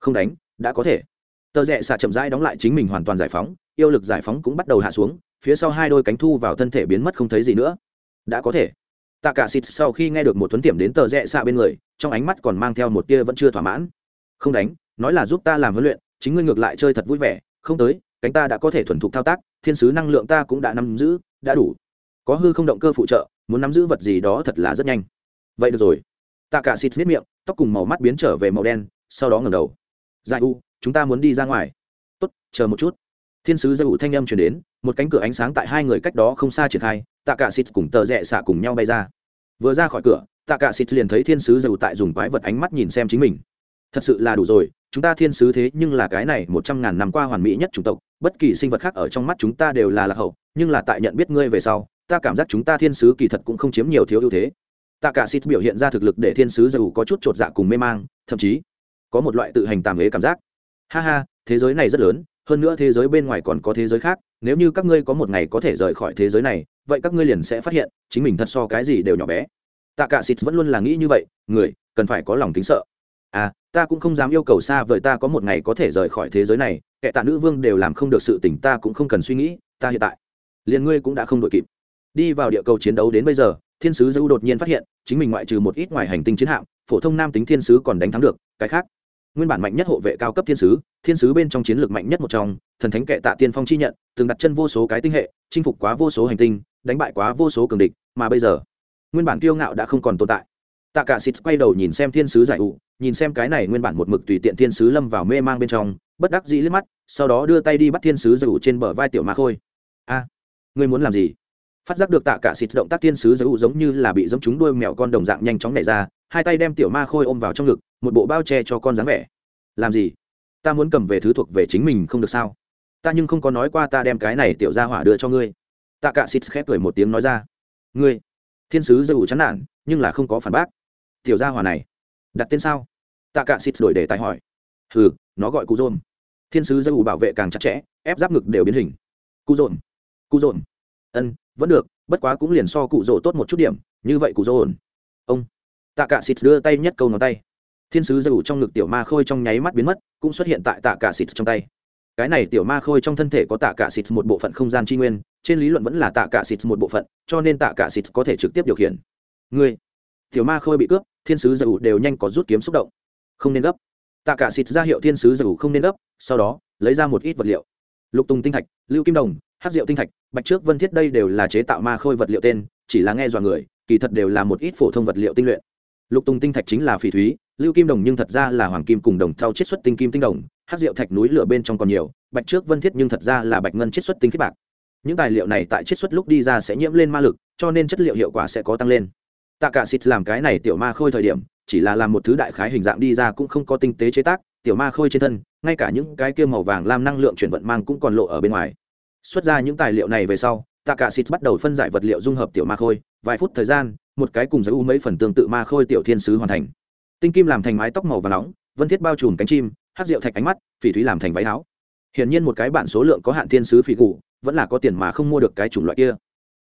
Không đánh, đã có thể. Tờ rẽ xạ chậm rãi đóng lại chính mình hoàn toàn giải phóng, yêu lực giải phóng cũng bắt đầu hạ xuống, phía sau hai đôi cánh thu vào thân thể biến mất không thấy gì nữa đã có thể. Tạ cả xịt sau khi nghe được một thuấn tiệm đến tờ rẽ xạ bên người, trong ánh mắt còn mang theo một tia vẫn chưa thỏa mãn. Không đánh, nói là giúp ta làm huấn luyện, chính ngươi ngược lại chơi thật vui vẻ, không tới, cánh ta đã có thể thuần thục thao tác, thiên sứ năng lượng ta cũng đã nắm giữ, đã đủ. Có hư không động cơ phụ trợ, muốn nắm giữ vật gì đó thật là rất nhanh. Vậy được rồi. Tạ cả xịt miết miệng, tóc cùng màu mắt biến trở về màu đen, sau đó ngẩng đầu. Giải u, chúng ta muốn đi ra ngoài. Tốt, chờ một chút. Thiên sứ giải u thanh âm truyền đến, một cánh cửa ánh sáng tại hai người cách đó không xa triển khai tạ cả xịt cùng tờ rẽ xạ cùng nhau bay ra. Vừa ra khỏi cửa tạ cả xịt liền thấy thiên sứ dù tại dùng quái vật ánh mắt nhìn xem chính mình. Thật sự là đủ rồi, chúng ta thiên sứ thế nhưng là cái này một trăm ngàn năm qua hoàn mỹ nhất chủng tộc, bất kỳ sinh vật khác ở trong mắt chúng ta đều là lạc hậu, nhưng là tại nhận biết ngươi về sau, ta cảm giác chúng ta thiên sứ kỳ thật cũng không chiếm nhiều thiếu ưu thế. Tạ cả xịt biểu hiện ra thực lực để thiên sứ dù có chút chột dạ cùng mê mang, thậm chí có một loại tự hành tàm ế cảm giác. Ha ha, thế giới này rất lớn, hơn nữa thế giới bên ngoài còn có thế giới khác, nếu như các ngươi có một ngày có thể rời khỏi thế giới này vậy các ngươi liền sẽ phát hiện, chính mình thật so cái gì đều nhỏ bé. Tạ cả xịt vẫn luôn là nghĩ như vậy, người, cần phải có lòng kính sợ. À ta cũng không dám yêu cầu xa vời ta có một ngày có thể rời khỏi thế giới này, kẻ tạ nữ vương đều làm không được sự tình ta cũng không cần suy nghĩ, ta hiện tại, liền ngươi cũng đã không đội kịp. Đi vào địa cầu chiến đấu đến bây giờ, thiên sứ dữ đột nhiên phát hiện, chính mình ngoại trừ một ít ngoài hành tinh chiến hạm, phổ thông nam tính thiên sứ còn đánh thắng được, cái khác. Nguyên bản mạnh nhất hộ vệ cao cấp thiên sứ thiên sứ bên trong chiến lược mạnh nhất một trong, thần thánh kệ tạ tiên phong chi nhận, từng đặt chân vô số cái tinh hệ, chinh phục quá vô số hành tinh đánh bại quá vô số cường địch, mà bây giờ, nguyên bản kiêu ngạo đã không còn tồn tại. Tạ cả xịt quay đầu nhìn xem thiên sứ giải ụ, nhìn xem cái này nguyên bản một mực tùy tiện thiên sứ lâm vào mê mang bên trong, bất đắc dĩ liếc mắt, sau đó đưa tay đi bắt thiên sứ giải ụ trên bờ vai tiểu ma khôi. A, ngươi muốn làm gì? Phát giác được tạ cả xịt động tác thiên sứ giải ụ giống như là bị giống chúng đuôi mèo con đồng dạng nhanh chóng nhảy ra, hai tay đem tiểu ma khôi ôm vào trong ngực, một bộ bao che cho con dáng vẻ. Làm gì? Ta muốn cầm về thứ thuộc về chính mình không được sao? Ta nhưng không có nói qua ta đem cái này tiểu ra hỏa đưa cho ngươi tạ cả xịt khép cười một tiếng nói ra. Ngươi, thiên sứ giải ủ chán nản, nhưng là không có phản bác. Tiểu gia hỏa này, đặt tên sao? Tạ cả xịt đổi đề tài hỏi. Hừ, nó gọi cụ dồn. Thiên sứ dây ủ bảo vệ càng chặt chẽ, ép giáp ngực đều biến hình. Cụ dồn cụ dồn. Ân, vẫn được, bất quá cũng liền so cụ dỗ tốt một chút điểm, như vậy cụ dồn ông. Tạ cả xịt đưa tay nhất câu ngón tay. Thiên sứ dây ủ trong ngực tiểu ma khôi trong nháy mắt biến mất, cũng xuất hiện tại tạ cả xịt trong tay. Cái này tiểu ma khôi trong thân thể có tạ cả xịt một bộ phận không gian tri nguyên trên lý luận vẫn là tạ cả xịt một bộ phận, cho nên tạ cả xịt có thể trực tiếp điều khiển. Ngươi, tiểu ma khôi bị cướp, thiên sứ giải ủ đều nhanh có rút kiếm xúc động. Không nên gấp. Tạ cả xịt ra hiệu thiên sứ giải ủ không nên gấp, sau đó, lấy ra một ít vật liệu. Lục tùng tinh thạch, lưu kim đồng hát rượu tinh thạch, bạch trước vân thiết đây đều là chế tạo ma khôi vật liệu tên, chỉ là nghe dọa người, kỳ thật đều là một ít phổ thông vật liệu tinh luyện. Lục tùng tinh thạch chính là phỉ thúy, lưu kim đồng nhưng thật ra là hoàng kim cùng đồng thau chiết xuất tinh kim tinh đồng hát rượu thạch núi lửa bên trong còn nhiều, bạch trước vân thiết nhưng thật ra là bạch ngân chiết xuất tinh khiết bạc những tài liệu này tại chiết xuất lúc đi ra sẽ nhiễm lên ma lực, cho nên chất liệu hiệu quả sẽ có tăng lên. Tạ cả xịt làm cái này tiểu ma khôi thời điểm, chỉ là làm một thứ đại khái hình dạng đi ra cũng không có tinh tế chế tác, tiểu ma khôi trên thân, ngay cả những cái kia màu vàng làm năng lượng chuyển vận mang cũng còn lộ ở bên ngoài. Xuất ra những tài liệu này về sau, tạ cả xịt bắt đầu phân giải vật liệu dung hợp tiểu ma khôi, vài phút thời gian, một cái cùng giới u mấy phần tương tự ma khôi tiểu thiên sứ hoàn thành. Tinh kim làm thành mái tóc màu và nóng, vân thiết bao trùm cánh chim hát rượu thạch ánh mắt, phỉ thúy làm thành váy áo. Hiển nhiên một cái bản số lượng có hạn thiên sứ phỉ cụ vẫn là có tiền mà không mua được cái chủng loại kia.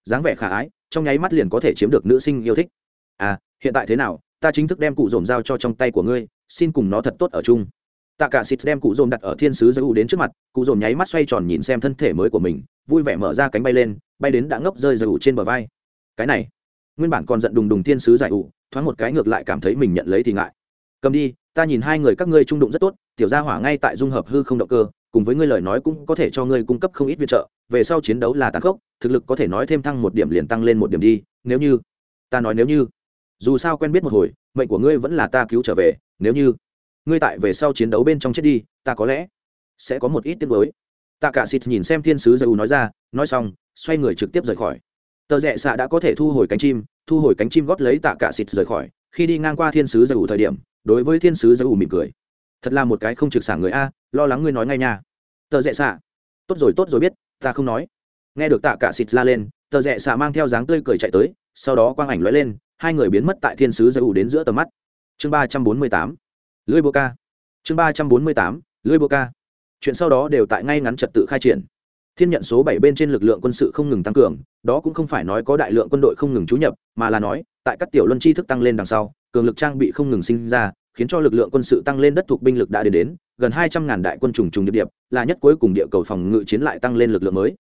Dáng vẻ khả ái, trong nháy mắt liền có thể chiếm được nữ sinh yêu thích. À hiện tại thế nào? Ta chính thức đem cụ dồn giao cho trong tay của ngươi, xin cùng nó thật tốt ở chung. Tạ cả xịt đem cụ dồn đặt ở thiên sứ giới u đến trước mặt, cụ dồn nháy mắt xoay tròn nhìn xem thân thể mới của mình, vui vẻ mở ra cánh bay lên, bay đến đã ngốc rơi giới u trên bờ vai. Cái này, nguyên bản còn giận đùng đùng thiên sứ giải u, thoáng một cái ngược lại cảm thấy mình nhận lấy thì ngại. Cầm đi, ta nhìn hai người các ngươi trung đụng rất tốt, tiểu gia hỏa ngay tại dung hợp hư không động cơ cùng với ngươi lời nói cũng có thể cho ngươi cung cấp không ít viện trợ, về sau chiến đấu là tàn khốc, thực lực có thể nói thêm thăng một điểm liền tăng lên một điểm đi, nếu như, ta nói nếu như, dù sao quen biết một hồi, mệnh của ngươi vẫn là ta cứu trở về, nếu như, ngươi tại về sau chiến đấu bên trong chết đi, ta có lẽ sẽ có một ít tiếc nuối. Tạ cả xịt nhìn xem thiên sứ dầu nói ra, nói xong, xoay người trực tiếp rời khỏi. Tờ rẽ xạ đã có thể thu hồi cánh chim, thu hồi cánh chim gót lấy tạ cả xịt rời khỏi. Khi đi ngang qua thiên sứ dầu thời điểm, đối với thiên sứ dầu mỉm cười. Thật là một cái không trực sảng người a lo lắng ngươi nói ngay nha. Tờ rẽ xạ. Tốt rồi tốt rồi biết, ta không nói. Nghe được tạ cả xịt la lên, tờ rẽ xạ mang theo dáng tươi cười chạy tới, sau đó quang ảnh lóe lên, hai người biến mất tại thiên sứ giới ủ đến giữa tầm mắt. Chương ba trăm bốn mươi tám. Lưỡi bô ca. Chương ba trăm bốn mươi tám. Lưỡi bô ca. Chuyện sau đó đều tại ngay ngắn trật tự khai triển. Thiên nhận số bảy bên trên lực lượng quân sự không ngừng tăng cường, đó cũng không phải nói có đại lượng quân đội không ngừng trú nhập, mà là nói, tại các tiểu luân chi thức tăng lên đằng sau, cường lực trang bị không ngừng sinh ra khiến cho lực lượng quân sự tăng lên đất thuộc binh lực đã đến đến, gần hai trăm ngàn đại quân trùng trùng địa điểm là nhất cuối cùng địa cầu phòng ngự chiến lại tăng lên lực lượng mới.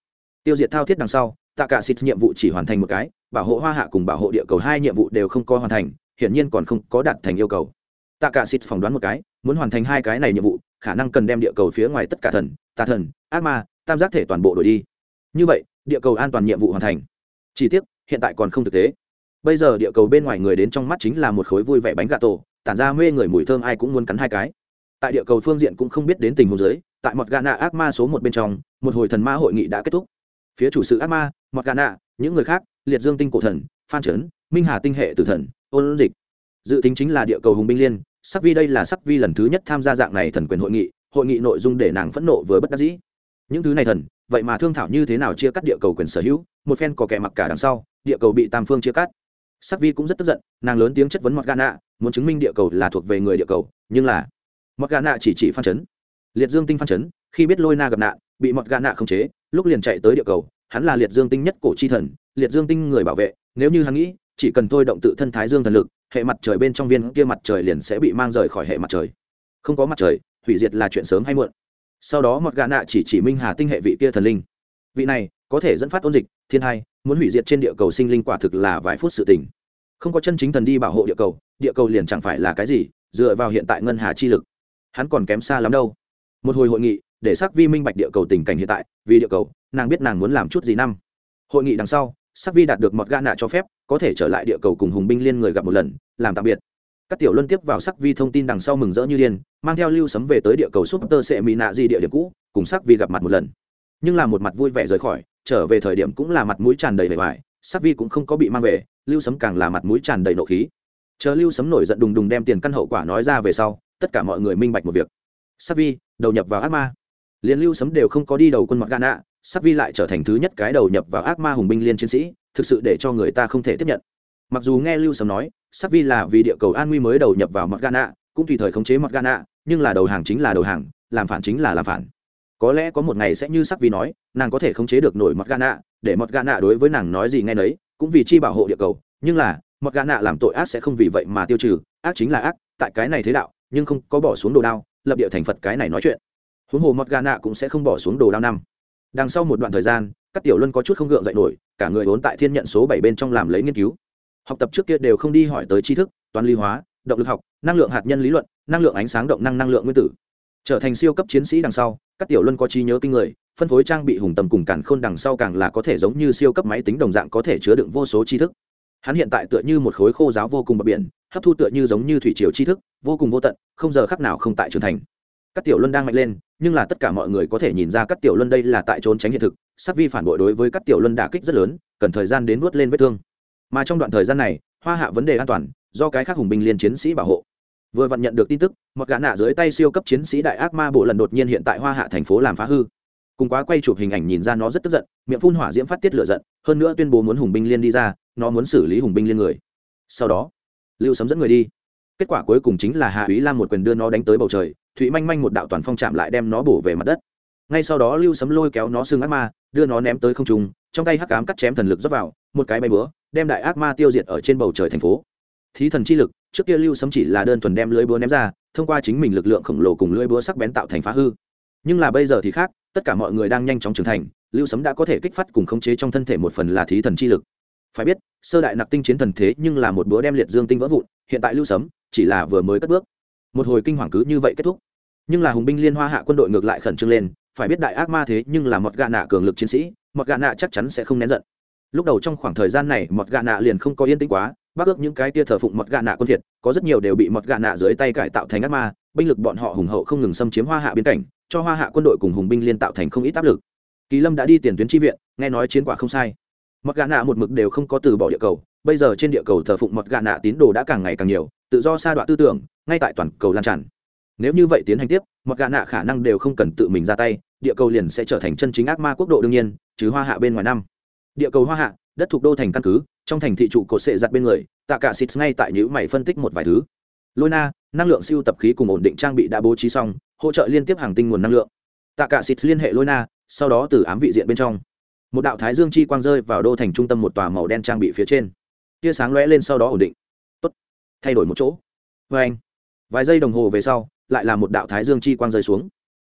Tiêu diệt thao thiết đằng sau, tạ cả xịt nhiệm vụ chỉ hoàn thành một cái, bảo hộ hoa hạ cùng bảo hộ địa cầu hai nhiệm vụ đều không có hoàn thành, hiển nhiên còn không có đạt thành yêu cầu. Tạ cả xịt phỏng đoán một cái, muốn hoàn thành hai cái này nhiệm vụ, khả năng cần đem địa cầu phía ngoài tất cả thần, tà thần, ác ma, tam giác thể toàn bộ đổi đi. Như vậy, địa cầu an toàn nhiệm vụ hoàn thành. Chỉ tiếc, hiện tại còn không thực tế. Bây giờ địa cầu bên ngoài người đến trong mắt chính là một khối vui vẻ bánh gà tổ tản ra mê người mùi thơm ai cũng muốn cắn hai cái. Tại địa cầu phương diện cũng không biết đến tình huống giới tại một gà nạ ác ma số một bên trong, một hồi thần ma hội nghị đã kết thúc. Phía chủ sự ác ma một gà nạ những người khác, liệt dương tinh cổ thần, phan trấn minh hà tinh hệ tử thần, ôn dịch. Dự tính chính là địa cầu hùng binh liên, sắc vi đây là sắc vi lần thứ nhất tham gia dạng này thần quyền hội nghị hội nghị nội dung để nàng phẫn nộ vừa bất đắc dĩ. Những thứ này thần, vậy mà thương thảo như thế nào chia cắt địa cầu quyền sở hữu, một phen có kẻ mặc cả đằng sau, địa cầu bị tam phương chia cắt. Sắc vi cũng rất tức giận, nàng lớn tiếng chất vấn mọt gà nạ muốn chứng minh địa cầu là thuộc về người địa cầu, nhưng là mọt gà nạ chỉ chỉ phan chấn. Liệt dương tinh phan chấn, khi biết lôi na gặp nạn, bị mọt gà nạ khống chế, lúc liền chạy tới địa cầu, hắn là liệt dương tinh nhất cổ chi thần, liệt dương tinh người bảo vệ, nếu như hắn nghĩ, chỉ cần thôi động tự thân thái dương thần lực, hệ mặt trời bên trong viên kia mặt trời liền sẽ bị mang rời khỏi hệ mặt trời. Không có mặt trời, hủy diệt là chuyện sớm hay muộn. Sau đó mọt gà nạ chỉ chỉ minh hà tinh hệ vị kia thần linh. Vị này, có thể dẫn phát ôn dịch, thiên hai, muốn hủy diệt trên địa cầu sinh linh quả thực là vài phút sự tình. Không có chân chính thần đi bảo hộ địa cầu địa cầu liền chẳng phải là cái gì, dựa vào hiện tại ngân hà chi lực. Hắn còn kém xa lắm đâu. Một hồi hội nghị, để sắc vi minh bạch địa cầu tình cảnh hiện tại, vì địa cầu, nàng biết nàng muốn làm chút gì năm. Hội nghị đằng sau, sắc vi đạt được một gã nạ cho phép, có thể trở lại địa cầu cùng hùng binh liên người gặp một lần, làm tạm biệt. Các tiểu luân tiếp vào sắc vi thông tin đằng sau mừng rỡ như điên, mang theo lưu sấm về tới địa cầu súp tơ sệ mỹ nạ di địa điểm cũ, cùng sắc vi gặp mặt một lần. Nhưng là một mặt vui vẻ rời khỏi, trở về thời điểm cũng là mặt mũi tràn đầy vẻ vải, sắc vi cũng không có bị mang về, lưu sấm càng là mặt mũi tràn đầy nộ khí chờ lưu sấm nổi giận đùng đùng đem tiền căn hậu quả nói ra về sau, tất cả mọi người minh bạch một việc. Sắc vi, đầu nhập vào ác ma. Liền lưu sấm đều không có đi đầu quân mặt gana sắc vi lại trở thành thứ nhất cái đầu nhập vào ác ma hùng binh liên chiến sĩ, thực sự để cho người ta không thể tiếp nhận. Mặc dù nghe lưu sấm nói, sắc vi là vì địa cầu an nguy mới đầu nhập vào mặt gana cũng tùy thời khống chế mặt gana nhưng là đầu hàng chính là đầu hàng, làm phản chính là làm phản. Có lẽ có một ngày sẽ như sắc vi nói, nàng có thể khống chế được nổi mặt gana để mặt gana đối với nàng nói gì nghe nấy, cũng vì chi bảo hộ địa cầu, nhưng là mặc gã nạ làm tội ác sẽ không vì vậy mà tiêu trừ, ác chính là ác, tại cái này thế đạo, nhưng không có bỏ xuống đồ đao, lập địa thành phật cái này nói chuyện. Huống hồ mặt Nạ cũng sẽ không bỏ xuống đồ đao năm. Đằng sau một đoạn thời gian, các tiểu luân có chút không gượng dậy nổi, cả người vốn tại thiên nhận số bảy bên trong làm lấy nghiên cứu. Học tập trước kia đều không đi hỏi tới tri thức, toán lý hóa, động lực học, năng lượng hạt nhân lý luận, năng lượng ánh sáng động năng năng lượng nguyên tử. Trở thành siêu cấp chiến sĩ đằng sau, các tiểu luân có trí nhớ kinh người, phân phối trang bị hùng tầm cùng cản khôn đằng sau càng là có thể giống như siêu cấp máy tính đồng dạng có thể chứa đựng vô số tri thức hắn hiện tại tựa như một khối khô giáo vô cùng bờ biển, hấp thu tựa như giống như thủy triều tri thức, vô cùng vô tận, không giờ khắc nào không tại trưởng thành. Các tiểu luân đang mạnh lên, nhưng là tất cả mọi người có thể nhìn ra các tiểu luân đây là tại trốn tránh hiện thực, sắc vi phản bội đối với các tiểu luân đả kích rất lớn, cần thời gian đến vớt lên vết thương. Mà trong đoạn thời gian này, hoa hạ vấn đề an toàn, do cái khác hùng binh liên chiến sĩ bảo hộ. Vừa vặn nhận được tin tức một gã nạ dưới tay siêu cấp chiến sĩ đại ác ma bộ lần đột nhiên hiện tại hoa hạ thành phố làm phá hư. Cùng quá quay chụp hình ảnh nhìn ra nó rất tức giận, miệng phun hỏa diễm phát tiết lửa giận, hơn nữa tuyên bố muốn hùng binh liên đi ra nó muốn xử lý hùng binh liên người. Sau đó, lưu sấm dẫn người đi. Kết quả cuối cùng chính là hạ úy lam một quyền đưa nó đánh tới bầu trời, thụy manh manh một đạo toàn phong chạm lại đem nó bổ về mặt đất. Ngay sau đó lưu sấm lôi kéo nó xương ác ma, đưa nó ném tới không trung, trong tay hắc cám cắt chém thần lực dốc vào, một cái bay búa, đem đại ác ma tiêu diệt ở trên bầu trời thành phố. Thí thần chi lực, trước kia lưu sấm chỉ là đơn thuần đem lưới búa ném ra, thông qua chính mình lực lượng khổng lồ cùng lưới búa sắc bén tạo thành phá hư. Nhưng là bây giờ thì khác, tất cả mọi người đang nhanh chóng trưởng thành, lưu sấm đã có thể kích phát cùng khống chế trong thân thể một phần là thí thần chi lực phải biết, sơ đại nặc tinh chiến thần thế nhưng là một bữa đem liệt dương tinh vỡ vụn, hiện tại lưu sấm, chỉ là vừa mới cất bước. Một hồi kinh hoàng cứ như vậy kết thúc. Nhưng là hùng binh liên hoa hạ quân đội ngược lại khẩn trương lên, phải biết đại ác ma thế nhưng là một gạ nạ cường lực chiến sĩ một gạ nạ chắc chắn sẽ không nén giận. Lúc đầu trong khoảng thời gian này một gạ nạ liền không có yên tĩnh quá, bác ước những cái tia thờ phụng một gạ nạ quân thiệt, có rất nhiều đều bị một gạ nạ dưới tay cải tạo thành ác ma, binh lực bọn họ hùng hậu không ngừng xâm chiếm hoa hạ biên cảnh, cho hoa hạ quân đội cùng hùng binh liên tạo thành không ít áp lực. Kỳ lâm đã đi tiền tuyến tri viện, nghe nói chiến quả không sai một gà nạ một mực đều không có từ bỏ địa cầu, bây giờ trên địa cầu thờ phụng một gà nạ tín đồ đã càng ngày càng nhiều, tự do sa đoạn tư tưởng, ngay tại toàn cầu lan tràn. Nếu như vậy tiến hành tiếp một gà nạ khả năng đều không cần tự mình ra tay, địa cầu liền sẽ trở thành chân chính ác ma quốc độ đương nhiên chứ hoa hạ bên ngoài năm. Địa cầu hoa hạ, đất thuộc đô thành căn cứ, trong thành thị trụ cột sệ giặt bên người, tạ cả xịt ngay tại nhữ mày phân tích một vài thứ. Lôi na, năng lượng siêu tập khí cùng ổn định trang bị đã bố trí xong, hỗ trợ liên tiếp hàng tinh nguồn năng lượng. Tạ cả xịt liên hệ lôi na, sau đó từ ám vị diện bên trong một đạo thái dương chi quang rơi vào đô thành trung tâm một tòa màu đen trang bị phía trên. Tia sáng lóe lên sau đó ổn định. Tốt. Thay đổi một chỗ. Vê anh, vài giây đồng hồ về sau, lại là một đạo thái dương chi quang rơi xuống.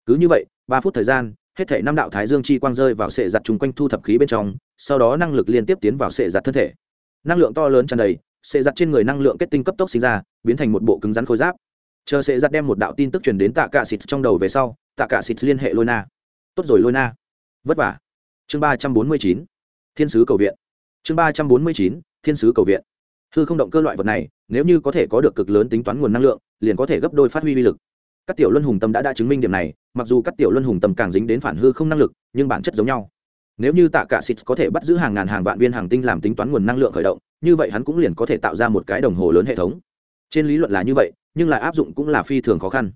Cứ như vậy, ba phút thời gian, hết thể năm đạo thái dương chi quang rơi vào sệ giặt chung quanh thu thập khí bên trong, sau đó năng lực liên tiếp tiến vào sệ giặt thân thể. Năng lượng to lớn tràn đầy, sệ giặt trên người năng lượng kết tinh cấp tốc sinh ra, biến thành một bộ cứng rắn khối giáp. Chờ sệ giặt đem một đạo tin tức truyền đến tạ cả xịt trong đầu về sau, tạ cả xịt liên hệ lôi na. Tốt rồi lôi na. Vất vả chương ba trăm bốn mươi chín, thiên sứ cầu viện. Chương ba trăm bốn mươi chín, thiên sứ cầu viện. Hư không động cơ loại vật này, nếu như có thể có được cực lớn tính toán nguồn năng lượng, liền có thể gấp đôi phát huy uy lực. Các tiểu luân hùng tâm đã đã chứng minh điểm này, mặc dù các tiểu luân hùng tâm càng dính đến phản hư không năng lực, nhưng bản chất giống nhau. Nếu như tạ cả xịt có thể bắt giữ hàng ngàn hàng vạn viên hàng tinh làm tính toán nguồn năng lượng khởi động, như vậy hắn cũng liền có thể tạo ra một cái đồng hồ lớn hệ thống. Trên lý luận là như vậy, nhưng lại áp dụng cũng là phi thường khó khăn.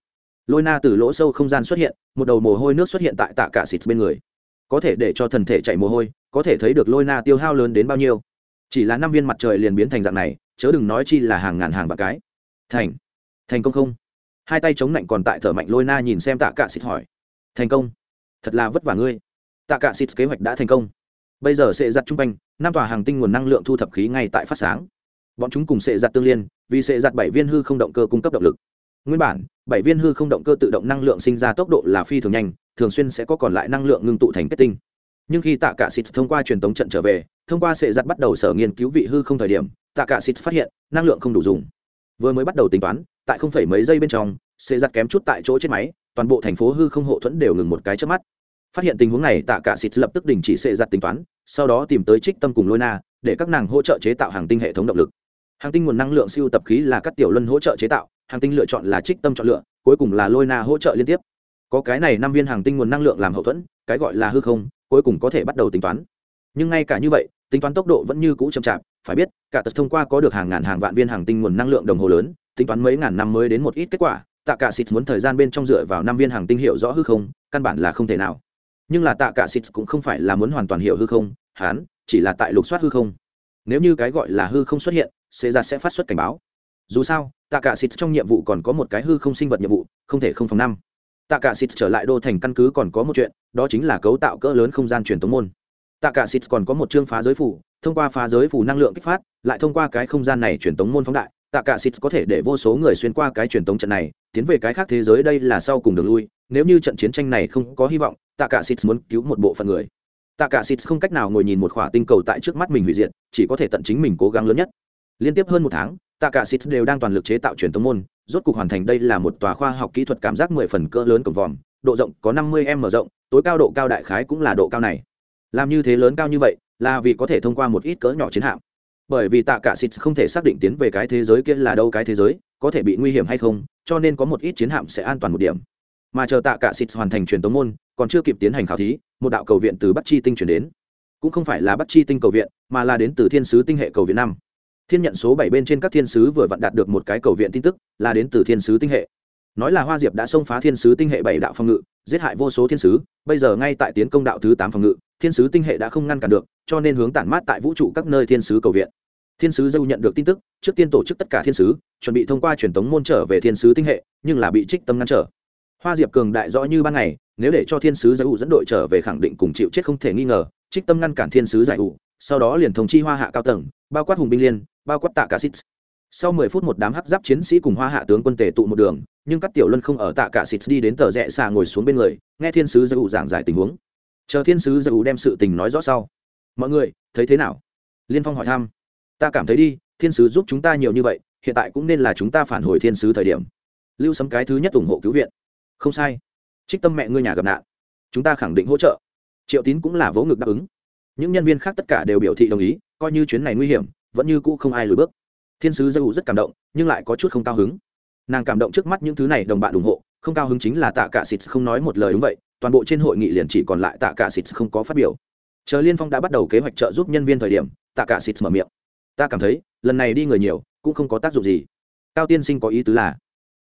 Lôi na từ lỗ sâu không gian xuất hiện, một đầu mồ hôi nước xuất hiện tại tạ cả xịt bên người có thể để cho thần thể chạy mồ hôi, có thể thấy được lôi na tiêu hao lớn đến bao nhiêu. Chỉ là năm viên mặt trời liền biến thành dạng này, chớ đừng nói chi là hàng ngàn hàng vạn cái. Thành thành công không? Hai tay chống lạnh còn tại thở mạnh lôi na nhìn xem tạ cạ xịt hỏi. Thành công. Thật là vất vả ngươi. Tạ cạ xịt kế hoạch đã thành công. Bây giờ sẽ giặt trung quanh, năm tòa hàng tinh nguồn năng lượng thu thập khí ngay tại phát sáng. Bọn chúng cùng sẽ giặt tương liên, vì sẽ giặt bảy viên hư không động cơ cung cấp động lực. Nguyên bản, bảy viên hư không động cơ tự động năng lượng sinh ra tốc độ là phi thường nhanh thường xuyên sẽ có còn lại năng lượng ngưng tụ thành kết tinh. Nhưng khi tạ cả xịt thông qua truyền tống trận trở về, thông qua sệ giặt bắt đầu sở nghiên cứu vị hư không thời điểm, tạ cả xịt phát hiện, năng lượng không đủ dùng. Vừa mới bắt đầu tính toán, tại không phải mấy giây bên trong, sệ giặt kém chút tại chỗ chết máy, toàn bộ thành phố hư không hộ thuẫn đều ngừng một cái trước mắt. Phát hiện tình huống này, tạ cả xịt lập tức đình chỉ sệ giặt tính toán, sau đó tìm tới trích tâm cùng lôi na, để các nàng hỗ trợ chế tạo hàng tinh hệ thống động lực. Hàng tinh nguồn năng lượng siêu tập khí là các tiểu luân hỗ trợ chế tạo, hàng tinh lựa chọn là trích tâm chọn lựa, cuối cùng là lôi na hỗ trợ liên tiếp có cái này năm viên hàng tinh nguồn năng lượng làm hậu thuẫn, cái gọi là hư không, cuối cùng có thể bắt đầu tính toán. Nhưng ngay cả như vậy, tính toán tốc độ vẫn như cũ chậm chạp, phải biết, cả tật thông qua có được hàng ngàn hàng vạn viên hàng tinh nguồn năng lượng đồng hồ lớn, tính toán mấy ngàn năm mới đến một ít kết quả, tạ cả xịt muốn thời gian bên trong dựa vào năm viên hàng tinh hiệu rõ hư không, căn bản là không thể nào. Nhưng là tạ cả xịt cũng không phải là muốn hoàn toàn hiểu hư không hán chỉ là tại lục soát hư không. Nếu như cái gọi là hư không xuất hiện, sẽ ra sẽ phát xuất cảnh báo. Dù sao, tạ cả xịt trong nhiệm vụ còn có một cái hư không sinh vật nhiệm vụ, không thể không phòng năm tạ cả xịt trở lại đô thành căn cứ còn có một chuyện, đó chính là cấu tạo cỡ lớn không gian truyền tống môn. Tạ cả xịt còn có một chương phá giới phủ, thông qua phá giới phủ năng lượng kích phát, lại thông qua cái không gian này truyền tống môn phóng đại. Tạ cả xịt có thể để vô số người xuyên qua cái truyền tống trận này, tiến về cái khác thế giới đây là sau cùng đường lui. Nếu như trận chiến tranh này không có hy vọng tạ cả xịt muốn cứu một bộ phận người. Tạ cả xịt không cách nào ngồi nhìn một khỏa tinh cầu tại trước mắt mình hủy diệt, chỉ có thể tận chính mình cố gắng lớn nhất. Liên tiếp hơn một tháng tạ cả xịt đều đang toàn lực chế tạo truyền tống môn rốt cục hoàn thành đây là một tòa khoa học kỹ thuật cảm giác mười phần cỡ lớn cổng vòm, độ rộng có năm mươi m rộng, tối cao độ cao đại khái cũng là độ cao này. Làm như thế lớn cao như vậy, là vì có thể thông qua một ít cỡ nhỏ chiến hạm. Bởi vì tạ cả xịt không thể xác định tiến về cái thế giới kia là đâu cái thế giới, có thể bị nguy hiểm hay không, cho nên có một ít chiến hạm sẽ an toàn một điểm. Mà chờ tạ cả xịt hoàn thành truyền tống môn, còn chưa kịp tiến hành khảo thí, một đạo cầu viện từ bắc chi tinh chuyển đến. Cũng không phải là bắc chi tinh cầu viện, mà là đến từ thiên sứ tinh hệ cầu viện năm thiên nhận số bảy bên trên các thiên sứ vừa vặn đạt được một cái cầu viện tin tức, là đến từ thiên sứ tinh hệ. Nói là hoa diệp đã xông phá thiên sứ tinh hệ bảy đạo phòng ngự, giết hại vô số thiên sứ, bây giờ ngay tại tiến công đạo thứ tám phòng ngự, thiên sứ tinh hệ đã không ngăn cản được, cho nên hướng tản mát tại vũ trụ các nơi thiên sứ cầu viện. Thiên sứ dâu nhận được tin tức, trước tiên tổ chức tất cả thiên sứ, chuẩn bị thông qua truyền thống môn trở về thiên sứ tinh hệ, nhưng là bị trích tâm ngăn trở. Hoa diệp cường đại rõ như ban ngày, nếu để cho thiên sứ giải ủ dẫn đội trở về khẳng định cùng chịu chết không thể nghi ngờ, trích tâm ngăn cản thiên sứ giải ủ, sau đó liền thông chi hoa hạ cao tầng, bao quát hùng binh liên bao quát tạ cả xít. Sau mười phút một đám hắc giáp chiến sĩ cùng hoa hạ tướng quân tề tụ một đường, nhưng các tiểu luân không ở tạ cả xít đi đến tờ rẽ xa ngồi xuống bên người, nghe thiên sứ giải ủ giảng giải tình huống. Chờ thiên sứ giải ủ đem sự tình nói rõ sau. Mọi người, thấy thế nào? Liên phong hỏi thăm. Ta cảm thấy đi, thiên sứ giúp chúng ta nhiều như vậy, hiện tại cũng nên là chúng ta phản hồi thiên sứ thời điểm. Lưu sấm cái thứ nhất ủng hộ cứu viện. Không sai. Trích tâm mẹ ngươi nhà gặp nạn. Chúng ta khẳng định hỗ trợ. Triệu tín cũng là vỗ ngực đáp ứng. Những nhân viên khác tất cả đều biểu thị đồng ý, coi như chuyến này nguy hiểm vẫn như cũ không ai lùi bước. Thiên sứ dâu rất cảm động, nhưng lại có chút không cao hứng. Nàng cảm động trước mắt những thứ này đồng bạn ủng hộ, không cao hứng chính là tạ cả xịt không nói một lời đúng vậy, toàn bộ trên hội nghị liền chỉ còn lại tạ cả xịt không có phát biểu. Chờ liên phong đã bắt đầu kế hoạch trợ giúp nhân viên thời điểm, tạ cả xịt mở miệng. Ta cảm thấy, lần này đi người nhiều, cũng không có tác dụng gì. Cao tiên sinh có ý tứ là?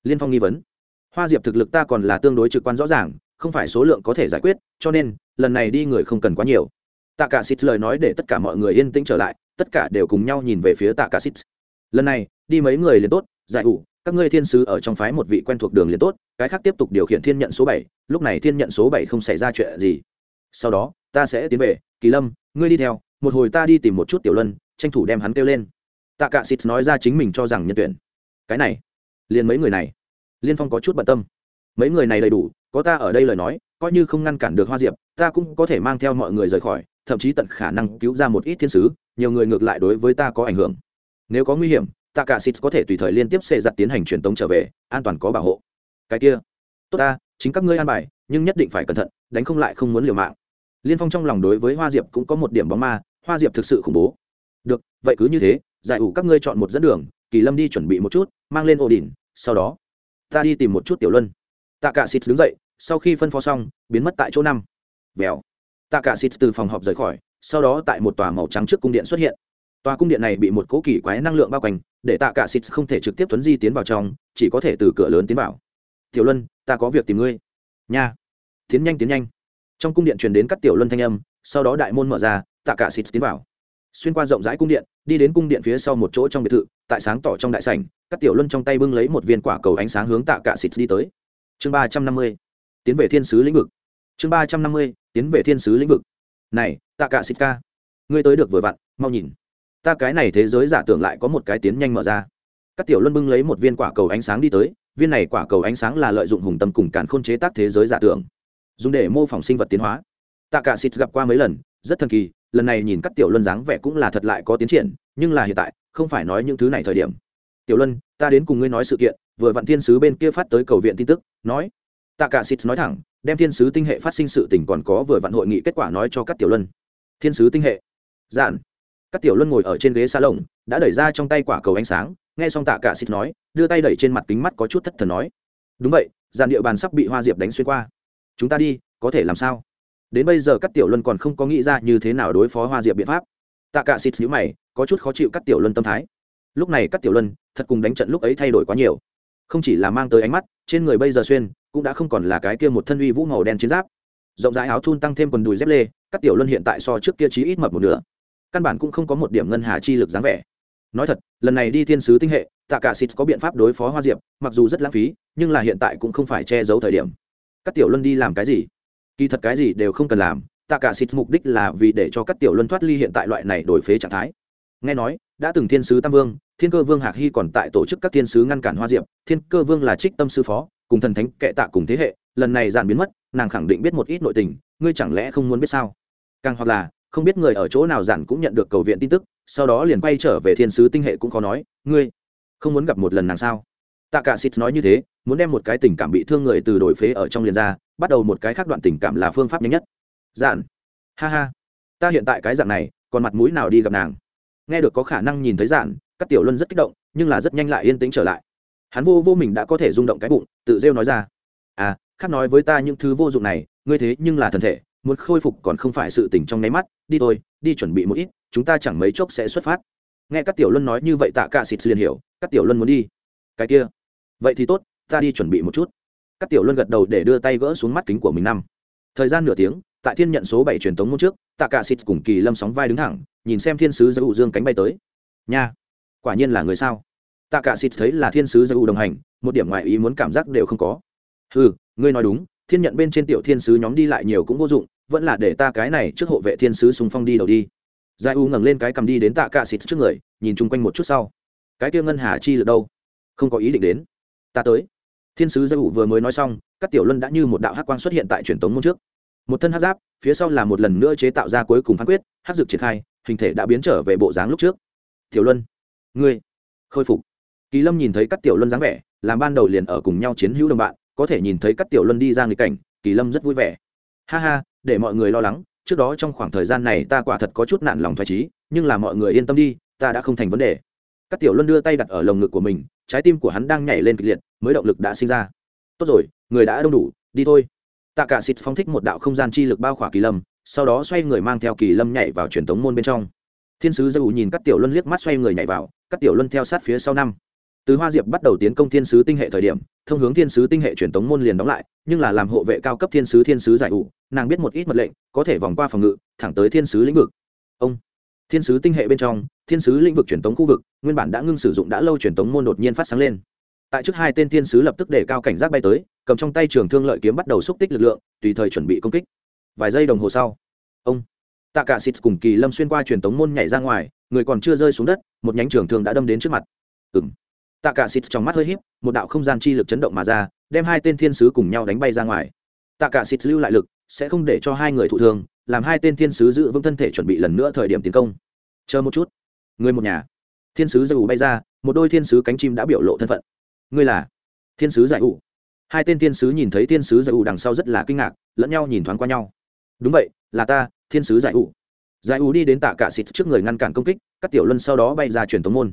Liên phong nghi vấn. Hoa diệp thực lực ta còn là tương đối trực quan rõ ràng, không phải số lượng có thể giải quyết, cho nên, lần này đi người không cần quá nhiều. Tạ cả xịt lời nói để tất cả mọi người yên tĩnh trở lại tất cả đều cùng nhau nhìn về phía tạ cả xít lần này, đi mấy người liền tốt, giải ủ các ngươi thiên sứ ở trong phái một vị quen thuộc đường liền tốt, cái khác tiếp tục điều khiển thiên nhận số bảy, lúc này thiên nhận số bảy không xảy ra chuyện gì. Sau đó, ta sẽ tiến về, kỳ lâm, ngươi đi theo, một hồi ta đi tìm một chút tiểu luân, tranh thủ đem hắn kêu lên. Tạ cả xịt nói ra chính mình cho rằng nhân tuyển. Cái này, liền mấy người này. Liên phong có chút bận tâm. Mấy người này đầy đủ, có ta ở đây lời nói, coi như không ngăn cản được hoa diệp, ta cũng có thể mang theo mọi người rời khỏi, thậm chí tận khả năng cứu ra một ít thiên sứ nhiều người ngược lại đối với ta có ảnh hưởng. Nếu có nguy hiểm, tạ cả xịt có thể tùy thời liên tiếp xê giặt tiến hành truyền tống trở về, an toàn có bảo hộ. Cái kia. Tốt ta, chính các ngươi an bài, nhưng nhất định phải cẩn thận, đánh không lại không muốn liều mạng. Liên phong trong lòng đối với hoa diệp cũng có một điểm bóng ma, hoa diệp thực sự khủng bố. Được, vậy cứ như thế, giải ủ các ngươi chọn một dẫn đường, kỳ lâm đi chuẩn bị một chút, mang lên ổ đỉnh sau đó, ta đi tìm một chút tiểu luân. Tạ cả xịt đứng dậy, sau khi phân phó xong, biến mất tại chỗ năm. Vèo. Tạ cả xịt từ phòng họp rời khỏi sau đó tại một tòa màu trắng trước cung điện xuất hiện. Tòa cung điện này bị một cố kỳ quái năng lượng bao quanh, để tạ cả xịt không thể trực tiếp tuấn di tiến vào trong, chỉ có thể từ cửa lớn tiến vào. Tiểu luân, ta có việc tìm ngươi. Nha. Tiến nhanh tiến nhanh. Trong cung điện truyền đến các tiểu luân thanh âm, sau đó đại môn mở ra, tạ cả xịt tiến vào. Xuyên qua rộng rãi cung điện, đi đến cung điện phía sau một chỗ trong biệt thự, tại sáng tỏ trong đại sảnh, các tiểu luân trong tay bưng lấy một viên quả cầu ánh sáng hướng tạ cả xịt đi tới. Chương ba trăm năm mươi, tiến về thiên sứ lĩnh vực. Chương ba trăm năm mươi, tiến về thiên sứ lĩnh vực này tạ cả xịt ca ngươi tới được vừa vặn, mau nhìn. Ta cái này thế giới giả tưởng lại có một cái tiến nhanh mở ra. Các tiểu luân bưng lấy một viên quả cầu ánh sáng đi tới, viên này quả cầu ánh sáng là lợi dụng hùng tâm cùng càn khôn chế tác thế giới giả tưởng, dùng để mô phỏng sinh vật tiến hóa. Tạ cả xịt gặp qua mấy lần, rất thần kỳ, lần này nhìn các tiểu luân dáng vẻ cũng là thật lại có tiến triển, nhưng là hiện tại, không phải nói những thứ này thời điểm. Tiểu luân, ta đến cùng ngươi nói sự kiện, vừa vặn thiên sứ bên kia phát tới cầu viện tin tức, nói tạ cả xịt nói thẳng, đem thiên sứ tinh hệ phát sinh sự tình còn có vừa vặn hội nghị kết quả nói cho các tiểu luân. Thiên sứ tinh hệ. Dạn. Các tiểu luân ngồi ở trên ghế xa lồng đã đẩy ra trong tay quả cầu ánh sáng, nghe xong tạ cả xịt nói, đưa tay đẩy trên mặt kính mắt có chút thất thần nói. Đúng vậy, dàn địa bàn sắp bị hoa diệp đánh xuyên qua. Chúng ta đi, có thể làm sao? Đến bây giờ các tiểu luân còn không có nghĩ ra như thế nào đối phó hoa diệp biện pháp. Tạ cả xịt nhíu mày, có chút khó chịu các tiểu luân tâm thái. Lúc này các tiểu luân, thật cùng đánh trận lúc ấy thay đổi quá nhiều. Không chỉ là mang tới ánh mắt, trên người bây giờ xuyên cũng đã không còn là cái kia một thân uy vũ màu đen chiến giáp. Rộng rãi áo thun tăng thêm quần đùi dép lê, các tiểu luân hiện tại so trước kia chí ít mập một nửa. Căn bản cũng không có một điểm ngân hà chi lực dáng vẻ. Nói thật, lần này đi thiên sứ tinh hệ, tạ cả xịt có biện pháp đối phó hoa diệp, mặc dù rất lãng phí, nhưng là hiện tại cũng không phải che giấu thời điểm. Các tiểu luân đi làm cái gì? Kỳ thật cái gì đều không cần làm, tạ cả xịt mục đích là vì để cho các tiểu luân thoát ly hiện tại loại này đổi phế trạng thái. Nghe nói, đã từng thiên sứ tam vương, thiên cơ vương hạc hy còn tại tổ chức các thiên sứ ngăn cản hoa diệp, thiên cơ vương là trích tâm sư phó cùng thần thánh kệ tạ cùng thế hệ, lần này giản biến mất, nàng khẳng định biết một ít nội tình, ngươi chẳng lẽ không muốn biết sao? Càng hoặc là, không biết người ở chỗ nào giản cũng nhận được cầu viện tin tức, sau đó liền quay trở về thiên sứ tinh hệ cũng khó nói, ngươi không muốn gặp một lần nàng sao? Tạ cả xịt nói như thế, muốn đem một cái tình cảm bị thương người từ đổi phế ở trong liền ra, bắt đầu một cái khác đoạn tình cảm là phương pháp nhanh nhất. Giản, ha ha, ta hiện tại cái dạng này, còn mặt mũi nào đi gặp nàng? Nghe được có khả năng nhìn thấy giản, các tiểu luân rất kích động, nhưng là rất nhanh lại yên tĩnh trở lại hắn vô vô mình đã có thể rung động cái bụng, tự rêu nói ra. À khác nói với ta những thứ vô dụng này, ngươi thế nhưng là thân thể, muốn khôi phục còn không phải sự tỉnh trong nháy mắt, đi thôi, đi chuẩn bị một ít, chúng ta chẳng mấy chốc sẽ xuất phát. Nghe các tiểu luân nói như vậy tạ cả xịt liền hiểu, các tiểu luân muốn đi. Cái kia. Vậy thì tốt, ta đi chuẩn bị một chút. Các tiểu luân gật đầu để đưa tay gỡ xuống mắt kính của mình năm. Thời gian nửa tiếng, tại thiên nhận số bảy truyền tống môn trước, tạ cả xịt cùng kỳ lâm sóng vai đứng thẳng, nhìn xem thiên sứ giữ dương cánh bay tới. Nha, quả nhiên là người sao? Tạ cả xịt thấy là thiên sứ giữ đồng hành, một điểm ngoại ý muốn cảm giác đều không có. Ừ ngươi nói đúng, thiên nhận bên trên tiểu thiên sứ nhóm đi lại nhiều cũng vô dụng, vẫn là để ta cái này trước hộ vệ thiên sứ sùng phong đi đầu đi. Giải u ngẩng lên cái cầm đi đến tạ cả xịt trước người, nhìn chung quanh một chút sau. Cái kia ngân hà chi được đâu? Không có ý định đến. Ta tới. Thiên sứ giải u vừa mới nói xong, các tiểu luân đã như một đạo hắc quang xuất hiện tại truyền tống môn trước. Một thân hắc giáp, phía sau là một lần nữa chế tạo ra cuối cùng phán quyết, hắc dược triển khai, hình thể đã biến trở về bộ dáng lúc trước. Tiểu luân, ngươi, khôi phục kỳ lâm nhìn thấy các tiểu luân dáng vẻ, làm ban đầu liền ở cùng nhau chiến hữu đồng bạn, có thể nhìn thấy các tiểu luân đi ra nghịch cảnh, kỳ lâm rất vui vẻ. Ha ha, để mọi người lo lắng, trước đó trong khoảng thời gian này ta quả thật có chút nạn lòng thoải trí nhưng là mọi người yên tâm đi, ta đã không thành vấn đề. Các tiểu luân đưa tay đặt ở lồng ngực của mình, trái tim của hắn đang nhảy lên kịch liệt, mới động lực đã sinh ra. Tốt rồi, người đã đông đủ, đi thôi. Tạ cả xịt phong thích một đạo không gian chi lực bao khỏa kỳ lâm, sau đó xoay người mang theo kỳ lâm nhảy vào truyền thống môn bên trong. Thiên sứ dâu nhìn các tiểu luân liếc mắt xoay người nhảy vào các tiểu luân theo sát phía sau năm từ hoa diệp bắt đầu tiến công thiên sứ tinh hệ thời điểm, thông hướng thiên sứ tinh hệ truyền tống môn liền đóng lại, nhưng là làm hộ vệ cao cấp thiên sứ thiên sứ giải ủ, nàng biết một ít mật lệnh, có thể vòng qua phòng ngự, thẳng tới thiên sứ lĩnh vực. Ông. Thiên sứ tinh hệ bên trong, thiên sứ lĩnh vực truyền tống khu vực, nguyên bản đã ngưng sử dụng đã lâu truyền tống môn đột nhiên phát sáng lên. Tại trước hai tên thiên sứ lập tức để cao cảnh giác bay tới, cầm trong tay trường thương lợi kiếm bắt đầu xúc tích lực lượng, tùy thời chuẩn bị công kích. Vài giây đồng hồ sau, ông. Tạ cả xịt cùng kỳ lâm xuyên qua truyền tống môn nhảy ra ngoài, người còn chưa rơi xuống đất, một nhánh trường thương đã đâm đến trước mặt. Ừng tạ cả xịt trong mắt hơi híp, một đạo không gian chi lực chấn động mà ra, đem hai tên thiên sứ cùng nhau đánh bay ra ngoài. Tạ cả xịt lưu lại lực, sẽ không để cho hai người thụ thương, làm hai tên thiên sứ giữ vững thân thể chuẩn bị lần nữa thời điểm tiến công. Chờ một chút. Người một nhà. Thiên sứ giải ủ bay ra, một đôi thiên sứ cánh chim đã biểu lộ thân phận. Ngươi là? Thiên sứ giải ủ. Hai tên thiên sứ nhìn thấy thiên sứ giải ủ đằng sau rất là kinh ngạc, lẫn nhau nhìn thoáng qua nhau. Đúng vậy, là ta, thiên sứ giải ủ. Giải ủ đi đến tạ cả xịt trước người ngăn cản công kích, các tiểu luân sau đó bay ra truyền tống môn.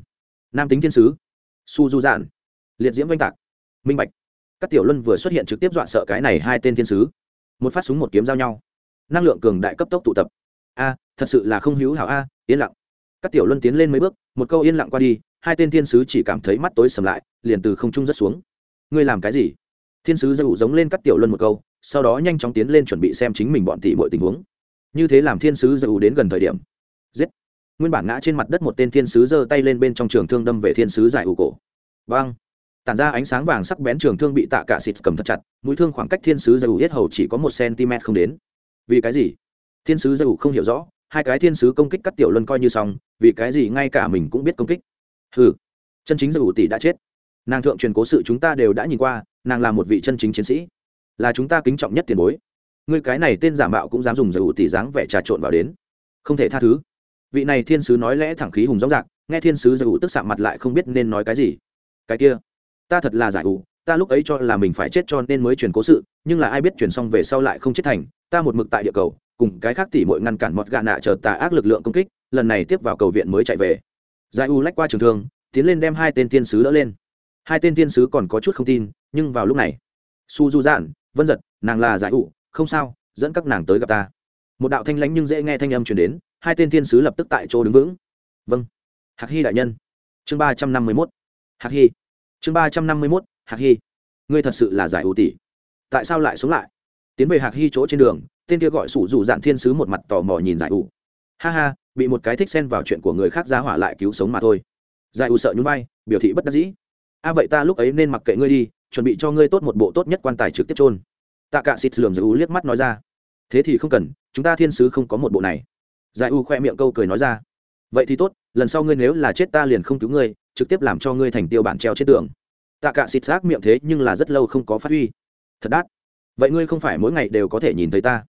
Nam tính thiên sứ su du dạn liệt diễm oanh tạc. Minh bạch. Các tiểu luân vừa xuất hiện trực tiếp dọa sợ cái này hai tên thiên sứ. Một phát súng một kiếm giao nhau. Năng lượng cường đại cấp tốc tụ tập. A, thật sự là không hữu hảo a, yên lặng. Các tiểu luân tiến lên mấy bước, một câu yên lặng qua đi, hai tên thiên sứ chỉ cảm thấy mắt tối sầm lại, liền từ không trung rất xuống. Ngươi làm cái gì? Thiên sứ dầu giống lên các tiểu luân một câu, sau đó nhanh chóng tiến lên chuẩn bị xem chính mình bọn tỷ mọi tình huống. Như thế làm thiên sứ dầu đến gần thời điểm. Giết nguyên bản ngã trên mặt đất một tên thiên sứ giơ tay lên bên trong trường thương đâm về thiên sứ giải ủ cổ. Vang tản ra ánh sáng vàng sắc bén trường thương bị tạ cả xịt cầm thật chặt mũi thương khoảng cách thiên sứ giải ủ yết hầu chỉ có một cm không đến. Vì cái gì? Thiên sứ giải ủ không hiểu rõ hai cái thiên sứ công kích cắt tiểu luân coi như xong vì cái gì ngay cả mình cũng biết công kích? Hừ, chân chính giải ủ tỷ đã chết. Nàng thượng truyền cố sự chúng ta đều đã nhìn qua nàng là một vị chân chính chiến sĩ. Là chúng ta kính trọng nhất tiền bối. Người cái này tên giả mạo cũng dám dùng giải ủ tỷ dáng vẻ trà trộn vào đến. Không thể tha thứ vị này thiên sứ nói lẽ thẳng khí hùng rõ rạc, nghe thiên sứ giải ủ tức sạm mặt lại không biết nên nói cái gì. Cái kia, ta thật là giải ủ, ta lúc ấy cho là mình phải chết cho nên mới truyền cố sự, nhưng là ai biết truyền xong về sau lại không chết thành, ta một mực tại địa cầu, cùng cái khác tỉ mội ngăn cản mọt gạ nạ chờ tà ác lực lượng công kích, lần này tiếp vào cầu viện mới chạy về. Giải u lách qua trường thương, tiến lên đem hai tên thiên sứ đỡ lên. Hai tên thiên sứ còn có chút không tin, nhưng vào lúc này, su du dạn vân giật, nàng là giải u không sao, dẫn các nàng tới gặp ta. Một đạo thanh lãnh nhưng dễ nghe thanh âm truyền đến hai tên thiên sứ lập tức tại chỗ đứng vững. Vâng. Hạc hy đại nhân. Chương ba trăm năm mươi mốt. Hạc hy. Chương ba trăm năm mươi mốt, hạc hy. Ngươi thật sự là giải ưu tỷ tại sao lại sống lại? Tiến về hạc hy chỗ trên đường, tên kia gọi sủ dù dạn thiên sứ một mặt tò mò nhìn giải ưu. Ha ha, bị một cái thích xen vào chuyện của người khác ra hỏa lại cứu sống mà thôi. Giải ưu sợ nhún vai, biểu thị bất đắc dĩ. A vậy ta lúc ấy nên mặc kệ ngươi đi, chuẩn bị cho ngươi tốt một bộ tốt nhất quan tài trực tiếp trôn tạ cả xịt lườm giải ưu liếc mắt nói ra. Thế thì không cần, chúng ta thiên sứ không có một bộ này giải U khoe miệng câu cười nói ra. Vậy thì tốt, lần sau ngươi nếu là chết ta liền không cứu ngươi, trực tiếp làm cho ngươi thành tiêu bản treo trên tường. Tạ cả xịt xác miệng thế nhưng là rất lâu không có phát huy. Thật đắt vậy ngươi không phải mỗi ngày đều có thể nhìn thấy ta?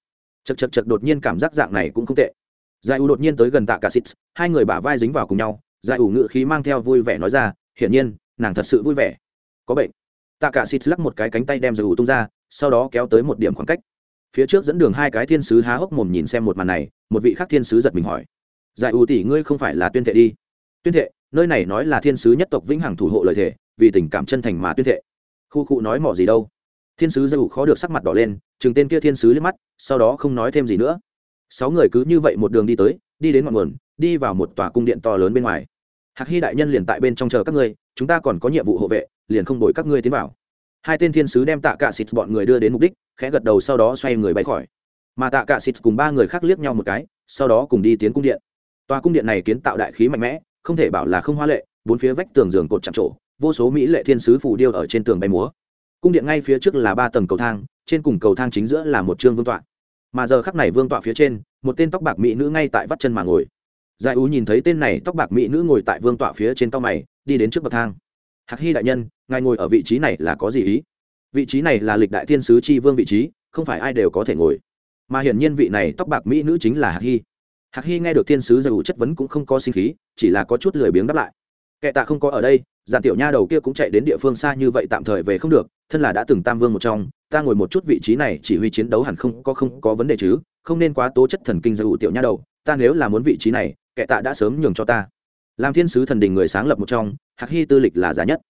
Chật chật chật đột nhiên cảm giác dạng này cũng không tệ. Giải U đột nhiên tới gần tạ cả xịt, hai người bả vai dính vào cùng nhau. Giải U ngự khí mang theo vui vẻ nói ra, hiển nhiên, nàng thật sự vui vẻ. Có bệnh. Tạ cả xịt lắc một cái cánh tay đem giải u tung ra, sau đó kéo tới một điểm khoảng cách phía trước dẫn đường hai cái thiên sứ há hốc mồm nhìn xem một màn này, một vị khác thiên sứ giật mình hỏi, giải ưu tỷ, ngươi không phải là tuyên thệ đi? Tuyên thệ, nơi này nói là thiên sứ nhất tộc vĩnh hằng thủ hộ lời thề, vì tình cảm chân thành mà tuyên thệ. Khu cụ nói mỏ gì đâu? Thiên sứ giải ưu khó được sắc mặt đỏ lên chừng tên kia thiên sứ liếc mắt, sau đó không nói thêm gì nữa. Sáu người cứ như vậy một đường đi tới, đi đến ngọn nguồn, đi vào một tòa cung điện to lớn bên ngoài. Hạc hy đại nhân liền tại bên trong chờ các ngươi, chúng ta còn có nhiệm vụ hộ vệ, liền không đổi các ngươi tiến vào hai tên thiên sứ đem tạ cả xịt bọn người đưa đến mục đích, khẽ gật đầu sau đó xoay người bay khỏi. Mà tạ cả xịt cùng ba người khác liếc nhau một cái, sau đó cùng đi tiến cung điện. Tòa cung điện này kiến tạo đại khí mạnh mẽ, không thể bảo là không hoa lệ, bốn phía vách tường giường cột chạm trổ, vô số mỹ lệ thiên sứ phủ điêu ở trên tường bay múa. Cung điện ngay phía trước là ba tầng cầu thang, trên cùng cầu thang chính giữa là một trương vương tọa. Mà giờ khắc này vương tọa phía trên, một tên tóc bạc mỹ nữ ngay tại vắt chân mà ngồi. Giải ú nhìn thấy tên này tóc bạc mỹ nữ ngồi tại vương tọa phía trên tóc mày, đi đến trước bậc thang hạc hy đại nhân, ngài ngồi ở vị trí này là có gì ý? Vị trí này là lịch đại thiên sứ tri vương vị trí, không phải ai đều có thể ngồi. Mà hiển nhiên vị này tóc bạc mỹ nữ chính là hạc hy. Hạc hy nghe được thiên sứ giải ủ chất vấn cũng không có sinh khí, chỉ là có chút lười biếng đáp lại. Kệ tạ không có ở đây giàn tiểu nha đầu kia cũng chạy đến địa phương xa như vậy tạm thời về không được, thân là đã từng tam vương một trong, ta ngồi một chút vị trí này chỉ huy chiến đấu hẳn không có không có vấn đề chứ, không nên quá tố chất thần kinh giải ủ tiểu nha đầu, ta nếu là muốn vị trí này, kệ tạ đã sớm nhường cho ta làm thiên sứ thần đình người sáng lập một trong, hạc hy tư lịch là giá nhất.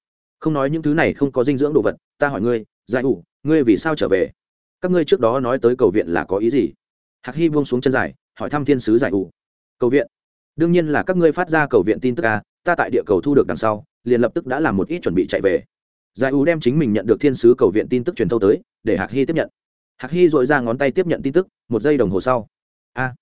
Không nói những thứ này không có dinh dưỡng đồ vật, ta hỏi ngươi, giải ủ ngươi vì sao trở về? Các ngươi trước đó nói tới cầu viện là có ý gì? Hạc hy buông xuống chân dài, hỏi thăm thiên sứ giải ủ cầu viện? Đương nhiên là các ngươi phát ra cầu viện tin tức a ta tại địa cầu thu được đằng sau, liền lập tức đã làm một ít chuẩn bị chạy về. Giải ủ đem chính mình nhận được thiên sứ cầu viện tin tức truyền thâu tới, để hạc hy tiếp nhận. Hạc hy dội ra ngón tay tiếp nhận tin tức, một giây đồng hồ sau. A,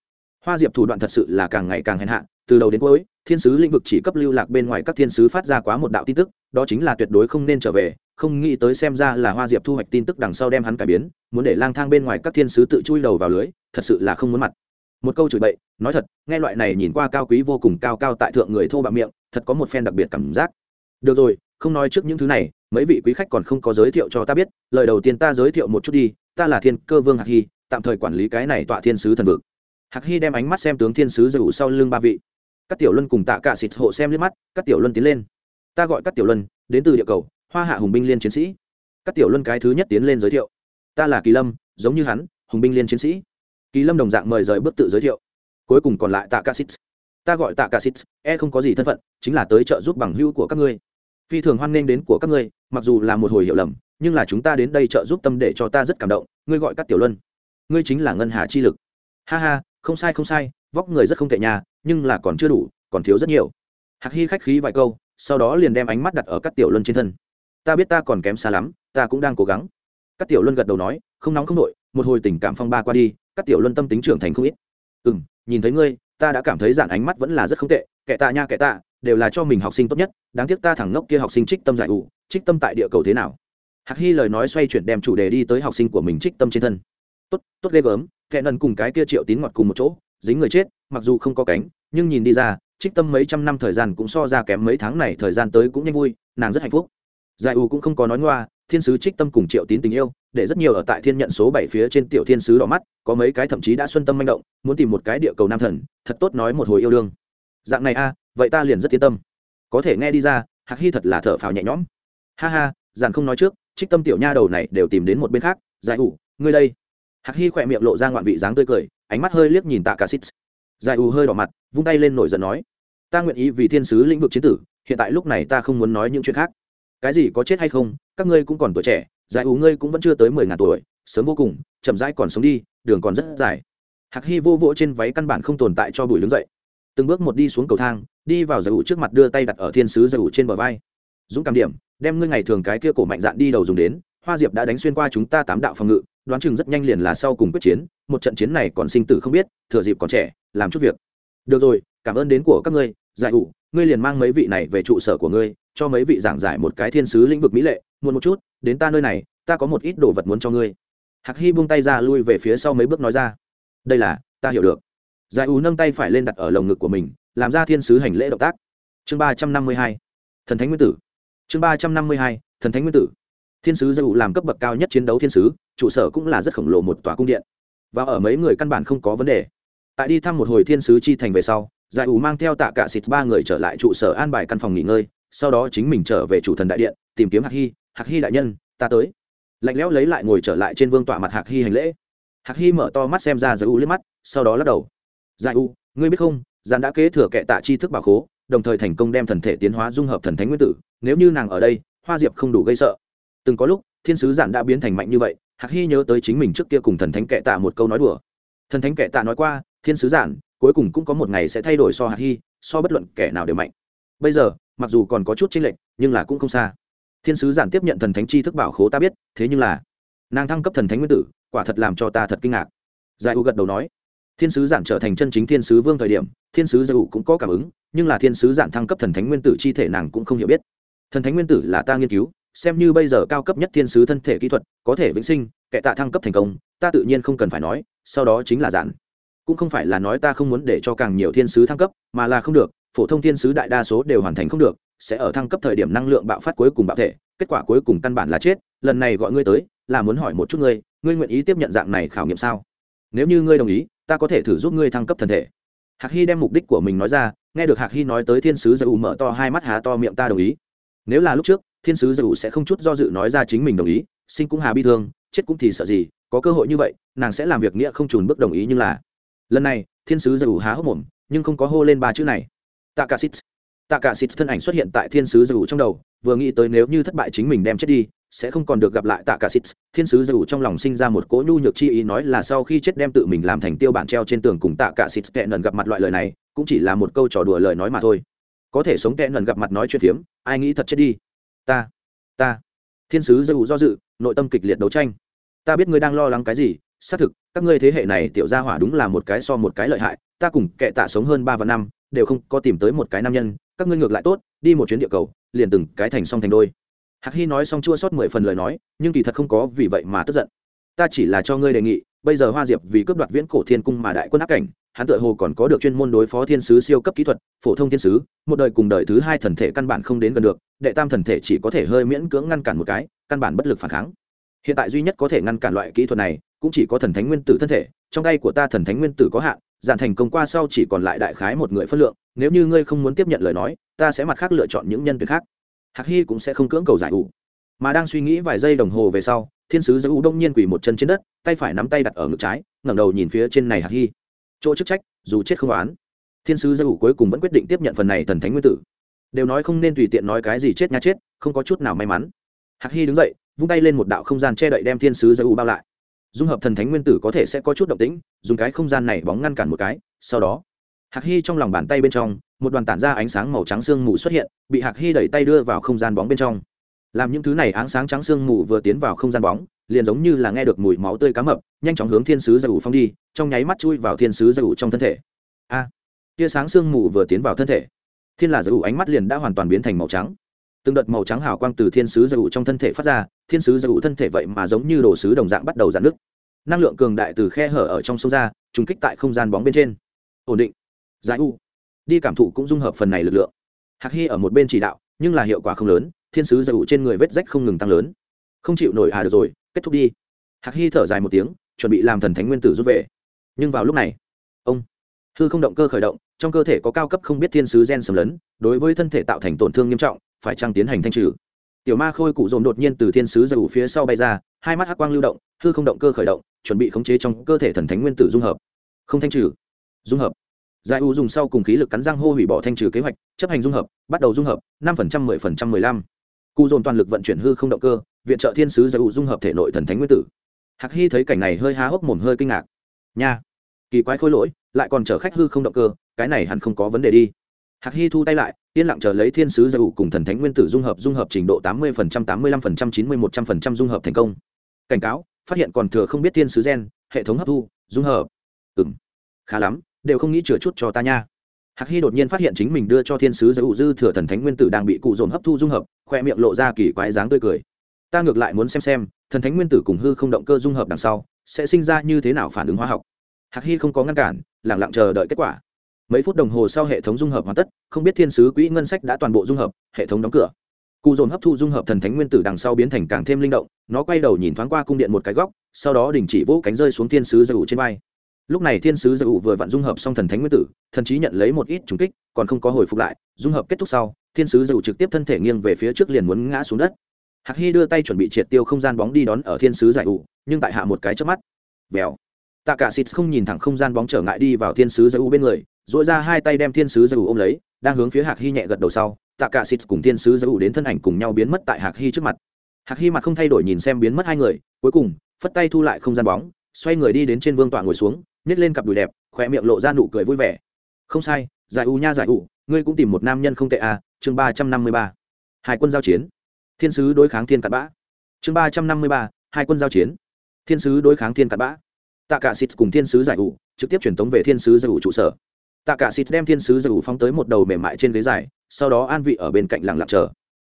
hoa diệp thủ đoạn thật sự là càng ngày càng hèn hạ từ đầu đến cuối, thiên sứ lĩnh vực chỉ cấp lưu lạc bên ngoài các thiên sứ phát ra quá một đạo tin tức, đó chính là tuyệt đối không nên trở về, không nghĩ tới xem ra là hoa diệp thu hoạch tin tức đằng sau đem hắn cải biến, muốn để lang thang bên ngoài các thiên sứ tự chui đầu vào lưới, thật sự là không muốn mặt. Một câu chửi bậy, nói thật, nghe loại này nhìn qua cao quý vô cùng cao cao tại thượng người thô bạo miệng, thật có một phen đặc biệt cảm giác. Được rồi, không nói trước những thứ này, mấy vị quý khách còn không có giới thiệu cho ta biết, lời đầu tiên ta giới thiệu một chút đi, ta là thiên cơ vương hạc hy, tạm thời quản lý cái này tọa thiên sứ thần vực. Hạc hy đem ánh mắt xem tướng thiên sứ dù sau lưng ba vị các tiểu luân cùng tạ cả xịt hộ xem liếc mắt các tiểu luân tiến lên. Ta gọi các tiểu luân, đến từ địa cầu, hoa hạ hùng binh liên chiến sĩ. Các tiểu luân cái thứ nhất tiến lên giới thiệu. Ta là kỳ lâm, giống như hắn, hùng binh liên chiến sĩ. Kỳ lâm đồng dạng mời rời bước tự giới thiệu. Cuối cùng còn lại tạ cả xịt. Ta gọi tạ cả xịt e không có gì thân phận, chính là tới trợ giúp bằng hữu của các ngươi. Phi thường hoan nghênh đến của các ngươi, mặc dù là một hồi hiểu lầm, nhưng là chúng ta đến đây trợ giúp tâm để cho ta rất cảm động. Ngươi gọi các tiểu luân. Ngươi chính là ngân hà chi lực. Ha ha, không sai không sai vóc người rất không tệ nhà nhưng là còn chưa đủ, còn thiếu rất nhiều. Hạc hy khách khí vài câu, sau đó liền đem ánh mắt đặt ở các tiểu luân trên thân. Ta biết ta còn kém xa lắm, ta cũng đang cố gắng. Các tiểu luân gật đầu nói, không nóng không nội, một hồi tình cảm phong ba qua đi các tiểu luân tâm tính trưởng thành không ít. Ừ m nhìn thấy ngươi, ta đã cảm thấy giản ánh mắt vẫn là rất không tệ, kệ tạ nha kệ tạ đều là cho mình học sinh tốt nhất, đáng tiếc ta thẳng ngốc kia học sinh trích tâm giải ủ, trích tâm tại địa cầu thế nào? Hạc hy lời nói xoay chuyển đem chủ đề đi tới học sinh của mình trích tâm trên thân. Tốt tốt ghê gớm, kệ nần cùng cái kia triệu tín ngọt cùng một chỗ dính người chết, mặc dù không có cánh, nhưng nhìn đi ra, trích tâm mấy trăm năm thời gian cũng so ra kém mấy tháng này, thời gian tới cũng nhanh vui, nàng rất hạnh phúc. Giải u cũng không có nói ngoa, thiên sứ trích tâm cùng triệu tín tình yêu, để rất nhiều ở tại thiên nhận số bảy phía trên tiểu thiên sứ đỏ mắt, có mấy cái thậm chí đã xuân tâm manh động, muốn tìm một cái địa cầu nam thần, thật tốt nói một hồi yêu đương. Dạng này a, vậy ta liền rất yên tâm. Có thể nghe đi ra, hạc hy thật là thở phào nhẹ nhõm. Ha ha dàn không nói trước, trích tâm tiểu nha đầu này đều tìm đến một bên khác, giải ủ ngươi đây. Hạc hy khỏe miệng lộ ra ngoạn vị dáng tươi cười ánh mắt hơi liếc nhìn tạ cả xít. Giải U hơi đỏ mặt, vung tay lên nổi giận nói, ta nguyện ý vì thiên sứ lĩnh vực chiến tử, hiện tại lúc này ta không muốn nói những chuyện khác. Cái gì có chết hay không, các ngươi cũng còn tuổi trẻ, giải U ngươi cũng vẫn chưa tới mười ngàn tuổi, sớm vô cùng, chậm rãi còn sống đi, đường còn rất dài. Hạc hy vô vỗ trên váy căn bản không tồn tại cho bùi đứng dậy. Từng bước một đi xuống cầu thang, đi vào giải ủ trước mặt đưa tay đặt ở thiên sứ giải ủ trên bờ vai. Dũng cảm điểm, đem ngươi ngày thường cái kia cổ mạnh dạn đi đầu dùng đến, hoa diệp đã đánh xuyên qua chúng ta tám đạo phòng ngự đoán chừng rất nhanh liền là sau cùng quyết chiến, một trận chiến này còn sinh tử không biết, thừa dịp còn trẻ, làm chút việc. Được rồi, cảm ơn đến của các ngươi, giải ủ ngươi liền mang mấy vị này về trụ sở của ngươi, cho mấy vị giảng giải một cái thiên sứ lĩnh vực mỹ lệ, muộn một chút, đến ta nơi này, ta có một ít đồ vật muốn cho ngươi. Hạc hy buông tay ra lui về phía sau mấy bước nói ra. Đây là, ta hiểu được. Giải ủ nâng tay phải lên đặt ở lồng ngực của mình, làm ra thiên sứ hành lễ động tác. Chương ba trăm năm mươi hai, thần thánh nguyên tử. Chương ba trăm năm mươi hai, thần thánh nguyên tử. Thiên sứ giải ủ làm cấp bậc cao nhất chiến đấu thiên sứ trụ sở cũng là rất khổng lồ một tòa cung điện. Và ở mấy người căn bản không có vấn đề. Tại đi thăm một hồi thiên sứ chi thành về sau, giải ủ mang theo tạ cả xịt ba người trở lại trụ sở an bài căn phòng nghỉ ngơi, sau đó chính mình trở về chủ thần đại điện, tìm kiếm hạc hy hạc hy đại nhân, ta tới. Lạnh lẽo lấy lại ngồi trở lại trên vương tọa mặt hạc hy hành lễ. Hạc hy mở to mắt xem ra giải u liếc mắt, sau đó lắc đầu. Giải u ngươi biết không giàn đã kế thừa kệ tạ chi thức bảo khố, đồng thời thành công đem thần thể tiến hóa dung hợp thần thánh nguyên tử, nếu như nàng ở đây, hoa diệp không đủ gây sợ. Từng có lúc, thiên sứ giản đã biến thành mạnh như vậy hạc hy nhớ tới chính mình trước kia cùng thần thánh kệ tạ một câu nói đùa. Thần thánh kệ tạ nói qua, thiên sứ giản, cuối cùng cũng có một ngày sẽ thay đổi so hạc hy, so bất luận kẻ nào đều mạnh. Bây giờ, mặc dù còn có chút chênh lệch, nhưng là cũng không xa. Thiên sứ giản tiếp nhận thần thánh chi thức bảo khố ta biết, thế nhưng là nàng thăng cấp thần thánh nguyên tử, quả thật làm cho ta thật kinh ngạc. Giải u gật đầu nói, thiên sứ giản trở thành chân chính thiên sứ vương thời điểm, thiên sứ giải u cũng có cảm ứng, nhưng là thiên sứ giản thăng cấp thần thánh nguyên tử chi thể nàng cũng không hiểu biết. Thần thánh nguyên tử là ta nghiên cứu xem như bây giờ cao cấp nhất thiên sứ thân thể kỹ thuật, có thể vĩnh sinh kệ tạ thăng cấp thành công, ta tự nhiên không cần phải nói, sau đó chính là giản. Cũng không phải là nói ta không muốn để cho càng nhiều thiên sứ thăng cấp, mà là không được, phổ thông thiên sứ đại đa số đều hoàn thành không được, sẽ ở thăng cấp thời điểm năng lượng bạo phát cuối cùng bạo thể, kết quả cuối cùng căn bản là chết, lần này gọi ngươi tới, là muốn hỏi một chút ngươi ngươi nguyện ý tiếp nhận dạng này khảo nghiệm sao? Nếu như ngươi đồng ý, ta có thể thử giúp ngươi thăng cấp thân thể. Hạc hy đem mục đích của mình nói ra, nghe được hạc hy nói tới thiên sứ giải ủ mở to hai mắt há to miệng ta đồng ý. Nếu là lúc trước thiên sứ dù sẽ không chút do dự nói ra chính mình đồng ý, sinh cũng hà bi thương, chết cũng thì sợ gì, có cơ hội như vậy, nàng sẽ làm việc nghĩa không trùn bước đồng ý nhưng là. Lần này, thiên sứ dù há hốc mồm, nhưng không có hô lên ba chữ này. Tạ cả xít tạ cả xít thân ảnh xuất hiện tại thiên sứ dù trong đầu, vừa nghĩ tới nếu như thất bại chính mình đem chết đi, sẽ không còn được gặp lại tạ cả xít thiên sứ dù trong lòng sinh ra một cỗ nhu nhược chi ý nói là sau khi chết đem tự mình làm thành tiêu bản treo trên tường cùng tạ cả xít tệ nần gặp mặt loại lời này, cũng chỉ là một câu trò đùa lời nói mà thôi. Có thể sống tệ nần gặp mặt nói chuyện phiếm, ai nghĩ thật chết đi ta ta. Thiên sứ dù do dự, nội tâm kịch liệt đấu tranh. Ta biết ngươi đang lo lắng cái gì, xác thực, các ngươi thế hệ này tiểu gia hỏa đúng là một cái so một cái lợi hại, ta cùng kệ tạ sống hơn ba và năm, đều không có tìm tới một cái nam nhân, các ngươi ngược lại tốt, đi một chuyến địa cầu, liền từng cái thành song thành đôi. Hạc hy nói xong chua sót mười phần lời nói, nhưng kỳ thật không có vì vậy mà tức giận. Ta chỉ là cho ngươi đề nghị, bây giờ hoa diệp vì cướp đoạt viễn cổ thiên cung mà đại quân áp cảnh hắn tự hồ còn có được chuyên môn đối phó thiên sứ siêu cấp kỹ thuật, phổ thông thiên sứ, một đời cùng đời thứ hai thần thể căn bản không đến gần được, đệ tam thần thể chỉ có thể hơi miễn cưỡng ngăn cản một cái, căn bản bất lực phản kháng. Hiện tại duy nhất có thể ngăn cản loại kỹ thuật này, cũng chỉ có thần thánh nguyên tử thân thể, trong tay của ta thần thánh nguyên tử có hạn, giản thành công qua sau chỉ còn lại đại khái một người phân lượng, nếu như ngươi không muốn tiếp nhận lời nói, ta sẽ mặt khác lựa chọn những nhân tuyển khác. Hạc hy cũng sẽ không cưỡng cầu giải ủ. Mà đang suy nghĩ vài giây đồng hồ về sau, thiên sứ giữ u đông nhiên quỳ một chân trên đất, tay phải nắm tay đặt ở ngực trái, ngẩng đầu nhìn phía trên này hạc hy chỗ chức trách, dù chết không oán, thiên sứ gia ủ cuối cùng vẫn quyết định tiếp nhận phần này thần thánh nguyên tử. Đều nói không nên tùy tiện nói cái gì chết nha chết, không có chút nào may mắn. Hạc hy đứng dậy, vung tay lên một đạo không gian che đậy đem thiên sứ gia ủ bao lại. Dung hợp thần thánh nguyên tử có thể sẽ có chút động tĩnh, dùng cái không gian này bóng ngăn cản một cái, sau đó, hạc hy trong lòng bàn tay bên trong, một đoàn tản ra ánh sáng màu trắng sương mù xuất hiện, bị hạc hy đẩy tay đưa vào không gian bóng bên trong. Làm những thứ này áng sáng trắng sương mù vừa tiến vào không gian bóng liền giống như là nghe được mùi máu tươi cá mập, nhanh chóng hướng thiên sứ giải ủ phong đi, trong nháy mắt chui vào thiên sứ giải ủ trong thân thể. A! Tia sáng sương mù vừa tiến vào thân thể. Thiên là giải ủ ánh mắt liền đã hoàn toàn biến thành màu trắng. Từng đợt màu trắng hào quang từ thiên sứ giải ủ trong thân thể phát ra, thiên sứ giải ủ thân thể vậy mà giống như đồ sứ đồng dạng bắt đầu giãn nứt. Năng lượng cường đại từ khe hở ở trong sông ra, trùng kích tại không gian bóng bên trên. Ổn định. Giải u. Đi cảm thụ cũng dung hợp phần này lực lượng. Hạc hy ở một bên chỉ đạo, nhưng là hiệu quả không lớn, thiên sứ giải ủ trên người vết rách không ngừng tăng lớn. Không chịu nổi à được rồi kết thúc đi. Hạc hy thở dài một tiếng, chuẩn bị làm thần thánh nguyên tử rút về. Nhưng vào lúc này, ông hư không động cơ khởi động, trong cơ thể có cao cấp không biết thiên sứ gen sầm lấn, đối với thân thể tạo thành tổn thương nghiêm trọng, phải trăng tiến hành thanh trừ? Tiểu ma khôi cụ dồn đột nhiên từ thiên sứ giải ủ phía sau bay ra, hai mắt hắc quang lưu động, hư không động cơ khởi động, chuẩn bị khống chế trong cơ thể thần thánh nguyên tử dung hợp. Không thanh trừ, dung hợp. Giải u dùng sau cùng khí lực cắn răng hô hủy bỏ thanh trừ kế hoạch, chấp hành dung hợp, bắt đầu dung hợp, năm phần trăm, mười phần trăm, mười lăm. Cụ dồn toàn lực vận chuyển hư không động cơ viện trợ thiên sứ giải u dung hợp thể nội thần thánh nguyên tử. Hạc hy thấy cảnh này hơi há hốc mồm, hơi kinh ngạc. Nha, kỳ quái khôi lỗi, lại còn chở khách hư không động cơ, cái này hẳn không có vấn đề đi. Hạc hy thu tay lại, yên lặng chờ lấy thiên sứ giải u cùng thần thánh nguyên tử dung hợp dung hợp trình độ tám mươi phần trăm, tám mươi lăm phần trăm, chín mươi một trăm phần trăm dung hợp thành công. Cảnh cáo, phát hiện còn thừa không biết thiên sứ gen, hệ thống hấp thu, dung hợp. Ừng khá lắm, đều không nghĩ chừa chút cho ta nha. Hạc hy đột nhiên phát hiện chính mình đưa cho thiên sứ giới ủ dư thừa thần thánh nguyên tử đang bị cụ dồn hấp thu dung hợp, khoe miệng lộ ra kỳ quái dáng tươi cười ta ngược lại muốn xem xem, thần thánh nguyên tử cùng hư không động cơ dung hợp đằng sau, sẽ sinh ra như thế nào phản ứng hóa học. Hạc hy không có ngăn cản lẳng lặng chờ đợi kết quả. Mấy phút đồng hồ sau hệ thống dung hợp hoàn tất, không biết thiên sứ quỹ ngân sách đã toàn bộ dung hợp, hệ thống đóng cửa. Cụ dồn hấp thu dung hợp thần thánh nguyên tử đằng sau biến thành càng thêm linh động, nó quay đầu nhìn thoáng qua cung điện một cái góc, sau đó đình chỉ vỗ cánh rơi xuống thiên sứ dầu trên vai. Lúc này thiên sứ dầu vừa vặn dung hợp xong thần thánh nguyên tử, thần chí nhận lấy một ít trùng kích, còn không có hồi phục lại, dung hợp kết thúc sau, thiên sứ dầu trực tiếp thân thể nghiêng về phía trước liền muốn ngã xuống đất hạc hy đưa tay chuẩn bị triệt tiêu không gian bóng đi đón ở thiên sứ giải ủ, nhưng tại hạ một cái trước mắt. Vèo. Tạ cả xịt không nhìn thẳng không gian bóng trở ngại đi vào thiên sứ giải ủ bên người dội ra hai tay đem thiên sứ giải ủ ôm lấy, đang hướng phía hạc hy nhẹ gật đầu sau tạ cả xịt cùng thiên sứ giải ủ đến thân ảnh cùng nhau biến mất tại hạc hy trước mặt. Hạc hy mặt không thay đổi nhìn xem biến mất hai người, cuối cùng, phất tay thu lại không gian bóng, xoay người đi đến trên vương tọa ngồi xuống nhét lên cặp đùi đẹp khỏe miệng lộ ra nụ cười vui vẻ. Không sai, giải u nha giải u ngươi cũng tìm một nam nhân không tệ à chương ba trăm năm mươi ba. Hai quân giao chiến thiên sứ đối kháng thiên cặn bã. Chương ba trăm năm mươi ba, hai quân giao chiến. Thiên sứ đối kháng thiên cặn bã. Tạ cả xịt cùng thiên sứ giải u trực tiếp truyền tống về thiên sứ giải u trụ sở. Tạ cả xịt đem thiên sứ giải u phóng tới một đầu mềm mại trên ghế dài, sau đó an vị ở bên cạnh lặng lặng chờ.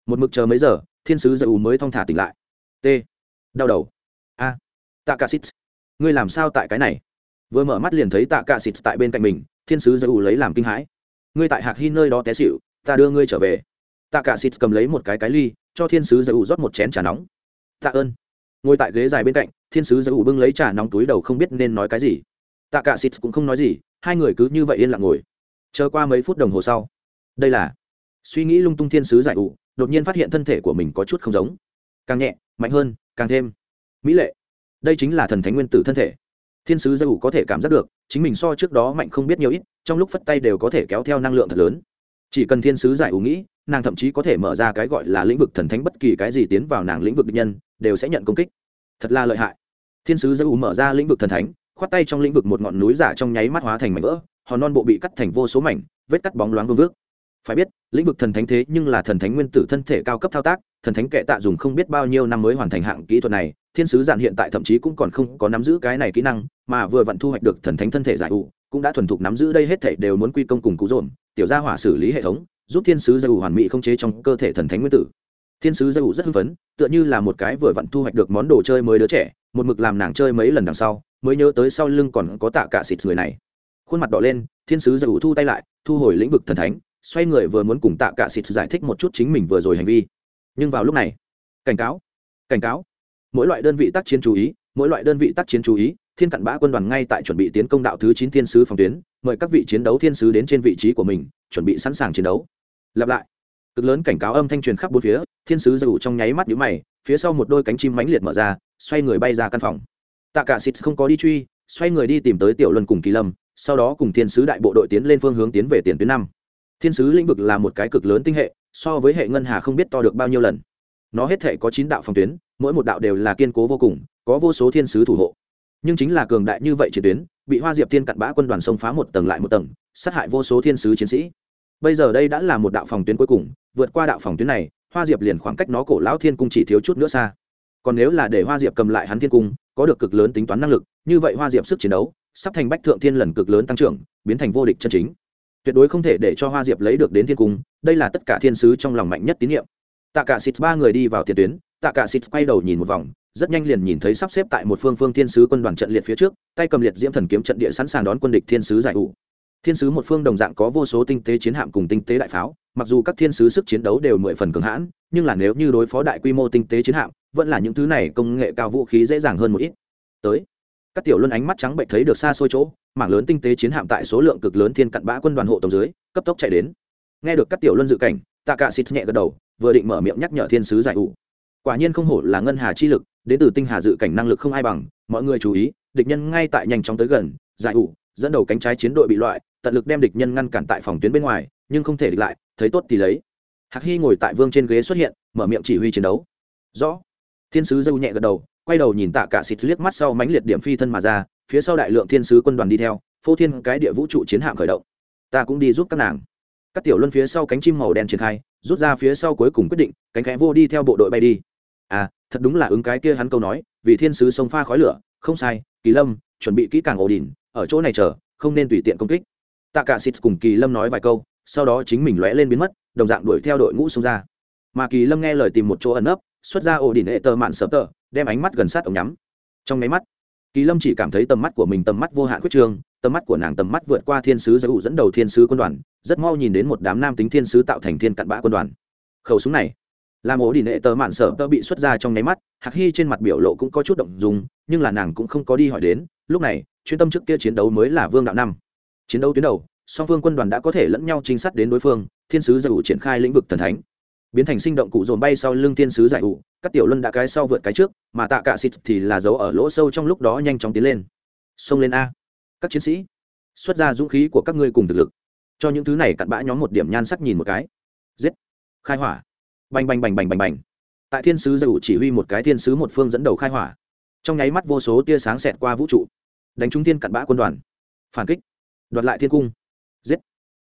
Một mực chờ mấy giờ, thiên sứ giải u mới thong thả tỉnh lại. T. Đau đầu. A. Tạ cả xịt ngươi làm sao tại cái này? Vừa mở mắt liền thấy tạ cả xịt tại bên cạnh mình, thiên sứ giải u lấy làm kinh hãi. Ngươi tại hạc Hi nơi đó té xịu ta đưa ngươi trở về. Tạ cả xịt cầm lấy một cái cái ly cho thiên sứ giải u rót một chén trà nóng. Tạ ơn. Ngồi tại ghế dài bên cạnh, thiên sứ giải u bưng lấy trà nóng túi đầu không biết nên nói cái gì. Tạ cả xịt cũng không nói gì, hai người cứ như vậy yên lặng ngồi. Chờ qua mấy phút đồng hồ sau, đây là suy nghĩ lung tung thiên sứ giải ủ đột nhiên phát hiện thân thể của mình có chút không giống. Càng nhẹ, mạnh hơn, càng thêm mỹ lệ. Đây chính là thần thánh nguyên tử thân thể. Thiên sứ giải ủ có thể cảm giác được, chính mình so trước đó mạnh không biết nhiều ít, trong lúc phất tay đều có thể kéo theo năng lượng thật lớn chỉ cần thiên sứ giải ủ nghĩ, nàng thậm chí có thể mở ra cái gọi là lĩnh vực thần thánh bất kỳ cái gì tiến vào nàng lĩnh vực địch nhân, đều sẽ nhận công kích. Thật là lợi hại. Thiên sứ giải ủ mở ra lĩnh vực thần thánh, khoát tay trong lĩnh vực một ngọn núi giả trong nháy mắt hóa thành mảnh vỡ, hòn non bộ bị cắt thành vô số mảnh, vết cắt bóng loáng vương vước. Phải biết, lĩnh vực thần thánh thế nhưng là thần thánh nguyên tử thân thể cao cấp thao tác, thần thánh kệ tạ dùng không biết bao nhiêu năm mới hoàn thành hạng kỹ thuật này, thiên sứ giản hiện tại thậm chí cũng còn không có nắm giữ cái này kỹ năng, mà vừa vặn thu hoạch được thần thánh thân thể giải ủ, cũng đã thuần thục nắm giữ đây hết thể đều muốn quy công cùng cú dồn tiểu gia hỏa xử lý hệ thống, giúp thiên sứ dầu hoàn mỹ không chế trong cơ thể thần thánh nguyên tử. Thiên sứ dầu rất hưng phấn, tựa như là một cái vừa vặn thu hoạch được món đồ chơi mới đứa trẻ, một mực làm nàng chơi mấy lần đằng sau, mới nhớ tới sau lưng còn có tạ cả xịt người này. Khuôn mặt đỏ lên, thiên sứ dầu thu tay lại, thu hồi lĩnh vực thần thánh, xoay người vừa muốn cùng tạ cả xịt giải thích một chút chính mình vừa rồi hành vi. Nhưng vào lúc này, cảnh cáo cảnh cáo. Mỗi loại đơn vị tác chiến chú ý, mỗi loại đơn vị tác chiến chú ý, thiên cặn bã quân đoàn ngay tại chuẩn bị tiến công đạo thứ chín thiên sứ phòng tuyến mời các vị chiến đấu thiên sứ đến trên vị trí của mình, chuẩn bị sẵn sàng chiến đấu. Lặp lại. Cực lớn cảnh cáo âm thanh truyền khắp bốn phía, thiên sứ dù trong nháy mắt nhũ mày, phía sau một đôi cánh chim mãnh liệt mở ra, xoay người bay ra căn phòng. Tạ cả xịt không có đi truy, xoay người đi tìm tới tiểu luân cùng kỳ lâm, sau đó cùng thiên sứ đại bộ đội tiến lên phương hướng tiến về tiền tuyến năm. Thiên sứ lĩnh vực là một cái cực lớn tinh hệ, so với hệ ngân hà không biết to được bao nhiêu lần. Nó hết thể có chín đạo phòng tuyến, mỗi một đạo đều là kiên cố vô cùng, có vô số thiên sứ thủ hộ nhưng chính là cường đại như vậy chiến tuyến, bị hoa diệp thiên cặn bã quân đoàn xông phá một tầng lại một tầng, sát hại vô số thiên sứ chiến sĩ. Bây giờ đây đã là một đạo phòng tuyến cuối cùng, vượt qua đạo phòng tuyến này, hoa diệp liền khoảng cách nó cổ lão thiên cung chỉ thiếu chút nữa xa. Còn nếu là để hoa diệp cầm lại hắn thiên cung, có được cực lớn tính toán năng lực, như vậy hoa diệp sức chiến đấu, sắp thành bách thượng thiên lần cực lớn tăng trưởng, biến thành vô địch chân chính. Tuyệt đối không thể để cho hoa diệp lấy được đến thiên cung, đây là tất cả thiên sứ trong lòng mạnh nhất tín nhiệm. Tạ cả xịt ba người đi vào tiền tuyến, tạ cả xịt quay đầu nhìn một vòng rất nhanh liền nhìn thấy sắp xếp tại một phương phương thiên sứ quân đoàn trận liệt phía trước, tay cầm liệt diễm thần kiếm trận địa sẵn sàng đón quân địch thiên sứ giải ủ. Thiên sứ một phương đồng dạng có vô số tinh tế chiến hạm cùng tinh tế đại pháo, mặc dù các thiên sứ sức chiến đấu đều mười phần cường hãn, nhưng là nếu như đối phó đại quy mô tinh tế chiến hạm, vẫn là những thứ này công nghệ cao vũ khí dễ dàng hơn một ít. Tới, các tiểu luân ánh mắt trắng bệnh thấy được xa xôi chỗ, mảng lớn tinh tế chiến hạm tại số lượng cực lớn thiên cặn bã quân đoàn hộ tổng dưới, cấp tốc chạy đến. Nghe được các tiểu luân dự cảnh tạ cả xịt nhẹ gật đầu, vừa định mở miệng nhắc nhở thiên sứ giải ủ quả nhiên không hổ là ngân hà chi lực, đến từ tinh hà dự cảnh năng lực không ai bằng, mọi người chú ý, địch nhân ngay tại nhanh chóng tới gần, giải ủ dẫn đầu cánh trái chiến đội bị loại, tận lực đem địch nhân ngăn cản tại phòng tuyến bên ngoài, nhưng không thể địch lại, thấy tốt thì lấy. Hạc hy ngồi tại vương trên ghế xuất hiện, mở miệng chỉ huy chiến đấu. Rõ. Thiên sứ dâu nhẹ gật đầu, quay đầu nhìn tạ cả xịt liếc mắt sau mánh liệt điểm phi thân mà ra, phía sau đại lượng thiên sứ quân đoàn đi theo, phô thiên cái địa vũ trụ chiến hạm khởi động. Ta cũng đi giúp các nàng. Các tiểu luân phía sau cánh chim màu đen triển khai, rút ra phía sau cuối cùng quyết định, cánh khẽ vô đi theo bộ đội bay đi à thật đúng là ứng cái kia hắn câu nói, vì thiên sứ sông pha khói lửa, không sai, kỳ lâm, chuẩn bị kỹ càng ổ đỉnh, ở chỗ này chờ, không nên tùy tiện công kích. Tạ cả xịt cùng kỳ lâm nói vài câu, sau đó chính mình lóe lên biến mất, đồng dạng đuổi theo đội ngũ xông ra. Mà kỳ lâm nghe lời tìm một chỗ ẩn nấp, xuất ra ổ đỉnh hệ tờ mạn sợp tờ, đem ánh mắt gần sát ống nhắm. Trong máy mắt, kỳ lâm chỉ cảm thấy tầm mắt của mình tầm mắt vô hạn quyết trường tầm mắt của nàng tầm mắt vượt qua thiên sứ giới ủ dẫn đầu thiên sứ quân đoàn, rất mau nhìn đến một đám nam tính thiên sứ tạo thành thiên cặn bã quân đoàn. Khẩu súng này làm ổ đi nệ tờ mạn sở tơ bị xuất ra trong nháy mắt, hạc hy trên mặt biểu lộ cũng có chút động dùng nhưng là nàng cũng không có đi hỏi đến, lúc này, chuyên tâm trước kia chiến đấu mới là vương đạo năm. Chiến đấu tuyến đầu, song phương quân đoàn đã có thể lẫn nhau trinh sát đến đối phương, thiên sứ giải ủ triển khai lĩnh vực thần thánh. Biến thành sinh động cụ dồn bay sau lưng thiên sứ giải ủ, các tiểu luân đã cái sau vượt cái trước, mà tạ cả xịt thì là giấu ở lỗ sâu trong lúc đó nhanh chóng tiến lên. Xông lên a. Các chiến sĩ, xuất ra dũng khí của các ngươi cùng thực lực. Cho những thứ này cặn bã nhóm một điểm nhan sắc nhìn một cái. Giết. Khai hỏa bành bành bành bành bành bành. Tại thiên sứ dầu chỉ huy một cái thiên sứ một phương dẫn đầu khai hỏa. Trong nháy mắt vô số tia sáng xẹt qua vũ trụ. Đánh trúng thiên cặn bã quân đoàn. Phản kích. Đoạt lại thiên cung. Giết.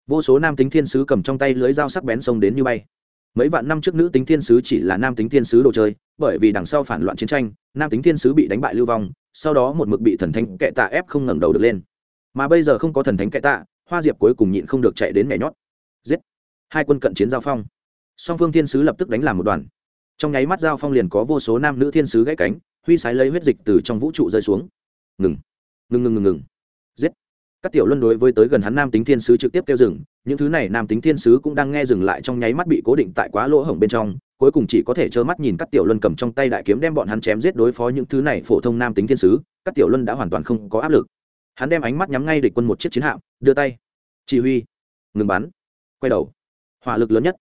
Vô số nam tính thiên sứ cầm trong tay lưới dao sắc bén sông đến như bay. Mấy vạn năm trước nữ tính thiên sứ chỉ là nam tính thiên sứ đồ chơi, bởi vì đằng sau phản loạn chiến tranh, nam tính thiên sứ bị đánh bại lưu vong, sau đó một mực bị thần thánh kệ tạ ép không ngẩng đầu được lên. Mà bây giờ không có thần thánh kệ tạ, hoa diệp cuối cùng nhịn không được chạy đến mẹ nhót. Giết. Hai quân cận chiến giao phong song phương thiên sứ lập tức đánh làm một đoàn. Trong nháy mắt giao phong liền có vô số nam nữ thiên sứ gãy cánh, huy sái lấy huyết dịch từ trong vũ trụ rơi xuống. Ngừng. Ngừng ngừng ngừng ngừng. Giết. Các tiểu luân đối với tới gần hắn nam tính thiên sứ trực tiếp kêu dừng, những thứ này nam tính thiên sứ cũng đang nghe dừng lại trong nháy mắt bị cố định tại quá lỗ hổng bên trong, cuối cùng chỉ có thể trơ mắt nhìn các tiểu luân cầm trong tay đại kiếm đem bọn hắn chém giết đối phó những thứ này phổ thông nam tính thiên sứ, các tiểu luân đã hoàn toàn không có áp lực. Hắn đem ánh mắt nhắm ngay địch quân một chiếc chiến hạm, đưa tay. Chỉ huy. Ngừng bắn. Quay đầu. Hỏa lực lớn nhất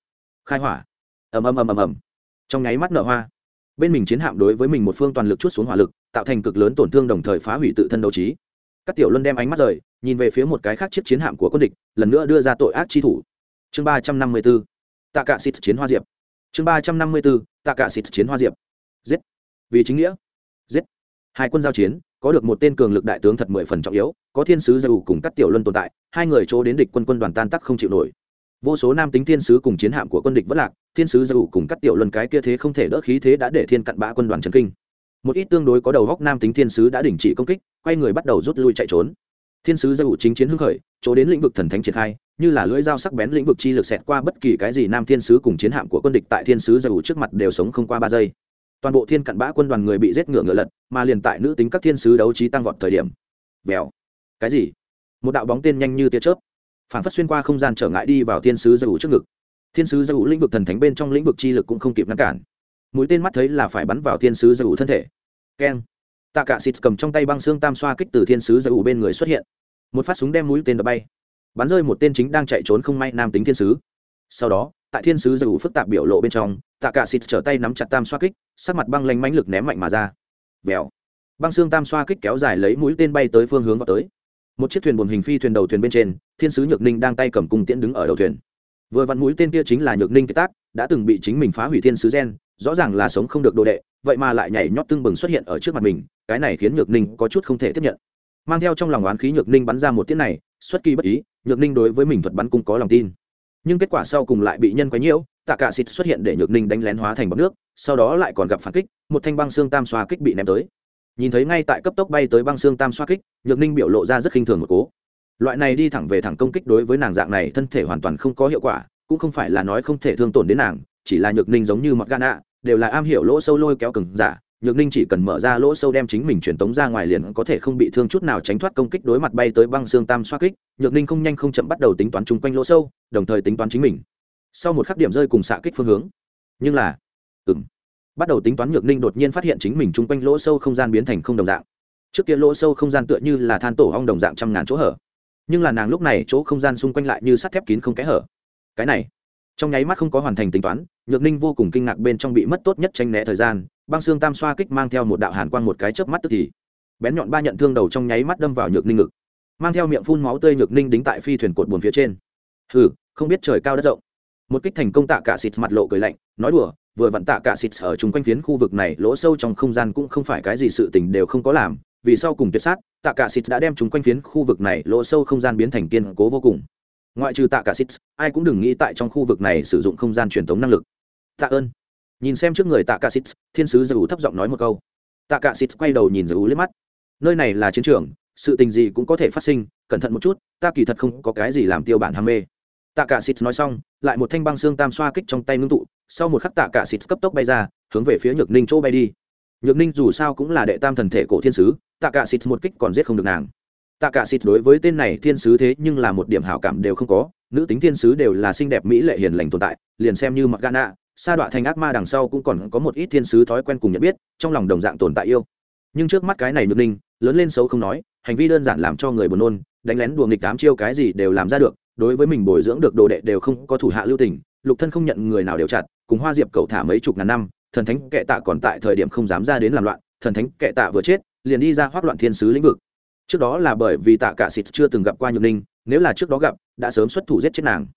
khai hỏa. Ầm ầm ầm ầm ầm. Trong nháy mắt nở hoa. Bên mình chiến hạm đối với mình một phương toàn lực chút xuống hỏa lực, tạo thành cực lớn tổn thương đồng thời phá hủy tự thân đấu trí. Các tiểu luân đem ánh mắt rời, nhìn về phía một cái khác chiếc chiến hạm của quân địch, lần nữa đưa ra tội ác chi thủ. Chương ba trăm năm mươi b ố tạ cạ xịt chiến hoa diệp. Chương ba trăm năm mươi b ố tạ cạ xịt chiến hoa diệp. Giết. Vì chính nghĩa. Giết. Hai quân giao chiến, có được một tên cường lực đại tướng thật mười phần trọng yếu, có thiên sứ dầu cùng các tiểu luân tồn tại, hai người chỗ đến địch quân quân đoàn tan tắc không chịu nổi vô số nam tính thiên sứ cùng chiến hạm của quân địch vất lạc, thiên sứ dầu cùng các tiểu luân cái kia thế không thể đỡ khí thế đã để thiên cặn bã quân đoàn trần kinh. Một ít tương đối có đầu góc nam tính thiên sứ đã đình chỉ công kích, quay người bắt đầu rút lui chạy trốn. Thiên sứ dầu chính chiến hưng khởi, chỗ đến lĩnh vực thần thánh triển khai, như là lưỡi dao sắc bén lĩnh vực chi lực xẹt qua bất kỳ cái gì nam thiên sứ cùng chiến hạm của quân địch tại thiên sứ dầu trước mặt đều sống không qua ba giây. Toàn bộ thiên cặn bã quân đoàn người bị giết ngựa ngựa lật, mà liền tại nữ tính các thiên sứ đấu trí tăng vọt thời điểm. Vèo. Cái gì? Một đạo bóng tên nhanh như tia chớp phản phát xuyên qua không gian trở ngại đi vào thiên sứ dầu trước ngực. Thiên sứ dầu lĩnh vực thần thánh bên trong lĩnh vực chi lực cũng không kịp ngăn cản. Mũi tên mắt thấy là phải bắn vào thiên sứ dầu thân thể. Keng. Tạ cả xịt cầm trong tay băng xương tam xoa kích từ thiên sứ dầu bên người xuất hiện. Một phát súng đem mũi tên đập bay. Bắn rơi một tên chính đang chạy trốn không may nam tính thiên sứ. Sau đó, tại thiên sứ dầu phức tạp biểu lộ bên trong tạ cả xịt trở tay nắm chặt tam xoa kích, sắc mặt băng lanh mãnh lực ném mạnh mà ra. Vèo. Băng xương tam xoa kích kéo dài lấy mũi tên bay tới phương hướng vào tới một chiếc thuyền buồm hình phi thuyền đầu thuyền bên trên, thiên sứ nhược ninh đang tay cầm cung tiễn đứng ở đầu thuyền. Vừa vặn mũi tên kia chính là nhược ninh kế tác, đã từng bị chính mình phá hủy thiên sứ gen, rõ ràng là sống không được đồ đệ, vậy mà lại nhảy nhót tưng bừng xuất hiện ở trước mặt mình, cái này khiến nhược ninh có chút không thể tiếp nhận. Mang theo trong lòng oán khí nhược ninh bắn ra một tiết này, xuất kỳ bất ý, nhược ninh đối với mình thuật bắn cung có lòng tin. Nhưng kết quả sau cùng lại bị nhân quấy nhiễu, tạ cả xịt xuất hiện để nhược ninh đánh lén hóa thành bọc nước, sau đó lại còn gặp phản kích, một thanh băng xương tam xoa kích bị ném tới nhìn thấy ngay tại cấp tốc bay tới băng xương tam xoa kích, nhược ninh biểu lộ ra rất khinh thường một cố. Loại này đi thẳng về thẳng công kích đối với nàng dạng này thân thể hoàn toàn không có hiệu quả, cũng không phải là nói không thể thương tổn đến nàng, chỉ là nhược ninh giống như mặt gan ạ, đều là am hiểu lỗ sâu lôi kéo cừng giả, nhược ninh chỉ cần mở ra lỗ sâu đem chính mình truyền tống ra ngoài liền có thể không bị thương chút nào tránh thoát công kích đối mặt bay tới băng xương tam xoa kích, nhược ninh không nhanh không chậm bắt đầu tính toán chung quanh lỗ sâu, đồng thời tính toán chính mình. Sau một khắc điểm rơi cùng xạ kích phương hướng. Nhưng là ừng bắt đầu tính toán nhược ninh đột nhiên phát hiện chính mình chung quanh lỗ sâu không gian biến thành không đồng dạng. Trước kia lỗ sâu không gian tựa như là than tổ hong đồng dạng trăm ngàn chỗ hở. Nhưng là nàng lúc này chỗ không gian xung quanh lại như sắt thép kín không kẽ hở. Cái này, trong nháy mắt không có hoàn thành tính toán, nhược ninh vô cùng kinh ngạc bên trong bị mất tốt nhất tranh né thời gian, băng xương tam xoa kích mang theo một đạo hàn quang một cái chớp mắt tức thì. Bén nhọn ba nhận thương đầu trong nháy mắt đâm vào nhược ninh ngực, mang theo miệng phun máu tươi nhược ninh đính tại phi thuyền cột buồn phía trên. Hừ, không biết trời cao đất rộng một kích thành công tạ cả xịt mặt lộ cười lạnh, nói đùa, vừa vặn tạ cả xịt ở chung quanh phiến khu vực này, lỗ sâu trong không gian cũng không phải cái gì sự tình đều không có làm, vì sau cùng tuyệt sát, tạ cả xịt đã đem chung quanh phiến khu vực này, lỗ sâu không gian biến thành kiên cố vô cùng. Ngoại trừ tạ cả xịt, ai cũng đừng nghĩ tại trong khu vực này sử dụng không gian truyền thống năng lực. Tạ ơn. Nhìn xem trước người tạ cả xịt, thiên sứ dù thấp giọng nói một câu. Tạ cả xịt quay đầu nhìn dù liếc mắt. Nơi này là chiến trường, sự tình gì cũng có thể phát sinh, cẩn thận một chút, ta kỳ thật không có cái gì làm tiêu bản ham mê tạ cả xịt nói xong, lại một thanh băng xương tam xoa kích trong tay ngưng tụ, sau một khắc tạ cả xịt cấp tốc bay ra, hướng về phía nhược ninh chỗ bay đi. Nhược ninh dù sao cũng là đệ tam thần thể cổ thiên sứ, tạ cả xịt một kích còn giết không được nàng. Tạ cả xịt đối với tên này thiên sứ thế nhưng là một điểm hảo cảm đều không có, nữ tính thiên sứ đều là xinh đẹp mỹ lệ hiền lành tồn tại, liền xem như mặc gana sa đọa thành ác ma đằng sau cũng còn có một ít thiên sứ thói quen cùng nhận biết, trong lòng đồng dạng tồn tại yêu. Nhưng trước mắt cái này nhược ninh, lớn lên xấu không nói, hành vi đơn giản làm cho người buồn nôn, đánh lén đùa nghịch tám chiêu cái gì đều làm ra được đối với mình bồi dưỡng được đồ đệ đều không có thủ hạ lưu tình, lục thân không nhận người nào đều chặt, cùng hoa diệp cầu thả mấy chục ngàn năm, thần thánh kệ tạ còn tại thời điểm không dám ra đến làm loạn, thần thánh kệ tạ vừa chết, liền đi ra hoác loạn thiên sứ lĩnh vực. Trước đó là bởi vì tạ cả xịt chưa từng gặp qua nhược ninh, nếu là trước đó gặp, đã sớm xuất thủ giết chết nàng.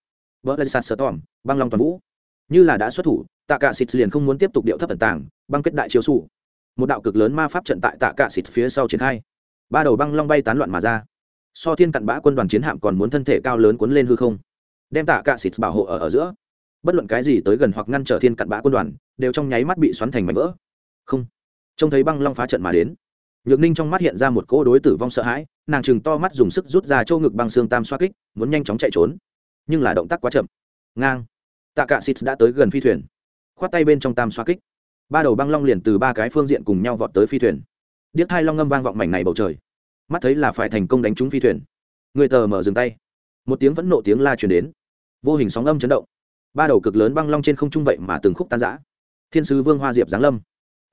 Vợ là sạt sờ tòm, băng long toàn vũ. Như là đã xuất thủ, tạ cả xịt liền không muốn tiếp tục điệu thấp tần tàng, băng kết đại chiếu sụ một đạo cực lớn ma pháp trận tại tạ cả xịt phía sau triển khai. Ba đầu băng long bay tán loạn mà ra so thiên cặn bã quân đoàn chiến hạm còn muốn thân thể cao lớn cuốn lên hư không. Đem tạ cạ xịt bảo hộ ở ở giữa. Bất luận cái gì tới gần hoặc ngăn trở thiên cặn bã quân đoàn, đều trong nháy mắt bị xoắn thành mảnh vỡ. Không. Trông thấy băng long phá trận mà đến. Nhược ninh trong mắt hiện ra một cỗ đối tử vong sợ hãi, nàng chừng to mắt dùng sức rút ra châu ngực băng xương tam xoa kích, muốn nhanh chóng chạy trốn. Nhưng là động tác quá chậm. Ngang. Tạ cạ xịt đã tới gần phi thuyền. Khoát tay bên trong tam xoa kích. Ba đầu băng long liền từ ba cái phương diện cùng nhau vọt tới phi thuyền. Điếc hai long ngâm vang vọng mảnh này bầu trời mắt thấy là phải thành công đánh trúng phi thuyền. Người tờ mở dừng tay. Một tiếng vẫn nộ tiếng la chuyển đến. Vô hình sóng âm chấn động. Ba đầu cực lớn băng long trên không trung vậy mà từng khúc tan giã thiên sứ vương hoa diệp giáng lâm.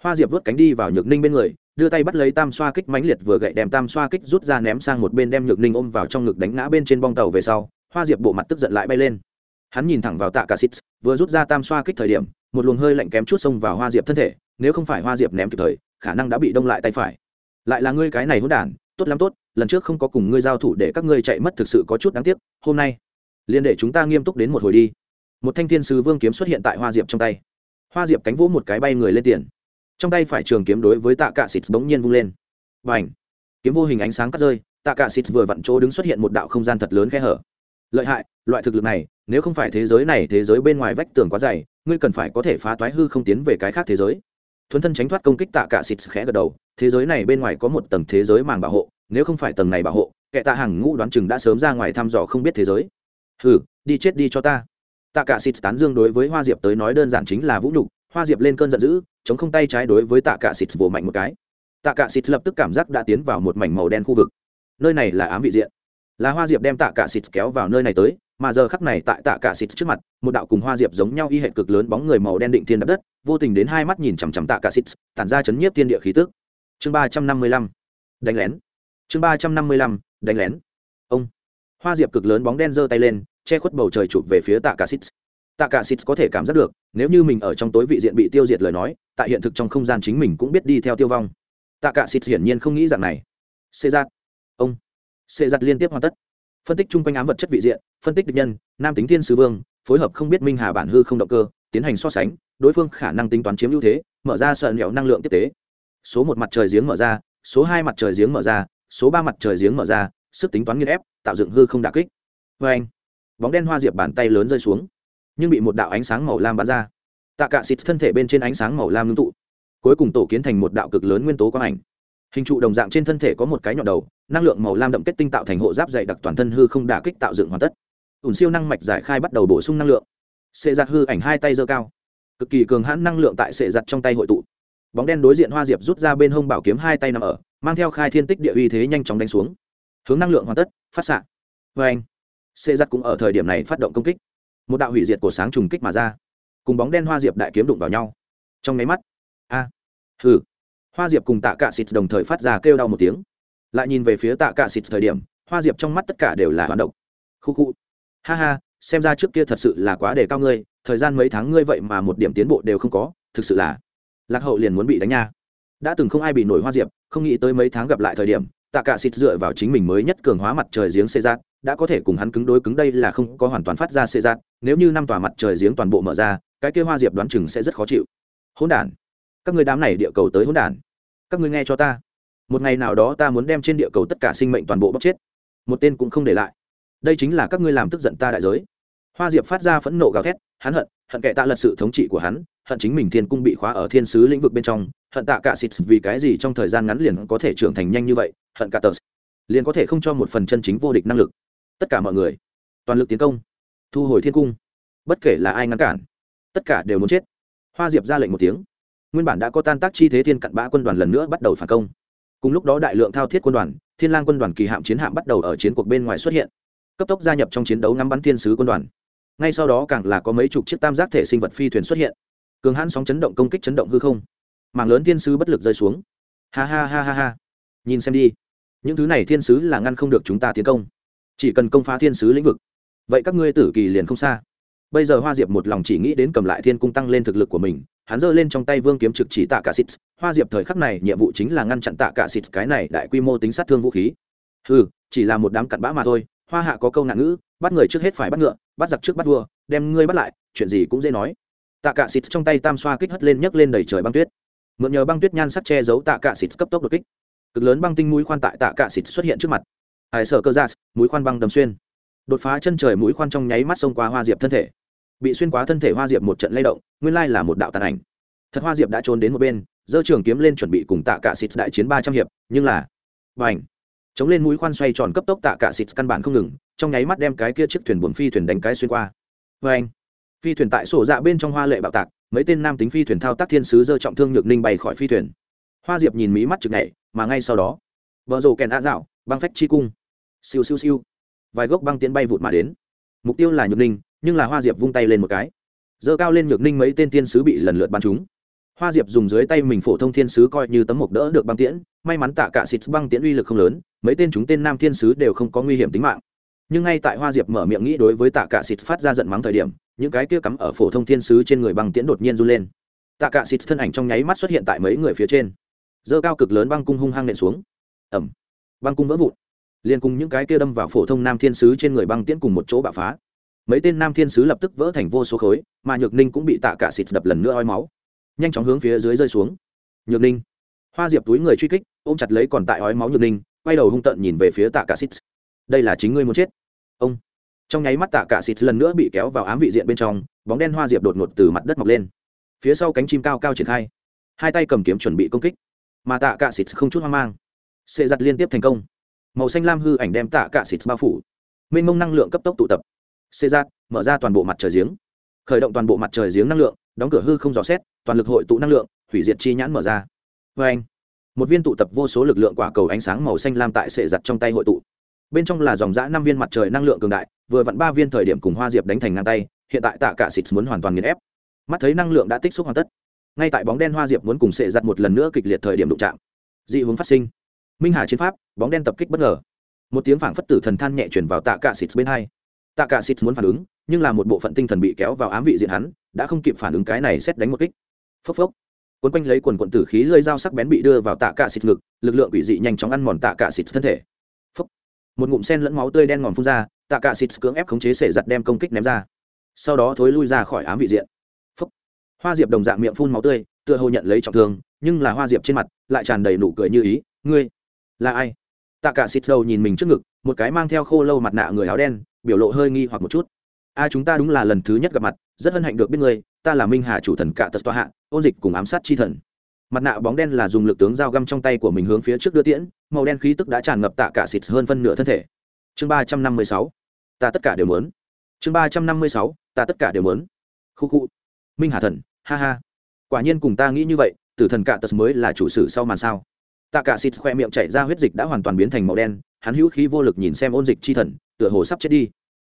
Hoa diệp vớt cánh đi vào nhược ninh bên người, đưa tay bắt lấy tam xoa kích mãnh liệt vừa gậy đem tam xoa kích rút ra ném sang một bên đem nhược ninh ôm vào trong ngực đánh ngã bên trên bong tàu về sau, hoa diệp bộ mặt tức giận lại bay lên. Hắn nhìn thẳng vào tạ cả xít vừa rút ra tam xoa kích thời điểm, một luồng hơi lạnh kém chút xông vào hoa diệp thân thể, nếu không phải hoa diệp ném kịp thời, khả năng đã bị đông lại tay phải. Lại là ngươi cái này hỗn đản tốt lắm tốt, lần trước không có cùng ngươi giao thủ để các ngươi chạy mất thực sự có chút đáng tiếc, hôm nay, liền để chúng ta nghiêm túc đến một hồi đi. Một thanh thiên sứ vương kiếm xuất hiện tại hoa diệp trong tay. Hoa diệp cánh vỗ một cái bay người lên tiền. Trong tay phải trường kiếm đối với tạ cạ xịt bỗng nhiên vung lên. Và ảnh kiếm vô hình ánh sáng cắt rơi, tạ cạ xịt vừa vặn chỗ đứng xuất hiện một đạo không gian thật lớn khe hở. Lợi hại, loại thực lực này, nếu không phải thế giới này, thế giới bên ngoài vách tường quá dày, ngươi cần phải có thể phá toái hư không tiến về cái khác thế giới. Thuấn thân tránh thoát công kích tạ cạ xịt khẽ gật đầu thế giới này bên ngoài có một tầng thế giới màng bảo hộ, nếu không phải tầng này bảo hộ, kẻ tạ hàng ngũ đoán chừng đã sớm ra ngoài thăm dò không biết thế giới. Hừ, đi chết đi cho ta. Tạ cả xịt tán dương đối với hoa diệp tới nói đơn giản chính là vũ nhục, hoa diệp lên cơn giận dữ, chống không tay trái đối với tạ cả xịt vồ mạnh một cái. Tạ cả xịt lập tức cảm giác đã tiến vào một mảnh màu đen khu vực. Nơi này là ám vị diện. Là hoa diệp đem tạ cả xịt kéo vào nơi này tới, mà giờ khắc này tại tạ cả xịt trước mặt, một đạo cùng hoa diệp giống nhau y hệ cực lớn bóng người màu đen định thiên đập đất, vô tình đến hai mắt nhìn chằm chằm tạ cả xịt tản ra chấn nhiếp thiên địa khí tức chương ba trăm năm mươi lăm. Đánh lén. Chương ba trăm năm mươi lăm, đánh lén. Ông. Hoa diệp cực lớn bóng đen giơ tay lên, che khuất bầu trời chụp về phía tạ cả xít tạ cả xít có thể cảm giác được, nếu như mình ở trong tối vị diện bị tiêu diệt lời nói, tại hiện thực trong không gian chính mình cũng biết đi theo tiêu vong. Tạ cả xít hiển nhiên không nghĩ rằng này. Xê giặt ông. Xê giặt liên tiếp hoàn tất. Phân tích chung quanh ám vật chất vị diện, phân tích địch nhân, nam tính thiên sứ vương, phối hợp không biết minh hà bản hư không động cơ, tiến hành so sánh, đối phương khả năng tính toán chiếm ưu thế, mở ra sợ nẹo năng lượng tiếp tế số một mặt trời giếng mở ra, số hai mặt trời giếng mở ra, số ba mặt trời giếng mở ra, sức tính toán nghiên ép, tạo dựng hư không đà kích. Vê anh, bóng đen hoa diệp bàn tay lớn rơi xuống, nhưng bị một đạo ánh sáng màu lam bắn ra. Tạ cạ xịt thân thể bên trên ánh sáng màu lam ngưng tụ, cuối cùng tổ kiến thành một đạo cực lớn nguyên tố quang ảnh. Hình trụ đồng dạng trên thân thể có một cái nhọn đầu, năng lượng màu lam đậm kết tinh tạo thành hộ giáp dày đặc toàn thân hư không đả kích tạo dựng hoàn tất. Ủn siêu năng mạch giải khai bắt đầu bổ sung năng lượng. Sệ giặt hư ảnh hai tay giơ cao. Cực kỳ cường hãn năng lượng tại sệ giặt trong tay hội tụ bóng đen đối diện hoa diệp rút ra bên hông bảo kiếm hai tay nằm ở, mang theo khai thiên tích địa uy thế nhanh chóng đánh xuống. Hướng năng lượng hoàn tất, phát xạ. Vê anh, xê giặt cũng ở thời điểm này phát động công kích. Một đạo hủy diệt của sáng trùng kích mà ra. Cùng bóng đen hoa diệp đại kiếm đụng vào nhau. Trong máy mắt, a, hừ. Hoa diệp cùng tạ cạ xịt đồng thời phát ra kêu đau một tiếng. Lại nhìn về phía tạ cạ xịt thời điểm, hoa diệp trong mắt tất cả đều là hoạt động khu khu. Ha ha, xem ra trước kia thật sự là quá đề cao ngươi, thời gian mấy tháng ngươi vậy mà một điểm tiến bộ đều không có, thực sự là lạc hậu liền muốn bị đánh nha. Đã từng không ai bị nổi hoa diệp, không nghĩ tới mấy tháng gặp lại thời điểm, tạ cả xịt dựa vào chính mình mới nhất cường hóa mặt trời giếng xê giác đã có thể cùng hắn cứng đối cứng đây là không có hoàn toàn phát ra xê giác nếu như năm tòa mặt trời giếng toàn bộ mở ra, cái kia hoa diệp đoán chừng sẽ rất khó chịu. Hỗn đản, các người đám này địa cầu tới hỗn đản. Các ngươi nghe cho ta. Một ngày nào đó ta muốn đem trên địa cầu tất cả sinh mệnh toàn bộ bóc chết. Một tên cũng không để lại. Đây chính là các ngươi làm tức giận ta đại giới. Hoa diệp phát ra phẫn nộ gào thét, hắn hận hận kệ tạ lật sự thống trị của hắn hận chính mình thiên cung bị khóa ở thiên sứ lĩnh vực bên trong, hận tạ cả xịt vì cái gì trong thời gian ngắn liền có thể trưởng thành nhanh như vậy, hận cả tờ liền có thể không cho một phần chân chính vô địch năng lực. Tất cả mọi người, toàn lực tiến công, thu hồi thiên cung. Bất kể là ai ngăn cản, tất cả đều muốn chết. Hoa diệp ra lệnh một tiếng. Nguyên bản đã có tan tác chi thế thiên cặn bã quân đoàn lần nữa bắt đầu phản công. Cùng lúc đó đại lượng thao thiết quân đoàn, thiên lang quân đoàn kỳ hạm chiến hạm bắt đầu ở chiến cuộc bên ngoài xuất hiện, cấp tốc gia nhập trong chiến đấu ngắm bắn thiên sứ quân đoàn. Ngay sau đó càng là có mấy chục chiếc tam giác thể sinh vật phi thuyền xuất hiện cường hãn sóng chấn động công kích chấn động hư không. Mảng lớn thiên sứ bất lực rơi xuống. Ha ha ha ha ha. Nhìn xem đi. Những thứ này thiên sứ là ngăn không được chúng ta tiến công. Chỉ cần công phá thiên sứ lĩnh vực. Vậy các ngươi tử kỳ liền không xa. Bây giờ hoa diệp một lòng chỉ nghĩ đến cầm lại thiên cung tăng lên thực lực của mình, hắn giơ lên trong tay vương kiếm trực chỉ tạ cả xịt hoa diệp thời khắc này nhiệm vụ chính là ngăn chặn tạ cả xịt cái này đại quy mô tính sát thương vũ khí. Ừ chỉ là một đám cặn bã mà thôi. Hoa hạ có câu nạn ngữ, bắt người trước hết phải bắt ngựa, bắt giặc trước bắt vua, đem ngươi bắt lại, chuyện gì cũng dễ nói tạ cả xịt trong tay tam xoa kích hất lên nhấc lên đầy trời băng tuyết. Mượn nhờ băng tuyết nhan sắc che giấu tạ cả xịt cấp tốc đột kích. Cực lớn băng tinh mũi khoan tại tạ cả xịt xuất hiện trước mặt. Hải sở cơ giác mũi khoan băng đầm xuyên. Đột phá chân trời mũi khoan trong nháy mắt xông qua hoa diệp thân thể. Bị xuyên quá thân thể hoa diệp một trận lay động, nguyên lai là một đạo tàn ảnh. Thật hoa diệp đã trốn đến một bên, giơ trường kiếm lên chuẩn bị cùng tạ cả xịt đại chiến ba trăm hiệp, nhưng là b ảnh chống lên mũi khoan xoay tròn cấp tốc tạ cả xịt căn bản không ngừng, trong nháy mắt đem cái kia chiếc thuyền buồn phi thuyền đánh cái xuyên qua. B anh phi thuyền tại sổ dạ bên trong hoa lệ bạo tạc, mấy tên nam tính phi thuyền thao tác thiên sứ dơ trọng thương nhược ninh bay khỏi phi thuyền. Hoa diệp nhìn mí mắt chực nhảy, mà ngay sau đó vợ rồ kèn a dạo, băng phách chi cung. Siêu siêu siêu. Vài gốc băng tiến bay vụt mà đến. Mục tiêu là nhược ninh, nhưng là hoa diệp vung tay lên một cái. Dơ cao lên nhược ninh mấy tên thiên sứ bị lần lượt bắn chúng hoa diệp dùng dưới tay mình phổ thông thiên sứ coi như tấm mộc đỡ được băng tiễn, may mắn tạ cả xịt băng tiễn uy lực không lớn, mấy tên chúng tên nam thiên sứ đều không có nguy hiểm tính mạng. Nhưng ngay tại hoa diệp mở miệng nghĩ đối với tạ cả xịt phát ra giận mắng thời điểm những cái kia cắm ở phổ thông thiên sứ trên người băng tiễn đột nhiên run lên. Tạ cạ xịt thân ảnh trong nháy mắt xuất hiện tại mấy người phía trên. Dơ cao cực lớn băng cung hung hăng nện xuống. Ẩm băng cung vỡ vụn. Liền cùng những cái kia đâm vào phổ thông nam thiên sứ trên người băng tiễn cùng một chỗ bạo phá. Mấy tên nam thiên sứ lập tức vỡ thành vô số khối, mà nhược ninh cũng bị tạ cạ xịt đập lần nữa oi máu. Nhanh chóng hướng phía dưới rơi xuống. Nhược ninh. Hoa diệp túi người truy kích, ôm chặt lấy còn tại ói máu nhược ninh, quay đầu hung tợn nhìn về phía tạ cả xịt. Đây là chính ngươi muốn chết. Ông trong nháy mắt tạ cả xịt lần nữa bị kéo vào ám vị diện bên trong, bóng đen hoa diệp đột ngột từ mặt đất mọc lên. Phía sau cánh chim cao cao triển khai. Hai tay cầm kiếm chuẩn bị công kích, mà tạ cả xịt không chút hoang mang. Xệ giặt liên tiếp thành công. Màu xanh lam hư ảnh đem tạ cả xịt bao phủ. Mênh mông năng lượng cấp tốc tụ tập. Xệ giặt, mở ra toàn bộ mặt trời giếng. Khởi động toàn bộ mặt trời giếng năng lượng, đóng cửa hư không dò xét, toàn lực hội tụ năng lượng, hủy diệt chi nhãn mở ra. Vê anh, một viên tụ tập vô số lực lượng quả cầu ánh sáng màu xanh lam tại sệ giặt trong tay hội tụ. Bên trong là dòng giã năm viên mặt trời năng lượng cường đại vừa vặn ba viên thời điểm cùng hoa diệp đánh thành ngang tay, hiện tại tạ cả xịt muốn hoàn toàn nghiền ép. Mắt thấy năng lượng đã tích xúc hoàn tất, ngay tại bóng đen hoa diệp muốn cùng sệ giặt một lần nữa kịch liệt thời điểm đụng chạm, dị hướng phát sinh. Minh hà chiến pháp, bóng đen tập kích bất ngờ. Một tiếng phảng phất tử thần than nhẹ chuyển vào tạ cả xịt bên hai. Tạ cả xịt muốn phản ứng, nhưng là một bộ phận tinh thần bị kéo vào ám vị diện hắn, đã không kịp phản ứng cái này xét đánh một kích. Phốc phốc. Quấn quanh lấy quần quận tử khí lơi dao sắc bén bị đưa vào tạ cả xịt ngực, lực lượng quỷ dị nhanh chóng ăn mòn tạ cả xịt thân thể. Phốc. Một ngụm sen lẫn máu tươi đen ngòm phun ra tạ cả xịt cưỡng ép khống chế sể giặt đem công kích ném ra. Sau đó thối lui ra khỏi ám vị diện. Phúc. hoa diệp đồng dạng miệng phun máu tươi, tựa hồ nhận lấy trọng thương, nhưng là hoa diệp trên mặt lại tràn đầy nụ cười như ý, ngươi là ai? Tạ cả xịt đầu nhìn mình trước ngực, một cái mang theo khô lâu mặt nạ người áo đen, biểu lộ hơi nghi hoặc một chút. A, chúng ta đúng là lần thứ nhất gặp mặt, rất hân hạnh được biết ngươi, ta là minh hà chủ thần Cả tật tòa hạ, ôn dịch cùng ám sát chi thần. Mặt nạ bóng đen là dùng lực tướng dao găm trong tay của mình hướng phía trước đưa tiễn, màu đen khí tức đã tràn ngập tạ cả xịt hơn phân nửa thân thể chương ba trăm năm mươi sáu. Ta tất cả đều muốn. Chương ba trăm năm mươi sáu, ta tất cả đều muốn. Khu khu. Minh hà thần, ha ha. Quả nhiên cùng ta nghĩ như vậy, tử thần cạ tật mới là chủ sử sau màn sao. Tạ cạ xịt khoe miệng chảy ra huyết dịch đã hoàn toàn biến thành màu đen, hắn hữu khí vô lực nhìn xem ôn dịch chi thần, tựa hồ sắp chết đi.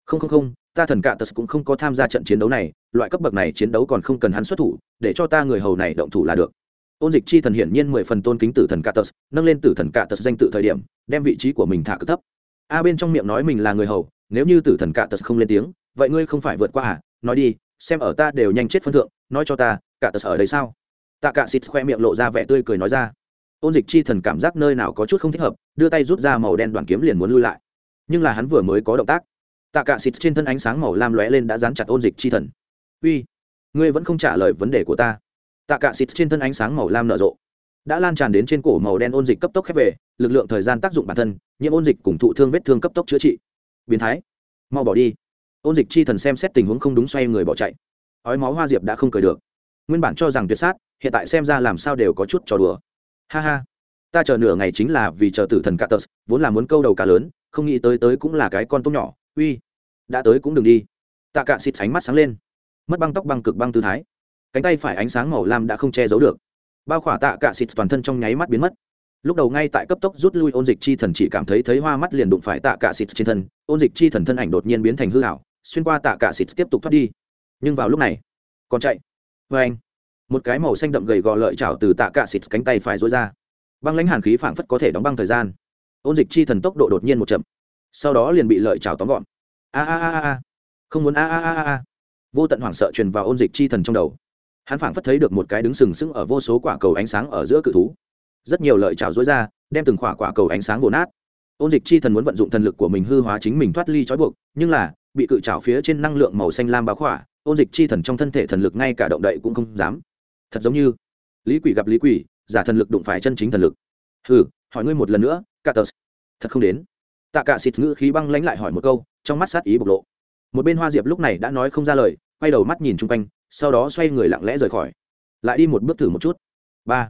Không không không, ta thần cạ tật cũng không có tham gia trận chiến đấu này, loại cấp bậc này chiến đấu còn không cần hắn xuất thủ, để cho ta người hầu này động thủ là được. Ôn dịch chi thần hiển nhiên mười phần tôn kính tử thần cạ tật, nâng lên tử thần cạ tật danh tự thời điểm, đem vị trí của mình thả cực thấp a bên trong miệng nói mình là người hầu, nếu như tử thần cạ tật không lên tiếng, vậy ngươi không phải vượt qua à? Nói đi, xem ở ta đều nhanh chết phân thượng, nói cho ta, cạ tật ở đây sao? Tạ cạ xịt khoe miệng lộ ra vẻ tươi cười nói ra. Ôn dịch chi thần cảm giác nơi nào có chút không thích hợp, đưa tay rút ra màu đen đoàn kiếm liền muốn lui lại. Nhưng là hắn vừa mới có động tác, tạ cả xịt trên thân ánh sáng màu lam lóe lên đã dán chặt ôn dịch chi thần. Uy, ngươi vẫn không trả lời vấn đề của ta. Tạ cả xịt trên thân ánh sáng màu lam nở rộ đã lan tràn đến trên cổ màu đen ôn dịch cấp tốc khép về, lực lượng thời gian tác dụng bản thân, nhiễm ôn dịch cùng thụ thương vết thương cấp tốc chữa trị. Biến thái. Mau bỏ đi. Ôn dịch chi thần xem xét tình huống không đúng xoay người bỏ chạy. Ói máu hoa diệp đã không cười được. Nguyên bản cho rằng tuyệt sát, hiện tại xem ra làm sao đều có chút trò đùa. Ha ha. Ta chờ nửa ngày chính là vì chờ tử thần cattus vốn là muốn câu đầu cá lớn, không nghĩ tới tới cũng là cái con tôm nhỏ. Uy. Đã tới cũng đừng đi. Tạ cạ xịt sánh mắt sáng lên. Mất băng tóc băng cực băng tư thái. Cánh tay phải ánh sáng màu lam đã không che giấu được bao khỏa tạ cạ xịt toàn thân trong nháy mắt biến mất. Lúc đầu ngay tại cấp tốc rút lui ôn dịch chi thần chỉ cảm thấy thấy hoa mắt liền đụng phải tạ cạ xịt trên thân, ôn dịch chi thần thân ảnh đột nhiên biến thành hư hảo xuyên qua tạ cạ xịt tiếp tục thoát đi. Nhưng vào lúc này, còn chạy. Vê anh, một cái màu xanh đậm gầy gò lợi chảo từ tạ cạ xịt cánh tay phải rối ra. Băng lãnh hàn khí phảng phất có thể đóng băng thời gian. Ôn dịch chi thần tốc độ đột nhiên một chậm, sau đó liền bị lợi chảo tóm gọn. A a a a không muốn a a a a. Vô tận hoảng sợ truyền vào ôn dịch chi thần trong đầu hắn phảng phất thấy được một cái đứng sừng sững ở vô số quả cầu ánh sáng ở giữa cự thú. Rất nhiều lợi trào dối ra, đem từng quả quả cầu ánh sáng vồ nát. Ôn dịch chi thần muốn vận dụng thần lực của mình hư hóa chính mình thoát ly trói buộc, nhưng là, bị cự trào phía trên năng lượng màu xanh lam báo khỏa, ôn dịch chi thần trong thân thể thần lực ngay cả động đậy cũng không dám. Thật giống như, lý quỷ gặp lý quỷ, giả thần lực đụng phải chân chính thần lực. Hừ, hỏi ngươi một lần nữa cả tờ thật không đến. Tạ cả xịt ngữ khí băng lãnh lại hỏi một câu, trong mắt sát ý bộc lộ. Một bên hoa diệp lúc này đã nói không ra lời, quay đầu mắt nhìn chung quanh sau đó xoay người lặng lẽ rời khỏi. Lại đi một bước thử một chút. Ba.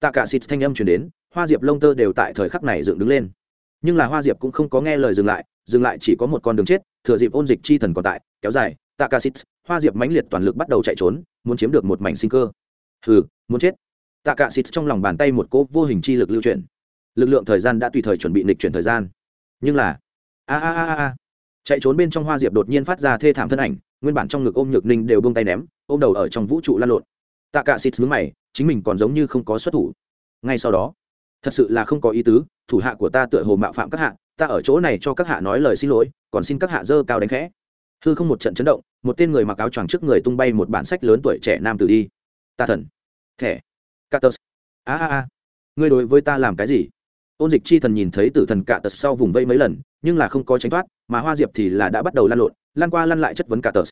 Tạ cả xịt thanh âm chuyển đến, hoa diệp lông tơ đều tại thời khắc này dựng đứng lên. Nhưng là hoa diệp cũng không có nghe lời dừng lại dừng lại chỉ có một con đường chết, thừa dịp ôn dịch chi thần còn tại, kéo dài tạ cả xịt hoa diệp mãnh liệt toàn lực bắt đầu chạy trốn, muốn chiếm được một mảnh sinh cơ. Hừ, muốn chết. Tạ cả xịt trong lòng bàn tay một cỗ vô hình chi lực lưu chuyển. Lực lượng thời gian đã tùy thời chuẩn bị lịch chuyển thời gian. Nhưng là, a a a a chạy trốn bên trong hoa diệp đột nhiên phát ra thê thảm thân ảnh, nguyên bản trong ngực ôm nhược ninh đều bông tay ném ôm đầu ở trong vũ trụ lan lộn. Tạ cả xịt mướn mày, chính mình còn giống như không có xuất thủ. Ngay sau đó, thật sự là không có ý tứ, thủ hạ của ta tựa hồ mạo phạm các hạ, ta ở chỗ này cho các hạ nói lời xin lỗi, còn xin các hạ dơ cao đánh khẽ. Hư không một trận chấn động, một tên người mặc áo choàng trước người tung bay một bản sách lớn tuổi trẻ nam tử đi. Ta thần. Thẻ. Catus a a a. Ngươi đối với ta làm cái gì? Ôn dịch chi thần nhìn thấy tử thần cạ tật sau vùng vây mấy lần, nhưng là không có tránh thoát, mà hoa diệp thì là đã bắt đầu lan lộn, lan qua lăn lại chất vấn cạ tật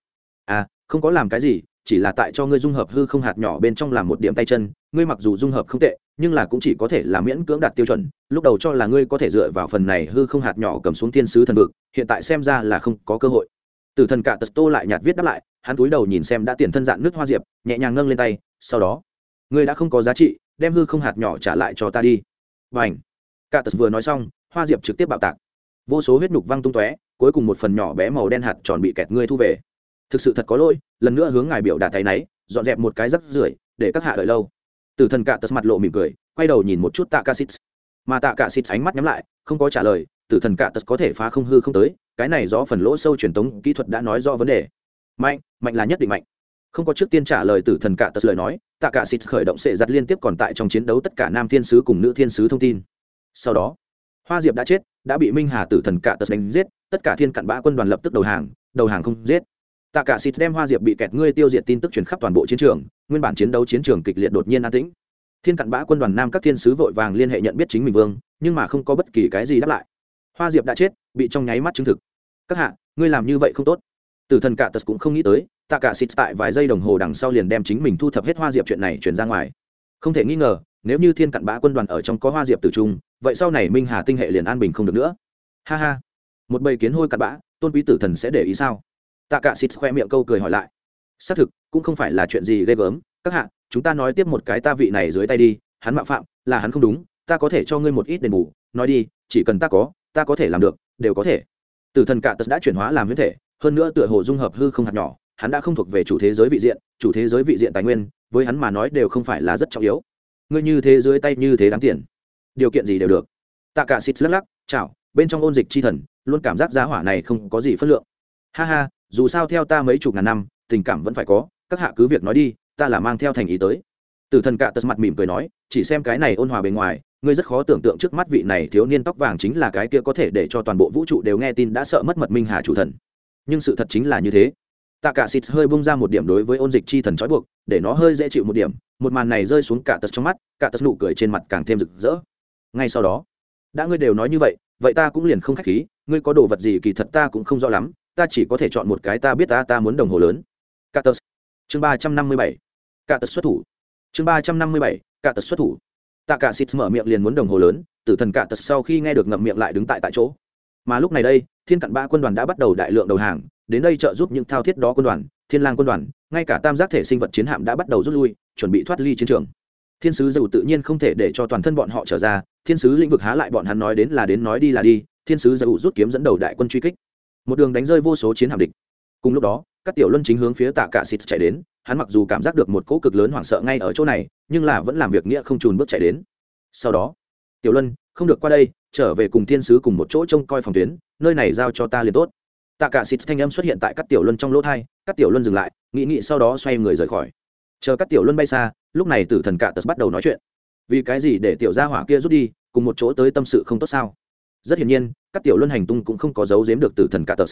à không có làm cái gì chỉ là tại cho ngươi dung hợp hư không hạt nhỏ bên trong làm một điểm tay chân, ngươi mặc dù dung hợp không tệ, nhưng là cũng chỉ có thể là miễn cưỡng đạt tiêu chuẩn, lúc đầu cho là ngươi có thể dựa vào phần này hư không hạt nhỏ cầm xuống thiên sứ thần vực, hiện tại xem ra là không có cơ hội. Tử thần cạ tật tô lại nhạt viết đáp lại, hắn túi đầu nhìn xem đã tiền thân dạng nước hoa diệp, nhẹ nhàng nâng lên tay, sau đó, ngươi đã không có giá trị, đem hư không hạt nhỏ trả lại cho ta đi. Và ảnh cả tật vừa nói xong, hoa diệp trực tiếp bạo tạc. Vô số huyết nhục văng tung tóe, cuối cùng một phần nhỏ bé màu đen hạt tròn bị kẹt ngươi thu về. Thực sự thật có lỗi lần nữa hướng ngài biểu đạt tay náy, dọn dẹp một cái rắc rưởi để các hạ đợi lâu. Tử thần cạ tật mặt lộ mỉm cười, quay đầu nhìn một chút tạ ca xít. Mà tạ cả xít ánh mắt nhắm lại, không có trả lời, tử thần cạ tật có thể phá không hư không tới, cái này do phần lỗ sâu truyền tống kỹ thuật đã nói rõ vấn đề. Mạnh mạnh là nhất định mạnh. Không có trước tiên trả lời tử thần cạ tật lời nói, tạ cả xịt khởi động sệ giặt liên tiếp còn tại trong chiến đấu tất cả nam thiên sứ cùng nữ thiên sứ thông tin. Sau đó, hoa diệp đã chết, đã bị minh hà tử thần cạ tật đánh giết, tất cả thiên cặn bã quân đoàn lập tức đầu hàng đầu hàng không giết tạ cả xịt đem hoa diệp bị kẹt ngươi tiêu diệt tin tức truyền khắp toàn bộ chiến trường, nguyên bản chiến đấu chiến trường kịch liệt đột nhiên an tĩnh. Thiên cặn bã quân đoàn nam các thiên sứ vội vàng liên hệ nhận biết chính mình vương, nhưng mà không có bất kỳ cái gì đáp lại. Hoa diệp đã chết, bị trong nháy mắt chứng thực. Các hạ, ngươi làm như vậy không tốt. Tử thần Cả tật cũng không nghĩ tới, tạ cả xịt tại vài giây đồng hồ đằng sau liền đem chính mình thu thập hết hoa diệp chuyện này chuyển ra ngoài. Không thể nghi ngờ, nếu như thiên cặn bã quân đoàn ở trong có hoa diệp tử trung, vậy sau này minh hà tinh hệ liền an bình không được nữa. Ha ha. Một bầy kiến hôi cặn bã, tôn quý tử thần sẽ để ý sao? Tạ cả xịt khoe miệng câu cười hỏi lại. Xác thực, cũng không phải là chuyện gì ghê gớm. Các hạ, chúng ta nói tiếp một cái ta vị này dưới tay đi. Hắn mạo phạm, là hắn không đúng. Ta có thể cho ngươi một ít đền bù. Nói đi, chỉ cần ta có ta có thể làm được, đều có thể. Tử thần cạ tật đã chuyển hóa làm huyết thể, hơn nữa tựa hồ dung hợp hư không hạt nhỏ. Hắn đã không thuộc về chủ thế giới vị diện, chủ thế giới vị diện tài nguyên, với hắn mà nói đều không phải là rất trọng yếu. Ngươi như thế dưới tay như thế đáng tiền. Điều kiện gì đều được. Tạ cả xịt lắc lắc, chảo, bên trong ôn dịch chi thần, luôn cảm giác giá hỏa này không có gì phất lượng. Ha ha dù sao theo ta mấy chục ngàn năm, tình cảm vẫn phải có, các hạ cứ việc nói đi, ta là mang theo thành ý tới. Tử thần cạ tật mặt mỉm cười nói, chỉ xem cái này ôn hòa bề ngoài, ngươi rất khó tưởng tượng trước mắt vị này thiếu niên tóc vàng chính là cái kia có thể để cho toàn bộ vũ trụ đều nghe tin đã sợ mất mật minh hà chủ thần. Nhưng sự thật chính là như thế. Tạ cả xịt hơi bung ra một điểm đối với ôn dịch chi thần trói buộc, để nó hơi dễ chịu một điểm, một màn này rơi xuống cả tật trong mắt cả tật nụ cười trên mặt càng thêm rực rỡ. Ngay sau đó, đã ngươi đều nói như vậy vậy ta cũng liền không khách khí, ngươi có đồ vật gì kỳ thật ta cũng không rõ lắm ta chỉ có thể chọn một cái ta biết ta ta muốn đồng hồ lớn. Cả tật chương ba trăm năm mươi bảy. Cả tật xuất thủ. Chương ba trăm năm mươi bảy. Cả tật xuất thủ. Tạ cả xịt mở miệng liền muốn đồng hồ lớn, tử thần cả tật sau khi nghe được ngậm miệng lại đứng tại tại chỗ. Mà lúc này đây, thiên cận ba quân đoàn đã bắt đầu đại lượng đầu hàng, đến đây trợ giúp những thao thiết đó quân đoàn, thiên lang quân đoàn, ngay cả tam giác thể sinh vật chiến hạm đã bắt đầu rút lui, chuẩn bị thoát ly chiến trường. Thiên sứ dầu tự nhiên không thể để cho toàn thân bọn họ trở ra, thiên sứ lĩnh vực há lại bọn hắn nói đến là đến nói đi là đi, thiên sứ dầu rút kiếm dẫn đầu đại quân truy kích một đường đánh rơi vô số chiến hạm địch. Cùng lúc đó, các tiểu luân chính hướng phía tạ cả xịt chạy đến, hắn mặc dù cảm giác được một cỗ cực lớn hoảng sợ ngay ở chỗ này, nhưng là vẫn làm việc nghĩa không trùn bước chạy đến. Sau đó, tiểu luân, không được qua đây, trở về cùng thiên sứ cùng một chỗ trông coi phòng tuyến, nơi này giao cho ta liền tốt. Tạ cả xịt thanh âm xuất hiện tại các tiểu luân trong lỗ thai, các tiểu luân dừng lại, nghĩ nghĩ sau đó xoay người rời khỏi. Chờ các tiểu luân bay xa, lúc này tử thần Cả tật bắt đầu nói chuyện. Vì cái gì để tiểu gia hỏa kia rút đi, cùng một chỗ tới tâm sự không tốt sao? Rất hiển nhiên, các tiểu luân hành tung cũng không có giấu giếm được tử thần cả tờ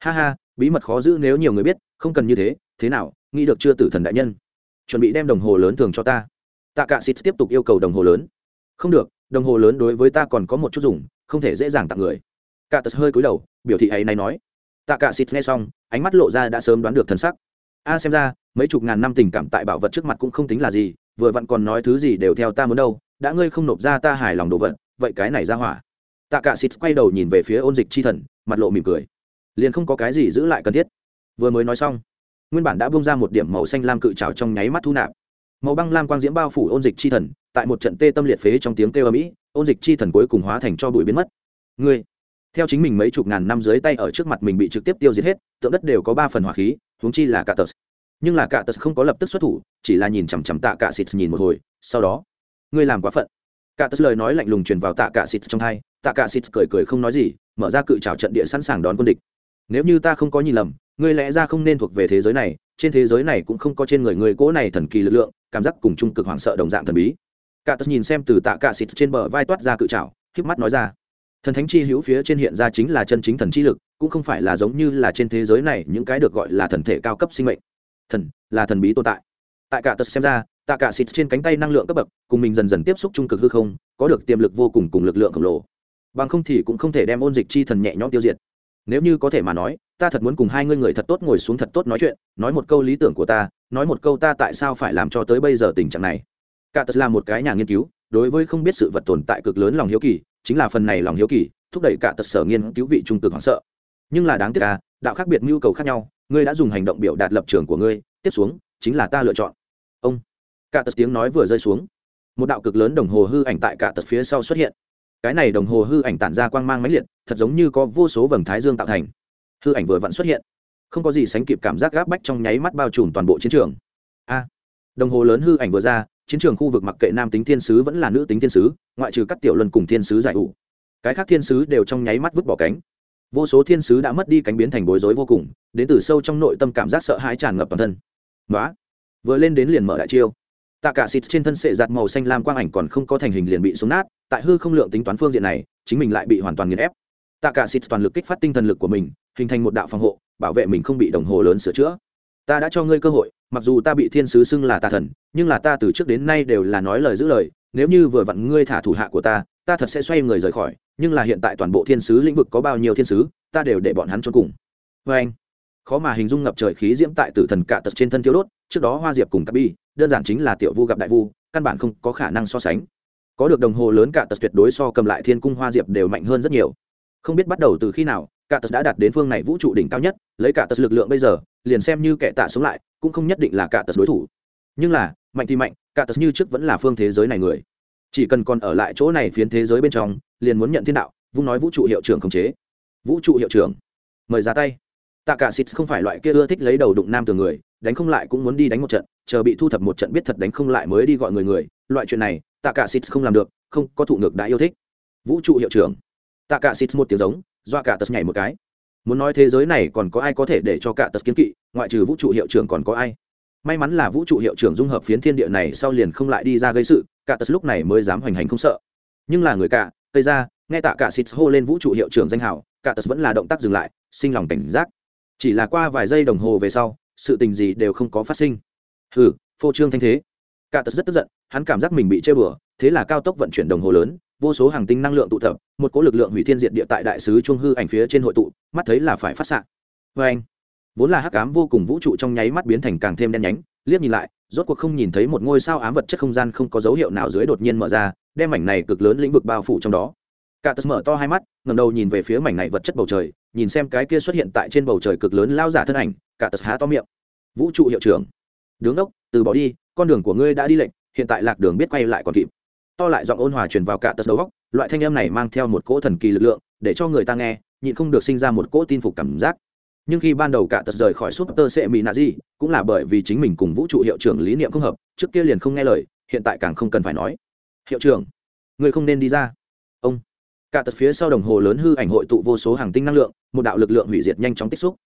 ha ha, bí mật khó giữ nếu nhiều người biết, không cần như thế thế nào, nghĩ được chưa tử thần đại nhân? Chuẩn bị đem đồng hồ lớn thường cho ta. Tạ cạ xịt tiếp tục yêu cầu đồng hồ lớn. Không được, đồng hồ lớn đối với ta còn có một chút dùng, không thể dễ dàng tặng người. Cả tật hơi cúi đầu, biểu thị ấy này nói. Tạ cạ xịt nghe xong, ánh mắt lộ ra đã sớm đoán được thân sắc. A, xem ra, mấy chục ngàn năm tình cảm tại bảo vật trước mặt cũng không tính là gì, vừa vặn còn nói thứ gì đều theo ta muốn đâu, đã ngươi không nộp ra ta hài lòng đồ vật, vậy cái này ra hỏa tạ cả xịt quay đầu nhìn về phía ôn dịch chi thần, mặt lộ mỉm cười. Liền không có cái gì giữ lại cần thiết. Vừa mới nói xong, nguyên bản đã bung ra một điểm màu xanh lam cự trào trong nháy mắt thu nạp. Màu băng lam quang diễm bao phủ ôn dịch chi thần, tại một trận tê tâm liệt phế trong tiếng kêu âm ỉ ôn dịch chi thần cuối cùng hóa thành cho bụi biến mất. Ngươi, theo chính mình mấy chục ngàn năm dưới tay ở trước mặt mình bị trực tiếp tiêu diệt hết, tượng đất đều có ba phần hỏa khí, huống chi là cả tật nhưng là cả tật không có lập tức xuất thủ, chỉ là nhìn chằm chằm tạ cả xịt nhìn một hồi, sau đó, ngươi làm quá phận cả tật lời nói lạnh lùng truyền vào tạ cả xịt trong hai tạ cả xịt cười cười không nói gì, mở ra cự trào trận địa sẵn sàng đón quân địch. Nếu như ta không có nhìn lầm, ngươi lẽ ra không nên thuộc về thế giới này, trên thế giới này cũng không có trên người người cỗ này thần kỳ lực lượng, cảm giác cùng trung cực hoảng sợ đồng dạng thần bí. Cả tật nhìn xem từ tạ cả xịt trên bờ vai toát ra cự trào híp mắt nói ra. Thần thánh chi hữu phía trên hiện ra chính là chân chính thần chi lực, cũng không phải là giống như là trên thế giới này những cái được gọi là thần thể cao cấp sinh mệnh. Thần là thần bí tồn tại tại cả tật xem ra, tạ cả xịt trên cánh tay năng lượng cấp bậc, cùng mình dần dần tiếp xúc trung cực hư không, có được tiềm lực vô cùng cùng lực lượng khổng lồ. Bằng không thì cũng không thể đem ôn dịch chi thần nhẹ nhõm tiêu diệt. Nếu như có thể mà nói, ta thật muốn cùng hai ngươi người thật tốt ngồi xuống thật tốt nói chuyện, nói một câu lý tưởng của ta, nói một câu ta tại sao phải làm cho tới bây giờ tình trạng này. Cả tật là một cái nhà nghiên cứu, đối với không biết sự vật tồn tại cực lớn lòng hiếu kỳ, chính là phần này lòng hiếu kỳ, thúc đẩy cả tật sở nghiên cứu vị trung cực hoảng sợ. Nhưng là đáng tiếc à đạo khác biệt nhu cầu khác nhau, ngươi đã dùng hành động biểu đạt lập trường của ngươi, tiếp xuống, chính là ta lựa chọn ông. Cả tật tiếng nói vừa rơi xuống. Một đạo cực lớn đồng hồ hư ảnh tại cả tật phía sau xuất hiện. Cái này đồng hồ hư ảnh tản ra quang mang máy liệt, thật giống như có vô số vầng thái dương tạo thành. Hư ảnh vừa vặn xuất hiện. Không có gì sánh kịp cảm giác gáp bách trong nháy mắt bao trùm toàn bộ chiến trường. A. Đồng hồ lớn hư ảnh vừa ra, chiến trường khu vực mặc kệ nam tính thiên sứ vẫn là nữ tính thiên sứ, ngoại trừ các tiểu luân cùng thiên sứ giải ủ cái khác thiên sứ đều trong nháy mắt vứt bỏ cánh. Vô số thiên sứ đã mất đi cánh biến thành bối rối vô cùng, đến từ sâu trong nội tâm cảm giác sợ hãi tràn ngập toàn thân. Nói vừa lên đến liền mở đại chiêu. Tạ cả xịt trên thân sệ giặt màu xanh lam quang ảnh còn không có thành hình liền bị xuống nát, tại hư không lượng tính toán phương diện này, chính mình lại bị hoàn toàn nghiền ép. Tạ cả xịt toàn lực kích phát tinh thần lực của mình, hình thành một đạo phòng hộ, bảo vệ mình không bị đồng hồ lớn sửa chữa. Ta đã cho ngươi cơ hội, mặc dù ta bị thiên sứ xưng là tà thần, nhưng là ta từ trước đến nay đều là nói lời giữ lời, nếu như vừa vặn ngươi thả thủ hạ của ta ta thật sẽ xoay người rời khỏi, nhưng là hiện tại toàn bộ thiên sứ lĩnh vực có bao nhiêu thiên sứ, ta đều để bọn hắn cho cùng. Vê anh khó mà hình dung ngập trời khí diễm tại tử thần cạ tật trên thân thiếu đốt, trước đó hoa diệp cùng cà bi, đơn giản chính là tiểu vu gặp đại vu, căn bản không có khả năng so sánh. Có được đồng hồ lớn cạ tật tuyệt đối so cầm lại thiên cung hoa diệp đều mạnh hơn rất nhiều. Không biết bắt đầu từ khi nào, cạ tật đã đạt đến phương này vũ trụ đỉnh cao nhất, lấy cạ tật lực lượng bây giờ, liền xem như kẻ tạ sống lại, cũng không nhất định là cạ tật đối thủ. Nhưng là, mạnh thì mạnh, cạ tật như trước vẫn là phương thế giới này người. Chỉ cần còn ở lại chỗ này phiến thế giới bên trong, liền muốn nhận thiên đạo, vung nói vũ trụ hiệu trưởng khống chế. Vũ trụ hiệu trưởng, mời ra tay tạ cả xịt không phải loại kia ưa thích lấy đầu đụng nam từ người, đánh không lại cũng muốn đi đánh một trận, chờ bị thu thập một trận biết thật đánh không lại mới đi gọi người người, loại chuyện này, tạ cả xịt không làm được, không có thụ ngược đã yêu thích. Vũ trụ hiệu trưởng. Tạ cả xịt một tiếng giống, doa cả tật nhảy một cái. Muốn nói thế giới này còn có ai có thể để cho cả tật kiến kỵ, ngoại trừ vũ trụ hiệu trưởng còn có ai? May mắn là vũ trụ hiệu trưởng dung hợp phiến thiên địa này sau liền không lại đi ra gây sự, cả tật lúc này mới dám hoành hành không sợ. Nhưng là người cả, tây ra nghe tạ cả xịt hô lên vũ trụ hiệu trưởng danh hào, cả tật vẫn là động tác dừng lại, sinh lòng cảnh giác chỉ là qua vài giây đồng hồ về sau, sự tình gì đều không có phát sinh. Hừ, phô trương thanh thế. Cả tật rất tức giận, hắn cảm giác mình bị chơi bừa, thế là cao tốc vận chuyển đồng hồ lớn, vô số hàng tinh năng lượng tụ tập, một cỗ lực lượng hủy thiên diệt địa tại đại sứ trung hư ảnh phía trên hội tụ, mắt thấy là phải phát xạ. Vê anh, vốn là hắc ám vô cùng vũ trụ trong nháy mắt biến thành càng thêm đen nhánh, liếc nhìn lại, rốt cuộc không nhìn thấy một ngôi sao ám vật chất không gian không có dấu hiệu nào dưới đột nhiên mở ra, đem mảnh này cực lớn lĩnh vực bao phủ trong đó cả tật mở to hai mắt ngầm đầu nhìn về phía mảnh này vật chất bầu trời, nhìn xem cái kia xuất hiện tại trên bầu trời cực lớn lao giả thân ảnh, cả tật há to miệng. Vũ trụ hiệu trưởng. Đứng đốc, từ bỏ đi, con đường của ngươi đã đi lệnh hiện tại lạc đường biết quay lại còn kịp. To lại giọng ôn hòa truyền vào cả tật đầu góc loại thanh âm này mang theo một cỗ thần kỳ lực lượng, để cho người ta nghe, nhịn không được sinh ra một cỗ tin phục cảm giác. Nhưng khi ban đầu cả tật rời khỏi súp tơ sệ mỹ nạ gì cũng là bởi vì chính mình cùng vũ trụ hiệu trưởng lý niệm không hợp, trước kia liền không nghe lời, hiện tại càng không cần phải nói. Hiệu trưởng người không nên đi ra. Ông cả tật phía sau đồng hồ lớn hư ảnh hội tụ vô số hàng tinh năng lượng, một đạo lực lượng hủy diệt nhanh chóng tích xúc.